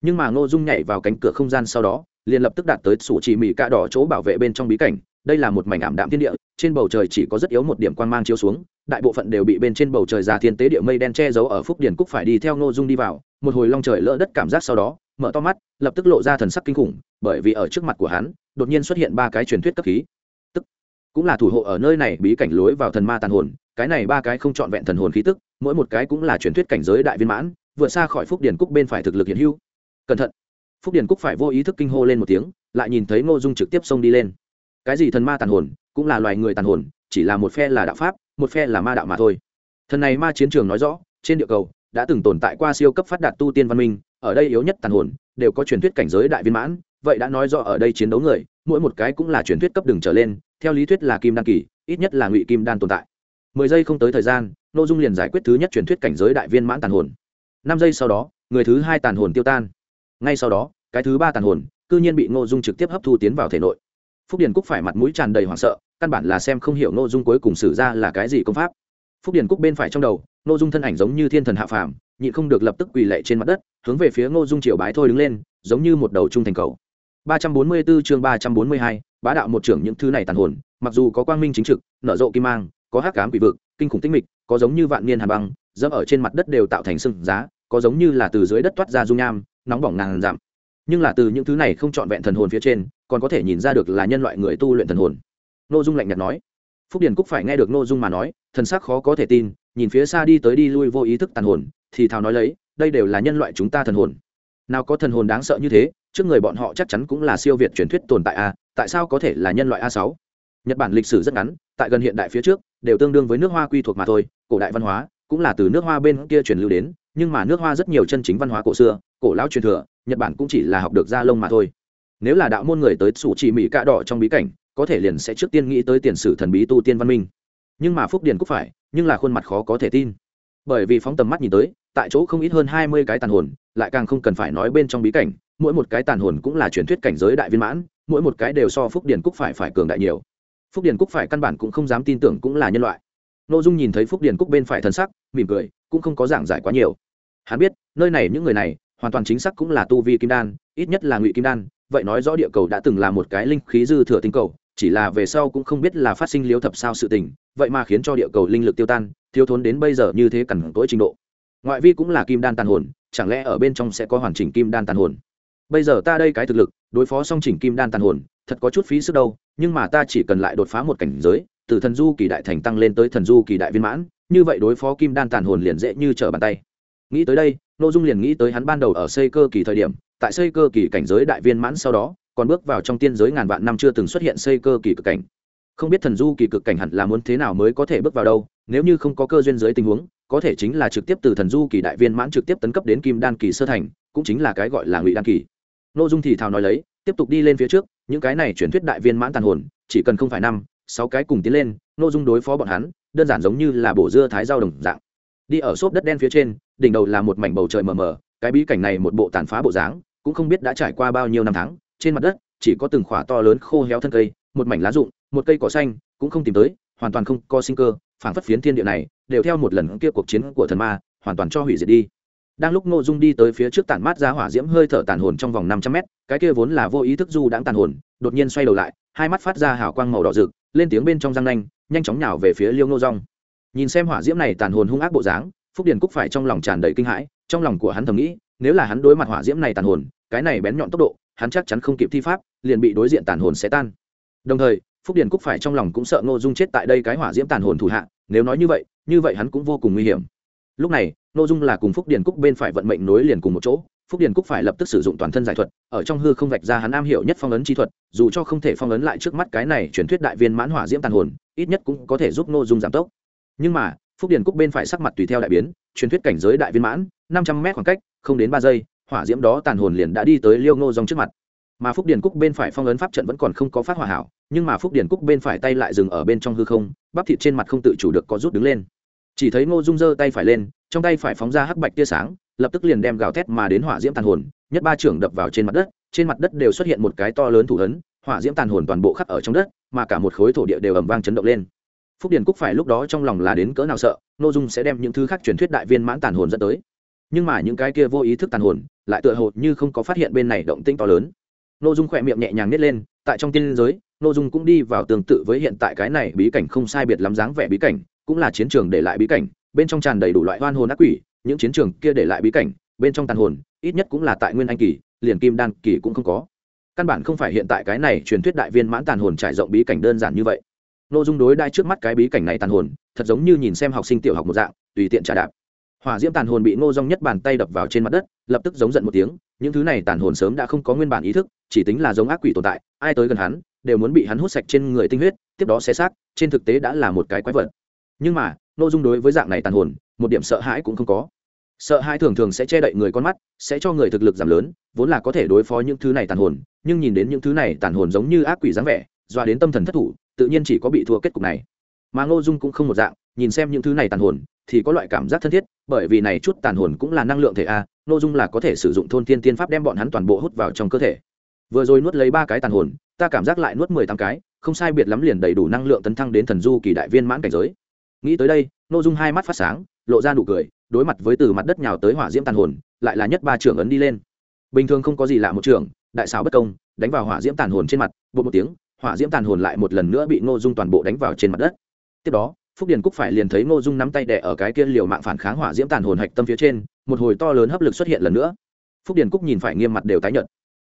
Nhưng mà ngô dung nhảy vào cánh cửa không gian sau đó liền lập tức đạt tới sủ chỉ mỹ cạ đỏ chỗ bảo vệ bên trong bí cảnh. Đây là một mảnh ảm đạm thiên địa, trên bầu trời chỉ có rất yếu một điểm quan mang chiếu xuống, đại bộ phận đều bị bên trên bầu trời già thiên tế địa mây đen che giấu ở phúc điền cúc phải đi theo ngô dung đi vào. Một hồi long trời lỡ đất cảm giác sau đó, mở to mắt, lập tức lộ ra thần sắc kinh khủng, bởi vì ở trước mặt của hắn, đột nhiên xuất hiện ba cái truyền thuyết cấp khí. Tức, cũng là thủ hộ ở nơi này bí cảnh lối vào thần ma tàn hồn, cái này ba cái không trọn vẹn thần hồn khí tức, mỗi một cái cũng là truyền thuyết cảnh giới đại viên mãn, vượt xa khỏi phúc điền cúc bên phải thực lực hiện hữu. Cẩn thận phúc điền cúc phải vô ý thức kinh hô lên một tiếng, lại nhìn thấy ngô dung trực tiếp xông đi lên. Cái gì thần ma tàn hồn, cũng là loài người tàn hồn, chỉ là một phe là đạo pháp, một phe là ma đạo mà thôi. Thần này ma chiến trường nói rõ, trên địa cầu đã từng tồn tại qua siêu cấp phát đạt tu tiên văn minh, ở đây yếu nhất tàn hồn, đều có truyền thuyết cảnh giới đại viên mãn, vậy đã nói rõ ở đây chiến đấu người, mỗi một cái cũng là truyền thuyết cấp đường trở lên, theo lý thuyết là kim đan kỳ, ít nhất là ngụy kim đan tồn tại. Mười giây không tới thời gian n ô dung liền giải quyết thứ nhất truyền thuyết cảnh giới đại viên mãn tàn hồn. Năm giây sau đó, người thứ hai tàn hồn tiêu tan ngay sau đó cái thứ ba tàn hồn c ư nhiên bị Ngô dung trực tiếp hấp thu tiến vào thể nội. Phúc điền cúc phải mặt mũi tràn đầy hoảng sợ căn bản là xem không hiểu Ngô dung cuối cùng xử ra là cái gì công pháp. Phúc điền cúc bên phải trong đầu Ngô dung thân ảnh giống như thiên thần hạ phàm nhịn không được lập tức quỳ lệ trên mặt đất hướng về phía ngô dung triều bái thôi đứng lên giống như một đầu trung thành cầu. 344 chương 342, bá đạo một trưởng những thứ này tàn hồn, mặc dù có quang minh chính trực, nở rộ kim mang, có hắc ám quỷ vực, kinh khủng tinh mịch, có giống như vạn niên hàn băng, dẫm ở trên mặt đất đều tạo thành sừng giá, có giống như là từ dưới đất toát ra dung nham, nóng bỏng ngàn dặm. Nhưng là từ những thứ này không chọn vẹn thần hồn phía trên, còn có thể nhìn ra được là nhân loại người tu luyện thần hồn. nội Dung lạnh nhạt nói. Phúc Điền Cúc phải nghe được nội Dung mà nói, thần sắc khó có thể tin, nhìn phía xa đi tới đi lui vô ý thức tàn hồn, thì thào nói lấy, đây đều là nhân loại chúng ta thần hồn. Nào có thần hồn đáng sợ như thế, trước người bọn họ chắc chắn cũng là siêu việt truyền thuyết tồn tại a tại sao có thể là nhân loại a sáu nhật bản lịch sử rất ngắn tại gần hiện đại phía trước đều tương đương với nước hoa quy thuộc mà thôi cổ đại văn hóa cũng là từ nước hoa bên kia truyền lưu đến nhưng mà nước hoa rất nhiều chân chính văn hóa cổ xưa cổ lão truyền thừa, nhật bản cũng chỉ là học được da lông mà thôi. Nếu là đạo môn người tới sủ chỉ mỹ cạ đỏ trong bí cảnh, có thể liền sẽ trước tiên nghĩ tới tiền sử thần bí tu tiên văn minh. Nhưng mà phúc điền cũng phải, nhưng là khuôn mặt khó có thể tin. Bởi vì phóng tầm mắt nhìn tới, tại chỗ không ít hơn hai mươi cái tàn hồn, lại càng không cần phải nói bên trong bí cảnh, mỗi một cái tàn hồn cũng là truyền thuyết cảnh giới đại viên mãn, mỗi một cái đều so phúc điền cúc phải phải cường đại nhiều. Phúc điền cúc phải căn bản cũng không dám tin tưởng cũng là nhân loại. Nội dung nhìn thấy phúc điền cúc bên phải thần sắc, mỉm cười, cũng không có giảng giải quá nhiều. Hắn biết, nơi này những người này hoàn toàn chính xác cũng là tu vi kim đan, ít nhất là ngụy kim đan, vậy nói rõ địa cầu đã từng là một cái linh khí dư thừa tinh cầu, chỉ là về sau cũng không biết là phát sinh liếu thập sao sự tình, vậy mà khiến cho địa cầu linh lực tiêu tan, thiếu thốn đến bây giờ như thế cẳng tối trình độ. Ngoại vi cũng là kim đan tàn hồn, chẳng lẽ ở bên trong sẽ có hoàn chỉnh kim đan tàn hồn? Bây giờ ta đây cái thực lực, đối phó song chỉnh kim đan tàn hồn, thật có chút phí sức đâu, nhưng mà ta chỉ cần lại đột phá một cảnh giới, từ thần du kỳ đại thành tăng lên tới thần du kỳ đại viên mãn, như vậy đối phó kim đan tàn hồn liền dễ như trở bàn tay. Nghĩ tới đây nội dung liền nghĩ tới hắn ban đầu ở xây cơ kỳ thời điểm, tại xây cơ kỳ cảnh giới đại viên mãn sau đó, còn bước vào trong tiên giới ngàn vạn năm chưa từng xuất hiện xây cơ kỳ cực cảnh. Không biết thần du kỳ cực cảnh hẳn là muốn thế nào mới có thể bước vào đâu, nếu như không có cơ duyên dưới tình huống, có thể chính là trực tiếp từ thần du kỳ đại viên mãn trực tiếp tấn cấp đến kim đan kỳ sơ thành, cũng chính là cái gọi là ngụy đan kỳ. Nội dung thì thào nói lấy, tiếp tục đi lên phía trước, những cái này truyền thuyết đại viên mãn tàn hồn, chỉ cần không phải năm, sáu cái cùng tiến lên nội dung đối phó bọn hắn, đơn giản giống như là bổ dưa thái rau đồng dạng đi ở xốp đất đen phía trên, đỉnh đầu là một mảnh bầu trời mờ mờ, cái bí cảnh này một bộ tàn phá bộ dáng, cũng không biết đã trải qua bao nhiêu năm tháng, trên mặt đất chỉ có từng khỏa to lớn khô héo thân cây, một mảnh lá rụng, một cây cỏ xanh, cũng không tìm tới, hoàn toàn không có sinh cơ phản phất phiến thiên địa này, đều theo một lần kia cuộc chiến của thần ma, hoàn toàn cho hủy diệt đi. Đang lúc ngô dung đi tới phía trước tản mát ra hỏa diễm hơi thở tàn hồn trong vòng năm trăm mét, cái kia vốn là vô ý thức du đãng tàn hồn, đột nhiên xoay đầu lại, hai mắt phát ra hào quang màu đỏ rực, lên tiếng bên trong răng nanh, nhanh chóng nhào về phía liêu ngô rong nhìn xem hỏa diễm này tàn hồn hung ác bộ dáng, phúc điền cúc phải trong lòng tràn đầy kinh hãi, trong lòng của hắn thầm nghĩ, nếu là hắn đối mặt hỏa diễm này tàn hồn, cái này bén nhọn tốc độ, hắn chắc chắn không kịp thi pháp, liền bị đối diện tàn hồn sẽ tan. Đồng thời, phúc điền cúc phải trong lòng cũng sợ ngô dung chết tại đây cái hỏa diễm tàn hồn thủ hạ, nếu nói như vậy như vậy hắn cũng vô cùng nguy hiểm. Lúc này, ngô dung là cùng phúc điền cúc bên phải vận mệnh nối liền cùng một chỗ, phúc điền cúc phải lập tức sử dụng toàn thân giải thuật, ở trong hư không vạch ra hắn am hiểu nhất phong ấn chi thuật, dù cho không thể phong ấn lại trước mắt cái này truyền thuyết đại viên mãn hỏa diễm tàn hồn, ít nhất cũng có thể giúp ngô dung giảm tốc nhưng mà, phúc điền cúc bên phải sắc mặt tùy theo đại biến, truyền thuyết cảnh giới đại viên mãn, năm trăm mét khoảng cách, không đến ba giây, hỏa diễm đó tàn hồn liền đã đi tới liêu ngô dòng trước mặt. Mà phúc điền cúc bên phải phong ấn pháp trận vẫn còn không có phát hỏa hảo, nhưng mà phúc điền cúc bên phải tay lại dừng ở bên trong hư không, bắp thịt trên mặt không tự chủ được có rút đứng lên. Chỉ thấy ngô dung giơ tay phải lên, trong tay phải phóng ra hắc bạch tia sáng, lập tức liền đem gào thét mà đến hỏa diễm tàn hồn, nhất ba trưởng đập vào trên mặt đất, trên mặt đất đều xuất hiện một cái to lớn thủ ấn, hỏa diễm tàn hồn toàn bộ khắc ở trong đất, mà cả một khối thổ địa đều ầm vang chấn động lên phúc điền cúc phải lúc đó trong lòng là đến cỡ nào sợ nội dung sẽ đem những thứ khác truyền thuyết đại viên mãn tàn hồn dẫn tới. Nhưng mà những cái kia vô ý thức tàn hồn, lại tựa hồ như không có phát hiện bên này động tĩnh to lớn. Nội dung khỏe miệng nhẹ nhàng nít lên, tại trong tiên giới nội dung cũng đi vào tương tự với hiện tại cái này bí cảnh không sai biệt lắm dáng vẻ bí cảnh, cũng là chiến trường để lại bí cảnh, bên trong tràn đầy đủ loại hoan hồn ác quỷ, những chiến trường kia để lại bí cảnh, bên trong tàn hồn, ít nhất cũng là tại nguyên anh kỳ, liền kim đan kỳ cũng không có. Căn bản không phải hiện tại cái này truyền thuyết đại viên mãn tàn hồn trải rộng bí cảnh đơn giản như vậy nội dung đối đai trước mắt cái bí cảnh này tàn hồn, thật giống như nhìn xem học sinh tiểu học một dạng, tùy tiện trả đạp. Hỏa diễm tàn hồn bị ngô dong nhất bàn tay đập vào trên mặt đất, lập tức giống giận một tiếng, những thứ này tàn hồn sớm đã không có nguyên bản ý thức, chỉ tính là giống ác quỷ tồn tại, ai tới gần hắn, đều muốn bị hắn hút sạch trên người tinh huyết, tiếp đó xé xác, trên thực tế đã là một cái quái vật. Nhưng mà nội dung đối với dạng này tàn hồn, một điểm sợ hãi cũng không có. Sợ hãi thường thường sẽ che đậy người con mắt, sẽ cho người thực lực giảm lớn, vốn là có thể đối phó những thứ này tàn hồn, nhưng nhìn đến những thứ này tàn hồn giống như ác quỷ dáng vẻ, dọa đến tâm thần thất thủ tự nhiên chỉ có bị thua kết cục này. Mà ngô dung cũng không một dạng, nhìn xem những thứ này tàn hồn, thì có loại cảm giác thân thiết, bởi vì này chút tàn hồn cũng là năng lượng thể a, ngô dung là có thể sử dụng thôn thiên tiên pháp đem bọn hắn toàn bộ hút vào trong cơ thể. Vừa rồi nuốt lấy ba cái tàn hồn, ta cảm giác lại nuốt mười tám cái, không sai biệt lắm liền đầy đủ năng lượng tấn thăng đến thần du kỳ đại viên mãn cảnh giới. Nghĩ tới đây, ngô dung hai mắt phát sáng, lộ ra nụ cười, đối mặt với từ mặt đất nhào tới hỏa diễm tàn hồn, lại là nhất ba trưởng ấn đi lên. Bình thường không có gì lạ một trưởng, đại xảo bất công, đánh vào hỏa diễm tàn hồn trên mặt bộ một tiếng hỏa diễm tàn hồn lại một lần nữa bị ngô dung toàn bộ đánh vào trên mặt đất. Tiếp đó, phúc điền cúc phải liền thấy ngô dung nắm tay đẻ ở cái kia liều mạng phản kháng hỏa diễm tàn hồn hạch tâm phía trên, một hồi to lớn hấp lực xuất hiện lần nữa. Phúc điền cúc nhìn phải nghiêm mặt đều tái nhợt.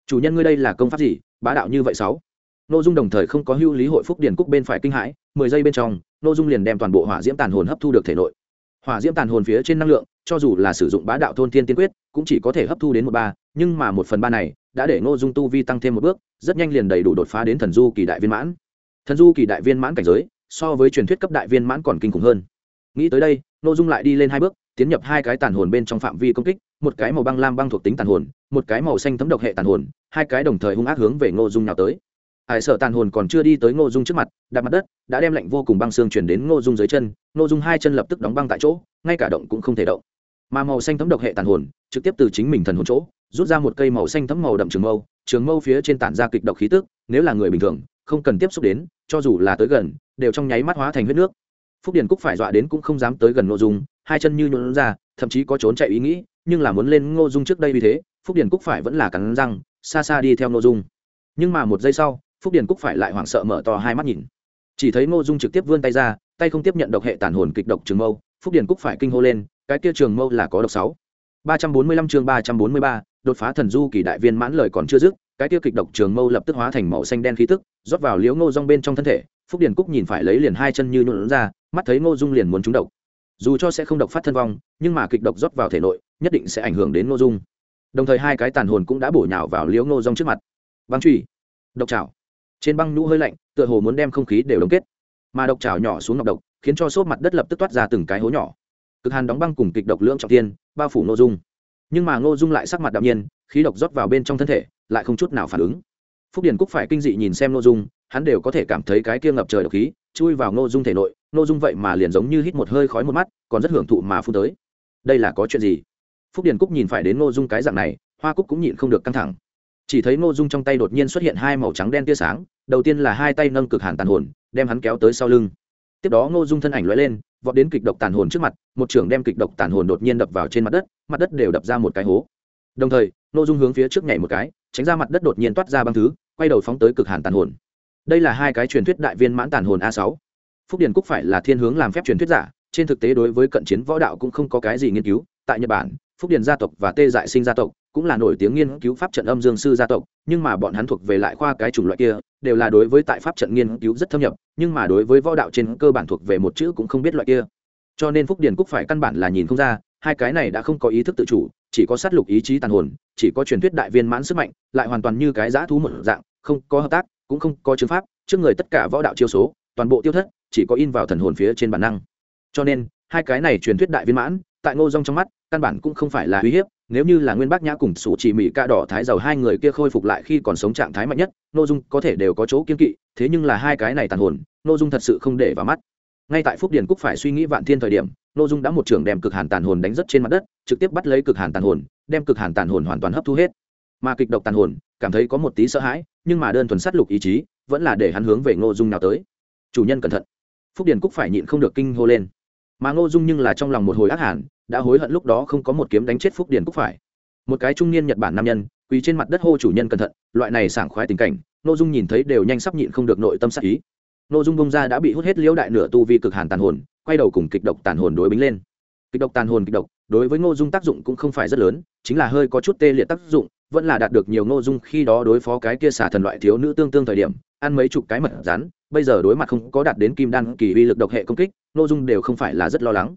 Chủ nhân ngươi đây là công pháp gì? Bá đạo như vậy sáu? Ngô dung đồng thời không có hưu lý hội phúc điền cúc bên phải kinh hãi, mười giây bên trong, ngô dung liền đem toàn bộ hỏa diễm tàn hồn hấp thu được thể nội. Hỏa diễm tàn hồn phía trên năng lượng, cho dù là sử dụng bá đạo thôn thiên tiên quyết, cũng chỉ có thể hấp thu đến một ba, nhưng mà một phần ba này đã để ngô dung tu vi tăng thêm một bước, rất nhanh liền đầy đủ đột phá đến thần du kỳ đại viên mãn. Thần du kỳ đại viên mãn cảnh giới, so với truyền thuyết cấp đại viên mãn còn kinh khủng hơn. Nghĩ tới đây, ngô dung lại đi lên hai bước, tiến nhập hai cái tàn hồn bên trong phạm vi công kích, một cái màu băng lam băng thuộc tính tàn hồn, một cái màu xanh thấm độc hệ tàn hồn, hai cái đồng thời hung ác hướng về ngô dung nào tới. Hải sợ tàn hồn còn chưa đi tới ngô dung trước mặt, đạp mặt đất, đã đem lạnh vô cùng băng xương chuyển đến ngô dung dưới chân, ngô dung hai chân lập tức đóng băng tại chỗ, ngay cả động cũng không thể động. Mà màu xanh thấm độc hệ tàn hồn, trực tiếp từ chính mình thần hồn chỗ rút ra một cây màu xanh thấm màu đậm trường mâu trường mâu phía trên tản ra kịch độc khí tức, nếu là người bình thường, không cần tiếp xúc đến, cho dù là tới gần, đều trong nháy mắt hóa thành huyết nước. Phúc điền cúc phải dọa đến cũng không dám tới gần ngô dung, hai chân như nhuộn ra, thậm chí có trốn chạy ý nghĩ, nhưng là muốn lên ngô dung trước đây vì thế, phúc điền cúc phải vẫn là cắn răng, xa xa đi theo ngô dung. Nhưng mà một giây sau, phúc điền cúc phải lại hoảng sợ mở to hai mắt nhìn. Chỉ thấy ngô dung trực tiếp vươn tay ra, tay không tiếp nhận độc hệ tản hồn kịch độc trường mâu, phúc điền cúc phải kinh hô lên, cái kia trường mâu là có độc sáu. Ba trăm bốn mươi lăm chương ba trăm bốn mươi ba đột phá thần du kỳ đại viên mãn lời còn chưa dứt, cái tiêu kịch độc trường mâu lập tức hóa thành màu xanh đen khí tức, rót vào liếu ngô rong bên trong thân thể, phúc điền cúc nhìn phải lấy liền hai chân như nhuộn ra, mắt thấy ngô dung liền muốn trúng độc. Dù cho sẽ không độc phát thân vong, nhưng mà kịch độc rót vào thể nội, nhất định sẽ ảnh hưởng đến ngô dung. Đồng thời hai cái tàn hồn cũng đã bổ nhào vào liếu ngô rong trước mặt. Băng trùy, độc trào trên băng nhũ hơi lạnh, tựa hồ muốn đem không khí đều đóng kết. Mà độc trào nhỏ xuống ngọc độc, khiến cho xốp mặt đất lập tức toát ra từng cái hố nhỏ. Cực hàn đóng băng cùng kịch độc lưỡng trọng tiên bao phủ ngô dung nhưng mà ngô dung lại sắc mặt đạm nhiên, khí độc rót vào bên trong thân thể, lại không chút nào phản ứng. Phúc điền cúc phải kinh dị nhìn xem ngô dung, hắn đều có thể cảm thấy cái kia ngập trời độc khí, chui vào ngô dung thể nội, ngô dung vậy mà liền giống như hít một hơi khói một mắt, còn rất hưởng thụ mà phun tới. Đây là có chuyện gì? Phúc điền cúc nhìn phải đến ngô dung cái dạng này, hoa cúc cũng nhịn không được căng thẳng. Chỉ thấy ngô dung trong tay đột nhiên xuất hiện hai màu trắng đen tia sáng, đầu tiên là hai tay nâng cực hàn tàn hồn, đem hắn kéo tới sau lưng tiếp đó ngô dung thân ảnh lóe lên, vọt đến kịch độc tàn hồn trước mặt, một trưởng đem kịch độc tàn hồn đột nhiên đập vào trên mặt đất mặt đất đều đập ra một cái hố. Đồng thời, ngô dung hướng phía trước nhảy một cái, tránh ra mặt đất đột nhiên toát ra băng thứ, quay đầu phóng tới cực hàn tàn hồn. Đây là hai cái truyền thuyết đại viên mãn tàn hồn a sáu. Phúc điền cúc phải là thiên hướng làm phép truyền thuyết giả, trên thực tế đối với cận chiến võ đạo cũng không có cái gì nghiên cứu. Tại nhật bản, phúc điền gia tộc và tê dại sinh gia tộc cũng là nổi tiếng nghiên cứu pháp trận âm dương sư gia tộc, nhưng mà bọn hắn thuộc về lại khoa cái chủng loại kia đều là đối với tại pháp trận nghiên cứu rất thâm nhập, nhưng mà đối với võ đạo trên cơ bản thuộc về một chữ cũng không biết loại kia. Cho nên phúc điền cúc phải căn bản là nhìn không ra, hai cái này đã không có ý thức tự chủ, chỉ có sát lục ý chí tàn hồn, chỉ có truyền thuyết đại viên mãn sức mạnh, lại hoàn toàn như cái giã thú một dạng, không có hợp tác, cũng không có chứng pháp, trước người tất cả võ đạo chiêu số, toàn bộ tiêu thất, chỉ có in vào thần hồn phía trên bản năng. Cho nên, hai cái này truyền thuyết đại viên mãn tại ngô rong trong mắt, căn bản cũng không phải là uy hiếp, nếu như là nguyên bác nhã cùng sủ chỉ mỹ ca đỏ thái dầu hai người kia khôi phục lại khi còn sống trạng thái mạnh nhất n ô dung có thể đều có chỗ kiên kỵ, thế nhưng là hai cái này tàn hồn n ô dung thật sự không để vào mắt. Ngay tại phúc Điền cúc phải suy nghĩ vạn thiên thời điểm n ô dung đã một trưởng đem cực hàn tàn hồn đánh rất trên mặt đất, trực tiếp bắt lấy cực hàn tàn hồn, đem cực hàn tàn hồn hoàn toàn hấp thu hết. Mà kịch độc tàn hồn, cảm thấy có một tí sợ hãi, nhưng mà đơn thuần sát lục ý chí, vẫn là để hắn hướng về ngô dung nào tới. Chủ nhân cẩn thận. Phúc Điền cúc phải nhịn không được kinh hô lên. Mà ngô dung nhưng là trong lòng một hồi ác hẳn đã hối hận lúc đó không có một kiếm đánh chết phúc Điền cúc phải. Một cái trung niên nhật bản nam nhân, quỳ trên mặt đất hô chủ nhân cẩn thận, loại này sảng khoái tình cảnh n ô dung nhìn thấy đều nhanh sắp nhịn không được nội tâm sắc ý. N ô dung bông ra đã bị hút hết liễu đại nửa tu vi cực hàn tàn hồn, quay đầu cùng kịch độc tàn hồn đối bính lên. Kịch độc tàn hồn kịch độc, đối với ngô dung tác dụng cũng không phải rất lớn, chính là hơi có chút tê liệt tác dụng, vẫn là đạt được nhiều ngô dung khi đó đối phó cái kia xả thần loại thiếu nữ tương tương thời điểm, ăn mấy chục cái mật rán bây giờ đối mặt không có đạt đến kim đan kỳ uy lực độc hệ công kích, ngô dung đều không phải là rất lo lắng.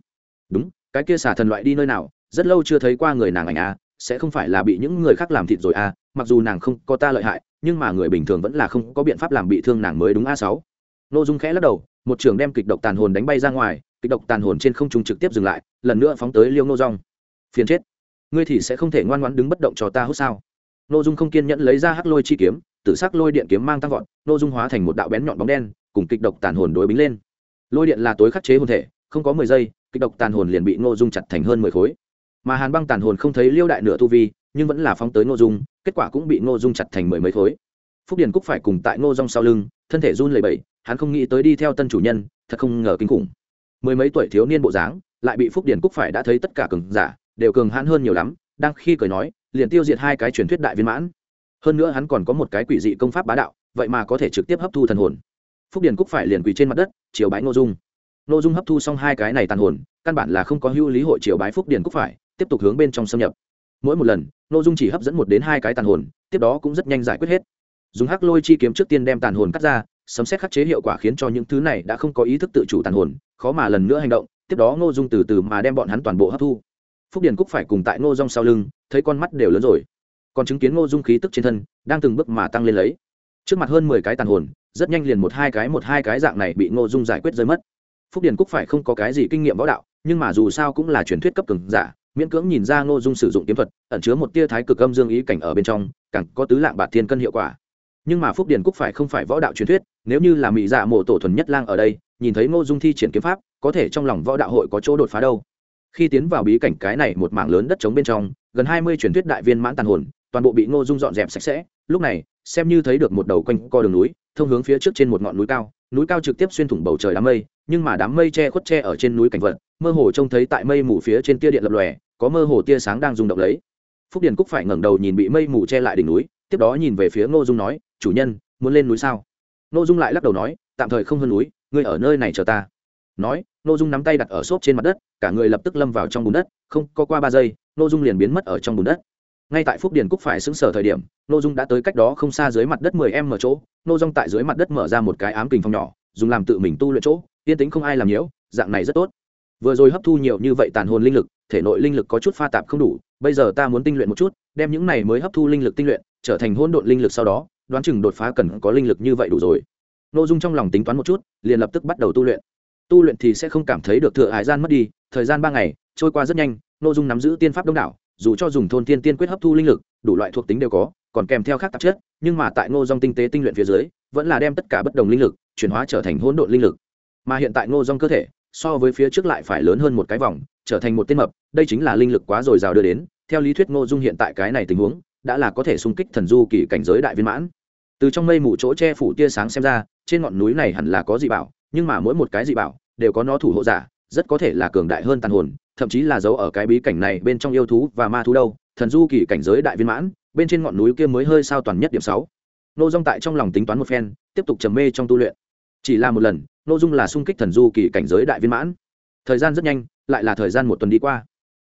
Đúng cái kia xả thần loại đi nơi nào, rất lâu chưa thấy qua người nàng ảnh a, sẽ không phải là bị những người khác làm thịt rồi a, mặc dù nàng không có ta lợi hại, nhưng mà người bình thường vẫn là không có biện pháp làm bị thương nàng mới đúng a sáu. Nội dung khẽ lắc đầu, một trường đem kịch độc tàn hồn đánh bay ra ngoài, kịch độc tàn hồn trên không trung trực tiếp dừng lại, lần nữa phóng tới liêu nô rong phiền chết, ngươi thì sẽ không thể ngoan ngoãn đứng bất động cho ta hút sao? Nội dung không kiên nhẫn lấy ra hắc lôi chi kiếm, tự sắc lôi điện kiếm mang tăng vọt nội dung hóa thành một đạo bén nhọn bóng đen, cùng kịch độc tàn hồn đối bính lên. Lôi điện là tối khắc chế hồn thể, không có mười giây kịch độc tàn hồn liền bị ngô dung chặt thành hơn mười khối. Mà hàn băng tàn hồn không thấy liêu đại nửa tu vi nhưng vẫn là phóng tới ngô dung kết quả cũng bị ngô dung chặt thành mười mấy khối. Phúc điền cúc phải cùng tại ngô Dung sau lưng thân thể run lẩy bẩy, hắn không nghĩ tới đi theo tân chủ nhân thật không ngờ kinh khủng. Mười mấy tuổi thiếu niên bộ dáng lại bị phúc điền cúc phải đã thấy tất cả cường giả đều cường hãn hơn nhiều lắm đang khi cười nói liền tiêu diệt hai cái truyền thuyết đại viên mãn. Hơn nữa hắn còn có một cái quỷ dị công pháp bá đạo vậy mà có thể trực tiếp hấp thu thần hồn. Phúc điền cúc phải liền quỳ trên mặt đất chiều bãi ngô dung n ô dung hấp thu xong hai cái này tàn hồn, căn bản là không có hữu lý hội triều bái phúc điền cúc phải, tiếp tục hướng bên trong xâm nhập. Mỗi một lần n ô dung chỉ hấp dẫn một đến hai cái tàn hồn, tiếp đó cũng rất nhanh giải quyết hết. Dùng hắc lôi chi kiếm trước tiên đem tàn hồn cắt ra, sấm xét khắc chế hiệu quả khiến cho những thứ này đã không có ý thức tự chủ tàn hồn, khó mà lần nữa hành động, tiếp đó ngô dung từ từ mà đem bọn hắn toàn bộ hấp thu. Phúc điền cúc phải cùng tại ngô dung sau lưng, thấy con mắt đều lớn rồi. Còn chứng kiến ngô dung khí tức trên thân, đang từng bước mà tăng lên lấy. Trước mặt hơn mười cái tàn hồn, rất nhanh liền một hai cái, một hai cái dạng này bị ngô dung giải quyết rơi mất phúc điền cúc phải không có cái gì kinh nghiệm võ đạo, nhưng mà dù sao cũng là truyền thuyết cấp cường giả, miễn cưỡng nhìn ra ngô dung sử dụng kiếm thuật, ẩn chứa một tia thái cực âm dương ý cảnh ở bên trong, càng có tứ lạng bạc thiên cân hiệu quả. Nhưng mà phúc điền cúc phải không phải võ đạo truyền thuyết, nếu như là mỹ dạ mộ tổ thuần nhất lang ở đây, nhìn thấy ngô dung thi triển kiếm pháp, có thể trong lòng võ đạo hội có chỗ đột phá đâu. Khi tiến vào bí cảnh cái này một mảng lớn đất trống bên trong, gần hai mươi truyền thuyết đại viên mãn tàn hồn, toàn bộ bị ngô dung dọn dẹp sạch sẽ, lúc này, xem như thấy được một đầu quanh co đường núi, thông hướng phía trước trên một ngọn núi cao núi cao trực tiếp xuyên thủng bầu trời đám mây, nhưng mà đám mây che khuất che ở trên núi cảnh vật, mơ hồ trông thấy tại mây mù phía trên tia điện lập lòe, có mơ hồ tia sáng đang rung động lấy. Phúc điền cúc phải ngẩng đầu nhìn bị mây mù che lại đỉnh núi, tiếp đó nhìn về phía ngô dung nói, chủ nhân, muốn lên núi sao? Ngô dung lại lắc đầu nói, tạm thời không hơn núi, ngươi ở nơi này chờ ta. Nói, ngô dung nắm tay đặt ở xốp trên mặt đất, cả người lập tức lâm vào trong bùn đất, không có qua ba giây, ngô dung liền biến mất ở trong bùn đất ngay tại phúc điền cúc phải xứng sở thời điểm, ngô dung đã tới cách đó không xa dưới mặt đất mười em mở chỗ. Ngô dung tại dưới mặt đất mở ra một cái ám kình phòng nhỏ, dùng làm tự mình tu luyện chỗ. Yên tính không ai làm nhiễu, dạng này rất tốt. Vừa rồi hấp thu nhiều như vậy tàn hồn linh lực, thể nội linh lực có chút pha tạp không đủ, bây giờ ta muốn tinh luyện một chút, đem những này mới hấp thu linh lực tinh luyện, trở thành hôn độn linh lực sau đó, đoán chừng đột phá cần có linh lực như vậy đủ rồi. Nội dung trong lòng tính toán một chút, liền lập tức bắt đầu tu luyện. Tu luyện thì sẽ không cảm thấy được thừa hải gian mất đi, thời gian ba ngày, trôi qua rất nhanh nội dung nắm giữ tiên pháp đông đảo dù cho dùng thôn tiên tiên quyết hấp thu linh lực, đủ loại thuộc tính đều có, còn kèm theo khác tạp chất, nhưng mà tại ngô dòng tinh tế tinh luyện phía dưới, vẫn là đem tất cả bất đồng linh lực chuyển hóa trở thành hỗn độn linh lực. Mà hiện tại ngô Dung cơ thể, so với phía trước lại phải lớn hơn một cái vòng, trở thành một tên mập, đây chính là linh lực quá dồi dào đưa đến, theo lý thuyết ngô dung hiện tại cái này tình huống, đã là có thể xung kích thần du kỳ cảnh giới đại viên mãn. Từ trong mây mù chỗ che phủ tia sáng xem ra, trên ngọn núi này hẳn là có dị bảo, nhưng mà mỗi một cái dị bảo đều có nó thủ hộ giả, rất có thể là cường đại hơn tàn hồn thậm chí là giấu ở cái bí cảnh này bên trong yêu thú và ma thú đâu. Thần du kỳ cảnh giới đại viên mãn, bên trên ngọn núi kia mới hơi sao toàn nhất điểm sáu. Nô dung tại trong lòng tính toán một phen, tiếp tục trầm mê trong tu luyện. Chỉ là một lần, nô dung là sung kích thần du kỳ cảnh giới đại viên mãn. Thời gian rất nhanh, lại là thời gian một tuần đi qua.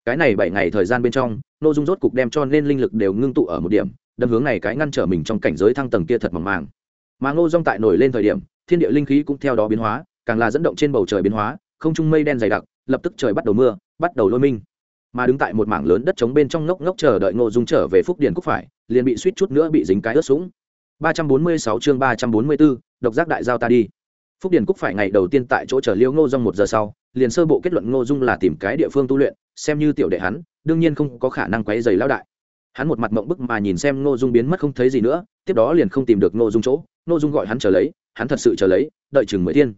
Cái này bảy ngày thời gian bên trong, nô dung rốt cục đem cho nên linh lực đều ngưng tụ ở một điểm, đâm hướng này cái ngăn trở mình trong cảnh giới thăng tầng kia thật mỏng màng. Mà ngô dung tại nổi lên thời điểm, thiên địa linh khí cũng theo đó biến hóa, càng là dẫn động trên bầu trời biến hóa, không trung mây đen dày đặc lập tức trời bắt đầu mưa bắt đầu lôi minh. Mà đứng tại một mảng lớn đất trống bên trong ngốc ngốc chờ đợi ngô dung trở về phúc điền cúc phải liền bị suýt chút nữa bị dính cái ướt sũng. 346 chương 344, độc giác đại giao ta đi. Phúc điền cúc phải ngày đầu tiên tại chỗ chờ liêu ngô dung một giờ sau liền sơ bộ kết luận ngô dung là tìm cái địa phương tu luyện xem như tiểu đệ hắn đương nhiên không có khả năng quấy giày lao đại. Hắn một mặt mộng bức mà nhìn xem ngô dung biến mất không thấy gì nữa tiếp đó liền không tìm được ngô dung chỗ. Ngô dung gọi hắn chờ lấy hắn thật sự chờ lấy đợi chừng mười thiên.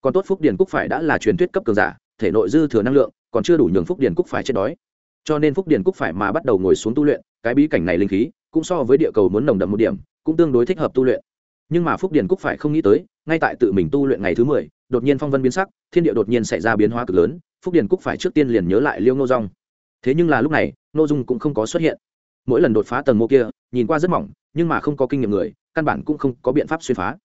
Còn tốt phúc điền cúc phải đã là truyền thuyết cấp cường giả thể nội dư thừa năng lượng, còn chưa đủ nhường phúc điền cúc phải chết đói. Cho nên phúc điền cúc phải mà bắt đầu ngồi xuống tu luyện, cái bí cảnh này linh khí, cũng so với địa cầu muốn nồng đậm một điểm, cũng tương đối thích hợp tu luyện. Nhưng mà phúc điền cúc phải không nghĩ tới, ngay tại tự mình tu luyện ngày thứ mười, đột nhiên phong vân biến sắc, thiên địa đột nhiên xảy ra biến hóa cực lớn, phúc điền cúc phải trước tiên liền nhớ lại liêu ngô rong thế nhưng là lúc này nô dung cũng không có xuất hiện. Mỗi lần đột phá tầng mô kia, nhìn qua rất mỏng, nhưng mà không có kinh nghiệm người, căn bản cũng không có biện pháp xuyên phá.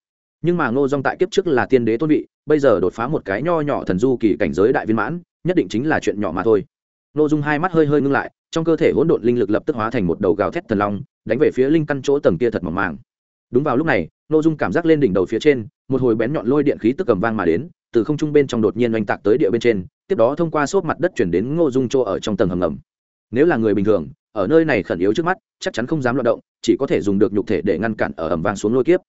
Nhưng mà ngô dung tại kiếp trước là tiên đế tôn vị bây giờ đột phá một cái nho nhỏ thần du kỳ cảnh giới đại viên mãn, nhất định chính là chuyện nhỏ mà thôi. Nội dung hai mắt hơi hơi ngưng lại, trong cơ thể hỗn độn linh lực lập tức hóa thành một đầu gào thét thần long, đánh về phía linh căn chỗ tầng kia thật mỏng màng. Đúng vào lúc này nội dung cảm giác lên đỉnh đầu phía trên, một hồi bén nhọn lôi điện khí tức cầm vang mà đến, từ không trung bên trong đột nhiên oanh tạc tới địa bên trên, tiếp đó thông qua xốp mặt đất chuyển đến ngô dung chỗ ở trong tầng hầm ngầm. Nếu là người bình thường, ở nơi này khẩn yếu trước mắt, chắc chắn không dám loạt động, chỉ có thể dùng được nhục thể để ngăn cản ở ẩm vàng xuống lôi kiếp.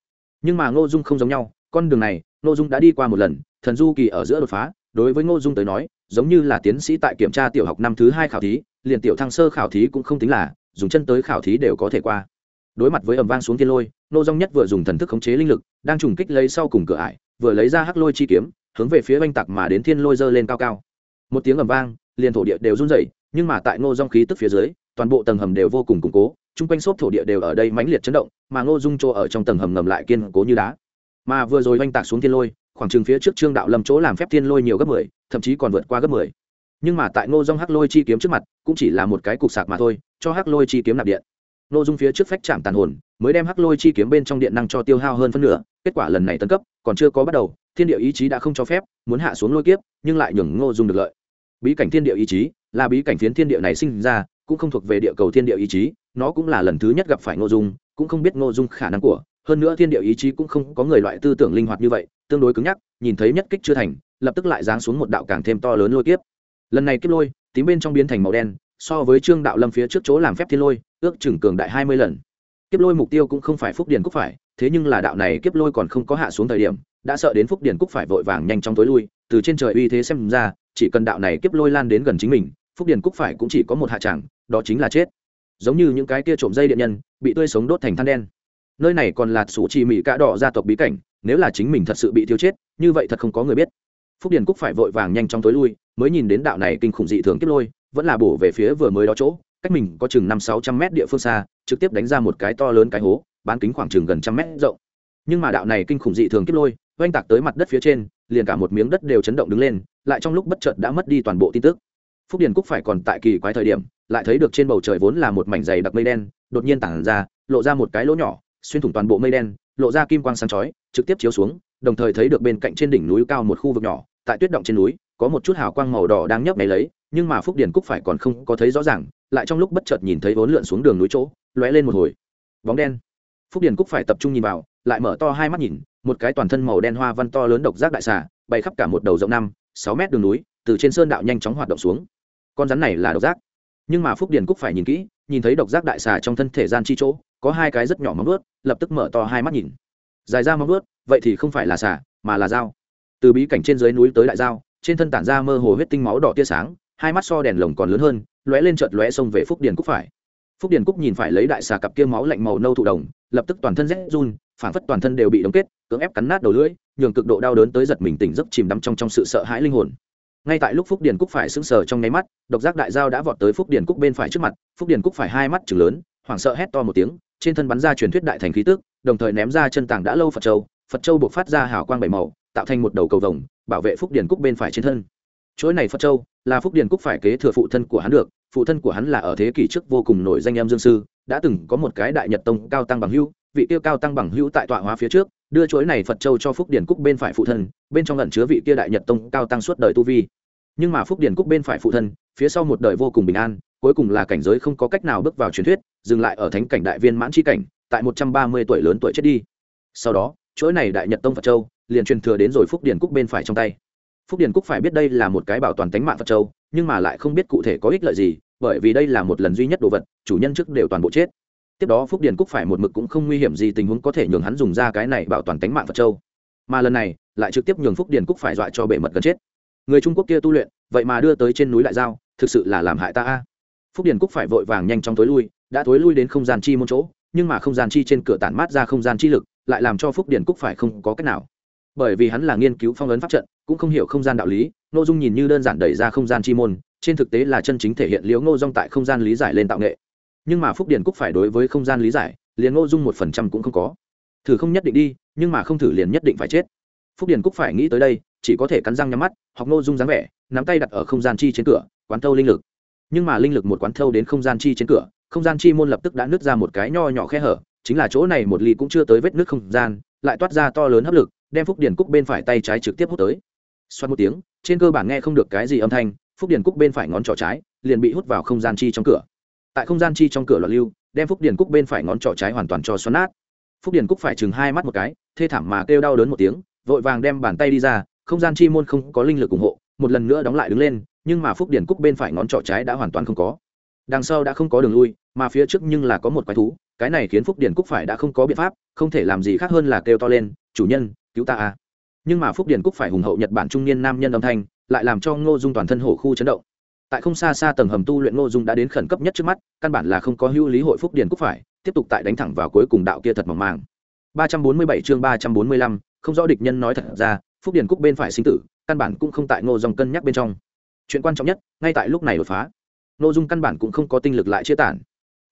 Nhưng mà ngô dung không giống nhau, con đường này ngô dung đã đi qua một lần, thần du kỳ ở giữa đột phá, đối với ngô dung tới nói, giống như là tiến sĩ tại kiểm tra tiểu học năm thứ hai khảo thí, liền tiểu thăng sơ khảo thí cũng không tính là, dùng chân tới khảo thí đều có thể qua. Đối mặt với ầm vang xuống thiên lôi, ngô dung nhất vừa dùng thần thức khống chế linh lực, đang trùng kích lấy sau cùng cửa ải, vừa lấy ra hắc lôi chi kiếm, hướng về phía oanh tạc mà đến thiên lôi dơ lên cao cao. Một tiếng ầm vang, liền thổ địa đều run rẩy, nhưng mà tại ngô dung khí tức phía dưới, toàn bộ tầng hầm đều vô cùng củng cố, chung quanh xốp thổ địa đều ở đây mãnh liệt chấn động, mà ngô dung chỗ ở trong tầng hầm ngầm lại kiên cố như đá mà vừa rồi oanh tạc xuống thiên lôi, khoảng chừng phía trước trương đạo lâm chỗ làm phép thiên lôi nhiều gấp mười, thậm chí còn vượt qua gấp mười. Nhưng mà tại ngô dung hắc lôi chi kiếm trước mặt, cũng chỉ là một cái cục sạc mà thôi, cho hắc lôi chi kiếm nạp điện. Ngô dung phía trước phách chạm tàn hồn, mới đem hắc lôi chi kiếm bên trong điện năng cho tiêu hao hơn phân nửa, kết quả lần này tấn cấp, còn chưa có bắt đầu, thiên địa ý chí đã không cho phép, muốn hạ xuống lôi kiếp, nhưng lại nhường ngô dung được lợi. Bí cảnh thiên địa ý chí, là bí cảnh phiến thiên địa này sinh ra, cũng không thuộc về địa cầu thiên địa ý chí, nó cũng là lần thứ nhất gặp phải ngô dung, cũng không biết ngô dung khả năng của hơn nữa thiên địa ý chí cũng không có người loại tư tưởng linh hoạt như vậy, tương đối cứng nhắc, nhìn thấy nhất kích chưa thành, lập tức lại giáng xuống một đạo càng thêm to lớn lôi kiếp. Lần này kiếp lôi, tím bên trong biến thành màu đen, so với trương đạo lâm phía trước chỗ làm phép thiên lôi, ước chừng cường đại hai mươi lần. Kiếp lôi mục tiêu cũng không phải phúc điền cúc phải, thế nhưng là đạo này kiếp lôi còn không có hạ xuống thời điểm, đã sợ đến phúc điền cúc phải vội vàng nhanh chóng tối lui, từ trên trời uy thế xem ra, chỉ cần đạo này kiếp lôi lan đến gần chính mình, phúc điền cúc phải cũng chỉ có một hạ tràng, đó chính là chết. Giống như những cái kia trộm dây điện nhân, bị tươi sống đốt thành than đen nơi này còn là sủ trì mỹ cạ đỏ gia tộc bí cảnh, nếu là chính mình thật sự bị thiêu chết, như vậy thật không có người biết. Phúc điền cúc phải vội vàng nhanh chóng tối lui, mới nhìn đến đạo này kinh khủng dị thường kiếp lôi, vẫn là bổ về phía vừa mới đó chỗ, cách mình có chừng năm sáu trăm mét địa phương xa, trực tiếp đánh ra một cái to lớn cái hố, bán kính khoảng chừng gần trăm mét rộng. Nhưng mà đạo này kinh khủng dị thường kiếp lôi, oanh tạc tới mặt đất phía trên, liền cả một miếng đất đều chấn động đứng lên, lại trong lúc bất chợt đã mất đi toàn bộ tin tức. Phúc điền cúc phải còn tại kỳ quái thời điểm, lại thấy được trên bầu trời vốn là một mảnh dày đặc mây đen, đột nhiên tản ra, lộ ra một cái lỗ nhỏ xuyên thủng toàn bộ mây đen, lộ ra kim quang sáng chói, trực tiếp chiếu xuống, đồng thời thấy được bên cạnh trên đỉnh núi cao một khu vực nhỏ, tại tuyết động trên núi, có một chút hào quang màu đỏ đang nhấp nháy lấy, nhưng mà phúc điền cúc phải còn không có thấy rõ ràng, lại trong lúc bất chợt nhìn thấy vốn lượn xuống đường núi chỗ, lóe lên một hồi. Bóng đen. Phúc điền cúc phải tập trung nhìn vào, lại mở to hai mắt nhìn, một cái toàn thân màu đen hoa văn to lớn độc giác đại xà, bay khắp cả một đầu rộng năm, sáu mét đường núi, từ trên sơn đạo nhanh chóng hoạt động xuống. Con rắn này là độc giác. Nhưng mà phúc điền cúc phải nhìn kỹ, nhìn thấy độc giác đại xà trong thân thể gian chi chỗ có hai cái rất nhỏ móng vuốt, lập tức mở to hai mắt nhìn. Dài ra móng vuốt, vậy thì không phải là xà, mà là dao. Từ bí cảnh trên dưới núi tới đại dao, trên thân tản ra mơ hồ huyết tinh máu đỏ tia sáng, hai mắt so đèn lồng còn lớn hơn, lóe lên chợt lóe xông về phúc điền cúc phải. Phúc điền cúc nhìn phải lấy đại xà cặp kia máu lạnh màu nâu thụ đồng, lập tức toàn thân rét run phản phất toàn thân đều bị đóng kết, cưỡng ép cắn nát đầu lưỡi, nhường cực độ đau đớn tới giật mình tỉnh giấc chìm đắm trong trong sự sợ hãi linh hồn. Ngay tại lúc phúc điền cúc phải sững sờ trong nháy mắt, độc giác đại dao đã vọt tới phúc điền cúc bên phải trước mặt, phúc điền cúc phải hai mắt chừng lớn, hoảng sợ hét to một tiếng trên thân bắn ra truyền thuyết đại thành khí tức, đồng thời ném ra chân tảng đã lâu phật châu. Phật châu buộc phát ra hào quang bảy màu, tạo thành một đầu cầu vồng, bảo vệ phúc điền cúc bên phải trên thân. Chuỗi này phật châu là phúc điền cúc phải kế thừa phụ thân của hắn được. Phụ thân của hắn là ở thế kỷ trước vô cùng nổi danh em dương sư, đã từng có một cái đại nhật tông cao tăng bằng hữu. Vị tiêu cao tăng bằng hữu tại tọa hóa phía trước, đưa chuỗi này phật châu cho phúc điền cúc bên phải phụ thân, bên trong lẩn chứa vị kia đại nhật tông cao tăng suốt đời tu vi. Nhưng mà phúc điền cúc bên phải phụ thân, phía sau một đời vô cùng bình an cuối cùng là cảnh giới không có cách nào bước vào truyền thuyết, dừng lại ở thánh cảnh đại viên mãn tri cảnh, tại một trăm ba mươi tuổi lớn tuổi chết đi. Sau đó, chuỗi này đại nhật tông phật châu liền truyền thừa đến rồi phúc điền cúc bên phải trong tay. Phúc điền cúc phải biết đây là một cái bảo toàn tánh mạng phật châu, nhưng mà lại không biết cụ thể có ích lợi gì, bởi vì đây là một lần duy nhất đồ vật, chủ nhân trước đều toàn bộ chết. Tiếp đó phúc điền cúc phải một mực cũng không nguy hiểm gì tình huống có thể nhường hắn dùng ra cái này bảo toàn tánh mạng phật châu. Mà lần này, lại trực tiếp nhường phúc điền cúc phải dọa cho bể mật gần chết. Người trung quốc kia tu luyện, vậy mà đưa tới trên núi lại giao, thực sự là làm hại ta a phúc điền cúc phải vội vàng nhanh chóng tối lui, đã tối lui đến không gian chi môn chỗ, nhưng mà không gian chi trên cửa tản mát ra không gian chi lực, lại làm cho phúc điền cúc phải không có cách nào. Bởi vì hắn là nghiên cứu phong ấn pháp trận, cũng không hiểu không gian đạo lý n ô dung nhìn như đơn giản đẩy ra không gian chi môn, trên thực tế là chân chính thể hiện liếu ngô dung tại không gian lý giải lên tạo nghệ. Nhưng mà phúc điền cúc phải đối với không gian lý giải, liền ngô dung một phần trăm cũng không có. Thử không nhất định đi, nhưng mà không thử liền nhất định phải chết. Phúc điền cúc phải nghĩ tới đây, chỉ có thể cắn răng nhắm mắt, học ngô dung dáng vẻ, nắm tay đặt ở không gian chi trên cửa, quán thâu linh lực nhưng mà linh lực một quán thâu đến không gian chi trên cửa, không gian chi môn lập tức đã nứt ra một cái nho nhỏ khe hở, chính là chỗ này một ly cũng chưa tới vết nước không gian, lại toát ra to lớn hấp lực, đem phúc điền cúc bên phải tay trái trực tiếp hút tới. Xoát một tiếng, trên cơ bản nghe không được cái gì âm thanh, phúc điền cúc bên phải ngón trỏ trái liền bị hút vào không gian chi trong cửa. Tại không gian chi trong cửa loạn lưu, đem phúc điền cúc bên phải ngón trỏ trái hoàn toàn cho xoắn nát. Phúc điền cúc phải chừng hai mắt một cái, thê thảm mà kêu đau đớn một tiếng, vội vàng đem bàn tay đi ra, không gian chi môn không có linh lực ủng hộ một lần nữa đóng lại đứng lên nhưng mà phúc điển cúc bên phải ngón trỏ trái đã hoàn toàn không có. Đằng sau đã không có đường lui mà phía trước nhưng là có một quái thú cái này khiến phúc điển cúc phải đã không có biện pháp không thể làm gì khác hơn là kêu to lên chủ nhân cứu ta a nhưng mà phúc điển cúc phải hùng hậu nhật bản trung niên nam nhân âm thanh lại làm cho ngô dung toàn thân hổ khu chấn động. Tại không xa xa tầng hầm tu luyện ngô dung đã đến khẩn cấp nhất trước mắt căn bản là không có hữu lý hội phúc điển cúc phải tiếp tục tại đánh thẳng vào cuối cùng đạo kia thật mỏng màng. 347 chương 345, không rõ địch nhân nói thật ra phúc điền cúc bên phải sinh tử căn bản cũng không tại ngô dung cân nhắc bên trong. Chuyện quan trọng nhất, ngay tại lúc này đột phá. Ngô dung căn bản cũng không có tinh lực lại chia tản.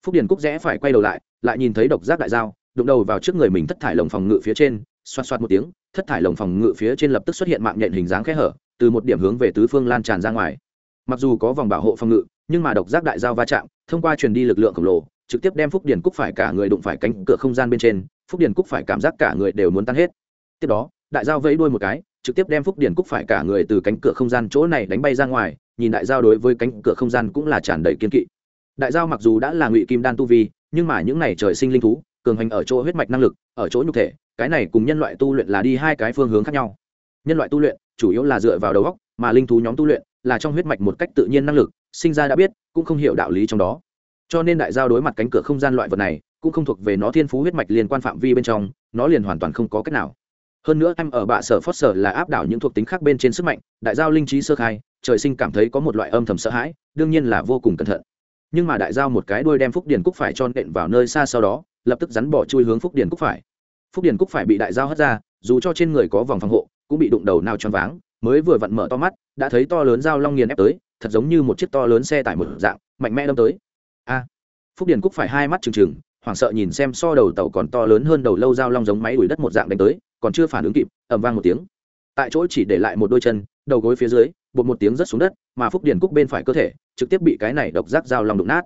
Phúc điền cúc rẽ phải quay đầu lại lại nhìn thấy độc giác đại dao đụng đầu vào trước người mình thất thải lồng phòng ngự phía trên xoát xoát một tiếng, thất thải lồng phòng ngự phía trên lập tức xuất hiện mạng nhện hình dáng kẽ hở, từ một điểm hướng về tứ phương lan tràn ra ngoài. Mặc dù có vòng bảo hộ phòng ngự, nhưng mà độc giác đại giao va chạm, thông qua truyền đi lực lượng khổng lồ, trực tiếp đem phúc điền cúc phải cả người đụng phải cánh cửa không gian bên trên, phúc điền cúc phải cảm giác cả người đều muốn tan hết. Tiếp đó, đại giao vẫy đuôi một cái trực tiếp đem phúc điển cúc phải cả người từ cánh cửa không gian chỗ này đánh bay ra ngoài, nhìn đại giao đối với cánh cửa không gian cũng là tràn đầy kiên kỵ. Đại giao mặc dù đã là ngụy kim đan tu vi, nhưng mà những này trời sinh linh thú, cường hành ở chỗ huyết mạch năng lực, ở chỗ nhục thể, cái này cùng nhân loại tu luyện là đi hai cái phương hướng khác nhau. Nhân loại tu luyện chủ yếu là dựa vào đầu óc, mà linh thú nhóm tu luyện là trong huyết mạch một cách tự nhiên năng lực, sinh ra đã biết, cũng không hiểu đạo lý trong đó. Cho nên đại giao đối mặt cánh cửa không gian loại vật này, cũng không thuộc về nó thiên phú huyết mạch liên quan phạm vi bên trong, nó liền hoàn toàn không có cách nào hơn nữa em ở bạ sở phót sở là áp đảo những thuộc tính khác bên trên sức mạnh, đại giao linh trí sơ khai, trời sinh cảm thấy có một loại âm thầm sợ hãi, đương nhiên là vô cùng cẩn thận. Nhưng mà đại giao một cái đuôi đem phúc điền cúc phải cho nện vào nơi xa sau đó, lập tức rắn bỏ chui hướng phúc điền cúc phải. Phúc điền cúc phải bị đại giao hất ra, dù cho trên người có vòng phòng hộ, cũng bị đụng đầu nào choáng váng, mới vừa vặn mở to mắt, đã thấy to lớn dao long nghiền ép tới, thật giống như một chiếc to lớn xe tải một dạng, mạnh mẽ đâm tới. A! Phúc điền cúc phải hai mắt trừng trừng, hoảng sợ nhìn xem so đầu tàu còn to lớn hơn đầu lâu dao long giống máy đuổi đất một dạng đánh tới còn chưa phản ứng kịp, ầm vang một tiếng. Tại chỗ chỉ để lại một đôi chân, đầu gối phía dưới, bột một tiếng rớt xuống đất, mà phúc điền cúc bên phải cơ thể, trực tiếp bị cái này độc giác dao lòng đụng nát.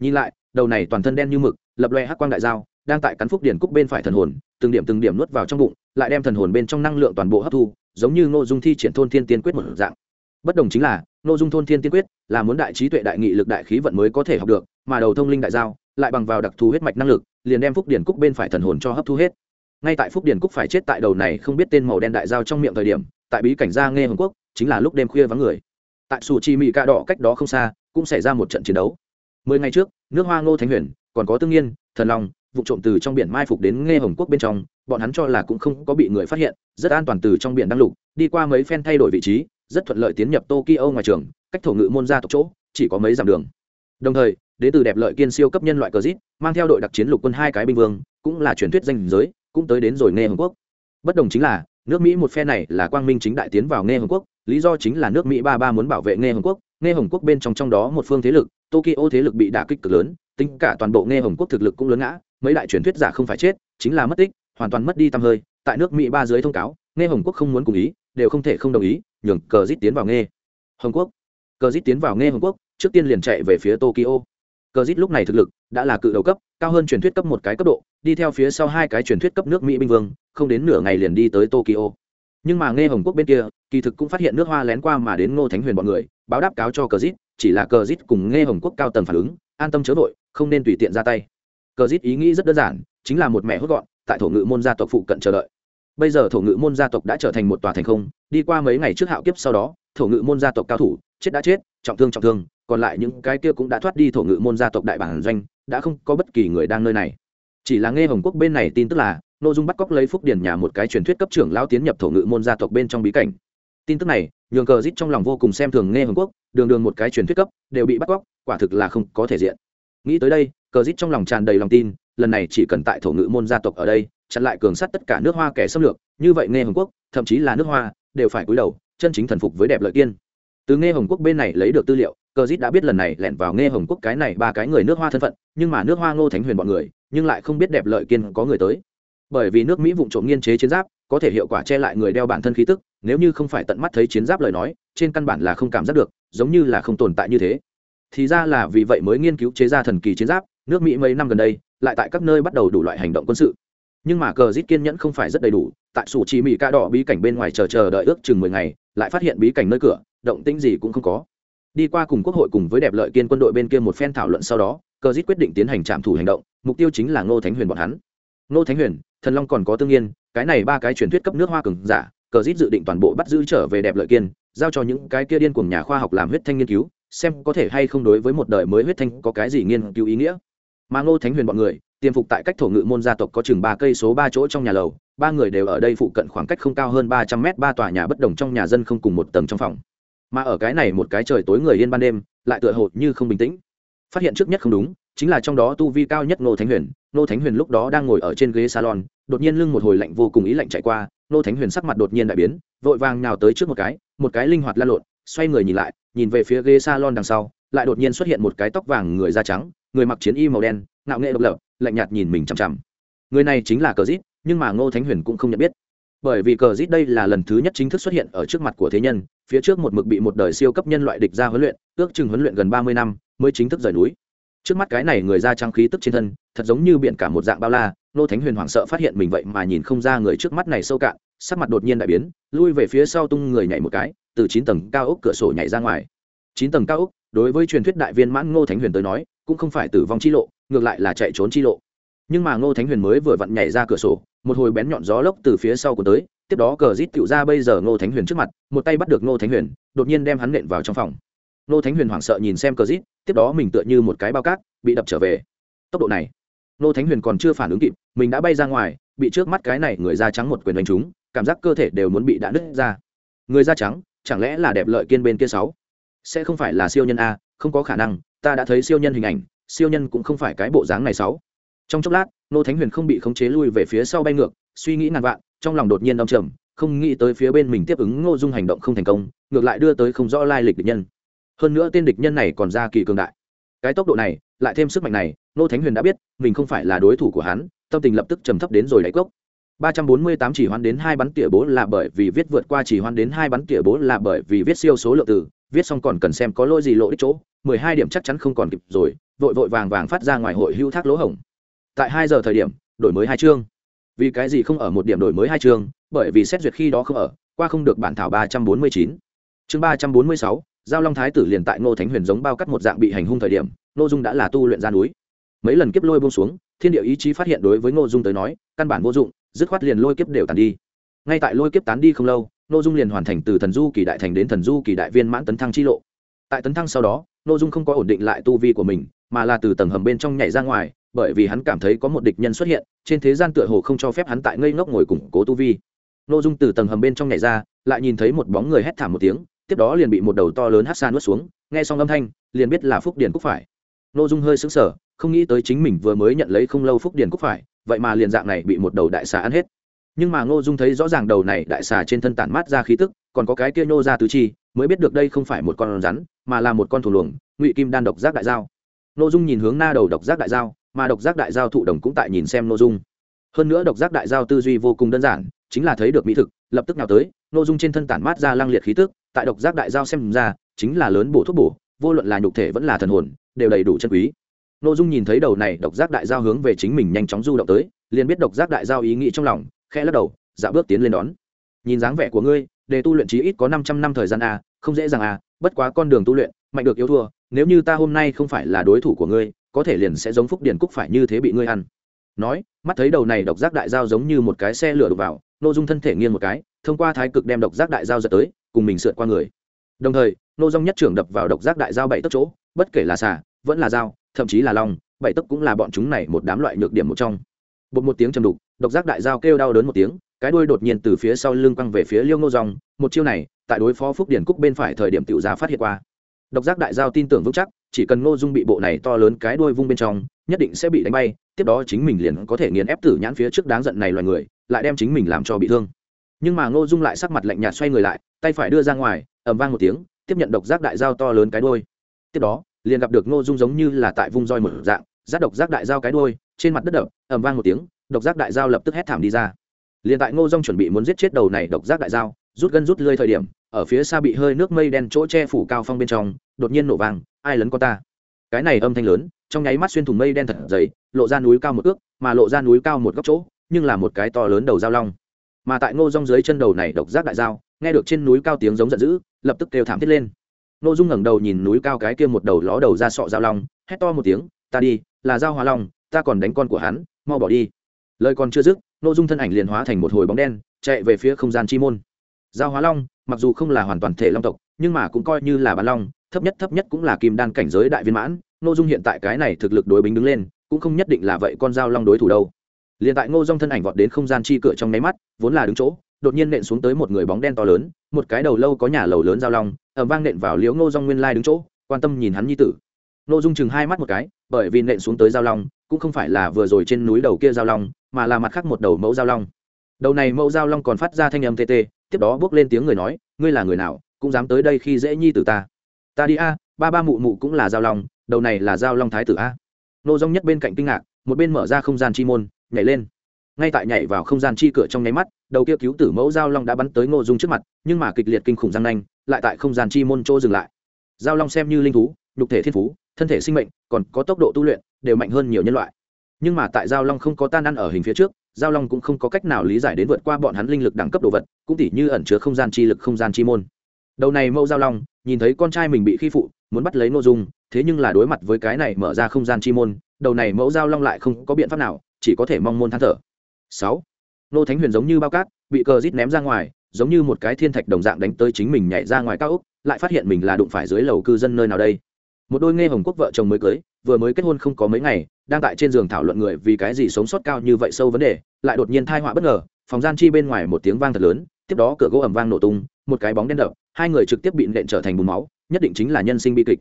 Nhìn lại, đầu này toàn thân đen như mực, lập loe hắc quang đại dao, đang tại cắn phúc điền cúc bên phải thần hồn, từng điểm từng điểm nuốt vào trong bụng, lại đem thần hồn bên trong năng lượng toàn bộ hấp thu, giống như ngô dung thi triển thôn thiên tiên quyết một dạng. Bất đồng chính là nội dung thôn thiên tiên quyết là muốn đại trí tuệ đại nghị lực đại khí vận mới có thể học được, mà đầu thông linh đại giao lại bằng vào đặc thù huyết mạch năng lực, liền đem phúc điển cúc bên phải thần hồn cho hấp thu hết ngay tại phúc điền cúc phải chết tại đầu này không biết tên màu đen đại giao trong miệng thời điểm, tại bí cảnh gia nghe hồng quốc, chính là lúc đêm khuya vắng người. Tại sủ chi mỹ ca đỏ cách đó không xa, cũng xảy ra một trận chiến đấu. Mười ngày trước, nước hoa ngô thánh huyền, còn có tương nhiên thần long, vụ trộm từ trong biển mai phục đến nghe hồng quốc bên trong, bọn hắn cho là cũng không có bị người phát hiện, rất an toàn từ trong biển đăng lục, đi qua mấy phen thay đổi vị trí, rất thuận lợi tiến nhập tokyo ngoài trường, cách thổ ngự môn ra tộc chỗ, chỉ có mấy dặm đường. Đồng thời đến từ đẹp lợi kiên siêu cấp nhân loại cờ zit mang theo đội đặc chiến lục quân hai cái binh vương, cũng là truyền thuyết danh giới cũng tới đến rồi nghe hồng quốc. Bất đồng chính là, nước mỹ một phe này là quang minh chính đại tiến vào nghe hồng quốc, lý do chính là nước mỹ ba ba muốn bảo vệ nghe hồng quốc. Nghe hồng quốc bên trong trong đó một phương thế lực, tokyo thế lực bị đả kích cực lớn, tính cả toàn bộ nghe hồng quốc thực lực cũng lớn ngã, mấy đại truyền thuyết giả không phải chết, chính là mất tích, hoàn toàn mất đi tăm hơi. Tại nước mỹ ba dưới thông cáo, nghe hồng quốc không muốn cùng ý, đều không thể không đồng ý, nhường cờ dít tiến vào nghe hồng quốc. Cờ dít tiến vào nghe hồng quốc, trước tiên liền chạy về phía tokyo cờ dít lúc này thực lực đã là cự đầu cấp, cao hơn truyền thuyết cấp một cái cấp độ, đi theo phía sau hai cái truyền thuyết cấp nước mỹ binh vương, không đến nửa ngày liền đi tới tokyo. Nhưng mà nghe hồng quốc bên kia, kỳ thực cũng phát hiện nước hoa lén qua mà đến ngô thánh huyền bọn người, báo đáp cáo cho cờ dít chỉ là cờ dít cùng nghe hồng quốc cao tầng phản ứng, an tâm chớ vội, không nên tùy tiện ra tay. Cờ dít ý nghĩ rất đơn giản, chính là một mẹ hốt gọn, tại thổ ngự môn gia tộc phụ cận chờ đợi. Bây giờ thổ ngự môn gia tộc đã trở thành một tòa thành không, đi qua mấy ngày trước hạo kiếp sau đó, thổ ngự môn gia tộc cao thủ, chết đã chết trọng thương trọng thương, còn lại những cái kia cũng đã thoát đi thổ ngự môn gia tộc đại bản doanh, đã không có bất kỳ người đang nơi này. Chỉ là nghe hồng quốc bên này tin tức là n ô dung bắt cóc lấy phúc điển nhà một cái truyền thuyết cấp trưởng lao tiến nhập thổ ngự môn gia tộc bên trong bí cảnh. Tin tức này, nhường cờ rít trong lòng vô cùng xem thường nghe hồng quốc, đường đường một cái truyền thuyết cấp, đều bị bắt cóc, quả thực là không có thể diện. Nghĩ tới đây, cờ rít trong lòng tràn đầy lòng tin, lần này chỉ cần tại thổ ngự môn gia tộc ở đây, chặn lại cường sắt tất cả nước hoa kẻ xâm lược, như vậy nghe hồng quốc, thậm chí là nước hoa, đều phải cúi đầu, chân chính thần phục với đẹp lợi kiên từ nghe hồng quốc bên này lấy được tư liệu, cờ dít đã biết lần này lẻn vào nghe hồng quốc cái này ba cái người nước hoa thân phận, nhưng mà nước hoa ngô thánh huyền bọn người, nhưng lại không biết đẹp lợi kiên có người tới. Bởi vì nước mỹ vụ trộm nghiên chế chiến giáp, có thể hiệu quả che lại người đeo bản thân khí tức, nếu như không phải tận mắt thấy chiến giáp lời nói, trên căn bản là không cảm giác được, giống như là không tồn tại như thế. Thì ra là vì vậy mới nghiên cứu chế ra thần kỳ chiến giáp, nước mỹ mấy năm gần đây, lại tại các nơi bắt đầu đủ loại hành động quân sự. Nhưng mà cờ dít kiên nhẫn không phải rất đầy đủ, tại sủ chỉ mỹ ca đỏ bí cảnh bên ngoài chờ chờ đợi ước chừng mười ngày, lại phát hiện bí cảnh nơi cửa động tĩnh gì cũng không có. Đi qua cùng quốc hội cùng với đẹp lợi kiên quân đội bên kia một phen thảo luận sau đó, cờ dít quyết định tiến hành trạm thủ hành động, mục tiêu chính là ngô thánh huyền bọn hắn. Ngô thánh huyền, thần long còn có tương nhiên cái này ba cái truyền thuyết cấp nước hoa cường giả, cờ dít dự định toàn bộ bắt giữ trở về đẹp lợi kiên, giao cho những cái kia điên cùng nhà khoa học làm huyết thanh nghiên cứu, xem có thể hay không đối với một đời mới huyết thanh có cái gì nghiên cứu ý nghĩa. Mà ngô thánh huyền bọn người, tiềm phục tại cách thổ ngự môn gia tộc có chừng ba cây số ba chỗ trong nhà lầu, ba người đều ở đây phụ cận khoảng cách không cao hơn ba trăm mét, ba tòa nhà bất đồng trong nhà dân không cùng một tầng trong phòng mà ở cái này một cái trời tối người yên ban đêm, lại tựa hồ như không bình tĩnh. Phát hiện trước nhất không đúng, chính là trong đó tu vi cao nhất ngô thánh huyền. Ngô thánh huyền lúc đó đang ngồi ở trên ghế salon, đột nhiên lưng một hồi lạnh vô cùng ý lạnh chạy qua, ngô thánh huyền sắc mặt đột nhiên đại biến, vội vàng nào tới trước một cái một cái linh hoạt lan lộn, xoay người nhìn lại, nhìn về phía ghế salon đằng sau, lại đột nhiên xuất hiện một cái tóc vàng người da trắng, người mặc chiến y màu đen, ngạo nghệ độc lập, lạnh nhạt nhìn mình chằm chằm. Người này chính là cờ dít, nhưng mà ngô thánh huyền cũng không nhận biết bởi vì cờ rít đây là lần thứ nhất chính thức xuất hiện ở trước mặt của thế nhân, phía trước một mực bị một đời siêu cấp nhân loại địch ra huấn luyện, ước chừng huấn luyện gần ba mươi năm mới chính thức rời núi. Trước mắt cái này người ra trang khí tức trên thân, thật giống như biện cả một dạng bao la, nô thánh huyền hoảng sợ phát hiện mình vậy mà nhìn không ra người trước mắt này sâu cạn, sắc mặt đột nhiên đại biến, lui về phía sau tung người nhảy một cái, từ chín tầng cao ốc cửa sổ nhảy ra ngoài. Chín tầng cao ốc, đối với truyền thuyết đại viên mãn ngô thánh huyền tới nói, cũng không phải tử vong chi lộ, ngược lại là chạy trốn chi lộ nhưng mà ngô thánh huyền mới vừa vặn nhảy ra cửa sổ, một hồi bén nhọn gió lốc từ phía sau của tới, tiếp đó cờ rít tựu ra bây giờ ngô thánh huyền trước mặt, một tay bắt được ngô thánh huyền, đột nhiên đem hắn nện vào trong phòng. Ngô thánh huyền hoảng sợ nhìn xem cờ rít, tiếp đó mình tựa như một cái bao cát, bị đập trở về. Tốc độ này, ngô thánh huyền còn chưa phản ứng kịp, mình đã bay ra ngoài, bị trước mắt cái này người da trắng một quyền đánh trúng, cảm giác cơ thể đều muốn bị đã nứt ra. Người da trắng, chẳng lẽ là đẹp lợi kiên bên kia sáu? Sẽ không phải là siêu nhân a, không có khả năng, ta đã thấy siêu nhân hình ảnh, siêu nhân cũng không phải cái bộ dáng này sáu trong chốc lát, nô thánh huyền không bị khống chế lui về phía sau bay ngược, suy nghĩ ngàn vạn, trong lòng đột nhiên đông trầm, không nghĩ tới phía bên mình tiếp ứng ngô dung hành động không thành công, ngược lại đưa tới không rõ lai lịch địch nhân. Hơn nữa tên địch nhân này còn ra kỳ cường đại. Cái tốc độ này, lại thêm sức mạnh này, nô thánh huyền đã biết, mình không phải là đối thủ của hắn, tâm tình lập tức trầm thấp đến rồi đáy cốc. Ba trăm bốn mươi tám chỉ hoán đến hai bắn tỉa bố là bởi vì viết vượt qua chỉ hoán đến hai bắn tỉa bố là bởi vì viết siêu số lượng từ, viết xong còn cần xem có lỗi gì lỗi đích chỗ, mười hai điểm chắc chắn không còn kịp rồi, vội vội vàng vàng phát ra ngoài hội hưu thác lỗ hổng tại hai giờ thời điểm, đổi mới hai chương. Vì cái gì không ở một điểm đổi mới hai chương? Bởi vì xét duyệt khi đó không ở, qua không được bản thảo ba trăm bốn mươi chín. Chương ba trăm bốn mươi sáu, giao long thái tử liền tại ngô thánh huyền giống bao cắt một dạng bị hành hung thời điểm, ngô dung đã là tu luyện ra núi. Mấy lần kiếp lôi buông xuống, thiên địa ý chí phát hiện đối với ngô dung tới nói, căn bản vô dụng, dứt khoát liền lôi kiếp đều tàn đi. Ngay tại lôi kiếp tán đi không lâu, ngô dung liền hoàn thành từ thần du kỳ đại thành đến thần du kỳ đại viên mãn tấn thăng chi lộ. Tại tấn thăng sau đó, ngô dung không có ổn định lại tu vi của mình, mà là từ tầng hầm bên trong nhảy ra ngoài bởi vì hắn cảm thấy có một địch nhân xuất hiện, trên thế gian tựa hồ không cho phép hắn tại ngây ngốc ngồi củng cố tu vi. N dung từ tầng hầm bên trong nhảy ra, lại nhìn thấy một bóng người hét thảm một tiếng, tiếp đó liền bị một đầu to lớn hát xa nuốt xuống, nghe xong âm thanh, liền biết là phúc điền cúc phải. N dung hơi xứng sở không nghĩ tới chính mình vừa mới nhận lấy không lâu phúc điền cúc phải, vậy mà liền dạng này bị một đầu đại xà ăn hết. Nhưng mà ngô dung thấy rõ ràng đầu này đại xà trên thân tản mát ra khí tức, còn có cái kia nhô ra tứ chi, mới biết được đây không phải một con rắn, mà là một con thủ luồng, ngụy kim đan độc giác đại giao. Ngô dung nhìn hướng na đầu độc giác đại giao mà độc giác đại giao thụ đồng cũng tại nhìn xem nội dung. Hơn nữa độc giác đại giao tư duy vô cùng đơn giản, chính là thấy được mỹ thực, lập tức nào tới nội dung trên thân tản mát ra lăng liệt khí tức, tại độc giác đại giao xem ra, chính là lớn bổ thuốc bổ, vô luận là nhục thể vẫn là thần hồn, đều đầy đủ chân quý. Nội dung nhìn thấy đầu này độc giác đại giao hướng về chính mình nhanh chóng du động tới, liền biết độc giác đại giao ý nghĩ trong lòng, khẽ lắc đầu dạ bước tiến lên đón. Nhìn dáng vẻ của ngươi để tu luyện chí ít có năm trăm năm thời gian a không dễ dàng a bất quá con đường tu luyện, mạnh được yếu thua, nếu như ta hôm nay không phải là đối thủ của ngươi có thể liền sẽ giống phúc điển cúc phải như thế bị ngươi ăn. Nói, mắt thấy đầu này độc giác đại giao giống như một cái xe lửa đục vào, nô dung thân thể nghiêng một cái, thông qua thái cực đem độc giác đại giao giật tới, cùng mình sượt qua người. Đồng thời, nô dung nhất trưởng đập vào độc giác đại giao bảy tấc chỗ, bất kể là xà, vẫn là dao, thậm chí là long, bảy tấc cũng là bọn chúng này một đám loại nhược điểm một trong. Bột một tiếng chầm đục, độc giác đại giao kêu đau đớn một tiếng, cái đuôi đột nhiên từ phía sau lưng quăng về phía liêu ngô dòng một chiêu này, tại đối phó phúc điển cúc bên phải thời điểm tiểu giá phát hiện qua. Độc giác đại giao tin tưởng vững chắc chỉ cần ngô dung bị bộ này to lớn cái đuôi vung bên trong, nhất định sẽ bị đánh bay, tiếp đó chính mình liền có thể nghiền ép tử nhãn phía trước đáng giận này loài người, lại đem chính mình làm cho bị thương. Nhưng mà ngô dung lại sắc mặt lạnh nhạt xoay người lại, tay phải đưa ra ngoài, ầm vang một tiếng, tiếp nhận độc giác đại giao to lớn cái đuôi. Tiếp đó, liền gặp được ngô dung giống như là tại vung roi một dạng giác độc giác đại giao cái đuôi, trên mặt đất đập, ầm vang một tiếng, độc giác đại giao lập tức hét thảm đi ra. Liền tại ngô dung chuẩn bị muốn giết chết đầu này độc giác đại giao, rút gân rút lơi thời điểm, ở phía xa bị hơi nước mây đen chỗ che phủ cao phong bên trong, đột nhiên nổ vang ai lấn con ta? Cái này âm thanh lớn, trong nháy mắt xuyên thủng mây đen thật dày, lộ ra núi cao một ước, mà lộ ra núi cao một góc chỗ, nhưng là một cái to lớn đầu dao long. Mà tại ngô dung dưới chân đầu này độc giác đại giao, nghe được trên núi cao tiếng giống giận dữ, lập tức kêu thảm thiết lên. Ngô dung ngẩng đầu nhìn núi cao cái kia một đầu ló đầu ra sọ dao long, hét to một tiếng, ta đi, là dao hóa long, ta còn đánh con của hắn, mau bỏ đi. Lời còn chưa dứt, ngô dung thân ảnh liền hóa thành một hồi bóng đen, chạy về phía không gian chi môn giao hóa long, mặc dù không là hoàn toàn thể long tộc, nhưng mà cũng coi như là bán long, thấp nhất thấp nhất cũng là kim đan cảnh giới đại viên mãn, ngô dung hiện tại cái này thực lực đối bính đứng lên, cũng không nhất định là vậy con dao long đối thủ đâu. Liền tại ngô dung thân ảnh vọt đến không gian chi cửa trong nháy mắt, vốn là đứng chỗ, đột nhiên nện xuống tới một người bóng đen to lớn, một cái đầu lâu có nhà lầu lớn dao long ẩm vang nện vào liếu ngô dung nguyên lai đứng chỗ, quan tâm nhìn hắn như tử. Ngô dung chừng hai mắt một cái, bởi vì nện xuống tới dao long, cũng không phải là vừa rồi trên núi đầu kia dao long, mà là mặt khác một đầu mẫu dao long đầu này mẫu dao long còn phát ra thanh âm tê tê, tiếp đó bước lên tiếng người nói, ngươi là người nào, cũng dám tới đây khi dễ nhi tử ta? Ta đi a, ba ba mụ mụ cũng là dao long, đầu này là dao long thái tử a. Nô dung nhất bên cạnh kinh ngạc, một bên mở ra không gian chi môn, nhảy lên. Ngay tại nhảy vào không gian chi cửa trong nháy mắt, đầu kia cứu tử mẫu giao long đã bắn tới ngô dung trước mặt, nhưng mà kịch liệt kinh khủng răng nanh, lại tại không gian chi môn chỗ dừng lại. Giao long xem như linh thú, nhục thể thiên phú, thân thể sinh mệnh, còn có tốc độ tu luyện, đều mạnh hơn nhiều nhân loại. Nhưng mà tại giao long không có tan ăn ở hình phía trước giao long cũng không có cách nào lý giải đến vượt qua bọn hắn linh lực đẳng cấp đồ vật, cũng tỉ như ẩn chứa không gian chi lực, không gian chi môn. Đầu này mẫu giao long, nhìn thấy con trai mình bị khi phụ, muốn bắt lấy nội dung, thế nhưng là đối mặt với cái này mở ra không gian chi môn, đầu này mẫu giao long lại không có biện pháp nào, chỉ có thể mong môn than thở. Sáu, nô thánh huyền giống như bao cát, bị cờ rít ném ra ngoài, giống như một cái thiên thạch đồng dạng đánh tới chính mình nhảy ra ngoài cao ốc, lại phát hiện mình là đụng phải dưới lầu cư dân nơi nào đây một đôi nghe hồng quốc vợ chồng mới cưới, vừa mới kết hôn không có mấy ngày, đang tại trên giường thảo luận người vì cái gì sống sót cao như vậy sâu vấn đề, lại đột nhiên thai họa bất ngờ, phòng gian chi bên ngoài một tiếng vang thật lớn, tiếp đó cửa gỗ ẩm vang nổ tung, một cái bóng đen đập, hai người trực tiếp bị nện trở thành bùn máu, nhất định chính là nhân sinh bi kịch.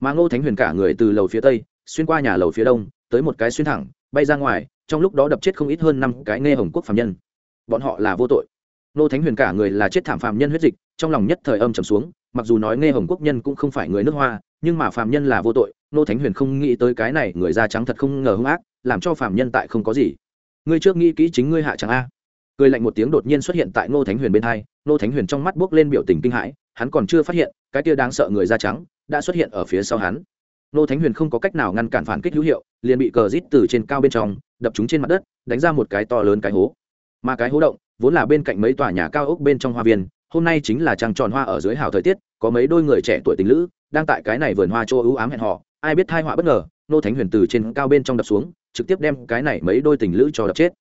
Mà ngô thánh huyền cả người từ lầu phía tây, xuyên qua nhà lầu phía đông, tới một cái xuyên thẳng, bay ra ngoài, trong lúc đó đập chết không ít hơn năm cái nghe hồng quốc phạm nhân. Bọn họ là vô tội. Ngô thánh huyền cả người là chết thảm phạm nhân huyết dịch, trong lòng nhất thời âm trầm xuống mặc dù nói nghe hồng quốc nhân cũng không phải người nước hoa, nhưng mà phạm nhân là vô tội, nô thánh huyền không nghĩ tới cái này, người da trắng thật không ngờ hung ác, làm cho phạm nhân tại không có gì. Ngươi trước nghĩ kỹ chính ngươi hạ trắng a. Cười lạnh một tiếng đột nhiên xuất hiện tại ngô thánh huyền bên hai ngô thánh huyền trong mắt buốc lên biểu tình kinh hãi, hắn còn chưa phát hiện, cái kia đáng sợ người da trắng đã xuất hiện ở phía sau hắn. Ngô thánh huyền không có cách nào ngăn cản phản kích hữu hiệu, liền bị cờ rít từ trên cao bên trong, đập chúng trên mặt đất, đánh ra một cái to lớn cái hố. Mà cái hố động, vốn là bên cạnh mấy tòa nhà cao ốc bên trong hoa viên hôm nay chính là trăng tròn hoa ở dưới hào thời tiết, có mấy đôi người trẻ tuổi tình lữ, đang tại cái này vườn hoa chỗ ưu ám hẹn họ ai biết thai họa bất ngờ, nô thánh huyền từ trên cao bên trong đập xuống, trực tiếp đem cái này mấy đôi tình lữ cho đập chết.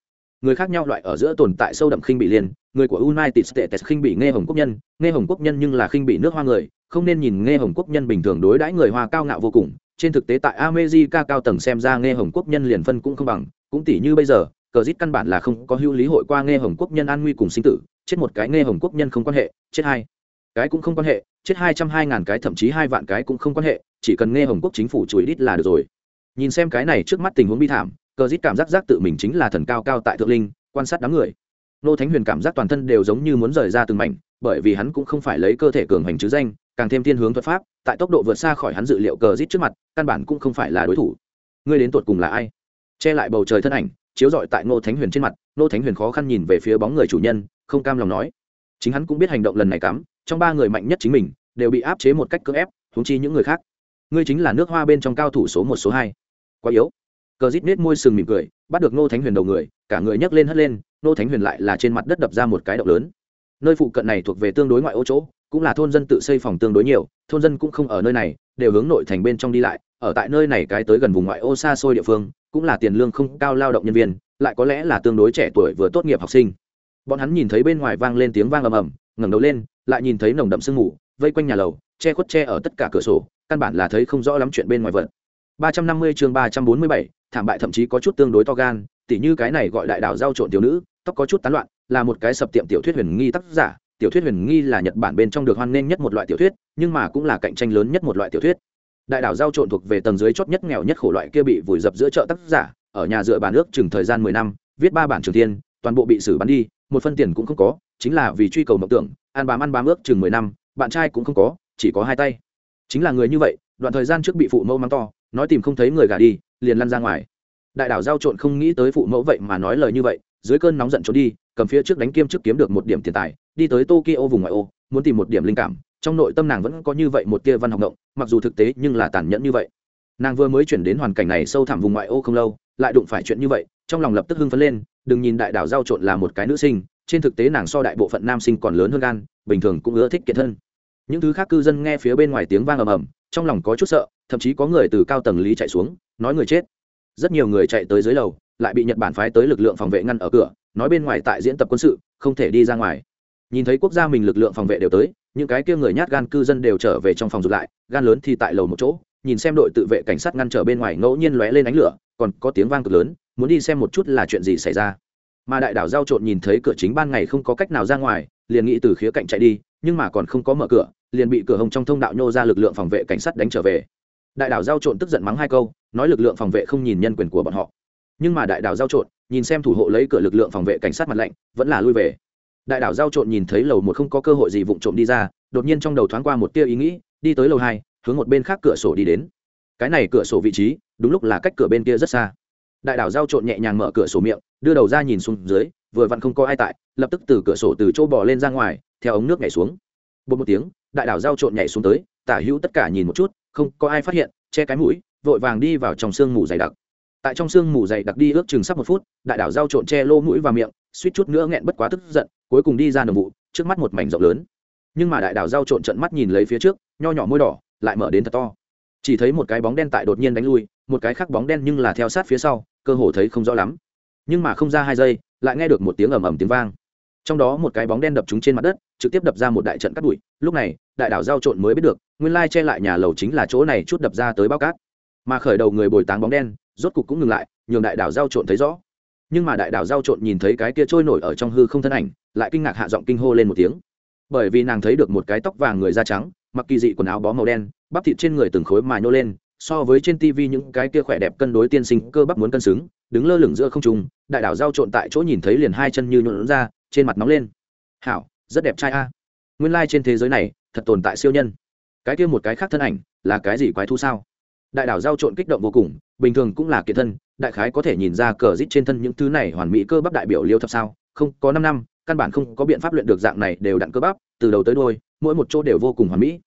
Người khác nhau loại ở giữa tồn tại sâu đậm khinh bị liền, người của united states khinh bị nghe hồng quốc nhân, nghe hồng quốc nhân nhưng là khinh bị nước hoa người, không nên nhìn nghe hồng quốc nhân bình thường đối đãi người hoa cao ngạo vô cùng, trên thực tế tại america cao tầng xem ra nghe hồng quốc nhân liền phân cũng không bằng, cũng tỷ như bây giờ, cờ dít căn bản là không có hữu lý hội qua nghe hồng quốc nhân an nguy cùng sinh tử chết một cái nghe hồng quốc nhân không quan hệ, chết hai cái cũng không quan hệ, chết hai trăm hai ngàn cái, thậm chí hai vạn cái cũng không quan hệ, chỉ cần nghe hồng quốc chính phủ chùi đít là được rồi. Nhìn xem cái này trước mắt tình huống bi thảm cờ dít cảm giác giác tự mình chính là thần cao cao tại thượng linh, quan sát đám người. Nô thánh huyền cảm giác toàn thân đều giống như muốn rời ra từng mảnh, bởi vì hắn cũng không phải lấy cơ thể cường hành chứ danh, càng thêm thiên hướng thuật pháp, tại tốc độ vượt xa khỏi hắn dự liệu cờ rít trước mặt, căn bản cũng không phải là đối thủ. Ngươi đến tuột cùng là ai? Che lại bầu trời thân ảnh, chiếu rọi tại ngô thánh huyền trên mặt ngô thánh huyền khó khăn nhìn về phía bóng người chủ nhân không cam lòng nói. Chính hắn cũng biết hành động lần này cắm, trong ba người mạnh nhất chính mình, đều bị áp chế một cách cưỡng ép thúng chi những người khác. Ngươi chính là nước hoa bên trong cao thủ số một, số hai. Quá yếu. Cờ rít nết môi sừng mỉm cười, bắt được ngô thánh huyền đầu người, cả người nhấc lên hất lên, ngô thánh huyền lại là trên mặt đất đập ra một cái động lớn. Nơi phụ cận này thuộc về tương đối ngoại ô chỗ, cũng là thôn dân tự xây phòng tương đối nhiều, thôn dân cũng không ở nơi này, đều hướng nội thành bên trong đi lại, ở tại nơi này cái tới gần vùng ngoại ô xa xôi địa phương, cũng là tiền lương không cao lao động nhân viên, lại có lẽ là tương đối trẻ tuổi vừa tốt nghiệp học sinh bọn hắn nhìn thấy bên ngoài vang lên tiếng vang ầm ầm ngẩng đầu lên lại nhìn thấy nồng đậm sương mù vây quanh nhà lầu che khuất che ở tất cả cửa sổ căn bản là thấy không rõ lắm chuyện bên ngoài vật. 350 chương 347, thảm bại thậm chí có chút tương đối to gan tỉ như cái này gọi đại đảo giao trộn tiểu nữ tóc có chút tán loạn là một cái sập tiệm tiểu thuyết huyền nghi tác giả. Tiểu thuyết huyền nghi là nhật bản bên trong được hoan nghênh nhất một loại tiểu thuyết nhưng mà cũng là cạnh tranh lớn nhất một loại tiểu thuyết. Đại đảo giao trộn thuộc về tầng dưới chót nhất nghèo nhất khổ loại kia bị vùi dập giữa chợ tác giả ở nhà dựa bản ước chừng thời gian mười năm viết ba bản trường tiên toàn bộ bị xử bắn đi một phân tiền cũng không có, chính là vì truy cầu mộng tưởng, ăn bám ăn bám ước chừng mười năm, bạn trai cũng không có, chỉ có hai tay. Chính là người như vậy, đoạn thời gian trước bị phụ mẫu mắng to, nói tìm không thấy người gả đi, liền lăn ra ngoài. Đại đảo giao trộn không nghĩ tới phụ mẫu vậy mà nói lời như vậy, dưới cơn nóng giận trốn đi, cầm phía trước đánh kiêm trước kiếm được một điểm tiền tài, đi tới tokyo vùng ngoại ô, muốn tìm một điểm linh cảm. Trong nội tâm nàng vẫn có như vậy một tia văn học động, mặc dù thực tế nhưng là tàn nhẫn như vậy. Nàng vừa mới chuyển đến hoàn cảnh này sâu thẳm vùng ngoại ô không lâu, lại đụng phải chuyện như vậy, trong lòng lập tức hưng phấn lên đừng nhìn đại đảo giao trộn là một cái nữ sinh, trên thực tế nàng so đại bộ phận nam sinh còn lớn hơn gan, bình thường cũng ưa thích kiệt thân. Những thứ khác cư dân nghe phía bên ngoài tiếng vang ầm ầm, trong lòng có chút sợ, thậm chí có người từ cao tầng lý chạy xuống, nói người chết. Rất nhiều người chạy tới dưới lầu, lại bị nhật bản phái tới lực lượng phòng vệ ngăn ở cửa, nói bên ngoài tại diễn tập quân sự, không thể đi ra ngoài. Nhìn thấy quốc gia mình lực lượng phòng vệ đều tới, những cái kia người nhát gan cư dân đều trở về trong phòng rụt lại, gan lớn thì tại lầu một chỗ, nhìn xem đội tự vệ cảnh sát ngăn trở bên ngoài ngẫu nhiên lóe lên ánh lửa, còn có tiếng vang cực lớn muốn đi xem một chút là chuyện gì xảy ra. Mà đại đảo giao trộn nhìn thấy cửa chính ban ngày không có cách nào ra ngoài, liền nghĩ từ khía cạnh chạy đi, nhưng mà còn không có mở cửa, liền bị cửa hồng trong thông đạo nhô ra lực lượng phòng vệ cảnh sát đánh trở về. Đại đảo giao trộn tức giận mắng hai câu, nói lực lượng phòng vệ không nhìn nhân quyền của bọn họ. Nhưng mà đại đảo giao trộn, nhìn xem thủ hộ lấy cửa lực lượng phòng vệ cảnh sát mặt lạnh, vẫn là lui về. Đại đảo giao trộn nhìn thấy lầu một không có cơ hội gì vụng trộm đi ra, đột nhiên trong đầu thoáng qua một tia ý nghĩ, đi tới lầu hai, hướng một bên khác cửa sổ đi đến. Cái này cửa sổ vị trí, đúng lúc là cách cửa bên kia rất xa đại đảo giao trộn nhẹ nhàng mở cửa sổ miệng, đưa đầu ra nhìn xuống dưới, vừa vặn không có ai tại, lập tức từ cửa sổ từ chỗ bò lên ra ngoài, theo ống nước nhảy xuống. Bột một tiếng, đại đảo giao trộn nhảy xuống tới, tả hữu tất cả nhìn một chút, không có ai phát hiện, che cái mũi, vội vàng đi vào trong sương mù dày đặc. Tại trong sương mù dày đặc đi ước chừng sắp một phút, đại đảo giao trộn che lô mũi và miệng, suýt chút nữa nghẹn bất quá tức giận, cuối cùng đi ra đường vụ, trước mắt một mảnh rộng lớn. Nhưng mà đại đảo giao trộn trận mắt nhìn lấy phía trước, nho nhỏ môi đỏ, lại mở đến thật to. Chỉ thấy một cái bóng đen tại đột nhiên đánh lui, một cái khác bóng đen nhưng là theo sát phía sau cơ hồ thấy không rõ lắm. Nhưng mà không ra hai giây, lại nghe được một tiếng ầm ầm tiếng vang. Trong đó một cái bóng đen đập trúng trên mặt đất, trực tiếp đập ra một đại trận cắt bụi. Lúc này, đại đảo giao trộn mới biết được, nguyên lai che lại nhà lầu chính là chỗ này chút đập ra tới bao cát. Mà khởi đầu người bồi táng bóng đen, rốt cục cũng ngừng lại, nhường đại đảo giao trộn thấy rõ. Nhưng mà đại đảo giao trộn nhìn thấy cái kia trôi nổi ở trong hư không thân ảnh, lại kinh ngạc hạ giọng kinh hô lên một tiếng. Bởi vì nàng thấy được một cái tóc vàng người da trắng, mặc kỳ dị quần áo bó màu đen, bắp thịt trên người từng khối mà nhô lên so với trên TV những cái kia khỏe đẹp cân đối tiên sinh, cơ bắp muốn cân xứng, đứng lơ lửng giữa không trung, đại đảo giao trộn tại chỗ nhìn thấy liền hai chân như nhuộn ra, trên mặt nóng lên. Hảo, rất đẹp trai a. Nguyên lai、like、trên thế giới này, thật tồn tại siêu nhân. Cái kia một cái khác thân ảnh, là cái gì quái thu sao? Đại đảo giao trộn kích động vô cùng, bình thường cũng là kiệt thân, đại khái có thể nhìn ra cờ rít trên thân những thứ này hoàn mỹ cơ bắp đại biểu liêu thập sao? Không, có năm năm, căn bản không có biện pháp luyện được dạng này, đều đặn cơ bắp, từ đầu tới đôi, mỗi một chỗ đều vô cùng hoàn mỹ.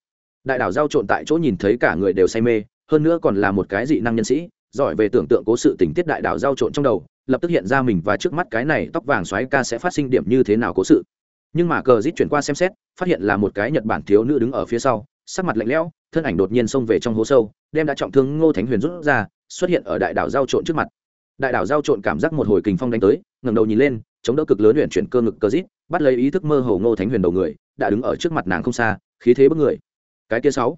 Đại đảo giao trộn tại chỗ nhìn thấy cả người đều say mê hơn nữa còn là một cái dị năng nhân sĩ, giỏi về tưởng tượng cố sự tình tiết đại đảo giao trộn trong đầu, lập tức hiện ra mình và trước mắt cái này tóc vàng xoáy ca sẽ phát sinh điểm như thế nào cố sự. Nhưng mà cờ dít chuyển qua xem xét, phát hiện là một cái nhật bản thiếu nữ đứng ở phía sau, sắc mặt lạnh lẽo, thân ảnh đột nhiên xông về trong hố sâu, đem đã trọng thương ngô thánh huyền rút ra, xuất hiện ở đại đảo giao trộn trước mặt. Đại đảo giao trộn cảm giác một hồi kình phong đánh tới, ngẩng đầu nhìn lên, chống đỡ cực lớn luyện chuyển cơ ngực cờ dít bắt lấy ý thức mơ hồ ngô thánh huyền đầu người, đã đứng ở trước mặt nàng không xa, khí thế bức người. Cái kia sáu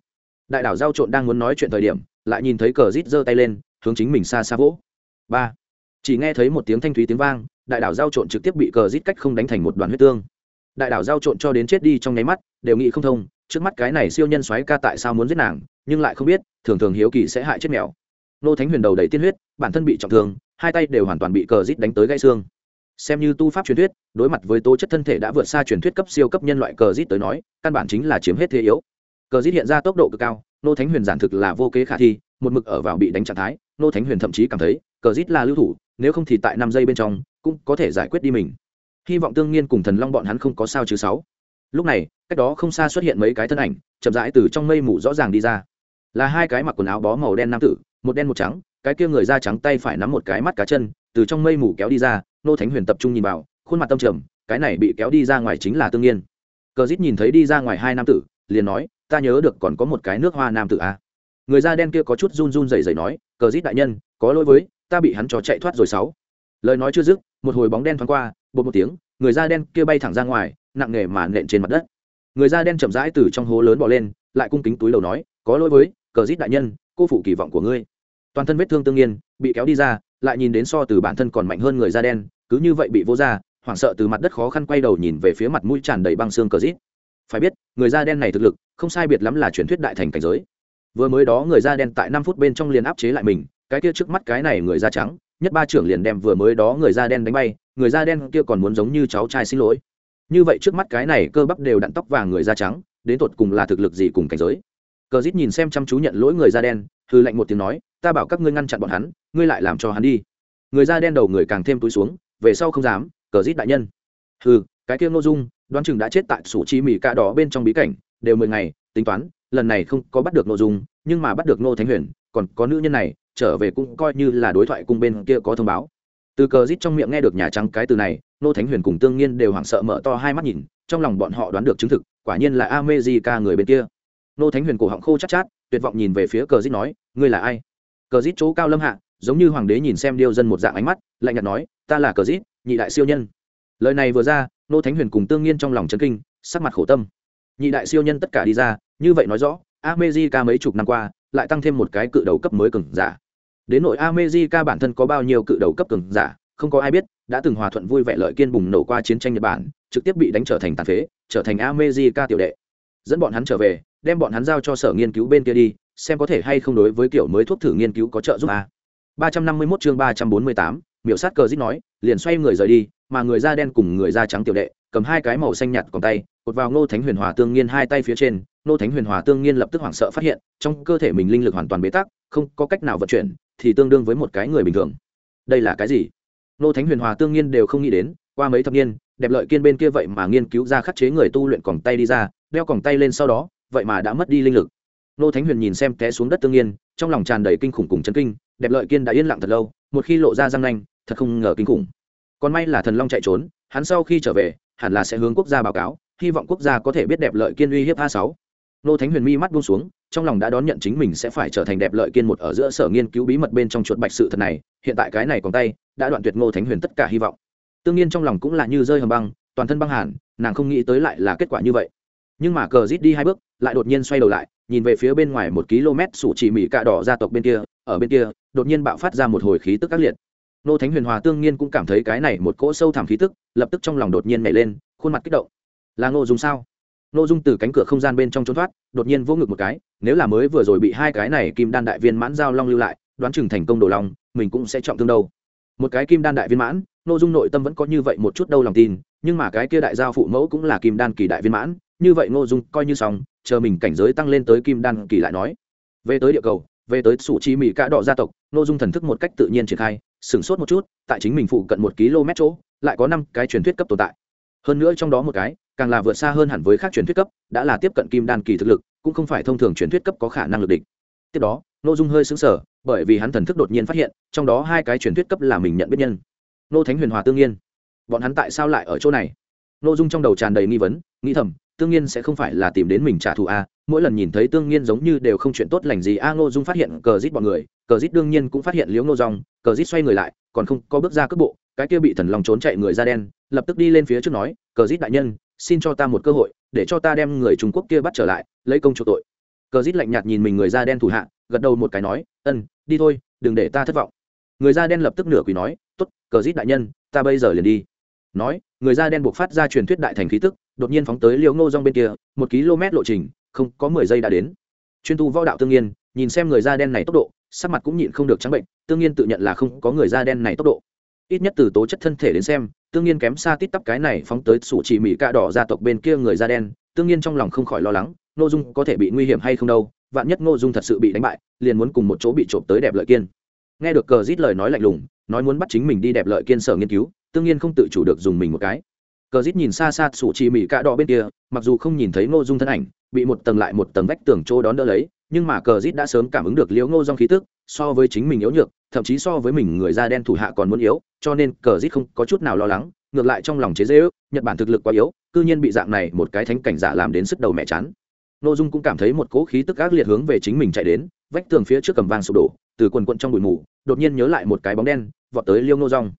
đại đảo giao trộn đang muốn nói chuyện thời điểm, lại nhìn thấy cờ rít giơ tay lên, hướng chính mình xa xa vỗ. Ba. Chỉ nghe thấy một tiếng thanh thúy tiếng vang, đại đảo giao trộn trực tiếp bị cờ rít cách không đánh thành một đoàn huyết tương. Đại đảo giao trộn cho đến chết đi trong nháy mắt, đều nghĩ không thông, trước mắt cái này siêu nhân xoáy ca tại sao muốn giết nàng, nhưng lại không biết, thường thường hiếu kỳ sẽ hại chết mèo. Nô thánh huyền đầu đầy tiên huyết, bản thân bị trọng thương, hai tay đều hoàn toàn bị cờ rít đánh tới gãy xương. Xem như tu pháp truyền thuyết, đối mặt với tố chất thân thể đã vượt xa truyền thuyết cấp siêu cấp nhân loại cờ rít tới nói, căn bản chính là chiếm hết thế yếu cờ rít hiện ra tốc độ cực cao, nô thánh huyền giản thực là vô kế khả thi, một mực ở vào bị đánh trạng thái, nô thánh huyền thậm chí cảm thấy cờ rít là lưu thủ, nếu không thì tại năm giây bên trong cũng có thể giải quyết đi mình. Hy vọng tương nhiên cùng thần long bọn hắn không có sao chứ sáu. Lúc này, cách đó không xa xuất hiện mấy cái thân ảnh, chậm rãi từ trong mây mù rõ ràng đi ra. Là hai cái mặc quần áo bó màu đen nam tử, một đen một trắng, cái kia người da trắng tay phải nắm một cái mắt cá chân, từ trong mây mù kéo đi ra, nô thánh huyền tập trung nhìn vào, khuôn mặt tâm trầm, cái này bị kéo đi ra ngoài chính là tương nhiên cờ dít nhìn thấy đi ra ngoài hai nam tử, liền nói ta nhớ được còn có một cái nước hoa nam tử a. À. người da đen kia có chút run run rẩy rẩy nói, cờ rít đại nhân, có lỗi với, ta bị hắn cho chạy thoát rồi sáu. Lời nói chưa dứt, một hồi bóng đen thoáng qua bột một tiếng, người da đen kia bay thẳng ra ngoài, nặng nề mà nện trên mặt đất. Người da đen chậm rãi từ trong hố lớn bỏ lên, lại cung kính túi đầu nói, có lỗi với, cờ rít đại nhân, cô phụ kỳ vọng của ngươi. Toàn thân vết thương tương nhiên bị kéo đi ra, lại nhìn đến so từ bản thân còn mạnh hơn người da đen, cứ như vậy bị vô ra, hoảng sợ từ mặt đất khó khăn quay đầu nhìn về phía mặt mũi tràn đầy băng xương cờ rít phải biết, người da đen này thực lực, không sai biệt lắm là truyền thuyết đại thành cảnh giới. Vừa mới đó người da đen tại năm phút bên trong liền áp chế lại mình, cái kia trước mắt cái này người da trắng, nhất ba trưởng liền đem vừa mới đó người da đen đánh bay, người da đen kia còn muốn giống như cháu trai xin lỗi. Như vậy trước mắt cái này cơ bắp đều đặn tóc vàng người da trắng, đến tột cùng là thực lực gì cùng cảnh giới? Cờ dít nhìn xem chăm chú nhận lỗi người da đen hư lạnh một tiếng nói, ta bảo các ngươi ngăn chặn bọn hắn, ngươi lại làm cho hắn đi. Người da đen đầu người càng thêm túi xuống, về sau không dám, cờ dít đại nhân. Hư cái kia ngô dung đoán chừng đã chết tại sủ chi mì cạ đó bên trong bí cảnh, đều mười ngày, tính toán, lần này không có bắt được nội dung, nhưng mà bắt được nô thánh huyền, còn có nữ nhân này, trở về cũng coi như là đối thoại cùng bên kia có thông báo. Từ cờ rít trong miệng nghe được nhà trắng cái từ này nô thánh huyền cùng tương nhiên đều hoảng sợ mở to hai mắt nhìn, trong lòng bọn họ đoán được chứng thực, quả nhiên là amejica người bên kia. Nô thánh huyền cổ họng khô chát chát, tuyệt vọng nhìn về phía cờ rít nói, ngươi là ai? Cờ rít chỗ cao lâm hạ, giống như hoàng đế nhìn xem điêu dân một dạng ánh mắt, lạnh nhạt nói, ta là cờ rít, nhị đại siêu nhân lời này vừa ra, nô thánh huyền cùng tương nhiên trong lòng chấn kinh, sắc mặt khổ tâm. Nhị đại siêu nhân tất cả đi ra, như vậy nói rõ amejica mấy chục năm qua, lại tăng thêm một cái cự đầu cấp mới cường giả. Đến nội amejica bản thân có bao nhiêu cự đầu cấp cường giả, không có ai biết, đã từng hòa thuận vui vẻ lợi kiên bùng nổ qua chiến tranh nhật bản, trực tiếp bị đánh trở thành tàn phế, trở thành amejica tiểu đệ. Dẫn bọn hắn trở về, đem bọn hắn giao cho sở nghiên cứu bên kia đi, xem có thể hay không đối với kiểu mới thuốc thử nghiên cứu có trợ giúp a ba trăm năm mươi 351 chương ba trăm bốn mươi tám, miểu sát cờ dít nói, liền xoay người rời đi mà người da đen cùng người da trắng tiểu đệ, cầm hai cái màu xanh nhạt còn tay, cột vào ngô thánh huyền hòa tương nhiên hai tay phía trên. Ngô thánh huyền hòa tương nhiên lập tức hoảng sợ phát hiện, trong cơ thể mình linh lực hoàn toàn bế tắc, không có cách nào vận chuyển, thì tương đương với một cái người bình thường. Đây là cái gì? Ngô thánh huyền hòa tương nhiên đều không nghĩ đến, qua mấy thập niên, đẹp lợi kiên bên kia vậy mà nghiên cứu ra khắc chế người tu luyện còng tay đi ra, đeo còng tay lên sau đó, vậy mà đã mất đi linh lực. Nô thánh huyền nhìn xem té xuống đất tương nhiên trong lòng tràn đầy kinh khủng cùng chấn kinh, đẹp lợi kiên đã yên lặng thật lâu, một khi lộ ra răng nanh, thật không ngờ kinh khủng còn may là thần long chạy trốn, hắn sau khi trở về, hẳn là sẽ hướng quốc gia báo cáo, hy vọng quốc gia có thể biết đẹp lợi kiên uy hiếp a sáu. Nô thánh huyền mi mắt buông xuống, trong lòng đã đón nhận chính mình sẽ phải trở thành đẹp lợi kiên một ở giữa sở nghiên cứu bí mật bên trong chuột bạch sự thật này, hiện tại cái này còn tay, đã đoạn tuyệt ngô thánh huyền tất cả hy vọng. Tương nhiên trong lòng cũng là như rơi hầm băng, toàn thân băng hàn, nàng không nghĩ tới lại là kết quả như vậy. Nhưng mà cờ rít đi hai bước, lại đột nhiên xoay đầu lại, nhìn về phía bên ngoài một km sủ chỉ mỹ cạ đỏ gia tộc bên kia, ở bên kia, đột nhiên bạo phát ra một hồi khí tức các liệt nô thánh huyền hòa tương nhiên cũng cảm thấy cái này một cỗ sâu thẳm khí tức, lập tức trong lòng đột nhiên nảy lên, khuôn mặt kích động. Là ngô dung sao? Ngô dung từ cánh cửa không gian bên trong trốn thoát, đột nhiên vỗ ngực một cái, nếu là mới vừa rồi bị hai cái này kim đan đại viên mãn giao long lưu lại, đoán chừng thành công đồ long mình cũng sẽ trọng thương đâu. Một cái kim đan đại viên mãn, ngô dung nội tâm vẫn có như vậy một chút đâu lòng tin, nhưng mà cái kia đại giao phụ mẫu cũng là kim đan kỳ đại viên mãn, như vậy ngô dung coi như xong, chờ mình cảnh giới tăng lên tới kim đan kỳ lại nói. Về tới địa cầu về tới sủ chi mỹ cả đỏ gia tộc nội dung thần thức một cách tự nhiên triển khai, sửng sốt một chút, tại chính mình phụ cận một km chỗ, lại có năm cái truyền thuyết cấp tồn tại. Hơn nữa trong đó một cái, càng là vượt xa hơn hẳn với các truyền thuyết cấp, đã là tiếp cận kim đan kỳ thực lực, cũng không phải thông thường truyền thuyết cấp có khả năng lực địch. Tiếp đó nội dung hơi xứng sở bởi vì hắn thần thức đột nhiên phát hiện, trong đó hai cái truyền thuyết cấp là mình nhận biết nhân. Nô thánh huyền hòa tương nhiên bọn hắn tại sao lại ở chỗ này? Nội dung trong đầu tràn đầy nghi vấn, nghĩ thầm tương nhiên sẽ không phải là tìm đến mình trả thù a, mỗi lần nhìn thấy tương nhiên giống như đều không chuyện tốt lành gì, a ngô dung phát hiện cờ rít bọn người, cờ rít đương nhiên cũng phát hiện liếu ngô rong cờ rít xoay người lại, còn không có bước ra cước bộ, cái kia bị thần lòng trốn chạy người da đen, lập tức đi lên phía trước nói, cờ rít đại nhân, xin cho ta một cơ hội, để cho ta đem người trung quốc kia bắt trở lại, lấy công chủ tội. Cờ rít lạnh nhạt nhìn mình người da đen thủ hạ, gật đầu một cái nói, ân, đi thôi, đừng để ta thất vọng. Người da đen lập tức nửa quỳ nói t ố t cờ rít đại nhân, ta bây giờ liền đi. Nói, người da đen buộc phát ra truyền thuyết đại thành khí tức đột nhiên phóng tới liễu ngô rong bên kia, một km lộ trình, không có mười giây đã đến. Chuyên tu võ đạo tương nhiên, nhìn xem người da đen này tốc độ, sắc mặt cũng nhịn không được trắng bệnh, tương nhiên tự nhận là không có người da đen này tốc độ. Ít nhất từ tố chất thân thể đến xem, tương nhiên kém xa tít tắp cái này phóng tới sủ chỉ mỹ cạ đỏ gia tộc bên kia người da đen, tương nhiên trong lòng không khỏi lo lắng n ô dung có thể bị nguy hiểm hay không đâu, vạn nhất n ô dung thật sự bị đánh bại, liền muốn cùng một chỗ bị trộm tới đẹp lợi kiên. Nghe được cờ rít lời nói lạnh lùng, nói muốn bắt chính mình đi đẹp lợi kiên sở nghiên cứu, tương nhiên không tự chủ được dùng mình một cái cờ dít nhìn xa xa sủ chỉ mỹ cạ đỏ bên kia, mặc dù không nhìn thấy Ngô dung thân ảnh, bị một tầng lại một tầng vách tường chỗ đón đỡ lấy, nhưng mà cờ dít đã sớm cảm ứng được liễu ngô dong khí tức, so với chính mình yếu nhược, thậm chí so với mình người da đen thủ hạ còn muốn yếu, cho nên cờ dít không có chút nào lo lắng, ngược lại trong lòng chế dễ ước nhật bản thực lực quá yếu, cư nhiên bị dạng này một cái thánh cảnh giả làm đến sức đầu mẹ chán. Nội dung cũng cảm thấy một cỗ khí tức ác liệt hướng về chính mình chạy đến, vách tường phía trước cầm vang sụp đổ, từ quần quận trong bụi mù, đột nhiên nhớ lại một cái bóng đen, vọt tới liêu nô rong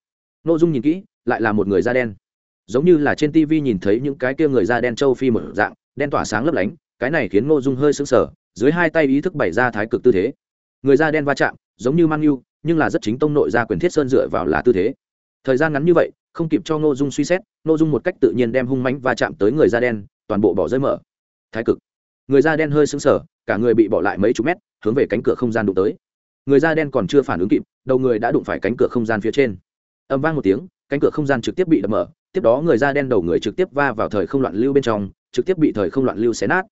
nội dung nhìn kỹ, lại là một người da đen giống như là trên tv nhìn thấy những cái kia người da đen châu phi một dạng, đen tỏa sáng lấp lánh, cái này khiến ngô dung hơi sững sờ, dưới hai tay ý thức bày ra thái cực tư thế. Người da đen va chạm, giống như mang yêu, nhưng là rất chính tông nội ra quyền thiết sơn dựa vào là tư thế. Thời gian ngắn như vậy, không kịp cho ngô dung suy xét, ngô dung một cách tự nhiên đem hung mánh va chạm tới người da đen, toàn bộ bỏ rơi mở. Thái cực. Người da đen hơi sững sờ, cả người bị bỏ lại mấy chục mét, hướng về cánh cửa không gian đụng tới. Người da đen còn chưa phản ứng kịp, đầu người đã đụng phải cánh cửa không gian phía trên. Âm vang một tiếng, cánh cửa không gian trực tiếp bị đập mở tiếp đó người da đen đầu người trực tiếp va vào thời không loạn lưu bên trong, trực tiếp bị thời không loạn lưu xé nát.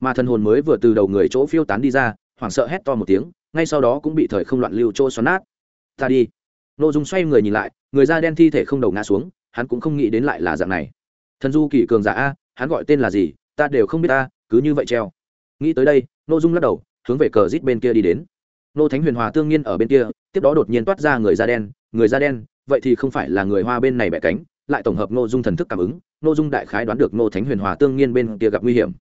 Mà thần hồn mới vừa từ đầu người chỗ phiêu tán đi ra, hoảng sợ hét to một tiếng, ngay sau đó cũng bị thời không loạn lưu chỗ xoắn nát. Ta đi. Nội dung xoay người nhìn lại, người da đen thi thể không đầu ngã xuống, hắn cũng không nghĩ đến lại là dạng này. Thần du kỳ cường giả a, hắn gọi tên là gì, ta đều không biết ta, cứ như vậy treo. Nghĩ tới đây nội dung lắc đầu, hướng về cờ rít bên kia đi đến. Nô thánh huyền hòa tương nhiên ở bên kia, tiếp đó đột nhiên toát ra người da đen, người da đen, vậy thì không phải là người hoa bên này bẻ cánh lại tổng hợp nội dung thần thức cảm ứng nội dung đại khái đoán được nô thánh huyền hòa tương nhiên bên kia gặp nguy hiểm.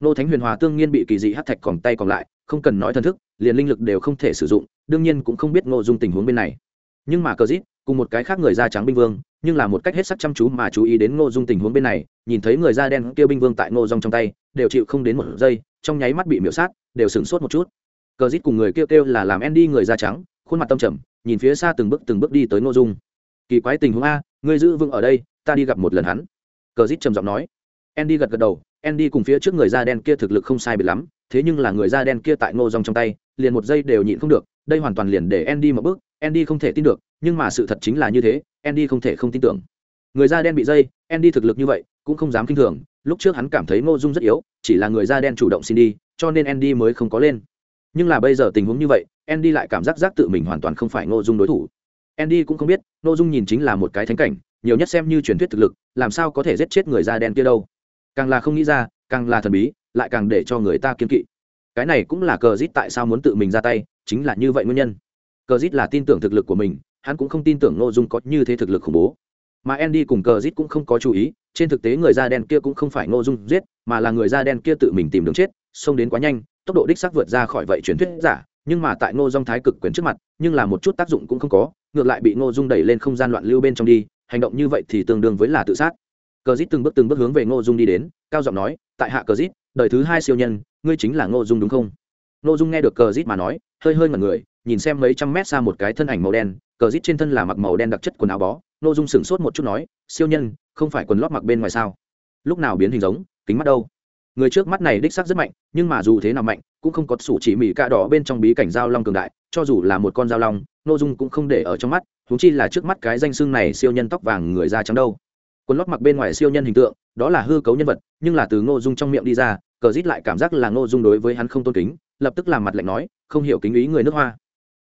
Nô thánh huyền hòa tương nhiên bị kỳ dị hát thạch còn tay còn lại, không cần nói thần thức, liền linh lực đều không thể sử dụng, đương nhiên cũng không biết ngô dung tình huống bên này. Nhưng mà cờ dít, cùng một cái khác người da trắng binh vương, nhưng là một cách hết sắc chăm chú mà chú ý đến ngô dung tình huống bên này, nhìn thấy người da đen kêu binh vương tại ngô dung trong tay, đều chịu không đến một giây, trong nháy mắt bị miễu sát, đều sửng sốt một chút. Cờ dít cùng người kêu kêu là làm Andy người da trắng, khuôn mặt tâm trầm, nhìn phía xa từng bước từng bước đi tới ngô dung kỳ quái tình huống a ngươi giữ vững ở đây ta đi gặp một lần hắn cờ dít trầm giọng nói Andy gật gật đầu Andy cùng phía trước người da đen kia thực lực không sai biệt lắm, thế nhưng là người da đen kia tại Ngô Dung trong tay, liền một giây đều nhịn không được, đây hoàn toàn liền để Andy một bước, Andy không thể tin được, nhưng mà sự thật chính là như thế, Andy không thể không tin tưởng. Người da đen bị dây, Andy thực lực như vậy, cũng không dám kinh thường, lúc trước hắn cảm thấy Ngô Dung rất yếu, chỉ là người da đen chủ động xin đi, cho nên Andy mới không có lên. Nhưng là bây giờ tình huống như vậy, Andy lại cảm giác giác tự mình hoàn toàn không phải Ngô Dung đối thủ. Andy cũng không biết, nội Dung nhìn chính là một cái thánh cảnh, nhiều nhất xem như truyền thuyết thực lực, làm sao có thể giết chết người da đen kia đâu. Càng là không nghĩ ra càng là thần bí lại càng để cho người ta kiên kỵ. Cái này cũng là cờ rít tại sao muốn tự mình ra tay chính là như vậy nguyên nhân. Cờ rít là tin tưởng thực lực của mình hắn cũng không tin tưởng nội dung có như thế thực lực khủng bố. Mà andy cùng cờ rít cũng không có chú ý trên thực tế người da đen kia cũng không phải nội dung giết mà là người da đen kia tự mình tìm đường chết xông đến quá nhanh tốc độ đích xác vượt ra khỏi vậy truyền thuyết giả nhưng mà tại ngô dung thái cực quyền trước mặt, nhưng là một chút tác dụng cũng không có, ngược lại bị ngô dung đẩy lên không gian loạn lưu bên trong đi, hành động như vậy thì tương đương với là tự sát. Cờ dít từng bước từng bước hướng về ngô dung đi đến, cao giọng nói, tại hạ cờ dít, đời thứ hai siêu nhân, ngươi chính là ngô dung đúng không? Ngô dung nghe được cờ dít mà nói, hơi hơi ngẩn người, nhìn xem mấy trăm mét xa một cái thân ảnh màu đen, cờ dít trên thân là mặc màu đen đặc chất quần áo bó, ngô dung sửng sốt một chút nói, siêu nhân, không phải quần lót mặc bên ngoài sao? Lúc nào biến hình giống, kính mắt đâu? Người trước mắt này đích xác rất mạnh, nhưng mà dù thế nào mạnh, cũng không có sủ chỉ mỹ cạ đỏ bên trong bí cảnh giao long cường đại, cho dù là một con giao long, ngô dung cũng không để ở trong mắt húng chi là trước mắt cái danh xưng này siêu nhân tóc vàng người da trắng đâu. Quần lót mặc bên ngoài siêu nhân hình tượng, đó là hư cấu nhân vật, nhưng là từ ngô dung trong miệng đi ra, cờ rít lại cảm giác là ngô dung đối với hắn không tôn kính, lập tức làm mặt lạnh nói, không hiểu kính ý người nước hoa.